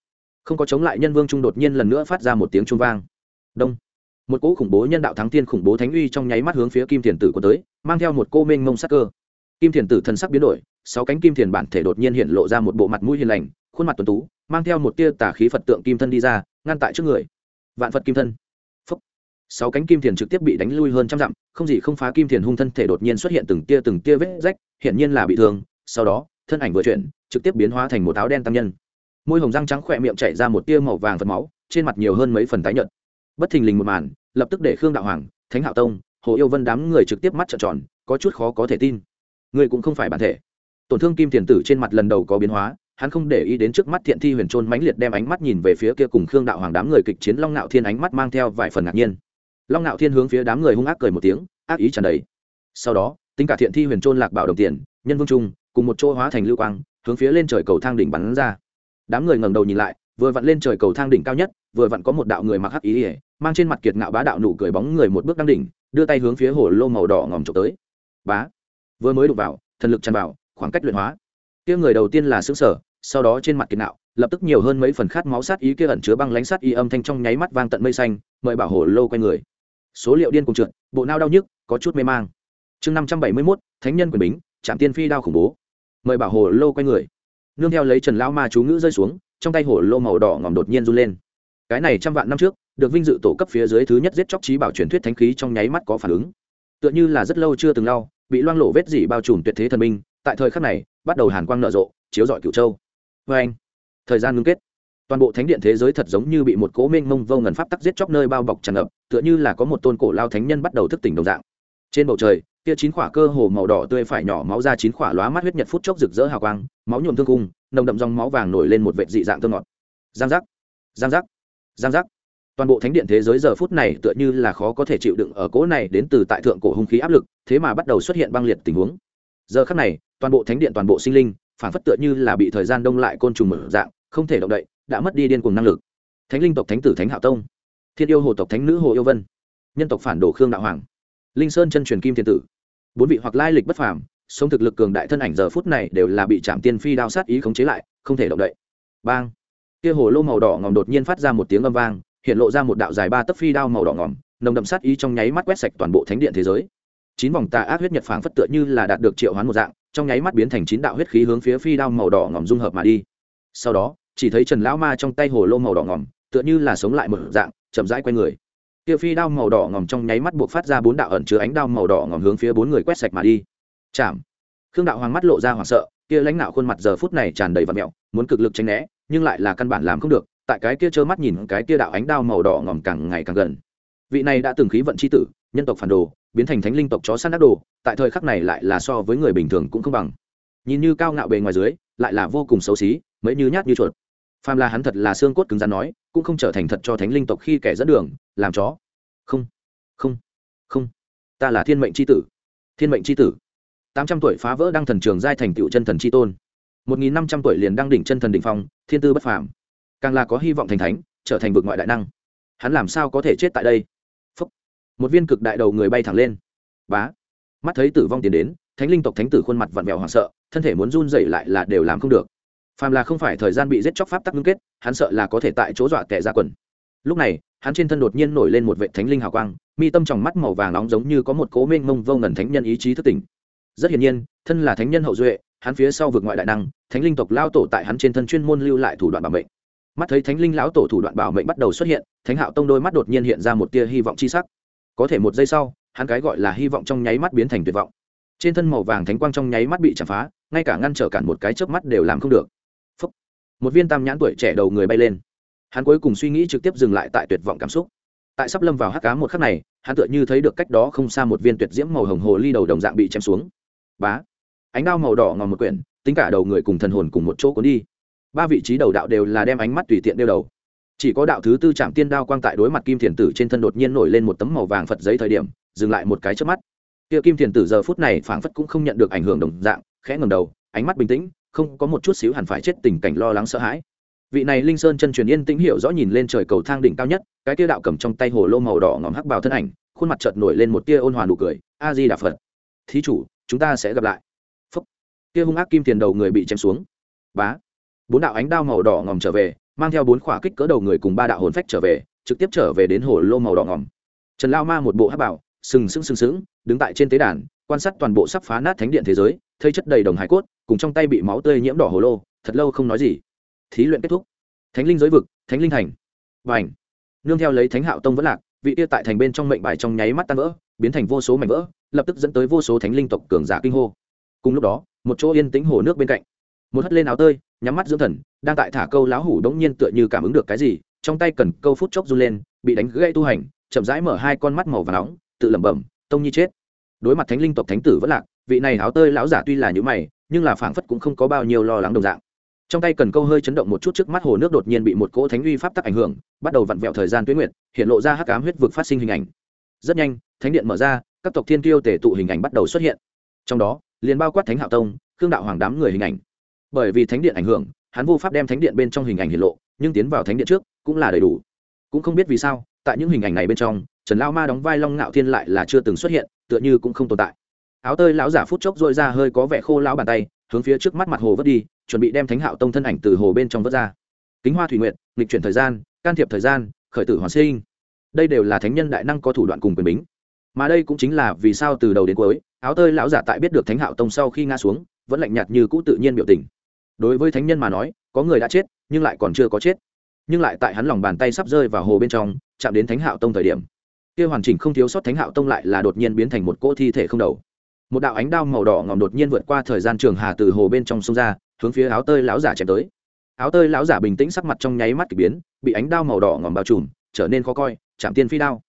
Không có chống lại nhân vương trung đột nhiên lần nữa phát ra một tiếng trung vang. Đông! Một cỗ khủng bố nhân đạo thắng tiên khủng bố thánh uy trong nháy mắt hướng phía kim thiền tử của tới, mang theo một cô mênh mông sắc cơ. Kim thiền tử thần sắc biến đổi, sáu cánh kim thiền bản thể đột nhiên hiện lộ ra một bộ mặt mũi hiền lành, khuôn mặt tuấn tú, mang theo một tia tà khí phật tượng kim thân đi ra ngăn tại trước người. Vạn phật kim thân. Phúc. sáu cánh kim thiền trực tiếp bị đánh lui hơn trăm dặm, không gì không phá kim thiền hung thân thể đột nhiên xuất hiện từng tia từng tia vết rách, hiển nhiên là bị thương. Sau đó, thân ảnh vừa chuyển, trực tiếp biến hóa thành một áo đen tăng nhân. Môi hồng răng trắng khỏe miệng chảy ra một tia màu vàng phật máu, trên mặt nhiều hơn mấy phần tái nhợt. Bất thình lình một màn, lập tức để khương đạo hoàng, thánh hạo tông, hồ yêu vân đám người trực tiếp mắt trợn tròn, có chút khó có thể tin. Người cũng không phải bản thể. Tổn thương kim tiền tử trên mặt lần đầu có biến hóa hắn không để ý đến trước mắt thiện thi huyền trôn mãnh liệt đem ánh mắt nhìn về phía kia cùng khương đạo hoàng đám người kịch chiến long nạo thiên ánh mắt mang theo vài phần ngạc nhiên. Long nạo thiên hướng phía đám người hung ác cười một tiếng, ác ý tràn đầy. Sau đó, tính cả thiện thi huyền trôn lạc bảo đồng tiền, nhân vương trung, cùng một chỗ hóa thành lưu quang, hướng phía lên trời cầu thang đỉnh bắn ra. Đám người ngẩng đầu nhìn lại, vừa vặn lên trời cầu thang đỉnh cao nhất, vừa vặn có một đạo người mặc hắc ý ỉa mang trên mặt kiệt ngạo bá đạo nụ cười bóng người một bước đăng đỉnh, đưa tay hướng phía hồ lô màu đỏ ngòm trộm tới. Bá, vừa mới đụng vào, thần lực tràn vào, khoảng cách luyện hóa kia người đầu tiên là xứng sở sau đó trên mặt kiệt nạo, lập tức nhiều hơn mấy phần khát máu sát ý kia ẩn chứa băng lánh sát ý âm thanh trong nháy mắt vang tận mây xanh, mời bảo hồ lô quay người. Số liệu điên cùng trượt, bộ nao đau nhức, có chút mê mang. Chương năm trăm bảy mươi mốt, thánh nhân quyền bính, trạm tiên phi đao khủng bố. Mời bảo hồ lô quay người. Nương theo lấy trần lão ma chú ngữ rơi xuống, trong tay hồ lô màu đỏ ngòm đột nhiên run lên. Cái này trăm vạn năm trước, được vinh dự tổ cấp phía dưới thứ nhất giết chóc trí bảo truyền thuyết thánh khí trong nháy mắt có phản ứng. Tựa như là rất lâu chưa từng lau, bị loang lộ vết dỉ bao trùm tuyệt thế thần minh tại thời khắc này, bắt đầu hàn quang nở rộ, chiếu rọi cựu châu. Vê anh, thời gian ngưng kết. Toàn bộ thánh điện thế giới thật giống như bị một cố mênh mông vô ngần pháp tắc giết chóc nơi bao bọc tràn ngập, tựa như là có một tôn cổ lao thánh nhân bắt đầu thức tỉnh đồng dạng. Trên bầu trời, kia chín khỏa cơ hồ màu đỏ tươi phải nhỏ máu ra chín khỏa lóa mắt huyết nhật phút chốc rực rỡ hào quang, máu nhuộm thương cung nồng đậm dòng máu vàng nổi lên một vệt dị dạng thơ ngọt. Giang giác giang giác giang giác. Toàn bộ thánh điện thế giới giờ phút này tựa như là khó có thể chịu đựng ở cỗ này đến từ tại thượng cổ hung khí áp lực, thế mà bắt đầu xuất hiện băng liệt tình huống giờ khắc này, toàn bộ thánh điện, toàn bộ sinh linh phản phất tựa như là bị thời gian đông lại côn trùng mở dạng, không thể động đậy, đã mất đi điên cùng năng lực. Thánh linh tộc thánh tử thánh hạo tông, thiên yêu hồ tộc thánh nữ hồ yêu vân, nhân tộc phản đồ khương đạo hoàng, linh sơn chân truyền kim thiên tử. Bốn vị hoặc lai lịch bất phàm, sống thực lực cường đại thân ảnh giờ phút này đều là bị chạm tiên phi đao sát ý khống chế lại, không thể động đậy. Bang! Kia hồ lô màu đỏ ngòm đột nhiên phát ra một tiếng âm vang, hiện lộ ra một đạo dài ba tấc phi đao màu đỏ ngòm, nồng đậm sát ý trong nháy mắt quét sạch toàn bộ thánh điện thế giới chín vòng tà ác huyết nhật phảng phất tựa như là đạt được triệu hoán một dạng, trong nháy mắt biến thành chín đạo huyết khí hướng phía phi đao màu đỏ ngòm dung hợp mà đi. Sau đó, chỉ thấy trần lão ma trong tay hồ lô màu đỏ ngòm, tựa như là sống lại một dạng, chậm rãi quay người. Kia phi đao màu đỏ ngòm trong nháy mắt buộc phát ra bốn đạo ẩn chứa ánh đao màu đỏ ngòm hướng phía bốn người quét sạch mà đi. Chạm. Khương đạo hoàng mắt lộ ra hoảng sợ, kia lãnh đạo khuôn mặt giờ phút này tràn đầy vật mẹo, muốn cực lực tránh né, nhưng lại là căn bản làm không được, tại cái kia trơ mắt nhìn cái kia đạo ánh đao màu đỏ ngòm càng ngày càng gần. Vị này đã từng khí vận c h i tử nhân tộc phản đồ, biến thành thánh linh tộc chó săn đắc đồ, tại thời khắc này lại là so với người bình thường cũng không bằng. Nhìn như cao ngạo bề ngoài dưới, lại là vô cùng xấu xí mới như nhát như chuột. Phàm là hắn thật là xương cốt cứng rắn nói, cũng không trở thành thật cho thánh linh tộc khi kẻ dẫn đường, làm chó. Không không không. Ta là thiên mệnh c h i tử. Thiên mệnh c h i tử. Tám trăm tuổi phá vỡ đăng thần trường giai thành tựu chân thần c h i tôn. Một nghìn năm trăm tuổi liền đăng đỉnh chân thần đ ỉ n h phong, thiên tư bất phàm. Càng là có hy vọng thành thánh, trở thành vực ngoại đại năng. Hắn làm sao có thể chết tại đây? Một viên cực đại đầu người bay thẳng lên. Bá. Mắt thấy tử vong tiến đến, thánh linh tộc thánh tử khuôn mặt vặn vẹo hoảng sợ, thân thể muốn run dậy lại là đều làm không được. Phàm là không phải thời gian bị giết chóc pháp tắc ngưng kết, hắn sợ là có thể tại chỗ dọa kẻ ra quần. Lúc này, hắn trên thân đột nhiên nổi lên một vệ thánh linh hào quang, mi tâm tròng mắt màu vàng nóng giống như có một cố mênh mông vô ngần thánh nhân ý chí thức tỉnh. Rất hiển nhiên, thân là thánh nhân hậu duệ, hắn phía sau vượt ngoại đại năng, thánh linh tộc lao tổ tại hắn trên thân chuyên môn lưu lại thủ đoạn bảo mệnh. Mắt thấy thánh linh lão tổ thủ đoạn bảo mệnh bắt đầu xuất hiện, thánh hạo tông đôi mắt đột nhiên hiện ra một tia hy vọng chi sắc có thể một giây sau, hắn cái gọi là hy vọng trong nháy mắt biến thành tuyệt vọng. Trên thân màu vàng thánh quang trong nháy mắt bị chạm phá, ngay cả ngăn trở cản một cái chớp mắt đều làm không được. Phúc. một viên tam nhãn tuổi trẻ đầu người bay lên. Hắn cuối cùng suy nghĩ trực tiếp dừng lại tại tuyệt vọng cảm xúc. Tại sắp lâm vào hắc cá một khắc này, hắn tựa như thấy được cách đó không xa một viên tuyệt diễm màu hồng hồ ly đầu đồng dạng bị chém xuống. Bá. Ánh đao màu đỏ ngòm một quyển, tính cả đầu người cùng thần hồn cùng một chỗ cuốn đi. Ba vị trí đầu đạo đều là đem ánh mắt tùy tiện đeo đầu chỉ có đạo thứ tư chạm tiên đao quang tại đối mặt kim thiền tử trên thân đột nhiên nổi lên một tấm màu vàng phật giấy thời điểm, dừng lại một cái trước mắt. Kia kim thiền tử giờ phút này phảng phất cũng không nhận được ảnh hưởng đồng dạng, khẽ ngầm đầu, ánh mắt bình tĩnh, không có một chút xíu hẳn phải chết tình cảnh lo lắng sợ hãi. Vị này linh sơn chân truyền yên tĩnh hiểu rõ nhìn lên trời cầu thang đỉnh cao nhất, cái tia đạo cầm trong tay hồ lô màu đỏ ngòm hắc bào thân ảnh, khuôn mặt chợt nổi lên một tia ôn hòa nụ cười a di đà phật, thí chủ, chúng ta sẽ gặp lại. Phúc. Tia hung ác kim tiền đầu người bị chém xuống. Bá. Bốn đạo ánh đao màu đỏ ngòm trở về mang theo bốn khỏa kích cỡ đầu người cùng ba đạo hồn phách trở về, trực tiếp trở về đến hồ lô màu đỏ ngòm. Trần lao ma một bộ hát bảo, sừng sững sừng sững, đứng tại trên tế đàn, quan sát toàn bộ sắp phá nát thánh điện thế giới, thấy chất đầy đồng hải cốt, cùng trong tay bị máu tươi nhiễm đỏ hồ lô, thật lâu không nói gì. Thí luyện kết thúc. Thánh linh giới vực, thánh linh thành. Và ảnh nương theo lấy thánh hạo tông vẫn lạc, vị tia tại thành bên trong mệnh bài trong nháy mắt tan vỡ, biến thành vô số mảnh vỡ, lập tức dẫn tới vô số thánh linh tộc cường giả kinh hô. Cùng lúc đó, một chỗ yên tĩnh hồ nước bên cạnh một hất lên áo tơi, nhắm mắt dưỡng thần, đang tại thả câu lão hủ đống nhiên tựa như cảm ứng được cái gì, trong tay cần câu phút chốc run lên, bị đánh gãy tu hành, chậm rãi mở hai con mắt màu và nóng, tự lẩm bẩm, tông nhi chết. Đối mặt thánh linh tộc thánh tử vẫn lạc, vị này áo tơi lão giả tuy là nhữ mày, nhưng là phảng phất cũng không có bao nhiêu lo lắng đồng dạng. Trong tay cần câu hơi chấn động một chút trước mắt hồ nước đột nhiên bị một cỗ thánh uy pháp tắc ảnh hưởng, bắt đầu vặn vẹo thời gian tuyến nguyệt, hiện lộ ra hắc ám huyết vực phát sinh hình ảnh. Rất nhanh, thánh điện mở ra, các tộc thiên tiêu tể tụ hình ảnh bắt đầu xuất hiện. Trong đó, liền bao quát thánh hạo tông, khương đạo hoàng đám người hình ảnh bởi vì thánh điện ảnh hưởng, hắn vô pháp đem thánh điện bên trong hình ảnh hiện lộ, nhưng tiến vào thánh điện trước cũng là đầy đủ. Cũng không biết vì sao, tại những hình ảnh này bên trong, trần lao ma đóng vai long ngạo thiên lại là chưa từng xuất hiện, tựa như cũng không tồn tại. Áo tơi lão giả phút chốc dội ra hơi có vẻ khô lão bàn tay, hướng phía trước mắt mặt hồ vớt đi, chuẩn bị đem thánh hạo tông thân ảnh từ hồ bên trong vớt ra. Kính hoa thủy nguyện nghịch chuyển thời gian, can thiệp thời gian, khởi tử hoàn sinh. Đây đều là thánh nhân đại năng có thủ đoạn cùng quyền bính. Mà đây cũng chính là vì sao từ đầu đến cuối, áo tơi lão giả tại biết được thánh hạo tông sau khi ngã xuống, vẫn lạnh nhạt như cũ tự nhiên biểu tình đối với thánh nhân mà nói, có người đã chết, nhưng lại còn chưa có chết. Nhưng lại tại hắn lòng bàn tay sắp rơi vào hồ bên trong, chạm đến thánh hạo tông thời điểm. Kia hoàn chỉnh không thiếu sót thánh hạo tông lại là đột nhiên biến thành một cỗ thi thể không đầu. Một đạo ánh đao màu đỏ ngòm đột nhiên vượt qua thời gian trường hà từ hồ bên trong sông ra, hướng phía áo tơi lão giả chém tới. Áo tơi lão giả bình tĩnh sắc mặt trong nháy mắt k ỳ biến, bị ánh đao màu đỏ ngòm bao trùm, trở nên khó coi, chạm tiên phi đao.